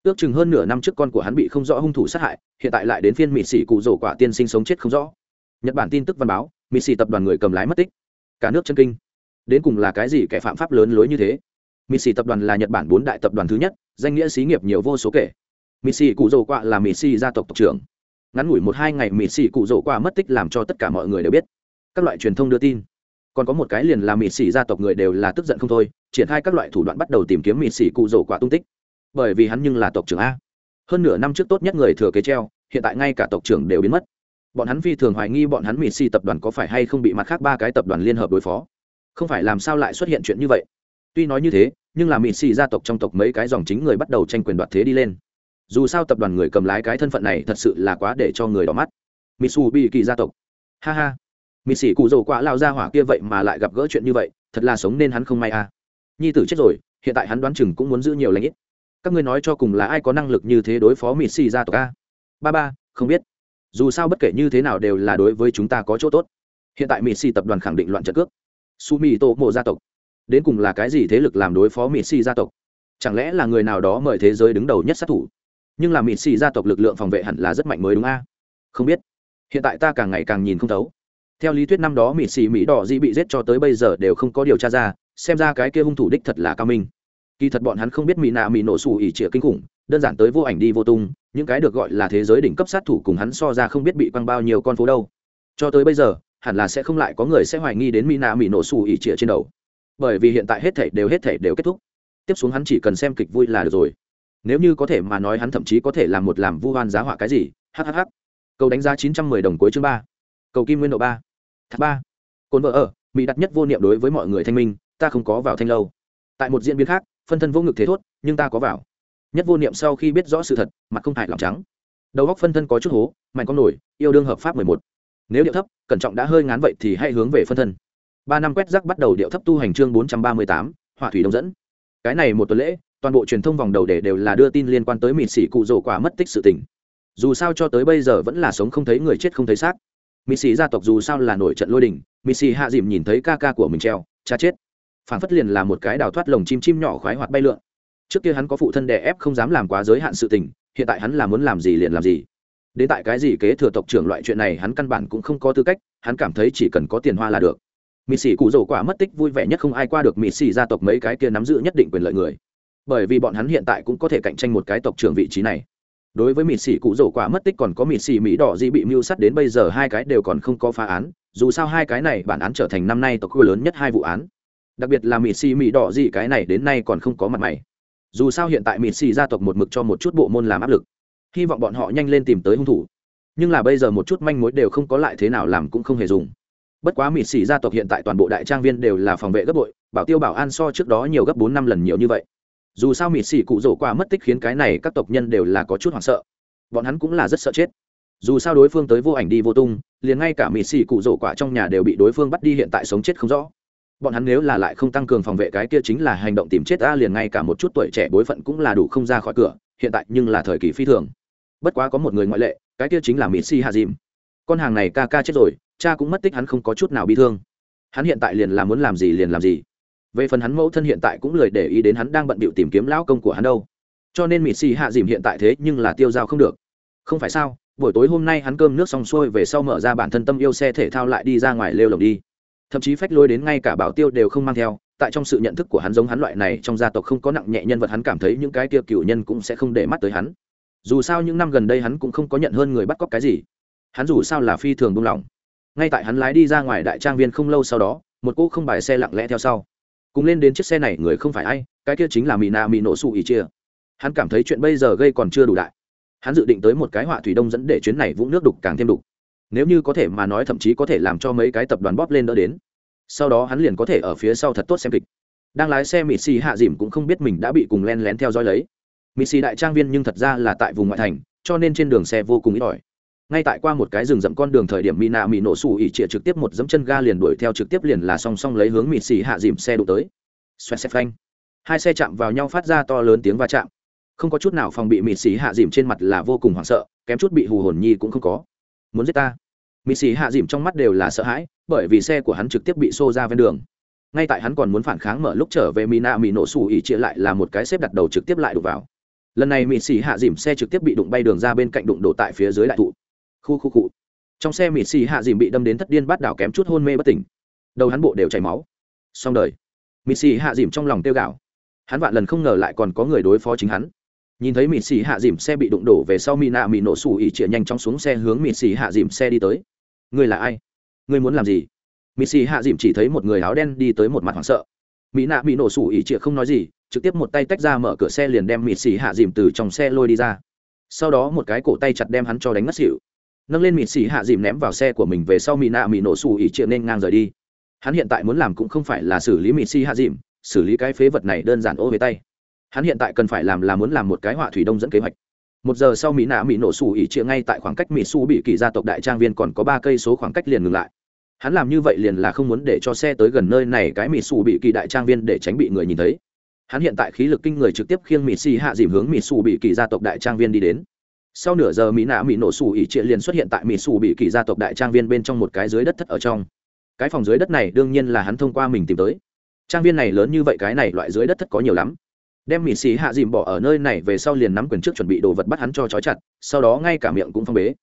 Ước chừng hơn nửa năm trước con của hắn bị không rõ hung thủ sát hại, hiện tại lại đến phiên mịt xỉ cụ rổ quả tiên sinh sống chết không rõ. Nhật bản tin tức văn báo, mịt xỉ tập đoàn người cầm lái mất tích. Cả nước chân kinh đến cùng là cái gì kẻ phạm pháp lớn lối như thế Missy tập đoàn là Nhật Bản bốn đại tập đoàn thứ nhất, danh nghĩa xí nghiệp nhiều vô số kể. Missy Cụ Dầu Quạ là Missy gia tộc tộc trưởng. Ngắn ngủi một hai ngày Missy Cụ Dầu Quạ mất tích làm cho tất cả mọi người đều biết. Các loại truyền thông đưa tin, còn có một cái liền là Missy gia tộc người đều là tức giận không thôi, triển khai các loại thủ đoạn bắt đầu tìm kiếm Missy Cụ Dầu Quạ tung tích. Bởi vì hắn nhưng là tộc trưởng a. Hơn nửa năm trước tốt nhất người thừa kế treo, hiện tại ngay cả tộc trưởng đều biến mất. Bọn hắn phi thường hoài nghi bọn hắn Missy tập đoàn có phải hay không bị mặt khác ba cái tập đoàn liên hợp đối phó không phải làm sao lại xuất hiện chuyện như vậy? Tuy nói như thế, nhưng là Mị xì gia tộc trong tộc mấy cái dòng chính người bắt đầu tranh quyền đoạt thế đi lên. Dù sao tập đoàn người cầm lái cái thân phận này thật sự là quá để cho người đỏ mắt. Mitsu bị kỳ gia tộc. Ha ha. Mị xì cụ dầu quả lao ra hỏa kia vậy mà lại gặp gỡ chuyện như vậy, thật là sống nên hắn không may à. Nhi tử chết rồi, hiện tại hắn đoán chừng cũng muốn giữ nhiều lãnh ít. Các ngươi nói cho cùng là ai có năng lực như thế đối phó Mị xì gia tộc a ba ba, không biết. Dù sao bất kể như thế nào đều là đối với chúng ta có chỗ tốt. Hiện tại Mị xì tập đoàn khẳng định loạn trận cước su mì tô mộ gia tộc. Đến cùng là cái gì thế lực làm đối phó mỹ xì gia tộc? Chẳng lẽ là người nào đó mời thế giới đứng đầu nhất sát thủ? Nhưng là mỹ xì gia tộc lực lượng phòng vệ hẳn là rất mạnh mới đúng a? Không biết. Hiện tại ta càng ngày càng nhìn không thấu. Theo lý thuyết năm đó mỹ xì mỹ đỏ di bị giết cho tới bây giờ đều không có điều tra ra, xem ra cái kia hung thủ đích thật là cao minh. Kỳ thật bọn hắn không biết mỹ nạ mỹ nổ xù ỉ trịa kinh khủng, đơn giản tới vô ảnh đi vô tung, những cái được gọi là thế giới đỉnh cấp sát thủ cùng hắn so ra không biết bị quăng bao nhiêu con phố đâu. Cho tới bây giờ hẳn là sẽ không lại có người sẽ hoài nghi đến mỹ nạ mỹ nổ xù ỉ trịa trên đầu. Bởi vì hiện tại hết thể đều hết thể đều kết thúc. Tiếp xuống hắn chỉ cần xem kịch vui là được rồi. Nếu như có thể mà nói hắn thậm chí có thể làm một làm vu hoan giá họa cái gì hhh Cầu đánh giá chín trăm mười đồng cuối chương ba. Cầu kim nguyên độ ba. Thác ba. Cồn vợ ở, mỹ đặt nhất vô niệm đối với mọi người thanh minh, ta không có vào thanh lâu. Tại một diễn biến khác, phân thân vô ngực thế thốt, nhưng ta có vào. Nhất vô niệm sau khi biết rõ sự thật, mặt không hại lòng trắng. Đầu góc phân thân có chút hố, mạnh con nổi, yêu đương hợp pháp mười một nếu điệu thấp, cẩn trọng đã hơi ngán vậy thì hãy hướng về phân thân. Ba năm quét rác bắt đầu điệu thấp tu hành chương bốn trăm ba mươi tám hỏa thủy đông dẫn. Cái này một tuần lễ, toàn bộ truyền thông vòng đầu để đều là đưa tin liên quan tới mịt xỉ cụ rổ quả mất tích sự tình. Dù sao cho tới bây giờ vẫn là sống không thấy người chết không thấy xác. Mịt xỉ gia tộc dù sao là nổi trận lôi đình, mịt xỉ hạ dìm nhìn thấy ca ca của mình treo, cha chết. Phản phất liền là một cái đào thoát lồng chim chim nhỏ khoái hoạt bay lượn. Trước kia hắn có phụ thân đè ép không dám làm quá giới hạn sự tình, hiện tại hắn là muốn làm gì liền làm gì đến tại cái gì kế thừa tộc trưởng loại chuyện này, hắn căn bản cũng không có tư cách, hắn cảm thấy chỉ cần có tiền hoa là được. Mị xỉ cụ rổ quả mất tích vui vẻ nhất không ai qua được mị xỉ gia tộc mấy cái kia nắm giữ nhất định quyền lợi người. Bởi vì bọn hắn hiện tại cũng có thể cạnh tranh một cái tộc trưởng vị trí này. Đối với mị xỉ cụ rổ quả mất tích còn có mị xỉ mỹ đỏ gì bị mưu sắt đến bây giờ hai cái đều còn không có phá án, dù sao hai cái này bản án trở thành năm nay tộc khu lớn nhất hai vụ án. Đặc biệt là mị xỉ mỹ đỏ gì cái này đến nay còn không có mặt mày. Dù sao hiện tại mị xì gia tộc một mực cho một chút bộ môn làm áp lực hy vọng bọn họ nhanh lên tìm tới hung thủ. Nhưng là bây giờ một chút manh mối đều không có lại thế nào làm cũng không hề dùng. Bất quá mịt xỉ gia tộc hiện tại toàn bộ đại trang viên đều là phòng vệ gấp bội, bảo tiêu bảo an so trước đó nhiều gấp bốn năm lần nhiều như vậy. Dù sao mịt xỉ cụ rổ qua mất tích khiến cái này các tộc nhân đều là có chút hoảng sợ. Bọn hắn cũng là rất sợ chết. Dù sao đối phương tới vô ảnh đi vô tung, liền ngay cả mịt xỉ cụ rổ quả trong nhà đều bị đối phương bắt đi hiện tại sống chết không rõ. Bọn hắn nếu là lại không tăng cường phòng vệ cái kia chính là hành động tìm chết ta liền ngay cả một chút tuổi trẻ bối phận cũng là đủ không ra khỏi cửa, hiện tại nhưng là thời kỳ phi thường bất quá có một người ngoại lệ, cái kia chính là mỹ si hạ dìm. Con hàng này ca ca chết rồi, cha cũng mất tích, hắn không có chút nào bị thương. Hắn hiện tại liền là muốn làm gì liền làm gì. Về phần hắn mẫu thân hiện tại cũng lời để ý đến hắn đang bận bịu tìm kiếm lão công của hắn đâu. Cho nên mỹ si hạ dìm hiện tại thế nhưng là tiêu dao không được. Không phải sao, buổi tối hôm nay hắn cơm nước xong xuôi về sau mở ra bản thân tâm yêu xe thể thao lại đi ra ngoài lêu lồng đi. Thậm chí phách lôi đến ngay cả bảo tiêu đều không mang theo, tại trong sự nhận thức của hắn giống hắn loại này trong gia tộc không có nặng nhẹ nhân vật hắn cảm thấy những cái kia cựu nhân cũng sẽ không để mắt tới hắn dù sao những năm gần đây hắn cũng không có nhận hơn người bắt cóc cái gì. Hắn dù sao là phi thường buông lỏng. Ngay tại hắn lái đi ra ngoài đại trang viên không lâu sau đó, một cô không bài xe lặng lẽ theo sau. Cùng lên đến chiếc xe này người không phải ai, cái kia chính là mỹ nạ mỹ nổ xù ỉ chia hắn cảm thấy chuyện bây giờ gây còn chưa đủ đại. Hắn dự định tới một cái họa thủy đông dẫn để chuyến này vũng nước đục càng thêm đục. Nếu như có thể mà nói thậm chí có thể làm cho mấy cái tập đoàn bóp lên đỡ đến. Sau đó hắn liền có thể ở phía sau thật tốt xem kịch. Đang lái xe mịt xì hạ dìm cũng không biết mình đã bị cùng len lén theo dõi lấy mỹ xì đại trang viên nhưng thật ra là tại vùng ngoại thành, cho nên trên đường xe vô cùng ít ỏi. Ngay tại qua một cái rừng rậm con đường thời điểm mỹ nạ mỹ nổ xù ỉ trịa trực tiếp một dẫm chân ga liền đuổi theo trực tiếp liền là song song lấy hướng mỹ xì hạ dìm xe đụng tới. Xoẹt xe phanh. Hai xe chạm vào nhau phát ra to lớn tiếng va chạm. Không có chút nào phòng bị mỹ xì hạ dìm trên mặt là vô cùng hoảng sợ, kém chút bị hù hồn nhi cũng không có. Muốn giết ta? Mỹ xì hạ dìm trong mắt đều là sợ hãi, bởi vì xe của hắn trực tiếp bị xô ra ven đường. Ngay tại hắn còn muốn phản kháng mở lúc trở về, mina mỹ nổ xù ỉ trịa lại là một cái xếp đặt đầu trực tiếp lại đụng vào lần này mỹ xì hạ dìm xe trực tiếp bị đụng bay đường ra bên cạnh đụng đổ tại phía dưới đại thụ. Khu khu cụ trong xe mỹ xì hạ dìm bị đâm đến thất điên bắt đảo kém chút hôn mê bất tỉnh. Đầu hắn bộ đều chảy máu. Xong đời. Mỹ xì hạ dìm trong lòng tiêu gạo. Hắn vạn lần không ngờ lại còn có người đối phó chính hắn. Nhìn thấy mịt xì hạ dìm xe bị đụng đổ về sau mỹ nạ mỹ nổ sủ ỉ chĩa nhanh chóng xuống xe hướng mịt xì hạ dìm xe đi tới. Ngươi là ai? Ngươi muốn làm gì? Mịt xì hạ dìm chỉ thấy một người áo đen đi tới một mặt hoảng sợ mỹ nạ bị nổ sủ ỉ trịa không nói gì, trực tiếp một tay tách ra mở cửa xe liền đem mịt xì hạ dìm từ trong xe lôi đi ra. Sau đó một cái cổ tay chặt đem hắn cho đánh ngất xỉu. Nâng lên mịt xì hạ dìm ném vào xe của mình về sau mỹ nạ mỹ nổ sủ ỉ trịa nên ngang rời đi. Hắn hiện tại muốn làm cũng không phải là xử lý mịt xì hạ dìm, xử lý cái phế vật này đơn giản ô về tay. Hắn hiện tại cần phải làm là muốn làm một cái họa thủy đông dẫn kế hoạch. Một giờ sau mỹ nạ mỹ nổ sủ ỉ chia ngay tại khoảng cách mỹ su bị kỳ gia tộc đại trang viên còn có ba cây số khoảng cách liền ngừng lại hắn làm như vậy liền là không muốn để cho xe tới gần nơi này cái mì xù bị kỳ đại trang viên để tránh bị người nhìn thấy. Hắn hiện tại khí lực kinh người trực tiếp khiêng mì xì hạ dìm hướng mì xù bị kỳ gia tộc đại trang viên đi đến. Sau nửa giờ mỹ nạ mỹ nổ xù ỉ trịa liền xuất hiện tại mỹ xù bị kỳ gia tộc đại trang viên bên trong một cái dưới đất thất ở trong. Cái phòng dưới đất này đương nhiên là hắn thông qua mình tìm tới. Trang viên này lớn như vậy cái này loại dưới đất thất có nhiều lắm. Đem mỹ xì hạ dìm bỏ ở nơi này về sau liền nắm quyền trước chuẩn bị đồ vật bắt hắn cho trói chặt, sau đó ngay cả miệng cũng phong bế.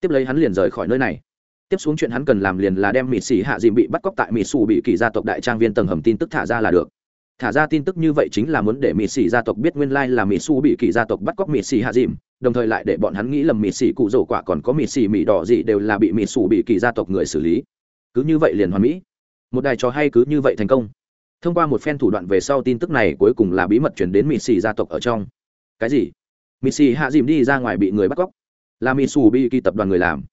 Tiếp lấy hắn liền rời khỏi nơi này tiếp xuống chuyện hắn cần làm liền là đem mịt xỉ hạ dìm bị bắt cóc tại mịt xù bị kỳ gia tộc đại trang viên tầng hầm tin tức thả ra là được. Thả ra tin tức như vậy chính là muốn để mịt xỉ gia tộc biết nguyên lai là mịt xù bị kỳ gia tộc bắt cóc mịt xỉ hạ dìm, đồng thời lại để bọn hắn nghĩ lầm mịt xỉ cụ rổ quả còn có mịt xỉ mị đỏ gì đều là bị mịt xù bị kỳ gia tộc người xử lý. Cứ như vậy liền hoàn mỹ. Một đài trò hay cứ như vậy thành công. Thông qua một phen thủ đoạn về sau tin tức này cuối cùng là bí mật chuyển đến mịt xì gia tộc ở trong. Cái gì? Mịt xì hạ dìm đi ra ngoài bị người bắt cóc. Là mịt xù bị kỳ tập đoàn người làm.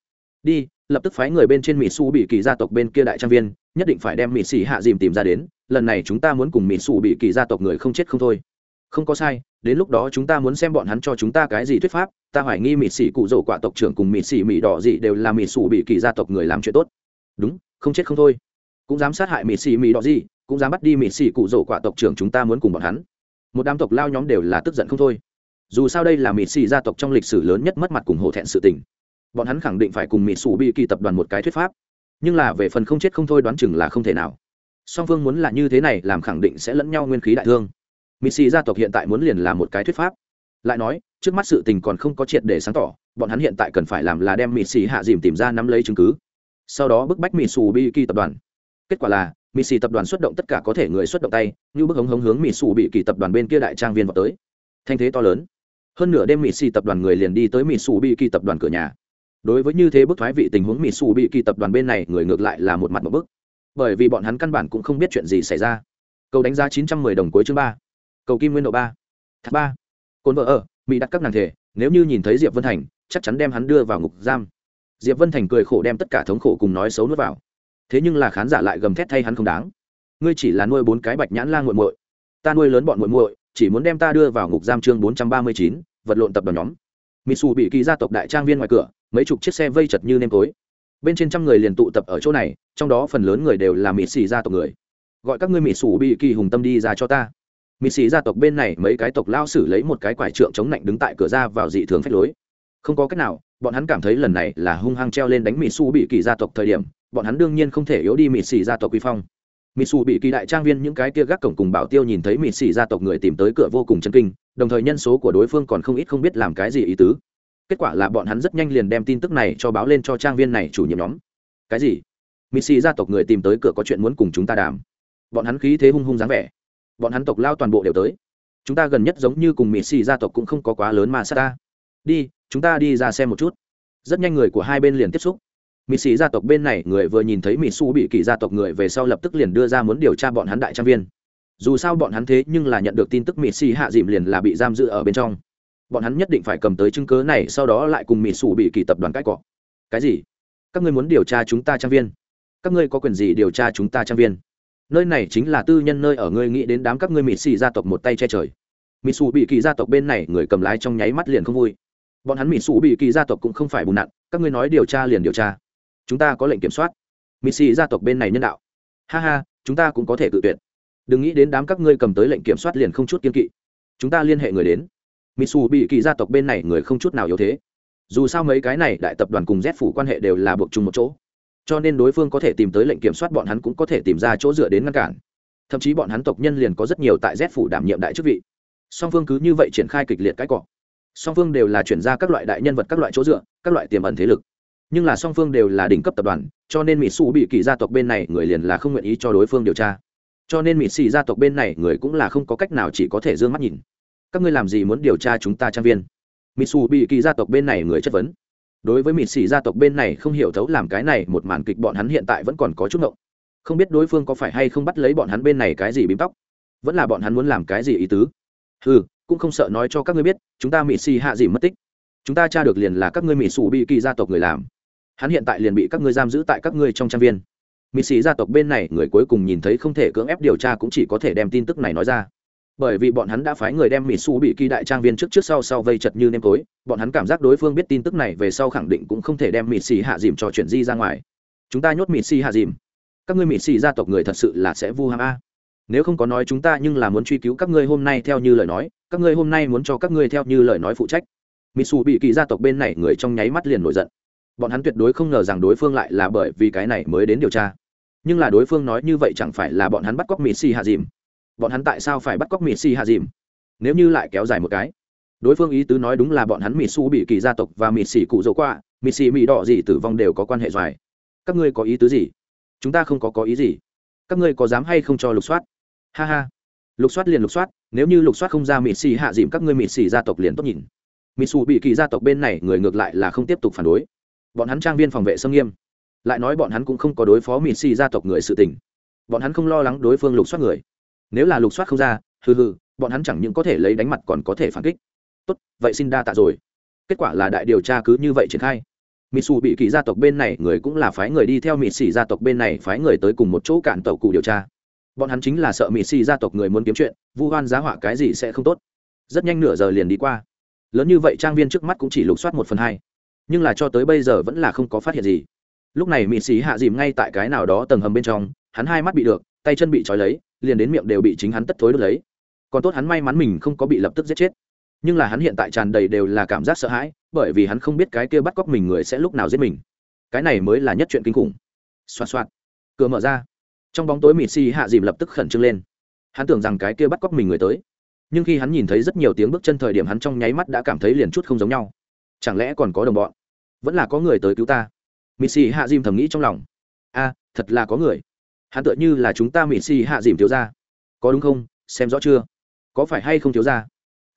Đi lập tức phái người bên trên mỹ su bị kỳ gia tộc bên kia đại trang viên, nhất định phải đem mỹ xì hạ dìm tìm ra đến, lần này chúng ta muốn cùng mỹ su bị kỳ gia tộc người không chết không thôi. Không có sai, đến lúc đó chúng ta muốn xem bọn hắn cho chúng ta cái gì thuyết pháp, ta hoài nghi mỹ xì cụ rổ quả tộc trưởng cùng mỹ xì mỹ đỏ gì đều là mỹ su bị kỳ gia tộc người làm chuyện tốt. Đúng, không chết không thôi. Cũng dám sát hại mỹ xì mỹ đỏ gì cũng dám bắt đi mỹ xì cụ rổ quả tộc trưởng chúng ta muốn cùng bọn hắn. Một đám tộc lao nhóm đều là tức giận không thôi. Dù sao đây là mỹ xì gia tộc trong lịch sử lớn nhất mất mặt cùng hổ thẹn sự tình bọn hắn khẳng định phải cùng mỹ Sủ bị kỳ tập đoàn một cái thuyết pháp. Nhưng là về phần không chết không thôi đoán chừng là không thể nào. Song phương muốn là như thế này làm khẳng định sẽ lẫn nhau nguyên khí đại thương. Mỹ xì gia tộc hiện tại muốn liền là một cái thuyết pháp. Lại nói, trước mắt sự tình còn không có triệt để sáng tỏ, bọn hắn hiện tại cần phải làm là đem mỹ xì hạ dìm tìm ra nắm lấy chứng cứ. Sau đó bức bách mỹ xù bị kỳ tập đoàn. Kết quả là mỹ xì tập đoàn xuất động tất cả có thể người xuất động tay, như bức hống hống hướng mỹ xù bị kỳ tập đoàn bên kia đại trang viên vào tới. Thanh thế to lớn. Hơn nửa đêm mỹ xì tập đoàn người liền đi tới mỹ xù bị kỳ tập đoàn cửa nhà đối với như thế bức thoái vị tình huống mỹ xù bị kỳ tập đoàn bên này, người ngược lại là một mặt một bức. Bởi vì bọn hắn căn bản cũng không biết chuyện gì xảy ra. Cầu đánh giá chín trăm mười đồng cuối chương ba. Cầu kim nguyên độ ba. Thác ba. Cồn vợ ở, mỹ đặt các nàng thể, nếu như nhìn thấy diệp vân thành, chắc chắn đem hắn đưa vào ngục giam. Diệp vân thành cười khổ đem tất cả thống khổ cùng nói xấu nuốt vào. Thế nhưng là khán giả lại gầm thét thay hắn không đáng. Ngươi chỉ là nuôi bốn cái bạch nhãn la nguội muội. Ta nuôi lớn bọn muội muội, chỉ muốn đem ta đưa vào ngục giam chương bốn trăm ba mươi chín, vật lộn tập đoàn nhóm. Mỹ xù bị kỳ gia tộc đại trang viên ngoài cửa mấy chục chiếc xe vây chật như nêm tối. Bên trên trăm người liền tụ tập ở chỗ này, trong đó phần lớn người đều là mỹ xì gia tộc người. Gọi các ngươi mỹ xù bị kỳ hùng tâm đi ra cho ta. Mỹ xì gia tộc bên này mấy cái tộc lao xử lấy một cái quải trượng chống lạnh đứng tại cửa ra vào dị thường phách lối. Không có cách nào, bọn hắn cảm thấy lần này là hung hăng treo lên đánh mỹ su bị kỳ gia tộc thời điểm, bọn hắn đương nhiên không thể yếu đi mỹ xì gia tộc quy phong. Mỹ su bị kỳ đại trang viên những cái kia gác cổng cùng bảo tiêu nhìn thấy mỹ xì gia tộc người tìm tới cửa vô cùng chân kinh, đồng thời nhân số của đối phương còn không ít không biết làm cái gì ý tứ kết quả là bọn hắn rất nhanh liền đem tin tức này cho báo lên cho trang viên này chủ nhiệm nhóm. Cái gì? Mỹ xì gia tộc người tìm tới cửa có chuyện muốn cùng chúng ta đàm. Bọn hắn khí thế hung hung dáng vẻ. Bọn hắn tộc lao toàn bộ đều tới. Chúng ta gần nhất giống như cùng mỹ xì gia tộc cũng không có quá lớn mà sa ta. Đi, chúng ta đi ra xem một chút. Rất nhanh người của hai bên liền tiếp xúc. Mỹ sĩ gia tộc bên này, người vừa nhìn thấy mỹ su bị kỳ gia tộc người về sau lập tức liền đưa ra muốn điều tra bọn hắn đại trang viên. Dù sao bọn hắn thế nhưng là nhận được tin tức mỹ sĩ hạ dìm liền là bị giam giữ ở bên trong bọn hắn nhất định phải cầm tới chứng cớ này, sau đó lại cùng mỹ sủ bị kỳ tập đoàn cãi cọ. Cái gì? Các ngươi muốn điều tra chúng ta trang viên? Các ngươi có quyền gì điều tra chúng ta trang viên? Nơi này chính là tư nhân nơi ở, ngươi nghĩ đến đám các ngươi mỹ xì gia tộc một tay che trời. Mỹ sủ bị kỳ gia tộc bên này, người cầm lái trong nháy mắt liền không vui. Bọn hắn mỹ sủ bị kỳ gia tộc cũng không phải bùn nặn, các ngươi nói điều tra liền điều tra. Chúng ta có lệnh kiểm soát. Mỹ xì gia tộc bên này nhân đạo. Ha ha, chúng ta cũng có thể tự tuyệt. Đừng nghĩ đến đám các ngươi cầm tới lệnh kiểm soát liền không chút kiên kỵ. Chúng ta liên hệ người đến mỹ xù bị kỳ gia tộc bên này người không chút nào yếu thế. Dù sao mấy cái này đại tập đoàn cùng z phủ quan hệ đều là buộc chung một chỗ. Cho nên đối phương có thể tìm tới lệnh kiểm soát bọn hắn cũng có thể tìm ra chỗ dựa đến ngăn cản. Thậm chí bọn hắn tộc nhân liền có rất nhiều tại z phủ đảm nhiệm đại chức vị. Song phương cứ như vậy triển khai kịch liệt cái cọ. Song phương đều là chuyển ra các loại đại nhân vật các loại chỗ dựa, các loại tiềm ẩn thế lực. Nhưng là song phương đều là đỉnh cấp tập đoàn, cho nên mỹ xù bị kỳ gia tộc bên này người liền là không nguyện ý cho đối phương điều tra. Cho nên mỹ xì gia tộc bên này người cũng là không có cách nào chỉ có thể d ư ơ n g mắt nhìn các ngươi làm gì muốn điều tra chúng ta trang viên? Mỹ xù bị kỳ gia tộc bên này người chất vấn. Đối với mỹ xì gia tộc bên này không hiểu thấu làm cái này, một màn kịch bọn hắn hiện tại vẫn còn có chút ngộng. Không biết đối phương có phải hay không bắt lấy bọn hắn bên này cái gì bím tóc. Vẫn là bọn hắn muốn làm cái gì ý tứ. Ừ cũng không sợ nói cho các ngươi biết, chúng ta mỹ xì hạ gì mất tích. Chúng ta tra được liền là các ngươi mỹ xù bị kỳ gia tộc người làm. Hắn hiện tại liền bị các ngươi giam giữ tại các ngươi trong trang viên. Mỹ xì gia tộc bên này người cuối cùng nhìn thấy không thể cưỡng ép điều tra cũng chỉ có thể đem tin tức này nói ra bởi vì bọn hắn đã phái người đem mỹ su bị kỳ đại trang viên trước trước sau sau vây chật như nêm tối, bọn hắn cảm giác đối phương biết tin tức này về sau khẳng định cũng không thể đem mỹ xì hạ dìm cho chuyện di ra ngoài. Chúng ta nhốt mỹ xì hạ dìm. Các ngươi mỹ xì gia tộc người thật sự là sẽ vu ham a. Nếu không có nói chúng ta nhưng là muốn truy cứu các ngươi hôm nay theo như lời nói, các ngươi hôm nay muốn cho các ngươi theo như lời nói phụ trách. Mỹ su bị kỳ gia tộc bên này người trong nháy mắt liền nổi giận. Bọn hắn tuyệt đối không ngờ rằng đối phương lại là bởi vì cái này mới đến điều tra. Nhưng là đối phương nói như vậy chẳng phải là bọn hắn bắt cóc mỹ xì hạ dìm bọn hắn tại sao phải bắt cóc mỹ xì hạ dìm? Nếu như lại kéo dài một cái, đối phương ý tứ nói đúng là bọn hắn mỹ su bị kỳ gia tộc và mỹ xì cụ dỗ qua mỹ xì mỹ đỏ gì tử vong đều có quan hệ dài. các ngươi có ý tứ gì? Chúng ta không có có ý gì. Các ngươi có dám hay không cho lục soát? Ha ha. Lục soát liền lục soát, nếu như lục soát không ra mỹ xì hạ dìm, các ngươi mỹ xì gia tộc liền tốt nhìn. Mỹ su bị kỳ gia tộc bên này, người ngược lại là không tiếp tục phản đối. Bọn hắn trang viên phòng vệ sâm nghiêm. Lại nói bọn hắn cũng không có đối phó mỹ xì gia tộc người sự tình. Bọn hắn không lo lắng đối phương lục soát người nếu là lục soát không ra, hừ hừ, bọn hắn chẳng những có thể lấy đánh mặt còn có thể phản kích. Tốt, vậy xin đa tạ rồi. Kết quả là đại điều tra cứ như vậy triển khai. Mỹ xù bị kỳ gia tộc bên này, người cũng là phái người đi theo mỹ xì gia tộc bên này phái người tới cùng một chỗ cản tàu cụ điều tra. Bọn hắn chính là sợ mỹ xì gia tộc người muốn kiếm chuyện, vu hoan giá họa cái gì sẽ không tốt. Rất nhanh nửa giờ liền đi qua. Lớn như vậy trang viên trước mắt cũng chỉ lục soát một phần hai. Nhưng là cho tới bây giờ vẫn là không có phát hiện gì. Lúc này mỹ xì hạ dìm ngay tại cái nào đó tầng hầm bên trong, hắn hai mắt bị được, tay chân bị trói lấy liền đến miệng đều bị chính hắn tất thối đốt lấy. Còn tốt hắn may mắn mình không có bị lập tức giết chết. Nhưng là hắn hiện tại tràn đầy đều là cảm giác sợ hãi, bởi vì hắn không biết cái kia bắt cóc mình người sẽ lúc nào giết mình. Cái này mới là nhất chuyện kinh khủng. Xoa xoa cửa mở ra. Trong bóng tối mịt xì hạ dìm lập tức khẩn trương lên. Hắn tưởng rằng cái kia bắt cóc mình người tới. Nhưng khi hắn nhìn thấy rất nhiều tiếng bước chân thời điểm hắn trong nháy mắt đã cảm thấy liền chút không giống nhau. Chẳng lẽ còn có đồng bọn? Vẫn là có người tới cứu ta? Mịt xì hạ dìm thầm nghĩ trong lòng. A, thật là có người hắn tựa như là chúng ta mịt xì hạ dìm thiếu ra có đúng không? Xem rõ chưa? Có phải hay không thiếu ra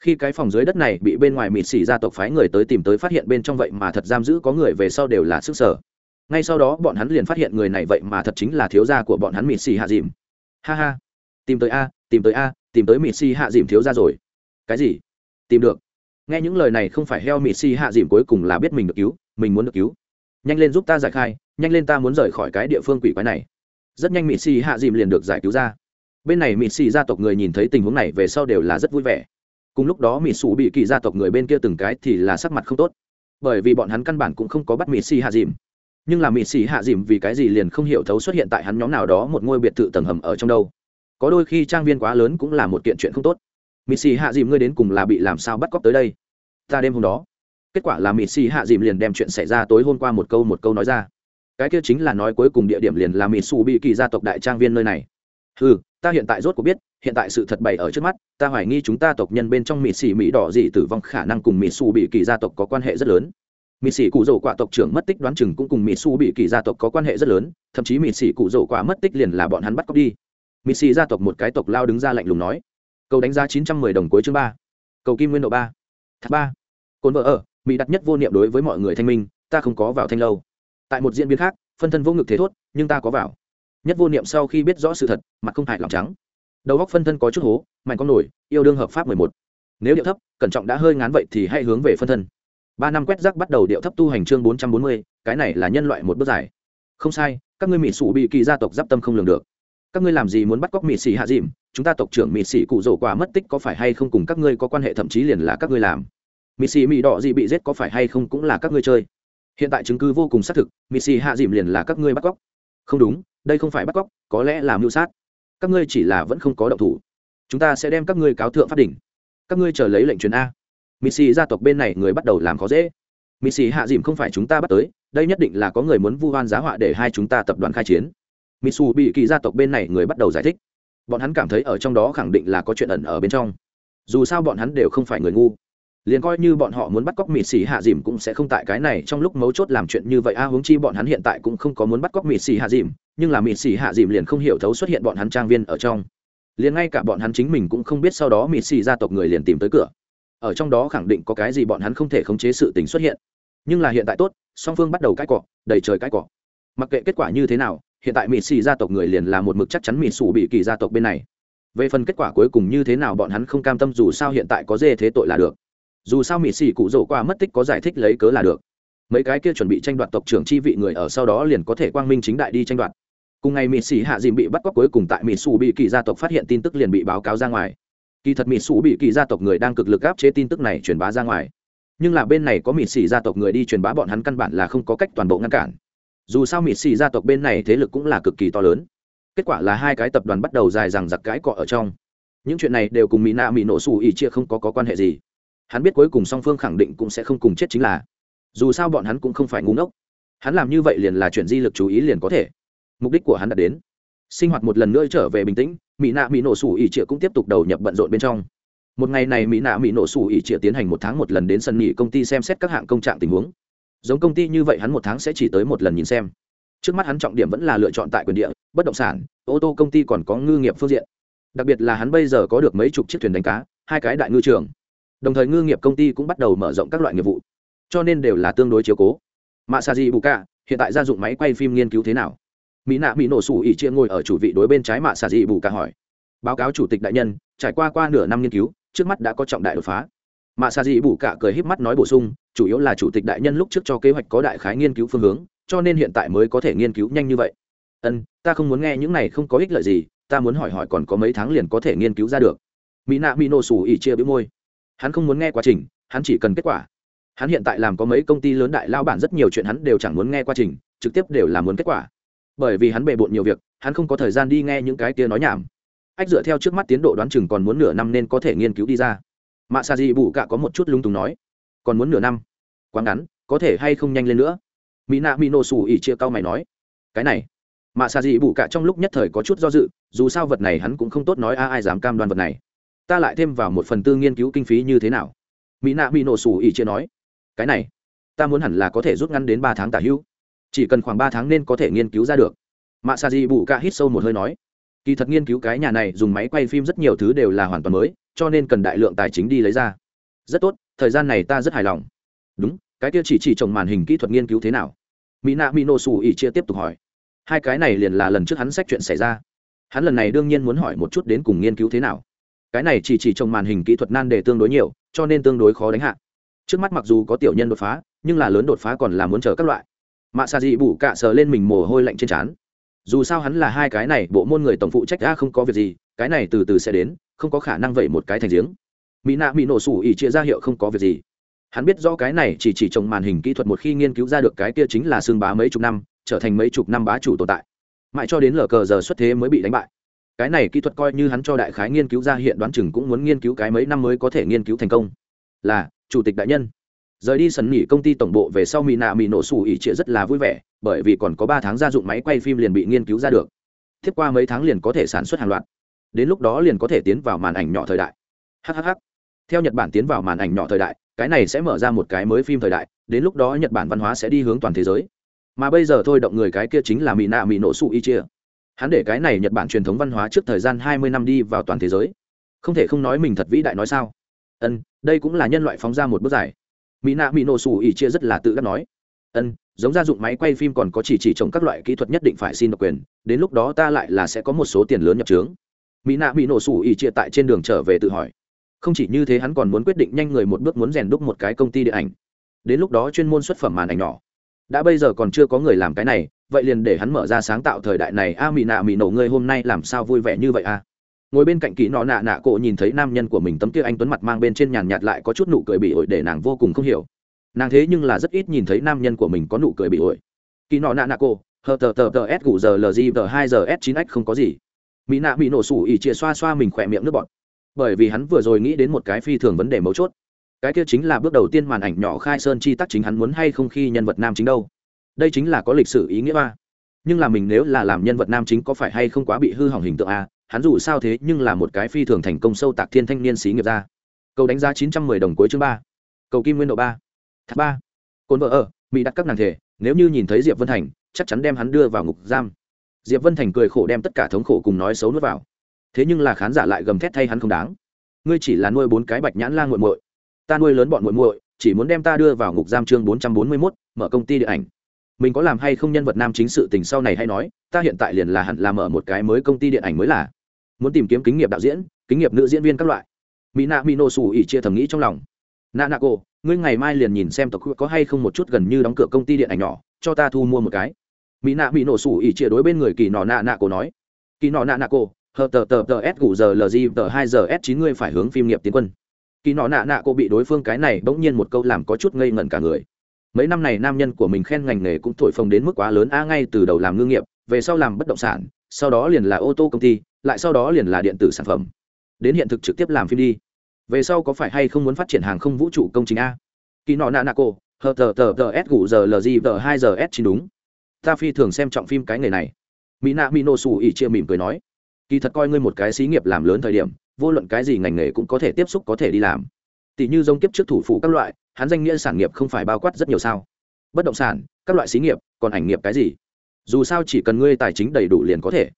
khi cái phòng dưới đất này bị bên ngoài mịt xì gia tộc phái người tới tìm tới phát hiện bên trong vậy mà thật giam giữ có người về sau đều là sức sở. Ngay sau đó bọn hắn liền phát hiện người này vậy mà thật chính là thiếu gia của bọn hắn mịt xì hạ dìm. Ha ha. Tìm tới a, tìm tới a, tìm tới mịt xì hạ dìm thiếu gia rồi. Cái gì? Tìm được. Nghe những lời này không phải heo mịt xì hạ dìm cuối cùng là biết mình được cứu, mình muốn được cứu. Nhanh lên giúp ta giải khai, nhanh lên ta muốn rời khỏi cái địa phương quỷ quái này rất nhanh mịt xì hạ dìm liền được giải cứu ra. Bên này mịt xì gia tộc người nhìn thấy tình huống này về sau đều là rất vui vẻ. Cùng lúc đó mịt xù bị kỳ gia tộc người bên kia từng cái thì là sắc mặt không tốt. Bởi vì bọn hắn căn bản cũng không có bắt mịt xì hạ dìm. Nhưng là mịt xì hạ dìm vì cái gì liền không hiểu thấu xuất hiện tại hắn nhóm nào đó một ngôi biệt thự tầng hầm ở trong đâu. Có đôi khi trang viên quá lớn cũng là một kiện chuyện không tốt. Mịt xì hạ dìm ngươi đến cùng là bị làm sao bắt cóc tới đây? Ta đêm hôm đó. Kết quả là mịt xì hạ dìm liền đem chuyện xảy ra tối hôm qua một câu một câu nói ra cái kia chính là nói cuối cùng địa điểm liền là mỹ xù bị kỳ gia tộc đại trang viên nơi này. Ừ ta hiện tại rốt cuộc biết, hiện tại sự thật bày ở trước mắt, ta hoài nghi chúng ta tộc nhân bên trong mỹ xì mỹ đỏ dị tử vong khả năng cùng mỹ xù bị kỳ gia tộc có quan hệ rất lớn. Mỹ xì cụ dầu quả tộc trưởng mất tích đoán chừng cũng cùng mỹ xù bị kỳ gia tộc có quan hệ rất lớn, thậm chí mỹ xì cụ dầu quả mất tích liền là bọn hắn bắt cóc đi. Mỹ xì gia tộc một cái tộc lao đứng ra lạnh lùng nói. Cầu đánh giá chín trăm mười đồng cuối chương ba. Cầu kim nguyên độ ba. Thác ba. Cồn vợ ở, mỹ đặt nhất vô niệm đối với mọi người thanh minh, ta không có vào thanh lâu tại một diễn biến khác, phân thân vô ngực thế thốt, nhưng ta có vào. Nhất vô niệm sau khi biết rõ sự thật, mặt không hại lòng trắng. Đầu góc phân thân có chút hố, mạnh con nổi, yêu đương hợp pháp mười một. Nếu điệu thấp, cẩn trọng đã hơi ngán vậy thì hãy hướng về phân thân. Ba năm quét rác bắt đầu điệu thấp tu hành chương bốn trăm bốn mươi, cái này là nhân loại một bước dài. Không sai, các ngươi mỹ sủ bị kỳ gia tộc giáp tâm không lường được. Các ngươi làm gì muốn bắt cóc mỹ sĩ hạ dìm? Chúng ta tộc trưởng mỹ sĩ cụ rổ quả mất tích có phải hay không cùng các ngươi có quan hệ, thậm chí liền là các ngươi làm. Mỹ sĩ mỹ đỏ gì bị giết có phải hay không cũng là các ngươi chơi hiện tại chứng cứ vô cùng xác thực mỹ xì hạ dìm liền là các ngươi bắt cóc. Không đúng, đây không phải bắt cóc, có lẽ là mưu sát. Các ngươi chỉ là vẫn không có động thủ. Chúng ta sẽ đem các ngươi cáo thượng pháp đỉnh. Các ngươi chờ lấy lệnh truyền a. Mỹ xì gia tộc bên này người bắt đầu làm khó dễ. Mỹ xì hạ dìm không phải chúng ta bắt tới, đây nhất định là có người muốn vu oan giá họa để hai chúng ta tập đoàn khai chiến. Mỹ xù bị kỳ gia tộc bên này người bắt đầu giải thích. Bọn hắn cảm thấy ở trong đó khẳng định là có chuyện ẩn ở bên trong. Dù sao bọn hắn đều không phải người ngu liền coi như bọn họ muốn bắt cóc mịt xì hạ dìm cũng sẽ không tại cái này trong lúc mấu chốt làm chuyện như vậy. A à, huống chi bọn hắn hiện tại cũng không có muốn bắt cóc mịt xì hạ dìm nhưng là mịt xì hạ dìm liền không hiểu thấu xuất hiện bọn hắn trang viên ở trong. Liền ngay cả bọn hắn chính mình cũng không biết sau đó mịt xì gia tộc người liền tìm tới cửa. Ở trong đó khẳng định có cái gì bọn hắn không thể khống chế sự tình xuất hiện. Nhưng là hiện tại tốt song phương bắt đầu cãi cọ đầy trời cãi cọ. Mặc kệ kết quả như thế nào hiện tại mịt xì gia tộc người liền là một mực chắc chắn mịt xù bị kỳ gia tộc bên này. Về phần kết quả cuối cùng như thế nào bọn hắn không cam tâm dù sao hiện tại có dê thế tội là được dù sao mỹ xì cụ rổ qua mất tích có giải thích lấy cớ là được. Mấy cái kia chuẩn bị tranh đoạt tộc trưởng chi vị người ở sau đó liền có thể quang minh chính đại đi tranh đoạt. Cùng ngày mỹ sĩ hạ dìm bị bắt cóc cuối cùng tại mỹ xù bị kỳ gia tộc phát hiện tin tức liền bị báo cáo ra ngoài. Kỳ thật mỹ xù bị kỳ gia tộc người đang cực lực áp chế tin tức này truyền bá ra ngoài. Nhưng là bên này có mỹ sĩ gia tộc người đi truyền bá bọn hắn căn bản là không có cách toàn bộ ngăn cản. Dù sao mỹ sĩ gia tộc bên này thế lực cũng là cực kỳ to lớn. Kết quả là hai cái tập đoàn bắt đầu dài rằng giặc cái cọ ở trong. Những chuyện này đều cùng mỹ nạ mỹ nổ xù ỉ chia không có, có quan hệ gì hắn biết cuối cùng song phương khẳng định cũng sẽ không cùng chết chính là, dù sao bọn hắn cũng không phải ngu ngốc. Hắn làm như vậy liền là chuyện di lực chú ý liền có thể. Mục đích của hắn đã đến. Sinh hoạt một lần nữa trở về bình tĩnh, mỹ nạ mỹ nổ sủ ỉ trịa cũng tiếp tục đầu nhập bận rộn bên trong. Một ngày này mỹ nạ mỹ nổ sủ ỉ trịa tiến hành một tháng một lần đến sân nghỉ công ty xem xét các hạng công trạng tình huống. Giống công ty như vậy hắn một tháng sẽ chỉ tới một lần nhìn xem. Trước mắt hắn trọng điểm vẫn là lựa chọn tại quyền địa, bất động sản, ô tô công ty còn có ngư nghiệp phương diện. Đặc biệt là hắn bây giờ có được mấy chục chiếc thuyền đánh cá, hai cái đại ngư trường đồng thời ngư nghiệp công ty cũng bắt đầu mở rộng các loại nghiệp vụ, cho nên đều là tương đối chiếu cố. Mạ sa di bù ca hiện tại gia dụng máy quay phim nghiên cứu thế nào? Mỹ nạ mỹ nổ sủ ỉ chia ngồi ở chủ vị đối bên trái mạ sa di bù ca hỏi. Báo cáo chủ tịch đại nhân, trải qua qua nửa năm nghiên cứu, trước mắt đã có trọng đại đột phá. Mạ sa di bù ca cười híp mắt nói bổ sung, chủ yếu là chủ tịch đại nhân lúc trước cho kế hoạch có đại khái nghiên cứu phương hướng, cho nên hiện tại mới có thể nghiên cứu nhanh như vậy. Ân, ta không muốn nghe những này không có ích lợi gì, ta muốn hỏi hỏi còn có mấy tháng liền có thể nghiên cứu ra được. Mỹ nạ mỹ nổ sủ ỉ chia bĩu môi hắn không muốn nghe quá trình, hắn chỉ cần kết quả. Hắn hiện tại làm có mấy công ty lớn đại lao bản rất nhiều chuyện hắn đều chẳng muốn nghe quá trình, trực tiếp đều là muốn kết quả. Bởi vì hắn bề bộn nhiều việc, hắn không có thời gian đi nghe những cái kia nói nhảm. Ách, dựa theo trước mắt tiến độ đoán chừng còn muốn nửa năm nên có thể nghiên cứu đi ra. Mạ sa di bù cạ có một chút lung tùng nói. Còn muốn nửa năm? Quá ngắn, có thể hay không nhanh lên nữa? Mỹ nạ mỹ nổ xù ỉ chia cao mày nói. Cái này. Mạ sa di bù cạ trong lúc nhất thời có chút do dự, dù sao vật này hắn cũng không tốt nói, a, ai dám cam đoan vật này ta lại thêm vào một phần tư nghiên cứu kinh phí như thế nào? Mỹ nạ bị nổ sủ ỉ chia nói. Cái này, ta muốn hẳn là có thể rút ngắn đến ba tháng tả hữu. Chỉ cần khoảng ba tháng nên có thể nghiên cứu ra được. Mạ sa di bù ca hít sâu một hơi nói. Kỳ thật nghiên cứu cái nhà này dùng máy quay phim rất nhiều thứ đều là hoàn toàn mới, cho nên cần đại lượng tài chính đi lấy ra. Rất tốt, thời gian này ta rất hài lòng. Đúng, cái kia chỉ chỉ trồng màn hình kỹ thuật nghiên cứu thế nào? Mỹ nạ mỹ nổ xù ỉ chia tiếp tục hỏi. Hai cái này liền là lần trước hắn sách chuyện xảy ra. Hắn lần này đương nhiên muốn hỏi một chút đến cùng nghiên cứu thế nào cái này chỉ chỉ trồng màn hình kỹ thuật nan đề tương đối nhiều, cho nên tương đối khó đánh hạ. Trước mắt mặc dù có tiểu nhân đột phá, nhưng là lớn đột phá còn là muốn chờ các loại. Mạ xà dị bủ cạ sờ lên mình mồ hôi lạnh trên trán. Dù sao hắn là hai cái này, bộ môn người tổng phụ trách đã không có việc gì, cái này từ từ sẽ đến, không có khả năng vậy một cái thành giếng. Mỹ nạ mỹ nổ sủ ỉ chia ra hiệu không có việc gì. Hắn biết rõ cái này chỉ chỉ trồng màn hình kỹ thuật một khi nghiên cứu ra được cái kia chính là xương bá mấy chục năm, trở thành mấy chục năm bá chủ tồn tại. Mãi cho đến lờ cờ giờ xuất thế mới bị đánh bại cái này kỹ thuật coi như hắn cho đại khái nghiên cứu ra hiện đoán chừng cũng muốn nghiên cứu cái mấy năm mới có thể nghiên cứu thành công. Là, chủ tịch đại nhân. Rời đi sần nghỉ công ty tổng bộ về sau mỹ nạ mỹ nổ xù ỉ trịa rất là vui vẻ, bởi vì còn có ba tháng gia dụng máy quay phim liền bị nghiên cứu ra được. Tiếp qua mấy tháng liền có thể sản xuất hàng loạt. Đến lúc đó liền có thể tiến vào màn ảnh nhỏ thời đại. Hhh theo nhật bản tiến vào màn ảnh nhỏ thời đại, cái này sẽ mở ra một cái mới phim thời đại, đến lúc đó nhật bản văn hóa sẽ đi hướng toàn thế giới. Mà bây giờ thôi động người cái kia chính là mỹ nạ mỹ nổ xù ỉ trịa hắn để cái này nhật bản truyền thống văn hóa trước thời gian hai mươi năm đi vào toàn thế giới. Không thể không nói mình thật vĩ đại nói sao? Ân, đây cũng là nhân loại phóng ra một bước dài. Mỹ nạ mỹ nổ xù ỉ chia rất là tự đắc nói. Ân, giống gia dụng máy quay phim còn có chỉ chỉ trồng các loại kỹ thuật nhất định phải xin độc quyền, đến lúc đó ta lại là sẽ có một số tiền lớn nhập trướng. Mỹ nạ mỹ nổ xù ỉ chia tại trên đường trở về tự hỏi. Không chỉ như thế hắn còn muốn quyết định nhanh người một bước muốn rèn đúc một cái công ty điện ảnh. Đến lúc đó chuyên môn xuất phẩm màn ảnh nhỏ. Đã bây giờ còn chưa có người làm cái này vậy liền để hắn mở ra sáng tạo thời đại này. A mỹ nạ mỹ nổ, ngươi hôm nay làm sao vui vẻ như vậy a ngồi bên cạnh kỳ nọ nạ nạ cổ nhìn thấy nam nhân của mình tấm kia anh tuấn mặt mang bên trên nhàn nhạt lại có chút nụ cười bị ổi để nàng vô cùng không hiểu. Nàng thế nhưng là rất ít nhìn thấy nam nhân của mình có nụ cười bị ổi. Kỳ nọ nạ nạ cổ, hờ tờ tờ tờ s gù giờ lg tờ hai giờ s chín x không có gì. Mỹ nạ bị nổ sủ ỉ chia xoa xoa mình khỏe miệng nước bọt. Bởi vì hắn vừa rồi nghĩ đến một cái phi thường vấn đề mấu chốt. Cái kia chính là bước đầu tiên màn ảnh nhỏ khai sơn chi tắc chính hắn muốn hay không khi nhân vật nam chính đâu đây chính là có lịch sử ý nghĩa ba nhưng là mình nếu là làm nhân vật nam chính có phải hay không quá bị hư hỏng hình tượng a? Hắn dù sao thế nhưng là một cái phi thường thành công sâu tạc thiên thanh niên xí nghiệp ra cầu đánh giá chín trăm mười đồng cuối chương ba. Cầu kim nguyên độ ba. Thác ba. Cồn vợ ở, mỹ đặt các nàng thể, nếu như nhìn thấy diệp vân thành, chắc chắn đem hắn đưa vào ngục giam. Diệp vân thành cười khổ đem tất cả thống khổ cùng nói xấu nuốt vào. Thế nhưng là khán giả lại gầm thét thay hắn không đáng. Ngươi chỉ là nuôi bốn cái bạch nhãn la nguội muội. Ta nuôi lớn bọn muội muội, chỉ muốn đem ta đưa vào ngục giam chương bốn trăm bốn mươi mốt, mở công ty điện ảnh mình có làm hay không nhân vật nam chính sự tình sau này hay nói, ta hiện tại liền là hẳn là mở một cái mới công ty điện ảnh mới là. Muốn tìm kiếm kinh nghiệm đạo diễn kinh nghiệm nữ diễn viên các loại. Mỹ nạ mỹ nổ xù ỉ chia thầm nghĩ trong lòng. Nạ nạ cô ngươi ngày mai liền nhìn xem tộc có hay không một chút gần như đóng cửa công ty điện ảnh nhỏ, cho ta thu mua một cái. Mỹ nạ bị nổ sủ ỉ chia đối bên người kỳ nọ nạ nạ cô nói. Kỳ nọ nạ nạ cô hờ tờ tờ tờ s gù giờ lg tờ hai giờ s chín ngươi phải hướng phim nghiệp tiến quân. Kỳ nọ nạ nạ cô bị đối phương cái này bỗng nhiên một câu làm có chút ngây ngẩn cả người mấy năm này nam nhân của mình khen ngành nghề cũng thổi phồng đến mức quá lớn, a, ngay từ đầu làm ngư nghiệp, về sau làm bất động sản, sau đó liền là ô tô công ty, lại sau đó liền là điện tử sản phẩm. Đến hiện thực trực tiếp làm phim đi. Về sau có phải hay không muốn phát triển hàng không vũ trụ công trình, a? Kỳ nọ nạ nạ cổ, hờ tờ tờ tờ s gù giờ lg tờ hai giờ s chín đúng. Ta phi thường xem trọng phim cái nghề này. Mỹ nạ mỹ nổ xù ỉ chia mỉm cười nói. Kỳ thật coi ngươi một cái xí nghiệp làm lớn thời điểm, vô luận cái gì ngành nghề cũng có thể tiếp xúc, có thể đi làm tỷ như giống kiếp trước thủ phủ các loại, hắn danh nghĩa sản nghiệp không phải bao quát rất nhiều sao. Bất động sản, các loại xí nghiệp, còn ảnh nghiệp cái gì? Dù sao chỉ cần ngươi tài chính đầy đủ liền có thể.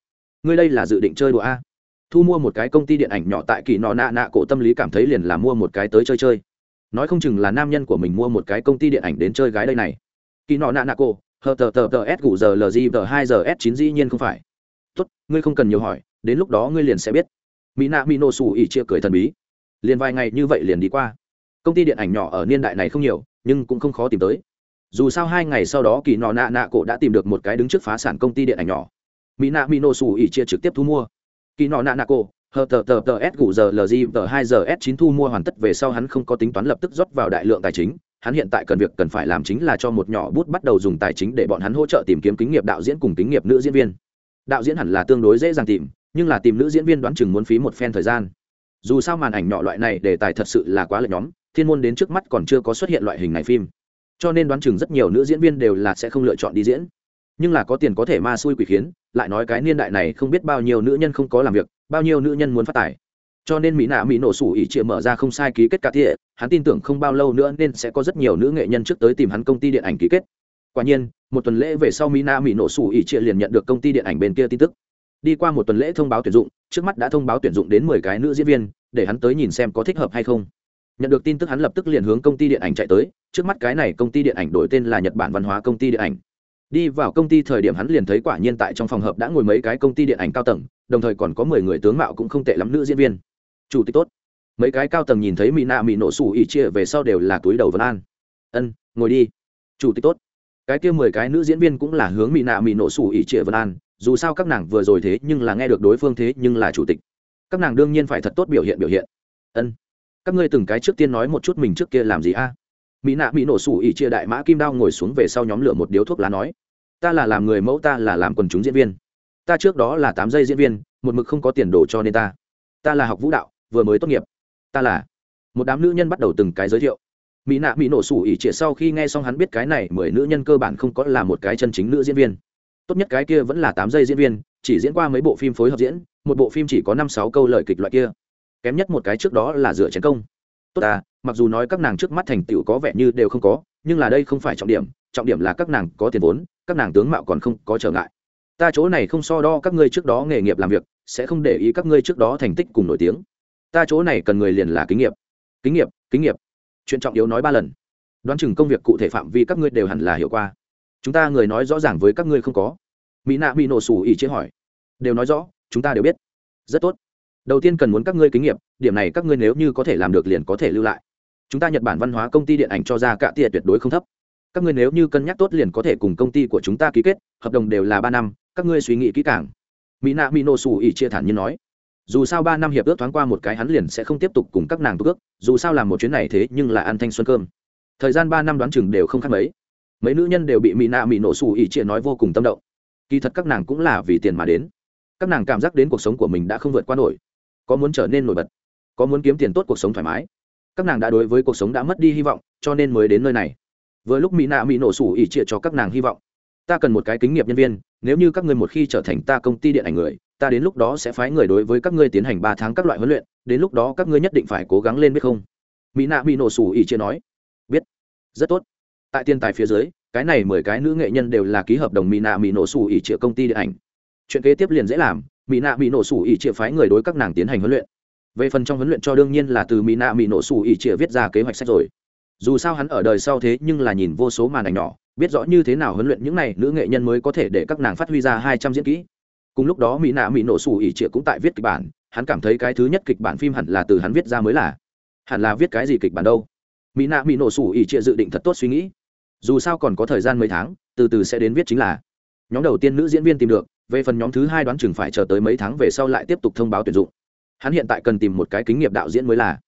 Ngươi đây là dự định chơi đùa a? Thu mua một cái công ty điện ảnh nhỏ tại kỳ nọ nạ nạ cổ tâm lý cảm thấy liền là mua một cái tới chơi chơi. Nói không chừng là nam nhân của mình mua một cái công ty điện ảnh đến chơi gái đây này. Kỳ nọ nạ nạ cổ, hờ tờ tờ tờ s gù giờ lg tờ hai giờ s chín dĩ nhiên không phải. Tốt, ngươi không cần nhiều hỏi, đến lúc đó ngươi liền sẽ biết. Mỹ nạ mỹ nổ xù ỉ chia cười thần bí liền vài ngày như vậy liền đi qua. Công ty điện ảnh nhỏ ở niên đại này không nhiều, nhưng cũng không khó tìm tới. Dù sao hai ngày sau đó kỳ nọ nạ nạ cổ đã tìm được một cái đứng trước phá sản công ty điện ảnh nhỏ. Mỹ nạ mỹ nổ xù ỉ chia trực tiếp thu mua. Kỳ nọ nạ nạ cổ, hờ tờ tờ tờ s gù giờ lg tờ hai giờ s chín thu mua hoàn tất về sau hắn không có tính toán lập tức rót vào đại lượng tài chính. Hắn hiện tại cần việc cần phải làm chính là cho một nhỏ bút bắt đầu dùng tài chính để bọn hắn hỗ trợ tìm kiếm kính nghiệp đạo diễn cùng kính nghiệp nữ diễn viên. Đạo diễn hẳn là tương đối dễ dàng tìm, nhưng là tìm nữ diễn viên đoán chừng muốn phí một phen thời gian dù sao màn ảnh nhỏ loại này đề tài thật sự là quá lợi nhóm, thiên môn đến trước mắt còn chưa có xuất hiện loại hình này phim. Cho nên đoán chừng rất nhiều nữ diễn viên đều là sẽ không lựa chọn đi diễn. Nhưng là có tiền có thể ma xui quỷ khiến, lại nói cái niên đại này không biết bao nhiêu nữ nhân không có làm việc, bao nhiêu nữ nhân muốn phát tài. Cho nên mỹ nạ mỹ nổ sủ ỉ chịa mở ra không sai ký kết cả thiện hắn tin tưởng không bao lâu nữa nên sẽ có rất nhiều nữ nghệ nhân trước tới tìm hắn công ty điện ảnh ký kết. Quả nhiên, một tuần lễ về sau mỹ nạ mỹ nổ sủ ỉ chịa liền nhận được công ty điện ảnh bên kia tin tức đi qua một tuần lễ thông báo tuyển dụng, trước mắt đã thông báo tuyển dụng đến mười cái nữ diễn viên, để hắn tới nhìn xem có thích hợp hay không. Nhận được tin tức hắn lập tức liền hướng công ty điện ảnh chạy tới, trước mắt cái này công ty điện ảnh đổi tên là nhật bản văn hóa công ty điện ảnh. Đi vào công ty thời điểm hắn liền thấy quả nhiên tại trong phòng hợp đã ngồi mấy cái công ty điện ảnh cao tầng, đồng thời còn có mười người tướng mạo cũng không tệ lắm nữ diễn viên. Chủ tịch tốt. Mấy cái cao tầng nhìn thấy mỹ nạ mỹ nổ sủ ỉ chia về sau đều là túi đầu vân an. Ân, ngồi đi. Chủ tịch tốt. Cái kia mười cái nữ diễn viên cũng là hướng mỹ nạ mỹ nổ sủ ỉ chia vân an dù sao các nàng vừa rồi thế nhưng là nghe được đối phương thế nhưng là chủ tịch. Các nàng đương nhiên phải thật tốt biểu hiện biểu hiện. Ân. Các ngươi từng cái trước tiên nói một chút mình trước kia làm gì a? Mỹ nạ mỹ nổ sủ ỉ chia đại mã kim đao ngồi xuống về sau nhóm lửa một điếu thuốc lá nói. Ta là làm người mẫu, ta là làm quần chúng diễn viên. Ta trước đó là tám giây diễn viên, một mực không có tiền đồ cho nên ta. Ta là học vũ đạo, vừa mới tốt nghiệp. Ta là một đám nữ nhân bắt đầu từng cái giới thiệu. Mỹ nạ mỹ nổ sủ ỉ chia sau khi nghe xong hắn biết cái này mười nữ nhân cơ bản không có là một cái chân chính nữ diễn viên tốt nhất cái kia vẫn là tám giây diễn viên, chỉ diễn qua mấy bộ phim phối hợp diễn, một bộ phim chỉ có năm sáu câu lời kịch loại kia. Kém nhất một cái trước đó là dựa chiến công. Tốt à mặc dù nói các nàng trước mắt thành tựu có vẻ như đều không có, nhưng là đây không phải trọng điểm trọng điểm là các nàng có tiền vốn, các nàng tướng mạo còn không có trở ngại. Ta chỗ này không so đo các ngươi trước đó nghề nghiệp làm việc, sẽ không để ý các ngươi trước đó thành tích cùng nổi tiếng. Ta chỗ này cần người liền là kinh nghiệm kinh nghiệm kinh nghiệm chuyện trọng yếu nói ba lần. Đoán chừng công việc cụ thể phạm vi các ngươi đều hẳn là hiệu qua chúng ta người nói rõ ràng với các ngươi không có. Mỹ nạ bị nổ sủ ỉ chế hỏi. Đều nói rõ, chúng ta đều biết. Rất tốt. Đầu tiên cần muốn các ngươi kinh nghiệm điểm này các ngươi nếu như có thể làm được liền có thể lưu lại. Chúng ta nhật bản văn hóa công ty điện ảnh cho ra cạ tia tuyệt đối không thấp. Các ngươi nếu như cân nhắc tốt liền có thể cùng công ty của chúng ta ký kết, hợp đồng đều là ba năm, các ngươi suy nghĩ kỹ càng. Mỹ nạ mỹ nổ sủ ỉ chia thản như nói. Dù sao ba năm hiệp ước thoáng qua một cái hắn liền sẽ không tiếp tục cùng các nàng ước, dù sao làm một chuyến này thế nhưng là ăn thanh xuân cơm. Thời gian ba năm đoán chừng đều không khác mấy mấy nữ nhân đều bị mỹ nạ mỹ nổ xù ỉ chia nói vô cùng tâm động. Kỳ thật các nàng cũng là vì tiền mà đến. Các nàng cảm giác đến cuộc sống của mình đã không vượt qua nổi. Có muốn trở nên nổi bật, có muốn kiếm tiền tốt cuộc sống thoải mái. Các nàng đã đối với cuộc sống đã mất đi hy vọng, cho nên mới đến nơi này. Vừa lúc mỹ nạ mỹ nổ sủ ỉ trịa cho các nàng hy vọng, ta cần một cái kính nghiệp nhân viên, nếu như các ngươi một khi trở thành ta công ty điện ảnh người, ta đến lúc đó sẽ phái người đối với các ngươi tiến hành ba tháng các loại huấn luyện, đến lúc đó các ngươi nhất định phải cố gắng lên biết không? Mỹ nạ mỹ nổ sủ ỉ chia nói. Biết. Rất tốt tại tiền tài phía dưới, cái này mười cái nữ nghệ nhân đều là ký hợp đồng mỹ nạ mỹ nổ sủ ỉ chia công ty điện ảnh. Chuyện kế tiếp liền dễ làm, mỹ nạ mỹ nổ sủ ỉ chia phái người đối các nàng tiến hành huấn luyện. Về phần trong huấn luyện cho đương nhiên là từ mỹ nạ mỹ nổ sủ ỉ chia viết ra kế hoạch sách rồi. Dù sao hắn ở đời sau thế nhưng là nhìn vô số màn ảnh nhỏ, biết rõ như thế nào huấn luyện những này nữ nghệ nhân mới có thể để các nàng phát huy ra hai trăm diễn kỹ. Cùng lúc đó mỹ nạ mỹ nổ sủ ỉ trịa cũng tại viết kịch bản, hắn cảm thấy cái thứ nhất kịch bản phim hẳn là từ hắn viết ra mới là. Hẳn là viết cái gì kịch bản đâu? Mỹ nạ mỹ nổ sủ ỉ trịa dự định thật tốt suy nghĩ dù sao còn có thời gian mấy tháng, từ từ sẽ đến viết chính là. Nhóm đầu tiên nữ diễn viên tìm được, về phần nhóm thứ hai đoán chừng phải chờ tới mấy tháng về sau lại tiếp tục thông báo tuyển dụng. Hắn hiện tại cần tìm một cái kính nghiệp đạo diễn mới là.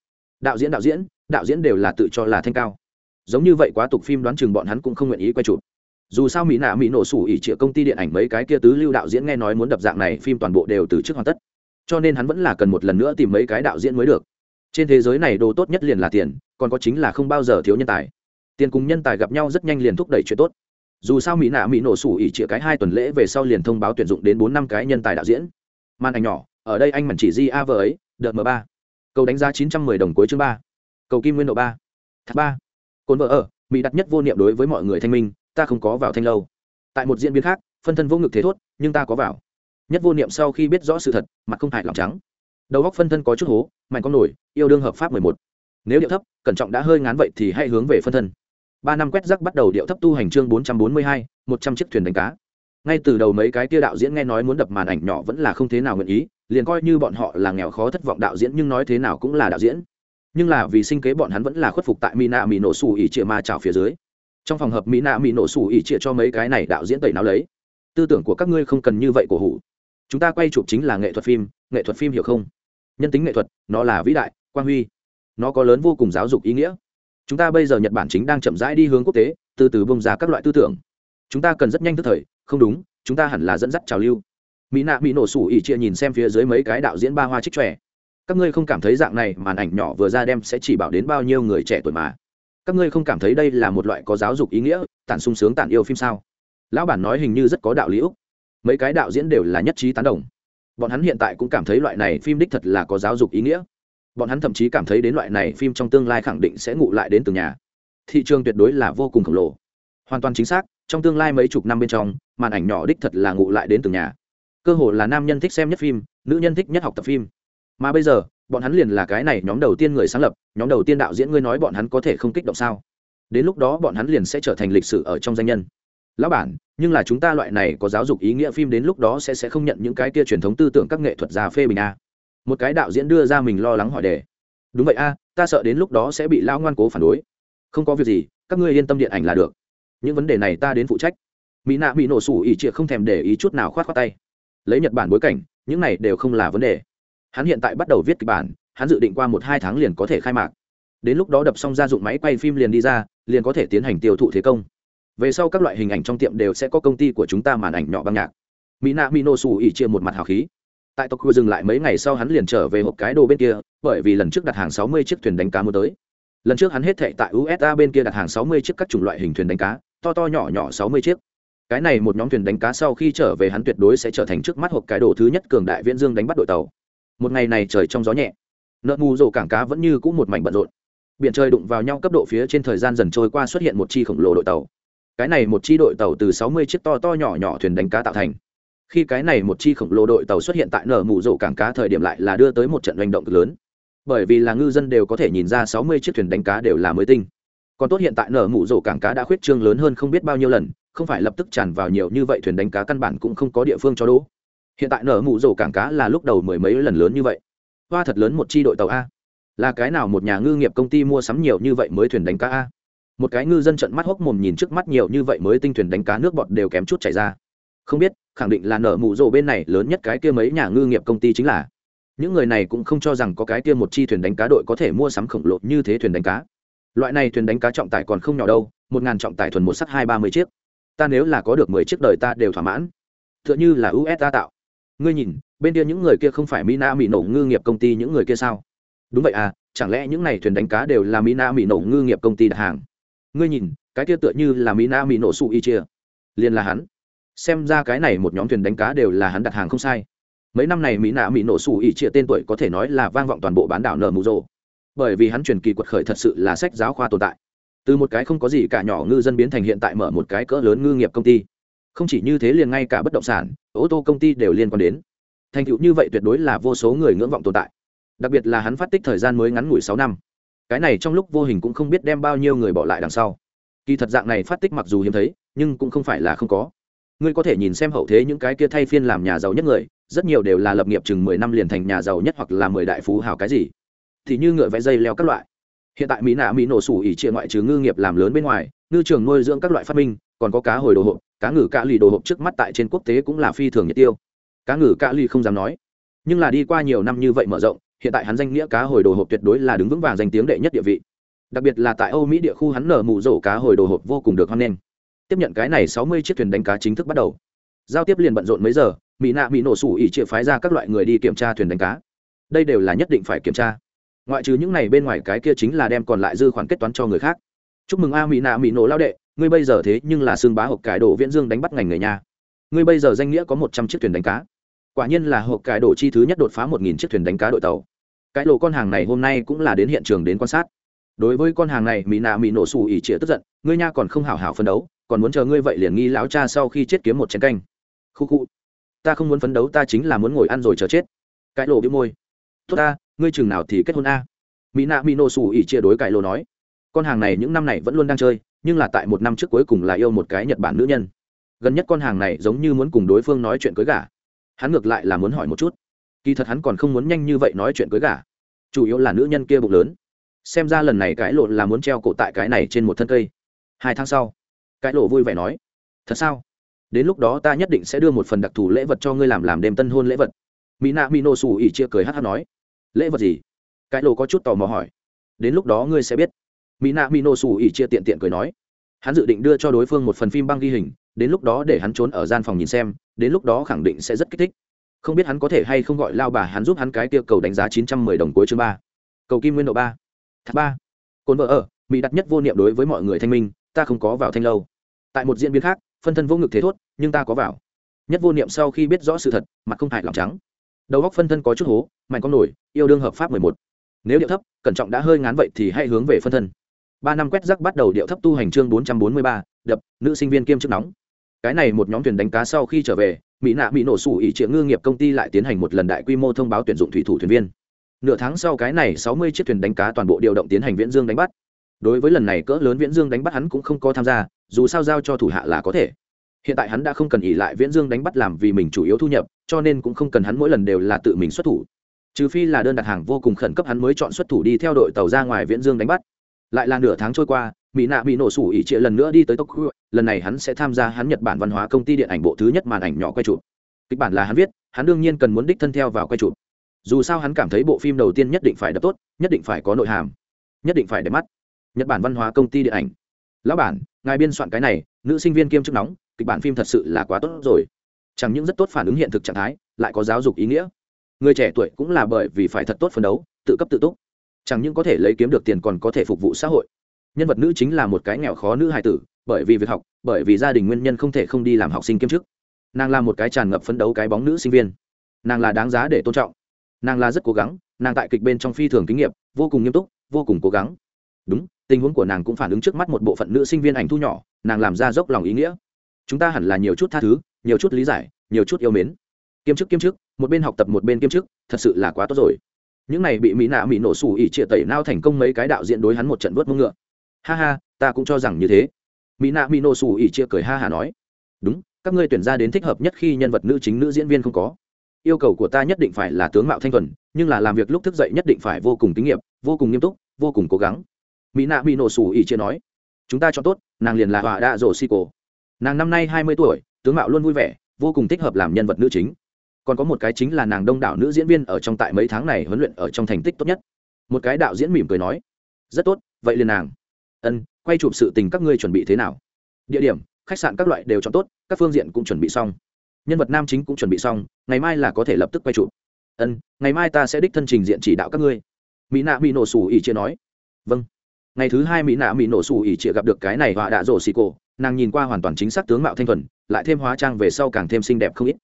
Đạo diễn đạo diễn đạo diễn đều là tự cho là thanh cao. Giống như vậy quá tục phim đoán chừng bọn hắn cũng không nguyện ý quay chụp. Dù sao mỹ nạ mỹ nổ sủ ỉ trịa công ty điện ảnh mấy cái kia tứ lưu đạo diễn nghe nói muốn đập dạng này, phim toàn bộ đều từ trước hoàn tất. Cho nên hắn vẫn là cần một lần nữa tìm mấy cái đạo diễn mới được. Trên thế giới này đồ tốt nhất liền là tiền, còn có chính là không bao giờ thiếu nhân tài tiền cùng nhân tài gặp nhau rất nhanh liền thúc đẩy chuyện tốt. Dù sao mỹ nạ mỹ nổ sủ ỉ chĩa cái hai tuần lễ về sau liền thông báo tuyển dụng đến bốn năm cái nhân tài đạo diễn. Màn ảnh nhỏ, ở đây anh mẩn chỉ di a vờ ấy, đợt m ba. Cầu đánh giá chín trăm mười đồng cuối chương ba. Cầu kim nguyên độ ba. Thác ba. Cồn vợ ở, mỹ đặt nhất vô niệm đối với mọi người thanh minh, ta không có vào thanh lâu. Tại một diễn biến khác, phân thân vô ngực thế thốt, nhưng ta có vào. Nhất vô niệm sau khi biết rõ sự thật, mặt không hại lòng trắng. Đầu góc phân thân có chút hố, mạnh con nổi, yêu đương hợp pháp mười một. Nếu điệu thấp, cẩn trọng đã hơi ngán vậy thì hãy hướng về phân thân ba năm quét rắc bắt đầu điệu thấp tu hành chương bốn trăm bốn mươi hai, một trăm chiếc thuyền đánh cá. Ngay từ đầu mấy cái tia đạo diễn nghe nói muốn đập màn ảnh nhỏ vẫn là không thế nào nguyện ý, liền coi như bọn họ là nghèo khó thất vọng đạo diễn nhưng nói thế nào cũng là đạo diễn. Nhưng là vì sinh kế bọn hắn vẫn là khuất phục tại mina mỹ nổ xù ỉ trịa ma trào phía dưới. Trong phòng hợp mina mỹ nổ Sủ ỉ trịa cho mấy cái này đạo diễn tẩy nào lấy. Tư tưởng của các ngươi không cần như vậy cổ hủ. Chúng ta quay chụp chính là nghệ thuật phim, nghệ thuật phim hiểu không? Nhân tính nghệ thuật, nó là vĩ đại, quang huy. Nó có lớn vô cùng giáo dục ý nghĩa chúng ta bây giờ nhật bản chính đang chậm rãi đi hướng quốc tế, từ từ bông ra các loại tư tưởng. Chúng ta cần rất nhanh tức thời, không đúng, chúng ta hẳn là dẫn dắt trào lưu. Mỹ nạ mỹ nổ sủ ỉ chia nhìn xem phía dưới mấy cái đạo diễn ba hoa trích trẻ. Các ngươi không cảm thấy dạng này màn ảnh nhỏ vừa ra đem sẽ chỉ bảo đến bao nhiêu người trẻ tuổi mà. Các ngươi không cảm thấy đây là một loại có giáo dục ý nghĩa, tản sung sướng tản yêu phim sao? Lão bản nói hình như rất có đạo lý úc. Mấy cái đạo diễn đều là nhất trí tán đồng. Bọn hắn hiện tại cũng cảm thấy loại này phim đích thật là có giáo dục ý nghĩa bọn hắn thậm chí cảm thấy đến loại này phim trong tương lai khẳng định sẽ ngụ lại đến từng nhà. Thị trường tuyệt đối là vô cùng khổng lồ. Hoàn toàn chính xác, trong tương lai mấy chục năm bên trong, màn ảnh nhỏ đích thật là ngụ lại đến từng nhà. Cơ hồ là nam nhân thích xem nhất phim, nữ nhân thích nhất học tập phim. Mà bây giờ, bọn hắn liền là cái này nhóm đầu tiên người sáng lập, nhóm đầu tiên đạo diễn ngươi nói bọn hắn có thể không kích động sao? Đến lúc đó bọn hắn liền sẽ trở thành lịch sử ở trong danh nhân. Lão bản, nhưng là chúng ta loại này có giáo dục ý nghĩa phim đến lúc đó sẽ sẽ không nhận những cái kia truyền thống tư tưởng các nghệ thuật già phê bình a một cái đạo diễn đưa ra mình lo lắng hỏi đề. Đúng vậy a, ta sợ đến lúc đó sẽ bị lão ngoan cố phản đối. Không có việc gì, các ngươi yên tâm điện ảnh là được. Những vấn đề này ta đến phụ trách. Mỹ nạ bị nổ sủ ỉ trịa không thèm để ý chút nào khoát khoát tay. Lấy nhật bản bối cảnh, những này đều không là vấn đề. Hắn hiện tại bắt đầu viết kịch bản, hắn dự định qua một hai tháng liền có thể khai mạc. Đến lúc đó đập xong ra dụng máy quay phim liền đi ra, liền có thể tiến hành tiêu thụ thế công. Về sau các loại hình ảnh trong tiệm đều sẽ có công ty của chúng ta màn ảnh nhỏ băng nhạc. Mỹ nạ mỹ nổ sủ ỉ chia một mặt hào khí tại tokyo dừng lại mấy ngày sau hắn liền trở về hộp cái đồ bên kia, bởi vì lần trước đặt hàng 60 chiếc thuyền đánh cá mua tới. Lần trước hắn hết thệ tại usa bên kia đặt hàng 60 chiếc các chủng loại hình thuyền đánh cá, to to nhỏ nhỏ 60 chiếc. Cái này một nhóm thuyền đánh cá sau khi trở về hắn tuyệt đối sẽ trở thành trước mắt hộp cái đồ thứ nhất cường đại viễn dương đánh bắt đội tàu. Một ngày này trời trong gió nhẹ, nợ mù rổ cảng cá vẫn như cũ một mảnh bận rộn. Biển trời đụng vào nhau cấp độ phía trên thời gian dần trôi qua xuất hiện một chi khổng lồ đội tàu. Cái này một chi đội tàu từ 60 chiếc to to nhỏ nhỏ thuyền đánh cá tạo thành khi cái này một chi khổng lồ đội tàu xuất hiện tại nở mù rổ cảng cá thời điểm lại là đưa tới một trận hành động cực lớn. Bởi vì là ngư dân đều có thể nhìn ra 60 chiếc thuyền đánh cá đều là mới tinh. Còn tốt hiện tại nở mù rổ cảng cá đã khuyết trương lớn hơn không biết bao nhiêu lần, không phải lập tức tràn vào nhiều như vậy thuyền đánh cá căn bản cũng không có địa phương cho đỗ. Hiện tại nở mù rổ cảng cá là lúc đầu mười mấy lần lớn như vậy. Hoa thật lớn một chi đội tàu a. Là cái nào một nhà ngư nghiệp công ty mua sắm nhiều như vậy mới thuyền đánh cá a? Một cái ngư dân trận mắt hốc mồm nhìn trước mắt nhiều như vậy mới tinh thuyền đánh cá nước bọt đều kém chút chảy ra. Không biết khẳng định là nở mụ rồ bên này lớn nhất cái kia mấy nhà ngư nghiệp công ty chính là. Những người này cũng không cho rằng có cái kia một chi thuyền đánh cá đội có thể mua sắm khổng lồ như thế thuyền đánh cá. Loại này thuyền đánh cá trọng tải còn không nhỏ đâu, một ngàn trọng tải thuần một sắt hai ba mươi chiếc. Ta nếu là có được mười chiếc đời ta đều thỏa mãn. T h ư ợ n h ư là us tạo. Ngươi nhìn, bên kia những người kia không phải mina mỹ nổ ngư nghiệp công ty những người kia sao? Đúng vậy à chẳng lẽ những này thuyền đánh cá đều là mina mỹ nổ ngư nghiệp công ty đặt hàng? Ngươi nhìn, cái kia tựa như là mina mỹ nổ su y chia. Liền là hắn xem ra cái này một nhóm thuyền đánh cá đều là hắn đặt hàng không sai. Mấy năm này mỹ nạ mỹ nổ xù ỉ trịa tên tuổi có thể nói là vang vọng toàn bộ bán đảo nở mù rồ. Bởi vì hắn truyền kỳ quật khởi thật sự là sách giáo khoa tồn tại. Từ một cái không có gì cả nhỏ ngư dân biến thành hiện tại mở một cái cỡ lớn ngư nghiệp công ty. Không chỉ như thế liền ngay cả bất động sản, ô tô công ty đều liên quan đến. Thành tựu như vậy tuyệt đối là vô số người ngưỡng vọng tồn tại. Đặc biệt là hắn phát tích thời gian mới ngắn ngủi sáu năm. Cái này trong lúc vô hình cũng không biết đem bao nhiêu người bỏ lại đằng sau. Kỳ thật dạng này phát tích mặc dù hiếm thấy, nhưng cũng không phải là không có ngươi có thể nhìn xem hậu thế những cái kia thay phiên làm nhà giàu nhất người, rất nhiều đều là lập nghiệp chừng mười năm liền thành nhà giàu nhất hoặc là mười đại phú hào cái gì. Thì như ngựa vẽ dây leo các loại. Hiện tại mỹ nạ mỹ nổ sủ ỉ chia ngoại trừ ngư nghiệp làm lớn bên ngoài, ngư trường nuôi dưỡng các loại phát minh, còn có cá hồi đồ hộp, cá ngừ cá lì đồ hộp trước mắt tại trên quốc tế cũng là phi thường nhiệt tiêu. Cá ngừ cá lì không dám nói. Nhưng là đi qua nhiều năm như vậy mở rộng, hiện tại hắn danh nghĩa cá hồi đồ hộp tuyệt đối là đứng vững vàng danh tiếng đệ nhất địa vị. Đặc biệt là tại âu mỹ địa khu hắn nở mù rổ cá hồi đồ hộp vô cùng được hoan nghênh tiếp nhận cái này sáu mươi chiếc thuyền đánh cá chính thức bắt đầu. Giao tiếp liền bận rộn mấy giờ mỹ nạ mỹ nổ sủ ỉ chịa phái ra các loại người đi kiểm tra thuyền đánh cá. Đây đều là nhất định phải kiểm tra. Ngoại trừ những này bên ngoài cái kia chính là đem còn lại dư khoản kết toán cho người khác. Chúc mừng a mỹ nạ mỹ nổ lao đệ, ngươi bây giờ thế nhưng là xương bá hộp cải đồ viễn dương đánh bắt ngành người nhà ngươi bây giờ danh nghĩa có một trăm chiếc thuyền đánh cá. Quả nhiên là hộp cải đồ chi thứ nhất đột phá một nghìn chiếc thuyền đánh cá đội tàu. Cái lộ con hàng này hôm nay cũng là đến hiện trường đến quan sát. Đối với con hàng này mỹ nạ mỹ nổ xù ỉ trịa tức giận, ngươi nha còn không hảo hảo phấn đấu còn muốn chờ ngươi vậy liền nghi lão cha sau khi chết kiếm một chén canh. Khu khu. Ta không muốn phấn đấu, ta chính là muốn ngồi ăn rồi chờ chết. Cái lộ bị môi. Tốt ta, ngươi chừng nào thì kết hôn a? Mỹ nạ mỹ nô xù ỉ chia đối cãi lộ nói. Con hàng này những năm này vẫn luôn đang chơi, nhưng là tại một năm trước cuối cùng là yêu một cái nhật bản nữ nhân. Gần nhất con hàng này giống như muốn cùng đối phương nói chuyện cưới gả. Hắn ngược lại là muốn hỏi một chút. Kỳ thật hắn còn không muốn nhanh như vậy nói chuyện cưới gả. Chủ yếu là nữ nhân kia bụng lớn. Xem ra lần này cái lộ là muốn treo cổ tại cái này trên một thân cây. Hai tháng sau cái lộ vui vẻ nói, thật sao? Đến lúc đó ta nhất định sẽ đưa một phần đặc thù lễ vật cho ngươi làm làm đêm tân hôn lễ vật. Mỹ nạ mỹ nổ xù ỉ chia cười hát hát nói, lễ vật gì? Cái lộ có chút tò mò hỏi, đến lúc đó ngươi sẽ biết. Mỹ nạ mỹ nổ xù ỉ chia tiện tiện cười nói, hắn dự định đưa cho đối phương một phần phim băng ghi hình, đến lúc đó để hắn trốn ở gian phòng nhìn xem, đến lúc đó khẳng định sẽ rất kích thích. Không biết hắn có thể hay không gọi lao bà hắn giúp hắn cái tiêu cầu đánh giá chín trăm mười đồng cuối chương ba. Cầu kim nguyên độ ba. Thác ba. Cồn vợ ở, mỹ đặt nhất vô niệm đối với mọi người thanh minh, ta không có vào thanh lâu tại một diễn biến khác, phân thân vô ngực thế thốt, nhưng ta có vào. Nhất vô niệm sau khi biết rõ sự thật, mặt không hại lòng trắng. Đầu góc phân thân có chút hố, mạnh con nổi, yêu đương hợp pháp mười một. Nếu điệu thấp, cẩn trọng đã hơi ngán vậy thì hãy hướng về phân thân. Ba năm quét rắc bắt đầu điệu thấp tu hành chương bốn trăm bốn mươi ba, đập, nữ sinh viên kiêm chức nóng. Cái này một nhóm thuyền đánh cá sau khi trở về, mỹ nạ bị nổ sủ ỉ triệu ngư nghiệp công ty lại tiến hành một lần đại quy mô thông báo tuyển dụng thủy thủ thuyền viên. Nửa tháng sau cái này sáu mươi chiếc thuyền đánh cá toàn bộ điều động tiến hành viễn dương đánh bắt đối với lần này cỡ lớn viễn dương đánh bắt hắn cũng không có tham gia, dù sao giao cho thủ hạ là có thể. Hiện tại hắn đã không cần ỉ lại viễn dương đánh bắt làm vì mình chủ yếu thu nhập, cho nên cũng không cần hắn mỗi lần đều là tự mình xuất thủ. Trừ phi là đơn đặt hàng vô cùng khẩn cấp hắn mới chọn xuất thủ đi theo đội tàu ra ngoài viễn dương đánh bắt. Lại là nửa tháng trôi qua, mỹ nạ bị nổ sủ ỉ trịa lần nữa đi tới tokyo, lần này hắn sẽ tham gia hắn nhật bản văn hóa công ty điện ảnh bộ thứ nhất màn ảnh nhỏ quay chụp. Kịch bản là hắn viết, hắn đương nhiên cần muốn đích thân theo vào quay chụp. Dù sao hắn cảm thấy bộ phim đầu tiên nhất định phải đập tốt, nhất định phải có nội hàm, nhất định phải đẹp mắt nhật bản văn hóa công ty điện ảnh lão bản ngài biên soạn cái này nữ sinh viên kiêm chức nóng kịch bản phim thật sự là quá tốt rồi chẳng những rất tốt phản ứng hiện thực trạng thái lại có giáo dục ý nghĩa người trẻ tuổi cũng là bởi vì phải thật tốt phấn đấu tự cấp tự túc chẳng những có thể lấy kiếm được tiền còn có thể phục vụ xã hội nhân vật nữ chính là một cái nghèo khó nữ hài tử bởi vì việc học bởi vì gia đình nguyên nhân không thể không đi làm học sinh kiêm chức nàng là một cái tràn ngập phấn đấu cái bóng nữ sinh viên nàng là đáng giá để tôn trọng nàng là rất cố gắng nàng tại kịch bên trong phi thường kinh nghiệm vô cùng nghiêm túc vô cùng cố gắng đúng tình huống của nàng cũng phản ứng trước mắt một bộ phận nữ sinh viên ảnh thu nhỏ, nàng làm ra dốc lòng ý nghĩa. Chúng ta hẳn là nhiều chút tha thứ, nhiều chút lý giải, nhiều chút yêu mến. Kiêm chức kiêm chức, một bên học tập một bên kiêm chức, thật sự là quá tốt rồi. Những này bị mỹ nạ mỹ nổ sủ ỉ trịa tẩy nao thành công mấy cái đạo diễn đối hắn một trận vớt mông ngựa. Ha ha, ta cũng cho rằng như thế. Mỹ nạ mỹ nổ sủ ỉ trịa cười ha hà nói. Đúng, các ngươi tuyển ra đến thích hợp nhất khi nhân vật nữ chính nữ diễn viên không có. Yêu cầu của ta nhất định phải là tướng mạo thanh thuần, nhưng là làm việc lúc thức dậy nhất định phải vô cùng kinh nghiệm vô cùng nghiêm túc, vô cùng cố gắng mỹ nạ bị nổ sủ ỉ chia nói, chúng ta cho tốt, nàng liền là họa đa rổ xì cổ. Nàng năm nay hai mươi tuổi, tướng mạo luôn vui vẻ, vô cùng thích hợp làm nhân vật nữ chính. Còn có một cái chính là nàng đông đảo nữ diễn viên ở trong tại mấy tháng này huấn luyện ở trong thành tích tốt nhất. Một cái đạo diễn mỉm cười nói, rất tốt, vậy liền nàng. Ân, quay chụp sự tình các ngươi chuẩn bị thế nào? Địa điểm, khách sạn các loại đều chọn tốt, các phương diện cũng chuẩn bị xong. Nhân vật nam chính cũng chuẩn bị xong, ngày mai là có thể lập tức quay chụp. Ân, ngày mai ta sẽ đích thân trình diện chỉ đạo các ngươi. Mỹ nạ bị nổ sủ ỉ chia nói. Vâng ngày thứ hai mỹ nạ mỹ nổ xù ỉ chịa gặp được cái này họa đạ rổ xì cổ. Nàng nhìn qua hoàn toàn chính xác tướng mạo thanh thuần, lại thêm hóa trang về sau càng thêm xinh đẹp không ít.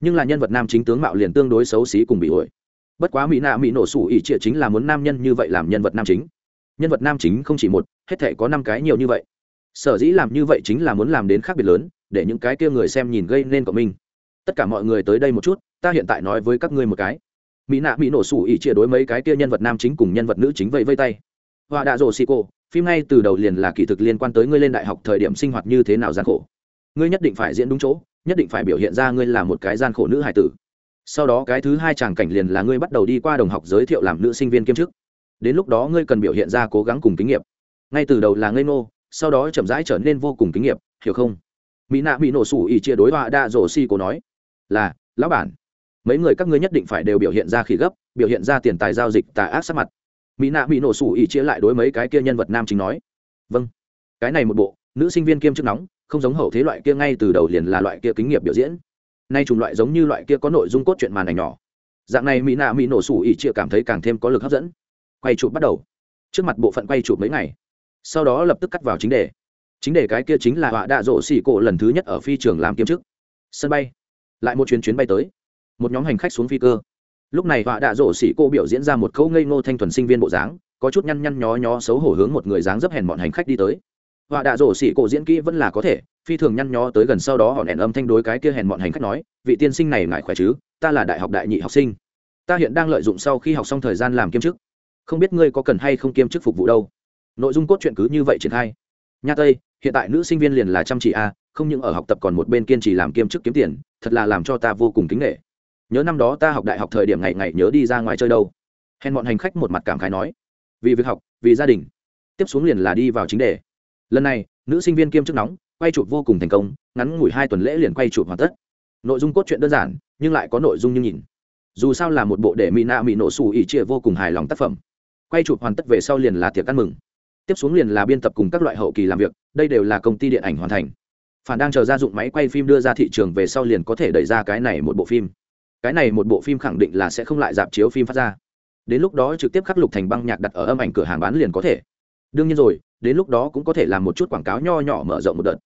Nhưng là nhân vật nam chính tướng mạo liền tương đối xấu xí cùng bị ổi bất quá mỹ nạ mỹ nổ xù ỉ chịa chính là muốn nam nhân như vậy làm nhân vật nam chính. Nhân vật nam chính không chỉ một, hết thể có năm cái nhiều như vậy. Sở dĩ làm như vậy chính là muốn làm đến khác biệt lớn, để những cái kia người xem nhìn gây nên cộng minh. Tất cả mọi người tới đây một chút, ta hiện tại nói với các ngươi một cái. Mỹ nạ mỹ nổ sủ ỉ chia đối mấy cái kia nhân vật nam chính cùng nhân vật nữ chính vây vây tay họa đạ rổ xì cô phim ngay từ đầu liền là kỳ thực liên quan tới ngươi lên đại học thời điểm sinh hoạt như thế nào gian khổ. Ngươi nhất định phải diễn đúng chỗ, nhất định phải biểu hiện ra ngươi là một cái gian khổ nữ hải tử. Sau đó cái thứ hai chàng cảnh liền là ngươi bắt đầu đi qua đồng học giới thiệu làm nữ sinh viên kiêm chức. Đến lúc đó ngươi cần biểu hiện ra cố gắng cùng kinh nghiệm. Ngay từ đầu là ngây ngô, sau đó chậm rãi trở nên vô cùng kinh nghiệm, hiểu không? Mỹ nạ bị nổ sủ ỉ chia đối họa đa rổ xì cổ nói, là, lão bản, mấy người các ngươi nhất định phải đều biểu hiện ra khí gấp, biểu hiện ra tiền tài giao dịch tà ác sát mặt mỹ nạ bị nổ sủ ỉ chia lại đối mấy cái kia nhân vật nam chính nói. Vâng. Cái này một bộ, nữ sinh viên kiêm chức nóng, không giống hậu thế loại kia ngay từ đầu liền là loại kia kính nghiệp biểu diễn. Nay chủng loại giống như loại kia có nội dung cốt truyện màn ảnh nhỏ. Dạng này mỹ nạ mỹ nổ sủ ỉ chia cảm thấy càng thêm có lực hấp dẫn. Quay chụp bắt đầu. Trước mặt bộ phận quay chụp mấy ngày. Sau đó lập tức cắt vào chính đề. Chính đề cái kia chính là họa đạ rộ xỉ cổ lần thứ nhất ở phi trường làm kiêm chức. Sân bay. Lại một chuyến chuyến bay tới. Một nhóm hành khách xuống phi cơ lúc này họa đạ rổ xỉ cô biểu diễn ra một câu ngây ngô thanh thuần sinh viên bộ dáng, có chút nhăn nhăn nhó nhó xấu hổ hướng một người dáng dấp hèn bọn hành khách đi tới. Họa đạ rổ xỉ cô diễn kỹ vẫn là có thể, phi thường nhăn nhó tới gần sau đó họ nện âm thanh đối cái kia hèn bọn hành khách nói, vị tiên sinh này ngại khỏe chứ? Ta là đại học đại nhị học sinh. Ta hiện đang lợi dụng sau khi học xong thời gian làm kiêm chức. Không biết ngươi có cần hay không kiêm chức phục vụ đâu. Nội dung cốt truyện cứ như vậy triển khai. Nha tây, hiện tại nữ sinh viên liền là chăm chỉ a, không những ở học tập còn một bên kiên trì làm kiêm chức kiếm tiền, thật là làm cho ta vô cùng kính nghệ nhớ năm đó ta học đại học thời điểm ngày ngày nhớ đi ra ngoài chơi đâu. Hẹn bọn hành khách một mặt cảm khái nói, vì việc học, vì gia đình. Tiếp xuống liền là đi vào chính đề. Lần này, nữ sinh viên kiêm chức nóng, quay chụp vô cùng thành công, ngắn ngủi hai tuần lễ liền quay chụp hoàn tất. Nội dung cốt truyện đơn giản, nhưng lại có nội dung như nhìn. Dù sao là một bộ để mỹ nạ mỹ nổ xù ỉ chia vô cùng hài lòng tác phẩm. Quay chụp hoàn tất về sau liền là tiệc ăn mừng. Tiếp xuống liền là biên tập cùng các loại hậu kỳ làm việc, đây đều là công ty điện ảnh hoàn thành. Phản đang chờ ra dụng máy quay phim đưa ra thị trường về sau liền có thể đẩy ra cái này một bộ phim cái này một bộ phim khẳng định là sẽ không lại dạp chiếu phim phát ra. Đến lúc đó trực tiếp khắc lục thành băng nhạc đặt ở âm ảnh cửa hàng bán liền có thể. Đương nhiên rồi, đến lúc đó cũng có thể làm một chút quảng cáo nho nhỏ mở rộng một đợt.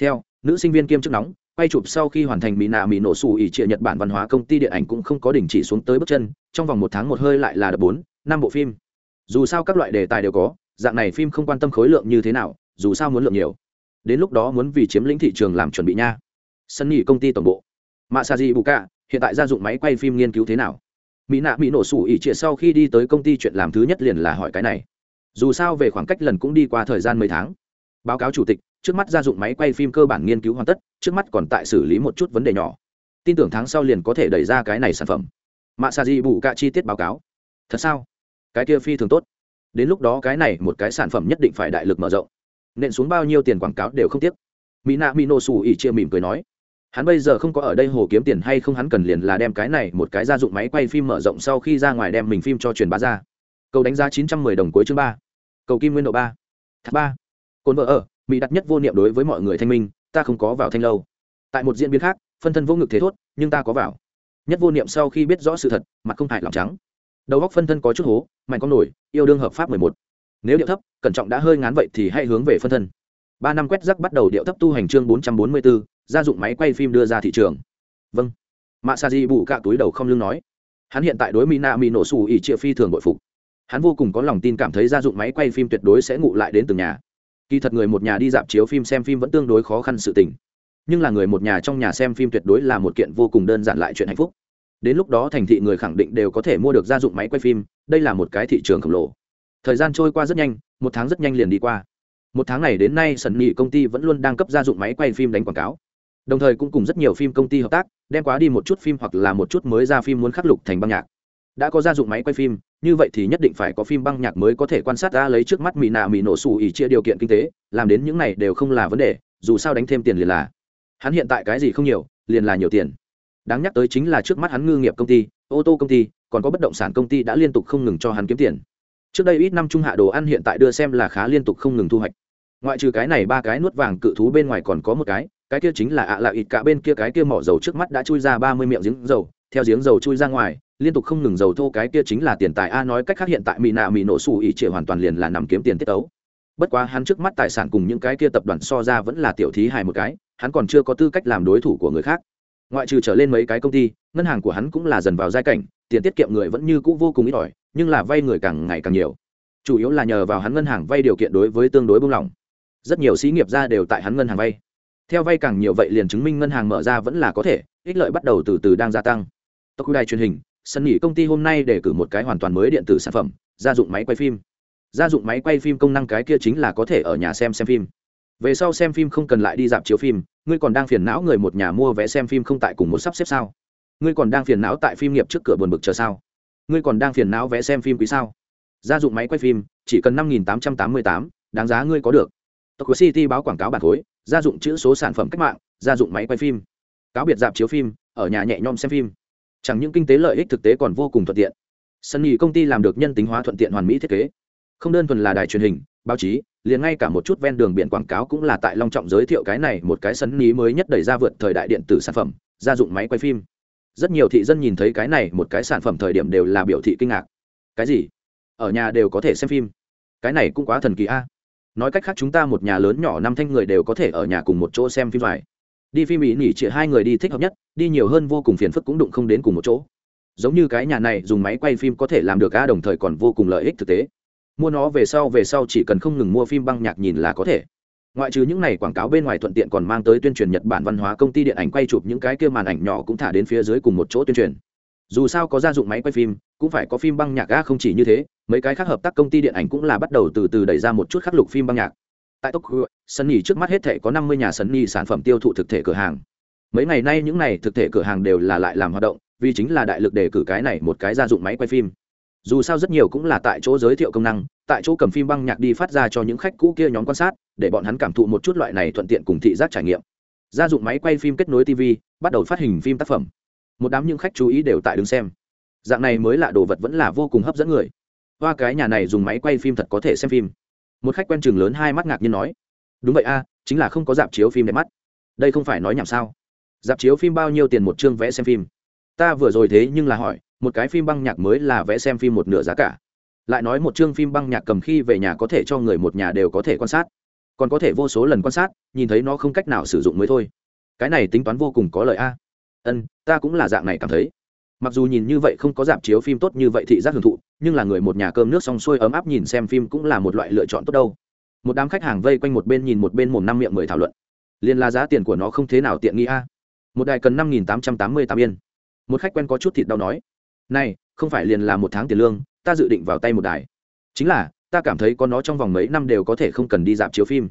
Theo, nữ sinh viên kiêm chức nóng, quay chụp sau khi hoàn thành mỹ nạ mỹ nổ xù ỉ trịa nhật bản văn hóa công ty điện ảnh cũng không có đình chỉ xuống tới bước chân, trong vòng một tháng một hơi lại là đợt bốn, năm bộ phim. Dù sao các loại đề tài đều có, dạng này phim không quan tâm khối lượng như thế nào, dù sao muốn lượng nhiều. Đến lúc đó muốn vì chiếm lĩnh thị trường làm chuẩn bị nha. Sân nghỉ công ty tổng bộ. Mạ sa di bù cả hiện tại gia dụng máy quay phim nghiên cứu thế nào? Mỹ nạ mỹ nổ sủ ỉ trịa sau khi đi tới công ty chuyện làm thứ nhất liền là hỏi cái này. Dù sao về khoảng cách lần cũng đi qua thời gian mấy tháng. Báo cáo chủ tịch, trước mắt gia dụng máy quay phim cơ bản nghiên cứu hoàn tất, trước mắt còn tại xử lý một chút vấn đề nhỏ. Tin tưởng tháng sau liền có thể đẩy ra cái này sản phẩm. Mạ sa di bù cả chi tiết báo cáo. Thật sao? Cái kia phi thường tốt. Đến lúc đó cái này một cái sản phẩm nhất định phải đại lực mở rộng. Nện xuống bao nhiêu tiền quảng cáo đều không tiếc. Mỹ nạ mỹ nổ xù ỉ chia mỉm cười nói hắn bây giờ không có ở đây hồ kiếm tiền hay không hắn cần liền là đem cái này một cái gia dụng máy quay phim mở rộng sau khi ra ngoài đem mình phim cho truyền bá ra. Cầu đánh giá chín trăm mười đồng cuối chương ba. Cầu kim nguyên độ ba. Thác ba. Cồn vợ ở, mỹ đặt nhất vô niệm đối với mọi người thanh minh, ta không có vào thanh lâu. Tại một diễn biến khác, phân thân vô ngực thế thốt, nhưng ta có vào. Nhất vô niệm sau khi biết rõ sự thật, mặt không hại lòng trắng. Đầu góc phân thân có chút hố, mạnh con nổi, yêu đương hợp pháp mười một. Nếu điệu thấp, cẩn trọng đã hơi ngán vậy thì hãy hướng về phân thân ba năm quét rắc bắt đầu điệu thấp tu hành chương bốn trăm bốn mươi bốn gia dụng máy quay phim đưa ra thị trường. Vâng. Mạ sa di bù cạ túi đầu không lưng nói. Hắn hiện tại đối mỹ nạ mỹ nổ xù ỉ triệu phi thường bội phục. Hắn vô cùng có lòng tin cảm thấy gia dụng máy quay phim tuyệt đối sẽ ngụ lại đến từng nhà. Kỳ thật người một nhà đi dạp chiếu phim xem phim vẫn tương đối khó khăn sự tình. Nhưng là người một nhà trong nhà xem phim tuyệt đối là một kiện vô cùng đơn giản lại chuyện hạnh phúc. Đến lúc đó thành thị người khẳng định đều có thể mua được gia dụng máy quay phim, đây là một cái thị trường khổng lồ. Thời gian trôi qua rất nhanh, một tháng rất nhanh liền đi qua một tháng này đến nay, sần nhị công ty vẫn luôn đang cấp gia dụng máy quay phim đánh quảng cáo. Đồng thời cũng cùng rất nhiều phim công ty hợp tác, đem quá đi một chút phim hoặc là một chút mới ra phim muốn khắc lục thành băng nhạc. Đã có gia dụng máy quay phim, như vậy thì nhất định phải có phim băng nhạc mới có thể quan sát ra lấy trước mắt mỹ nạ mỹ nổ xù ỉ chia điều kiện kinh tế, làm đến những này đều không là vấn đề, dù sao đánh thêm tiền liền là. Hắn hiện tại cái gì không nhiều, liền là nhiều tiền. Đáng nhắc tới chính là trước mắt hắn ngư nghiệp công ty, ô tô công ty, còn có bất động sản công ty đã liên tục không ngừng cho hắn kiếm tiền. Trước đây ít năm trung hạ đồ ăn hiện tại đưa xem là khá liên tục không ngừng thu hoạch ngoại trừ cái này ba cái nuốt vàng cự thú bên ngoài còn có một cái cái kia chính là ạ à lạ ít cả bên kia cái kia mỏ dầu trước mắt đã chui ra ba mươi miệng giếng dầu, theo giếng dầu chui ra ngoài, liên tục không ngừng dầu thô cái kia chính là tiền tài a nói cách khác hiện tại mỹ nạ mỹ nổ xù ỉ trịa hoàn toàn liền là nằm kiếm tiền tiết ấu bất quá hắn trước mắt tài sản cùng những cái kia tập đoàn so ra vẫn là tiểu thí hài một cái, hắn còn chưa có tư cách làm đối thủ của người khác. Ngoại trừ trở lên mấy cái công ty, ngân hàng của hắn cũng là dần vào giai cảnh, tiền tiết kiệm người vẫn như cũ vô cùng ít ỏi, nhưng là vay người càng ngày càng nhiều. Chủ yếu là nhờ vào hắn ngân hàng vay điều kiện đối với tương đối buông lỏng rất nhiều xí nghiệp ra đều tại hắn ngân hàng vay. Theo vay càng nhiều vậy liền chứng minh ngân hàng mở ra vẫn là có thể, ích lợi bắt đầu từ từ đang gia tăng. Tokyo đài truyền hình, sân nghỉ công ty hôm nay để cử một cái hoàn toàn mới điện tử sản phẩm, gia dụng máy quay phim. Gia dụng máy quay phim công năng cái kia chính là có thể ở nhà xem xem phim. Về sau xem phim không cần lại đi dạp chiếu phim, ngươi còn đang phiền não người một nhà mua vé xem phim không tại cùng một sắp xếp sao? Ngươi còn đang phiền não tại phim nghiệp trước cửa buồn bực chờ sao? Ngươi còn đang phiền não vé xem phim quý sao? Gia dụng máy quay phim, chỉ cần năm nghìn tám trăm tám mươi tám, đáng giá ngươi có được tộc city báo quảng cáo bản khối, gia dụng chữ số sản phẩm cách mạng, gia dụng máy quay phim, cáo biệt dạp chiếu phim, ở nhà nhẹ nhom xem phim. Chẳng những kinh tế lợi ích thực tế còn vô cùng thuận tiện. Sân nghỉ công ty làm được nhân tính hóa thuận tiện hoàn mỹ thiết kế. Không đơn thuần là đài truyền hình, báo chí, liền ngay cả một chút ven đường biển quảng cáo cũng là tại long trọng giới thiệu cái này một cái sân nghỉ mới nhất đẩy ra vượt thời đại điện tử sản phẩm, gia dụng máy quay phim. Rất nhiều thị dân nhìn thấy cái này một cái sản phẩm thời điểm đều là biểu thị kinh ngạc. Cái gì? Ở nhà đều có thể xem phim. Cái này cũng quá thần kỳ a nói cách khác chúng ta một nhà lớn nhỏ năm thanh người đều có thể ở nhà cùng một chỗ xem phim vải đi phim ý nghỉ chỉ hai người đi thích hợp nhất, đi nhiều hơn vô cùng phiền phức cũng đụng không đến cùng một chỗ. Giống như cái nhà này dùng máy quay phim có thể làm được a đồng thời còn vô cùng lợi ích thực tế. Mua nó về sau về sau chỉ cần không ngừng mua phim băng nhạc nhìn là có thể. Ngoại trừ những này quảng cáo bên ngoài thuận tiện còn mang tới tuyên truyền nhật bản văn hóa công ty điện ảnh quay chụp những cái kia màn ảnh nhỏ cũng thả đến phía dưới cùng một chỗ tuyên truyền. Dù sao có gia dụng máy quay phim cũng phải có phim băng nhạc ga không chỉ như thế mấy cái khác hợp tác công ty điện ảnh cũng là bắt đầu từ từ đẩy ra một chút khắc lục phim băng nhạc. Tại Tokyo, sân nhì trước mắt hết thể có năm mươi nhà sân nhì sản phẩm tiêu thụ thực thể cửa hàng. Mấy ngày nay những này thực thể cửa hàng đều là lại làm hoạt động vì chính là đại lực đề cử cái này một cái gia dụng máy quay phim. Dù sao rất nhiều cũng là tại chỗ giới thiệu công năng tại chỗ cầm phim băng nhạc đi phát ra cho những khách cũ kia nhóm quan sát để bọn hắn cảm thụ một chút loại này thuận tiện cùng thị giác trải nghiệm. Gia dụng máy quay phim kết nối tv bắt đầu phát hình phim tác phẩm. Một đám những khách chú ý đều tại đứng xem dạng này mới lạ đồ vật vẫn là vô cùng hấp dẫn người. Hoa cái nhà này dùng máy quay phim thật có thể xem phim. Một khách quen trường lớn hai mắt ngạc nhiên nói, đúng vậy a, chính là không có dạp chiếu phim đẹp mắt. Đây không phải nói nhảm sao? Dạp chiếu phim bao nhiêu tiền một chương vẽ xem phim? Ta vừa rồi thế nhưng là hỏi, một cái phim băng nhạc mới là vẽ xem phim một nửa giá cả? Lại nói một chương phim băng nhạc cầm khi về nhà có thể cho người một nhà đều có thể quan sát. Còn có thể vô số lần quan sát, nhìn thấy nó không cách nào sử dụng mới thôi. Cái này tính toán vô cùng có lợi a. Ân, ta cũng là dạng này cảm thấy mặc dù nhìn như vậy không có dạp chiếu phim tốt như vậy thị giác hưởng thụ, nhưng là người một nhà cơm nước xong xuôi ấm áp nhìn xem phim cũng là một loại lựa chọn tốt đâu. Một đám khách hàng vây quanh một bên nhìn một bên mồm năm miệng mười thảo luận. Liên là giá tiền của nó không thế nào tiện nghi a. Một đài cần năm nghìn tám trăm tám mươi tám yên. Một khách quen có chút thịt đau nói, này, không phải liền là một tháng tiền lương, ta dự định vào tay một đài. Chính là, ta cảm thấy có nó trong vòng mấy năm đều có thể không cần đi dạp chiếu phim.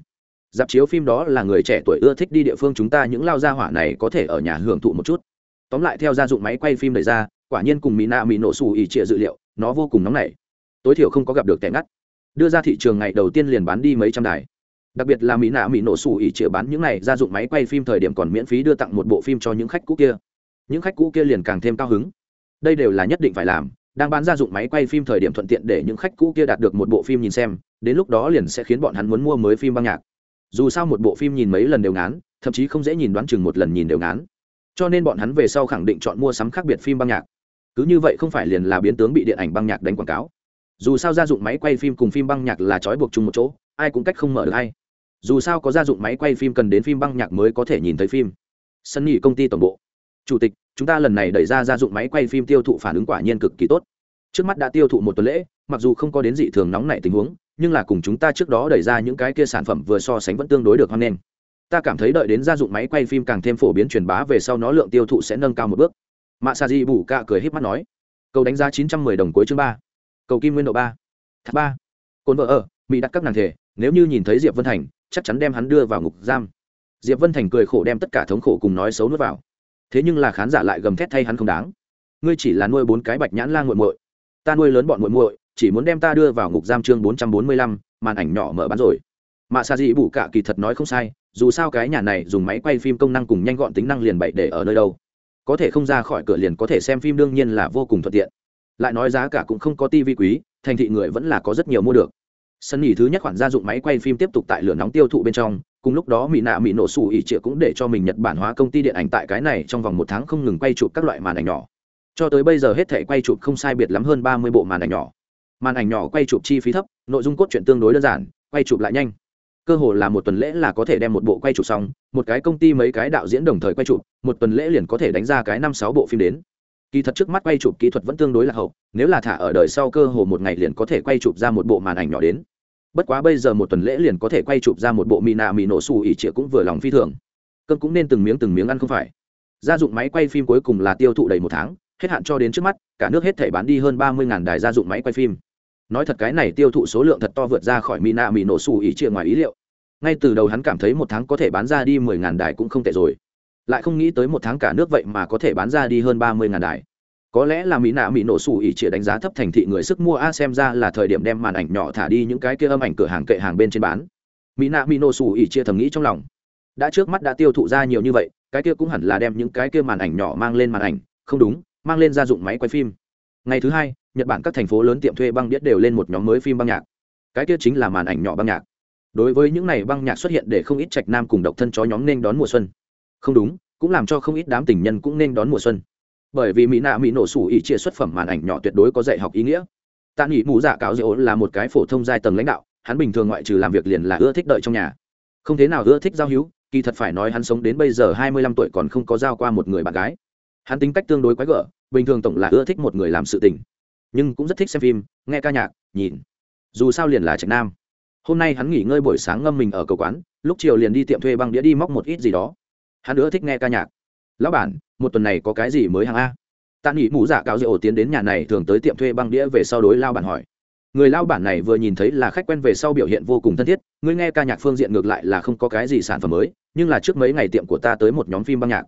Dạp chiếu phim đó là người trẻ tuổi ưa thích đi địa phương chúng ta, những lao gia hỏa này có thể ở nhà hưởng thụ một chút tóm lại theo gia dụng máy quay phim đẩy ra, quả nhiên cùng mỹ nạ mỹ nổ xù ỉ trịa dự liệu, nó vô cùng nóng nảy. Tối thiểu không có gặp được tẻ ngắt. Đưa ra thị trường ngày đầu tiên liền bán đi mấy trăm đài. Đặc biệt là mỹ nạ mỹ nổ xù ỉ trịa bán những này gia dụng máy quay phim thời điểm còn miễn phí đưa tặng một bộ phim cho những khách cũ kia. Những khách cũ kia liền càng thêm cao hứng. Đây đều là nhất định phải làm, đang bán gia dụng máy quay phim thời điểm thuận tiện để những khách cũ kia đạt được một bộ phim nhìn xem, đến lúc đó liền sẽ khiến bọn hắn muốn mua mới phim băng nhạc. Dù sao một bộ phim nhìn mấy lần đều ngán, thậm chí không dễ nhìn đoán chừng một lần nhìn đều ngán cho nên bọn hắn về sau khẳng định chọn mua sắm khác biệt phim băng nhạc. Cứ như vậy không phải liền là biến tướng bị điện ảnh băng nhạc đánh quảng cáo. Dù sao gia dụng máy quay phim cùng phim băng nhạc là trói buộc chung một chỗ, ai cũng cách không mở được hay. Dù sao có gia dụng máy quay phim cần đến phim băng nhạc mới có thể nhìn thấy phim. Sân nghỉ công ty tổng bộ. Chủ tịch, chúng ta lần này đẩy ra gia dụng máy quay phim tiêu thụ phản ứng quả nhiên cực kỳ tốt. Trước mắt đã tiêu thụ một tuần lễ, mặc dù không có đến dị thường nóng nảy tình huống, nhưng là cùng chúng ta trước đó đẩy ra những cái kia sản phẩm vừa so sánh vẫn tương đối được hoan nghênh ta cảm thấy đợi đến gia dụng máy quay phim càng thêm phổ biến truyền bá về sau nó lượng tiêu thụ sẽ nâng cao một bước. Mạ sa di bù cạ cười h í p mắt nói, cầu đánh giá chín trăm mười đồng cuối chương ba, cầu kim nguyên độ ba, thác ba, cồn vợ ở, mỹ đặt các nàng thể, nếu như nhìn thấy diệp vân thành, chắc chắn đem hắn đưa vào ngục giam. Diệp vân thành cười khổ đem tất cả thống khổ cùng nói xấu nuốt vào. Thế nhưng là khán giả lại gầm thét thay hắn không đáng. Ngươi chỉ là nuôi bốn cái bạch nhãn la nguội muội, ta nuôi lớn bọn muội muội, chỉ muốn đem ta đưa vào ngục giam chương bốn trăm bốn mươi lăm, màn ảnh nhỏ mở bán rồi mạ sa dị bù cả kỳ thật nói không sai, dù sao cái nhà này dùng máy quay phim công năng cùng nhanh gọn tính năng liền bậy để ở nơi đâu. Có thể không ra khỏi cửa liền có thể xem phim đương nhiên là vô cùng thuận tiện. Lại nói giá cả cũng không có tivi quý, thành thị người vẫn là có rất nhiều mua được. Sân nghỉ thứ nhất khoản gia dụng máy quay phim tiếp tục tại lửa nóng tiêu thụ bên trong, cùng lúc đó mỹ nạ mỹ nổ xù ỉ trịa cũng để cho mình nhật bản hóa công ty điện ảnh tại cái này trong vòng một tháng không ngừng quay chụp các loại màn ảnh nhỏ. Cho tới bây giờ hết thể quay chụp không sai biệt lắm hơn ba mươi bộ màn ảnh nhỏ. Màn ảnh nhỏ quay chụp chi phí thấp, nội dung cốt truyện tương đối đơn giản, quay chụp lại nhanh cơ hồ là một tuần lễ là có thể đem một bộ quay chụp xong, một cái công ty mấy cái đạo diễn đồng thời quay chụp, một tuần lễ liền có thể đánh ra cái năm sáu bộ phim đến. Kỳ thật trước mắt quay chụp kỹ thuật vẫn tương đối là hậu, nếu là thả ở đời sau cơ hồ một ngày liền có thể quay chụp ra một bộ màn ảnh nhỏ đến. Bất quá bây giờ một tuần lễ liền có thể quay chụp ra một bộ mì nạ mì nổ xù ỉ trịa cũng vừa lòng phi thường. Cơm cũng nên từng miếng từng miếng ăn không phải. Gia dụng máy quay phim cuối cùng là tiêu thụ đầy một tháng, hết hạn cho đến trước mắt, cả nước hết thể bán đi hơn ba mươi đài gia dụng máy quay phim nói thật cái này tiêu thụ số lượng thật to vượt ra khỏi mina nạ mỹ nổ xù ý chia ngoài ý liệu. Ngay từ đầu hắn cảm thấy một tháng có thể bán ra đi mười ngàn đài cũng không tệ rồi. Lại không nghĩ tới một tháng cả nước vậy mà có thể bán ra đi hơn ba mươi ngàn đài. Có lẽ là mỹ nạ mỹ nổ xù ỉ trịa đánh giá thấp thành thị người sức mua a xem ra là thời điểm đem màn ảnh nhỏ thả đi những cái kia âm ảnh cửa hàng kệ hàng bên trên bán. Mỹ nạ mỹ nổ xù ỉ chia thầm nghĩ trong lòng. Đã trước mắt đã tiêu thụ ra nhiều như vậy, cái kia cũng hẳn là đem những cái kia màn ảnh nhỏ mang lên màn ảnh. Không đúng, mang lên gia dụng máy quay phim. Ngày thứ hai nhật bản các thành phố lớn tiệm thuê băng đĩa đều lên một nhóm mới phim băng nhạc. Cái kia chính là màn ảnh nhỏ băng nhạc. Đối với những này băng nhạc xuất hiện để không ít trạch nam cùng độc thân chó nhóm nên đón mùa xuân. Không đúng, cũng làm cho không ít đám tình nhân cũng nên đón mùa xuân. Bởi vì mỹ nạ mỹ nổ sủ ý chia xuất phẩm màn ảnh nhỏ tuyệt đối có dạy học ý nghĩa. Tạ nghỉ mù dạ cáo dỗ là một cái phổ thông giai tầng lãnh đạo, hắn bình thường ngoại trừ làm việc liền là ưa thích đợi trong nhà. Không thế nào ưa thích giao hữu, kỳ thật phải nói hắn sống đến bây giờ hai mươi lăm tuổi còn không có giao qua một người bạn gái. Hắn tính cách tương đối quái gở, bình thường tổng là ưa thích một người làm sự tình nhưng cũng rất thích xem phim, nghe ca nhạc, nhìn. Dù sao liền là trạch nam. Hôm nay hắn nghỉ ngơi buổi sáng ngâm mình ở cầu quán, lúc chiều liền đi tiệm thuê băng đĩa đi móc một ít gì đó. Hắn nữa thích nghe ca nhạc. Lão bản, một tuần này có cái gì mới hàng a? Tạ nghỉ mũ cao cáo ổ tiến đến nhà này thường tới tiệm thuê băng đĩa về sau đối lao bản hỏi. Người lao bản này vừa nhìn thấy là khách quen về sau biểu hiện vô cùng thân thiết, ngươi nghe ca nhạc phương diện ngược lại là không có cái gì sản phẩm mới, nhưng là trước mấy ngày tiệm của ta tới một nhóm phim băng nhạc.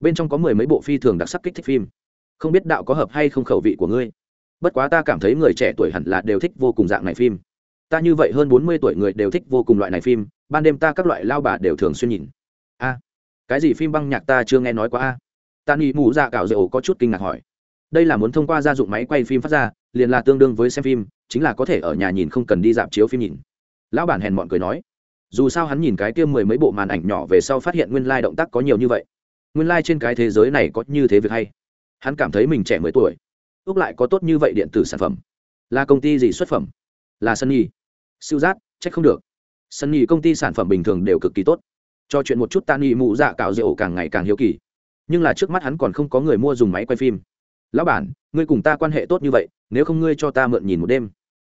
Bên trong có mười mấy bộ phi thường đặc sắc kích thích phim. Không biết đạo có hợp hay không khẩu vị của ngươi? Bất quá ta cảm thấy người trẻ tuổi hẳn là đều thích vô cùng dạng này phim. Ta như vậy hơn bốn mươi tuổi người đều thích vô cùng loại này phim, ban đêm ta các loại lao bà đều thường xuyên nhìn. A, cái gì phim băng nhạc ta chưa nghe nói quá a? Ta nghĩ mù dạ cạo rượu có chút kinh ngạc hỏi. Đây là muốn thông qua gia dụng máy quay phim phát ra, liền là tương đương với xem phim, chính là có thể ở nhà nhìn không cần đi dạp chiếu phim nhìn. Lão bản hèn mọn cười nói. Dù sao hắn nhìn cái kia mười mấy bộ màn ảnh nhỏ về sau phát hiện nguyên lai、like、động tác có nhiều như vậy. Nguyên lai、like、trên cái thế giới này có như thế việc hay. Hắn cảm thấy mình trẻ mười tuổi ước lại có tốt như vậy điện tử sản phẩm. Là công ty gì xuất phẩm? Là sân nhi siêu giác, trách không được. Sân nhi công ty sản phẩm bình thường đều cực kỳ tốt. Cho chuyện một chút tan nghị mụ dạ cạo rượu càng ngày càng hiếu kỳ. Nhưng là trước mắt hắn còn không có người mua dùng máy quay phim. Lão bản, ngươi cùng ta quan hệ tốt như vậy, nếu không ngươi cho ta mượn nhìn một đêm.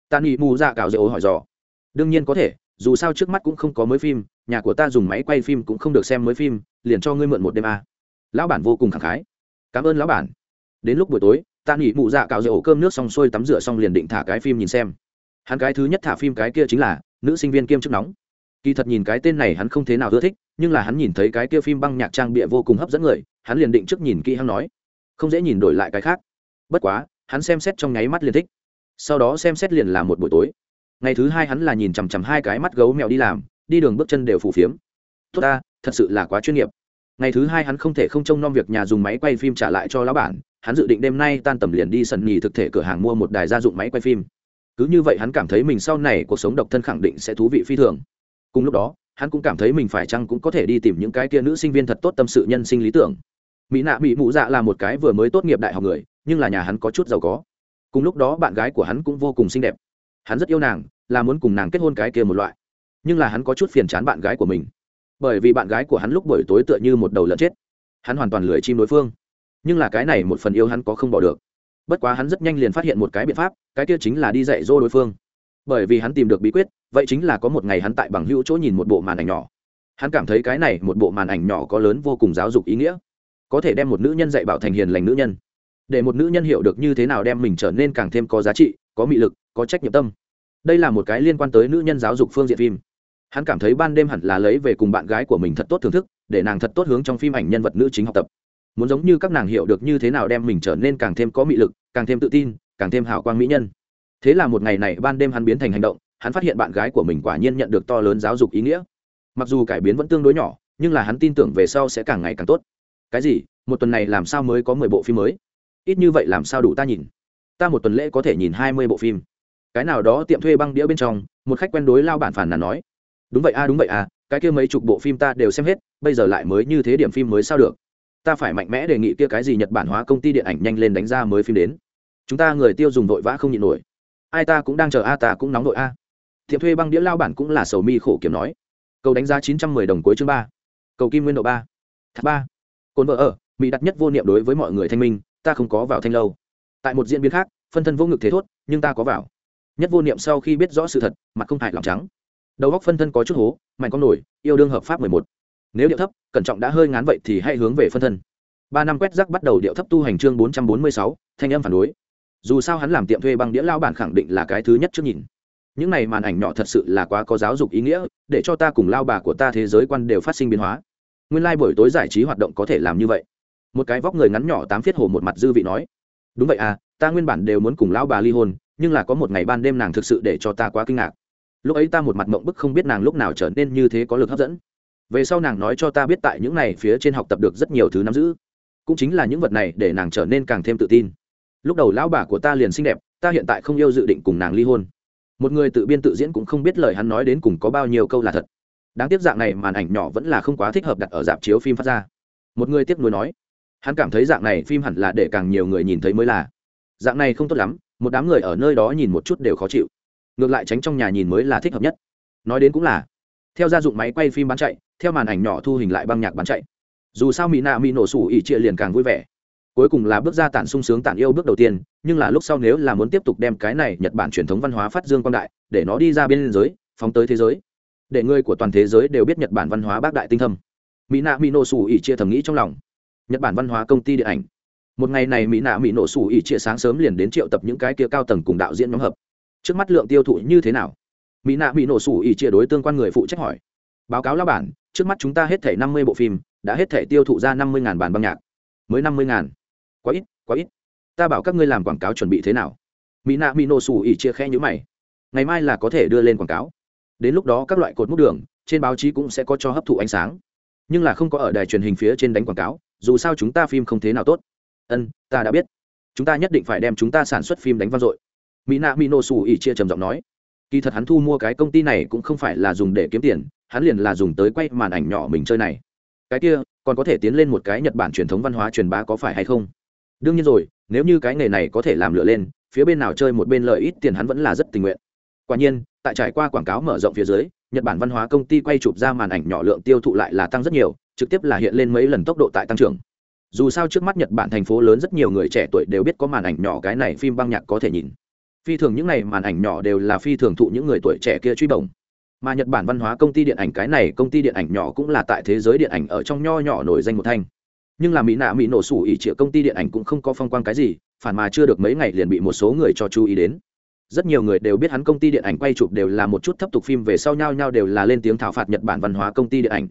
Ta nghĩ mù dạ cạo rượu hỏi dò. Đương nhiên có thể, dù sao trước mắt cũng không có mới phim, nhà của ta dùng máy quay phim cũng không được xem mới phim, liền cho ngươi mượn một đêm à. lão bản vô cùng khẳng khái. Cảm ơn lão bản. Đến lúc buổi tối ta nghỉ mụ dạ cạo rượu cơm nước xong xuôi tắm rửa xong liền định thả cái phim nhìn xem. Hắn cái thứ nhất thả phim cái kia chính là nữ sinh viên kiêm chức nóng. Kỳ thật nhìn cái tên này hắn không thế nào ưa thích, nhưng là hắn nhìn thấy cái kia phim băng nhạc trang bịa vô cùng hấp dẫn người, hắn liền định trước nhìn kỹ hắn nói. Không dễ nhìn đổi lại cái khác. Bất quá, hắn xem xét trong nháy mắt liền thích. Sau đó xem xét liền là một buổi tối. Ngày thứ hai hắn là nhìn chằm chằm hai cái mắt gấu mèo đi làm, đi đường bước chân đều phủ phiếm. Tốt ta, thật sự là quá chuyên nghiệp. Ngày thứ hai hắn không thể không trông nom việc nhà dùng máy quay phim trả lại cho lão bản hắn dự định đêm nay tan tầm liền đi sân nhì thực thể cửa hàng mua một đài gia dụng máy quay phim. Cứ như vậy hắn cảm thấy mình sau này cuộc sống độc thân khẳng định sẽ thú vị phi thường. Cùng lúc đó, hắn cũng cảm thấy mình phải chăng cũng có thể đi tìm những cái kia nữ sinh viên thật tốt tâm sự nhân sinh lý tưởng. Mỹ nạ mỹ mụ dạ là một cái vừa mới tốt nghiệp đại học người, nhưng là nhà hắn có chút giàu có. Cùng lúc đó bạn gái của hắn cũng vô cùng xinh đẹp. Hắn rất yêu nàng, là muốn cùng nàng kết hôn cái kia một loại. Nhưng là hắn có chút phiền chán bạn gái của mình. Bởi vì bạn gái của hắn lúc buổi tối tựa như một đầu lợn chết. Hắn hoàn toàn lười chim đối phương nhưng là cái này một phần yêu hắn có không bỏ được. Bất quá hắn rất nhanh liền phát hiện một cái biện pháp, cái kia chính là đi dạy dỗ đối phương. Bởi vì hắn tìm được bí quyết, vậy chính là có một ngày hắn tại bằng hữu chỗ nhìn một bộ màn ảnh nhỏ. Hắn cảm thấy cái này một bộ màn ảnh nhỏ có lớn vô cùng giáo dục ý nghĩa. Có thể đem một nữ nhân dạy bảo thành hiền lành nữ nhân. Để một nữ nhân hiểu được như thế nào đem mình trở nên càng thêm có giá trị, có mị lực, có trách nhiệm tâm. Đây là một cái liên quan tới nữ nhân giáo dục phương diện phim. Hắn cảm thấy ban đêm hẳn là lấy về cùng bạn gái của mình thật tốt thưởng thức, để nàng thật tốt hướng trong phim ảnh nhân vật nữ chính học tập muốn giống như các nàng hiểu được như thế nào đem mình trở nên càng thêm có mị lực, càng thêm tự tin, càng thêm hào quang mỹ nhân. Thế là một ngày này ban đêm hắn biến thành hành động, hắn phát hiện bạn gái của mình quả nhiên nhận được to lớn giáo dục ý nghĩa. Mặc dù cải biến vẫn tương đối nhỏ, nhưng là hắn tin tưởng về sau sẽ càng ngày càng tốt. Cái gì? Một tuần này làm sao mới có mười bộ phim mới? Ít như vậy làm sao đủ ta nhìn? Ta một tuần lễ có thể nhìn hai mươi bộ phim. Cái nào đó tiệm thuê băng đĩa bên trong, một khách quen đối lao bản phản là nói. Đúng vậy a, đúng vậy a, cái kia mấy chục bộ phim ta đều xem hết, bây giờ lại mới như thế điểm phim mới sao được? Ta phải mạnh mẽ đề nghị kia cái gì nhật bản hóa công ty điện ảnh nhanh lên đánh ra mới phim đến. Chúng ta người tiêu dùng vội vã không nhịn nổi. Ai ta cũng đang chờ, a ta cũng nóng đội a. Thiệp thuê băng đĩa lao bản cũng là sầu mi khổ kiếm nói. Cầu đánh giá chín trăm mười đồng cuối chương ba. Cầu kim nguyên độ ba. Thác ba. Cồn vợ ở, mỹ đặt nhất vô niệm đối với mọi người thanh minh, ta không có vào thanh lâu. Tại một diễn biến khác, phân thân vô ngực thế thốt, nhưng ta có vào. Nhất vô niệm sau khi biết rõ sự thật, mặt không hại lòng trắng. Đầu góc phân thân có chút hố, mạnh con nổi, yêu đương hợp pháp mười một nếu điệu thấp, cẩn trọng đã hơi ngán vậy thì hãy hướng về phân thân. Ba năm quét rác bắt đầu điệu thấp tu hành chương bốn trăm bốn mươi sáu, thanh âm phản đối. Dù sao hắn làm tiệm thuê bằng đĩa lao bản khẳng định là cái thứ nhất trước nhìn. Những này màn ảnh nhỏ thật sự là quá có giáo dục ý nghĩa, để cho ta cùng lao bà của ta thế giới quan đều phát sinh biến hóa. Nguyên lai、like、buổi tối giải trí hoạt động có thể làm như vậy. Một cái vóc người ngắn nhỏ tám phiết hồ một mặt dư vị nói. Đúng vậy à ta nguyên bản đều muốn cùng lão bà ly hôn, nhưng là có một ngày ban đêm nàng thực sự để cho ta quá kinh ngạc. Lúc ấy ta một mặt mộng bức không biết nàng lúc nào trở nên như thế có lực hấp dẫn về sau nàng nói cho ta biết tại những này phía trên học tập được rất nhiều thứ nắm giữ. Cũng chính là những vật này để nàng trở nên càng thêm tự tin. Lúc đầu lão bà của ta liền xinh đẹp, ta hiện tại không yêu dự định cùng nàng ly hôn. Một người tự biên tự diễn cũng không biết lời hắn nói đến cùng có bao nhiêu câu là thật. Đáng tiếc dạng này màn ảnh nhỏ vẫn là không quá thích hợp đặt ở dạp chiếu phim phát ra. Một người tiếc nuối nói, hắn cảm thấy dạng này phim hẳn là để càng nhiều người nhìn thấy mới là. Dạng này không tốt lắm, một đám người ở nơi đó nhìn một chút đều khó chịu. Ngược lại tránh trong nhà nhìn mới là thích hợp nhất. Nói đến cũng là theo gia dụng máy quay phim bán chạy, theo màn ảnh nhỏ thu hình lại băng nhạc bán chạy. Dù sao mỹ nạ mỹ nổ sủ ỉ chia liền càng vui vẻ. Cuối cùng là bước ra tản sung sướng tản yêu bước đầu tiên, nhưng là lúc sau nếu là muốn tiếp tục đem cái này nhật bản truyền thống văn hóa phát dương quan đại, để nó đi ra biên giới, phóng tới thế giới. Để người của toàn thế giới đều biết nhật bản văn hóa bác đại tinh thâm. Mỹ nạ mỹ nổ sủ ỉ chia thầm nghĩ trong lòng. Nhật bản văn hóa công ty điện ảnh. Một ngày này mỹ nạ mỹ nổ sủ ỉ chia sáng sớm liền đến triệu tập những cái kia cao tầng cùng đạo diễn nhóm hợp. Trước mắt lượng tiêu thụ như thế nào? Mỹ nạ bị nổ sủ ỉ chia đối tương quan người phụ trách hỏi. Báo cáo lao bản, trước mắt chúng ta hết thể năm mươi bộ phim, đã hết thể tiêu thụ ra năm mươi bản băng nhạc. Mới năm mươi quá ít quá ít. Ta bảo các ngươi làm quảng cáo chuẩn bị thế nào? Mỹ nạ mỹ nổ sủ ỉ chia khe nhữ mày. Ngày mai là có thể đưa lên quảng cáo. Đến lúc đó các loại cột múc đường, trên báo chí cũng sẽ có cho hấp thụ ánh sáng. Nhưng là không có ở đài truyền hình phía trên đánh quảng cáo, dù sao chúng ta phim không thế nào tốt. Ân, ta đã biết. Chúng ta nhất định phải đem chúng ta sản xuất phim đánh vang dội. Mỹ nạ mỹ nổ sủ ỉ chia trầm giọng nói kỳ thật hắn thu mua cái công ty này cũng không phải là dùng để kiếm tiền, hắn liền là dùng tới quay màn ảnh nhỏ mình chơi này. Cái kia, còn có thể tiến lên một cái nhật bản truyền thống văn hóa truyền bá có phải hay không? Đương nhiên rồi, nếu như cái nghề này có thể làm lựa lên, phía bên nào chơi một bên lợi ít tiền hắn vẫn là rất tình nguyện. Quả nhiên, tại trải qua quảng cáo mở rộng phía dưới, nhật bản văn hóa công ty quay chụp ra màn ảnh nhỏ lượng tiêu thụ lại là tăng rất nhiều, trực tiếp là hiện lên mấy lần tốc độ tại tăng trưởng. Dù sao trước mắt nhật bản thành phố lớn rất nhiều người trẻ tuổi đều biết có màn ảnh nhỏ cái này phim băng nhạc có thể nhìn phi thường những này màn ảnh nhỏ đều là phi thường thụ những người tuổi trẻ kia truy bổng. Mà nhật bản văn hóa công ty điện ảnh cái này, công ty điện ảnh nhỏ cũng là tại thế giới điện ảnh ở trong nho nhỏ nổi danh một thanh. Nhưng là mỹ nạ mỹ nổ sủ ỉ trịa công ty điện ảnh cũng không có phong quang cái gì, phản mà chưa được mấy ngày liền bị một số người cho chú ý đến. Rất nhiều người đều biết hắn công ty điện ảnh quay chụp đều là một chút thấp tục phim về sau nhau nhau đều là lên tiếng thảo phạt nhật bản văn hóa công ty điện ảnh.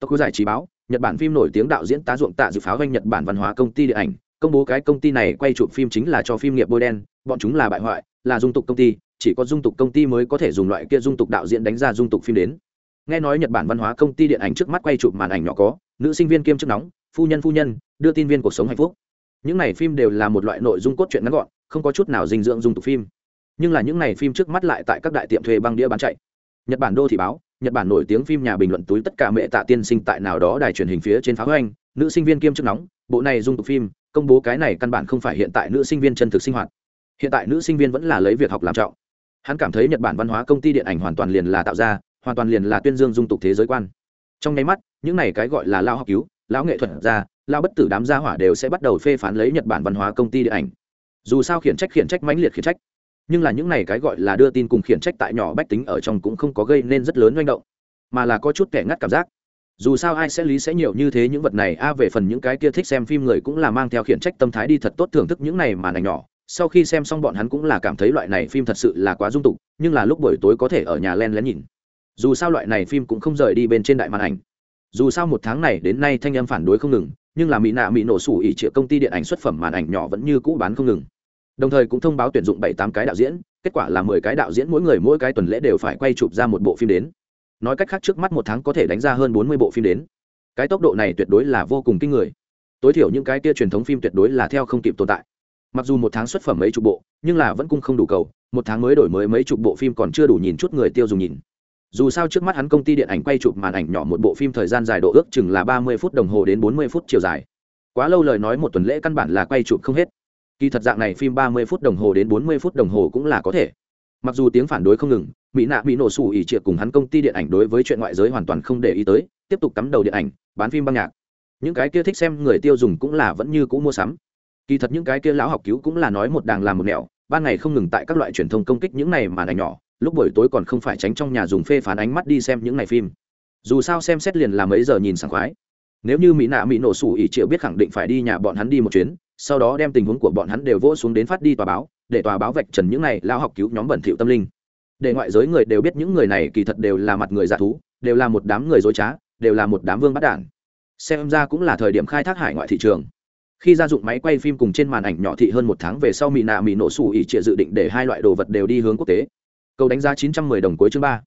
Tokyo giải trí báo, nhật bản phim nổi tiếng đạo diễn tá ruộng tạ dự pháo doanh nhật bản văn hóa công ty điện ảnh, công bố cái công ty này quay chụp phim chính là cho phim nghiệp bôi đen, bọn chúng là bại hoại là dung tục công ty, chỉ có dung tục công ty mới có thể dùng loại kia dung tục đạo diễn đánh ra dung tục phim đến. Nghe nói nhật bản văn hóa công ty điện ảnh trước mắt quay chụp màn ảnh nhỏ có, nữ sinh viên kiêm chức nóng, phu nhân phu nhân, đưa tin viên cuộc sống hạnh phúc. Những này phim đều là một loại nội dung cốt truyện ngắn gọn, không có chút nào dinh dưỡng dung tục phim. Nhưng là những này phim trước mắt lại tại các đại tiệm thuê băng đĩa bán chạy. Nhật bản đô thị báo, nhật bản nổi tiếng phim nhà bình luận túi tất cả mẹ tạ tiên sinh tại nào đó đài truyền hình phía trên phá hoành, nữ sinh viên kiêm chức nóng, bộ này dung tục phim, công bố cái này căn bản không phải hiện tại nữ sinh viên chân thực sinh hoạt hiện tại nữ sinh viên vẫn là lấy việc học làm trọng. Hắn cảm thấy nhật bản văn hóa công ty điện ảnh hoàn toàn liền là tạo ra, hoàn toàn liền là tuyên dương dung tục thế giới quan. Trong nháy mắt, những này cái gọi là lao học cứu, lão nghệ thuật ra lao bất tử đám gia hỏa đều sẽ bắt đầu phê phán lấy nhật bản văn hóa công ty điện ảnh. Dù sao khiển trách khiển trách mãnh liệt khiển trách. Nhưng là những này cái gọi là đưa tin cùng khiển trách tại nhỏ bách tính ở trong cũng không có gây nên rất lớn manh động, mà là có chút kẻ ngắt cảm giác. Dù sao ai sẽ lý sẽ nhiều như thế những vật này, a, về phần những cái kia thích xem phim người cũng là mang theo khiển trách tâm thái đi thật tốt thưởng thức những này màn ảnh nhỏ sau khi xem xong bọn hắn cũng là cảm thấy loại này phim thật sự là quá dung tục, nhưng là lúc buổi tối có thể ở nhà len lén nhìn. Dù sao loại này phim cũng không rời đi bên trên đại màn ảnh. Dù sao một tháng này đến nay thanh âm phản đối không ngừng, nhưng là mỹ nạ mỹ nổ sủ ỉ triệu công ty điện ảnh xuất phẩm màn ảnh nhỏ vẫn như cũ bán không ngừng. Đồng thời cũng thông báo tuyển dụng bảy tám cái đạo diễn, kết quả là mười cái đạo diễn mỗi người mỗi cái tuần lễ đều phải quay chụp ra một bộ phim đến. Nói cách khác trước mắt một tháng có thể đánh ra hơn bốn mươi bộ phim đến. Cái tốc độ này tuyệt đối là vô cùng kinh người. Tối thiểu những cái kia truyền thống phim tuyệt đối là theo không kịp tồn tại mặc dù một tháng xuất phẩm mấy chục bộ, nhưng là vẫn cung không đủ cầu, một tháng mới đổi mới mấy chục bộ phim còn chưa đủ nhìn chút người tiêu dùng nhìn. Dù sao trước mắt hắn công ty điện ảnh quay chụp màn ảnh nhỏ một bộ phim thời gian dài độ ước chừng là ba mươi phút đồng hồ đến bốn mươi phút chiều dài. Quá lâu lời nói một tuần lễ căn bản là quay chụp không hết. Kỳ thật dạng này phim ba mươi phút đồng hồ đến bốn mươi phút đồng hồ cũng là có thể. Mặc dù tiếng phản đối không ngừng, mỹ nạ bị nổ sủ ỉ triệt cùng hắn công ty điện ảnh đối với chuyện ngoại giới hoàn toàn không để ý tới, tiếp tục cắm đầu điện ảnh, bán phim băng nhạc. Những cái kia thích xem người tiêu dùng cũng là vẫn như cũ mua sắm kỳ thật những cái kia lão học cứu cũng là nói một đàng làm một nẻo, ban ngày không ngừng tại các loại truyền thông công kích những này mà này nhỏ, lúc buổi tối còn không phải tránh trong nhà dùng phê phán ánh mắt đi xem những này phim. Dù sao xem xét liền là mấy giờ nhìn sảng khoái. Nếu như mỹ nạ mỹ nổ sủ ỉ triệu biết khẳng định phải đi nhà bọn hắn đi một chuyến, sau đó đem tình huống của bọn hắn đều vỗ xuống đến phát đi tòa báo, để tòa báo vạch trần những này lao học cứu nhóm bẩn thỉu tâm linh. Để ngoại giới người đều biết những người này kỳ thật đều là mặt người giả thú, đều là một đám người dối trá, đều là một đám vương bắt đản. Xem ra cũng là thời điểm khai thác hải ngoại thị trường khi gia dụng máy quay phim cùng trên màn ảnh nhỏ thị hơn một tháng về sau mỹ nạ mỹ nổ sủ ỉ trịa dự định để hai loại đồ vật đều đi hướng quốc tế. Cầu đánh giá chín trăm mười đồng cuối chương ba.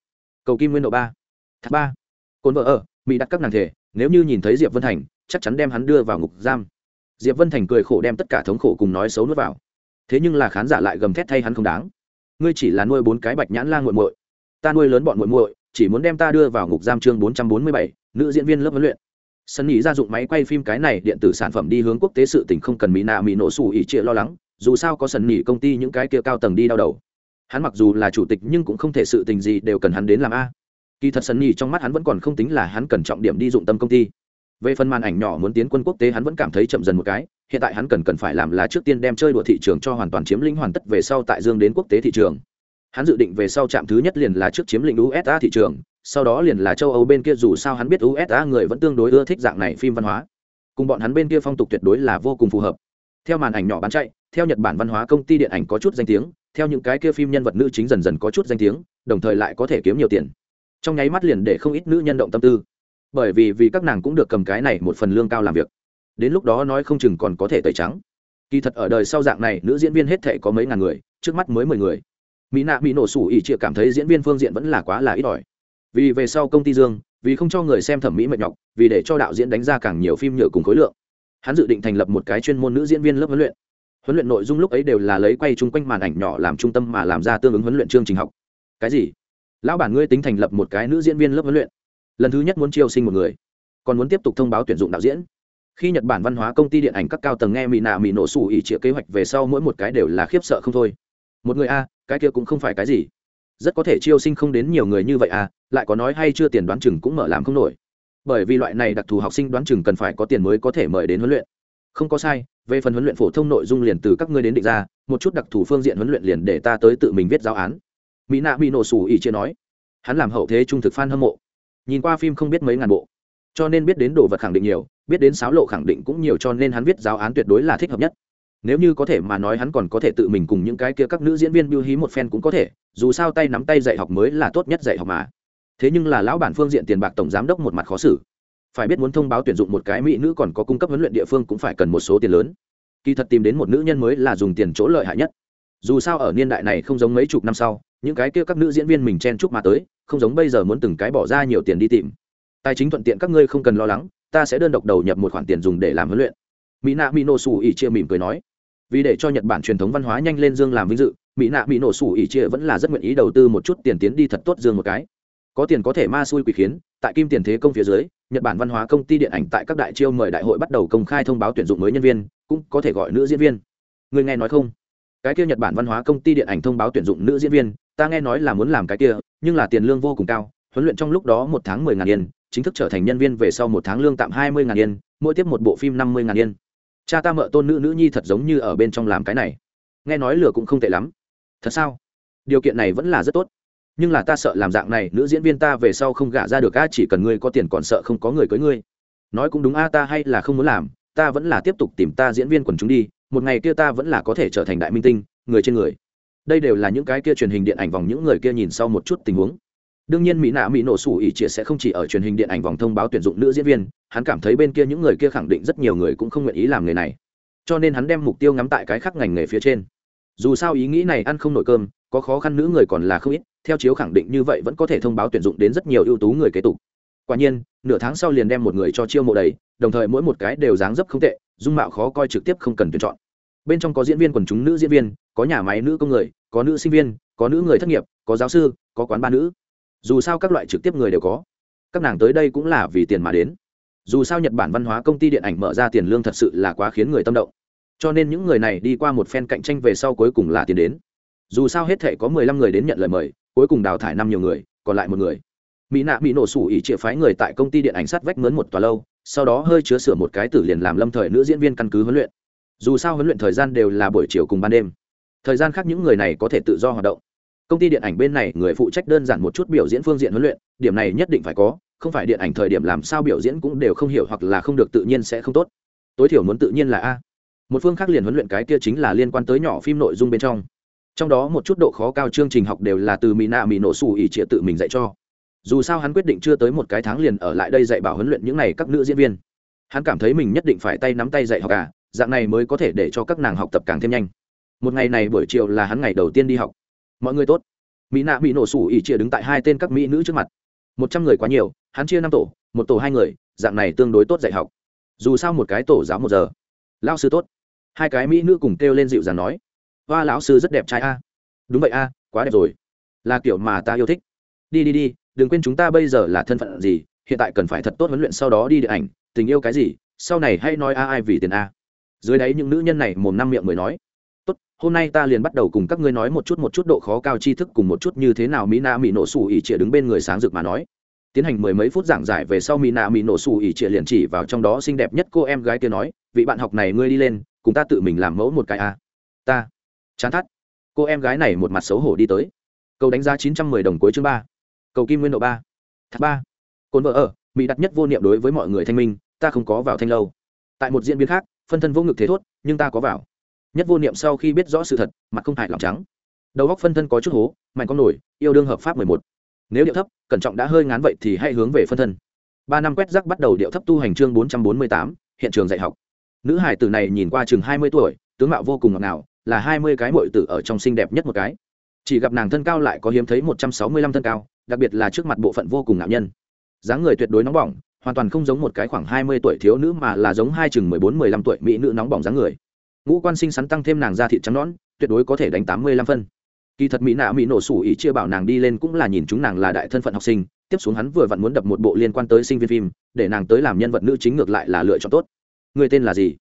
Cầu kim nguyên độ ba. Thác ba. Cồn vợ ở, mỹ đặt các nàng thể, nếu như nhìn thấy diệp vân thành, chắc chắn đem hắn đưa vào ngục giam. Diệp vân thành cười khổ đem tất cả thống khổ cùng nói xấu nuốt vào. Thế nhưng là khán giả lại gầm thét thay hắn không đáng. Ngươi chỉ là nuôi bốn cái bạch nhãn la g u muội. Ta nuôi lớn bọn muội muội, chỉ muốn đem ta đưa vào ngục giam chương bốn trăm bốn mươi bảy, nữ diễn viên lớp huấn luyện sân nghĩ ra dụng máy quay phim cái này điện tử sản phẩm đi hướng quốc tế sự tình không cần mỹ nạ mỹ nổ xù ỉ trịa lo lắng, dù sao có sân nghĩ công ty những cái kia cao tầng đi đau đầu. Hắn mặc dù là chủ tịch nhưng cũng không thể sự tình gì đều cần hắn đến làm a. Kỳ thật sân nghĩ trong mắt hắn vẫn còn không tính là hắn cần trọng điểm đi dụng tâm công ty. Về phần màn ảnh nhỏ muốn tiến quân quốc tế hắn vẫn cảm thấy chậm dần một cái, hiện tại hắn cần cần phải làm là trước tiên đem chơi đùa thị trường cho hoàn toàn chiếm lĩnh hoàn tất về sau tại dương đến quốc tế thị trường. Hắn dự định về sau trạm thứ nhất liền là trước chiếm lĩnh usa thị trường sau đó liền là châu âu bên kia, dù sao hắn biết usa người vẫn tương đối ưa thích dạng này phim văn hóa. Cùng bọn hắn bên kia phong tục tuyệt đối là vô cùng phù hợp. Theo màn ảnh nhỏ bán chạy, theo nhật bản văn hóa công ty điện ảnh có chút danh tiếng, theo những cái kia phim nhân vật nữ chính dần dần có chút danh tiếng, đồng thời lại có thể kiếm nhiều tiền. Trong nháy mắt liền để không ít nữ nhân động tâm tư. Bởi vì vì các nàng cũng được cầm cái này một phần lương cao làm việc. Đến lúc đó nói không chừng còn có thể tẩy trắng. Kỳ thật ở đời sau dạng này, nữ diễn viên hết thệ có mấy ngàn người, trước mắt mới mười người. Mỹ nạ bị nổ sủ ỉ chịa cảm thấy diễn viên phương diện vẫn là quá là ít ỏi vì về sau công ty dương, vì không cho người xem thẩm mỹ mệt nhọc, vì để cho đạo diễn đánh ra càng nhiều phim nhựa cùng khối lượng. Hắn dự định thành lập một cái chuyên môn nữ diễn viên lớp huấn luyện. Huấn luyện nội dung lúc ấy đều là lấy quay chung quanh màn ảnh nhỏ làm trung tâm mà làm ra tương ứng huấn luyện chương trình học. Cái gì? Lão bản ngươi tính thành lập một cái nữ diễn viên lớp huấn luyện? Lần thứ nhất muốn chiêu sinh một người, còn muốn tiếp tục thông báo tuyển dụng đạo diễn? Khi nhật bản văn hóa công ty điện ảnh các cao tầng nghe mỹ nạ mỹ nổ sủ ỉ chĩa kế hoạch về sau mỗi một cái đều là khiếp sợ không thôi. Một người a, cái kia cũng không phải cái gì rất có thể chiêu sinh không đến nhiều người như vậy à lại có nói hay chưa tiền đoán chừng cũng mở làm không nổi. Bởi vì loại này đặc thù học sinh đoán chừng cần phải có tiền mới có thể mời đến huấn luyện. Không có sai, về phần huấn luyện phổ thông nội dung liền từ các ngươi đến định ra, một chút đặc thù phương diện huấn luyện liền để ta tới tự mình viết giáo án. Mỹ nạ mỹ nổ xù ỉ chia nói. Hắn làm hậu thế trung thực f hâm mộ. Nhìn qua phim không biết mấy ngàn bộ. Cho nên biết đến đồ vật khẳng định nhiều, biết đến sáo lộ khẳng định cũng nhiều cho nên hắn viết giáo án tuyệt đối là thích hợp nhất nếu như có thể mà nói hắn còn có thể tự mình cùng những cái kia các nữ diễn viên biêu hí một phen cũng có thể, dù sao tay nắm tay dạy học mới là tốt nhất dạy học mà. Thế nhưng là lão bản phương diện tiền bạc tổng giám đốc một mặt khó xử. Phải biết muốn thông báo tuyển dụng một cái mỹ nữ còn có cung cấp huấn luyện địa phương cũng phải cần một số tiền lớn. Kỳ thật tìm đến một nữ nhân mới là dùng tiền chỗ lợi hại nhất. Dù sao ở niên đại này không giống mấy chục năm sau, những cái kia các nữ diễn viên mình chen chúc mà tới, không giống bây giờ muốn từng cái bỏ ra nhiều tiền đi tìm. Tài chính thuận tiện các ngươi không cần lo lắng, ta sẽ đơn độc đầu nhập một khoản tiền dùng để làm huấn luyện. Mỹ nạ mỹ nô xù ỉ chia mỉm cười nói vì để cho nhật bản truyền thống văn hóa nhanh lên dương làm vinh dự, mỹ nạ bị nổ sủ ỉ chia vẫn là rất nguyện ý đầu tư một chút tiền tiến đi thật tốt dương một cái. Có tiền có thể ma xui quỷ khiến, tại kim tiền thế công phía dưới, nhật bản văn hóa công ty điện ảnh tại các đại chiêu mời đại hội bắt đầu công khai thông báo tuyển dụng mới nhân viên, cũng có thể gọi nữ diễn viên. Người nghe nói không? Cái kia nhật bản văn hóa công ty điện ảnh thông báo tuyển dụng nữ diễn viên, ta nghe nói là muốn làm cái kia, nhưng là tiền lương vô cùng cao, huấn luyện trong lúc đó một tháng mười ngàn yên, chính thức trở thành nhân viên về sau một tháng lương tạm hai mươi ngàn yên, mỗi tiếp một bộ phim năm mươi ngàn yên cha ta mợ tôn nữ nữ nhi thật giống như ở bên trong làm cái này. Nghe nói lừa cũng không tệ lắm. Thật sao? Điều kiện này vẫn là rất tốt. Nhưng là ta sợ làm dạng này, nữ diễn viên ta về sau không gả ra được, a, chỉ cần ngươi có tiền còn sợ không có người cưới ngươi. Nói cũng đúng, a, ta hay là không muốn làm, ta vẫn là tiếp tục tìm ta diễn viên quần chúng đi, một ngày kia ta vẫn là có thể trở thành đại minh tinh, người trên người. Đây đều là những cái kia truyền hình điện ảnh vòng, những người kia nhìn sau một chút tình huống đương nhiên mỹ nạ mỹ nổ sủ ỉ chia sẽ không chỉ ở truyền hình điện ảnh vòng thông báo tuyển dụng nữ diễn viên, hắn cảm thấy bên kia những người kia khẳng định rất nhiều người cũng không nguyện ý làm nghề này. Cho nên hắn đem mục tiêu ngắm tại cái khác ngành nghề phía trên. Dù sao ý nghĩ này ăn không nổi cơm, có khó khăn nữ người còn là không ít, theo chiếu khẳng định như vậy vẫn có thể thông báo tuyển dụng đến rất nhiều ưu tú người kế tục. Quả nhiên, nửa tháng sau liền đem một người cho chiêu mộ đầy, đồng thời mỗi một cái đều dáng dấp không tệ, dung mạo khó coi trực tiếp không cần tuyển chọn. Bên trong có diễn viên quần chúng nữ diễn viên, có nhà máy nữ công người, có nữ sinh viên, có nữ người thất nghiệp, có giáo sư, có quán ba nữ dù sao các loại trực tiếp người đều có. Các nàng tới đây cũng là vì tiền mà đến. Dù sao nhật bản văn hóa công ty điện ảnh mở ra tiền lương thật sự là quá khiến người tâm động. Cho nên những người này đi qua một phen cạnh tranh về sau cuối cùng là tiền đến. Dù sao hết thể có mười lăm người đến nhận lời mời, cuối cùng đào thải năm nhiều người, còn lại một người. Mỹ nạ bị nổ sủ ỉ chĩa phái người tại công ty điện ảnh sát vách mướn một tòa lâu, sau đó hơi chứa sửa một cái tử liền làm lâm thời nữ diễn viên căn cứ huấn luyện. Dù sao huấn luyện thời gian đều là buổi chiều cùng ban đêm. Thời gian khác những người này có thể tự do hoạt động công ty điện ảnh bên này người phụ trách đơn giản một chút biểu diễn phương diện huấn luyện điểm này nhất định phải có không phải điện ảnh thời điểm làm sao biểu diễn cũng đều không hiểu hoặc là không được tự nhiên sẽ không tốt. Tối thiểu muốn tự nhiên là a. Một phương khác liền huấn luyện cái kia chính là liên quan tới nhỏ phim nội dung bên trong. Trong đó một chút độ khó cao chương trình học đều là từ mỹ nạ mỹ nổ xù ỉ trịa tự mình dạy cho. Dù sao hắn quyết định chưa tới một cái tháng liền ở lại đây dạy bảo huấn luyện những n à y các nữ diễn viên. Hắn cảm thấy mình nhất định phải tay nắm tay dạy học cả à, dạng này mới có thể để cho các nàng học tập càng thêm nhanh. Một ngày này buổi chiều là hắn ngày đầu tiên đi học mọi người tốt. Mỹ nạ mỹ nổ sủ ỉ chia đứng tại hai tên các mỹ nữ trước mặt. Một trăm người quá nhiều, hắn chia năm tổ, một tổ hai người, dạng này tương đối tốt dạy học. Dù sao một cái tổ giáo một giờ. Lão sư tốt. Hai cái mỹ nữ cùng kêu lên dịu dàng nói. Hoa lão sư rất đẹp trai a. Đúng vậy a, quá đẹp rồi. Là kiểu mà ta yêu thích. Đi đi đi, đừng quên chúng ta bây giờ là thân phận gì, hiện tại cần phải thật tốt huấn luyện sau đó đi điện ảnh, tình yêu cái gì, sau này hay nói a ai vì tiền a. Dưới đấy những nữ nhân này mồm năm miệng mới nói tốt, hôm nay ta liền bắt đầu cùng các ngươi nói một chút một chút độ khó cao tri thức cùng một chút như thế nào mỹ na mỹ nổ xù ỉ trịa đứng bên người sáng rực mà nói. Tiến hành mười mấy phút giảng giải về sau mỹ na mỹ nổ xù ỉ trịa liền chỉ vào trong đó xinh đẹp nhất cô em gái kia nói, vị bạn học này ngươi đi lên, cùng ta tự mình làm mẫu một cái a. Ta. Chán thắt. Cô em gái này một mặt xấu hổ đi tới. Câu đánh giá chín trăm mười đồng cuối chương ba. Cầu kim nguyên độ ba. Thác ba. Cồn vợ ở, mỹ đặt nhất vô niệm đối với mọi người thanh minh, ta không có vào thanh lâu. Tại một diễn biến khác, phân thân vô ngực thế thốt, nhưng ta có vào nhất vô niệm sau khi biết rõ sự thật, mặt không hại lòng trắng. Đầu góc phân thân có chút hố, mạnh con nổi, yêu đương hợp pháp mười một. Nếu điệu thấp, cẩn trọng đã hơi ngán vậy thì hãy hướng về phân thân. Ba năm quét rắc bắt đầu điệu thấp tu hành chương bốn trăm bốn mươi tám, hiện trường dạy học. Nữ hải tử này nhìn qua chừng hai mươi tuổi, tướng mạo vô cùng ngọt ngào, là hai mươi cái mội tử ở trong xinh đẹp nhất một cái. Chỉ gặp nàng thân cao lại có hiếm thấy một trăm sáu mươi lăm thân cao, đặc biệt là trước mặt bộ phận vô cùng ngạo nhân. Dáng người tuyệt đối nóng bỏng, hoàn toàn không giống một cái khoảng hai mươi tuổi thiếu nữ mà là giống hai chừng mười bốn mười lăm tuổi mỹ nữ nóng bỏng dáng người ngũ quan sinh sắn tăng thêm nàng da thịt trắng nõn, tuyệt đối có thể đánh tám mươi lăm phân. Kỳ thật mỹ nạ mỹ nổ sủ ý chia bảo nàng đi lên cũng là nhìn chúng nàng là đại thân phận học sinh, tiếp xuống hắn vừa vặn muốn đập một bộ liên quan tới sinh viên phim, để nàng tới làm nhân vật nữ chính ngược lại là lựa chọn tốt. Người tên là gì?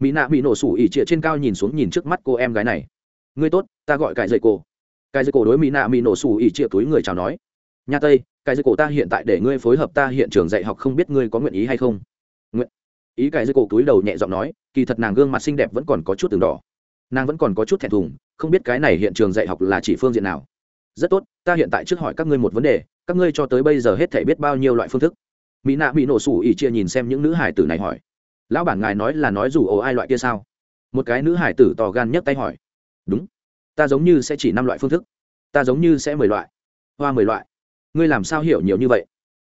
Mỹ nạ mỹ nổ sủ ỉ trịa trên cao nhìn xuống nhìn trước mắt cô em gái này. Ngươi tốt, ta gọi cải dậy cô cải dậy cổ đối mỹ nạ mỹ nổ sủ ỉ trịa túi người chào nói. Nhà tây, cải dậy cổ ta hiện tại để ngươi phối hợp ta hiện trường dạy học không biết ngươi có nguyện ý hay không? Ý cài dưới cổ túi đầu nhẹ giọng nói, kỳ thật nàng gương mặt xinh đẹp vẫn còn có chút từng đỏ. Nàng vẫn còn có chút thẹn thùng, không biết cái này hiện trường dạy học là chỉ phương diện nào. Rất tốt, ta hiện tại trước hỏi các ngươi một vấn đề, các ngươi cho tới bây giờ hết thể biết bao nhiêu loại phương thức? Mỹ nạ bị nổ sủ ỉ chia nhìn xem những nữ hải tử này hỏi. Lão bản ngài nói là nói dù ồ ai loại kia sao? Một cái nữ hải tử tò gan nhấc tay hỏi. Đúng. Ta giống như sẽ chỉ năm loại phương thức. Ta giống như sẽ mười loại. Hoa mười loại. Ngươi làm sao hiểu nhiều như vậy?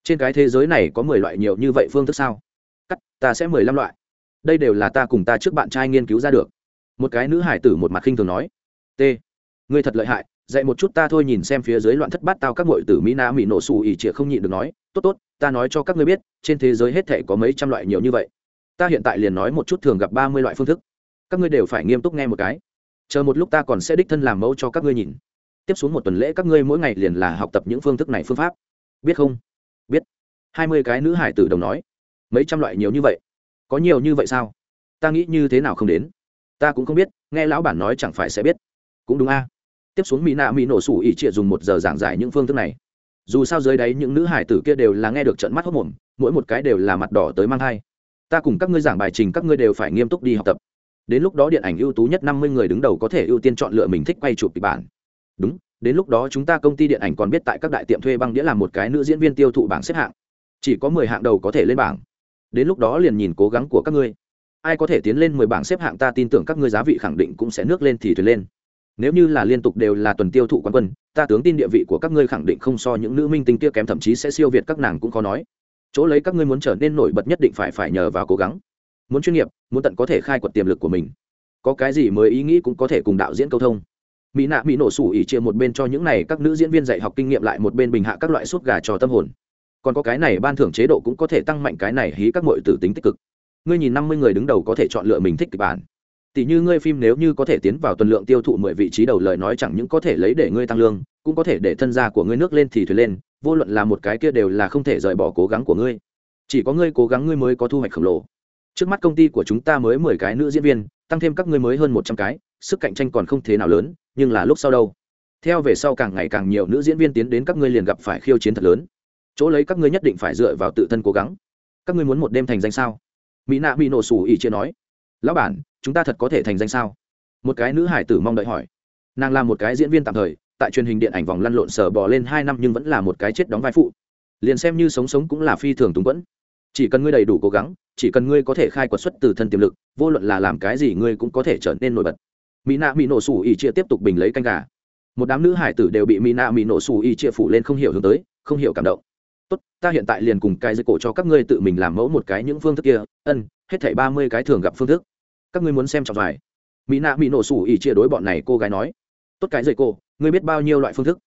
Trên cái thế giới này có mười loại nhiều như vậy phương thức sao? Cắt, ta sẽ mười lăm loại. Đây đều là ta cùng ta trước bạn trai nghiên cứu ra được. Một cái nữ hải tử một mặt khinh thường nói. T, ngươi thật lợi hại, dạy một chút ta thôi nhìn xem phía dưới loạn thất bát tao các ngội tử mỹ na mỹ nổ xù ỉ trịa không nhịn được nói. Tốt tốt, ta nói cho các ngươi biết, trên thế giới hết thể có mấy trăm loại nhiều như vậy. Ta hiện tại liền nói một chút thường gặp ba mươi loại phương thức. Các ngươi đều phải nghiêm túc nghe một cái. Chờ một lúc ta còn sẽ đích thân làm mẫu cho các ngươi nhìn. Tiếp xuống một tuần lễ các ngươi mỗi ngày liền là học tập những phương thức này phương pháp. Biết không? Biết. Hai mươi cái nữ hải tử đồng nói mấy trăm loại nhiều như vậy. Có nhiều như vậy sao? Ta nghĩ như thế nào không đến? Ta cũng không biết, nghe lão bản nói chẳng phải sẽ biết. Cũng đúng a. Tiếp xuống mỹ nạ mỹ nổ sủ ỉ trịa dùng một giờ giảng giải những phương thức này. Dù sao dưới đáy những nữ hải tử kia đều là nghe được trận mắt hốc mồm, mỗi một cái đều là mặt đỏ tới mang thai. Ta cùng các ngươi giảng bài trình các ngươi đều phải nghiêm túc đi học tập. Đến lúc đó điện ảnh ưu tú nhất năm mươi người đứng đầu có thể ưu tiên chọn lựa mình thích quay chụp kịch bản. Đúng, đến lúc đó chúng ta công ty điện ảnh còn biết tại các đại tiệm thuê băng đĩa làm một cái nữ diễn viên tiêu thụ bảng xếp hạng. Chỉ có mười hạng đầu có thể lên bảng đến lúc đó liền nhìn cố gắng của các ngươi. Ai có thể tiến lên mười bảng xếp hạng ta tin tưởng các ngươi giá vị khẳng định cũng sẽ nước lên thì thuyền lên. Nếu như là liên tục đều là tuần tiêu thụ quán quân, ta tướng tin địa vị của các ngươi khẳng định không so những nữ minh tinh kia kém, thậm chí sẽ siêu việt các nàng cũng khó nói. Chỗ lấy các ngươi muốn trở nên nổi bật nhất định phải phải nhờ vào cố gắng. Muốn chuyên nghiệp, muốn tận có thể khai quật tiềm lực của mình. Có cái gì mới ý nghĩ cũng có thể cùng đạo diễn câu thông. Mỹ nạ, mỹ nổ sủ ỉ chia một bên cho những này các nữ diễn viên dạy học kinh nghiệm lại một bên bình hạ các loại suốt gà cho tâm hồn còn có cái này ban thưởng chế độ cũng có thể tăng mạnh cái này hí các mọi tử tính tích cực. Ngươi nhìn năm mươi người đứng đầu có thể chọn lựa mình thích kịch bản. Tỷ như ngươi phim nếu như có thể tiến vào tuần lượng tiêu thụ mười vị trí đầu lời nói chẳng những có thể lấy để ngươi tăng lương, cũng có thể để thân gia của ngươi nước lên thì thuyền lên, vô luận là một cái kia đều là không thể rời bỏ cố gắng của ngươi. Chỉ có ngươi cố gắng ngươi mới có thu hoạch khổng lồ. Trước mắt công ty của chúng ta mới mười cái nữ diễn viên, tăng thêm các ngươi mới hơn một trăm cái, sức cạnh tranh còn không thế nào lớn, nhưng là lúc sau đâu? Theo về sau càng ngày càng nhiều nữ diễn viên tiến đến các ngươi liền gặp phải khiêu chiến thật lớn chỗ lấy các ngươi nhất định phải dựa vào tự thân cố gắng. Các ngươi muốn một đêm thành danh sao? Mỹ nạ bị nổ sủ ỉ chia nói. Lão bản, chúng ta thật có thể thành danh sao? Một cái nữ hải tử mong đợi hỏi. Nàng là một cái diễn viên tạm thời, tại truyền hình điện ảnh vòng lăn lộn sờ bò lên hai năm nhưng vẫn là một cái chết đóng vai phụ. Liền xem như sống sống cũng là phi thường túng quẫn. Chỉ cần ngươi đầy đủ cố gắng, chỉ cần ngươi có thể khai quật xuất từ thân tiềm lực, vô luận là làm cái gì ngươi cũng có thể trở nên nổi bật. Mỹ nạ mỹ nổ xù ỉ chia tiếp tục bình lấy canh gà. Một đám nữ hải tử đều bị mỹ nạ mỹ nổ xù ỉ chia phủ lên không hiểu hướng tới, không hiểu cảm động tốt, ta hiện tại liền cùng cái dây cổ cho các ngươi tự mình làm mẫu một cái những phương thức kia, ân, hết thảy ba mươi cái thường gặp phương thức. Các ngươi muốn xem trọng dài. mỹ nạ mỹ nổ sủ ỉ chia đối bọn này cô gái nói. Tốt cái dây cô ngươi biết bao nhiêu loại phương thức?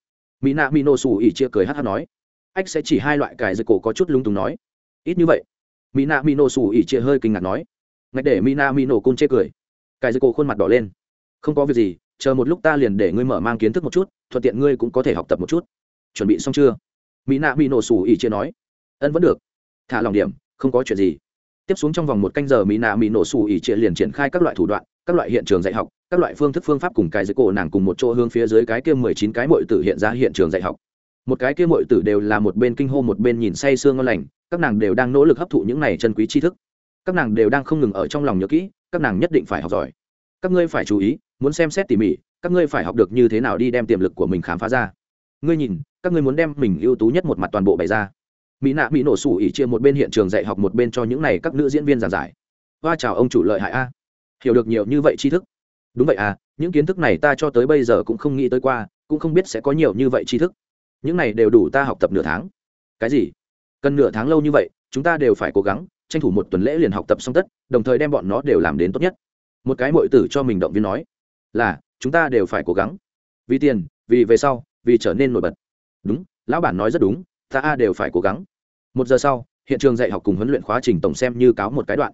Mỹ nạ mỹ nổ sủ ỉ chia cười hát hát nói. Ách sẽ chỉ hai loại, cái dây cổ có chút lung túng nói. Ít như vậy. Mỹ nạ mỹ nổ sủ ỉ chia hơi kinh ngạc nói. Ngạch để mỹ nạ mỹ nổ côn chê cười. Cài dây cổ khuôn mặt đỏ lên. Không có việc gì, chờ một lúc ta liền để ngươi mở mang kiến thức một chút, thuận tiện ngươi cũng có thể học tập một chút. Chuẩn bị xong chưa? Mỹ nạ bị nổ sủ ỉ chia nói, ân vẫn được. Thả lòng điểm, không có chuyện gì. Tiếp xuống trong vòng một canh giờ, mỹ nạ mỹ nổ sủ ỉ chia liền triển khai các loại thủ đoạn, các loại hiện trường dạy học, các loại phương thức phương pháp cùng cái dưới cổ nàng cùng một chỗ hướng phía dưới cái kia mười chín cái mội tử hiện ra hiện trường dạy học. Một cái kia mội tử đều là một bên kinh hô, một bên nhìn say sương ngon lành, các nàng đều đang nỗ lực hấp thụ những này chân quý tri thức. Các nàng đều đang không ngừng ở trong lòng nhớ kỹ, các nàng nhất định phải học giỏi. Các ngươi phải chú ý, muốn xem xét tỉ mỉ, các ngươi phải học được như thế nào đi đem tiềm lực của mình khám phá ra. Ngươi nhìn các ngươi muốn đem mình ưu tú nhất một mặt toàn bộ bày ra. Mỹ nạ, mỹ nổ sủ ỉ chia một bên hiện trường dạy học một bên cho những này các nữ diễn viên giảng giải. Hoa, chào ông chủ lợi hại a. Hiểu được nhiều như vậy tri thức. Đúng vậy à những kiến thức này ta cho tới bây giờ cũng không nghĩ tới qua, cũng không biết sẽ có nhiều như vậy tri thức. Những này đều đủ ta học tập nửa tháng. Cái gì? Cần nửa tháng lâu như vậy, chúng ta đều phải cố gắng, tranh thủ một tuần lễ liền học tập xong tất, đồng thời đem bọn nó đều làm đến tốt nhất. Một cái mội tử cho mình động viên nói, là, chúng ta đều phải cố gắng. Vì tiền, vì về sau, vì trở nên nổi bật đúng, lão bản nói rất đúng, ta a đều phải cố gắng. Một giờ sau, hiện trường dạy học cùng huấn luyện khóa trình tổng xem như cáo một cái đoạn.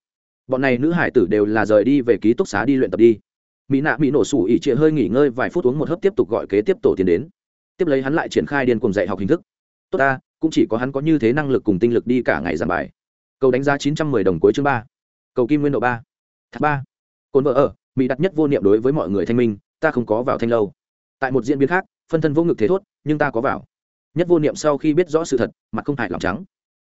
Bọn này nữ hải tử đều là rời đi về ký túc xá đi luyện tập đi. Mỹ nạ mỹ nổ sủ ỉ trịa hơi nghỉ ngơi vài phút uống một hớp tiếp tục gọi kế tiếp tổ tiến đến. Tiếp lấy hắn lại triển khai điên cùng dạy học hình thức. Tốt ta, cũng chỉ có hắn có như thế năng lực cùng tinh lực đi cả ngày giảng bài. Cầu đánh giá chín trăm mười đồng cuối chương ba. Cầu kim nguyên độ ba. Thác ba. Cồn vợ ở, mỹ đặt nhất vô niệm đối với mọi người thanh minh, ta không có vào thanh lâu. Tại một diễn biến khác, phân thân vô ngực thế thốt, nhưng ta có vào nhất vô niệm sau khi biết rõ sự thật, mặt không hại lòng trắng.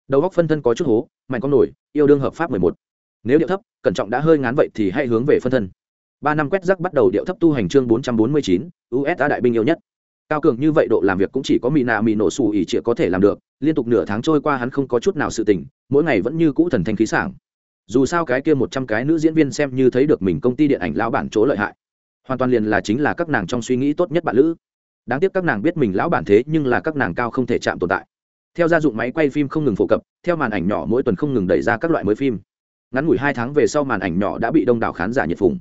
Đầu góc phân thân có chút hố, mạnh con nổi, yêu đương hợp pháp mười một. Nếu điệu thấp, cẩn trọng đã hơi ngán vậy thì hãy hướng về phân thân. Ba năm quét rắc bắt đầu điệu thấp tu hành chương bốn trăm bốn mươi chín usa đại binh yêu nhất. Cao cường như vậy độ làm việc cũng chỉ có mỹ nạ mỹ nổ xù ỉ trịa có thể làm được, liên tục nửa tháng trôi qua hắn không có chút nào sự tình, mỗi ngày vẫn như cũ thần thanh khí sảng. Dù sao cái kia một trăm cái nữ diễn viên xem như thấy được mình công ty điện ảnh lão bản chỗ lợi hại. Hoàn toàn liền là chính là các nàng trong suy nghĩ tốt nhất bạn lữ đáng tiếc các nàng biết mình lão bản thế nhưng là các nàng cao không thể chạm tồn tại. Theo gia dụng máy quay phim không ngừng phổ cập, theo màn ảnh nhỏ mỗi tuần không ngừng đẩy ra các loại mới phim. Ngắn ngủi hai tháng về sau màn ảnh nhỏ đã bị đông đảo khán giả nhiệt phùng.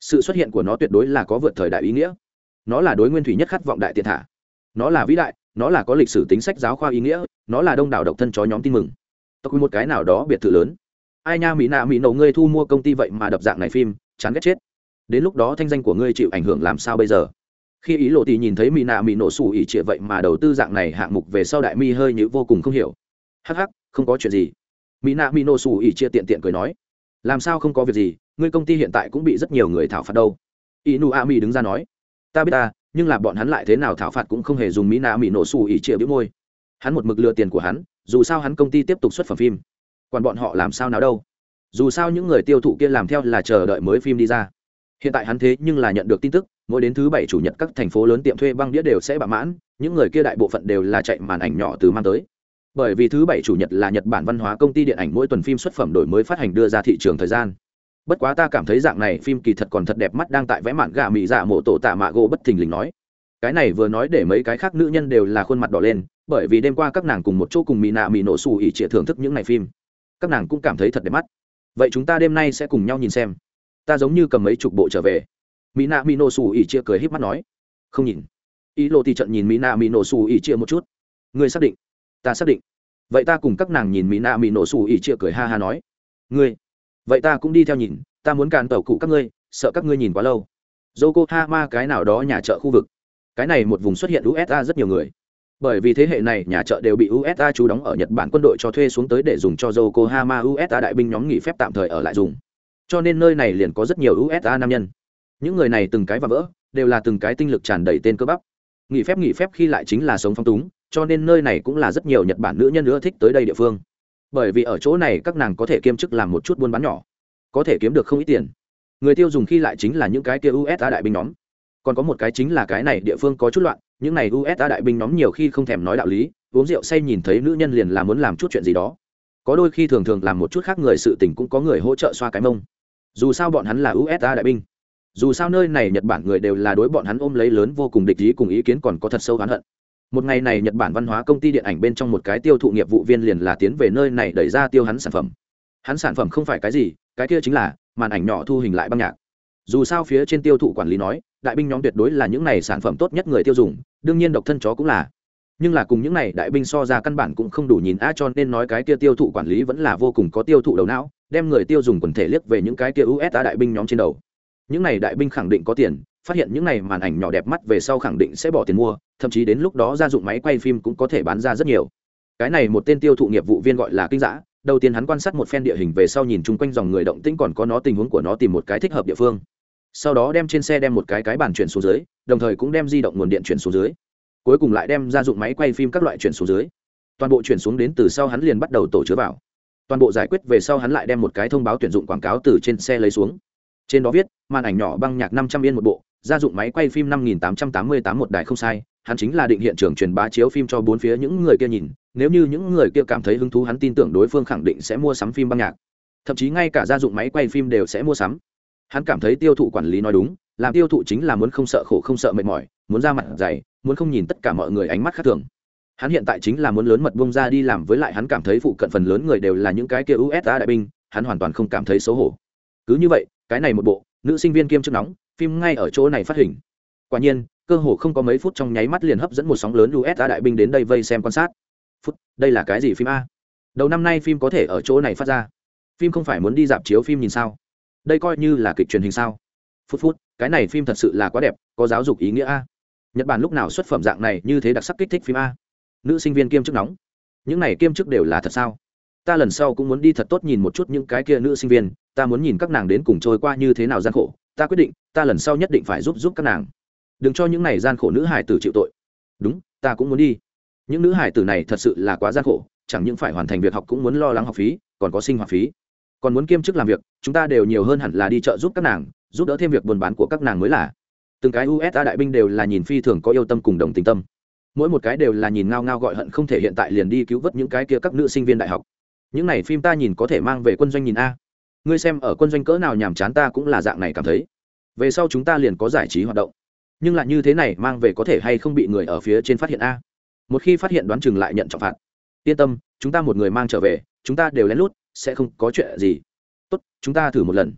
Sự xuất hiện của nó tuyệt đối là có vượt thời đại ý nghĩa. Nó là đối nguyên thủy nhất khát vọng đại tiện thả. Nó là vĩ đại, nó là có lịch sử tính sách giáo khoa ý nghĩa, nó là đông đảo độc thân chó nhóm tin mừng. Tôi một cái nào đó biệt thự lớn. Ai nha, mỹ nạ, mỹ nổ, ngươi thu mua công ty vậy mà đập dạng này phim, chán ghét chết. Đến lúc đó thanh danh của ngươi chịu ảnh hưởng làm sao bây giờ? Khi ý lộ thì nhìn thấy mỹ nạ mỹ nổ sủ ỉ trịa vậy mà đầu tư dạng này hạng mục về sau đại mi hơi như vô cùng không hiểu. Hắc hắc, không có chuyện gì. Mỹ nạ mỹ nổ sủ ỉ chia tiện tiện cười nói, làm sao không có việc gì, ngươi công ty hiện tại cũng bị rất nhiều người thảo phạt đâu. Inu a mi đứng ra nói, ta biết ta, nhưng là bọn hắn lại thế nào thảo phạt cũng không hề dùng mỹ nạ mỹ nổ sủ ỉ chia bĩu môi. Hắn một mực lừa tiền của hắn, dù sao hắn công ty tiếp tục xuất phẩm phim. Còn bọn họ làm sao nào đâu. Dù sao những người tiêu thụ kia làm theo là chờ đợi mới phim đi ra. Hiện tại hắn thế nhưng là nhận được tin tức mỗi đến thứ bảy chủ nhật các thành phố lớn tiệm thuê băng đĩa đều sẽ bạ mãn, những người kia đại bộ phận đều là chạy màn ảnh nhỏ từ mang tới. Bởi vì thứ bảy chủ nhật là nhật bản văn hóa công ty điện ảnh mỗi tuần phim xuất phẩm đổi mới phát hành đưa ra thị trường thời gian. Bất quá ta cảm thấy dạng này phim kỳ thật còn thật đẹp mắt đang tại vẽ mạn gà mị dạ mộ tổ tạ mạ gỗ bất thình lình nói. Cái này vừa nói để mấy cái khác nữ nhân đều là khuôn mặt đỏ lên, bởi vì đêm qua các nàng cùng một chỗ cùng mỹ nạ mỹ nổ xù ỉ trịa thưởng thức những ngày phim. Các nàng cũng cảm thấy thật đẹp mắt. Vậy chúng ta đêm nay sẽ cùng nhau nhìn xem. Ta giống như cầm mấy chục bộ trở về mỹ nạ mỹ nổ xù ỉ chia cười h í p mắt nói. Không nhìn. Ý lộ thì trận nhìn mỹ nạ mỹ nổ xù ỉ chia một chút. Ngươi xác định. Ta xác định. Vậy ta cùng các nàng nhìn mỹ nạ mỹ nổ xù ỉ chia cười ha ha nói. Ngươi. Vậy ta cũng đi theo nhìn. Ta muốn càn tàu cụ các ngươi, sợ các ngươi nhìn quá lâu. Yokohama cái nào đó nhà chợ khu vực. Cái này một vùng xuất hiện usa rất nhiều người. Bởi vì thế hệ này nhà chợ đều bị usa trú đóng ở nhật bản quân đội cho thuê xuống tới để dùng cho yokohama usa đại binh nhóm nghỉ phép tạm thời ở lại dùng. Cho nên nơi này liền có rất nhiều usa nam nhân những người này từng cái và vỡ, đều là từng cái tinh lực tràn đầy tên cơ bắp. Nghỉ phép nghỉ phép khi lại chính là sống phong túng, cho nên nơi này cũng là rất nhiều nhật bản nữ nhân nữa thích tới đây địa phương. Bởi vì ở chỗ này các nàng có thể kiêm chức làm một chút buôn bán nhỏ, có thể kiếm được không ít tiền. Người tiêu dùng khi lại chính là những cái kia usa đại binh nhóm. Còn có một cái chính là cái này địa phương có chút loạn, những này usa đại binh nhóm nhiều khi không thèm nói đạo lý, uống rượu say nhìn thấy nữ nhân liền là muốn làm chút chuyện gì đó. Có đôi khi thường thường làm một chút khác người sự tình cũng có người hỗ trợ xoa cái mông. Dù sao bọn hắn là usa đại binh dù sao nơi này nhật bản người đều là đối bọn hắn ôm lấy lớn vô cùng địch ý cùng ý kiến còn có thật sâu oán hận. Một ngày này nhật bản văn hóa công ty điện ảnh bên trong một cái tiêu thụ nghiệp vụ viên liền là tiến về nơi này đẩy ra tiêu hắn sản phẩm. Hắn sản phẩm không phải cái gì, cái kia chính là màn ảnh nhỏ thu hình lại băng nhạc. Dù sao phía trên tiêu thụ quản lý nói, đại binh nhóm tuyệt đối là những này sản phẩm tốt nhất người tiêu dùng, đương nhiên độc thân chó cũng là. Nhưng là cùng những này đại binh so ra căn bản cũng không đủ nhìn a cho nên nói cái kia tiêu thụ quản lý vẫn là vô cùng có tiêu thụ đầu não, đem người tiêu dùng quần thể liếc về những cái kia usa đại binh nhóm trên đầu những này đại binh khẳng định có tiền, phát hiện những này màn ảnh nhỏ đẹp mắt về sau khẳng định sẽ bỏ tiền mua, thậm chí đến lúc đó gia dụng máy quay phim cũng có thể bán ra rất nhiều. Cái này một tên tiêu thụ nghiệp vụ viên gọi là kinh giã đầu tiên hắn quan sát một phen địa hình về sau nhìn chung quanh dòng người động tĩnh còn có nó tình huống của nó tìm một cái thích hợp địa phương. Sau đó đem trên xe đem một cái cái bàn chuyển xuống dưới, đồng thời cũng đem di động nguồn điện chuyển xuống dưới. Cuối cùng lại đem gia dụng máy quay phim các loại chuyển xuống dưới. Toàn bộ chuyển xuống đến từ sau hắn liền bắt đầu tổ chứa vào. Toàn bộ giải quyết về sau hắn lại đem một cái thông báo tuyển dụng quảng cáo từ trên xe lấy xuống trên đó viết, màn ảnh nhỏ băng nhạc năm trăm yên một bộ, gia dụng máy quay phim năm nghìn tám trăm tám mươi tám một đài không sai, hắn chính là định hiện trường truyền bá chiếu phim cho bốn phía những người kia nhìn, nếu như những người kia cảm thấy hứng thú hắn tin tưởng đối phương khẳng định sẽ mua sắm phim băng nhạc. Thậm chí ngay cả gia dụng máy quay phim đều sẽ mua sắm. Hắn cảm thấy tiêu thụ quản lý nói đúng, làm tiêu thụ chính là muốn không sợ khổ không sợ mệt mỏi, muốn ra mặt dày, muốn không nhìn tất cả mọi người ánh mắt khác thường. Hắn hiện tại chính là muốn lớn mật bông ra đi làm với lại hắn cảm thấy phụ cận phần lớn người đều là những cái kia usa đại binh, hắn hoàn toàn không cảm thấy xấu hổ. Cứ như vậy cái này một bộ, nữ sinh viên kiêm chức nóng, phim ngay ở chỗ này phát hình. Quả nhiên, cơ hồ không có mấy phút trong nháy mắt liền hấp dẫn một sóng lớn usa đại binh đến đây vây xem quan sát. Phút, đây là cái gì phim a? Đầu năm nay phim có thể ở chỗ này phát ra. Phim không phải muốn đi dạp chiếu phim nhìn sao? Đây coi như là kịch truyền hình sao? Phút phút, cái này phim thật sự là quá đẹp, có giáo dục ý nghĩa a. Nhật bản lúc nào xuất phẩm dạng này như thế đặc sắc kích thích phim a? Nữ sinh viên kiêm chức nóng. Những này kiêm chức đều là thật sao? Ta lần sau cũng muốn đi thật tốt nhìn một chút những cái kia nữ sinh viên, ta muốn nhìn các nàng đến cùng trôi qua như thế nào gian khổ, ta quyết định, ta lần sau nhất định phải giúp giúp các nàng. Đừng cho những này gian khổ nữ hải tử chịu tội. Đúng, ta cũng muốn đi. Những nữ hải tử này thật sự là quá gian khổ, chẳng những phải hoàn thành việc học cũng muốn lo lắng học phí, còn có sinh hoạt phí. Còn muốn kiêm chức làm việc, chúng ta đều nhiều hơn hẳn là đi chợ giúp các nàng, giúp đỡ thêm việc buôn bán của các nàng mới là. Từng cái usa đại binh đều là nhìn phi thường có yêu tâm cùng đồng tình tâm. Mỗi một cái đều là nhìn ngao ngao gọi hận không thể hiện tại liền đi cứu vớt những cái kia các nữ sinh viên đại học những này phim ta nhìn có thể mang về quân doanh nhìn a. Ngươi xem, ở quân doanh cỡ nào nhàm chán ta cũng là dạng này cảm thấy. Về sau chúng ta liền có giải trí hoạt động. Nhưng lại như thế này, mang về có thể hay không bị người ở phía trên phát hiện a? Một khi phát hiện đoán chừng lại nhận trọng phạt. Yên tâm, chúng ta một người mang trở về, chúng ta đều lén lút, sẽ không có chuyện gì. Tốt, chúng ta thử một lần.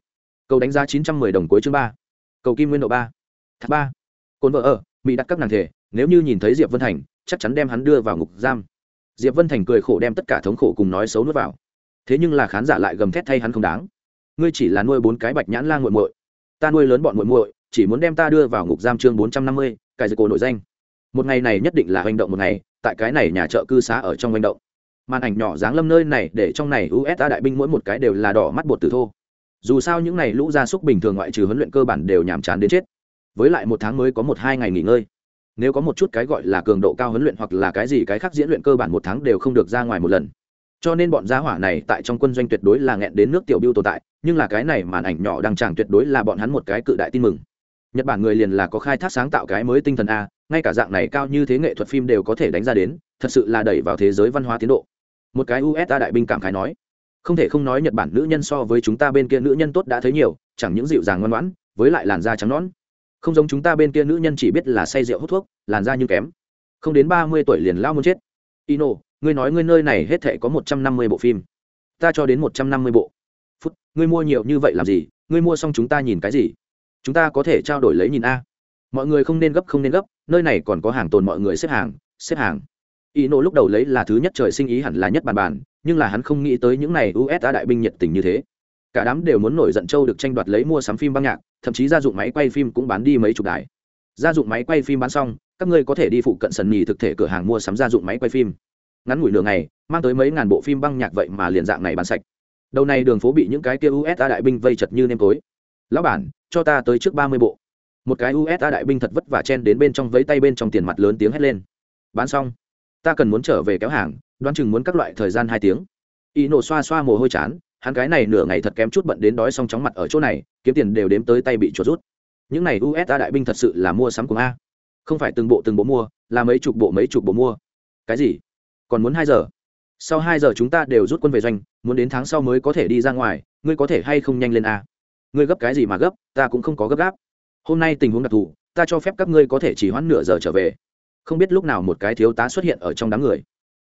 Cầu đánh giá chín trăm mười đồng cuối chương ba. Cầu kim nguyên độ ba. Thác ba. Cồn vợ ở, mỹ đặt các nàng thể, nếu như nhìn thấy diệp vân thành, chắc chắn đem hắn đưa vào ngục giam diệp vân thành cười khổ đem tất cả thống khổ cùng nói xấu nuốt vào. Thế nhưng là khán giả lại gầm thét thay hắn không đáng. Ngươi chỉ là nuôi bốn cái bạch nhãn lan g u muội. Ta nuôi lớn bọn muội muội, chỉ muốn đem ta đưa vào ngục giam chương bốn trăm năm mươi, cải dịch cổ nội danh. Một ngày này nhất định là hành động một ngày, tại cái này nhà chợ cư xá ở trong hành động. Màn ảnh nhỏ dáng lâm nơi này để trong này usa đại binh mỗi một cái đều là đỏ mắt bột tử thô. Dù sao những này lũ gia súc bình thường ngoại trừ huấn luyện cơ bản đều nhàm chán đến chết. Với lại một tháng mới có một hai ngày nghỉ ngơi nếu có một chút cái gọi là cường độ cao huấn luyện hoặc là cái gì cái khác diễn luyện cơ bản một tháng đều không được ra ngoài một lần. Cho nên bọn gia hỏa này tại trong quân doanh tuyệt đối là nghẹn đến nước tiểu biêu tồn tại, nhưng là cái này màn ảnh nhỏ đăng tràng tuyệt đối là bọn hắn một cái cự đại tin mừng. Nhật bản người liền là có khai thác sáng tạo cái mới tinh thần a, ngay cả dạng này cao như thế nghệ thuật phim đều có thể đánh ra đến, thật sự là đẩy vào thế giới văn hóa tiến độ. Một cái usa đại binh cảm khái nói, không thể không nói nhật bản nữ nhân so với chúng ta bên kia nữ nhân tốt đã thấy nhiều, chẳng những dịu dàng ngoan ngoãn, với lại làn da trắng nõn không giống chúng ta bên kia nữ nhân chỉ biết là say rượu hút thuốc, làn da nhưng kém. Không đến ba mươi tuổi liền lao muốn chết. Ino, ngươi nói ngươi nơi này hết thể có một trăm năm mươi bộ phim. Ta cho đến một trăm năm mươi bộ. Phút, ngươi mua nhiều như vậy làm gì? Ngươi mua xong chúng ta nhìn cái gì? Chúng ta có thể trao đổi lấy nhìn a. Mọi người không nên gấp, không nên gấp, nơi này còn có hàng tồn mọi người xếp hàng xếp hàng. Y nô lúc đầu lấy là thứ nhất trời sinh ý hẳn là nhất bàn bàn, nhưng là hắn không nghĩ tới những này usa đại binh nhiệt tình như thế cả đám đều muốn nổi giận châu được tranh đoạt lấy mua sắm phim băng nhạc, thậm chí gia dụng máy quay phim cũng bán đi mấy chục đài. Gia dụng máy quay phim bán xong, các ngươi có thể đi phụ cận sần nhì thực thể cửa hàng mua sắm gia dụng máy quay phim. Ngắn ngủi nửa ngày, mang tới mấy ngàn bộ phim băng nhạc vậy mà liền dạng này bán sạch. Đầu này đường phố bị những cái kia usa đại binh vây chật như nêm tối. Lão bản, cho ta tới trước ba mươi bộ. Một cái usa đại binh thật vất vả chen đến bên trong vấy tay bên trong tiền mặt lớn tiếng hét lên. Bán xong. Ta cần muốn trở về kéo hàng, đoán chừng muốn các loại thời gian hai tiếng. Y nổ xoa xoa mồ hôi chán hắn cái này nửa ngày thật kém chút bận đến đói xong chóng mặt ở chỗ này, kiếm tiền đều đếm tới tay bị chuột rút. Những này usa đại binh thật sự là mua sắm cùng a. Không phải từng bộ từng bộ mua, là mấy chục bộ mấy chục bộ mua. Cái gì? Còn muốn hai giờ? Sau hai giờ chúng ta đều rút quân về doanh, muốn đến tháng sau mới có thể đi ra ngoài, ngươi có thể hay không nhanh lên a? Ngươi gấp cái gì mà gấp, ta cũng không có gấp gáp. Hôm nay tình huống đặc thù, ta cho phép các ngươi có thể chỉ hoãn nửa giờ trở về. Không biết lúc nào một cái thiếu tá xuất hiện ở trong đám người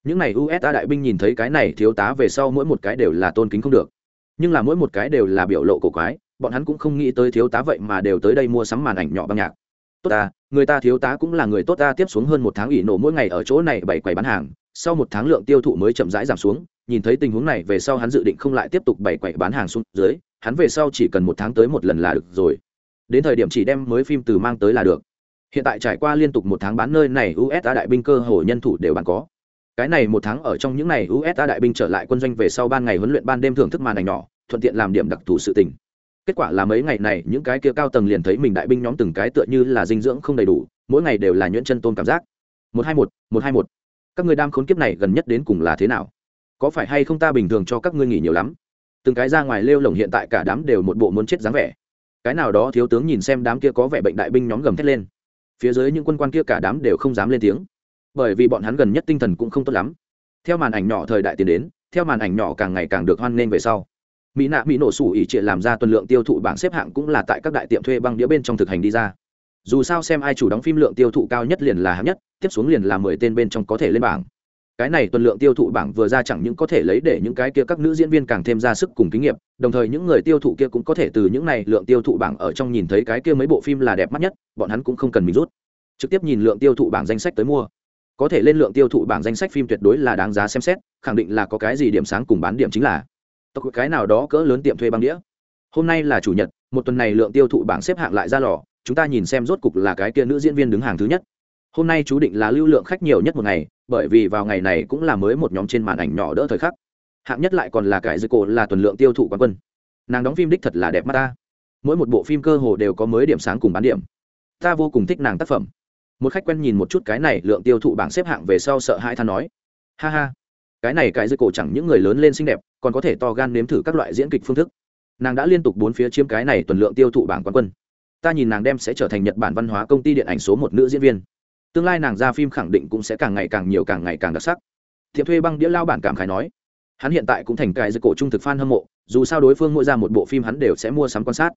những này usa đại binh nhìn thấy cái này thiếu tá về sau mỗi một cái đều là tôn kính không được. Nhưng là mỗi một cái đều là biểu lộ cổ quái, bọn hắn cũng không nghĩ tới thiếu tá vậy mà đều tới đây mua sắm màn ảnh nhỏ băng nhạc. Tốt ta, người ta thiếu tá cũng là người tốt ta, tiếp xuống hơn một tháng ỉ nổ mỗi ngày ở chỗ này bảy quầy bán hàng, sau một tháng lượng tiêu thụ mới chậm rãi giảm xuống, nhìn thấy tình huống này về sau hắn dự định không lại tiếp tục bảy quầy bán hàng xuống dưới, hắn về sau chỉ cần một tháng tới một lần là được rồi. Đến thời điểm chỉ đem mới phim từ mang tới là được. Hiện tại trải qua liên tục một tháng bán nơi này usa đại binh cơ hồ nhân thủ đều bán có cái này một tháng ở trong những ngày usa đại binh trở lại quân doanh về sau ban ngày huấn luyện ban đêm thưởng thức màn ảnh nhỏ, thuận tiện làm điểm đặc thù sự tình. Kết quả là mấy ngày này, những cái kia cao tầng liền thấy mình đại binh nhóm từng cái tựa như là dinh dưỡng không đầy đủ, mỗi ngày đều là nhuyễn chân tôn cảm giác. Một hai một một hai một. Các người đam khốn kiếp này gần nhất đến cùng là thế nào? Có phải hay không ta bình thường cho các ngươi nghỉ nhiều lắm? Từng cái ra ngoài lêu lồng hiện tại cả đám đều một bộ muốn chết dáng vẻ. Cái nào đó thiếu tướng nhìn xem đám kia có vẻ bệnh đại binh nhóm gầm thét lên. Phía dưới những quân quan kia cả đám đều không dám lên tiếng bởi vì bọn hắn gần nhất tinh thần cũng không tốt lắm. Theo màn ảnh nhỏ thời đại tiến đến, theo màn ảnh nhỏ càng ngày càng được hoan nghênh về sau. Mỹ nạ mỹ nổ sủ ỉ trịa làm ra tuần lượng tiêu thụ bảng xếp hạng cũng là tại các đại tiệm thuê băng đĩa bên trong thực hành đi ra. Dù sao xem ai chủ đóng phim lượng tiêu thụ cao nhất liền là hạng nhất, tiếp xuống liền là mười tên bên trong có thể lên bảng. Cái này tuần lượng tiêu thụ bảng vừa ra chẳng những có thể lấy để những cái kia các nữ diễn viên càng thêm ra sức cùng kinh nghiệm, đồng thời những người tiêu thụ kia cũng có thể từ những này lượng tiêu thụ bảng ở trong nhìn thấy cái kia mấy bộ phim là đẹp mắt nhất, bọn hắn cũng không cần mình rút. Trực tiếp nhìn lượng tiêu thụ bảng danh sách tới mua có thể lên lượng tiêu thụ bảng danh sách phim tuyệt đối là đáng giá xem xét, khẳng định là có cái gì điểm sáng cùng bán điểm chính là. Tộc cái nào đó cỡ lớn tiệm thuê băng đĩa. Hôm nay là chủ nhật, một tuần này lượng tiêu thụ bảng xếp hạng lại ra lò, chúng ta nhìn xem rốt cục là cái kia nữ diễn viên đứng hàng thứ nhất. Hôm nay chú định là lưu lượng khách nhiều nhất một ngày, bởi vì vào ngày này cũng là mới một nhóm trên màn ảnh nhỏ đỡ thời khắc. Hạng nhất lại còn là cái dư cổ là tuần lượng tiêu thụ quán quân. Nàng đóng phim đích thật là đẹp mắt ta. Mỗi một bộ phim cơ hồ đều có mới điểm sáng cùng bán điểm. Ta vô cùng thích nàng tác phẩm một khách quen nhìn một chút cái này lượng tiêu thụ bảng xếp hạng về sau sợ hãi than nói, ha ha, cái này cái dưới cổ chẳng những người lớn lên xinh đẹp, còn có thể to gan nếm thử các loại diễn kịch phương thức. Nàng đã liên tục bốn phía chiếm cái này tuần lượng tiêu thụ bảng quán quân. Ta nhìn nàng đem sẽ trở thành nhật bản văn hóa công ty điện ảnh số một nữ diễn viên. Tương lai nàng ra phim khẳng định cũng sẽ càng ngày càng nhiều càng ngày càng đặc sắc. Thiệp thuê băng đĩa lao bản cảm khái nói, hắn hiện tại cũng thành cái dưới cổ trung thực fan hâm mộ, dù sao đối phương mỗi ra một bộ phim hắn đều sẽ mua sắm quan sát.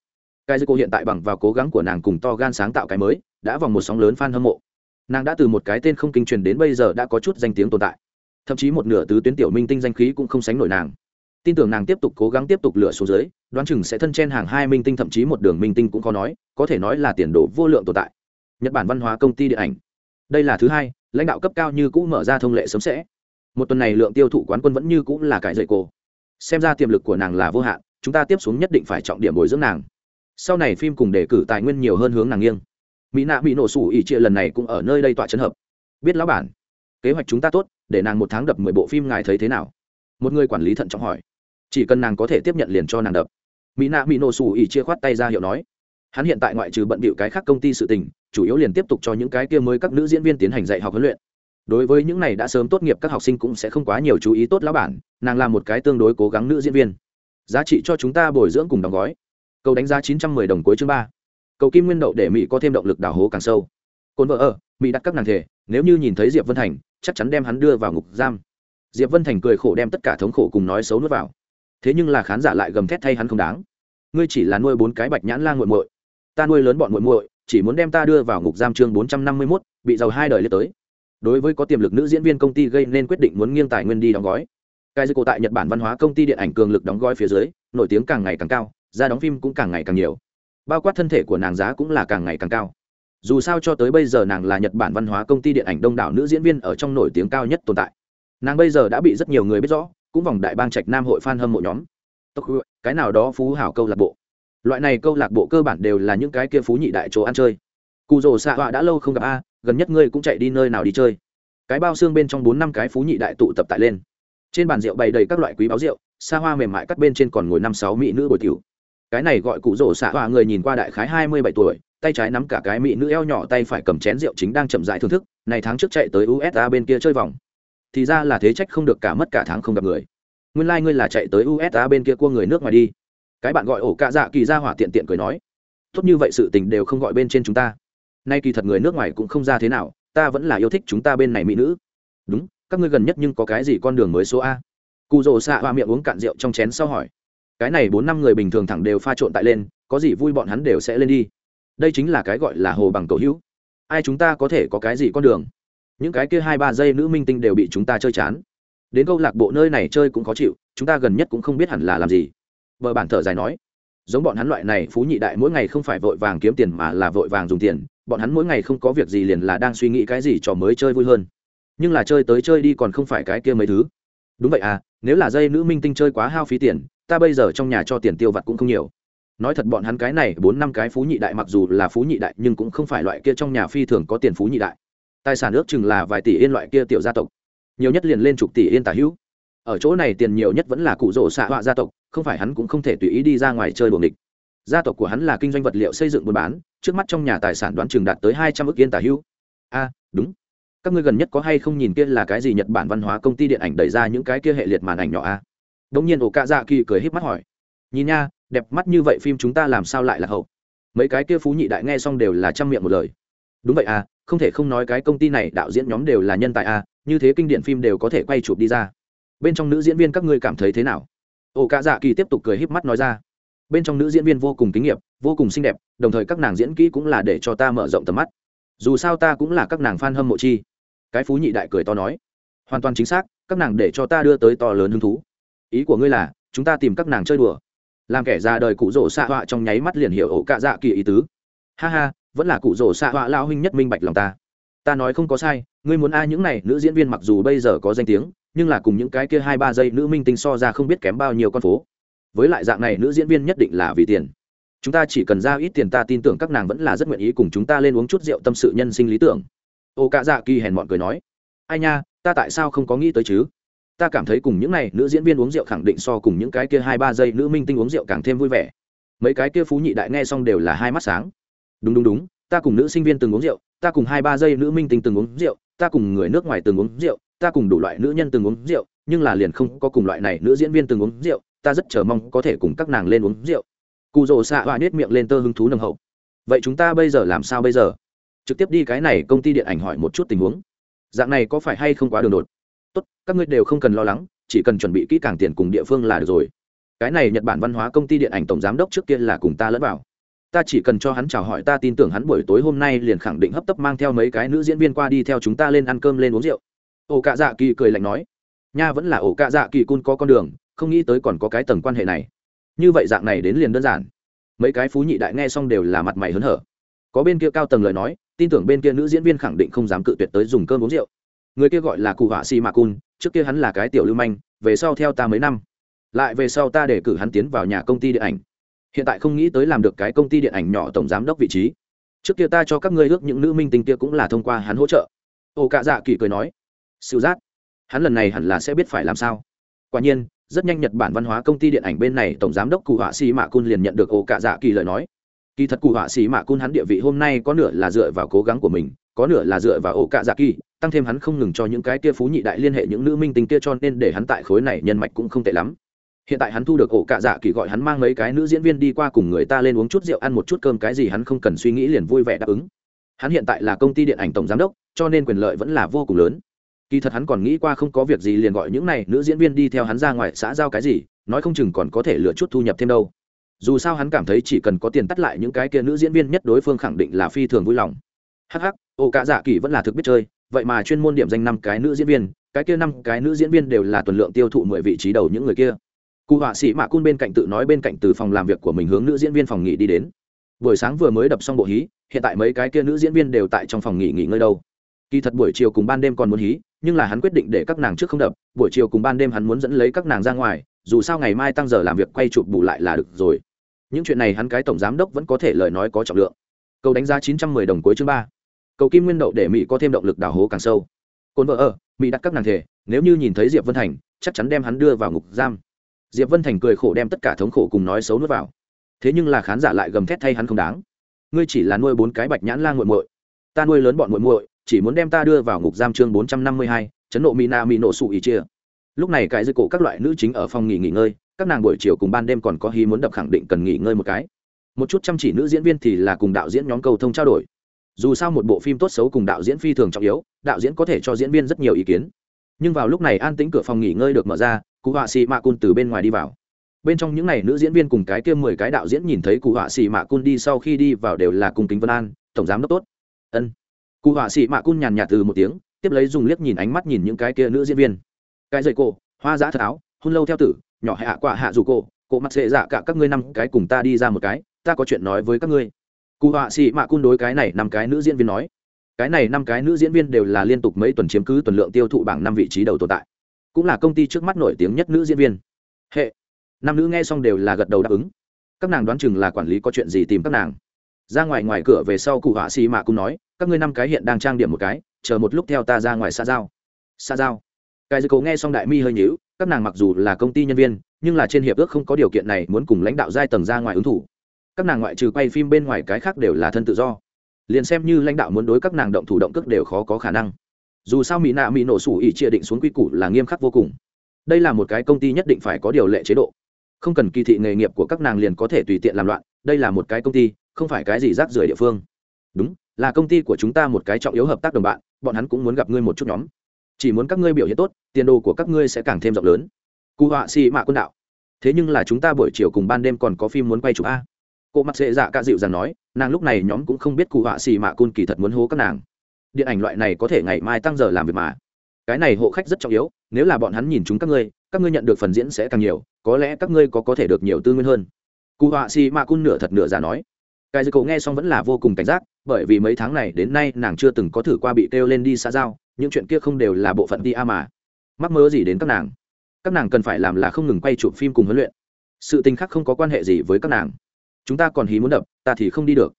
Cái dưới cổ hiện tại bằng vào cố gắng của nàng cùng to gan sáng tạo cái mới đã vòng một sóng lớn fan hâm mộ. Nàng đã từ một cái tên không kinh truyền đến bây giờ đã có chút danh tiếng tồn tại. Thậm chí một nửa tứ tuyến tiểu minh tinh danh khí cũng không sánh nổi nàng. Tin tưởng nàng tiếp tục cố gắng tiếp tục lựa xuống dưới, đoán chừng sẽ thân trên hàng hai minh tinh, thậm chí một đường minh tinh cũng khó nói, có thể nói là tiền đồ vô lượng tồn tại. Nhật bản văn hóa công ty điện ảnh. Đây là thứ hai, lãnh đạo cấp cao như cũ mở ra thông lệ sớm sẽ. Một tuần này lượng tiêu thụ quán quân vẫn như cũ là cải dậy cô xem ra tiềm lực của nàng là vô hạn, chúng ta tiếp xuống nhất định phải trọng điểm bồi dưỡng nàng. Sau này phim cùng đề cử tài nguyên nhiều hơn hướng nàng nghiêng mỹ nạ bị nổ sủ ỉ chia lần này cũng ở nơi đây tọa chân hợp. Biết lão bản, kế hoạch chúng ta tốt, để nàng một tháng đập mười bộ phim ngài thấy thế nào? Một người quản lý thận trọng hỏi. Chỉ cần nàng có thể tiếp nhận liền cho nàng đập. Mỹ nạ mỹ nổ sủ ỉ chia khoát tay ra hiệu nói. Hắn hiện tại ngoại trừ bận bịu cái khác công ty sự tình, chủ yếu liền tiếp tục cho những cái kia mới các nữ diễn viên tiến hành dạy học huấn luyện. Đối với những này đã sớm tốt nghiệp các học sinh cũng sẽ không quá nhiều chú ý tốt lão bản, nàng là một cái tương đối cố gắng nữ diễn viên. Giá trị cho chúng ta bồi dưỡng cùng đóng gói. Câu đánh giá chín trăm mười đồng cuối chương ba cầu kim nguyên đậu để mỹ có thêm động lực đào hố càng sâu cồn vợ ở mỹ đặt các nàng thể nếu như nhìn thấy diệp vân thành chắc chắn đem hắn đưa vào ngục giam diệp vân thành cười khổ đem tất cả thống khổ cùng nói xấu nuốt vào thế nhưng là khán giả lại gầm thét thay hắn không đáng ngươi chỉ là nuôi bốn cái bạch nhãn lan nguội muội ta nuôi lớn bọn muội muội chỉ muốn đem ta đưa vào ngục giam chương bốn trăm năm mươi mốt bị giàu hai đời lên tới đối với có tiềm lực nữ diễn viên công ty gây nên quyết định muốn nghiêng tài nguyên đi đóng gói cái dư cổ tại nhật bản văn hóa công ty điện ảnh cường lực đóng gói phía dưới nổi tiếng càng ngày càng cao ra đóng phim cũng càng ngày càng nhiều bao quát thân thể của nàng giá cũng là càng ngày càng cao. Dù sao cho tới bây giờ nàng là nhật bản văn hóa công ty điện ảnh đông đảo nữ diễn viên ở trong nổi tiếng cao nhất tồn tại. Nàng bây giờ đã bị rất nhiều người biết rõ, cũng vòng đại bang trạch nam hội f a n hâm mộ nhóm. Cái nào đó phú hảo câu lạc bộ. Loại này câu lạc bộ cơ bản đều là những cái kia phú nhị đại chỗ ăn chơi. Cụ rồ xạ họa đã lâu không gặp a, gần nhất ngươi cũng chạy đi nơi nào đi chơi? Cái bao xương bên trong bốn năm cái phú nhị đại tụ tập tại lên. Trên bàn rượu bày đầy các loại quý báo rượu, xa hoa mềm mại cắt bên trên còn ngồi năm sáu mỹ nữ bồi tiểu cái này gọi cụ rổ xạ họa người nhìn qua đại khái hai mươi bảy tuổi, tay trái nắm cả cái mỹ nữ eo nhỏ, tay phải cầm chén rượu chính đang chậm rãi thưởng thức, này tháng trước chạy tới usa bên kia chơi vòng. Thì ra là thế trách không được cả mất cả tháng không gặp người. Nguyên lai、like、ngươi là chạy tới usa bên kia cua người nước ngoài đi. Cái bạn gọi ổ cạ dạ kỳ ra hỏa tiện tiện cười nói. Tốt như vậy sự tình đều không gọi bên trên chúng ta. Nay kỳ thật người nước ngoài cũng không ra thế nào, ta vẫn là yêu thích chúng ta bên này mỹ nữ. Đúng, các ngươi gần nhất nhưng có cái gì con đường mới số a? Cụ rồ xạ hoa miệng uống cạn rượu trong chén sau hỏi cái này bốn năm người bình thường thẳng đều pha trộn tại lên, có gì vui bọn hắn đều sẽ lên đi. Đây chính là cái gọi là hồ bằng cầu hữu. Ai chúng ta có thể có cái gì con đường? Những cái kia hai ba giây nữ minh tinh đều bị chúng ta chơi chán. Đến câu lạc bộ nơi này chơi cũng khó chịu, chúng ta gần nhất cũng không biết hẳn là làm gì. Vợ bản thở dài nói, giống bọn hắn loại này phú nhị đại mỗi ngày không phải vội vàng kiếm tiền mà là vội vàng dùng tiền, bọn hắn mỗi ngày không có việc gì liền là đang suy nghĩ cái gì trò mới chơi vui hơn. Nhưng là chơi tới chơi đi còn không phải cái kia mấy thứ. Đúng vậy à nếu là dây nữ minh tinh chơi quá hao phí tiền ta bây giờ trong nhà cho tiền tiêu vặt cũng không nhiều. Nói thật bọn hắn cái này, bốn năm cái phú nhị đại mặc dù là phú nhị đại, nhưng cũng không phải loại kia trong nhà phi thường có tiền phú nhị đại. Tài sản ước chừng là vài tỷ yên loại kia tiểu gia tộc. Nhiều nhất liền lên chục tỷ yên tả hữu. Ở chỗ này tiền nhiều nhất vẫn là cụ rỗ xạ họa gia tộc, không phải hắn cũng không thể tùy ý đi ra ngoài chơi buồng địch gia tộc của hắn là kinh doanh vật liệu xây dựng buôn bán, trước mắt trong nhà tài sản đoán chừng đạt tới hai trăm ước yên tả hữu. A, đúng. Các ngươi gần nhất có hay không nhìn kia là cái gì nhật bản văn hóa công ty điện ảnh đẩy ra những cái kia hệ liệt màn ảnh nhỏ a? Đông nhiên ổ cạ dạ kỳ cười híp mắt hỏi. Nhìn nha, đẹp mắt như vậy phim chúng ta làm sao lại là hậu? Mấy cái kia phú nhị đại nghe xong đều là trăm miệng một lời. Đúng vậy à không thể không nói cái công ty này đạo diễn nhóm đều là nhân tài à như thế kinh điển phim đều có thể quay chụp đi ra. Bên trong nữ diễn viên các ngươi cảm thấy thế nào? Ổ cạ dạ kỳ tiếp tục cười híp mắt nói ra. Bên trong nữ diễn viên vô cùng kinh nghiệp, vô cùng xinh đẹp, đồng thời các nàng diễn kỹ cũng là để cho ta mở rộng tầm mắt. Dù sao ta cũng là các nàng f a n hâm mộ chi. Cái phú nhị đại cười to nói. Hoàn toàn chính xác, các nàng để cho ta đưa tới to lớn hứng thú ý của ngươi là, chúng ta tìm các nàng chơi đùa. Làm kẻ ra đời cụ rỗ xạ họa trong nháy mắt liền hiểu ổ cạ dạ kỳ ý tứ. Ha ha, vẫn là cụ rỗ xạ họa lao huynh nhất minh bạch lòng ta. Ta nói không có sai, ngươi muốn ai những này nữ diễn viên mặc dù bây giờ có danh tiếng, nhưng là cùng những cái kia hai ba giây nữ minh tinh so ra không biết kém bao nhiêu con phố. Với lại dạng này nữ diễn viên nhất định là vì tiền. Chúng ta chỉ cần ra ít tiền ta tin tưởng các nàng vẫn là rất nguyện ý cùng chúng ta lên uống chút rượu tâm sự nhân sinh lý tưởng. Ô cạ dạ kỳ hèn mọn cười nói. Ai nha, ta tại sao không có nghĩ tới chứ? Ta cảm thấy cùng những này nữ diễn viên uống rượu khẳng định so cùng những cái kia hai ba giây nữ minh tinh uống rượu càng thêm vui vẻ. Mấy cái kia phú nhị đại nghe xong đều là hai mắt sáng. Đúng đúng đúng, ta cùng nữ sinh viên từng uống rượu, ta cùng hai ba giây nữ minh tinh từng uống rượu, ta cùng người nước ngoài từng uống rượu, ta cùng đủ loại nữ nhân từng uống rượu, nhưng là liền không có cùng loại này nữ diễn viên từng uống rượu, ta rất chờ mong có thể cùng các nàng lên uống rượu. Cụ rồ xạ hoa nết miệng lên tơ hứng thú nồng hậu. Vậy chúng ta bây giờ làm sao bây giờ? Trực tiếp đi cái này công ty điện ảnh hỏi một chút tình huống. Dạng này có phải hay không quá đường đột? Tốt, các ngươi đều không cần lo lắng, chỉ cần chuẩn bị kỹ càng tiền cùng địa phương là được rồi. Cái này nhật bản văn hóa công ty điện ảnh tổng giám đốc trước kia là cùng ta lẫn vào. Ta chỉ cần cho hắn chào hỏi, ta tin tưởng hắn buổi tối hôm nay liền khẳng định hấp tấp mang theo mấy cái nữ diễn viên qua đi theo chúng ta lên ăn cơm, lên uống rượu. Ổ cạ dạ kỳ cười lạnh nói, nha, vẫn là ổ cạ dạ kỳ cun có con đường, không nghĩ tới còn có cái tầng quan hệ này. Như vậy dạng này đến liền đơn giản. Mấy cái phú nhị đại nghe xong đều là mặt mày hớn hở. Có bên kia cao tầng lời nói, tin tưởng bên kia nữ diễn viên khẳng định không dám cự tuyệt tới dùng cơm uống rượu người kia gọi là cụ họa si mạc cun trước kia hắn là cái tiểu lưu manh, về sau theo ta mấy năm. Lại về sau ta để cử hắn tiến vào nhà công ty điện ảnh. Hiện tại không nghĩ tới làm được cái công ty điện ảnh nhỏ tổng giám đốc vị trí. Trước kia ta cho các ngươi ước những nữ minh tinh kia cũng là thông qua hắn hỗ trợ. Ô cạ dạ kỳ cười nói, siêu giác, hắn lần này hẳn là sẽ biết phải làm sao. Quả nhiên, rất nhanh nhật bản văn hóa công ty điện ảnh bên này tổng giám đốc cụ họa sĩ mạ cun liền nhận được ô cạ dạ kỳ lời nói. Kỳ thật cụ họa sĩ mạ cun hắn địa vị hôm nay có nửa là dựa vào cố gắng của mình, có nửa là dựa vào ổ cạ dạ kỳ tăng thêm hắn không ngừng cho những cái kia phú nhị đại liên hệ những nữ minh tinh kia cho nên để hắn tại khối này nhân mạch cũng không tệ lắm. Hiện tại hắn thu được ổ cạ dạ kỳ gọi hắn mang mấy cái nữ diễn viên đi qua cùng người ta lên uống chút rượu ăn một chút cơm cái gì hắn không cần suy nghĩ liền vui vẻ đáp ứng. Hắn hiện tại là công ty điện ảnh tổng giám đốc, cho nên quyền lợi vẫn là vô cùng lớn. Kỳ thật hắn còn nghĩ qua không có việc gì liền gọi những này nữ diễn viên đi theo hắn ra ngoài xã giao cái gì, nói không chừng còn có thể lựa chút thu nhập thêm đâu. Dù sao hắn cảm thấy chỉ cần có tiền tắt lại những cái kia nữ diễn viên nhất đối phương khẳng định là phi thường vui lòng. Hắc hắc, ổ cạ dạ kỳ vẫn là thực biết chơi vậy mà chuyên môn điểm danh năm cái nữ diễn viên, cái kia năm cái nữ diễn viên đều là tuần lượng tiêu thụ mười vị trí đầu những người kia. Cụ họa sĩ mạ cun bên cạnh tự nói bên cạnh từ phòng làm việc của mình hướng nữ diễn viên phòng nghỉ đi đến. Buổi sáng vừa mới đập xong bộ hí, hiện tại mấy cái kia nữ diễn viên đều tại trong phòng nghỉ nghỉ ngơi đâu. Kỳ thật buổi chiều cùng ban đêm còn muốn hí, nhưng là hắn quyết định để các nàng trước không đập, buổi chiều cùng ban đêm hắn muốn dẫn lấy các nàng ra ngoài, dù sao ngày mai tăng giờ làm việc quay chụp bù lại là được rồi. Những chuyện này hắn cái tổng giám đốc vẫn có thể lời nói có trọng lượng. Câu đánh giá chín trăm mười đồng cuối chương ba cầu kim nguyên đậu để mỹ có thêm động lực đào hố càng sâu cồn vợ ở mỹ đặt các nàng thể nếu như nhìn thấy diệp vân thành chắc chắn đem hắn đưa vào ngục giam diệp vân thành cười khổ đem tất cả thống khổ cùng nói xấu nuốt vào thế nhưng là khán giả lại gầm thét thay hắn không đáng ngươi chỉ là nuôi bốn cái bạch nhãn la nguội muội ta nuôi lớn bọn muội muội chỉ muốn đem ta đưa vào ngục giam chương bốn trăm năm mươi hai chấn nộ mina mỹ nổ sụ ý chia lúc này cái dây cổ các loại nữ chính ở phòng nghỉ nghỉ ngơi các nàng buổi chiều cùng ban đêm còn có hy muốn đập khẳng định cần nghỉ ngơi một cái một chút chăm chỉ nữ diễn viên thì là cùng đạo diễn nhóm cầu thông trao đổi dù sao một bộ phim tốt xấu cùng đạo diễn phi thường trọng yếu, đạo diễn có thể cho diễn viên rất nhiều ý kiến. Nhưng vào lúc này an tĩnh cửa phòng nghỉ ngơi được mở ra, cụ họa sĩ mạ cun từ bên ngoài đi vào. Bên trong những n à y nữ diễn viên cùng cái kia mười cái đạo diễn nhìn thấy cụ họa sĩ mạ cun đi sau khi đi vào đều là cùng kính vân an, tổng giám đốc tốt. Ân. Cụ họa sĩ mạ cun nhàn nhạt từ một tiếng, tiếp lấy dùng liếc nhìn ánh mắt nhìn những cái kia nữ diễn viên. Cái dậy cô, hoa giã thật áo hôn lâu theo tử, nhỏ hạ quả hạ dù cô cô mặt sệ dạ cả các ngươi năm cái cùng ta đi ra một cái, ta có chuyện nói với các ngươi cụ họa sĩ mạ cun đối cái này năm cái nữ diễn viên nói, cái này năm cái nữ diễn viên đều là liên tục mấy tuần chiếm cứ tuần lượng tiêu thụ bảng năm vị trí đầu tồn tại, cũng là công ty trước mắt nổi tiếng nhất nữ diễn viên. Hệ năm nữ nghe xong đều là gật đầu đáp ứng. Các nàng đoán chừng là quản lý có chuyện gì tìm các nàng. Ra ngoài ngoài cửa về sau cụ họa sĩ mạ cũng nói, các ngươi năm cái hiện đang trang điểm một cái, chờ một lúc theo ta ra ngoài xa giao. Xa giao. Cái dư cố nghe xong đại mi hơi nhíu, các nàng mặc dù là công ty nhân viên, nhưng là trên hiệp ước không có điều kiện này muốn cùng lãnh đạo giai tầng ra ngoài ứng thủ các nàng ngoại trừ quay phim bên ngoài cái khác đều là thân tự do. Liền xem như lãnh đạo muốn đối các nàng động thủ động cước đều khó có khả năng. Dù sao mỹ nạ mỹ nổ sủ ỉ chia định xuống quy củ là nghiêm khắc vô cùng. Đây là một cái công ty nhất định phải có điều lệ chế độ. Không cần kỳ thị nghề nghiệp của các nàng liền có thể tùy tiện làm loạn, đây là một cái công ty, không phải cái gì rác rưởi địa phương. Đúng, là công ty của chúng ta một cái trọng yếu hợp tác đồng bạn, bọn hắn cũng muốn gặp ngươi một chút nhóm. Chỉ muốn các ngươi biểu hiện tốt, tiền đồ của các ngươi sẽ càng thêm rộng lớn. Cụ họa xì mạ quân đạo. Thế nhưng là chúng ta buổi chiều cùng ban đêm còn có phim muốn quay chụp a cô mặc sệ dạ ca dịu rằng nói, nàng lúc này nhóm cũng không biết cụ họa xì mạ cun kỳ thật muốn hố các nàng. Điện ảnh loại này có thể ngày mai tăng giờ làm việc mà. Cái này hộ khách rất trọng yếu, nếu là bọn hắn nhìn chúng các ngươi các ngươi nhận được phần diễn sẽ càng nhiều, có lẽ các ngươi có có thể được nhiều tư nguyên hơn. Cụ họa xì mạ cun nửa thật nửa giả nói. Cái dư cậu nghe xong vẫn là vô cùng cảnh giác, bởi vì mấy tháng này đến nay nàng chưa từng có thử qua bị kêu lên đi xa giao, những chuyện kia không đều là bộ phận đi a mà. Mắc mơ gì đến các nàng? Các nàng cần phải làm là không ngừng quay chụp phim cùng huấn luyện. Sự tình khác không có quan hệ gì với các nàng chúng ta còn hí muốn đập, ta thì không đi được.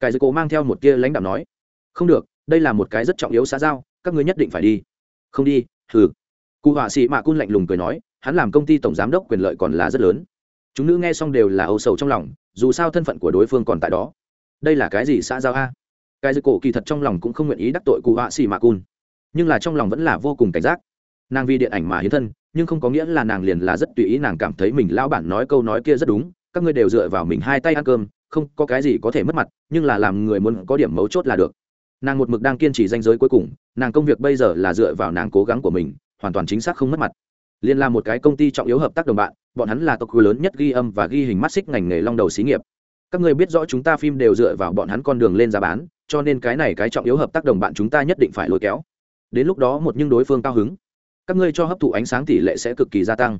Cái dư cố mang theo một tia lãnh đạo nói, không được, đây là một cái rất trọng yếu xã giao, các ngươi nhất định phải đi. Không đi, hừ. Cụ họa sĩ mạ cun lạnh lùng cười nói, hắn làm công ty tổng giám đốc quyền lợi còn là rất lớn. Chúng nữ nghe xong đều là âu sầu trong lòng, dù sao thân phận của đối phương còn tại đó. Đây là cái gì xã giao a? Cái dư cổ kỳ thật trong lòng cũng không nguyện ý đắc tội cụ họa sĩ mạ cun, nhưng là trong lòng vẫn là vô cùng cảnh giác. Nàng vì điện ảnh mà hiến thân, nhưng không có nghĩa là nàng liền là rất tùy ý nàng cảm thấy mình lão bản nói câu nói kia rất đúng các ngươi đều dựa vào mình hai tay ăn cơm, không có cái gì có thể mất mặt, nhưng là làm người muốn có điểm mấu chốt là được. Nàng một mực đang kiên trì danh giới cuối cùng, nàng công việc bây giờ là dựa vào nàng cố gắng của mình, hoàn toàn chính xác không mất mặt. Liên là một cái công ty trọng yếu hợp tác đồng bạn, bọn hắn là tộc quy lớn nhất ghi âm và ghi hình mắt xích ngành nghề long đầu xí nghiệp. Các người biết rõ chúng ta phim đều dựa vào bọn hắn con đường lên giá bán, cho nên cái này cái trọng yếu hợp tác đồng bạn chúng ta nhất định phải lôi kéo. Đến lúc đó một nhưng đối phương cao hứng, các ngươi cho hấp thụ ánh sáng tỷ lệ sẽ cực kỳ gia tăng.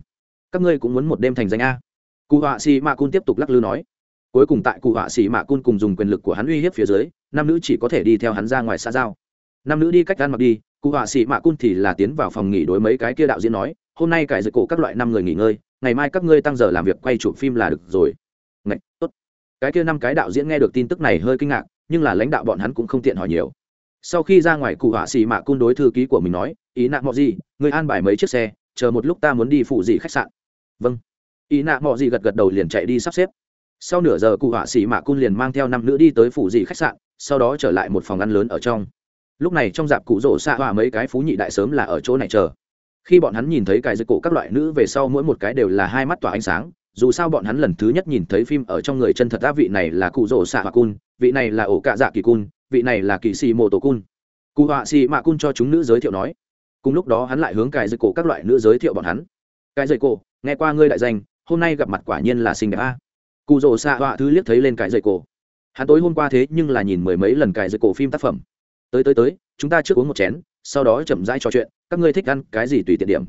Các ngươi cũng muốn một đêm thành danh a cụ họa xì mạ cun tiếp tục lắc lư nói cuối cùng tại cụ họa xì mạ cun cùng dùng quyền lực của hắn uy hiếp phía dưới nam nữ chỉ có thể đi theo hắn ra ngoài xa giao. Nam nữ đi cách gan mặc đi cụ họa xì mạ cun thì là tiến vào phòng nghỉ đối mấy cái kia đạo diễn nói hôm nay cải dự cổ các loại năm người nghỉ ngơi ngày mai các ngươi tăng giờ làm việc quay chụp phim là được rồi. Ngậy, tốt. Cái kia năm cái đạo diễn nghe được tin tức này hơi kinh ngạc nhưng là lãnh đạo bọn hắn cũng không tiện hỏi nhiều. Sau khi ra ngoài cụ họa xì mạ cun đối thư ký của mình nói ý nạn mọi gì người an bài mấy chiếc xe chờ một lúc ta muốn đi phụ gì khách sạn. Vâng ý nạ mọi gì gật gật đầu liền chạy đi sắp xếp. Sau nửa giờ, cụ họa sĩ mạ cun liền mang theo năm nữ đi tới phủ gì khách sạn, sau đó trở lại một phòng ăn lớn ở trong. Lúc này trong dạp cụ rỗ xạ họa mấy cái phú nhị đại sớm là ở chỗ này chờ. Khi bọn hắn nhìn thấy cái dây cổ các loại nữ về sau mỗi một cái đều là hai mắt tỏa ánh sáng, dù sao bọn hắn lần thứ nhất nhìn thấy phim ở trong người chân thật á vị này là cụ rỗ xạ họa cun, vị này là ổ cạ dạ kỳ cun, vị này là kỳ sĩ mô tổ cun. Cụ họa sĩ mạ cun cho chúng nữ giới thiệu nói. Cùng lúc đó hắn lại hướng cái dây cổ các loại nữ giới thiệu bọn hắn. Cái dây cổ, nghe qua ngươi đại danh hôm nay gặp mặt quả nhiên là xinh đẹp a. Cụ rồ xạ họa thứ liếc thấy lên cái dây cổ. Hắn tối hôm qua thế nhưng là nhìn mười mấy lần cái dây cổ phim tác phẩm. Tới tới tới, chúng ta trước uống một chén, sau đó chậm rãi trò chuyện, các ngươi thích ăn cái gì tùy tiện điểm.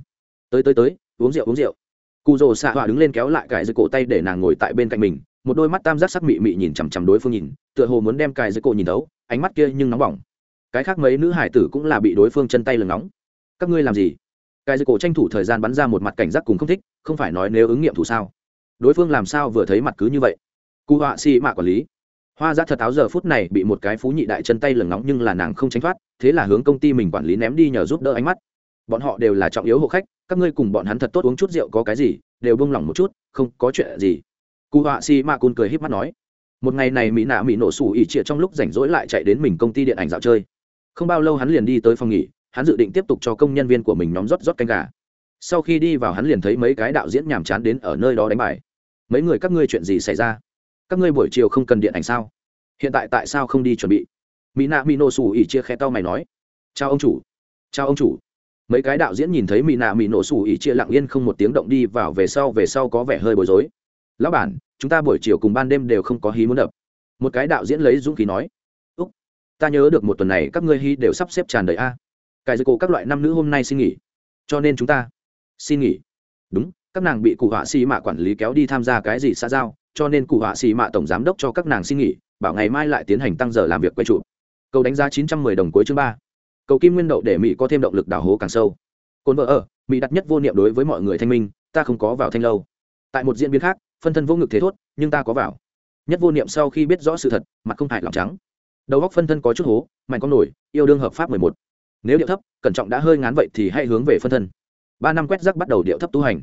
Tới tới tới, uống rượu uống rượu. Cụ rồ xạ họa đứng lên kéo lại cái dây cổ tay để nàng ngồi tại bên cạnh mình, một đôi mắt tam giác sắc mị mị nhìn chằm chằm đối phương nhìn, tựa hồ muốn đem cái dây cổ nhìn thấu, ánh mắt kia nhưng nóng bỏng. Cái khác mấy nữ hải tử cũng là bị đối phương chân tay lừng nóng các ngươi làm gì? Cái dây cổ tranh thủ thời gian bắn ra một mặt cảnh giác cùng không thích không phải nói nếu ứng nghiệm thủ sao? Đối phương làm sao vừa thấy mặt cứ như vậy? Cụ họa xì mạ quản lý. Hoa giá thật áo giờ phút này bị một cái phú nhị đại chân tay lừng nóng nhưng là nàng không tránh thoát, thế là hướng công ty mình quản lý ném đi nhờ giúp đỡ ánh mắt. Bọn họ đều là trọng yếu hộ khách, các ngươi cùng bọn hắn thật tốt uống chút rượu có cái gì, đều bông lỏng một chút, không có chuyện gì. Cụ họa si ma cun cười h í p mắt nói. Một ngày này mỹ nạ mỹ nổ sủ ỉ trịa trong lúc rảnh rỗi lại chạy đến mình công ty điện ảnh dạo chơi. Không bao lâu hắn liền đi tới phòng nghỉ, hắn dự định tiếp tục cho công nhân viên của mình nhóm rót rót canh gà sau khi đi vào hắn liền thấy mấy cái đạo diễn nhàm chán đến ở nơi đó đánh bài. Mấy người, các ngươi chuyện gì xảy ra? Các ngươi buổi chiều không cần điện ảnh sao? Hiện tại tại sao không đi chuẩn bị? Mỹ nạ mỹ nổ sủ ỉ chia khe tao mày nói. Chào ông chủ. Chào ông chủ. Mấy cái đạo diễn nhìn thấy mỹ nạ mỹ nổ sủ ỉ chia lặng yên không một tiếng động đi vào về sau về sau có vẻ hơi bối rối. Lão bản, chúng ta buổi chiều cùng ban đêm đều không có hí muốn đập. Một cái đạo diễn lấy dũng khí nói. Úc, ta nhớ được một tuần này các ngươi hí đều sắp xếp tràn đầy a. Cài dây cổ các loại nam nữ hôm nay xin nghỉ. Cho nên chúng ta xin nghỉ. Đúng, các nàng bị cụ họa xì mạ quản lý kéo đi tham gia cái gì xã giao, cho nên cụ họa xì mạ tổng giám đốc cho các nàng xin nghỉ, bảo ngày mai lại tiến hành tăng giờ làm việc quay trụ cầu đánh giá chín trăm mười đồng cuối chương ba. Cầu kim nguyên đậu để mỹ có thêm động lực đào hố càng sâu. Cồn vợ ở, mỹ đặt nhất vô niệm đối với mọi người thanh minh, ta không có vào thanh lâu. Tại một diễn biến khác, phân thân vô ngực thế thốt, nhưng ta có vào. Nhất vô niệm sau khi biết rõ sự thật, mặt không hại lòng trắng. Đầu góc phân thân có chút hố, mạnh con nổi, yêu đương hợp pháp mười một. Nếu điệu thấp, cẩn trọng đã hơi ngán vậy thì hãy hướng về phân thân ba năm quét rác bắt đầu điệu thấp tu hành.